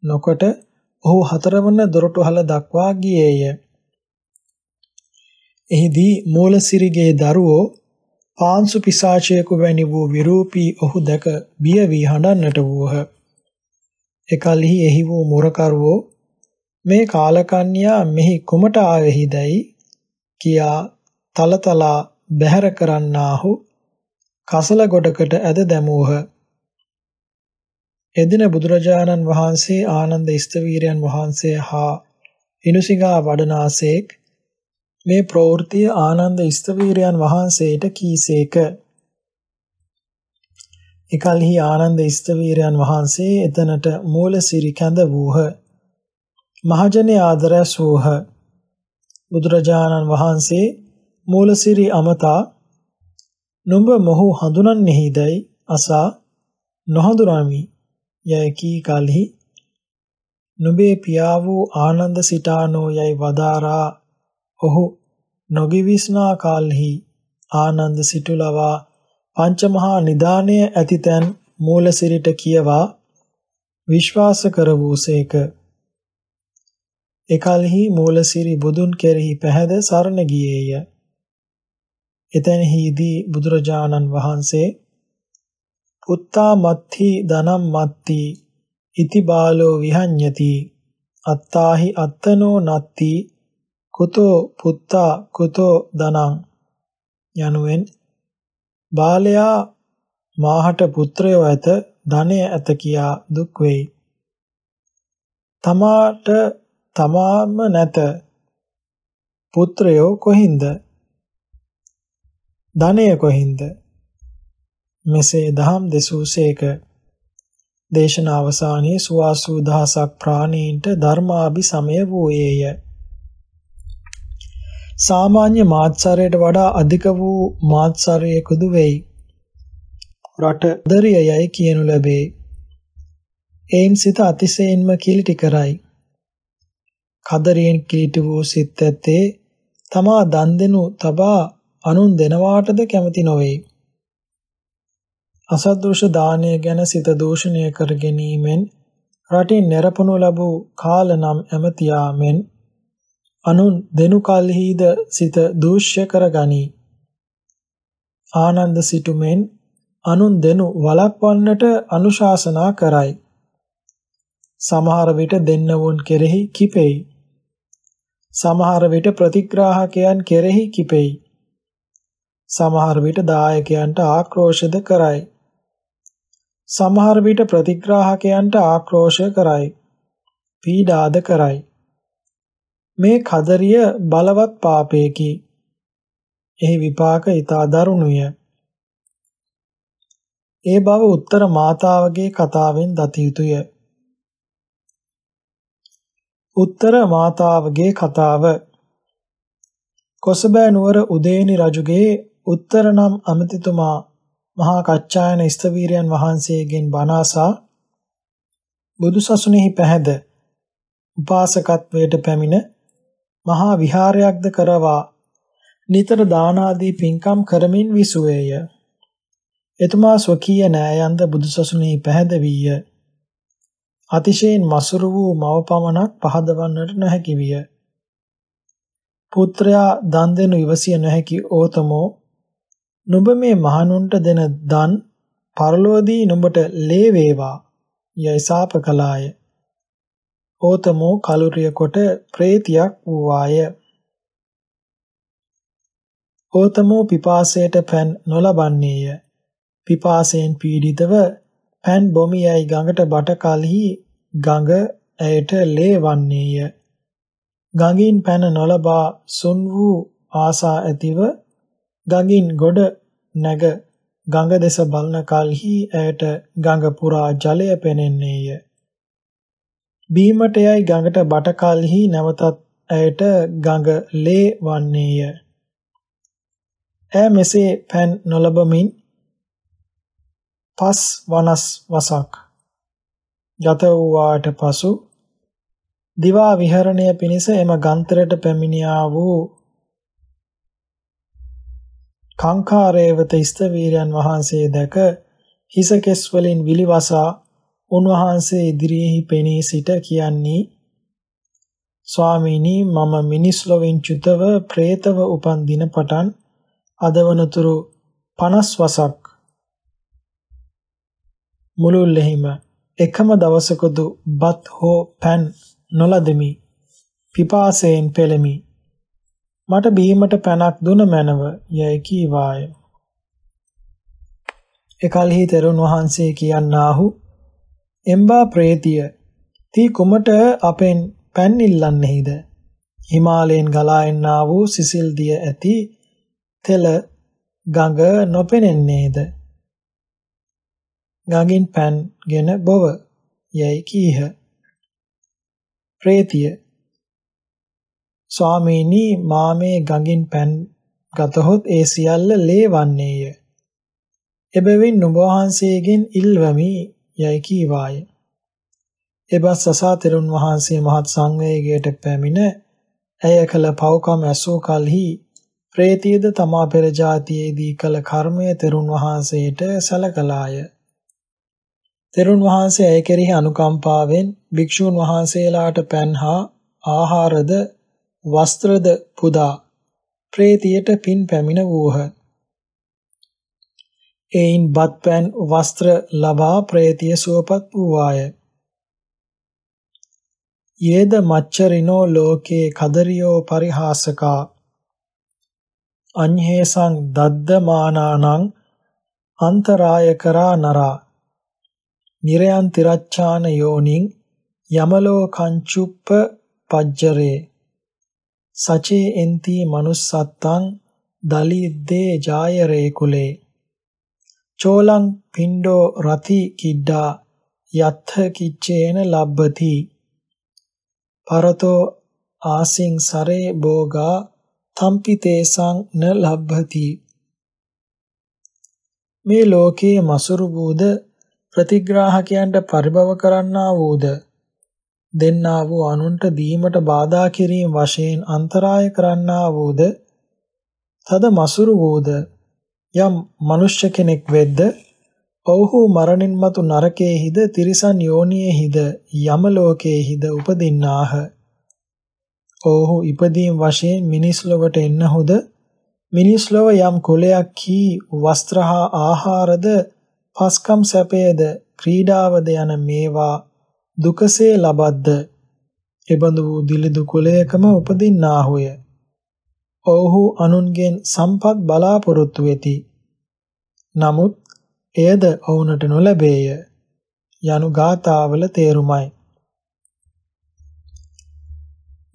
නොකොට ඔහු හතරවන දොරටුහල දක්වා ගියේය. එහිදී මූලසිරිගේ දරුවෝ පාංසු පිසාචයෙකු වැනි වූ විරූපී ඔහු දැක බිය වී හඬන්නට වූහ. එකල්හි එහි වූ මුරකරුවෝ මේ කාලකන්‍යා මෙහි කුමට ආවෙහිදයි කියා තලතලා බැහැර කරන්නාහු කසල ගොඩකට ඇද දැමූහ. එදින බුදුරජාණන් වහන්සේ ආනන්ද ස්තවීරයන් වහන්සේ හා ඉනුසිගා වඩනාසේක් මේ ප්‍රවෘත්තිය ආනන්ද ස්තවීරයන් වහන්සේට කීසේක. එකල්හි ආනන්ද ස්තවීරයන් වහන්සේ එතනට මූලසිරි කැඳ වූහ. මහජනයා ආදරස් වූහ. බුදුරජාණන් වහන්සේ මූලසිරි අමතා නුඹ මොහු හඳුනන්නේහිදයි අසා නොහඳුනාමි යයි කී කලෙහි නුඹේ පියා වූ ආනන්ද සිටානෝ යයි වදාරා ඔහු නොගිවිස්නා කලෙහි ආනන්ද සිටුලවා පංචමහා නිදානය ඇතිතැන් මූලසිරිට කියවා විශ්වාස කර වූසේක එකල්හි මූලසිරි බුදුන් කෙරෙහි පැහැද සරණ ගියේය. එතැනහිදී බුදුරජාණන් වහන්සේ පුත්තා මත්ති ධනම් මත්ති ඉති බාලෝ විහඤ්ඤති අත්තාහි අත්තනෝ නත්ති කුතෝ පුත්තා කුතෝ ධනං යනුවෙන් බාලයා මාහට පුත්‍රයෝ ඇත ධනය ඇත කියා දුක් වෙයි. තමාට තමාම නැත. පුත්‍රයෝ කොහින්ද? ධනය කොහින්ද? මෙසේ දහම් දෙසූසේක. දේශන අවසානයේ සුවාසු දහසක් ප්‍රාණීන්ට ධර්මාභි සමය වූයේය. සාමාන්‍ය මාත්සරයට වඩා අධික වූ මාත්සරයකුදු වෙයි. රට දරියයයි කියනු ලැබේ. එයින් සිත අතිශයින්ම කිලිටි කරයි. කදරියෙන් කිලිටි වූ සිත් ඇත්තේ තමා දන් දෙනු තබා අනුන් දෙනවාටද කැමති නොවේ. අසද්දෘශ දානය ගැන සිත දූෂණය කර ගැනීමෙන් රටින් නිරපනු ලැබූ කාල නම් ඇමතියාමෙන් අනුන් දෙනු කල්හිද සිත දූෂ්‍ය කරගනී. ආනන්ද සිටුමෙන් අනුන් දෙනු වළක්වන්නට අනුශාසනා කරයි. සමහර විට දෙන්නවුන් කෙරෙහි කිපෙයි. සමහර විට ප්‍රතිග්‍රාහකයන් කෙරෙහි කිපෙයි. සමහර විට දායකයන්ට ආක්‍රෝශද කරයි. සමහර විට ප්‍රතිග්‍රාහකයන්ට ආක්‍රෝෂ කරයි. පීඩාද කරයි. මේ කදරිය බලවත් පාපයකි. එහි විපාක ඊතා දරුණුය. ඒ බව උත්තර මාතාවගේ කතාවෙන් දත යුතුය. උත්තර මාතාවගේ කතාව කොසබෑ නුවර උදේනි රජුගේ උත්තර නම් අමතිතුමා මහා කච්චායන ස්තවීරයන් වහන්සේගෙන් බණාසා බුදුසසුනේහි පැහැද උපාසකත්වයට පැමිණ මහා විහාරයක්ද කරවා නිතර දාන ආදී පින්කම් කරමින් විසුවේය. එතුමා ස්වකීය නෑයන්ද බුදුසසුනේ පැහැදවිය. අතිශයින් මසුරු වූ මව පමණක් පහදවන්නට නොහැකි විය. පුත්‍රයා දන් දෙනු ඉවසිය නොහැකි ඕතමෝ නුඹ මේ මහණුන්ට දෙන දන් පරලෝදී නුඹට ලේ වේවා යයි සාප කළාය. ඕතමෝ කලුරිය කොට ප්‍රේතියක් වූවාය. ඕතමෝ පිපාසයට පෑන් නොලබන්නේය. පිපාසයෙන් පීඩිතව පෑන් බොමියයි ගඟට බට කලෙහි ගඟ ඇයට ලේ වන්නේය. ගඟින් පැන නොලබා සුන් වූ ආසා ඇතිව ගඟින් ගොඩ නැග ගඟ දෙස බලන කලෙහි ඇයට ගඟ පුරා ජලය පෙනෙන්නේය. බීමට යයි ගඟට බට කලෙහි නැවතත් ඇයට ගඟ ලේ වන්නේය. ඈ මෙසේ පෑන් නොලබමින් පස් වනස් වසක් ගත වූාට පසු දිවා විහරණය පිණිස එම ගන්තරට පැමිණියා වූ කාංකාරේවත ස්තවීරයන් වහන්සේ දැක හිස කෙස් වලින් විලිවසා උන්වහන්සේ ඉදිරියෙහි පෙනී සිට කියන්නේ ස්වාමීනි මම මිනිස් ලොවින් චුතව പ്രേතව උපන් දින පටන් අද වනතුරු 50 වසක් මුළුල්ලෙහිම එකම දවසකදු බත් හෝ පෑන් නොලදෙමි. පිපාසයෙන් පෙළෙමි. මට බීමට පැනක් දුන මැනව යයි කීවාය. එකල්හි තෙරුන් වහන්සේ කියන්නාහු එම්බා ප්‍රේතිය තී කුමට අපෙන් පෑන් ඉල්ලන්නේහිද හිමාලයෙන් ගලා එන්නා වූ සිසිල් දිය ඇති තෙල ගඟ නොපෙනෙන්නේද? ගඟින් පැන්ගෙන බොව යයි කීහ. ප්‍රේතිය ස්වාමීනි මා මේ ගඟින් පැන් ගතහොත් ඒ සියල්ල ලේවන්නේය එබැවින් නුඹ වහන්සේගෙන් ඉල්වමි. යයි කීවාය එබස් සසා තෙරුන් වහන්සේ මහත් සංවේගයට පැමිණ ඇය කළ පව්කම් ඇසූ කලෙහි ප්‍රේතියද තමා පෙර જાතියේදී කළ කර්මය තෙරුන් වහන්සේට සැලකලාය. තෙරුන් වහන්සේ ඇය කෙරෙහි අනුකම්පාවෙන් භික්ෂූන් වහන්සේලාට පෑන් හා ආහාරද වස්ත්‍රද පුදා ප්‍රේතියට පින් පැමිණ වූහ. එයින් බත් පෑන් වස්ත්‍ර ලබා ප්‍රේතිය සුවපත් වූවාය. යේද මච්චරිනෝ ලෝකේ කදරියෝ පරිහාසකා. අඤ්හේසං දද්දමානානං අන්තරාය කරා නරා. නිරයන් තිරච්ඡාන යෝනින් යමලෝ කංචුප්ප පජ්ජරේ. සචේ එන්ති manussත්තං දලිද්දේ ජායරේ කුලේ. චෝලං පින්ඩෝ රති කිඩ්ඩා යත්ථ කිච්චේන ලබ්බති. පරතෝ ආසින් සරේ භෝගා තම්පි තේසං න ලබ්භති මේ ලෝකයේ මසුරු වූද ප්‍රතිග්‍රාහකයන්ට පරිභව කරන්නා වූද? දෙන්නා වූ අනුන්ට දීමට බාධා කිරීම වශයෙන් අන්තරාය කරන්නා වූද? තද මසුරු වූද යම් මනුෂ්‍ය කෙනෙක් වෙද්ද ඔව්හු මරණින් මතු නරකයේහිද තිරිසන් යෝනියේහිද යම ලෝකයේහිද උපදින්නාහ. ඔව්හු ඉපදීම් වශයෙන් මිනිස් ලොවට එන්නහුද? මිනිස් ලොව යම් කුලයක් කී වස්ත්‍ර හා ආහාරද පස්කම් සැපයද ක්‍රීඩාවද යන මේවා දුකසේ ලබද්ද? එබඳු වූ දිලිදු කුලයකම උපදින්නාහුය. ඔව්හු අනුන්ගෙන් සම්පත් බලාපොරොත්තු වෙති. නමුත් එයද ඔවුන්ට නොලැබේය. යනු ගාථාවල තේරුමයි.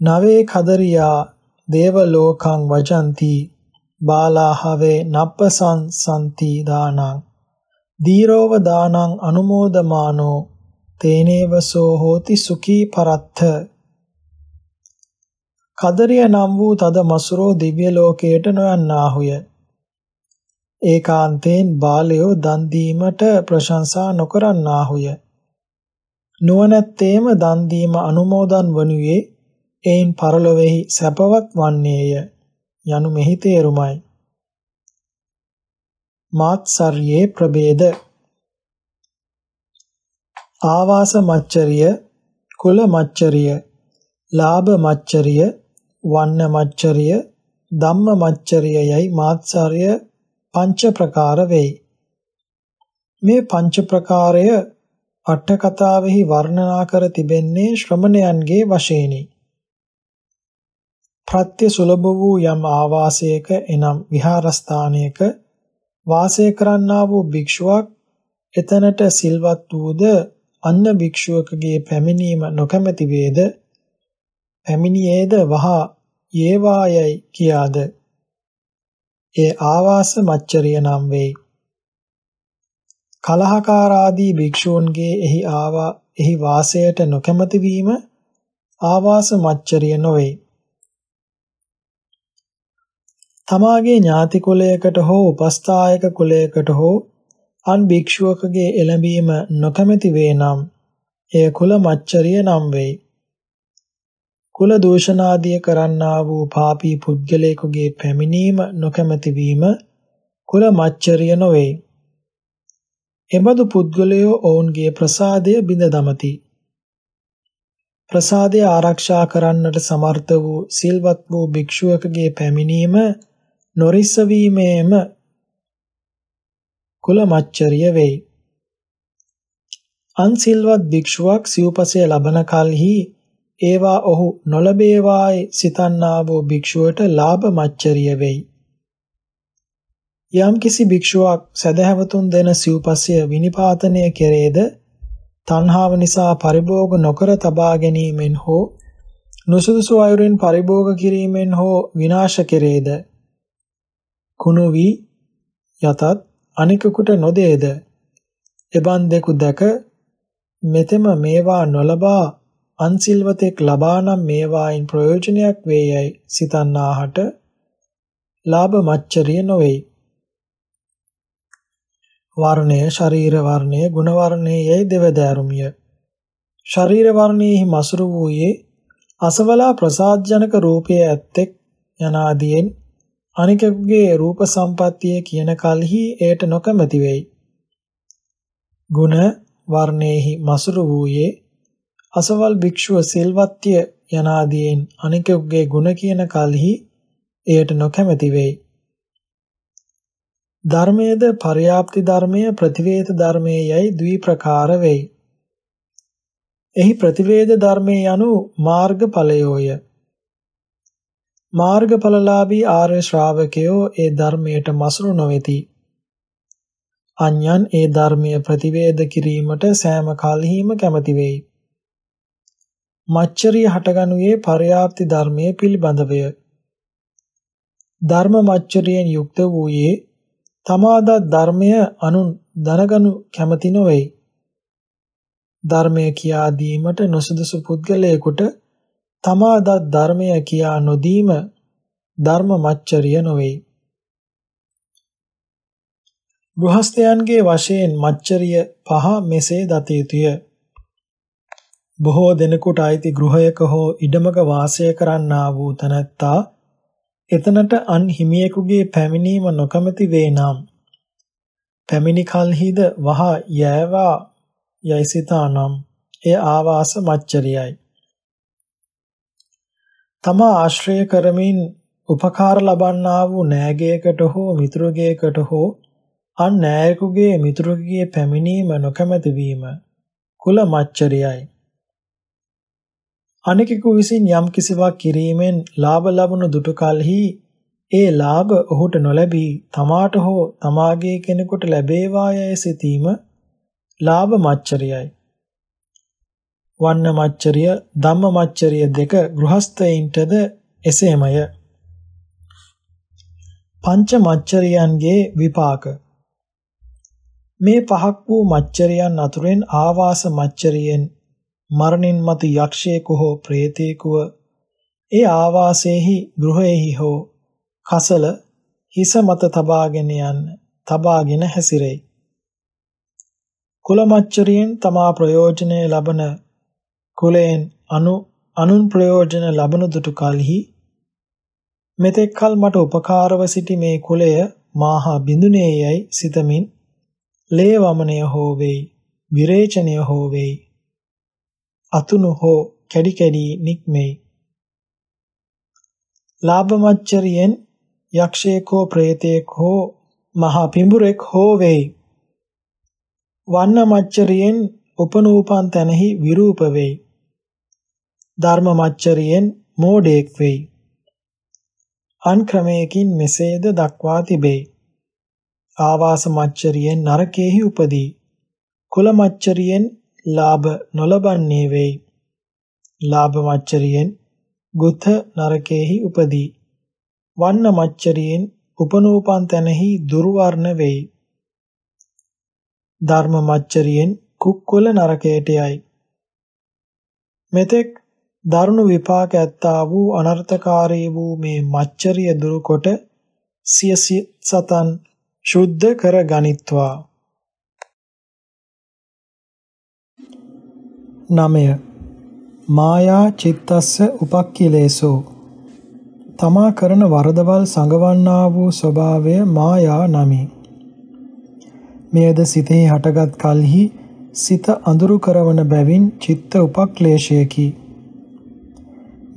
නවේ කදරියා දේව ලෝකං වජಂತಿ බාලාහවේ නප්පසං සම්ති දානං. දීරෝව දානං අනුමෝදමානෝ තේනේවසෝ හෝති සුඛී පරත්ථ කදරිය නම් වූ තද මසුරෝ දිව්‍ය ලෝකයට නොයන්නාහුය. ඒකාන්තයෙන් බාලයෝ දන් දීමට ප්‍රශංසා නොකරන්නාහුය. නුවණැත්තේම දන් දීම අනුමෝදන් වනුයේ එයින් පරලොවෙහි සැපවත් වන්නේය. යනු මෙහි තේරුමයි. මාත්සර්යේ ප්‍රභේද. ආවාස මච්චරිය කුල මච්චරිය ලාභ මච්චරිය වන්න මච්චරිය ධම්ම මච්චරිය යයි මාත්සර්ය පංච ප්‍රකාර වෙයි. මේ පංච ප්‍රකාරය අට කතාවෙහි වර්ණනා කර තිබෙන්නේ ශ්‍රමණයන්ගේ වශයෙනි. ප්‍රත්‍ය සුලභ වූ යම් ආවාසයක එනම් විහාරස්ථානයක වාසය කරන්නා වූ භික්ෂුවක් එතනට සිල්වත් වූද අන්න භික්ෂුවකගේ පැමිණීම නොකමැති වේද පැමිණියේද වහා යේවායයි කියාද ඒ ආවාස මච්චරිය නම් වෙයි කලහකාරාදී භික්ෂූන්ගේ එහි ආවා එහි වාසයට නොකමැති වීම ආවාස මච්චරිය නොවේ. තමාගේ ඥාති කුලයකට හෝ උපස්ථායක කුලයකට හෝ අන් භික්ෂුවකගේ එළඹීම නොකමැති වේ නම් එය කුල මච්චරිය නම් වෙයි. කුල දූෂණාදිය කරන්නා වූ පාපී පුද්ගලයෙකුගේ පැමිණීම නොකමැති වීම කුල මච්චරිය නොවේ. එබඳු පුද්ගලයෝ ඔවුන්ගේ ප්‍රසාදය බිඳ දමති. ප්‍රසාදය ආරක්ෂා කරන්නට සමර්ථ වූ සිල්වත් වූ භික්ෂුවකගේ පැමිණීම නොරිස්ස වීමේම කුල මච්චරිය වෙයි. අන්සිල්වත් භික්ෂුවක් සිව්පසය ලබන කලෙහි ඒවා ඔහු නොලබේවායි සිතන්නා වූ භික්ෂුවට ලාභ මච්චරිය වෙයි. යම් කිසි භික්ෂුවක් සදහැවතුන් දෙන සිව්පසය විනිපාතනය කෙරේද තණ්හාව නිසා පරිභෝග නොකර තබා ගැනීමෙන් හෝ නුසුදුසු අයුරින් පරිභෝග කිරීමෙන් හෝ විනාශ කෙරේද කුණු වී යතත් අනිකකුට නොදේද එබන් දෙකු දැක මෙතෙම මේවා නොලබා අන්සිල්වතෙක් ලබා නම් මේවායින් ප්‍රයෝජනයක් වේයයි සිතන්නාහට ලාභ මච්චරිය නොවේයි වර්ණය, ශරීර වර්ණය, ගුණ වර්ණය යයි දෙවදෑරුමිය. ශරීර වර්ණයෙහි මසුරු වූයේ අසවලා ප්‍රසාදජනක රූපයේ ඇත්තෙක් යනාදීන් අනිකෙකුගේ රූප සම්පත්තිය කියන කලෙහි එයට නොකමැති වෙයි. ගුණ වර්ණයෙහි මසුරු වූයේ අසවල් භික්ෂුව සිල්වත්ය යනාදීන් අනිකෙකුගේ ගුණ කියන කලෙහි එයට නොකමැති වෙයි. ධර්මයේද පර්යාප්ති ධර්මය ප්‍රතිවේද ධර්මයේ යයි ද්වි ප්‍රකාර වෙයි. එහි ප්‍රතිවේද ධර්මයේ යනු මාර්ගඵලයෝය. මාර්ගඵලලාභී ආර්ය ශ්‍රාවකයෝ ඒ ධර්මයට මසුරු නොවේති. අඤ්ඤන් ඒ ධර්මයේ ප්‍රතිවේද කිරීමට සෑම කලෙහිම කැමති වෙයි. මච්චරිය හටගනුයේ පර්යාප්ති ධර්මයේ පිළිබඳවය. ධර්ම මච්චරියෙන් යුක්ත වූයේ තමාදත් ධර්මය අනුන් දනගනු කැමති නොවේ. ධර්මය කියා දීමට නොසුදුසු පුද්ගලයෙකුට තමාදත් ධර්මය කියා නොදීම ධර්ම මච්චරිය නොවේ. ගෘහස්තයන්ගේ වශයෙන් මච්චරිය පහ මෙසේ දත යුතුය. බොහෝ දෙනෙකුට අයිති ගෘහයක හෝ ඉඩමක වාසය කරන්නා වූ තනත්තා එතනට අන් හිමියෙකුගේ පැමිණීම නොකමැති වේ නම්. පැමිණි කලහිද වහ යෑවා යයි සිතානම් එය ආවාස මච්චරියයි. තමා ආශ්‍රය කරමින් උපකාර ලබන්නා වූ නෑගයකට හෝ මිතුරුගෙකුට හෝ අන් නෑයෙකුගේ මිතුරුගේ පැමිණීම නොකමැති වීම කුල මච්චරියයි. අනෙකෙකු විසින් යම් කිසිවක් කිරීමෙන් ලාභ ලබනු දුටු කලෙහි ඒ ලාභ ඔහුට නොලැබී තමාට හෝ තමාගේ කෙනෙකුට ලැබේවා යයි සිතීම ලාභ මච්චරියයි. වන්න මච්චරිය ධම්ම මච්චරිය දෙක ගෘහස්තයින්ටද එසේමය. පංච මච්චරියන්ගේ විපාක මේ පහක් වූ මච්චරියන් අතුරෙන් ආවාස මච්චරියෙන් මරණින් මතු යක්ෂයෙකු හෝ ප්‍රේතයෙකුව ඒ ආවාසයේහි ගෘහයෙහි හෝ කසල හිස මත තබාගෙන යන්න තබාගෙන හැසිරෙයි. කුලමච්චරියෙන් තමා ප්‍රයෝජනය ලබන කුලයෙන් අනු අනුන් ප්‍රයෝජන ලබන දුටු කලෙහි මෙතෙක් කල මට උපකාරව සිටි මේ කුලය මාහා බිඳුනේ යයි සිතමින් ලේ වමනය හෝ වෙයි විරේචනය හෝ වෙයි අතුණු හෝ කැඩි කැඩි නික්මෙයි. ලාභ මච්චරියෙන් යක්ෂයෙක් හෝ ප්‍රේතයෙක් හෝ මහා පිඹුරෙක් හෝ වෙයි. වන්න මච්චරියෙන් උපනූපන් තැනෙහි විරූප වෙයි. ධර්ම මච්චරියෙන් මෝඩයෙක් වෙයි. අන් ක්‍රමයකින් මෙසේද දක්වා තිබේ. ආවාස මච්චරියෙන් නරකයේහි උපදී. කුල මච්චරියෙන් ලාභ නොලබන්නේ වෙයි. ලාභ මච්චරියෙන් ගුත නරකයේහි උපදී. වන්න මච්චරියෙන් උපනූපන් තැනෙහි දුර්වර්ණ වෙයි. ධර්ම මච්චරියෙන් කුක්කුල නරකයට යයි. මෙතෙක් දරුණු විපාක ඇත්තා වූ අනර්ථකාරී වූ මේ මච්චරිය දුරුකොට සිය සතන් ශුද්ධ කර ගනිත්වා. 9 මායා චිත්තස්ස උපක්ඛිලේසෝ තමා කරන වරදවල් සංගවන්නා වූ ස්වභාවය මායා නමි. මෙයද සිතෙහි හටගත් කලෙහි සිත අඳුරු කරවන බැවින් චිත්ත උපක්ලේශයකි.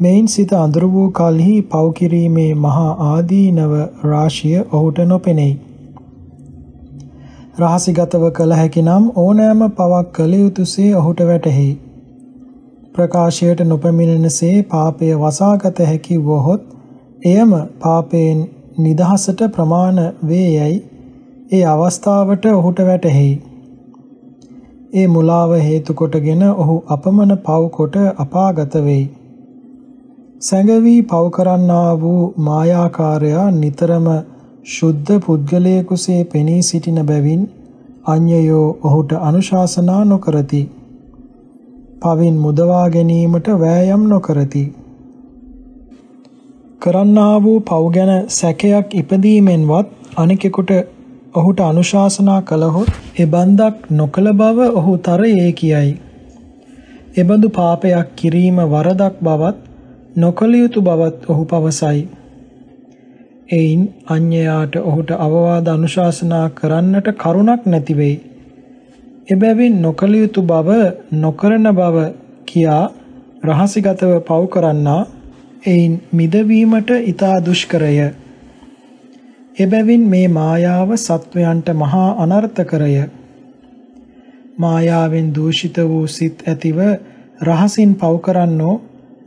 මෙයින් සිත අඳුරු වූ කලෙහි පව් කිරීමේ මහා ආදීනව රාශිය ඔහුට නොපෙනෙයි. රහසිගතව කළ හැකි නම් ඕනෑම පවක් කළ යුතුසේ ඔහුට වැටහෙයි. ප්‍රකාශයට නොපැමිණෙනසේ පාපය වසාගත හැකි වොහොත් එයම පාපයෙන් නිදහසට ප්‍රමාණ වේයයි ඒ අවස්ථාවට ඔහුට වැටහෙයි. ඒ මුලාව හේතු කොටගෙන ඔහු අපමණ පව් කොට අපාගත වෙයි. සැඟවි පව් කරන්නා වූ මායාකාරයා නිතරම ශුද්ධ පුද්ගලයෙකුසේ පෙනී සිටින බැවින් අඤ්‍යයෝ ඔහුට අනුශාසනා නොකරති. පවින් මුදවා ගැනීමට වෑයම් නොකරති. කරන්නා වූ පව් ගැන සැකයක් ඉපදීමෙන්වත් අනිකෙකුට ඔහුට අනුශාසනා කළහොත් ඒ බන්දක් නොකළ බව ඔහු තරයේ කියයි. එබඳු පාපයක් කිරීම වරදක් බවත් නොකළ යුතු බවත් ඔහු පවසයි. එයින් අඤ්ඤයාට ඔහුට අවවාද අනුශාසනා කරන්නට කරුණක් නැති වෙයි. එබැවින් නොකළ යුතු බව නොකරන බව කියා රහසිගතව පව් කරන්නා එයින් මිදවීමට ඊතා දුෂ්කරය. එබැවින් මේ මායාව සත්වයන්ට මහා අනර්ථකරය. මායාවෙන් දූෂිත වූ සිත් ඇතිව රහසින් පව් කරන්නෝ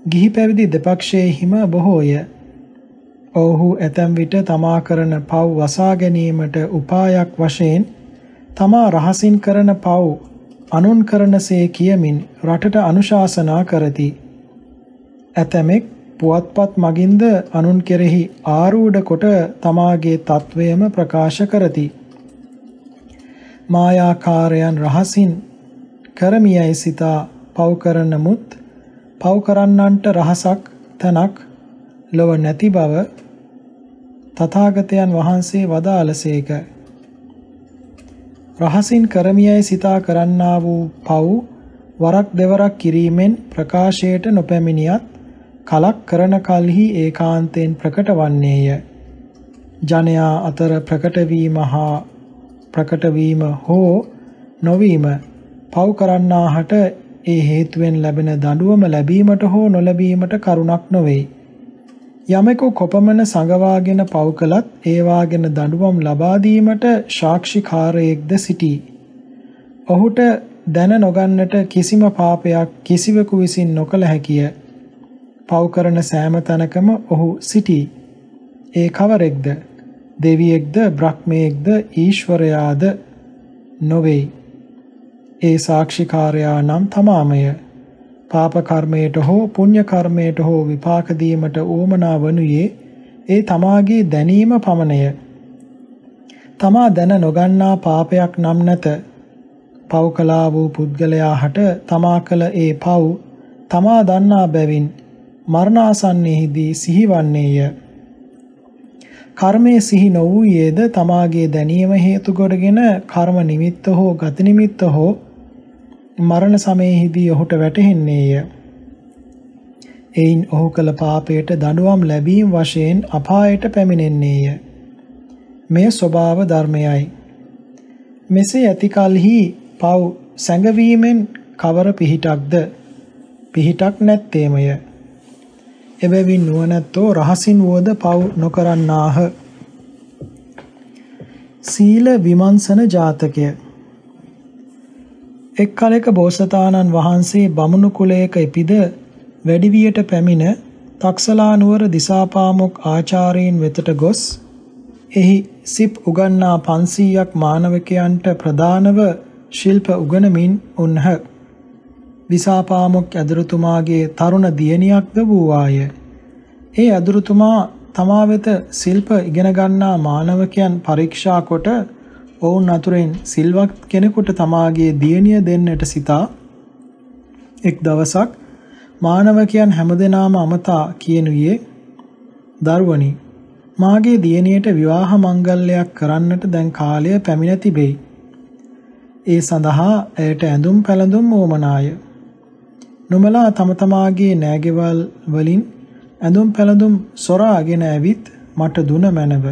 ගිහි පැවිදි දෙපක්ෂයේහිම බොහෝය. ඔව්හු ඇතැම් විට තමා කරන පව් වසා ගැනීමට උපායක් වශයෙන් තමා රහසින් කරන පව් අනුන් කරනසේ කියමින් රටට අනුශාසනා කරති. ඇතැමෙක් පුවත්පත් මගින්ද අනුන් කෙරෙහි ආරූඪ කොට තමාගේ తත්වයම ප්‍රකාශ කරති. මායාකාරයන් රහසින් කරමියයි සිතා පව් කරනමුත් පව් කරන්නන්ට රහසක් තනක් ලොව නැති බව තථාගතයන් වහන්සේ වදාළසේක. රහසින් කරමියයි සිතා කරන්නා වූ පව් වරක් දෙවරක් කිරීමෙන් ප්‍රකාශයට නොපැමිණියත් කලක් කරන කලෙහි ඒකාන්තයෙන් ප්‍රකට වන්නේය. ජනයා අතර ප්‍රකට වීම හා ප්‍රකට වීම හෝ නොවීම පව් කරන්නාහට ඒ හේතුවෙන් ලැබෙන දඬුවම ලැබීමට හෝ නොලැබීමට කරුණක් නොවේ. යමෙකු කොපමණ සංගවාගෙන පව් කළත් ඒවා ගැන දඬුවම් ලබා දීමට සාක්ෂිකාරයෙක්ද සිටී. ඔහුට දැන නොගන්නට කිසිම පාපයක් කිසිවෙකු විසින් නොකළ හැකිය. පව් කරන සෑම තැනකම ඔහු සිටී. ඒ කවරෙක්ද? දෙවියෙක්ද, බ්‍රහ්මයෙක්ද, ඊශ්වරයාද නොවේයි. ඒ සාක්ෂිකාරයා නම් තමාමය. පාප කර්මයට හෝ පුණ්‍ය කර්මයට හෝ විපාක දීමට උවමනා වනුයේ ඒ තමාගේ දැනීම පමණය. තමා දැන නොගන්නා පාපයක් නම් නැත. පව් කළා වූ පුද්ගලයාට තමා කළ ඒ පව් තමා දන්නා බැවින් මරණාසන්නයේදී සිහිවන්නේය. කර්මයේ සිහි නොවූයේද තමාගේ දැනීම හේතු කොටගෙන කර්ම නිමිත්ත හෝ ගති නිමිත්ත හෝ මරණ සමයේදී ඔහුට වැටහෙන්නේය. එයින් ඔහු කළ පාපයට දඬුවම් ලැබීම වශයෙන් අපායට පැමිණෙන්නේය. මෙය ස්වභාව ධර්මයයි. මෙසේ ඇති කලෙහි පව් සැඟවීමෙන් කවර පිහිටක්ද? පිහිටක් නැත්තේමය. එබැවින් නුවණැත්තෝ රහසින් වුවද පව් නොකරන්නාහ. සීල විමර්ශන ජාතකය එක් කලෙක බෝසතාණන් වහන්සේ බමුණු කුලයක ඉපිද වැඩිවියට පැමිණ තක්සලා නුවර දිසාපාමොක් ආචාර්යයින් වෙතට ගොස් එහි සිප් උගන්නා 500ක් මානවකයන්ට ප්‍රදානව ශිල්ප උගනමින් උන්හ. දිසාපාමොක් ඇදුරුතුමාගේ තරුණ දියණියක්ද වූවාය. ඒ ඇදුරුතුමා තමා වෙත ශිල්ප ඉගෙන ගන්නා මානවකයන් පරීක්ෂා කොට ඔවුන් අතුරෙන් සිල්වත් කෙනෙකුට තමාගේ දියණිය දෙන්නට සිතා එක් දවසක් මානවකයන් හැමදෙනාම අමතා කියනුයේ දරුවනි මාගේ දියණියට විවාහ මංගල්‍යයක් කරන්නට දැන් කාලය පැමිණ තිබේ. ඒ සඳහා ඇයට ඇඳුම් පැළඳුම් ඕමනාය. නොමලා තම තමාගේ නෑගෙවල් වලින් ඇඳුම් පැළඳුම් සොරාගෙන ඇවිත් මට දුන මැනව.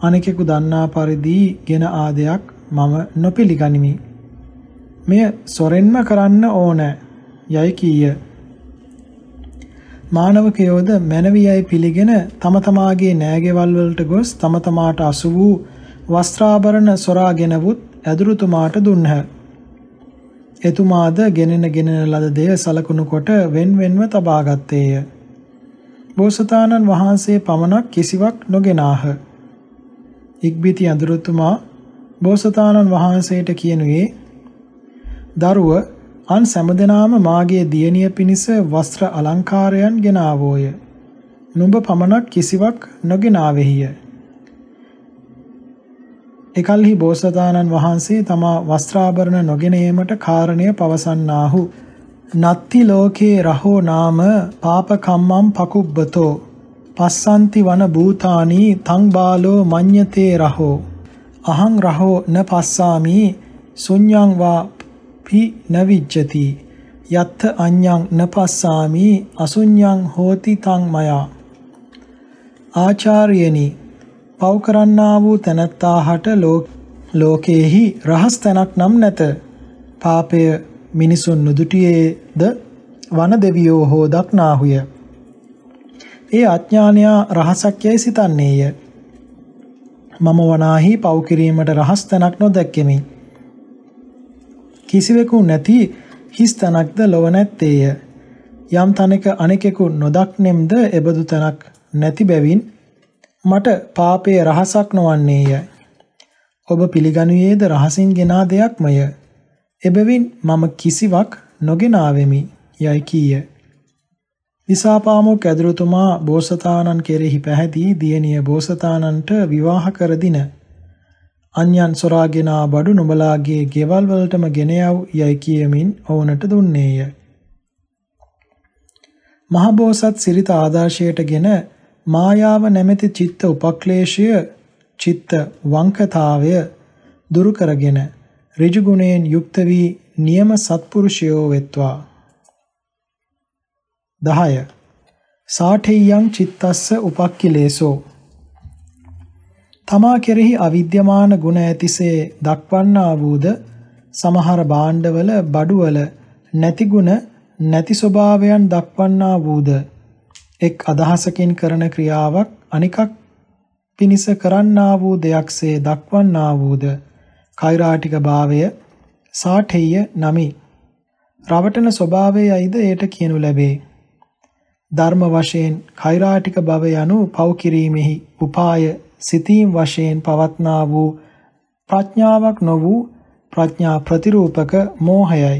අනෙකෙකු දන්නා පරිදි ගෙන ආදයක් මම නොපිළිගනිමි. මෙය සොරෙන්ම කරන්න ඕන යයි කීය. මානවකයෝද මැනවියයි පිළිගෙන තම තමාගේ නෑගෙවල් වලට ගොස් තම තමාට අසු වූ වස්ත්‍රාභරණ සොරාගෙනවුත් ඇදුරුතුමාට දුන්හ. එතුමාද ගෙනෙන ගෙනෙන ලද දෙය සලකුණු කොට wen wenව තබා ගත්තේය. බෝසතාණන් වහන්සේ පමණක් කිසිවක් නොගෙනාහ. ඉක්බිති අඳුරුතුමා බෝසතාණන් වහන්සේට කියනුවේ දරුව අන් සෑමදෙනාම මාගේ දියණිය පිණිස වස්ත්‍ර අලංකාරයන් ගෙනාවෝය. නුඹ පමණක් කිසිවක් නොගෙනාවෙහිය. එකල්හි බෝසතාණන් වහන්සේ තමා වස්ත්‍රාභරණ නොගෙන ඒමට කාරණය පවසන්නාහු. නත්ති ලෝකේ රහෝ නාම පාපකම්මම් පකුබ්බතෝ පස්සන්ති වන භූතානි තං බාලෝ මඤ්ඤතේ රහෝ. අහං රහෝ න පස්සාමි ශුඤ්ඤං වා පි නවිජ්ජති. යත්ථ අඤ්ඤං න පස්සාමි අසුඤ්ඤං හෝති තං මයා. ආචාර්යනි පව් කරන්නා වූ තැනැත්තාහට ලෝකේහි රහස් තැනක් නම් නැත. පාපය මිනිසුන් නුදුටියේද වන දෙවියෝ හෝ දක්නාහුය. ඒ අඥානයා රහසක් යයි සිතන්නේය. මම වනාහි පව් කිරීමට රහස් තැනක් නොදැක්කෙමි. කිසිවෙකු නැති හිස් තැනක්ද ලොව නැත්තේය. යම් තැනක අනෙකෙකු නොදක්නෙම්ද එබඳු තැනක් නැති බැවින් මට පාපයේ රහසක් නොවන්නේය. ඔබ පිළිගනුයේද රහසින් ගෙනා දෙයක්මය. එබැවින් මම කිසිවක් නොගෙන ආවෙමි යයි කීය. විසාපාමොක් ඇදුරුතුමා බෝසතාණන් කෙරෙහි පැහැදී දියණිය බෝසතාණන්ට විවාහ කර දින. අන්‍යයන් සොරාගෙන බඩු නුඹලාගේ ගෙවල් වලටම ගෙන යව් යයි කියමින් ඔවුන්ට දුන්නේය. මහබෝසත් සිරිත ආදර්ශයටගෙන මායාව නැමැති චිත්ත උපක්ලේශය චිත්ත වංකතාවය දුරු කරගෙන ඍජු ගුණයෙන් යුක්ත වී නියම සත්පුරුෂයෝ වෙත්වා 10 සාඨේයං චිත්තස්ස උපක්ඛිලේසෝ තමා කෙරෙහි අවිද්‍යමාන ගුණ ඇතිසේ දක්වන්නා වූද සමහර භාණ්ඩවල බඩුවල නැති ගුණ නැති ස්වභාවයන් දක්වන්නා වූද එක් අදහසකින් කරන ක්‍රියාවක් අනිකක් පිනිස කරන්නා වූ දෙයක්සේ දක්වන්නා වූද කෛරාටික භාවය සාඨෙය නමි. රවටන ස්වභාවයයිද එයට කියනු ලැබේ. ධර්ම වශයෙන් කෛරාටික භව යනු පව් කිරීමෙහි උපාය සිතීම් වශයෙන් පවත්නා වූ ප්‍රඥාවක් නො වූ ප්‍රඥා ප්‍රතිරූපක මෝහයයි.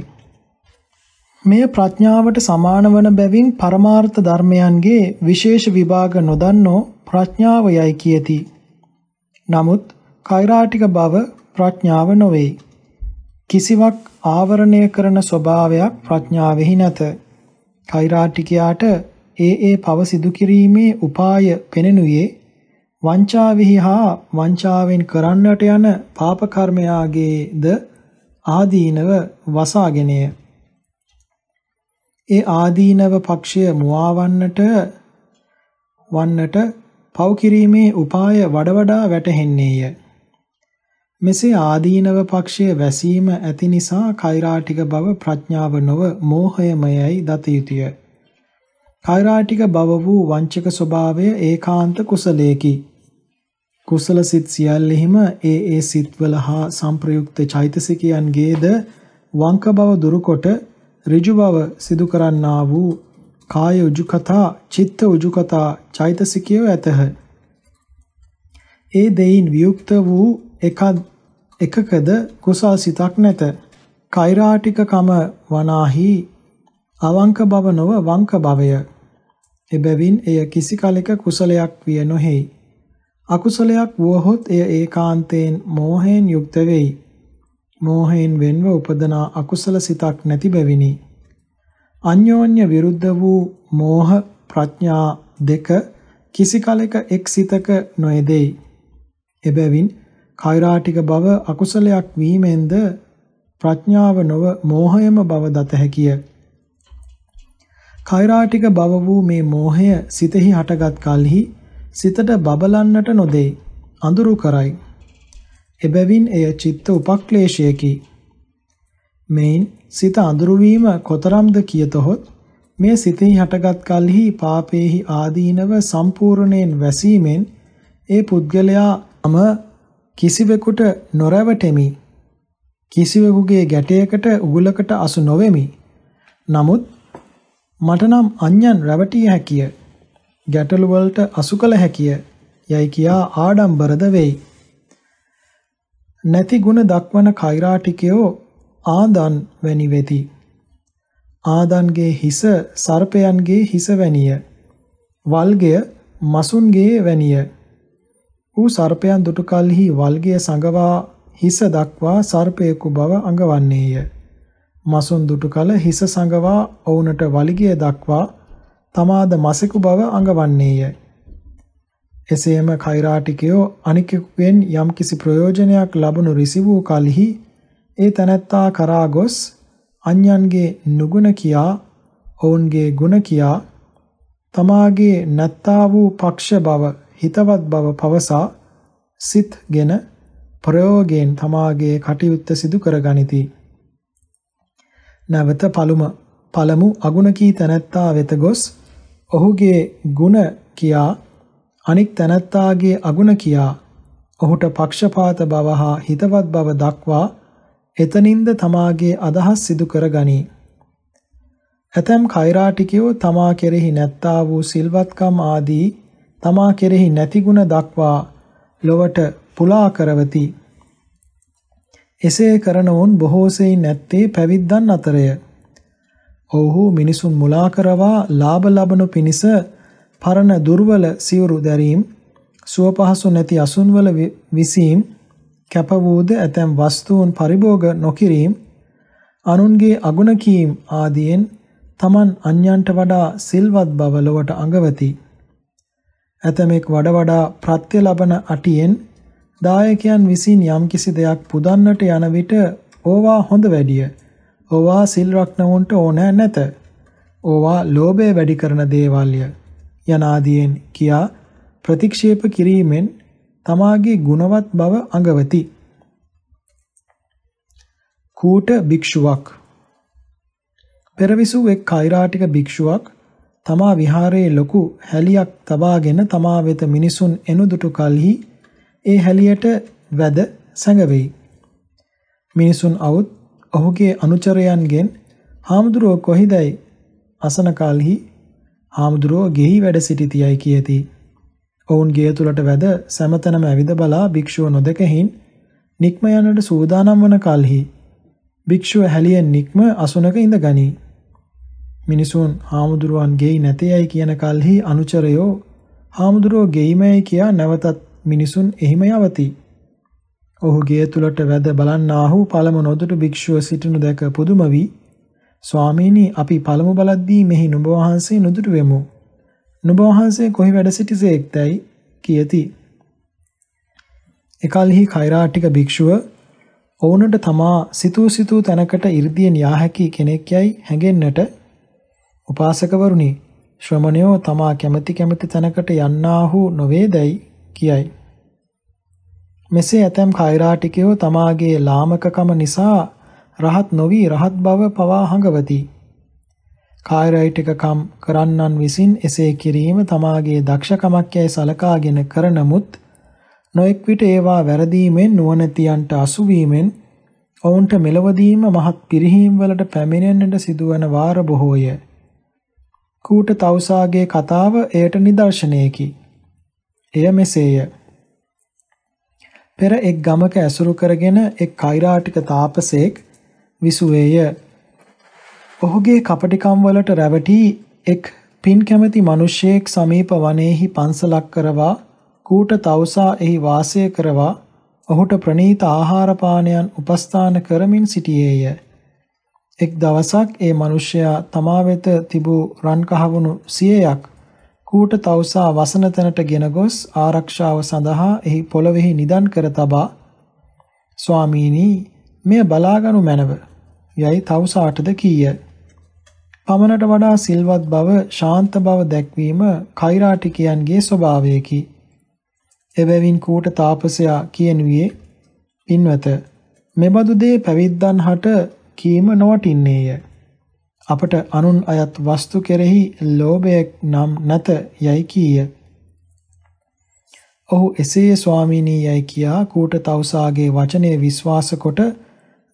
මෙය ප්‍රඥාවට සමාන වන බැවින් පරමාර්ථ ධර්මයන්ගේ විශේෂ විභාග නොදන්නෝ ප්‍රඥාව යයි කියති. නමුත් කෛරාටික බව ප්‍රඥාව නොවේ. කිසිවක් ආවරණය කරන ස්වභාවයක් ප්‍රඥාවෙහි නැත. කෛරාටිකයාට ඒ ඒ පව සිදු කිරීමේ උපාය පෙනෙනුයේ වංචාවෙහි හා වංචාවෙන් කරන්නට යන පාප කර්මයාගේද ආදීනව වසාගෙනය. ඒ ආදීනව පක්ෂය මුවාවන්නට වන්නට පව් කිරීමේ උපාය වඩ වඩා වැටහෙන්නේය. මෙසේ ආදීනව පක්ෂය වැසීම ඇති නිසා කෛරාටික බව ප්‍රඥාව නොව මෝහයමයයි දත යුතුය. කෛරාටික බව වූ වංචක ස්වභාවය ඒකාන්ත කුසලයකි. කුසල සිත් සියල්ලෙහිම ඒ ඒ සිත්වල හා සංප්‍රයුක්ත චෛතසිකයන්ගේද වංක බව දුරුකොට ඍජු බව සිදු කරන්නා වූ කාය උජුකතා චිත්ත උජුකතා චෛතසිකය ඇතහ. ඒ දෙයින් වියුක්ත වූ එක එකකද කුසල් සිතක් නැත. කෛරාටිකකම වනාහි අවංක බව නොව වංක භවය. එබැවින් එය කිසි කලෙක කුසලයක් විය නොහේයි. අකුසලයක් වුවහොත් එය ඒකාන්තයෙන් මෝහයෙන් යුක්ත වෙයි. මෝහයෙන් වෙන්ව උපදනා අකුසල සිතක් නැති බැවිනි. අන්‍යෝන්‍ය විරුද්ධ වූ මෝහ ප්‍රඥා දෙක කිසි කලෙක එක් සිතක නොයදෙයි. එබැවින් කෛරාටික බව අකුසලයක් වීමෙන්ද ප්‍රඥාව නොව මෝහයම බව දත හැකිය. කෛරාටික බව වූ මේ මෝහය සිතෙහි හටගත් කලෙහි සිතට බබලන්නට නොදේ අඳුරු කරයි. එබැවින් එය චිත්ත උපක්ලේශයකි. මෙයින් සිත අඳුරු වීම කොතරම්ද කියතොත් මේ සිතෙහි හටගත් කලෙහි පාපේහි ආදීනව සම්පූර්ණයෙන් වැසීමෙන් ඒ පුද්ගලයාම කිසිවෙකුට නොරැවටෙමි කිසිවෙකුගේ ගැටයකට උගලකට අසු නොවෙමි නමුත් මට නම් අඤ්ඤන් රැවටිය හැකිය ගැටලු වලට අසු කළ හැකිය යයි කියා ආඩම්බරද වෙයි නැති ಗುಣ දක්වන කෛරාටිකයෝ ආදන් වැනි වෙති. ආදන්ගේ හිස සර්පයන්ගේ හිස වැනිය. වල්ගය මසුන්ගේ වැනිය. ඌ සර්පයන් දුටු කලෙහි වල්ගය සංගවා හිස දක්වා සර්පයෙකු බව අඟවන්නේය. මසුන් දුටු කල හිස සංගවා ඔවුනට වලිගය දක්වා තමාද මසෙකු බව අඟවන්නේය. එසේම කෛරාටිකයෝ අනිකෙකුගෙන් යම්කිසි ප්‍රයෝජනයක් ලබනු රිසි වූ කලෙහි ඒ තනත්තා කරා ගොස් අන්‍යන්ගේ නුගුණ කියා ඔවුන්ගේ ගුණ කියා තමාගේ නැත්තා වූ පක්ෂ බව හිතවත් බව පවසා සිත්ගෙන ප්‍රයෝගයෙන් තමාගේ කටයුත්ත සිදු කරගනිති. නැවත පළුම පළමු අගුණ කී තනත්තා වෙත ගොස් ඔහුගේ ගුණ කියා අනික් තනත්තාගේ අගුණ කියා ඔහුට පක්ෂපාත බව හා හිතවත් බව දක්වා එතනින්ද තමාගේ අදහස් සිදු කරගනී. ඇතැම් කෛරාටිකයෝ තමා කෙරෙහි නැත්තා වූ සිල්වත්කම් ආදී තමා කෙරෙහි නැති ගුණ දක්වා ලොවට පුලා කරවති. එසේ කරනවුන් බොහෝසෙයින් නැත්තේ පැවිද්දන් අතරය. ඔවුහු මිනිසුන් මුලා කරවා ලාභ ලබනු පිණිස පරණ දුර්වල සිවුරු දැරීම් සුව පහසු නැති අසුන්වල විසීම් කැප වූද ඇතැම් වස්තුන් පරිභෝග නොකිරීම අනුන්ගේ අගුණ කීම් ආදියෙන් තමන් අන්‍යන්ට වඩා සිල්වත් බව ලොවට අඟවති ඇතමෙක් වඩ වඩා ප්‍රත්‍ය ලබන අටියෙන් දායකයන් විසින් යම්කිසි දෙයක් පුදන්නට යන විට ඕවා හොඳ වැඩිය. ඕවා සිල් රක්නවුන්ට ඕනෑ නැත. ඕවා ලෝභය වැඩි කරන දේවල්ය. යනාදීන් කියා ප්‍රතික්ෂේප කිරීමෙන් තමාගේ ගුණවත් බව අඟවති. කූට භික්ෂුවක්. පෙරවිසු එක් කෛරාටික භික්ෂුවක් තමා විහාරයේ ලොකු හැලියක් තබාගෙන තමා වෙත මිනිසුන් එනුදුටු කලෙහි ඒ හැලියට වැද සැඟවෙයි. මිනිසුන් අවුත් ඔහුගේ අනුචරයන්ගෙන් හාමුදුරුව කොහිදයි අසන කලෙහි හාමුදුරුවෝ ගෙහි වැඩ සිටිතියයි කියති. ඔවුන් ගෙය තුලට වැද සෑමතැනම ඇවිද බලා භික්ෂුව නොදකහින් නික්ම යනට සූදානම් වන කලෙහි භික්ෂුව හැලියෙන් නික්ම අසුනක ඉඳගනී. මිනිසුන් හාමුදුරුවන් ගෙයි නැතේයයි කියන කලෙහි අනුචරයෝ හාමුදුරුවෝ ගෙයිමයි කියා නැවතත් මිනිසුන් එහිම යවති. ඔහු ගෙය තුලට වැද බලන්නාහු පළමු නොදුටු භික්ෂුව සිටිනු දැක පුදුම වී ස්වාමීනි අපි පළමු බලද්දී මෙහි නුඹ වහන්සේ නුදුට වෙමු. නුඹ වහන්සේ කොහි වැඩ සිටිසේක්දයි කියති. එකල්හි කෛරාටික භික්ෂුව ඔවුනට තමා සිතූ සිතූ තැනකට 이르දියෙන් යා හැකි කෙනෙක් යයි හැඟෙන්නට උපාසකවරුනි ශ්‍රමණයෝ තමා කැමැති කැමැති තැනකට යන්නාහු නොවේදයි කියයි. මෙසේ ඇතැම් කෛරාටිකයෝ තමාගේ ලාමකකම නිසා රහත් නොවි රහත් බව පවා හඟවති. කායරයිටිකකම් කරන්නන් විසින් එසේ කිරීම තමාගේ දක්ෂකමක් යයි සලකාගෙන කරනමුත් නොඑක් විට ඒවා වැරදීමෙන් නුවණැතියන්ට අසුවීමෙන් ඔවුන්ට මෙලවදීම මහත් පිරිහීම් වලට පැමිණෙන්නට සිදුවන වාර බොහෝය. කූට තවුසාගේ කතාව එයට නිදර්ශනයකි. එය මෙසේය. පෙර එක් ගමක ඇසුරු කරගෙන එක් කෛරාටික තාපසේක් විසුවේය. ඔහුගේ කපටිකම් වලට රැවටි එක් පින් කැමැති මිනිසෙක් සමීප වනයේහි පන්සලක් කරවා කූට තවුසා එහි වාසය කරවා ඔහුට ප්‍රණීත ආහාර පානයන් උපස්ථාන කරමින් සිටියේය. එක් දවසක් ඒ මිනිසයා තමා වෙත තිබූ රන් කහවණු 100ක් කූට තවුසා වසන තැනට ගෙන ගොස් ආරක්ෂාව සඳහා එහි පොළොවේහි නිදන් කර තබා ස්වාමීනි මෙය බලාගනු මැනව යයි තවුසාටද කීය. පමණට වඩා සිල්වත් බව ශාන්ත බව දැක්වීම කෛරාටිකයන්ගේ ස්වභාවයකි. එබැවින් කූට තාපසයා කියනුවේ පින්වත මෙබඳු දේ පැවිද්දන් හට කීම නොවටින්නේය. අපට අනුන් අයත් වස්තු කෙරෙහි ලෝභයක් නම් නැත යයි කීය. ඔහු එසේ ස්වාමීනී යයි කියා කූට තවුසාගේ වචනය විශ්වාස කොට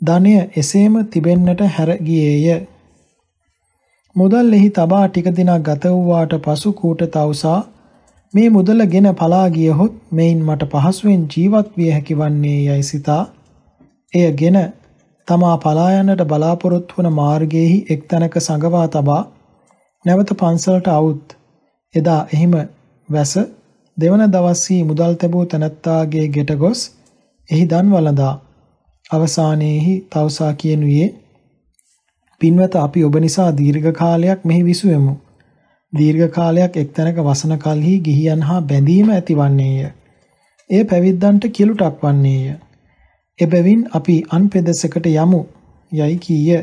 ධනය එසේම තිබෙන්නට හැර ගියේය. මුදල් එහි තබා ටික දිනක් ගත වූාට පසු කූට තවුසා මේ මුදලගෙන පලා ගියහොත් මෙයින් මට පහසුවෙන් ජීවත් විය හැකි වන්නේ යයි සිතා එයගෙන තමා පලා යන්නට බලාපොරොත්තු වන මාර්ගයේහි එක්තැනක සංගවා තබා නැවත පන්සලට આવුත් එදා එහිම වැස දෙවන දවස්හි මුදල් තැබූ තැනැත්තාගේ ගෙට ගොස් එහි දන් වළඳා අවසානයේහි තවසා කියනුයේ පින්වත අපි ඔබ නිසා දීර්ඝ කාලයක් මෙහි විසුවෙමු දීර්ඝ කාලයක් එක්තැනක වසන කලෙහි ගිහියන් හා බැඳීම ඇතිවන්නේය. එය පැවිද්දන්ට කිලුටක් වන්නේය. එබැවින් අපි අන් පෙදෙසකට යමු යයි කීය.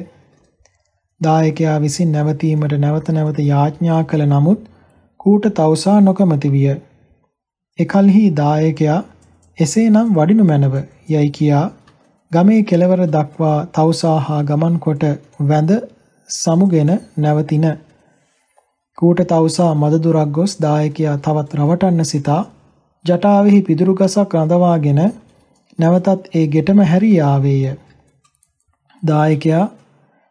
දායකයා විසින් නැවතීමට නැවත නැවත යාඥා කළ නමුත් කූට තවුසා නොකමැති විය. එකල්හි දායකයා එසේනම් වඩිනු මැනව යයි කියා ගමේ කෙළවර දක්වා තවුසා හා ගමන් කොට වැඳ සමුගෙන නැවතින කූට තවුසා මද දුරක් ගොස් දායකයා තවත් රවටන්න සිතා ජටාවෙහි පිදුරු ගසක් රඳවාගෙන නැවතත් ඒ ගෙටම හැරී ආවේය. දායකයා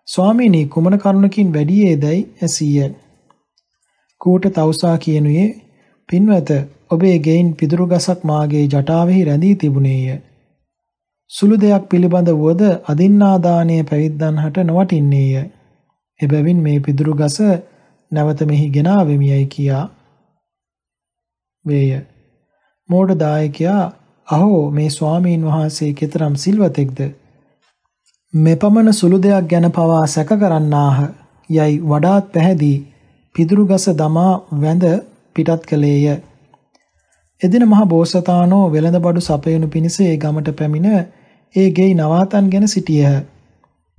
ස්වාමීනි කුමන කරුණකින් වැඩියේදයි ඇසීය. කූට තවුසා කියනුයේ පින්වත ඔබේ ගෙයින් පිදුරු ගසක් මාගේ ජටාවෙහි රැඳී තිබුණේය. සුළු දෙයක් පිළිබඳ වුවද අදින්නාදානය පැවිද්දන් හට නොවටින්නේය. එබැවින් මේ පිදුරු ගස නැවත මෙහි ගෙනාවෙමියයි කියා වේය. මෝඩ දායකයා අහෝ මේ ස්වාමීන් වහන්සේ කතරම් සිල්වතෙක්ද මෙපමණ සුළු දෙයක් ගැන පවා සැක කරන්නාහ යයි වඩාත් පැහැදී පිදුරු ගස දමා වැඳ පිටත් කළේය. එදින මහ බෝසතාණෝ වෙළඳ බඩු සපයනු පිණිස ඒ ගමට පැමිණ ඒ ගෙයි නවාතන්ගෙන සිටියහ.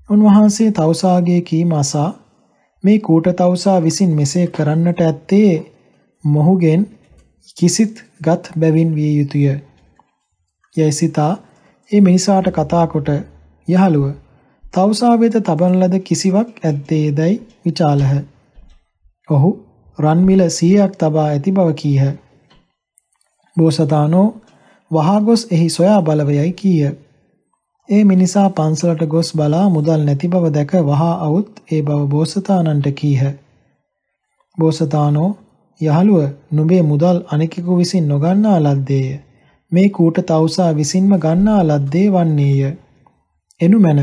උන්වහන්සේ තවුසාගේ කීම අසා මේ කූටතවුසා විසින් මෙසේ කරන්නට ඇත්තේ මොහුගෙන් කිසිත් ගත් බැවින් විය යුතුය. යයිසිතා ඒ මිනිසාට කතා කොට යහළුව තවුසා වෙත තබන ලද කිසිවක් ඇත්තේදයි විචාලහ. ඔහු රන් මිල 100ක් තබා ඇති බව කීහ. බෝසතාණෝ වහා ගොස් එහි සොයා බලවයයි කීය. ඒ මිනිසා පන්සලට ගොස් බලා මුදල් නැති බව දැක වහා අවුත් ඒ බව බෝසතාණන්ට කීහ. බෝසතාණෝ යහළුව නුඹේ මුදල් අනෙකෙකු විසින් නොගන්නා ලද්දේය. මේ කූට තවුසා විසින්ම ගන්නා ලද්දේ වන්නේය. එනුමැන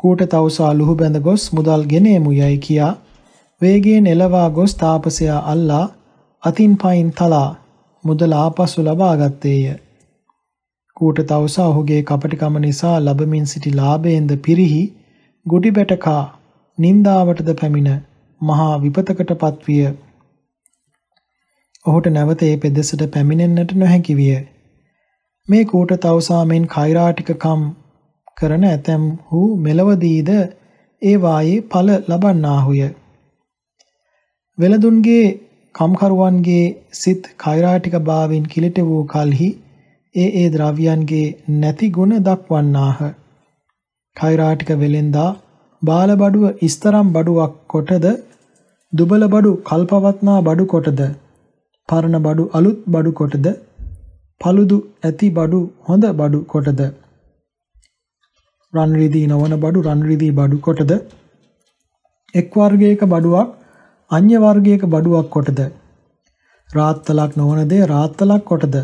කූට තවුසා ලුහු බැඳ ගොස් මුදල් ගෙනෙමු යයි කියා වේගයෙන් එළවා ගොස් තාපසයා අල්ලා අතින් පයින් තලා මුදල ආපසු ලබා ගත්තේය. කූට තවුසා ඔහුගේ කපටිකම නිසා ලැබමින් සිටි ලාභයෙන්ද පිරිහි ගුටි බැටකා නින්දාවටද පැමිණ මහා විපතකටපත් විය. ඔහුට නැවත ඒ පෙදෙසට පැමිණෙන්නට නොහැකි විය. මේ කූට තවුසාමෙන් කෛරාටිකකම් කරන ඇතැම් හු මෙලවදීද ඒ වායේ ඵල ලබන්නාහුය. වෙලදුන්ගේ කම්කරුවන්ගේ සිත් කෛරාටික භාවයෙන් කිලිට වූ කලෙහි ඒ ඒ ද්‍රව්‍යයන්ගේ නැති ගුණ දක්වන්නාහ. කෛරාටික වෙලෙන්දා බාල බඩුව ඉස්තරම් බඩුවක් කොටද දුබල බඩු කල්පවත්නා බඩු කොටද පරණ බඩු අලුත් බඩු කොටද paludu ඇති බඩු හොඳ බඩු කොටද? රන් රිදී නොවන බඩු රන් රිදී බඩු කොටද? එක් වර්ගයක බඩුවක් අන්‍ය වර්ගයක බඩුවක් කොටද? රාත්තලක් නොවන දේ රාත්තලක් කොටද?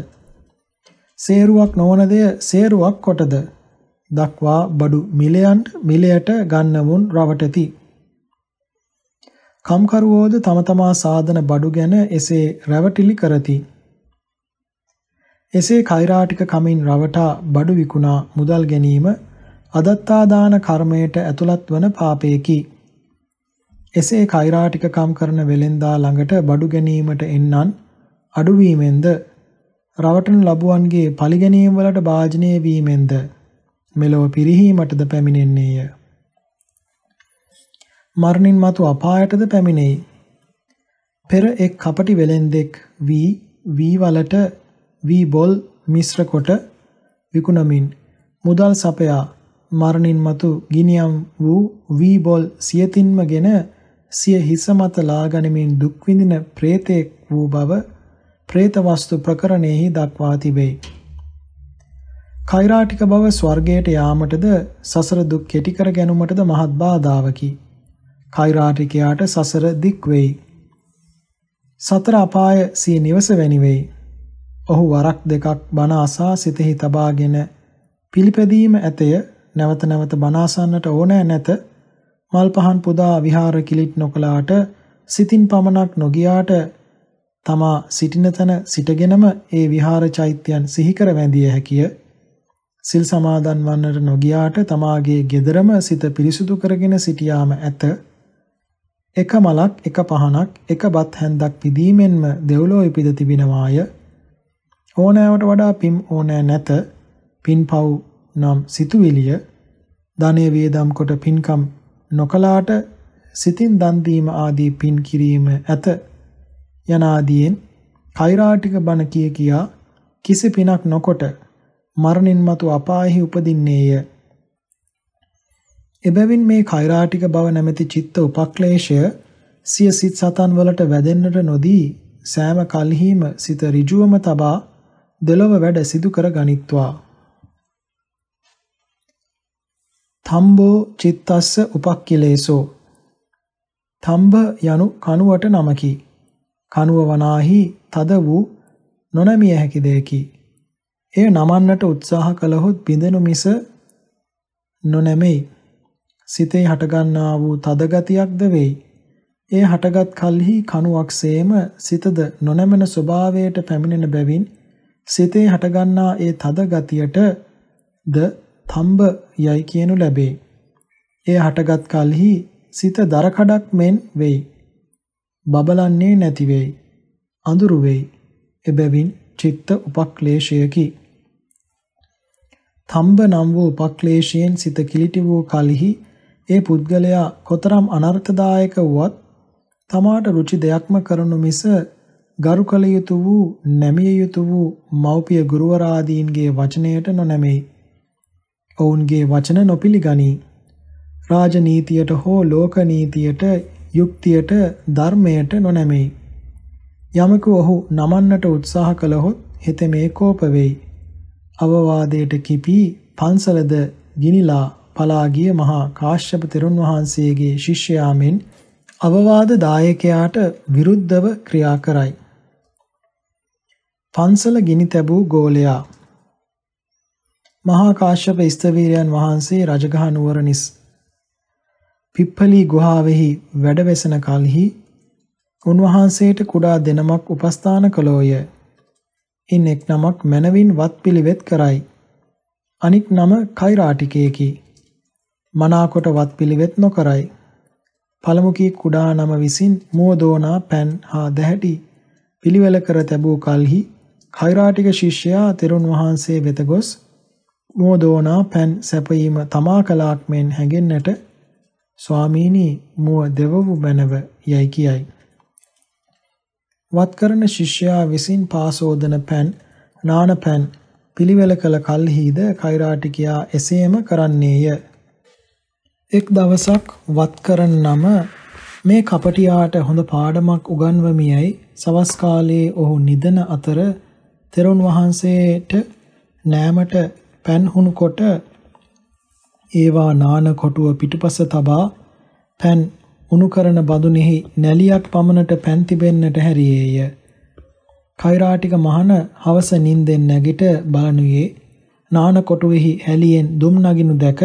සේරුවක් නොවන දේ සේරුවක් කොටද? දක්වා බඩු මිලයන්ට මිලයට ගන්නවුන් රවටති. කම්කරුවෝද තම තමා සාධන බඩු ගැන එසේ රැවටිලි කරති. එසේ කෛරාටික කමින් රවටා බඩු විකුණා මුදල් ගැනීම අදත්තාදාන කර්මයට ඇතුළත් වන පාපයකි. එසේ කෛරාටික කම් කරන වෙලෙන්දා ළඟට බඩු ගැනීමට එන්නන් අඩුවීමෙන්ද රවටන ලබුවන්ගේ පරිගැනීම් වලට භාජනය වීමෙන්ද මෙලොව පිරිහීමටද පැමිණෙන්නේය. මරණින් මතු අපායටද පැමිණෙයි. පෙර එක් කපටි වෙලෙන්දෙක් වී වී වලට වී බොල් මිශ්‍ර කොට විකුණමින් මුදල් සපයා මරණින් මතු ගිනියම් වූ වී බොල් සියතින්මගෙන සිය හිස මත ලාගනිමින් දුක් විඳින ප්‍රේතෙක් වූ බව പ്രേත වස්තු ප්‍රකරණෙහි දක්වා තිබේ. කෛරාටික බව ස්වර්ගයට යාමටද සසර දුක් කෙටි කර ගැනීමටද මහත් බාධාවකි. කෛරාටිකයාට සසර දික් වෙයි. සතර අපාය සිය නිවස වැනි වෙයි. ඔහු වරක් දෙකක් බණ අසා සිතෙහි තබාගෙන පිළිපැදීම ඇතය. නැවත නැවත බණ අසන්නට ඕනෑ නැත. මල් පහන් පුදා විහාර කිලිට් නොකලාට සිතින් පමණක් නොගියාට තමා සිටින තැන සිටගෙනම ඒ විහාර චෛත්‍යයන් සිහි කර වැඳිය හැකිය. සිල් සමාදන් වන්නට නොගියාට තමාගේ ගෙදරම සිත පිරිසුදු කරගෙන සිටියාම ඇත. එක මලක් එක පහනක් එක බත් හැන්දක් පිදීමෙන්ම දෙව්ලොව ඉපිද තිබෙනවාය. ඕනෑවට වඩා පින් ඕනෑ නැත. පින්පව් නම් සිතුවිලිය. ධනෙ වේදම් කොට පින්කම් නොකලාට සිතින් දන් දීම ආදී පින් කිරීම ඇත. යනාදීන් කෛරාටික බණ කිය කියා කිසි පිනක් නොකොට මරණින් මතු අපායෙහි උපදින්නේය. එබැවින් මේ කෛරාටික බව නැමැති චිත්ත උපක්ලේශය සිය සිත් සතන් වලට වැදෙන්නට නොදී සෑම කල්හිම සිත ඍජුවම තබා දෙලොව වැඩ සිදු කර ගනිත්වා. තම්බෝ චිත්තස්ස උපක්ඛිලේසෝ තම්බ යනු කනුවට නමකි. කනුව වනාහි තද වූ නොනමිය හැකි දෙයකි. එය නමන්නට උත්සාහ කළහොත් බිඳෙනු මිස නොනැමෙයි. සිතේ හටගන්නා වූ තද ගතියක්ද වෙයි. ඒ හටගත් කල්හි කණුවක්සේම සිතද නොනැමෙන ස්වභාවයට පැමිණෙන බැවින් සිතේ හටගන්නා ඒ තද ගතියට ද තම්බ යයි කියනු ලැබේ. එය හටගත් කලෙහි සිත දරකඩක් මෙන් වෙයි. බබලන්නේ නැති වෙයි. අඳුරු වෙයි. එබැවින් චිත්ත උපක්ලේශයකි. තම්බ නම් වූ උපක්ලේශයෙන් සිත කිලිටි වූ කලෙහි ඒ පුද්ගලයා කොතරම් අනර්ථදායක වුවත් තමාට රුචි දෙයක්ම කරනු මිස ගරු කළ යුතු වූ නැමිය යුතු වූ මෞපිය ගුරුවරාදීන්ගේ වචනයට නොනැමෙයි. ඔවුන්ගේ වචන නොපිළිගනී. රාජනීතියට හෝ ලෝක නීතියට යුක්තියට ධර්මයට නොනැමෙයි. යමක ඔහු නමන්නට උත්සාහ කළහොත් හිතේ කෝප වෙයි. අවවාදයට කිපී පන්සලද ගිනිලා පලා ගිය මහා කාශ්‍යප තෙරුන් වහන්සේගේ ශිෂ්‍යයා මෙන් අවවාද දායකයාට විරුද්ධව ක්‍රියා කරයි. පන්සල ගිනි තැබූ ගෝලයා මහා කාශ්‍යප ස්තවීරයන් වහන්සේ රජගහ නුවරනිස් පිප්පලි ගුහාවෙහි වැඩවෙසන කලෙහි උන්වහන්සේට කුඩා දෙනමක් උපස්ථාන කළෝය. ඉන් එක් නමක් මනවින් වත්පිළිවෙත් කරයි. අනික් නම කෛරාටිකයකි. මනාකොට වත්පිළිවෙත් නොකරයි. පළමු කී කුඩා නම විසින් මුවදෝනා පෑන් හා දැහැටි පිළිවෙල කර තැබූ කලෙහි කෛරාටික ශිෂ්‍යයා තෙරුන් වහන්සේ වෙත ගොස් මෝදෝනා පෑන් සැපීම තමා කලාක් මෙන් හැඟෙන්නට ස්වාමීනි මුව දෙවවු බැනව යයි කියයි. වත් කරන ශිෂ්‍යයා විසින් පාසෝදන පෑන් නාන පෑන් පිළිවෙල කළ කල්හිද කෛරාටිකයා එසේම කරන්නේය. එක් දවසක් වත් කරන නම මේ කපටියාට හොඳ පාඩමක් උගන්වමියයි සවස් කාලයේ ඔහු නිදන අතර තෙරුන් වහන්සේට නෑමට පෑන් හුණු කොට ඒවා නාන කොටුව පිටුපස තබා පෑන් උණු කරන බඳුනෙහි නැලියක් පමණට පෑන් තිබෙන්නට හැරියේය. කෛරාටික මහන හවස නිින්දෙන් නැගිට බලනුයේ නාන කොටුවේහි හැලියෙන් දුම් නගිනු දැක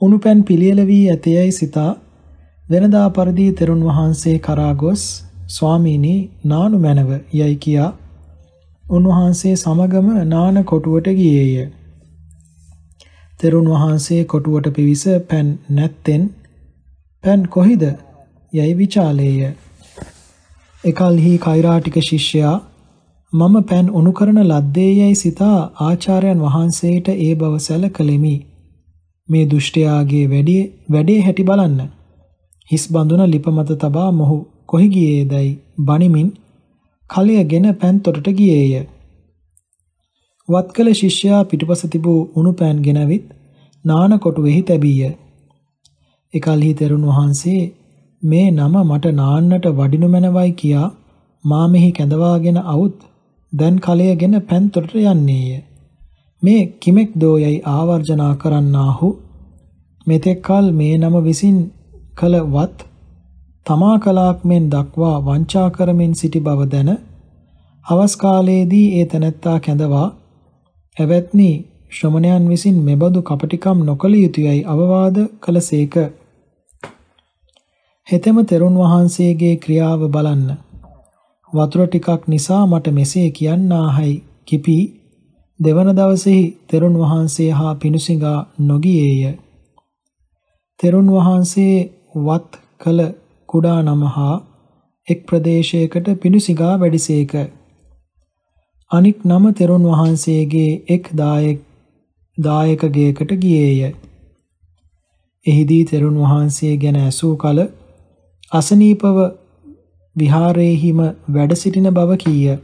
උණු පෑන් පිළියෙල වී ඇතයයි සිතා වෙනදා පරිදි තෙරුන් වහන්සේ කරා ගොස් ස්වාමීනි නානු මැනව යයි කියා උන්වහන්සේ සමගම නාන කොටුවට ගියේය. තෙරුන් වහන්සේ කොටුවට පිවිස පෑන් නැත්තෙන් පෑන් කොහිද යයි විචාලේය. එකල්හි කෛරාටික ශිෂ්‍යයා මම පෑන් උණු කරන ලද්දේ යයි සිතා ආචාර්යයන් වහන්සේට ඒ බව සැලකලෙමි. මේ දුෂ්ටයාගේ වැඩි වැඩේ හැටි බලන්න. හිස් බඳුන ලිප මත තබා මොහු කොහි ගියේදයි බණිමින් කලයගෙන පෑන් තොටට ගියේය. වත්කල ශිෂ්‍යයා පිටුපස තිබූ උණු පෑන් ගෙනවිත් නාන කොටුවේහි තැබීය. එකල්හි තෙරුන් වහන්සේ මේ නම මට නාන්නට වඩිනු මැනවයි කියා මා මෙහි කැඳවාගෙන අවුත් දැන් කලයගෙන පෑන් තොටට යන්නේය. මේ කිමෙක් දෝ යයි ආවර්ජනා කරන්නාහු මෙතෙක් කල මේ නම විසින් කළ වත් තමා කලාක් මෙන් දක්වා වංචා කරමින් සිටි බව දැන හවස් කාලයේදී ඒ තැනැත්තා කැඳවා එවත්නි ශ්‍රමණයන් විසින් මෙබඳු කපටිකම් නොකළ යුතුයයි අවවාද කළසේක. හෙතෙම තෙරුන් වහන්සේගේ ක්‍රියාව බලන්න. වතුර ටිකක් නිසා මට මෙසේ කියන්නාහයි කිපි දෙවන දවසෙහි තෙරුන් වහන්සේ හා පිණුසිඟා නොගියේය. තෙරුන් වහන්සේ වත් කළ කුඩා නම හා එක් ප්‍රදේශයකට පිණුසිඟා වැඩිසේක. අනික් නම තෙරුන් වහන්සේගේ එක් දායක දායකගයකට ගියේය. එහිදී තෙරුන් වහන්සේ ගැන ඇසූ කල අසනීපව විහාරයේහිම වැඩ සිටින බව කීය.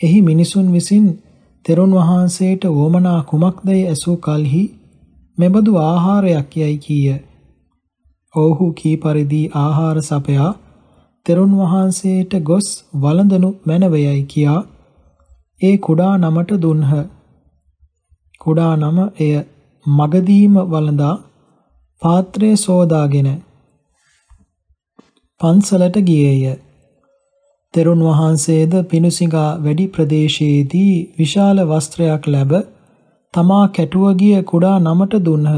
එහි මිනිසුන් විසින් තෙරුන් වහන්සේට වොමනා කුමක්දයි ඇසූ කලෙහි මෙබඳු ආහාරයක් යයි කීය. ඔව්හු කී පරිදි ආහාර සපයා තෙරුන් වහන්සේට ගොස් වළඳනු මැනවයයි කියා ඒ කුඩා නමට දුන්හ. කුඩා නම එය මගදීම වළඳා පාත්‍රය සෝදාගෙන පන්සලට ගියේය. තෙරුන් වහන්සේද පිණුසිඟා වැඩි ප්‍රදේශයේදී විශාල වස්ත්‍රයක් ලැබ තමා කැටුව ගිය කුඩා නමට දුන්හ.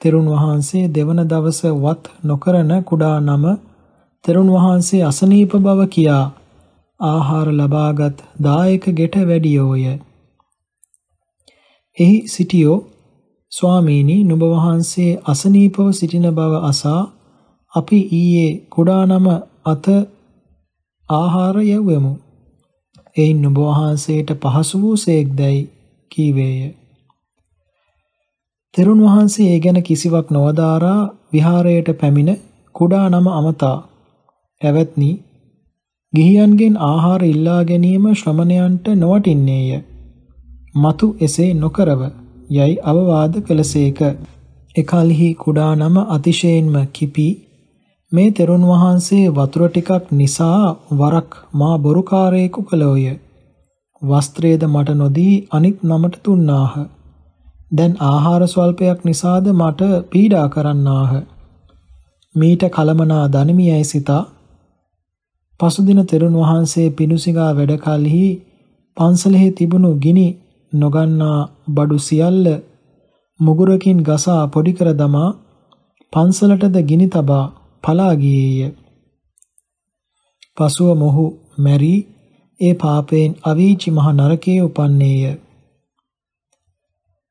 තෙරුන් වහන්සේ දෙවන දවස වත් නොකරන කුඩා නම තෙරුන් වහන්සේ අසනීප බව කියා ආහාර ලබාගත් දායක ගෙට වැඩියෝය. එහි සිටියෝ ස්වාමීනි නුඹ වහන්සේ අසනීපව සිටින බව අසා අපි ඊයේ කුඩා නම අත ආහාර යැවෙමු. එයින් නුඹ වහන්සේට පහසු වූ සේක්දැයි කීවේය. තෙරුන් වහන්සේ ඒ ගැන කිසිවක් නොවදාරා විහාරයට පැමිණ කුඩා නම අමතා ඇවැත්නි ගිහියන්ගෙන් ආහාර ඉල්ලා ගැනීම ශ්‍රමණයන්ට නොවටින්නේය. మతు එසේ නොකරව යයි අවවාද කළසේක. එකල්හි කුඩා නම අතිශයින්ම කිපි මේ තෙරුන් වහන්සේ වතුර ටිකක් නිසා වරක් මා බොරුකාරයෙකු කළෝය. වස්ත්‍රයේද මට නොදී අනිත් නමට දුන්නාහ. දැන් ආහාර ස්වල්පයක් නිසාද මට පීඩා කරන්නාහ. මීට කලමනා දනිමියයි සිතා පසුදින තෙරුන් වහන්සේ පිණුසිඟා වැඩ කලෙහි පන්සලෙහි තිබුණු ගිනි නොගන්නා බඩු සියල්ල මුගුරකින් ගසා පොඩි කර දමා පන්සලටද ගිනි තබා පලා ගියේය. පසුව මොහු මැරි ඒ පාපයෙන් අවීචි මහ නරකයේ උපන්නේය.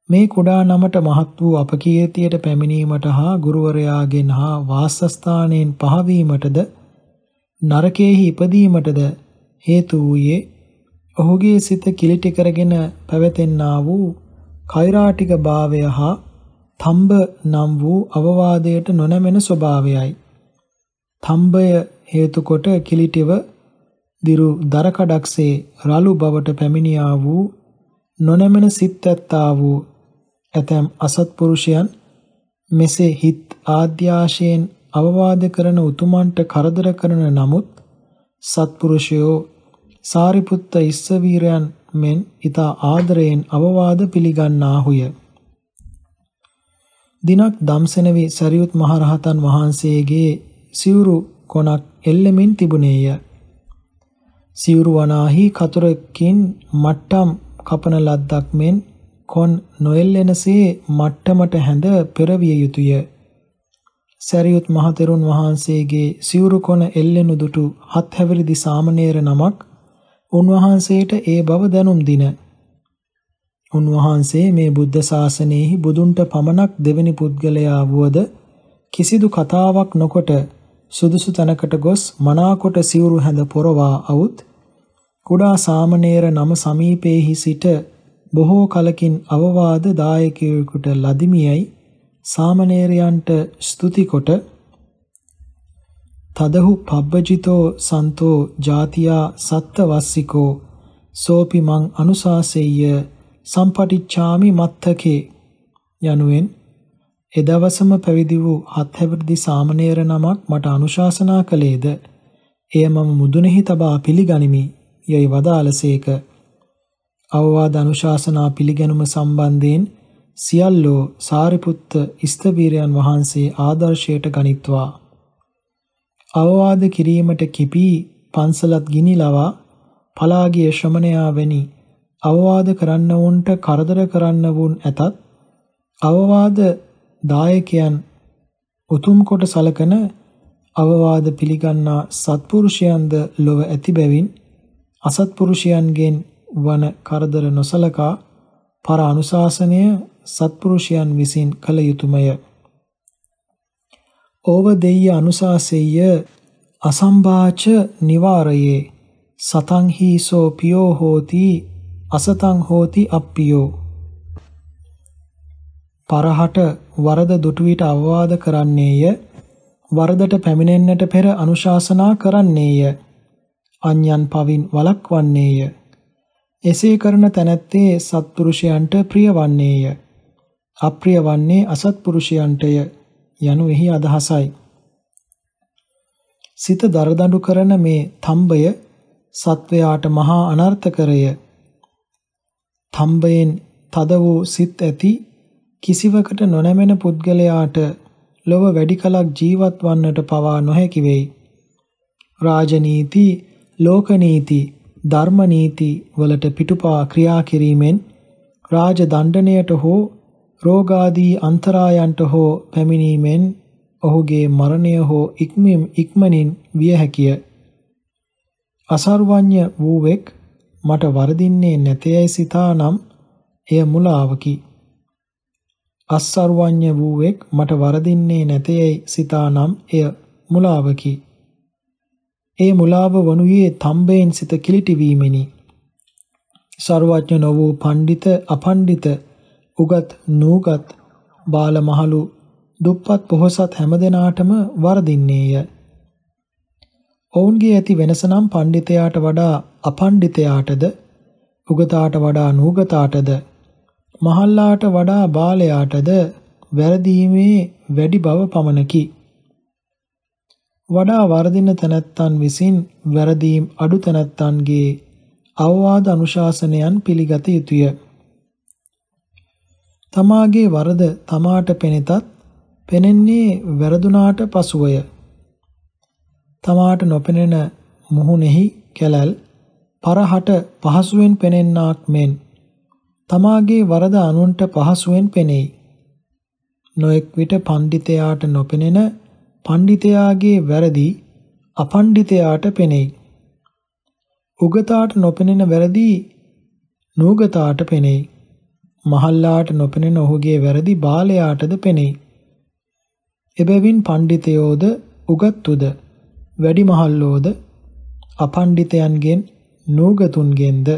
මේ කුඩා නමට මහත් වූ අපකීර්තියට පැමිණීමට හා ගුරුවරයාගෙන් හා වාසස්ථානයෙන් පහවීමටද නරකයේහි ඉපදීමටද හේතු වූයේ ඔහුගේ සිත කිලිටි කරගෙන පැවතෙන්නා වූ කෛරාටික භාවය හා තම්බ නම් වූ අවවාදයට නොනැමෙන ස්වභාවයයි. තම්බය හේතු කොට කිලිටිව දිරු දරකඩක්සේ රළු බවට පැමිණියා වූ නොනැමෙන සිත් ඇත්තා වූ ඇතැම් අසත්පුරුෂයන් මෙසේ හිත් ආද්‍යාශයෙන් අවවාද කරන උතුමන්ට කරදර කරන නමුත් සත්පුරුෂයෝ සාරිපුත්ත ඉස්සවීරයන් මෙන් ඊතා ආදරයෙන් අවවාද පිළිගන්නාහුය. දිනක් දම්සෙනවි සරියුත් මහරහතන් වහන්සේගේ සිවුරු කොනක් එල්ලෙමින් තිබුණේය. සිවුරු වනාහි කතුරකින් මට්ටම් කපන ලද්දක් මෙන් කොන් නොඑල්ලෙනසේ මට්ටමට හැඳ පෙරවිය යුතුය. සරියුත් මහතෙරුන් වහන්සේගේ සිවුරු කොන එල්ලෙනු දුටු හත් හැවිරිදි සාමණේර නමක් උන්වහන්සේට ඒ බව දැනුම් දින. උන්වහන්සේ මේ බුද්ධ ශාසනයෙහි බුදුන්ට පමණක් දෙවෙනි පුද්ගලයා වුවද කිසිදු කතාවක් නොකොට සුදුසු තැනකට ගොස් මනාකොට සිවුරු හැඳ පොරවා අවුත් කුඩා සාමණේර නම සමීපයේහි සිට බොහෝ කලකින් අවවාද දායකයෙකුට ලදිමියයි. සාමණේරයන්ට ස්තුති කොට තදහු පබ්බජිතෝ සන්තෝ ජාතියා සත්තවස්සිකෝ සෝපි මං අනුසාසෙය්‍ය සම්පටිච්ඡාමි මත්තකේ යනුවෙන් එදවසම පැවිදි වූ හත්හැවිරිදි සාමණේර නමක් මට අනුශාසනා කළේද? එය මම මුදුනෙහි තබා පිළිගනිමි. යයි වදාළසේක. අවවාද අනුශාසනා පිළිගැනුම සම්බන්ධයෙන් සියල්ලෝ සාරිපුත්ත ඉස්තවීරයන් වහන්සේ ආදර්ශයට ගනිත්වා. අවවාද කිරීමට කිපී පන්සලත් ගිනි ලවා පලාගිය ශ්‍රමණයා වැනි අවවාද කරන්නවුන්ට කරදර කරන්නවුන් ඇතත් අවවාද දායකයන් උතුම් කොට සලකන අවවාද පිළිගන්නා සත්පුරුෂයන්ද ලොව ඇති බැවින් අසත්පුරුෂයන්ගෙන් වන කරදර නොසලකා පර අනුශාසනය සත්පුරුෂයන් විසින් කළ යුතුයමය. ඕව දෙය්‍ය අනුශාසෙය්‍ය අසම්භාච නිවාරයේ සතං හීසෝ පියෝ හෝති අසතං හෝති අප්පියෝ. පරහට වරද දුටු විට අවවාද කරන්නේය. වරදට පැමිණෙන්නට පෙර අනුශාසනා කරන්නේය. අන්‍යයන් පවින් වළක්වන්නේය. එසේ කරන තැනැත්තේ සත්පුරුෂයන්ට ප්‍රිය වන්නේය අප්‍රිය වන්නේ අසත්පුරුෂයන්ටය යනු එහි අදහසයි. සිත දරදඬු කරන මේ තම්බය සත්වයාට මහා අනර්ථකරය. තම්බයෙන් තද වූ සිත් ඇති කිසිවකට නොනැමෙන පුද්ගලයාට ලොව වැඩි කලක් ජීවත් වන්නට පවා නොහැකි වෙයි. රාජනීති, ලෝකනීති, ධර්මනීති වලට පිටුපා ක්‍රියා කිරීමෙන් රාජ දණ්ඩනයට හෝ රෝගාදී අන්තරායන්ට හෝ පැමිණීමෙන් ඔහුගේ මරණය හෝ ඉක්මීම් ඉක්මනින් විය හැකිය. අසර්වඥ වූවෙක් මට වරදින්නේ නැතේයි සිතානම් එය මුලාවකි. අසර්වඥ වූවෙක් මට වරදින්නේ නැතේයි සිතානම් එය මුලාවකි. ඒ මුලාව වනුයේ තම්බයෙන් සිත කිලිටි වීමෙනි. සර්වඥ නො වූ පඬිත අපඬිත උගත් නූගත් බාල මහලු දුප්පත් පොහොසත් හැමදෙනාටම වරදින්නේය. ඔවුන්ගේ ඇති වෙනස නම් පඬිතයාට වඩා අපඬිතයාටද උගතාට වඩා නූගතාටද මහල්ලාට වඩා බාලයාටද වැරදීමේ වැඩි බව පමණකි. වඩා වර්ධින තැනැත්තන් විසින් වැරදීම් අඩු තැනැත්තන්ගේ අවවාද අනුශාසනයන් පිළිගත යුතුය. තමාගේ වරද තමාට පෙනෙතත් පෙනෙන්නේ වැරදුනාට පසුවය. තමාට නොපෙනෙන මුහුණෙහි කැලල් පරහට පහසුවෙන් පෙනෙන්නාක් මෙන් තමාගේ වරද අනුන්ට පහසුවෙන් පෙනෙයි. නොඑක් විට පඬිතයාට නොපෙනෙන පඬිතයාගේ වැරදි අපඬිතයාට පෙනෙයි. උගතාට නොපෙනෙන වැරදි නූගතාට පෙනෙයි. මහල්ලාට නොපෙනෙන ඔහුගේ වැරදි බාලයාටද පෙනෙයි. එබැවින් පඬිතයෝද උගත්තුද වැඩි මහල්ලෝද අපණ්ඩිතයන්ගෙන් නූගතුන්ගෙන්ද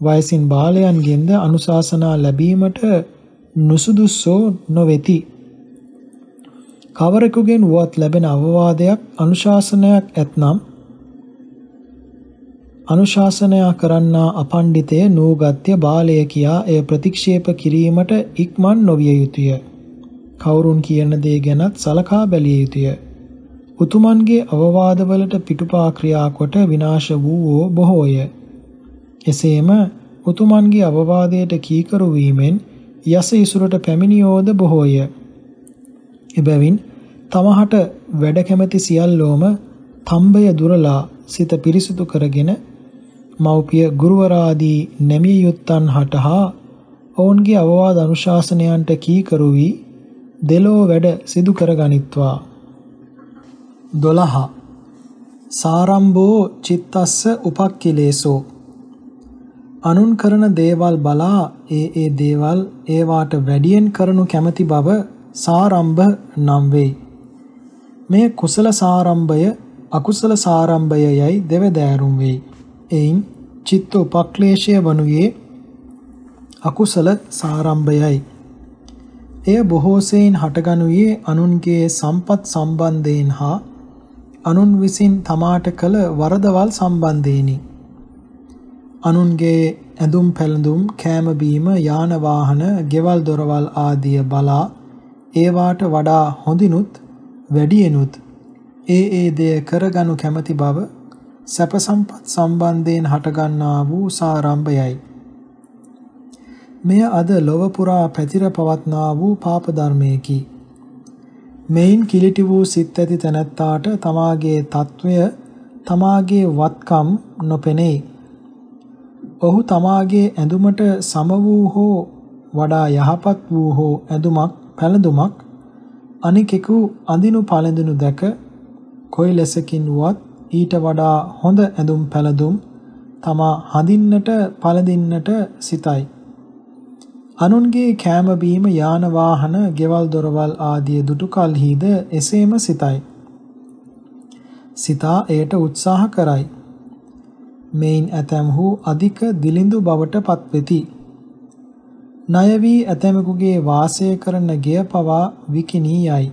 වයසින් බාලයන්ගෙන්ද අනුශාසනා ලැබීමට නුසුදුස්සෝ නොවේති. කවරෙකුගෙන් වුවත් ලැබෙන අවවාදයක් අනුශාසනයක් ඇතනම් අනුශාසනය කරන්නා අපණ්ඩිතය නූගත්‍ය බාලය කියා එය ප්‍රතික්ෂේප කිරීමට ඉක්මන් නොවිය යුතුය. කවුරුන් කියන දේ ගැනත් සලකා බැලිය යුතුය. උතුමන්ගේ අවවාදවලට පිටුපා ක්‍රියා කොට විනාශ වූවෝ බොහෝය. එසේම උතුමන්ගේ අවවාදයට කීකරු වීමෙන් යස ඉසුරට පැමිණියෝද බොහෝය. එබැවින් තමහට වැඩ කැමැති සියල්ලෝම තම්බය දුරලා සිත පිරිසුදු කරගෙන මව්පිය ගුරුවරාදී නැමිය යුත්තන් හටහා ඔවුන්ගේ අවවාද අනුශාසනයන්ට කීකරු වී දෙලෝ වැඩ සිදු කරගනිත්වා. 12 සාරම්භෝ චිත්තස්ස උපක්ඛිලේසෝ. අනුන් කරන දේවල් බලා ඒ ඒ දේවල් ඒවාට වැඩියෙන් කරනු කැමැති බව සාරම්භ නම් වෙයි. මේ කුසල සාරම්භය අකුසල සාරම්භය යයි දෙවදෑරුම් වෙයි. එයින් චිත්ත උපක්ලේශය වනුයේ අකුසල සාරම්භයයි. එය බොහෝසෙයින් හටගනුයේ අනුන්ගේ සම්පත් සම්බන්ධයෙන් හා අනුන් විසින් තමාට කළ වරදවල් සම්බන්ධයෙනි. අනුන්ගේ ඇඳුම් පැළඳුම් කෑම බීම යාන වාහන ගෙවල් දොරවල් ආදිය බලා ඒවාට වඩා හොඳිනුත් වැඩියෙනුත් ඒ ඒ දෙය කරගනු කැමැති බව සැප සම්පත් සම්බන්ධයෙන් හටගන්නා වූ සාරම්භයයි. මෙය අද ලොව පුරා පැතිර පවත්නා වූ පාප ධර්මයකි. මෙයින් කිලිටි වූ සිත් ඇති තැනැත්තාට තමාගේ తත්වය තමාගේ වත්කම් නොපෙනෙයි. ඔහු තමාගේ ඇඳුමට සම වූ හෝ වඩා යහපත් වූ හෝ ඇඳුමක් පැළඳුමක් අනිකෙකු අඳිනු පළඳිනු දැක කොයි ලෙසකින් වුවත් ඊට වඩා හොඳ ඇඳුම් පැළඳුම් තමා හඳින්නට පළඳින්නට සිතයි. අනුන්ගේ කෑම බීම යාන වාහන ගෙවල් දොරවල් ආදී දුටු කල්හිද එසේම සිතයි. සිතා එයට උත්සාහ කරයි. මෙයින් ඇතැම්හු අධික දිලිඳු බවට පත්වෙති. ණය වී ඇතැමෙකුගේ වාසය කරන ගෙය පවා විකිණී යයි.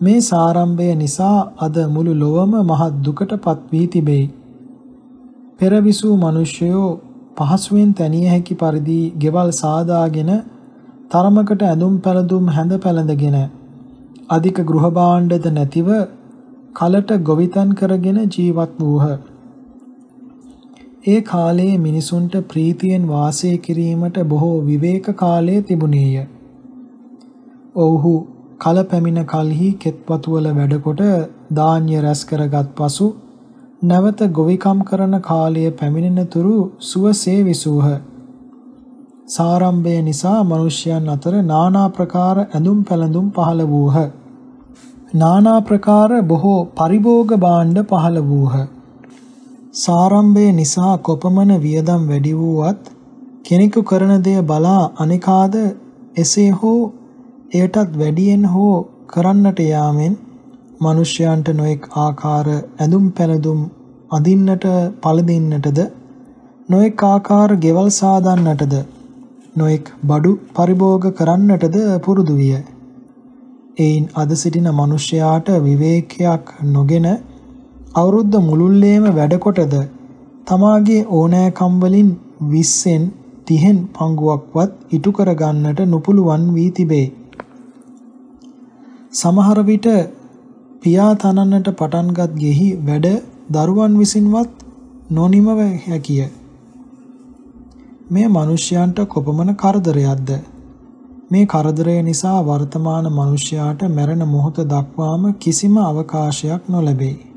මේ සාරම්භය නිසා අද මුළු ලොවම මහත් දුකටපත් වී තිබේ. පෙරවිසූ මිනිසයෝ පහසුවෙන් තැනිය හැකි පරිදි ගෙවල් සාදාගෙන තරමකට ඇඳුම් පැළඳුම් හැඳ පැළඳගෙන අධික ගෘහ භාණ්ඩද නැතිව කලට ගොවිතැන් කරගෙන ජීවත් වූහ. ඒ කාලයේ මිනිසුන්ට ප්‍රීතියෙන් වාසය කිරීමට බොහෝ විවේක කාලය තිබුණේය. ඔව්හු කල පැමිණ කලෙහි කෙත්වතු වල වැඩකොට ධාන්‍ය රැස් කරගත් පසු නැවත ගොවිකම් කරන කාලය පැමිණෙන තුරු සුවසේ විසූහ. සාරම්භය නිසා මිනිසයන් අතර নানা ප්‍රකාර ඇඳුම් පැළඳුම් පහළ වූහ. নানা ප්‍රකාර බොහෝ පරිභෝග භාණ්ඩ පහළ වූහ. සාරම්භය නිසා කොපමණ වියදම් වැඩි වූවත් කෙනෙකු කරන දෙය බලා අනිකාද එසේ හෝ එයටත් වැඩියෙන් හෝ කරන්නට යාමෙන් මිනිසයන්ට නොඑක් ආකාර ඇඳුම් පැළඳුම් අඳින්නට පළඳින්නටද නොඑක් ආකාර ගෙවල් සාදන්නටද නොඑක් බඩු පරිභෝග කරන්නටද පුරුදු විය. එයින් අද සිටින මිනිසයාට විවේකයක් නොගෙන අවුරුද්ද මුළුල්ලේම වැඩකොටද තමාගේ ඕනෑකම් වලින් 20න් 30න් පංගුවක්වත් ඉටු කර ගන්නට නොපුළුවන් වී තිබේ. සමහර විට පියා තනන්නට පටන්ගත් ගෙහි වැඩ දරුවන් විසින්වත් නොනිමව හැකිය. මේ මිනිසයන්ට කොපමණ කරදරයක්ද? මේ කරදරය නිසා වර්තමාන මිනිසයාට මරණ මොහොත දක්වාම කිසිම අවකාශයක් නොලැබේ.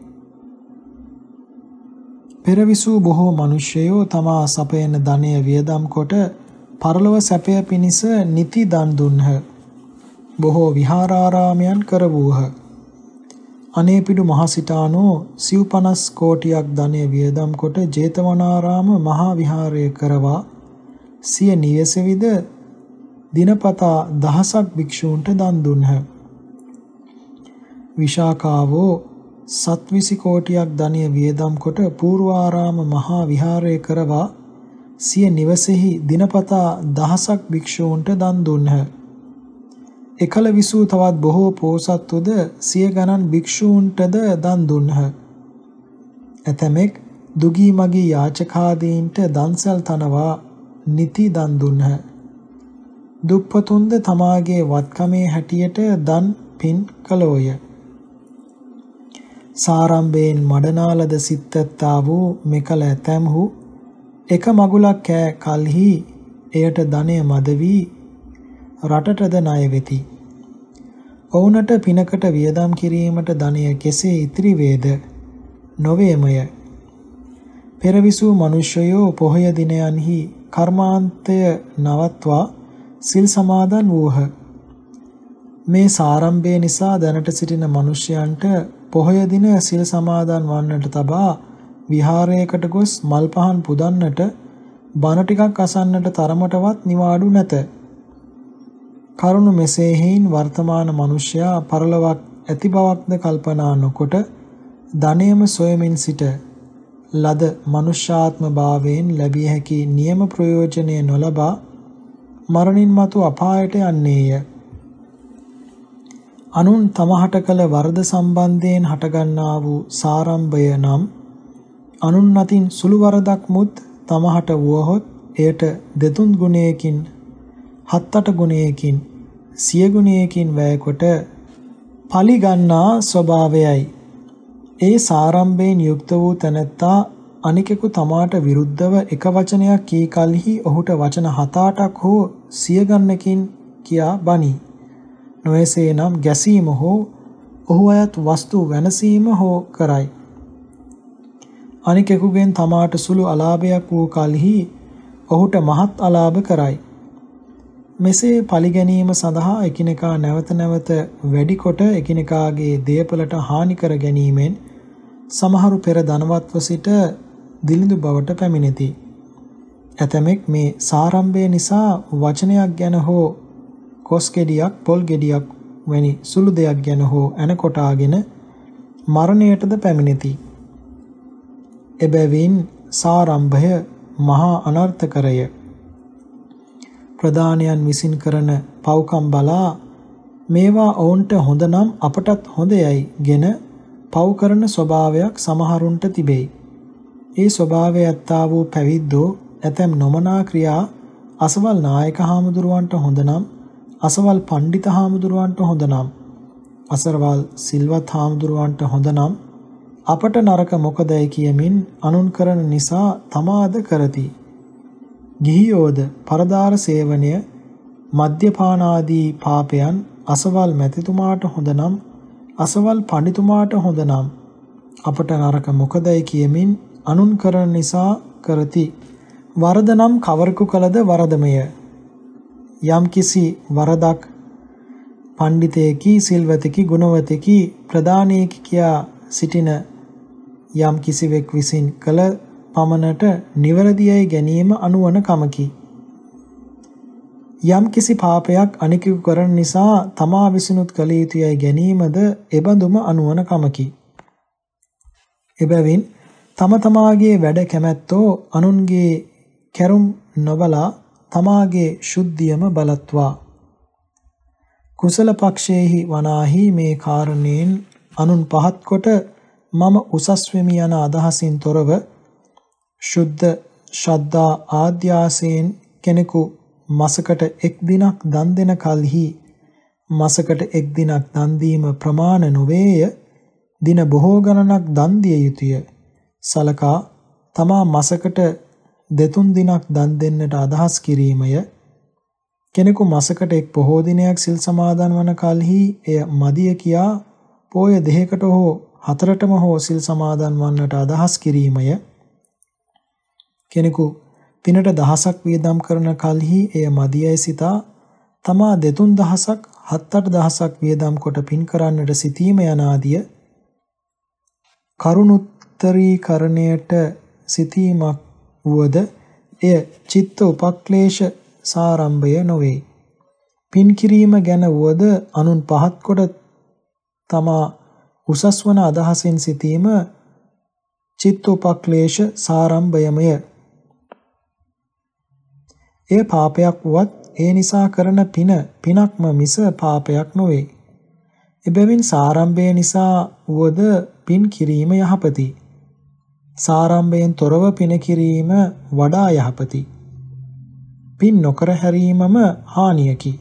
පෙරවිසූ බොහෝ මිනිසයෝ තමා සපයන ධනය වියදම් කොට පරලොව සැපය පිණිස නිති දන් දුන්හ. බොහෝ විහාරාරාමයන් කරවූහ. අනේපිඩු මහසිටානෝ සිව්පනස් කෝටියක් ධනය වියදම් කොට ජේතවනාරාම මහා විහාරය කරවා සිය නිවසේවිද දිනපතා දහසක් භික්ෂූන්ට දන් දුන්හ. විශාකාවෝ සත්විසි කෝටියක් ධනය වියදම් කොට පූර්වාරාම මහා විහාරය කරවා සිය නිවසේහි දිනපතා දහසක් භික්ෂූන්ට දන් දුන්හ. එකල විසූ තවත් බොහෝ පෝසත්තුද සිය ගණන් භික්ෂූන්ටද දන් දුන්හ. ඇතමෙක් දුගී මගී යාචකාදීන්ට දන්සල් තනවා නිති දන් දුන්හ. දුප්පතුන්ද තමාගේ වත්කමේ හැටියට දන් පින් කළෝය. සාරම්භයෙන් මඩනාලද සිත්තත්තා වූ මෙකල ඇතැම්හු එක මගුලක් කෑ කල්හි එයට ධනය මද වී රටටද ණය වෙති. ඔවුනට පිනකට වියදම් කිරීමට ධනය කෙසේ ඉතිරි වේද නොවේමය. පෙරවිසූ මිනිසයෝ පොහොය දිනයන්හි කර්මාන්තය නවත්වා සිල් සමාදන් වූහ. මේ සාරම්භය නිසා දැනට සිටින මිනිසයන්ට පොහොය දින සිල් සමාදන් වන්නට තබා විහාරයකට ගොස් මල් පහන් පුදන්නට බණ ටිකක් අසන්නට තරමටවත් නිවාඩු නැත. කරුණ මෙසේ හේයින් වර්තමාන මිනිසයා පරලොවක් ඇති බවක්ද කල්පනා නොකොට ධනයම සොයමින් සිට ලද මනුෂ්‍යාත්ම භාවයෙන් ලැබිය හැකි නියම ප්‍රයෝජනය නොලබා මරණින් මතු අපායට යන්නේය. අනුන් තමහට කළ වරද සම්බන්ධයෙන් හටගන්නා වූ සාරම්භය නම් අනුන් අතින් සුළු වරදක් මුත් තමහට වුවහොත් එයට දෙතුන් ගුණයකින් හත් අට ගුණයකින් සිය ගුණයකින් වැයකොට පලි ගන්නා ස්වභාවයයි. ඒ සාරම්භයෙන් යුක්ත වූ තැනැත්තා අනිකෙකු තමාට විරුද්ධව එක වචනයක් කී කලෙහි ඔහුට වචන 7-8ක් හෝ සිය ගන්නකින් කියා බනි. නොයසේනම් ගැසීම හෝ ඔහු අයත් වස්තු වෙනසීම හෝ කරයි. අනිකෙකුගෙන් තමාට සුළු අලාභයක් වූ කලෙහි ඔහුට මහත් අලාභ කරයි. මෙසේ පරිගැනීම සඳහා එකිනෙකා නැවත නැවත වැඩි කොට එකිනෙකාගේ දේපලට හානි කර ගැනීමෙන් සමහරු පෙර ධනවත්ව සිට දිලිඳු බවට පැමිණෙති. ඇතමෙක් මේ සාරම්භය නිසා වචනයක් ගැන හෝ කොස් ගෙඩියක් පොල් ගෙඩියක් වැනි සුළු දෙයක් ගැන හෝ ඇන කොටාගෙන මරණයටද පැමිණෙති. එබැවින් සාරම්භය මහා අනර්ථකරය. ප්‍රධානයන් විසින් කරන පව්කම් බලා මේවා ඔවුන්ට හොඳ නම් අපටත් හොඳයයි ගෙන පව් කරන ස්වභාවයක් සමහරුන්ට තිබේ. ඒ ස්වභාවය ඇත්තා වූ පැවිද්දෝ ඇතැම් නොමනා ක්‍රියා අසවල් නායක හාමුදුරුවන්ට හොඳ නම් අසවල් පණ්ඩිත හාමුදුරුවන්ට හොඳ නම් අසරවල් සිල්වත් හාමුදුරුවන්ට හොඳ නම් අපට නරක මොකදයි කියමින් අනුන් කරන නිසා තමාද කරති. ගිහියෝද පරදාර සේවනය මද්යපාන ආදී පාපයන් අසවල් මැතිතුමාට හොඳ නම් අසවල් පඬිතුමාට හොඳ නම් අපට නරක මොකදයි කියමින් අනුන් කරන නිසා කරති. වරද නම් කවරකු කළද වරදමය. යම්කිසි වරදක් පණ්ඩිතයෙකි සිල්වතෙකි ගුණවතෙකි ප්‍රදානයෙකි කියා සිටින යම් කිසිවෙක් විසින් කළ පමණට නිවැරදියයි ගැනීම අනුවන කමකි. යම් කිසි පාපයක් අනිකෙකු කරන නිසා තමා විසිනුත් කළ යුතුයයි ගැනීමද එබඳුම අනුවන කමකි. එබැවින් තම තමාගේ වැඩ කැමැත්තෝ අනුන්ගේ කැරුම් නොබලා තමාගේ ශුද්ධියම බලත්වා. කුසල පක්ෂයේහි වනාහි මේ කාරණයෙන් අනුන් පහත් කොට මම උසස් වෙමි යන අදහසින් තොරව ශුද්ධ ශ්‍රද්ධා ආද්‍යාසයෙන් කෙනෙකු මාසකට එක් දිනක් දන් දෙන කලෙහි මාසකට එක් දිනක් දන් දීම ප්‍රමාණ නොවේය දින බොහෝ ගණනක් දන් දිය යුතුය සලකා තමා මාසකට දෙතුන් දිනක් දන් දෙන්නට අදහස් කිරීමය. කෙනෙකු මාසකට එක් පොහෝ දිනයක් සිල් සමාදන් වන කලෙහි එය මදිය කියා පෝය දෙකකට හෝ හතරටම හෝ සිල් සමාදන් වන්නට අදහස් කිරීමය. කෙනෙකු පිනට දහසක් වියදම් කරන කලෙහි එය මදියයි සිතා තමා දෙතුන් දහසක් හත් අට දහසක් වියදම් කොට පින් කරන්නට සිටීම යන ආදිය කරුණුත්තරීකරණයට සිටීමක් වුවද එය චිත්ත උපක්ලේශ සාරම්භය නොවේ. පින් කිරීම ගැන වුවද අනුන් පහත් කොට තමා උසස් වන අදහසින් සිටීම චිත්තෝපක්ලේශ සාරම්භයමය. එය පාපයක් වුවත් ඒ නිසා කරන පින පිනක්ම මිස පාපයක් නොවේ. එබැවින් සාරම්භය නිසා වුවද පින් කිරීම යහපති. සාරම්භයෙන් තොරව පින කිරීම වඩා යහපති. පින් නොකර හැරීමම හානියකි.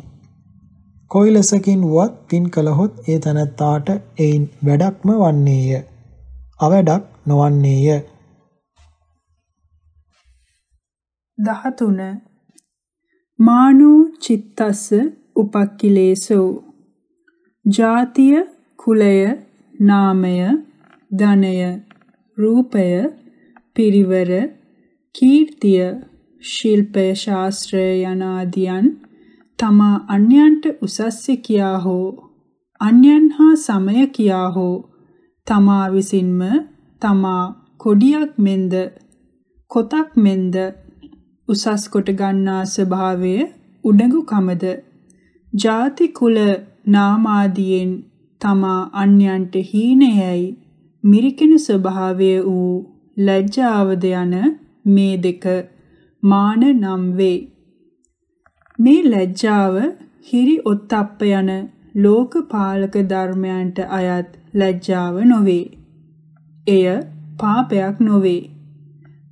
කොයි ලෙසකින් වුවත් පින් කළහොත් ඒ තනත්තාට එයින් වැඩක්ම වන්නේය. අවැඩක් නොවන්නේය. 13 මානෝ චිත්තස්ස උපක්ඛිලේසෝ ජාතිය කුලය නාමය ධනය රූපය පිරිවර කීර්තිය ශිල්පය ශාස්ත්‍රය යනාදියන් තමා අන්‍යයන්ට උසස්ය කියා හෝ අන්‍යයන් හා සමය කියා හෝ තමා විසින්ම තමා කොඩියක් මෙන්ද කොතක් මෙන්ද උසස් කොට ගන්නා ස්වභාවය උඩඟු කමද ಜಾති කුල නාමාදියෙන් තමා අන්‍යයන්ට හීනයයි. මිරිකෙන ස්වභාවය වූ ලැජ්ජාවද යන මේ දෙක මාන නම් වේ මේ ලැජ්ජාව හිරි ඔත්තප්ප යන ලෝකපාලක ධර්මයන්ට අයත් ලැජ්ජාව නොවේ. එය පාපයක් නොවේ.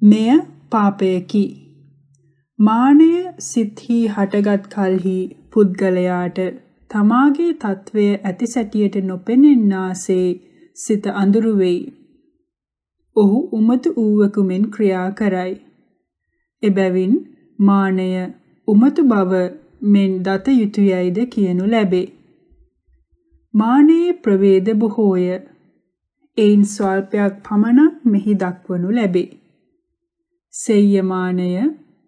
මෙය පාපයකි. මානය සිත්හි හටගත් කලෙහි පුද්ගලයාට තමාගේ తත්වය ඇති සැටියට නොපෙනෙන්නාසේ සිත අඳුරු වෙයි. ඔහු උමතු ඌවකු මෙන් ක්‍රියා කරයි. එබැවින් මානය උමතු බව මෙන් දත යුතුයයිද කියනු ලැබේ. මානයේ ප්‍රවේද බොහෝය. එයින් ස්වල්පයක් පමණක් මෙහි දක්වනු ලැබේ. සෙය්‍යමානය,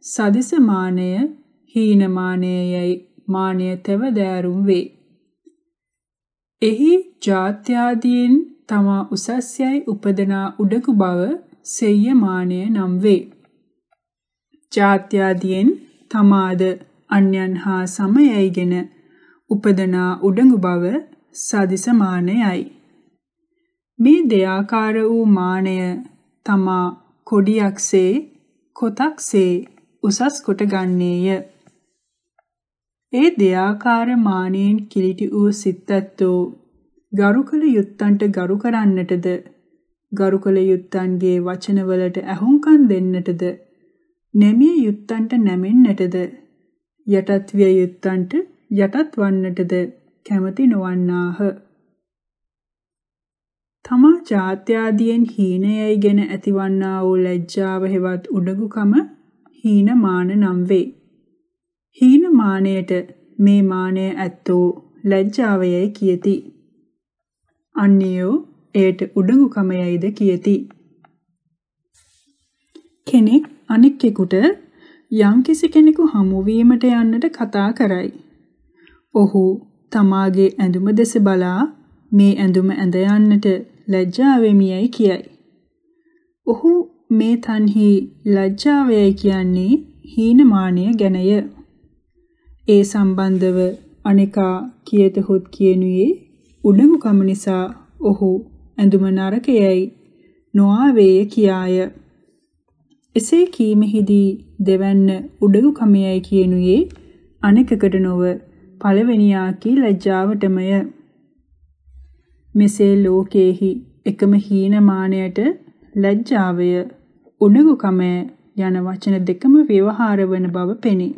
සදිසමානය, හීනමානයයි මානය තව දෑරුම් වේ. එහි ජාත්‍යාදීන් තමා උසස්යයි උපදනා උඩකු බව සෙය්‍යමානය නම් වේ. ජාත්‍යාදීන් තමාද අන්‍යයන් හා සමයයිගෙන උපදනා උඩඟු බව සදිසමානයයි. මේ දෙයාකාර වූ මානය තමා කොඩියක්සේ කොතක්සේ උසස් කොට ගන්නේය. ඒ දෙයාකාර මානයෙන් කිලිටි වූ සිත්තැත්තෝ ගරු කළ යුත්තන්ට ගරු කරන්නටද ගරු කළ යුත්තන්ගේ වචනවලට ඇහුම්කන් දෙන්නටද නැමිය යුත්තන්ට නැමෙන්නටද යටත් විය යුත්තන්ට යටත් වන්නටද කැමති නොවන්නාහ. තමා ජාත්‍යාදියෙන් හීනයයි ගැන ඇතිවන්නා වූ ලැජ්ජාව හෙවත් උඩගුකම හීනමාන නම් වේ. හීනමානයට මේ මානය ඇත්තෝ ලැජ්ජාවයයි කියති. අන්‍යයෝ එයට උඩඟුකමයයිද කියති. කෙනෙක් අනෙක්ෙකුට යම්කිසි කෙනෙකු හමුවීමට යන්නට කතා කරයි. ඔහු තමාගේ ඇඳුම දෙස බලා මේ ඇඳුම ඇඳ යන්නට ලැජ්ජා වෙමියයි කියයි. ඔහු මේ තන්හි ලැජ්ජාවයයි කියන්නේ හීනමානය ගැනය. ඒ සම්බන්ධව අනිකා කියතහොත් කියනුයේ උඩඟුකම නිසා ඔහු ඇඳුම නරකයයි නොආවේය කියාය. එසේ කීමෙහිදී දෙවැන්න උඩගු කමයයි කියනුයේ අනෙකකට නොව පළවෙනියා කී ලැජ්ජාවටමය. මෙසේ ලෝකේහි එකම හීනමානයට ලැජ්ජාවය උඩගු කමය යන වචන දෙකම ව්‍යවහාර වන බව පෙනේ.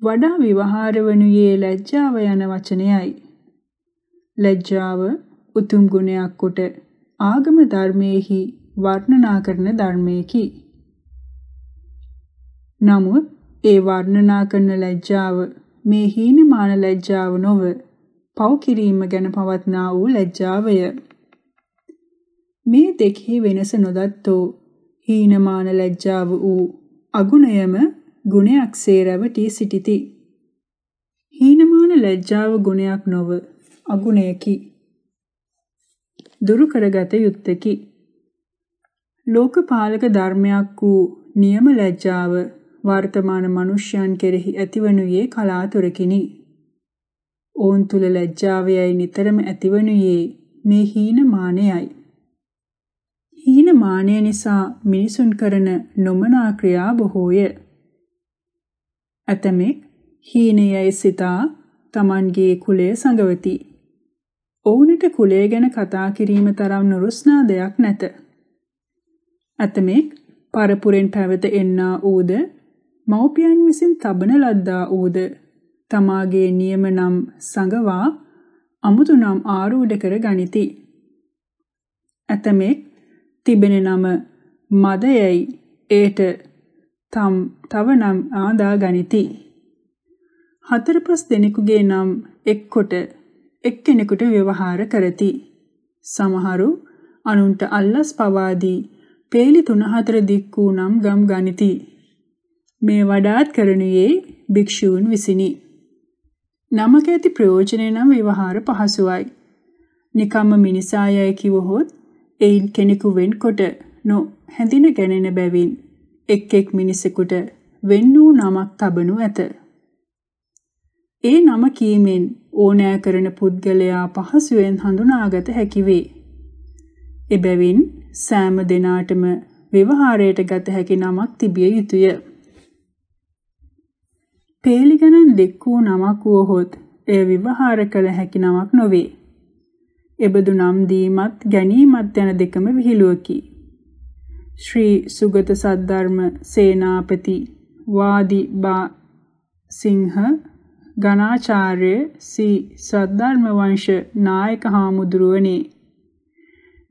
වඩා විවහාර වනුයේ ලැජ්ජාව යන වචනයයි. ලැජ්ජාව උතුම් ගුණයක් කොට ආගම ධර්මයේහි වර්ණනා කරන ධර්මයකි. නමුත් ඒ වර්ණනා කරන ලැජ්ජාව මේ හීනමාන ලැජ්ජාව නොව පව් කිරීම ගැන පවත්නා වූ ලැජ්ජාවය. මේ දෙකෙහි වෙනස නොදත්තෝ හීනමාන ලැජ්ජාව වූ අගුණයම ගුණයක්සේ රැවටී සිටිති. හීනමාන ලැජ්ජාව ගුණයක් නොව අගුණයකි. දුරු කරගත යුත්තකි. ලෝකපාලක ධර්මයක් වූ නියම ලැජ්ජාව වර්තමාන මනුෂ්‍යයන් කෙරෙහි ඇතිවනුයේ කලාතුරකිනි. ඕන් තුල ලැජ්ජාවයයි නිතරම ඇතිවනුයේ මේ හීන මානයයි. හීන මානය නිසා මිනිසුන් කරන නොමනා ක්‍රියා බොහෝය. ඇතමෙක් හීනයයි සිතා Tamanගේ කුලය සංගවති. ඔවුන්ට කුලය ගැන කතා කිරීම තරම් නුරුස්නා දෙයක් නැත. ඇතමෙක් පරපුරෙන් පැවත එන්නා ඌද මව්පියන් විසින් තබන ලද්දා ඌද තමාගේ නියම නම් සංගවා අමුතු නම් ආරූඪ කර ගනිති. ඇතමෙක් තිබෙන නම මදයයි ඒට තම් තව නම් ආදා ගනිති. හතර පස් දෙනෙකුගේ නම් එක්කොට එක්කෙනෙකුට ව්‍යවහාර කරති. සමහරු අනුන්ට අල්ලස් පවාදී පේලි තුන හතර දික් වූ නම් ගම් ගනිති. මේ වඩාත් කරනුයේ භික්ෂූන් විසිනි. නමක ඇති ප්‍රයෝජනය නම් ව්‍යවහාර පහසුවයි. නිකම්ම මිනිසායයි කිවහොත් එයින් කෙනෙකු වෙන්කොට නො හැඳින ගැනෙන බැවින් එක් එක් මිනිසෙකුට වෙන් වූ නමක් තබනු ඇත. ඒ නම කීමෙන් ඕනෑ කරන පුද්ගලයා පහසුවෙන් හඳුනාගත හැකි වේ. එබැවින් සෑම දිනාටම ව්‍යවහාරයට ගත හැකි නමක් තිබිය යුතුය. පේලි ගණන් දෙක් වූ නමක් වුවහොත් එය විවහාර කළ හැකි නමක් නොවේ. එබඳු නම් දීමත් ගැනීමත් යන දෙකම විහිළුවකි. ශ්‍රී සුගත සද්ධර්ම සේනාපති වාදි බා සිංහ ගණාචාර්ය සී සද්ධර්ම වංශ නායක හාමුදුරුවනේ.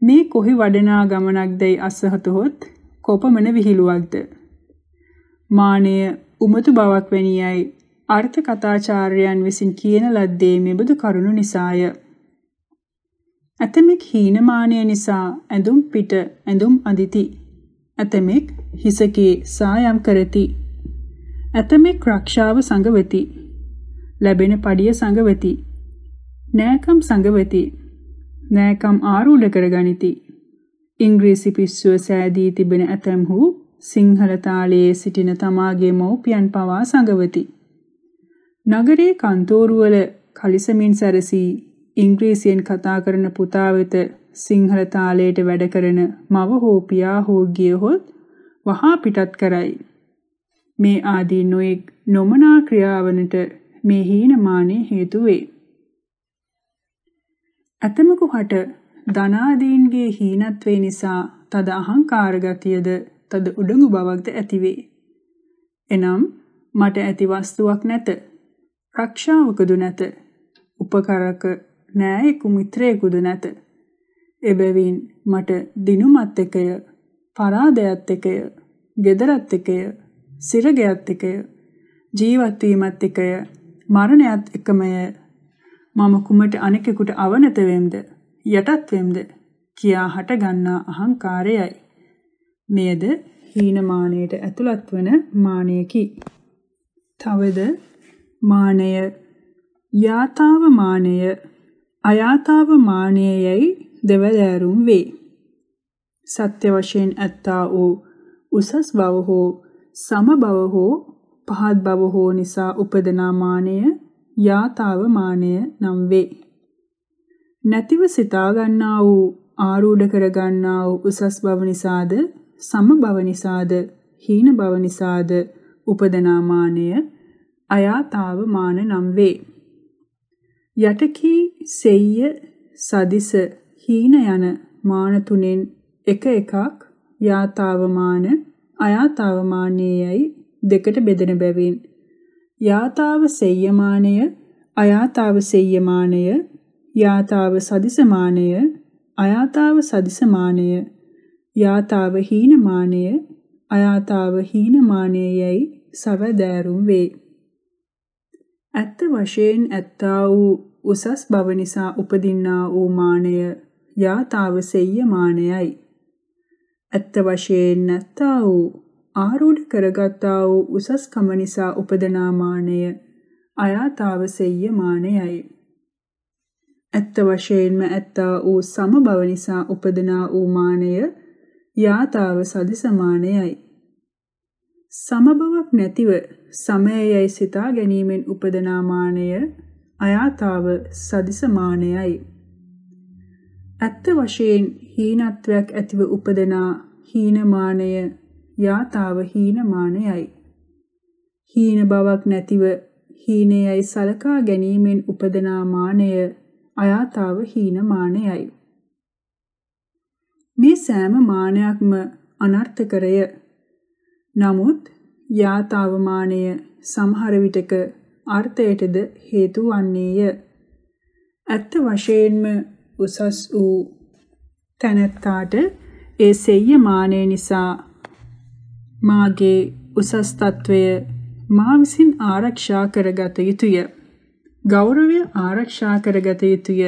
මේ කොහි වඩනා ගමනක්දයි අසහතොත් කොපමණ විහිළුවක්ද? මානය උමතු බවක් වැනියයි අර්ථ කතාචාර්යයන් විසින් කියන ලද්දේ මෙබඳු කරුණු නිසාය. ඇතමෙක් හීනමානය නිසා ඇඳුම් පිට ඇඳුම් අඳිති. ඇතමෙක් හිසකේ සායම් කරති. ඇතමෙක් රක්ෂාව සංගවති ලැබෙන පඩිය සංගවති. නෑකම් සංගවති. නෑකම් ආරූඪ කරගනිති. ඉංග්‍රීසි පිස්සුව සෑදී තිබෙන ඇතැම්හු සිංහල තාලයේ සිටින තමාගේ මව්පියන් පවා සංගවති. නගරේ කන්තෝරුවල කලිසමින් සැරසී ඉංග්‍රීසියෙන් කතා කරන පුතා වෙත සිංහල තාලයට වැඩ කරන මව හෝ පියා හෝ ගියහොත් වහා පිටත් කරයි. මේ ආදී නොයෙක් නොමනා ක්‍රියාවනට මේ හීනමානය හේතු වේ. ඇතමකු හට ධනාදීන්ගේ හීනත්වේ නිසා තද අහංකාර ගතියද තද උඩඟු බවක්ද ඇතිවේ. එනම් මට ඇති වස්තුවක් නැත. රක්ෂාවකදු නැත. උපකරක නෑයෙකු මිත්‍රයෙකුදු නැත. එබැවින් මට දිනුමත් එකය, පරාදයත් එකය, gedarat එකය, සිරගයත් එකය, ජීවත් වීමත් එකය මරණයත් එකමය මම කුමට අනෙකෙකුට අවනත වෙම්ද? යටත් වෙම්ද? කියා හට ගන්නා අහංකාරයයි. මෙයද හීනමානයට ඇතුළත් වන මානයකි. තවද මානය යාතාව මානය අයාතාව මානයයි දෙවදෑරුම් වේ. සත්‍ය වශයෙන් ඇත්තා වූ උසස් බව හෝ සම බව හෝ පහත් බව හෝ නිසා උපදනා මානය යාතාව මානය නම් වේ. නැතිව සිතා ගන්නා වූ ආරූඪ කර ගන්නා වූ උසස් බව නිසාද සම බව නිසාද හීන බව නිසාද උපදනා මානය අයාතාව මාන නම් වේ. යටකී සෙය්‍ය සදිස හීන යන මාන තුනෙන් එක එකක් යාතාව මාන අයාතාව මානයයි දෙකට බෙදෙන බැවින්. යාතාව සෙය්‍යමානය අයාතාව සෙය්‍යමානය යාතාව සදිසමානය අයාතාව සදිසමානය යාතාව හීනමානය අයාතාව හීනමානයයි සවදෑරුම් වේ. ඇත්ත වශයෙන් ඇත්තා වූ උසස් බව නිසා උපදින්නා වූ මානය යාතාව සෙය්‍යමානයයි. ඇත්ත වශයෙන් නැත්තා වූ ආරූඪ කරගත්තා වූ උසස්කම නිසා උපදනා මානය අයාතාව සෙය්‍ය මානයයි. ඇත්ත වශයෙන්ම ඇත්තා වූ සම බව නිසා උපදනා වූ මානය යාතාව සදිසමානයයි. සම බවක් නැතිව සමයයයි සිතා ගැනීමෙන් උපදනා මානය අයාතාව සදිසමානයයි. ඇත්ත වශයෙන් හීනත්වයක් ඇතිව උපදනා හීනමානය යාතාව හීනමානයයි. හීන බවක් නැතිව හීනයයි සලකා ගැනීමෙන් උපදනා මානය අයාතාව හීන මානයයි. මේ සෑම මානයක්ම අනර්ථකරය. නමුත් යාතාව මානය සමහර විටක අර්ථයටද හේතු වන්නේය. ඇත්ත වශයෙන්ම උසස් වූ තැනැත්තාට ඒ සෙය්‍ය මානය නිසා මාගේ උසස් తත්වය මා විසින් ආරක්ෂා කරගත යුතුය. ගෞරවය ආරක්ෂා කරගත යුතුය.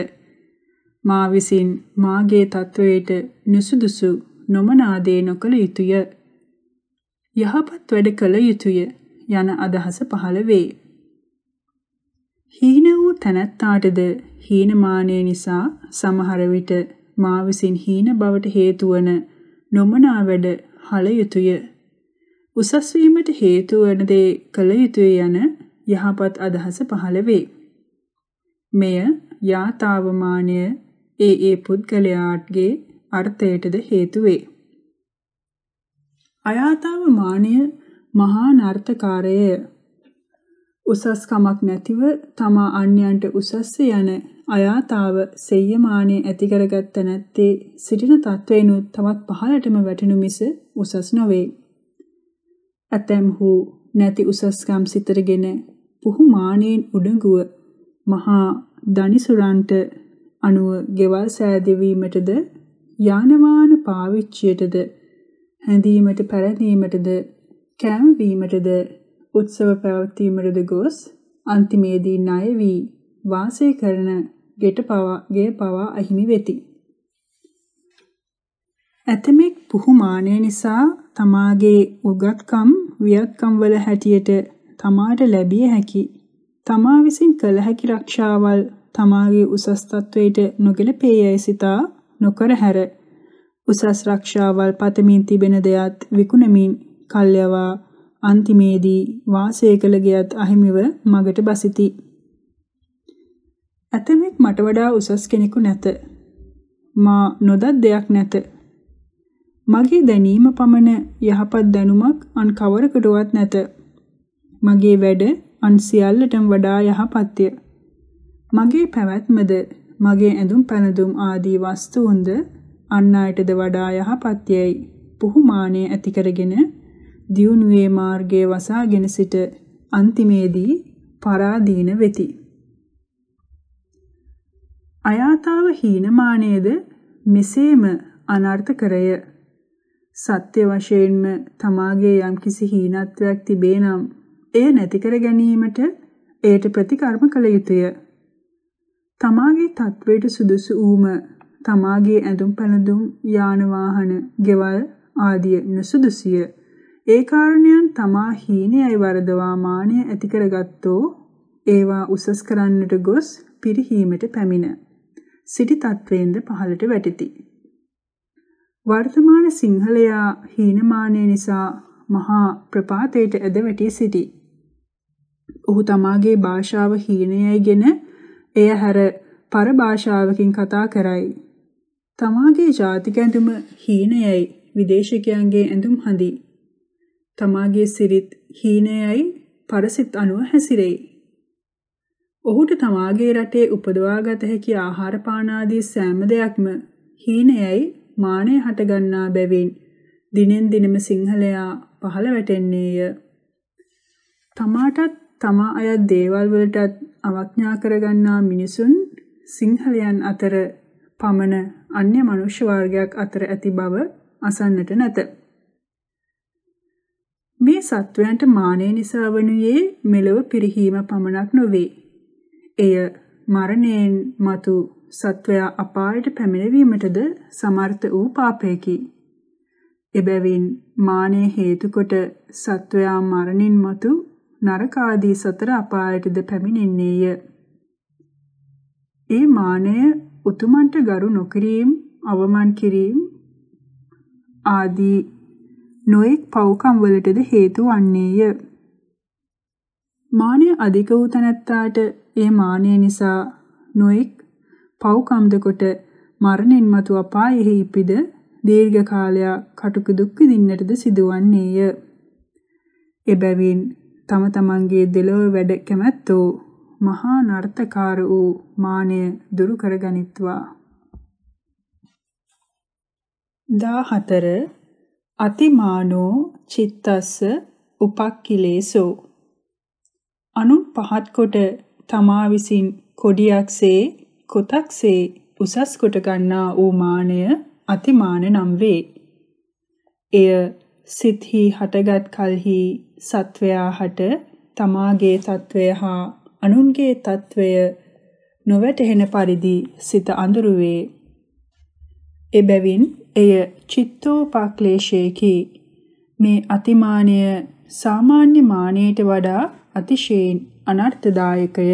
මා විසින් මාගේ తත්වයට නුසුදුසු නොමනාදේ නොකළ යුතුය. යහපත් වැඩ කළ යුතුය යන අදහස පහළ වේ. හීන වූ තැනැත්තාටද හීනමානය නිසා සමහර විට මා විසින් හීන බවට හේතු වන නොමනා වැඩ හල යුතුය. උසස් වීමට හේතු වන දේ කළ යුතුය යන යහපත් අදහස පහළ වේ. මෙය යාතාවමානය ඒ ඒ පුද්ගලයාගේ අර්ථයටද හේතු වේ. අයාතාවමානය මහා නර්ථකාරය උසස් කමක් නැතිව තමා අන්‍යයන්ට උසස්ස යන අයාතාව සෙය්‍යමානයේ ඇති කරගත්ත නැත්තේ සිටින තත්වේනුත් තවත් පහළටම වැටෙනු මිස උසස් නොවේ. ඇතැම්හු නැති උසස්කම් සිතරගෙන පුහු මානෙන් උඩඟුව මහා දනිසුරන්ට අනුව ගෙවල් සෑදවීමටද යානවාන පාවිච්චියටද හැඳීමට පැරදීමටද කෑමවීමටද උත්සව පැවැත්වීමටද ගොස් අන්තිමේදී ණය වී වාසය කරන ගෙට පවා ගේ පවා අහිමි වෙති. ඇතමෙක් පුහුමානය නිසා තමාගේ උගත්කම් වියත්කම් වල හැටියට තමාට ලැබිය හැකි තමා විසින් කළ හැකි රක්ෂාවල් තමාගේ උසස් තත්වයට නොගැලපේයයි සිතා නොකර හැර උසස් රක්ෂාවල් පතමින් තිබෙන දෙයත් විකුණමින් කල්යවා අන්තිමේදී වාසය කළ ගියත් අහිමිව මගට බසිති. ඇතමෙක් මට වඩා උසස් කෙනෙකු නැත. මා නොදත් දෙයක් නැත. මගේ දැනීම පමණ යහපත් දැනුමක් අන් කවරකටවත් නැත. මගේ වැඩ අන් සියල්ලටම වඩා යහපත්ය. මගේ පැවැත්මද මගේ ඇඳුම් පැළඳුම් ආදී වස්තුන්ද අන් අයටද වඩා යහපත්යයි පුහුමානය ඇති කරගෙන දියුණුවේ මාර්ගයේ වසාගෙන සිට අන්තිමේදී පරාදීන වෙති. අයාතාව හීනමානයේද මෙසේම අනර්ථකරය. සත්‍ය වශයෙන්ම තමාගේ යම්කිසි හීනත්වයක් තිබේ නම් එය නැති කර ගැනීමට එයට ප්‍රතිකර්ම කළ යුතුය. තමාගේ තත්වයට සුදුසු වූම තමාගේ ඇඳුම් පැළඳුම් යාන වාහන ගෙවල් ආදිය නසුදුසිය. ඒ කාරණයන් තමා හීනයයි වරදවා මානය ඇති කරගත්තෝ ඒවා උසස් කරන්නට ගොස් පිරිහීමට පැමිණ. සිටි තත්වයෙන්ද පහළට වැටිති. වර්තමාන සිංහලයා හීනමානය නිසා මහා ප්‍රපාතයට ඇද වැටී සිටි. ඔහු තමාගේ භාෂාව හීනයයිගෙන එය හැර පර භාෂාවකින් කතා කරයි. තමාගේ ජාතික ඇඳුම හීනයයි විදේශිකයන්ගේ ඇඳුම් හඳි. තමාගේ සිරිත් හීනයයි පරසිත අනුව හැසිරෙයි. ඔහුට තමාගේ රටේ උපදවාගත හැකි ආහාර පාන ආදී සෑම දෙයක්ම හීනයයි මානය හටගන්නා බැවින් දිනෙන් දිනම සිංහලයා පහළ වැටෙන්නේය. තමාටත් තමා අයත් දේවල් වලටත් අවඥා කරගන්නා මිනිසුන් සිංහලයන් අතර පමණ අන්‍ය මනුෂ්‍ය වර්ගයක් අතර ඇති බව අසන්නට නැත. මේ සත්වයන්ට මානය නිසා වනුයේ මෙලොව පිරිහීම පමණක් නොවේ. එය මරණයෙන් මතු සත්වයා අපායට පැමිණීමටද සමර්ථ වූ පාපයකි. එබැවින් මානෙ හේතු කොට සත්වයා මරණින් මතු නරක ආදී සතර අපායටද පැමිණෙන්නේය. ඒ මානය උතුමන්ට ගරු නොකිරීම, අවමන් කිරීම ආදී නොඑක් පව්කම් වලටද හේතු වන්නේය. මානය අධික වූ තැනැත්තාට ඒ මානය නිසා නොඑක් පව්කම්ද කොට මරණින් මතු අපායෙහි ඉපිද දීර්ඝ කාලයක් කටුක දුක් විඳින්නටද සිදුවන්නේය. එබැවින් තම තමන්ගේ දෙලොව වැඩ කැමැත්තෝ මහා නර්තකාර වූ මානය දුරු කරගනිත්වා 14 අතිමානෝ චිත්තස්ස උපක්ඛිලේසෝ අනුන් පහත් කොට තමා විසින් කොඩියක්සේ කොතක්සේ උසස් කොට ගන්නා වූ මානය අතිමාන නම් වේ. එය සිත්හි හටගත් කලෙහි සත්වයා හට තමාගේ తත්වය හා අනුන්ගේ తත්වය නොවැටහෙන පරිදි සිත අඳුරු වේ. එබැවින් එය චිත්තෝපක්ලේශයකි. මේ අතිමානය සාමාන්‍ය මානයට වඩා අතිශයින් අනර්ථදායකය.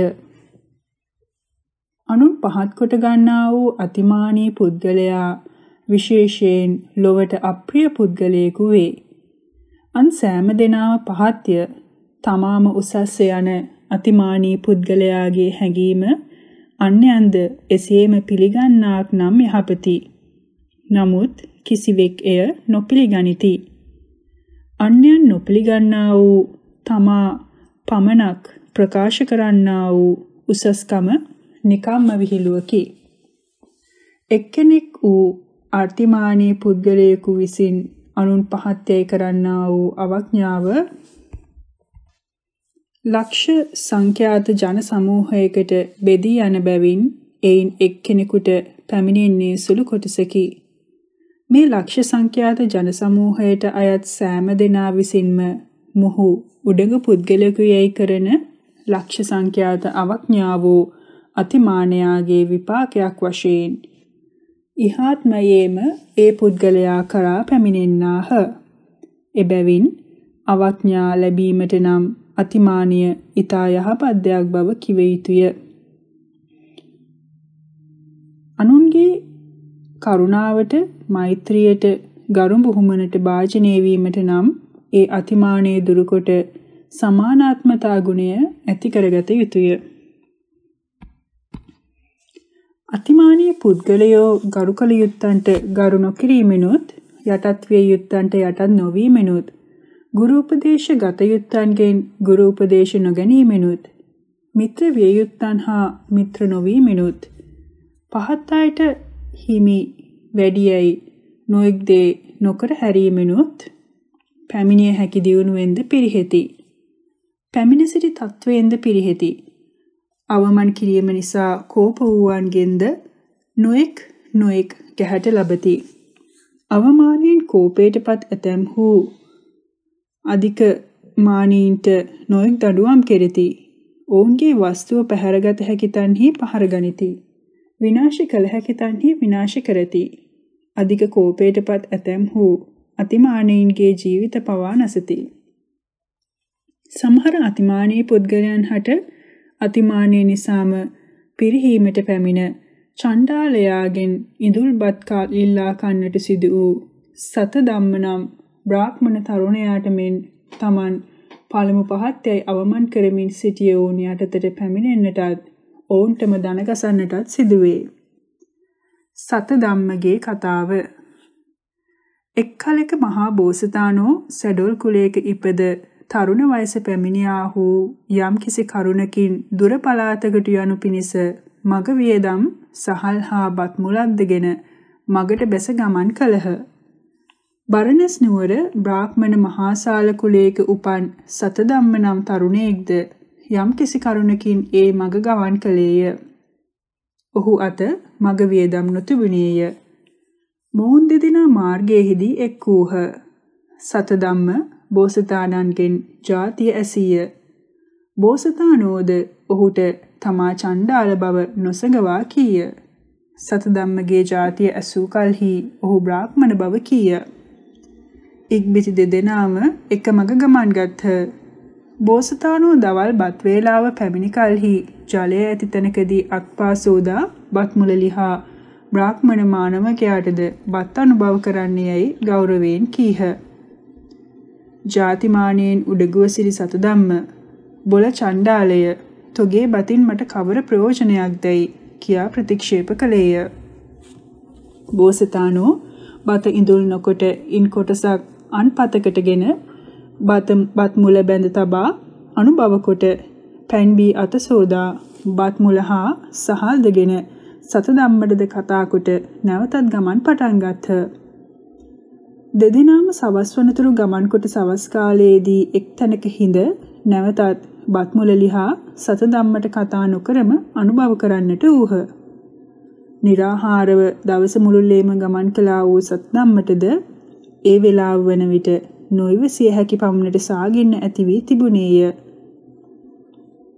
අනුන් පහත් කොට ගන්නා වූ අතිමානී පුද්ගලයා විශේෂයෙන් ලොවට අප්‍රිය පුද්ගලයෙකු වේ. අන් සෑම දෙනාම පහත්ය තමාම උසස් යන අතිමානී පුද්ගලයාගේ හැඟීම අන්‍යයන්ද එසේම පිළිගන්නාක් නම් යහපති. නමුත් කිසිවෙක් එය නොපිළිගනිති. අන්‍යයන් නොපිළිගන්නා වූ තමා පමණක් ප්‍රකාශ කරන්නා වූ උසස්කම නිකම්ම විහිළුවකි. එක්කෙනෙක් වූ අර්ථිමානී පුද්ගලයෙකු විසින් අනුන් පහත්යයි කරන්නා වූ අවඥාව ලක්ෂ සංඛ්‍යාත ජන සමූහයකට බෙදී යන බැවින් එයින් එක්කෙනෙකුට පැමිණෙන්නේ සුළු කොටසකි. මේ ලක්ෂ සංඛ්‍යාත ජන සමූහයට අයත් සෑම දෙනා විසින්ම මොහු උඩඟු පුද්ගලයෙකු යයි කරන ලක්ෂ සංඛ්‍යාත අවඥා වූ අතිමානයාගේ විපාකයක් වශයෙන් ඉහාත්මයේම ඒ පුද්ගලයා කරා පැමිණෙන්නාහ. එබැවින් අවඥා ලැබීමට නම් අතිමානීය ඊතා යහපත් දෙයක් බව කිව යුතුය. අනුන්ගේ කරුණාවට මෛත්‍රියට ගරු බුහුමනට භාජනය වීමට නම් ඒ අතිමානයේ දුරුකොට සමානාත්මතා ගුණය ඇති කරගත යුතුය. අතිමානීය පුද්ගලයෝ ගරු කළ යුත්තන්ට ගරු නොකිරීමෙනුත් යටත් විය යුත්තන්ට යටත් නොවීමෙනුත් ගුරු උපදේශ ගත යුත්තන්ගෙන් ගුරු උපදේශ නොගැනීමෙනුත් මිත්‍ර විය යුත්තන් හා මිත්‍ර නොවීමෙනුත් පහත් අයට හිමි වැඩියයි නොඑක් දේ නොකර හැරීමෙනුත් පැමිණිය හැකි දියුණුවෙන්ද පිරිහෙති. පැමිණ සිටි තත්වයෙන්ද පිරිහෙති. අවමන් කිරීම නිසා කෝප වූවන්ගෙන්ද නොඑක් නොඑක් ගැහැට ලබති. අවමානයෙන් කෝපයටපත් ඇතැම්හු අධික මානීන්ට නොඑක් දඩුවම් කෙරෙති. ඔවුන්ගේ වස්තුව පැහැරගත හැකි තන්හි පහර ගනිති. විනාශ කළ හැකි තන්හි විනාශ කරති. අධික කෝපයටපත් ඇතැම්හු අතිමානීන්ගේ ජීවිත පවා නැසති. සමහර අතිමානී පුද්ගලයන් හට අතිමානය නිසාම පිරිහීමට පැමිණ චණ්ඩාලයාගෙන් ඉඳුල්බත් කාල් ඉල්ලා කන්නට සිදු වූ සත ධම්ම නම් බ්‍රාහ්මණ තරුණයාට මෙන් Taman පළමු පහත්යයි අවමන් කරමින් සිටිය වුන් යටතට පැමිණෙන්නටත් ඔවුන්ටම දනගසන්නටත් සිදුවේ. සත ධම්මගේ කතාව එක් කලෙක මහා බෝසතාණෝ සැඩොල් කුලයක ඉපද තරුණ වයස පැමිණියාහු යම්කිසි කරුණකින් දුර පළාතකට යනු පිණිස මග වියදම් සහල් හා බත් මුලක්දගෙන මගට බැස ගමන් කළහ. බරණස් නුවර බ්‍රාහ්මණ මහාසාල කුලයක උපන් සතදම්ම නම් තරුණයෙක්ද යම්කිසි කරුණකින් ඒ මග ගමන් කළේය. ඔහු අත මග වියදම් නොතිබුණේය. මොවුන් දෙදෙනා මාර්ගයේදී එක් වූහ. සතදම්ම බෝසතාණන්ගෙන් ජාතිය ඇසීය. බෝසතාණෝද ඔහුට තමා චණ්ඩාල බව නොසගවා කීය. සතදම්මගේ ජාතිය ඇසූ කලෙහි ඔහු බ්‍රාහ්මණ බව කීය. ඉක්බිති දෙදෙනාම එකමග ගමන් ගත්හ. බෝසතාණෝ දවල් බත් වේලාව පැමිණි කලෙහි ජලය ඇති තැනකදී අත්පා සෝදා බත් මුල ලිහා බ්‍රාහ්මණ මානවකයාටද බත් අනුභව කරන්නේයයි ගෞරවයෙන් කීහ. ජාතිමානයෙන් උඩගුව සිරි සතු ධම්ම බොල චණ්ඩාලය තොගේ බතින් මට කවර ප්‍රයෝජනයක්දයි කියා ප්‍රතික්ෂේප කළේය. බෝසතාණෝ බත ඉඳුල් නොකොට ඉන් කොටසක් අන් පතකටගෙන බත බත් මුල බැඳ තබා අනුභව කොට පැන් බී අත සෝදා බත් මුල හා සහල් දෙගෙන සත ධම්මඩද කතා කොට නැවතත් ගමන් පටන් ගත්හ. දෙදිනාම සවස් වනතුරු ගමන් කොට සවස් කාලයේදී එක් තැනක හිඳ නැවතත් බත් මුල ලිහා සත ධම්මට කතා නොකරම අනුභව කරන්නට ඌහ. निराහාරව දවස මුළුල්ලේම ගමන් කළා වූ සත් ධම්මටද ඒ වේලාව වන විට නොයිවසිය හැකි පමණට සාගින්න ඇති වී තිබුණේය.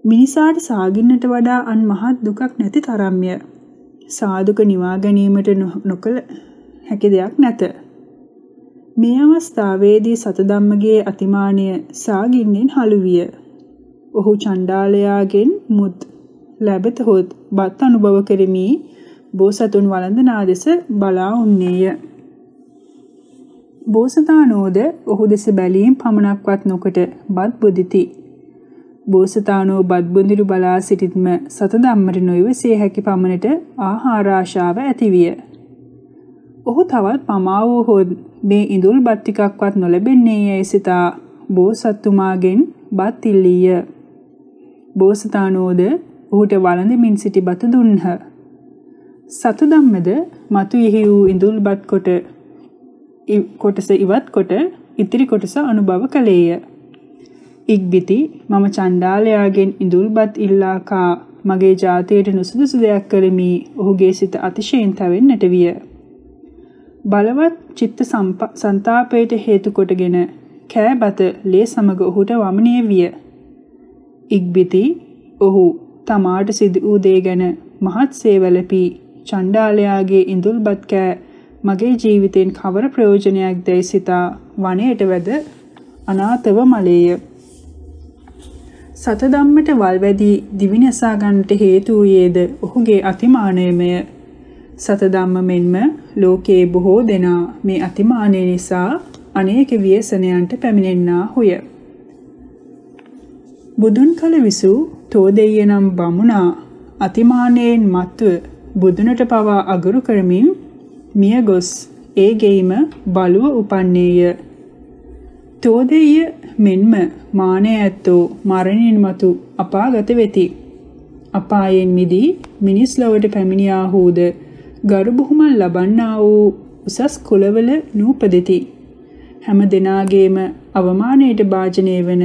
මිනිසාට සාගින්නට වඩා අන් මහත් දුකක් නැති තරම්ය. සාදුක නිවා ගැනීමට නොකළ හැකි දෙයක් නැත. මේ අවස්ථාවේදී සතදම්මගේ අතිමානය සාගින්නෙන් හළු විය. ඔහු චණ්ඩාලයාගෙන් මුත් ලැබෙතහොත් බත් අනුභව කරමි බෝසතුන් වළඳනා දෙස බලා උන්නේය. බෝසතාණෝද ඔහු දෙස බැලීම් පමණක්වත් නොකොට බත් බුදිති. බෝසතාණෝ බත් බුඳිරු බලා සිටිත්ම සත ධම්මට නොයවසිය හැකි පමණට ආහාර ආශාව ඇතිවිය. ඔහු තවත් පමා වූහොත් මේ ඉඳුල් බත් ටිකක්වත් නොලැබෙන්නේ යයි සිතා බෝසත්තුමාගෙන් බත් ඉල්ලීය. බෝසතාණෝද ඔහුට වළඳමින් සිටි බත දුන්හ. සතු ධම්මද මතු එහි වූ ඉඳුල් බත් කොට කොටස ඉවත් කොට ඉතිරි කොටස අනුභව කළේය. ඉක්බිති මම චණ්ඩාලයාගෙන් ඉඳුල්බත් ඉල්ලා කා මගේ ජාතියට නුසුදුසු දෙයක් කරමි ඔහුගේ සිත අතිශයින් තවෙන්නට විය. බලවත් චිත්ත සංතාපයට හේතු කොටගෙන කෑබත ලේ සමග ඔහුට වමනය විය. ඉක්බිති ඔහු තමාට සිදු වූ දේ ගැන මහත් සේවලපි චණ්ඩාලයාගේ ඉඳුල්බත් කෑ මගේ ජීවිතෙන් කවර ප්‍රයෝජනයක් දැයි සිතා වනයේට වැද අනාතව මලේය. සතදම්මට වල්වැදී දිවිනසා ගන්නට හේතු වූයේද ඔහුගේ අතිමානයමය. සතදම්ම මෙන්ම ලෝකයේ බොහෝ දෙනා මේ අතිමානය නිසා අනේක ව්‍යසනයන්ට පැමිණෙන්නා හොය. බුදුන් කල විසූ තෝදෙය්‍ය නම් බමුණා අතිමානයෙන් මත්ව බුදුනට පවා අගුරු කරමින් මිය ගොස් ඒ ගෙයිම බලුව උපන්නේය. තෝදෙය මෙන්ම මානය ඇත්තෝ මරණින් මතු අපාගත වෙති. අපායෙන් මිදී මිනිස් ලොවට පැමිණියාහුද ගරු බුහුමන් ලබන්නා වූ උසස් කුලවල නූපදෙති. හැම දෙනාගේම අවමානයට භාජනය වන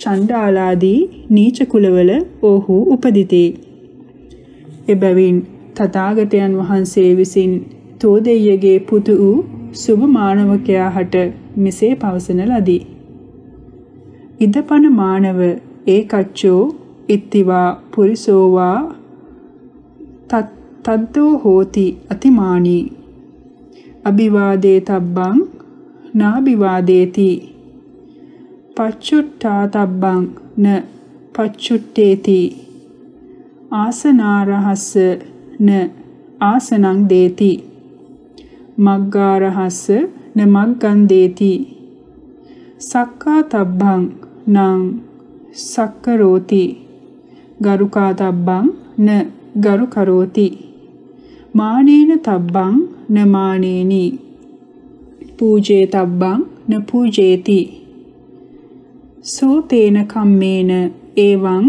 චණ්ඩාලාදී නීච කුලවල ඔහු උපදිති. එබැවින් තථාගතයන් වහන්සේ විසින් තෝදෙය්‍යගේ පුතු වූ සුභ මානවකයා හට මෙසේ පවසන ලදී. ඉදපන මානව ඒකච්චෝ ඉත්තිවා පුරිසෝවා තද්දෝ හෝති අතිමානී. අභිවාදේ තබ්බං නාභිවාදේති. පච්චුට්ටා තබ්බං න පච්චුට්ටේති ආසනාරහස්ස න ආසනං දේති. මග්ගාරහස්ස න මග්ගං දේති. සක්කා තබ්බං නං සක්කරෝති. ගරුකා තබ්බං න ගරු කරෝති මානේන තබ්බං න මානේනි. පූජේ තබ්බං න පූජේති. සෝතේන කම්මේන එවං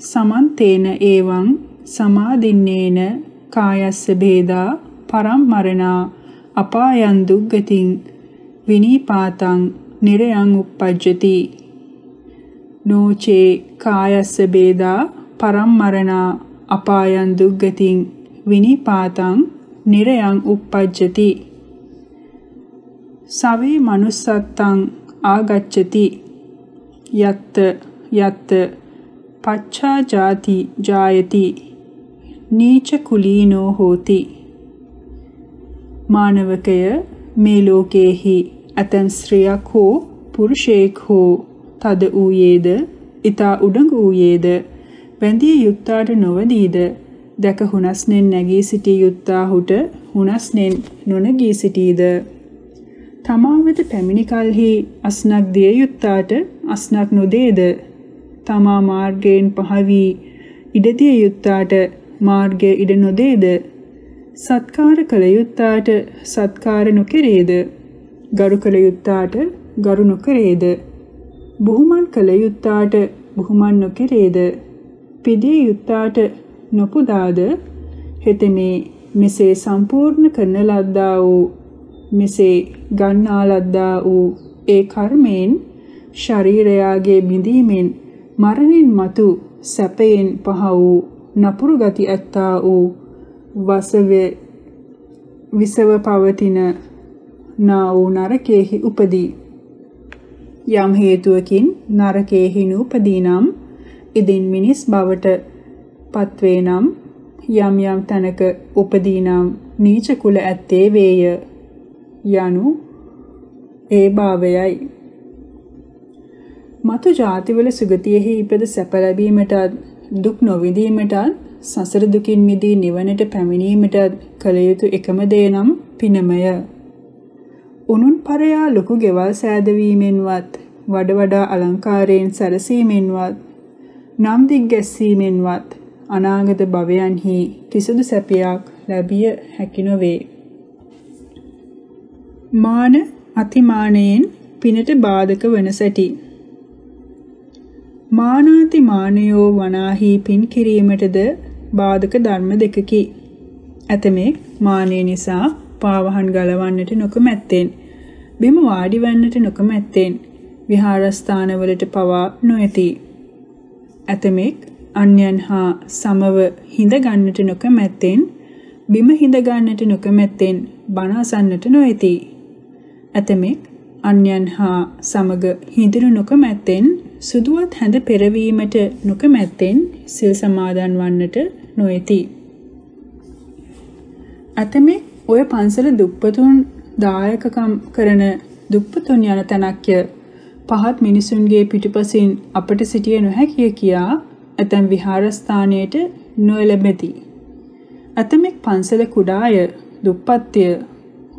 සමන්තේන එවං සමාදින්නේන කායස්ස භේදා පරම්මරණා අපායන් දුග්ගතින් විනීපාතං නිරයන් uppajjati. නෝචේ කායස්ස බේදා පරම්මරණා අපායන් දුග්ගතින් විනීපාතං නිරයන් uppajjati. සවේ manussත්තං ආගච්ඡති. යත්ත යත්ත පච්ඡා ජාති ජායති. නීච කුලීනෝ හෝති. මානවකය මේ ලෝකයේහි ඇතැම් ස්ත්‍රියක් හෝ පුරුෂයෙක් හෝ තද වූයේද ඊතා උඩඟු වූයේද වැඳිය යුත්තාට නොවදීද දැක හුනස්නෙන් නැගී සිටිය යුත්තාහුට හුනස්නෙන් නොනගී සිටීද? තමා වෙත පැමිණි කලෙහි අස්නක් දිය යුත්තාට අස්නක් නොදේද? තමා මාර්ගයෙන් පහවි ඉඩදිය යුත්තාට මාර්ගය ඉඩ නොදේද? සත්කාර කළ යුත්තාට සත්කාර නොකෙරේද? ගරු කළ යුත්තාට ගරු නොකරේද? බුහුමන් කළ යුත්තාට බුහුමන් නොකෙරේද? පිදී යුත්තාට නොපුදාද? හෙතෙමේ මෙසේ සම්පූර්ණ කරන ලද්දා වූ මෙසේ ගන්නා ලද්දා වූ ඒ කර්මයෙන් ශරීරයාගේ බිඳීමෙන් මරණින් මතු සැපයෙන් පහ වූ නපුරු ගති ඇත්තා වූ වසවේ විසව පවතින නා වූ නරකයේහි උපදී. යම් හේතුවකින් නරකයේහි නූපදී නම් ඉදින් මිනිස් බවට පත්වේ නම් යම් යම් තැනක උපදී නම් නීච කුල ඇත්තේ වේය යනු ඒ භාවයයි මතු ಜಾතිවල සුගතියෙහි ඉපද සැප ලැබීමට දුක් නොවිඳීමට සසර දුකින් මිදී නිවනට පැමිණීමට කළ යුතු එකම දේ නම් පිනමය. උනුන් පරයා ලොකු ගෙවල් සෑදවීමෙන්වත් වඩ වඩා අලංකාරයෙන් සැරසීමෙන්වත් නම් දිග් ගැස්සීමෙන්වත් අනාගත භවයන්හි කිසිදු සැපයක් ලැබිය හැකි නොවේ. මාන අතිමානයෙන් පිනට බාධක වන සැටි මානාති මානයෝ වනාහි පින් කිරීමටද බාධක ධර්ම දෙකකි. ඇතමෙක් මානය නිසා පාවහන් ගලවන්නට නොකමැත්තෙන් බිම වාඩි වන්නට නොකමැත්තෙන් විහාරස්ථානවලට පවා නොඇති. ඇතමෙක් අන්‍යයන් හා සමව හිඳ ගන්නට නොකමැත්තෙන් බිම හිඳ ගන්නට නොකමැත්තෙන් බණ අසන්නට නොඇති. ඇතමෙක් අන්‍යයන් හා සමග හිඳිනු නොකමැත්තෙන් සුදුවත් හැඳ පෙරවීමට නොකමැත්තෙන් සිල් සමාදන් වන්නට නොඇති. අතමෙක් ඔය පන්සල දුප්පතුන් දායකකම් කරන දුප්පතුන් යන තැනක්ය පහත් මිනිසුන්ගේ පිටුපසින් අපට සිටිය නොහැකිය කියා ඇතැම් විහාරස්ථානයට නොලැබෙති. ඇතමෙක් පන්සල කුඩාය දුප්පත්ය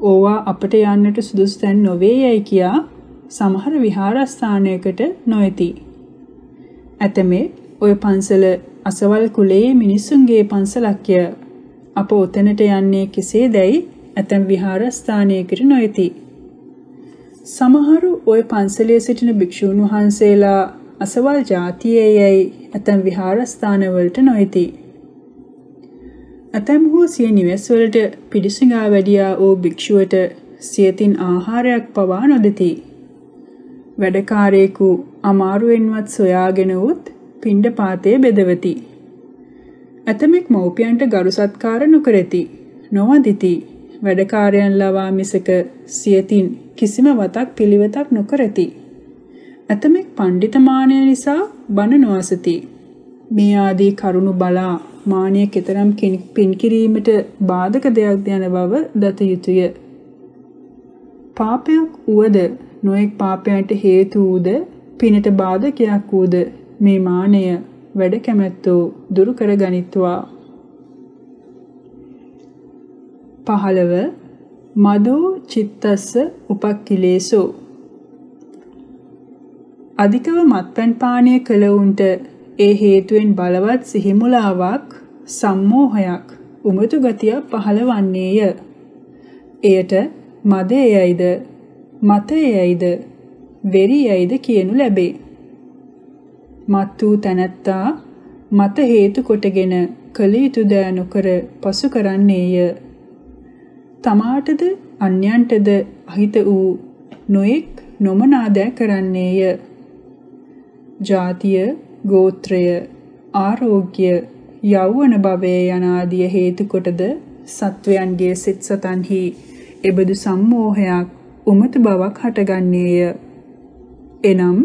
ඕවා අපට යන්නට සුදුසු තැන් නොවේ යයි කියා සමහර විහාරස්ථානයකට නොඇති. ඇතමේ ඔය පන්සල අසවල් කුලයේ මිනිසුන්ගේ පන්සලක්ය. අප ඔතැනට යන්නේ කෙසේදැයි ඇතැම් විහාරස්ථානයකට නොඇති. සමහරු ওই පන්සලේ සිටින භික්ෂූන් වහන්සේලා අසවල් ජාතියේ යයි ඇතැම් විහාරස්ථානවලට නොඇති. ඇතැම්හු සිය නිවෙස්වලට පිඩිසිඟා වැඩියා වූ භික්ෂුවට සියතින් ආහාරයක් පවා නොදෙති. වැඩකාරයෙකු අමාරුවෙන්වත් සොයාගෙන උත් පිණ්ඩ පාතේ බෙදවති. ඇතමෙක් මව්පියන්ට ගරු සත්කාර නොකරති. නොවදිති. වැඩකාරයන් ලවා මිසක සියතින් කිසිම වතක් පිළිවෙතක් නොකරති. ඇතමෙක් පණ්ඩිතමානය නිසා බණ නොවසති. මේ ආදී කරුණු බලා මානය කෙතරම් පින් කිරීමට බාධක දෙයක්ද යන බව දත යුතුය. පාපයක් වුවද නොඑක් පාපයන්ට හේතු වූද පිනට බාධකයක් වූද මේ මානය වැඩ කැමැත්තෝ දුරු කර ගනිත්වා. පහළව මදෝ චිත්තස්ස උපක්ඛිලේසෝ අධිකව මත්පැන් පානය කළ උන්ට ඒ හේතුවෙන් බලවත් සිහිමුලාවක් සම්මෝහයක් උමතු ගතිය පහළවන්නේය. එයට මදයයිද මතයයිද වෙරියයිද කියනු ලැබේ. මත් වූ තැනැත්තා මත හේතු කොටගෙන කළ යුතු දෑ නොකර පසු කරන්නේය. තමාටද අන්‍යයන්ටද අහිත වූ නොයෙක් නොමනා දෑ කරන්නේය. ජාතිය, ගෝත්‍රය, ආරෝග්‍ය, යෞවන භවයේ යනාදිය හේතු කොටද සත්වයන්ගේ සිත් සතන්හි එබඳු සම්මෝහයක් උමතු බවක් හටගන්නේය. එනම්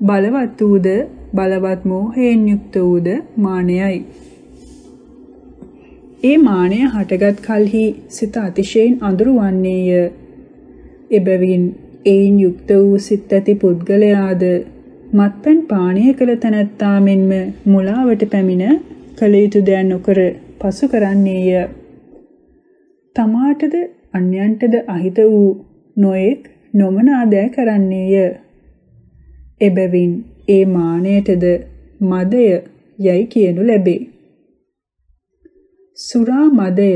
බලවත් වූද බලවත් මෝහයෙන් යුක්ත වූද මානයයි. ඒ මානය හටගත් කලෙහි සිත අතිශයින් අඳුරු වන්නේය. එබැවින් එයින් යුක්ත වූ සිත් ඇති පුද්ගලයාද මත්පැන් පානය කළ තැනැත්තා මෙන්ම මුලාවට පැමිණ කළ යුතු දෑ නොකර පසු කරන්නේය. තමාටද අන්‍යයන්ටද අහිත වූ නොයෙක් නොමනා දෑ කරන්නේය. එබැවින් ඒ මානයටද මදය යයි කියනු ලැබේ. සුරා මදය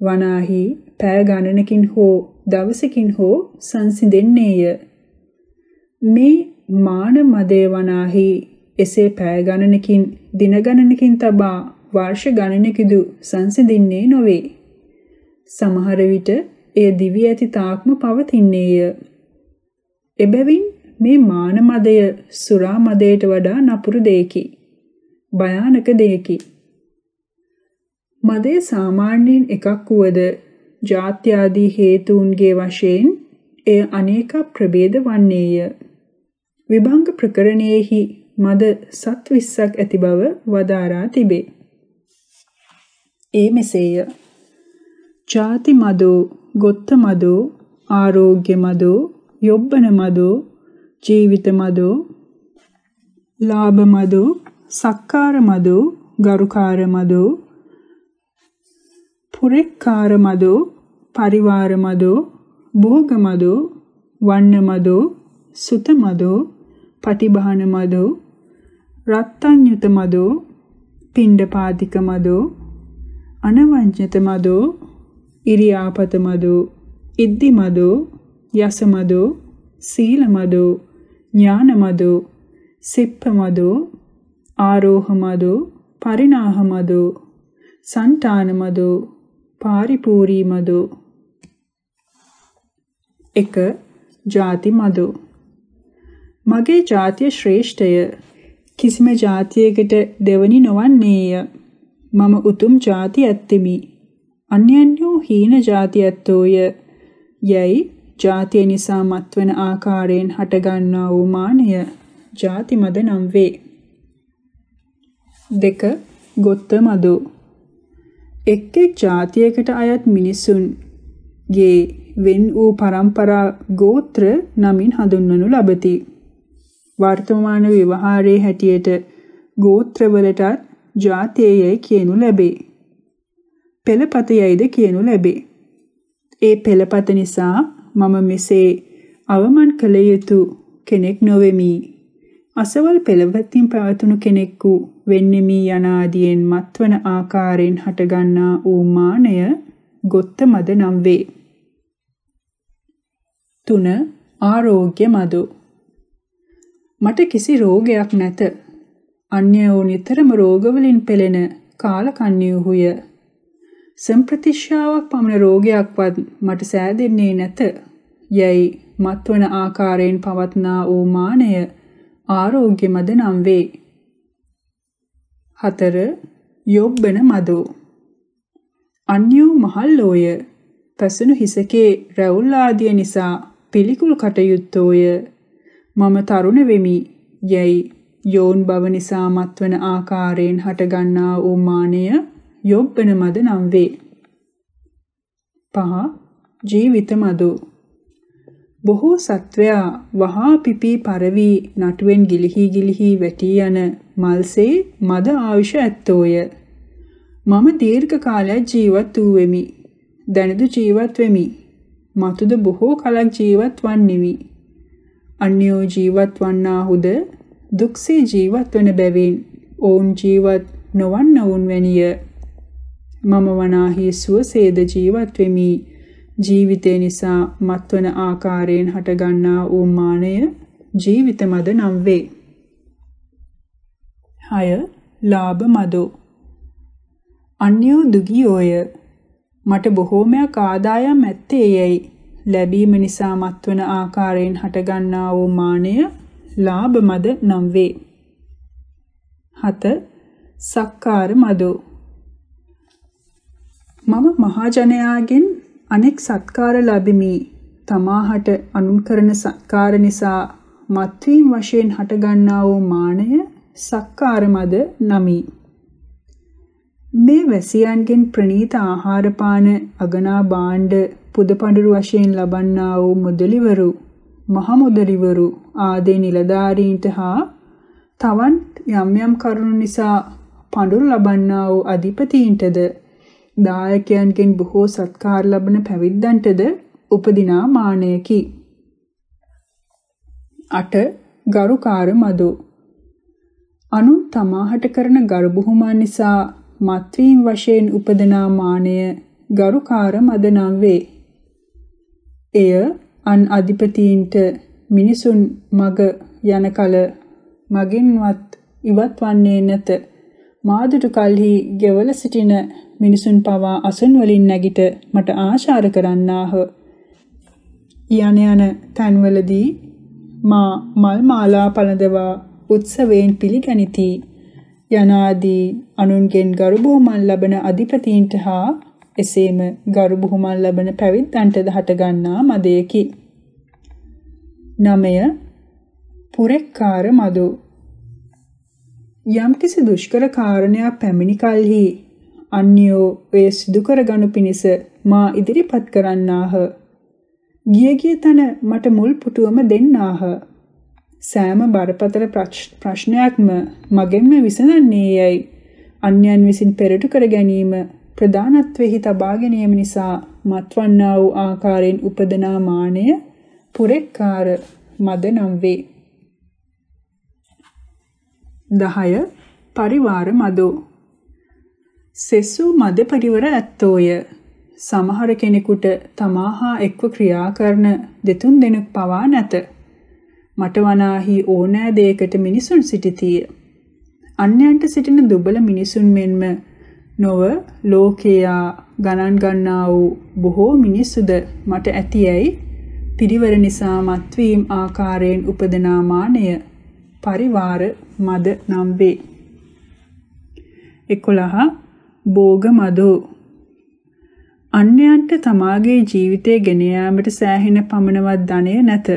වනාහි පෑ ගණනකින් හෝ දවසකින් හෝ සංසිඳෙන්නේය. මේ මාන මදය වනාහි එසේ පෑ ගණනකින් දින ගණනකින් තබා වර්ෂ ගණනකිදු සංසිඳින්නේ නොවේ. සමහර විට එය දිවි ඇති තාක්ම පවතින්නේය. එබැවින් මේ මාන මදය සුරා මදයට වඩා නපුරු දෙයකි. භයානක දෙයකි. මදය සාමාන්‍යයෙන් එකක් වුවද ජාත්‍යාදී හේතුන්ගේ වශයෙන් එය අනේක ප්‍රභේද වන්නේය. විභංග ප්‍රකරණයෙහි මද සත් 20ක් ඇති බව වදාරා තිබේ. ඒ මෙසේය. ජාති මදෝ, ගොත්ත මදෝ, ආරෝග්‍ය මදෝ, යොබ්බන මදෝ, ජීවිත මදෝ, ලාභ මදෝ, සක්කාර මදෝ, ගරුකාර මදෝ, පුරෙක්කාර මදෝ, පරිවාර මදෝ, භෝග මදෝ, වන්න මදෝ, සුත මදෝ, පටිභාන මදෝ රත්තඤ්‍යුත මදෝ පිණ්ඩපාතික මදෝ අනවංචිත මදෝ ඉරියාපත මදෝ ඉද්දි මදෝ යස මදෝ සීල මදෝ ඥාන මදෝ සිප්ප මදෝ ආරෝහ මදෝ පරිණාහ මදෝ සන්තාන මදෝ පාරිපූරී මදෝ. 1 ಜಾති මදෝ. මගේ ජාතිය ශ්‍රේෂ්ඨය. කිසිම ජාතියකට දෙවනි නොවන්නේය. මම උතුම් ජාති ඇත්තෙමි. අන්‍යයන්ෝ හීන ජාති ඇත්තෝය. යැයි ජාතිය නිසා මත්වන ආකාරයෙන් හටගන්නා වූ මානය ජාති මද නම් වේ. දෙක ගොත්ත මදෝ. එක් එක් ජාතියකට අයත් මිනිසුන්ගේ වෙන් වූ પરම්පරා ගෝත්‍ර නමින් හඳුන්වනු ලබති. වර්තමාන ව්‍යවහාරයේ හැටියට ගෝත්‍රවලටත් ජාතියයි කියනු ලැබේ. පෙළපතයයිද කියනු ලැබේ. ඒ පෙළපත නිසා මම මෙසේ අවමන් කළ යුතු කෙනෙක් නොවෙමි. අසවල් පෙළපතින් පැවතුණු කෙනෙකු වෙන්නෙමි යනාදියෙන් මත්වන ආකාරයෙන් හටගන්නා වූ මානය ගොත්ත මද නම් වේ. 3. ආරෝග්‍ය මදු මට කිසි රෝගයක් නැත. අන්‍යෝ නිතරම රෝගවලින් පෙළෙන කාලකන්‍යුහුය. සම්ප්‍රතිශ්‍යාවක් පමණ රෝගයක්වත් මට සෑදෙන්නේ නැත. යයි මත්වන ආකාරයෙන් පවත්නා වූ මානය ආරෝග්‍ය මද නම් වේ. 4. යොබ්බන මදෝ අන්‍යෝ මහල්ලෝය පැසුණු හිසකේ රැවුල් ආදිය නිසා පිළිකුල් කටයුත්තෝය මම තරුණ වෙමි යැයි යෝන් බව නිසා මත්වන ආකාරයෙන් හටගන්නා වූ මානය යොබ්බන මද නම් වේ. පහ ජීවිත මදු බොහෝ සත්වයා වහා පිපී පරවි නටුවෙන් ගිලිහි ගිලිහි වැටී යන මල්සේ මද ආවිෂ ඇත්තෝය. මම දීර්ඝ කාලයක් ජීවත් වූ වෙමි. දැනදු ජීවත් වෙමි. මතුද බොහෝ කලක් ජීවත් වන්නෙමි. අන්‍යෝ ජීවත් වන්නාහුද දුක්සේ ජීවත් වන බැවින් ඔවුන් ජීවත් නොවන්නවුන් වැනිය. මම වනාහි සුවසේද ජීවත් වෙමි. ජීවිතය නිසා මත්වන ආකාරයෙන් හටගන්නා වූ මානය ජීවිත මද නම් වේ. 6. ලාභ මදෝ අන්‍යෝ දුගියෝය මට බොහෝමයක් ආදායම් ඇත්තේ යැයි ලැබීම නිසා මත්වන ආකාරයෙන් හටගන්නා වූ මානය ලාභ මද නම් වේ. 7. සක්කාර මදෝ මම මහජනයාගෙන් අනෙක් සත්කාර ලැබෙමි. තමාහට අනුන් කරන සත්කාර නිසා මත්වීම වශයෙන් හටගන්නා වූ මානය සක්කාර මද නමි. මේ වැසියන්ගෙන් ප්‍රනීත ආහාර පාන අගනා භාණ්ඩ පුදපඬුරු වශයෙන් ලබන්නා වූ මුදලිවරු මහ මුදලිවරු ආදී නිලධාරීන්ට හා තවන් යම් යම් කරුණු නිසා පඬුරු ලබන්නා වූ අධිපතීන්ටද දායකයන්ගෙන් බොහෝ සත්කාර ලබන පැවිද්දන්ටද උපදිනා මානයකි. 8. ගරුකාර මදෝ අනුන් තමාහට කරන ගරු බුහුමන් නිසා මත්වීම වශයෙන් උපදනා මානය ගරුකාර මද නම් වේ. එය අන් අධිපතීන්ට මිනිසුන් මග යන කල මගින්වත් ඉවත් වන්නේ නැත. මාදුටු කල්හි ගෙවල සිටින මිනිසුන් පවා අසුන් වලින් නැගිට මට ආශාර කරන්නාහ. යන යන තන්වලදී මා මල් මාලා පළඳවා උත්සවයෙන් පිළිගනිති. යනාදී අනුන්ගෙන් ගරු බුහුමන් ලබන අධිපතීන්ට හා එසේම ගරු බුහුමන් ලබන පැවිද්දන්ටද හටගන්නා මදයකි. 9. පුරෙක්කාර මදු යම්කිසි දුෂ්කර කාරණයක් පැමිණි කලෙහි අන්‍යෝ ඒ සිදු කරගනු පිණිස මා ඉදිරිපත් කරන්නාහ. ගිය ගිය තන මට මුල් පුටුවම දෙන්නාහ. සෑම බරපතල ප්‍රශ්නයක්ම මගෙන්ම විසඳන්නේ යයි අන්‍යයන් විසින් පෙරටු කර ගැනීම ප්‍රධානත්වෙහි තබා ගැනීම නිසා මත්වන්නා වූ ආකාරයෙන් උපදනා මානය පුරෙක්කාර මද නම් වේ. 10 පරිවාර මදෝ සෙසු මද පරිවර ඇත්තෝය සමහර කෙනෙකුට තමාහා එක්ව ක්‍රියා කරන දෙතුන් දෙනෙක් පවා නැත මට වනාහි ඕනෑ දෙයකට මිනිසුන් සිටිතිය. අන්‍යයන්ට සිටින දුබල මිනිසුන් මෙන්ම නොව ලෝකයා ගණන් ගන්නා වූ බොහෝ මිනිස්සුද මට ඇතියයි පිරිවර නිසා මත්වීම් ආකාරයෙන් උපදනා මානය පරිවාර මද නම් වේ. 11 භෝග මදෝ අන්‍යයන්ට තමාගේ ජීවිතය ගෙන යාමට සෑහෙන පමණවත් ධනය නැත.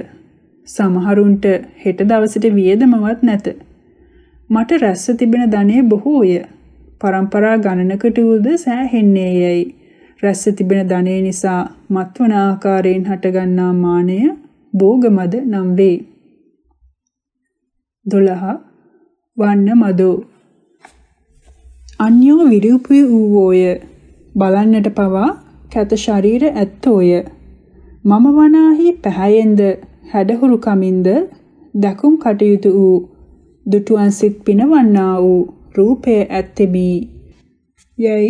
සමහරුන්ට හෙට දවසට වියදමවත් නැත. මට රැස්ස තිබෙන ධනෙ බොහෝය. પરම්පරා ගණනකට උද සෑහෙන්නේ යයි. රැස්ස තිබෙන ධනෙ නිසා මත්වන ආකාරයෙන් හටගන්නා මානය භෝගමද නම් වේ. 12 වන්න මදෝ අන්‍යෝ විරූපී වූවෝය බලන්නට පවා කැත ශරීර ඇත්තෝය මම වනාහි පැහැයෙන්ද හැඩහුරු කමින්ද දකුම් කටයුතු වූ දුටුවන් සිත් පිනවන්නා වූ රූපය ඇත්තෙමි. යයි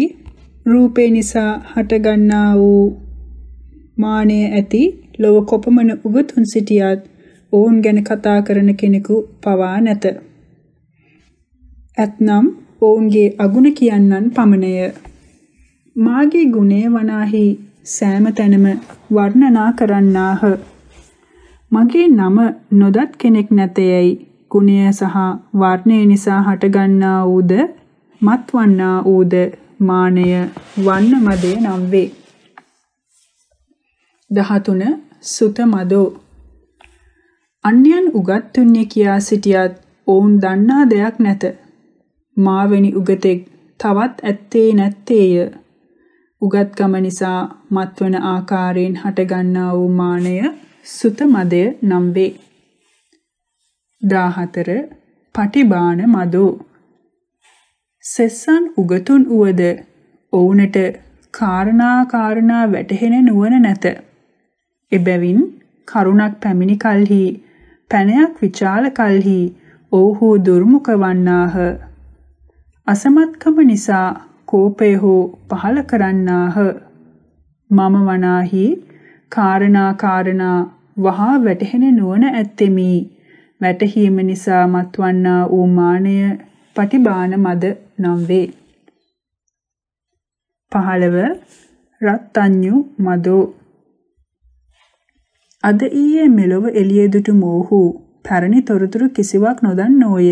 රූපේ නිසා හටගන්නා වූ මානය ඇති ලොව කොපමණ උගතුන් සිටියත් ඔවුන් ගැන කතා කරන කෙනෙකු පවා නැත. ඇත්නම් ඔවුන්ගේ අගුණ කියන්නන් පමණය. මාගේ ගුණය වනාහි සෑම තැනම වර්ණනා කරන්නාහ. මගේ නම නොදත් කෙනෙක් නැතේයි ගුණය සහ වර්ණය නිසා හටගන්නා වූද මත්වන්නා වූද මානය වන්න මදය නම් වේ. 13 සුත මදෝ අන්‍යයන් උගත්තුන්නේ කියා සිටියත් ඔවුන් දන්නා දෙයක් නැත. මාවෙනි උගතෙක් තවත් ඇත්තේ නැත්තේය. උගත්කම නිසා මත්වන ආකාරයෙන් හටගන්නා වූ මානය සුත මදය නම් වේ. 14 පටිබාන මදෝ සෙස්සන් උගතුන් උවද ඔවුනට කාරණා කාරණා වැටහෙන නුවණ නැත. එබැවින් කරුණක් පැමිණි කලෙහි පැනයක් විචාල කලෙහි ඔව්හු දුර්මුඛ වන්නාහ. අසමත්කම නිසා කෝපය හෝ පහල කරන්නාහ. මම වනාහි කාරණා කාරණා වහා වැටහෙන නුවණ ඇත්තෙමි. වැටහීම නිසා මත්වන්නා වූ මානය පටිබාන මද නම් වේ. 15 රත්ත්‍ඤ්ඤු මදෝ අද ඊයේ මෙලොව එළිය දුටු මෝහු පැරණි තොරතුරු කිසිවක් නොදන්නෝය.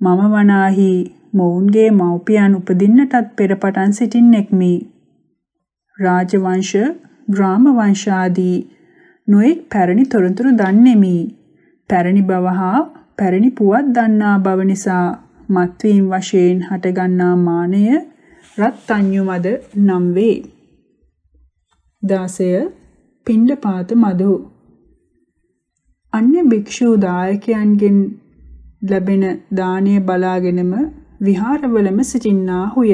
මම වනාහි මොවුන්ගේ මව්පියන් උපදින්නටත් පෙර පටන් සිටින්නෙක්මි. රාජවංශ, ග්‍රාම වංශ ආදී නොඑක් පැරණි තොරතුරු දන්නෙමි. පැරණි බව හා පැරණි පුවත් දන්නා බව නිසා මත්වීම් වශයෙන් හටගන්නා මානය රත්ත්‍ඤ්ඤු මද නම් වේ. 16 පිණ්ඩපාත මදු අන්‍ය භික්ෂු දායකයන්ගෙන් ලැබෙන දානය බලාගෙනම විහාරවලම සිටින්නාහුය.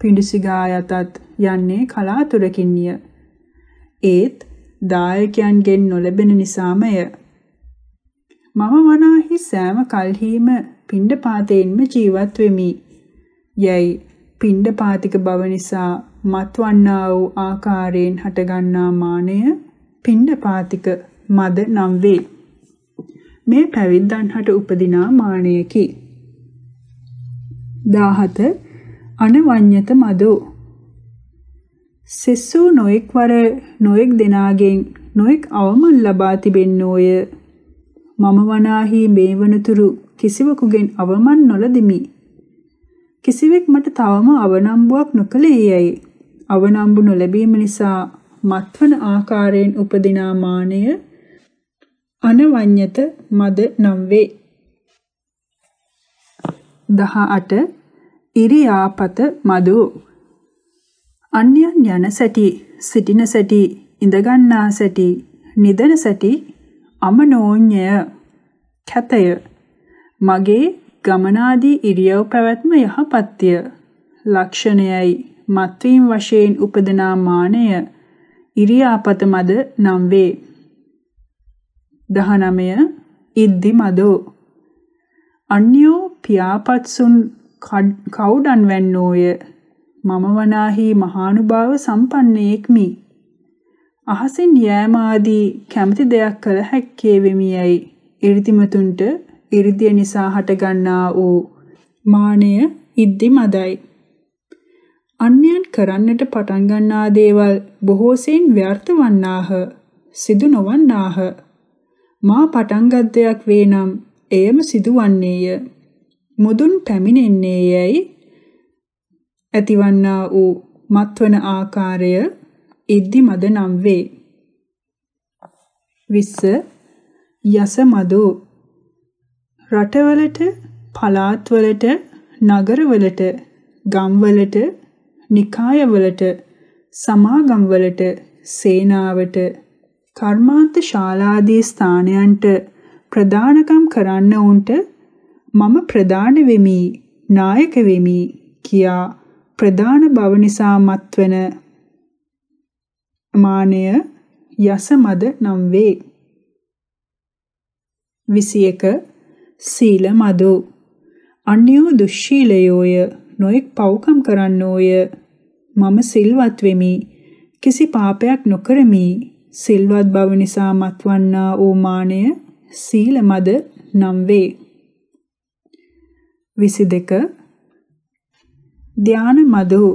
පිඬුසිගා යතත් යන්නේ කලාතුරකින්ය. ඒත් දායකයන්ගෙන් නොලැබෙන නිසාමය. මම වනාහි සෑම කල්හිම පිණ්ඩපාතයෙන්ම ජීවත් වෙමි. යයි පිණ්ඩපාතික බව නිසා මත්වන්නා වූ ආකාරයෙන් හටගන්නා මානය පිණ්ඩපාතික මද නම් වේ. මේ පැවිද්දන්හට උපදිනා මානයකි. 17 අනවඤ්‍යත මදෝ සෙස්සු නොඑක් වර නොඑක් දෙනාගෙන් නොඑක් අවමන් ලබා තිබෙන්නෝය මම වනාහි මේ වනතුරු කිසිවෙකුගෙන් අවමන් නොලදිමි. කිසිවෙක් මට තවම අවනම්බුවක් නොකළේ යයි. අවනම්බු නොලැබීම නිසා මත්වන ආකාරයෙන් උපදිනා මානය අනවඤ්‍යත මද නම් වේ. 18 ඉරියාපත මදු. අන්‍යයන් යන සැටි සිටින සැටි ඉඳගන්නා සැටි නිදන සැටි අමනෝඤ්‍ය කැතය. මගේ ගමනාදී ඉරියව් පැවැත්ම යහපත්ය. ලක්ෂණයයි මත්වීම වශයෙන් උපදනා මානය. ඉරියාපත මද නම් වේ. 19 ඉද්දි මදෝ. අන්‍යෝ පියාපත්සුන් කවුඩන් වැන්නෝය මම වනාහි මහානුභාව සම්පන්නයෙක්මි අහසින් යෑම ආදී කැමති දෙයක් කළ හැක්කේ වෙමි යයි. 이르දිමතුන්ට 이르දිය නිසා හටගන්නා වූ මානය ඉද්දි මදයි. අන්‍යයන් කරන්නට පටන් ගන්නා දේවල් බොහෝසෙන් ව්‍යර්ථ වන්නාහ සිදු නොවන්නාහ. මා පටන්ගත් දෙයක් වේ නම් එයම සිදුවන්නේය මුදුන් පැමිණෙන්නේ යැයි ඇතිවන්නා වූ මත්වන ආකාරය ඉද්දි මද නම් වේ. විස්ස යස මදෝ. රටවලට පළාත්වලට නගරවලට ගම්වලට නිකායවලට සමාගම්වලට සේනාවට කර්මාන්ත ශාලාදී ස්ථානයන්ට ප්‍රදානකම් කරන්න උන්ට මම ප්‍රදාන වෙමි නායක වෙමි කියා ප්‍රදාන බව නිසා මත්වන මානය යස මද නම් වේ. 21 සීල මදෝ. අන්‍යෝ දුස්සීලයෝය නොඑක් පව්කම් කරන්නෝය. මම සිල්වත් වෙමි. කිසි පාපයක් නොකරමි. සිල්වත් බව නිසා මත්වන්නා වූ මානය සීල මද නම් වේ. 22 ධාන මදු.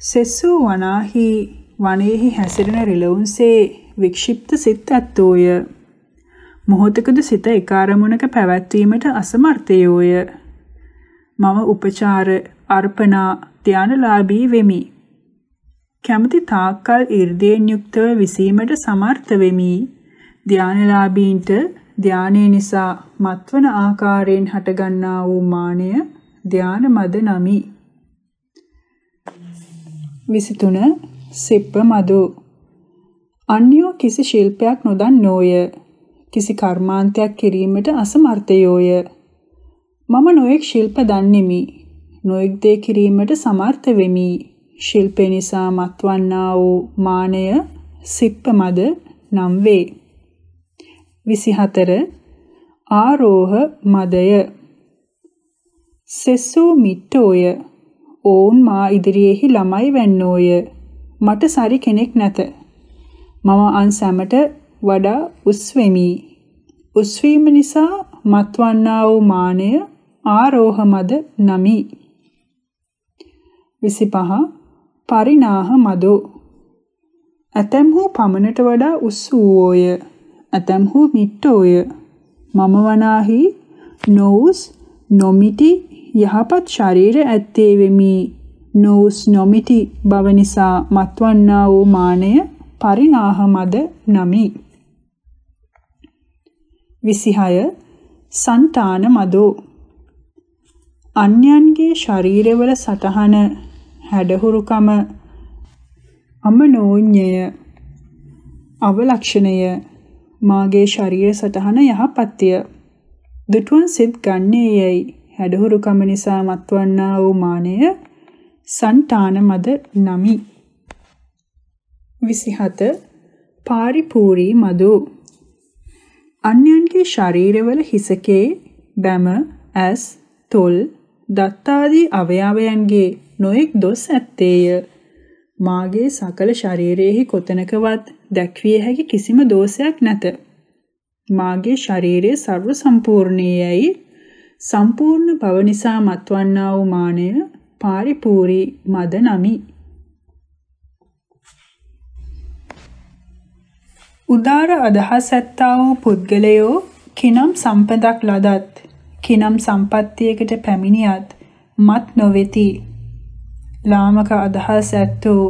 සෙස්සු වනාහි වනයේහි හැසිරෙන රිලවුන්සේ වික්ෂිප්ත සිත් ඇත්තෝය මොහොතකද සිත එක අරමුණක පැවැත්වීමට අසමර්ථයෝය මම උපචාර අර්පණා ධානලාභී වෙමි. කැමති තාක්කල් 이르දයෙන් යුක්තව විසීමට සමර්ථ වෙමි. ධානලාභීන්ට ධානය නිසා මත්වන ආකාරයෙන් හටගන්නා වූ මානය ධාන මද නමි. 23 සිප්ප මදු අන්‍යෝ කිසි ශිල්පයක් නොදන්නෝය කිසි කර්මාන්තයක් කිරීමට අසමර්ථයෝය මම නොඑක් ශිල්ප දන්නෙමි. නොඑක් දේ කිරීමට සමර්ථ වෙමි. ශිල්පේ නිසා මත්වන්නා වූ මානය සිප්පමද නම් වේ. 24 ආරෝහ මදය සෙස්සෝ මිට්ටෝය ඕන් මා ඉදිරියේහි ළමයි වැන්නෝය මට සරි කෙනෙක් නැත. මම අන් සැමට වඩා උස් වෙමි උස් වීම නිසා මත්වන්නා වූ මානය ආරෝහමද නමි. 25 පරිණාහ මදෝ. ඇතැම්හු පමණට වඩා උස් වූෝය ඇතැම්හු මිට්ටෝය. මම වනාහි නොඋස් නොමිටි යහපත් ශරීර ඇත්තේ වෙමි. නොඋස් නොමිටි බව නිසා මත්වන්නා වූ මානය පරිණාහමද නමි. 26 సంతාන මදෝ. අන්‍යයන්ගේ ශරීරවල සටහන හැඩහුරුකම අමනෝඤ්‍යය අවලක්ෂණය මාගේ ශරීර සටහන යහපත්ය. දුටුවන් සිත් ගන්නේ යයි හැඩහුරුකම නිසා මත්වන්නා වූ මානය సంతాన මද නමි 27 පාරිපූරී මදු අන්‍යයන්ගේ ශරීරවල හිසකේ බැම ඇස් තොල් දත්තාදී අවයවයන්ගේ නොයෙක් දොස් ඇත්තේය මාගේ සකල ශරීරයේහි කොතනකවත් දැක්විය හැකි කිසිම දෝෂයක් නැත. මාගේ ශරීරයේ ਸਰව සම්පූර්ණයයි සම්පූර්ණ බව නිසා මත්වන්නා වූ මානය පාරිපූර්ණී මද නමි. උදාර අදහස් ඇත්තා වූ පුද්ගලයෝ කිනම් සම්පතක් ලදත් කිනම් සම්පත්තියකට පැමිණියත් මත් නොවේති. ලාමක අදහස් ඇත්තෝ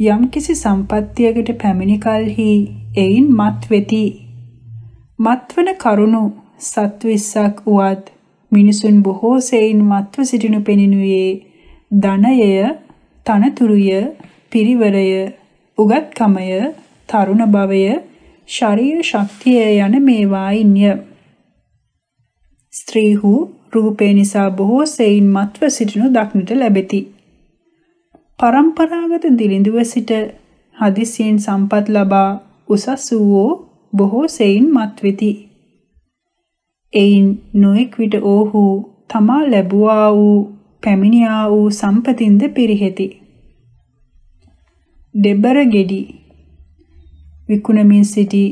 යම්කිසි සම්පත්තියකට පැමිණි කලෙහි එයින් මත් වෙති. මත්වන කරුණු සත්විස්සක් උවත් මිනිසුන් බොහෝ සෙයින් මත්ව සිටිනු පෙනිනුයේ ධනය, තනතුරුය, පිරිවරය, උගත්කමය, තරුණ භවය, ශරීර ශක්තිය යන මේවායින්ය. ස්ත්‍රීහු රූපේ නිසා බොහෝ සෙයින් මත්ව සිටිනු දක්නට ලැබෙති. පරම්පරාගත දිලිඳුව සිට හදිසියෙන් සම්පත් ලබා උසස් වූ බොහෝ සෙයින් මත්වෙති. එයින් නොඑක් විට ඔහු තමා ලැබුවා වූ පැමිණියා වූ සම්පතින්ද පිරිහෙති. දෙබර ගෙඩි විකුණමින් සිටි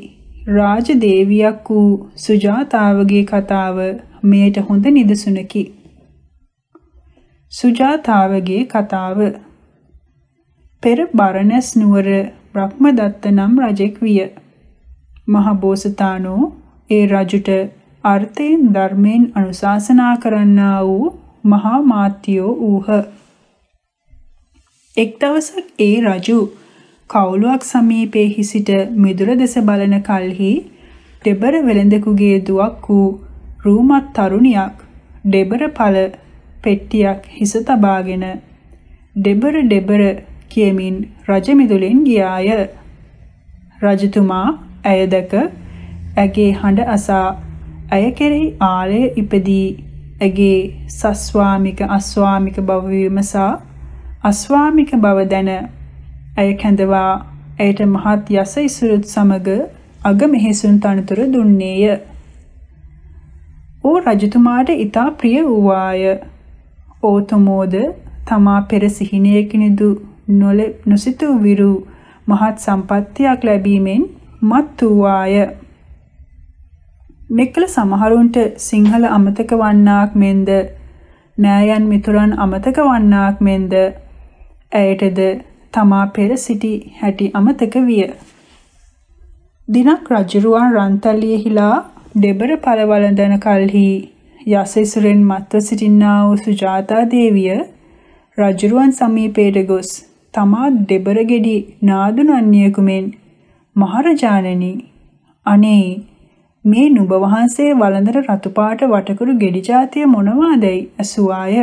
රාජ දේවියක් වූ සුජාතාවගේ කතාව මෙයට හොඳ නිදසුනකි. සුජාතාවගේ කතාව පෙර බරණැස් නුවර බ්‍රහ්මදත්ත නම් රජෙක් විය. මහ බෝසතාණෝ ඒ රජුට අර්ථයෙන් ධර්මයෙන් අනුශාසනා කරන්නා වූ මහා මාත්‍යෝ ඌහ. එක් දවසක් ඒ රජු කවුලුවක් සමීපයේ සිට මිදුල දෙස බලන කල්හි දෙබර වෙළඳකුගේ දුවක් වූ රූමත් තරුණියක් දෙබර පළ පෙට්ටියක් හිස තබාගෙන දෙබර දෙබර කියමින් රජ මිදුලෙන් ගියාය. රජතුමා ඇය දැක ඇගේ හඬ අසා ඇය කෙරෙහි ආලය ඉපදී ඇගේ සස්වාමික අස්වාමික බව විමසා අස්වාමික බව දැන ඇය කැඳවා ඇයට මහත් යස ඉසුරුත් සමග අග මෙහෙසුන් තනතුර දුන්නේය. ඕ රජතුමාට ඊතා ප්‍රිය වූවාය. ඕතමෝද තමා පෙර සිහිනයකිනිදු නොසිතූ විරු මහත් සම්පත්තියක් ලැබීමෙන් මත් වූවාය. මෙකල සමහරුන්ට සිංහල අමතක වන්නාක් මෙන්ද නෑයන් මිතුරන් අමතක වන්නාක් මෙන්ද ඇයටද තමා පෙර සිටි හැටි අමතක විය. දිනක් රජුරුවන් රන්තලියෙහිලා දෙබර පළවලඳන කල්හි යසෙසුරෙන් මත්ව සිටින්නා වූ සුජාතා දේවිය රජුරුවන් සමීපයට ගොස් තමා දෙබර ගෙඩි නාදුනන්නියෙකු මෙන් මහරජාණනි අනේ මේ නුඹ වහන්සේ වළඳන රතු පාට වටකුරු ගෙඩි జాතිය මොනවාදයි අසුආය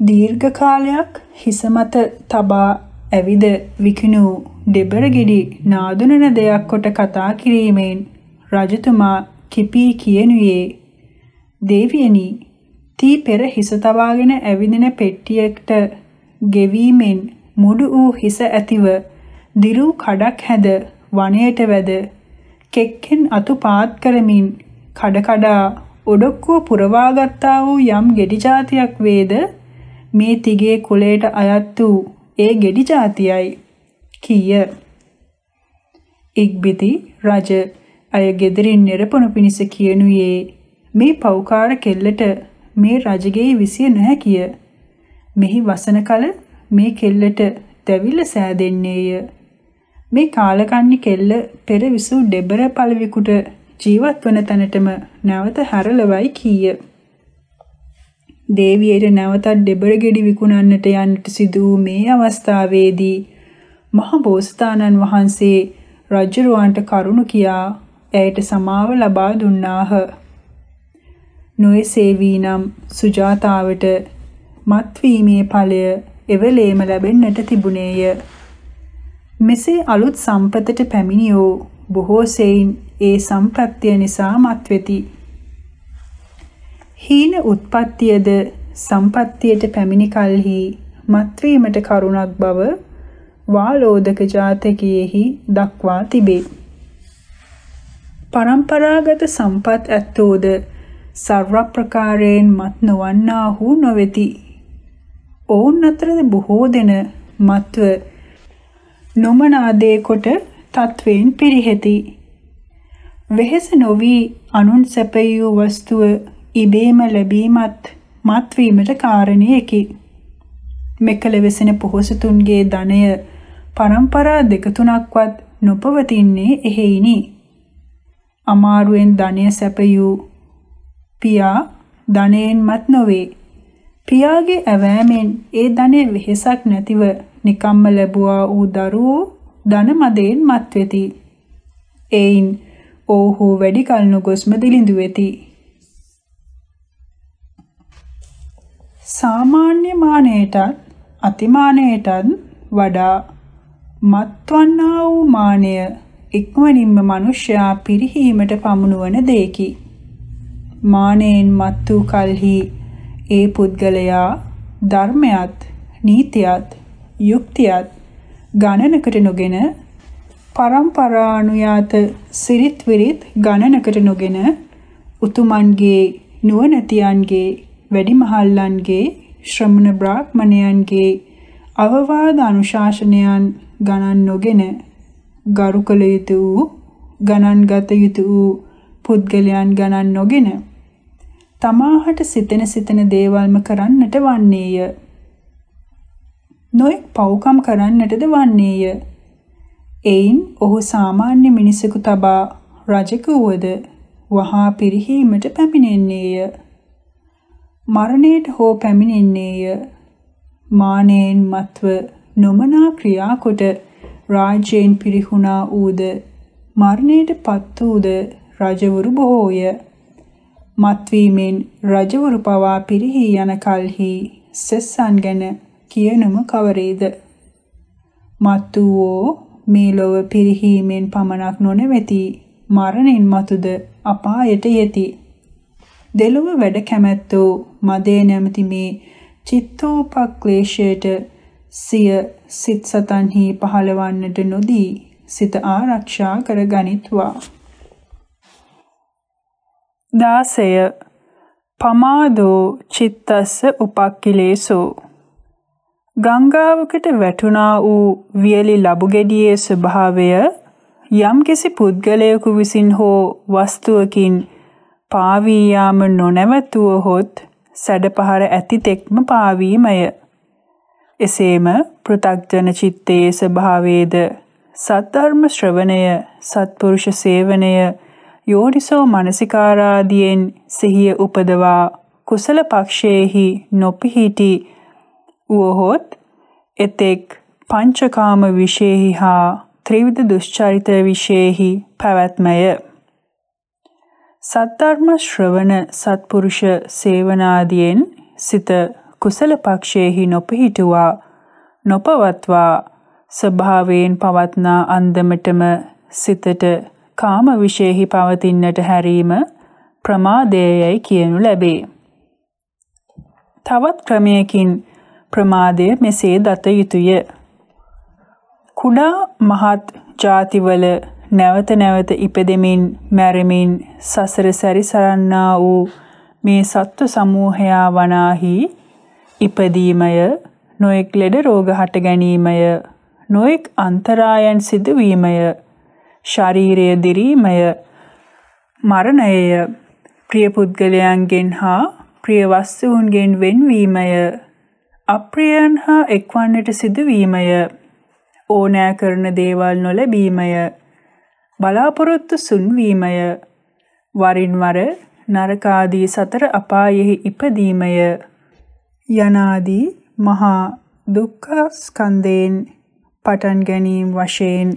දීර්ඝ කාලයක් හිස මත තබා ඇවිද විකිණූ දෙබර ගෙඩි නාදුනන දෙයක් කොට කතා කිරීමෙන් රජතුමා කිපී කියනුයේ දේවියනි තී පෙර හිස තබාගෙන ඇවිදින පෙට්ටියකට ගෙවීමෙන් මුඩු වූ හිස ඇතිව දිරු කඩක් හැද වනයේට වැද කෙක්කෙන් අතු පාත් කරමින් කඩ කඩා ඔඩොක්කුව පුරවා ගත්තා වූ යම් ගෙඩි జాතියක් වේද මේ තිගේ කුලයට අයත් වූ ඒ ගෙඩි జాතියයි කීය. ඉක්බිති රජ අය gederin නිරපණු පිණිස කියනුයේ මේ පෞකාර කෙල්ලට මේ රජගේ විසිය නොහැකිය. මෙහි වසන කල මේ කෙල්ලට දැවිල්ල සෑදෙන්නේය. මේ කාලකන්ණි කෙල්ල පෙර විසූ දෙබර පළවිකුට ජීවත් වන තැනටම නැවත හැරලවයි කීය. දේවියට නැවතත් දෙබර ගෙඩි විකුණන්නට යන්නට සිදු වූ මේ අවස්ථාවේදී මහ බෝසතාණන් වහන්සේ රජුරවන්ට කරුණ කියා ඇයට සමාව ලබා දුන්නාහ. නොයසේවී නම් සුජාතාවට මත්වීමේ ඵලය එවලේම ලැබෙන්නට තිබුණේය. මෙසේ අලුත් සම්පතට පැමිණියෝ බොහෝ සෙයින් ඒ සම්ප්‍රත්‍ය නිසා මත්වෙති. හීන උත්පත්තියද සම්පත්තියට පැමිණි කලෙහි මත්වීමට කරුණක් බව වාලෝදක ජාතකයේහි දක්වා තිබේ. පරම්පරාගත සම්පත් ඇත්තෝද සර්ව ප්‍රකාරයෙන් මත් නොවන්නාහු නොවේති. ඔවුන් අතරද බොහෝ දෙන මත්ව නොමනාදේ කොට තත්වෙන් පිරිහෙති. වෙහෙස නොවි අනුන් සැපයූ වස්තුව ඉබේම ලැබීමත් මත්වීමට කාරණයකි. මෙකල වෙසෙන පොහොසතුන්ගේ ධනය පරම්පරා දෙක තුනක්වත් නොපවතින්නේ එහෙයිනි. අමාරුවෙන් ධනය සැපයූ පියා ධනයෙන් මත් නොවේ. පියාගේ ඇවෑමෙන් ඒ ධනෙ වෙහෙසක් නැතිව නිකම්ම ලැබුවා වූ දරුවෝ ධන මදයෙන් මත් වෙති. එයින් ඔව්හු වැඩි කල නොගොස්ම දිලිඳු වෙති. සාමාන්‍ය මානයටත් අතිමානයටත් වඩා මත්වන්නා වූ මානය ඉක්මනින්ම මිනිසයා පිරිහීමට පමුණුවන දෙයකි. මානෙන් මත් වූ කලෙහි ඒ පුද්ගලයා ධර්මයත් නීතියත් යුක්තියත් ගණනකට නොගෙන පරම්පරානුයාත සිරිත් විරිත් ගණනකට නොගෙන උතුමන්ගේ නුවණැතියන්ගේ වැඩිමහල්ලන්ගේ ශ්‍රමණ බ්‍රාහ්මණයන්ගේ අවවාද අනුශාසනයන් ගණන් නොගෙන ගරු කළ යුතු වූ ගණන් ගත යුතු වූ පුද්ගලයන් ගණන් නොගෙන තමාහට සිතෙන සිතන දේවල්ම කරන්නට වන්නේය. නොයෙක් පව්කම් කරන්නටද වන්නේය. එයින් ඔහු සාමාන්‍ය මිනිසෙකු තබා රජෙකු වුවද වහා පිරිහීමට පැමිණෙන්නේය. මරණයට හෝ පැමිණෙන්නේය. මානෙන් මත්ව නොමනා ක්‍රියා කොට රාජ්‍යයෙන් පිරිහුණා ඌද මරණයට පත් වූද රජවරු බොහෝය. මත්වීමෙන් රජවරු පවා පිරිහි යන කල්හි සෙස්සන් ගැන කියනුම කවරේද? මත් වූ මේ ලොව පිරිහීමෙන් පමණක් නොනෙවෙති. මරණින් මතුද අපායට යති. දෙලොව වැඩ කැමැත්තෝ මදේ නැමැති මේ චිත්තෝපක්ලේශයට සිය සිත් සතන්හි පහළවන්නට නොදී සිත ආරක්ෂා කර ගනිත්වා. 16 පමාදෝ චිත්තස්ස උපක්ඛිලේසෝ. ගංගාවකට වැටුණා වූ වියලි ලබු ගෙඩියේ ස්වභාවය යම්කිසි පුද්ගලයෙකු විසින් හෝ වස්තුවකින් පාවී යාම නොනැවතුවහොත් සැඩපහර ඇති තෙක්ම පාවීමය. එසේම පෘ탁ජන චිත්තයේ ස්වභාවයේද සද්ධර්ම ශ්‍රවණය සත්පුරුෂ සේවනය යෝනිසෝ මනසිකාරාදියෙන් සිහිය උපදවා කුසල පක්ෂයේහි නොපිහිටි වූහොත් එතෙක් පංචකාම විශේහි හා ත්‍රිවිධ දුෂ්චරිත විශේහි පැවැත්මය සද්ධර්ම ශ්‍රවණ සත්පුරුෂ සේවනාදියෙන් සිත කුසල පක්ෂයේහි නොපිහිටුවා නොපවත්වා ස්වභාවයෙන් පවත්නා අන්දමටම සිතට කාම විශේෂෙහි පවතින්නට හැරීම ප්‍රමාදයයි කියනු ලැබේ. තවත් ක්‍රමයකින් ප්‍රමාදය මෙසේ දත යුතුය. කුඩා මහත් ಜಾතිවල නැවත නැවත ඉපදෙමින් මැරෙමින් සසර සැරිසරන්නා වූ මේ සත්ව සමූහයා වනාහි ඉපදීමය නොඑක් ලෙඩ රෝග හට ගැනීමය නොඑක් අන්තරායන් සිදුවීමය ශාරීරය දිරීමය මරණයය ප්‍රිය පුද්ගලයන්ගෙන් හා ප්‍රිය වස්තුන්ගෙන් වෙන්වීමය අප්‍රියයන් හා එක්වන්නට සිදුවීමය. ඕනෑ කරන දේවල් නොලැබීමය. බලාපොරොත්තු සුන්වීමය. වරින් වර නරකාදී සතර අපායෙහි ඉපදීමය. යනාදී මහා දුක්ඛ ස්කන්ධයෙන් පටන් ගැනීම වශයෙන්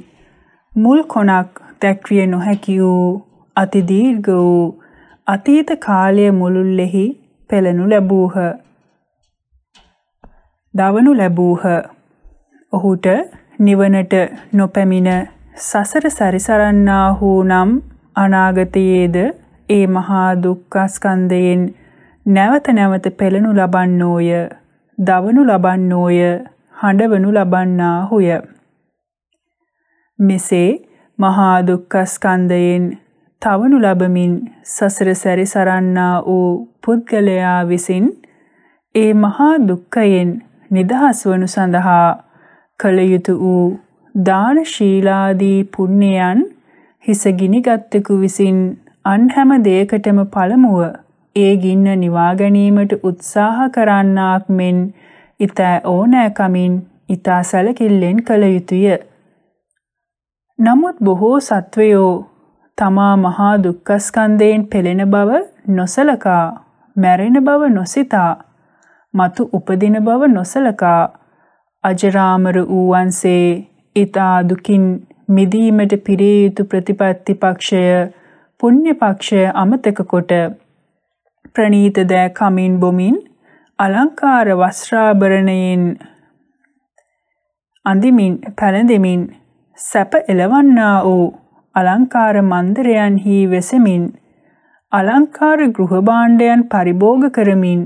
මුල් කොනක් දැක්විය නොහැකි වූ අති දීර්ඝ වූ අතීත කාලය මුළුල්ලෙහි පෙළනු ලැබූහ. දවනු ලැබූහ. ඔහුට නිවනට නොපැමිණ සසර සැරිසරන්නා වූ නම් අනාගතයේද ඒ මහා දුක්ඛ ස්කන්ධයෙන් නැවත නැවත පෙළනු ලබන්නෝය දවනු ලබන්නෝය හඬවනු ලබන්නාහුය මෙසේ මහා දුක්ඛ ස්කන්ධයෙන් තවනු ලබමින් සසර සැරිසරන්නා වූ පුද්ගලයා විසින් ඒ මහා දුක්ඛයෙන් නිදහස් වනු සඳහා කළ යුතු වූ දාන ශීලාදී පුණ්‍යයන් හිස ගිනිගත්තෙකු විසින් අන් හැම දෙයකටම පළමුව ඒ ගින්න නිවා ගැනීමට උත්සාහ කරන්නාක් මෙන් ඊතා ඕනෑකමින් ඊතා සැලකිල්ලෙන් කළ යුතුය. නමුත් බොහෝ සත්වයෝ තමා මහා දුක්ඛස්කන්ධයෙන් පෙළෙන බව නොසලකා මැරෙන බව නොසිතා මතු උපදින බව නොසලකා. අජරාමර වූවන්සේ ඊතා දුකින් මිදීමට පිරිය යුතු ප්‍රතිපත්ති පක්ෂය පුණ්‍ය පක්ෂය අමතක කොට ප්‍රණීත දෑ කමින් බොමින් අලංකාර වස්ත්‍රාභරණයෙන් අඳිමින් පැළඳෙමින් සැප එලවන්නා වූ අලංකාර මන්දිරයන්හි වෙසෙමින් අලංකාර ගෘහ භාණ්ඩයන් පරිභෝග කරමින්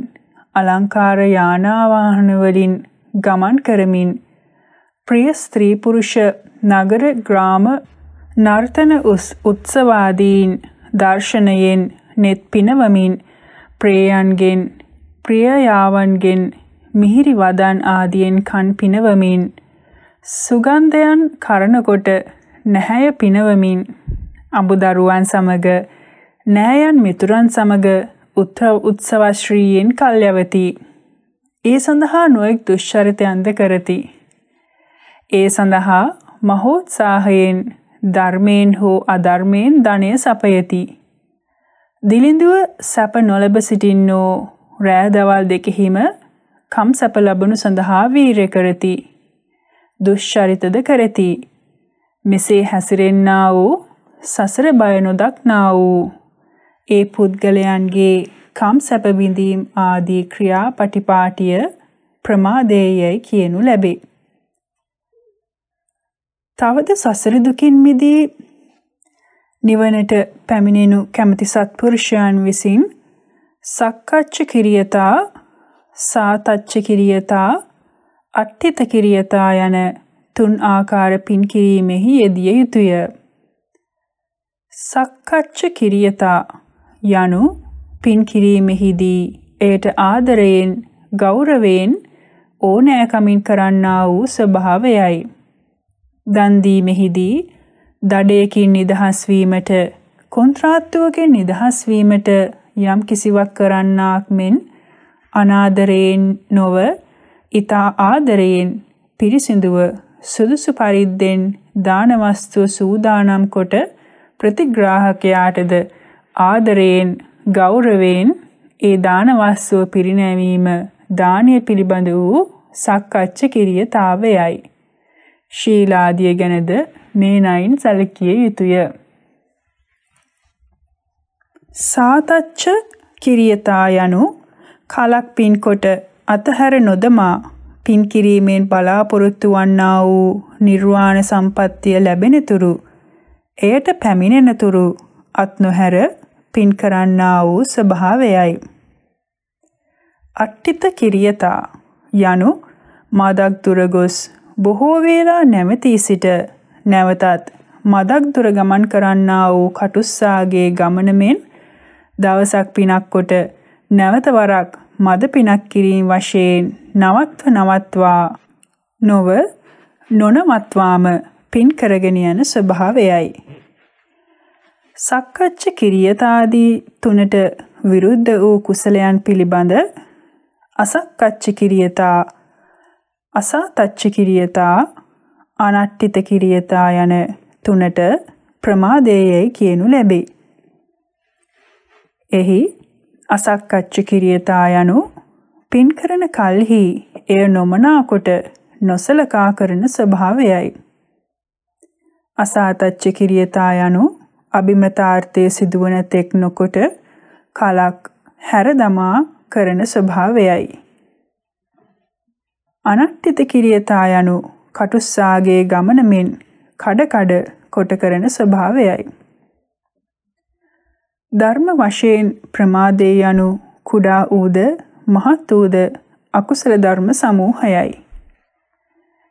අලංකාර යානා වාහන වලින් ගමන් කරමින් ප්‍රිය ස්ත්‍රී පුරුෂ නගර ග්‍රාම නර්තන උත්සවාදීන් දර්ශනයෙන් net පිනවමින් ප්‍රේයන්ගෙන් ප්‍රියයාවන්ගෙන් මිහිරි වදන් ආදියෙන් කන් පිනවමින් සුගන්ධයන් කරනකොට නැහැය පිනවමින් අඹදරුවන් සමග නෑයන් මිතුරන් සමග උත්සව ශ්‍රීයෙන් කල්යවති. ඒ සඳහා නොයෙක් දුෂ්චරිතයන්ද කරති. ඒ සඳහා මහෝත්සාහයෙන් ධර්මයෙන් හෝ අධර්මයෙන් ධනය සපයති. දිලිඳුව සැප නොලබ සිටින්නෝ රෑ දවල් දෙකෙහිම කම් සැප ලබනු සඳහා වීරය කරති. දුෂ්චරිතද කරති. මෙසේ හැසිරෙන්නා වූ සසර බය නොදක්නා වූ ඒ පුද්ගලයන්ගේ කම් සැප විඳීම් ආදී ක්‍රියාපටිපාටිය ප්‍රමාදේයයි කියනු ලැබේ. තවද සසර දුකින් මිදී නිවනට පැමිණෙනු කැමති සත්පුරුෂයන් විසින් සක්කච්ඡ කිරියතා සාතච්ඡ කිරියතා අට්ඨිත කිරියතා යන තුන් ආකාර පින් කිරීමෙහි යෙදිය යුතුය. සක්කච්ඡ කිරියතා යනු පින් කිරීමෙහිදී එයට ආදරයෙන් ගෞරවයෙන් ඕනෑකමින් කරන්නා වූ ස්වභාවයයි. දන් දීමෙහිදී දඩයකින් නිදහස් වීමට කොන්ත්‍රාත්තුවකින් නිදහස් වීමට යම් කිසිවක් කරන්නාක් මෙන් අනාදරයෙන් නොව ඊතා ආදරයෙන් පිරිසිදුව සුදුසු පරිද්දෙන් දාන වස්තුව සූදානම් කොට ප්‍රතිග්‍රාහකයාටද ආදරයෙන් ගෞරවයෙන් ඒ දාන වස්තුව පිරිනැමීම දානීය පිළිබඳ වූ සක්කච්ඡ කිරියතාවයයි. ශීලාදිය ගැනද මේ නයින් සැලකිය යුතුය. සාතච්ඡ කිරියතා යනු කලක් පින්කොට අතහැර නොදමා පින් කිරීමෙන් බලාපොරොත්තු වන්නා වූ නිර්වාණ සම්පත්තිය ලැබෙනතුරු එයට පැමිණෙනතුරු අත් නොහැර පින් කරන්නා වූ ස්වභාවයයි. අට්ටිත කිරියතා යනු මදක් දුර ගොස් බොහෝ වේලා නැවතී සිට නැවතත් මදක් දුර ගමන් කරන්නා වූ කටුස්සාගේ ගමන මෙන් දවසක් පිනක් කොට නැවත වරක් මද පිනක් කිරීම වශයෙන් නවත්ව නවත්වා නොව නොනවත්වාම පින් කරගෙන යන ස්වභාවයයි. සක්කච්ඡ කිරියතාදී තුනට විරුද්ධ වූ කුසලයන් පිළිබඳ අසක්කච්ඡ කිරියතා අසතච්ඡ කිරියතා අනට්ඨිත කිරියතා යන තුනට ප්‍රමාදයේයි කියනු ලැබේ. එහි අසක්කච්ච කිරියතා යනු පින් කරන කල්හි එය නොමනා කොට නොසලකා කරන ස්වභාවයයි. අසාතච්ච කිරියතා යනු අභිමතාර්ථයේ සිදුවන තෙක් නොකොට කලක් හැර දමා කරන ස්වභාවයයි. අනට්ඨිත කිරියතා යනු කටුස්සාගේ ගමන මෙන් කඩ කඩ කොට කරන ස්වභාවයයි. ධර්ම වශයෙන් ප්‍රමාදේ යනු කුඩා ඌද මහත් ඌද අකුසල ධර්ම සමූහයයි.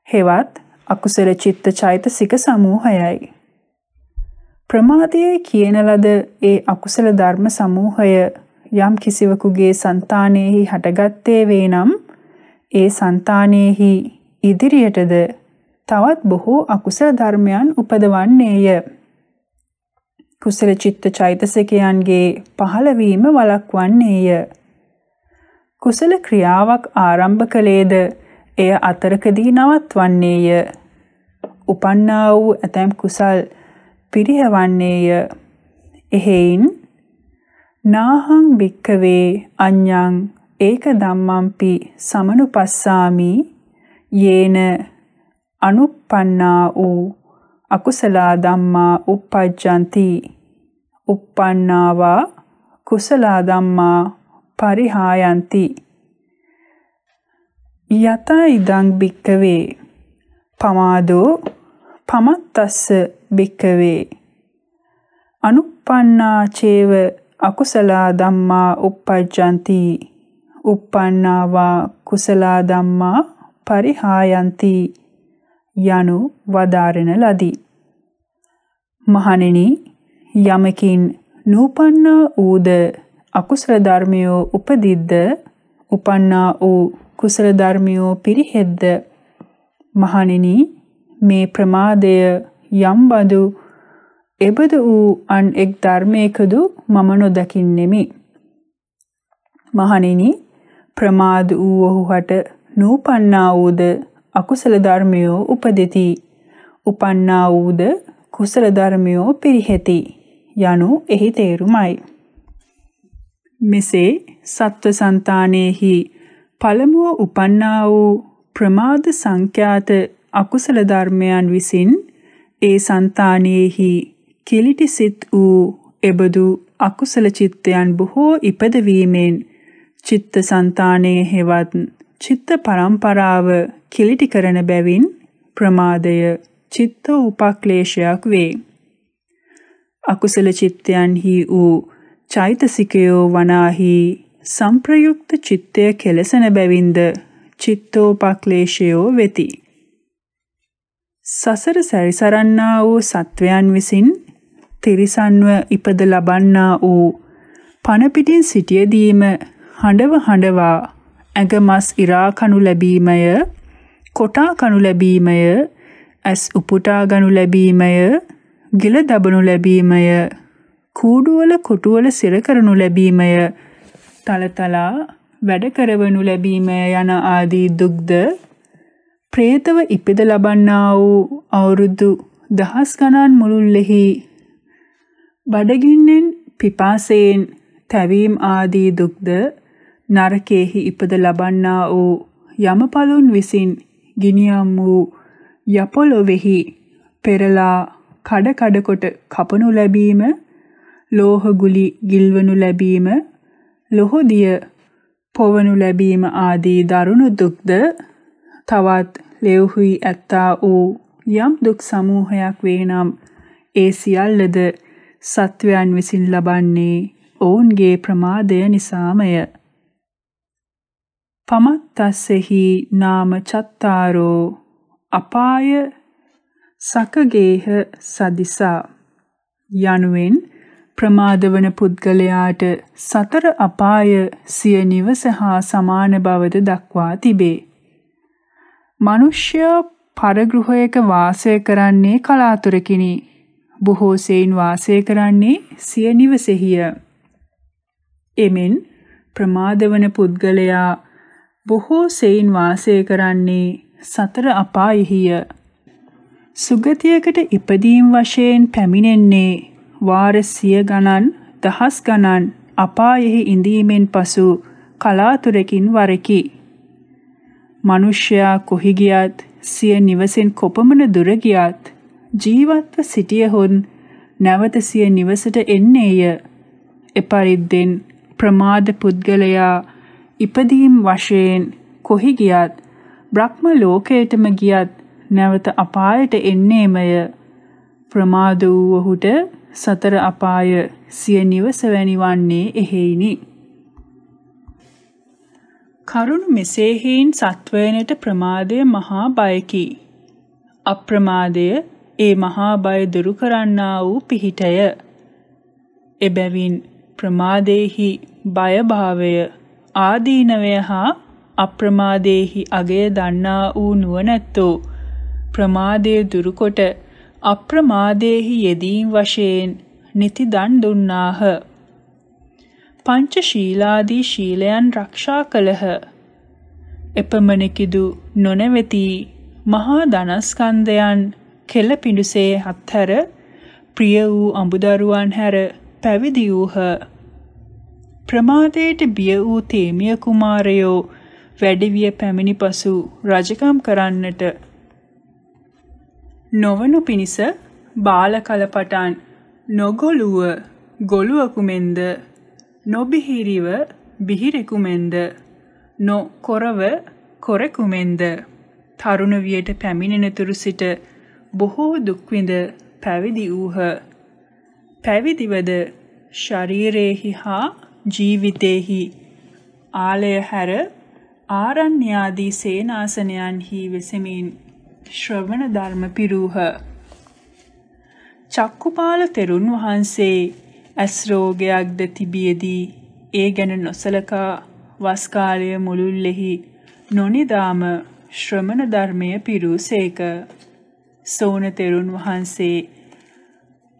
හෙවත් අකුසල චිත්ත චෛතසික සමූහයයි. ප්‍රමාදයේ කියන ලද ඒ අකුසල ධර්ම සමූහය යම් කිසිවෙකුගේ సంతානෙහි හටගත්තේ වේ නම් ඒ సంతානෙහි ඉදිරියටද තවත් බොහෝ අකුසල ධර්මයන් උපදවන්නේය. කුසල චිත්ත චෛතසිකයන්ගේ පහළවීම වළක්වන්නේය. කුසල ක්‍රියාවක් ආරම්භ කළේද එය අතරකදී නවත්වන්නේය. උපන්නා වූ ඇතැම් කුසල් පිරිහවන්නේය. එහෙයින් නාහං භික්කවේ අඤ්ඤං ඒක ධම්මම්පි සමනුපස්සාමි යේන අනුප්පන්නා වූ අකුසලා ධම්මා uppajjanti. uppannāvā කුසලා ධම්මා පරිහායන්ති. යත ඉදං භික්කවේ පමාදෝ පමත්තස්ස භික්කවේ අනුප්පන්නා චේව අකුසලා ධම්මා uppajjanti. uppannāvā කුසලා ධම්මා පරිහායන්ති. යනු වදාරන ලදී. මහණෙනි යමකින් නූපන්නා ඌද අකුසල ධර්මයෝ උපදිද්ද? උපන්නා වූ කුසල ධර්මයෝ පිරිහෙද්ද? මහණෙනි මේ ප්‍රමාදය යම් බඳු එබඳු වූ අන් එක් ධර්මයකදු මම නොදකින්නෙමි මහණෙනි ප්‍රමාද වූ ඔහුට නූපන්නා වූද අකුසල ධර්මයෝ උපදිති. උපන්නා වූද කුසල ධර්මයෝ පිරිහෙති. යනු එහි තේරුමයි. මෙසේ සත්ව సంతානෙහි පළමුව උපන්නා වූ ප්‍රමාද සංඛ්‍යාත අකුසල ධර්මයන් විසින් ඒ సంతානෙහි කිලිටි සිත් වූ එබඳු අකුසල චිත්තයන් බොහෝ ඉපදවීමෙන් චිත්ත సంతානයේ හෙවත් චිත්ත පරම්පරාව කිලිටි කරන බැවින් ප්‍රමාදය චිත්ත උපක්ලේශයක් වේ. අකුසල චිත්තයන්හි වූ චෛතසිකයෝ වනාහි සම්ප්‍රයුක්ත චිත්තය කෙලසන බැවින්ද චිත්තෝපක්ලේශයෝ වෙති. සසර සැරිසරන්නා වූ සත්වයන් විසින් තිරිසන්ව ඉපද ලබන්නා වූ පණ පිටින් සිටියදීම හඬව හඬවා ඇඟමස් ඉරා කනු ලැබීමය කොටා කනු ලැබීමය ඇස් උපුටා ගනු ලැබීමය ගිල දබනු ලැබීමය කූඩුවල කොටුවල සිර කරනු ලැබීමය තලතලා වැඩ කරවනු ලැබීමය යන ආදී දුක්ද പ്രേතව ඉපිද ලබන්නා වූ අවුරුදු දහස් ගණන් මුළුල්ලෙහි බඩගින්නෙන් පිපාසයෙන් තැවීම් ආදී දුක්ද නරකයේහි ඉපද ලබන්නා වූ යමපලුන් විසින් ගිනියම් වූ යපොළොවෙහි පෙරලා කඩ කඩ කොට කපනු ලැබීම ලෝහ ගුලි ගිල්වනු ලැබීම ලොහොදිය පොවනු ලැබීම ආදී දරුණු දුක්ද තවත් ලෙව්හුයි ඇත්තා වූ යම් දුක් සමූහයක් වේ නම් ඒ සියල්ලද සත්වයන් විසින් ලබන්නේ ඔවුන්ගේ ප්‍රමාදය නිසාමය පමත්තස්සෙහි නාම චත්තාරෝ අපාය සකගේහ සදිසා යනුවෙන් ප්‍රමාදවන පුද්ගලයාට සතර අපාය සිය නිවස හා සමාන බවද දක්වා තිබේ. මිනිස්ය පරගෘහයක වාසය කරන්නේ කලාතුරකිනි. බොහෝ සෙයින් වාසය කරන්නේ සිය නිවසේහිය. එමෙන් ප්‍රමාදවන පුද්ගලයා බොහෝ සෙයින් වාසය කරන්නේ සතර අපායෙහිය. සුගතියකට ඉපදීම් වශයෙන් පැමිණෙන්නේ වාර සිය ගණන් දහස් ගණන් අපායෙහි ඉඳීමෙන් පසු කලාතුරකින් වරකි. මිනිසයා කොහි ගියත් සිය නිවසෙන් කොපමණ දුර ගියත් ජීවත්ව සිටියහොත් නැවත සිය නිවසට එන්නේය. එපරිද්දෙන් ප්‍රමාද පුද්ගලයා ඉපදීම් වශයෙන් කොහි ගියත් බ්‍රහ්ම ලෝකයටම ගියත් නැවත අපායට එන්නේමය ප්‍රමාද වූ ඔහුට සතර අපාය සිය නිවස වැනිවන්නේ එහෙයිනි කරුණ මෙසේ හේන් සත්වයනට ප්‍රමාදය මහා බයකි අප්‍රමාදය ඒ මහා බය දුරු කරන්නා වූ පිහිටය එබැවින් ප්‍රමාදේහි බය භාවය ආදීනවය හා අප්‍රමාදේහි අගය දන්නා වූ නුවණැත්තෝ ප්‍රමාදයේ දුරුකොට අප්‍රමාදේහි යෙදීම් වශයෙන් නිති දන් දුන්නාහ. පංච ශීලාදී ශීලයන් රක්ෂා කළහ. එපමණකිදු නොනැවති මහා ධනස්කන්ධයන් කෙල පිඬුසේ හත්හැර ප්‍රිය වූ අඹදරුවන් හැර පැවිදි වූහ. ප්‍රමාදයට බිය වූ තේමිය කුමාරයෝ වැඩිවිය පැමිණි පසු රජකම් කරන්නට නොවනු පිණිස බාල කල පටන් නොගොළුව ගොළුවකු මෙන්ද නොබිහිරිව බිහිරෙකු මෙන්ද නොකොරව කොරෙකු මෙන්ද තරුණ වියට පැමිණෙනතුරු සිට බොහෝ දුක් විඳ පැවිදි වූහ. පැවිදිවද ශරීරේහි හා ජීවිතේහි ආලය හැර ආරණ්‍යාදී සේනාසනයන්හි වෙසෙමින් ශ්‍රවණ ධර්ම පිරූහ. චක්කුපාල තෙරුන් වහන්සේ ඇස් රෝගයක්ද තිබියදී ඒ ගැන නොසලකා වස් කාලය මුළුල්ලෙහි නොනිදාම ශ්‍රමණ ධර්මය පිරූසේක. සෝන තෙරුන් වහන්සේ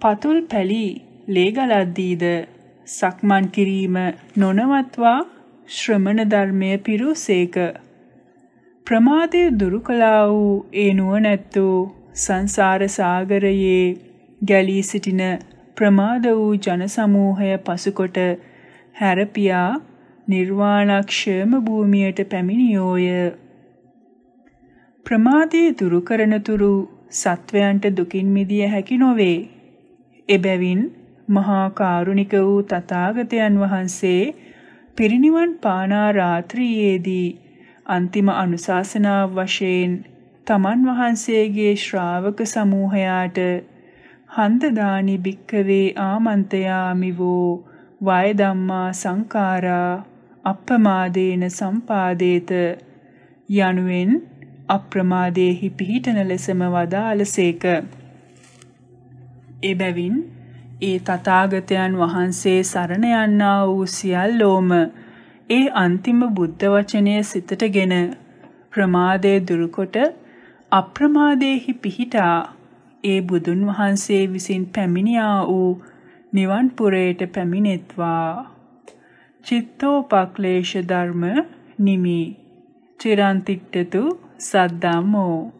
පතුල් පැලි ලේගලද්දීද සක්මන් කිරීම නොනවත්වා ශ්‍රමණ ධර්මය පිරූසේක. ප්‍රමාදය දුරු කළා වූ ඒ නුවණැත්තෝ සංසාර සාගරයේ ගැලී සිටින ප්‍රමාද වූ ජන සමූහය පසුකොට හැරපියා නිර්වාණක්ෂේම භූමියට පැමිණියෝය. ප්‍රමාදයේ දුරු කරනතුරු සත්වයන්ට දුකින් මිදිය හැකි නොවේ. එබැවින් මහා කාරුණික වූ තථාගතයන් වහන්සේ පිරිනිවන් පානා රාත්‍රියේදී අන්තිම අනුශාසනාව වශයෙන් තමන් වහන්සේගේ ශ්‍රාවක සමූහයාට හන්දදානි භික්කවේ ආමන්තයාමිවෝ වය ධම්මා සංකාරා අප්පමාදේන සම්පාදේත යනුවෙන් අප්‍රමාදයේහි පිහිටන ලෙසම වදාළසේක. එබැවින් ඒ තථාගතයන් වහන්සේ සරණ යන්නා වූ සියල්ලෝම ඒ අන්තිම බුද්ධ වචනය සිතටගෙන ප්‍රමාදය දුරුකොට අප්‍රමාදයේහි පිහිටා ඒ බුදුන් වහන්සේ විසින් පැමිණියා වූ නිවන් පුරයට පැමිණෙත්වා. චිත්තෝපක්ලේශ ධර්ම නිමි. චිරන්තිට්ඨතු සද්දම්මෝ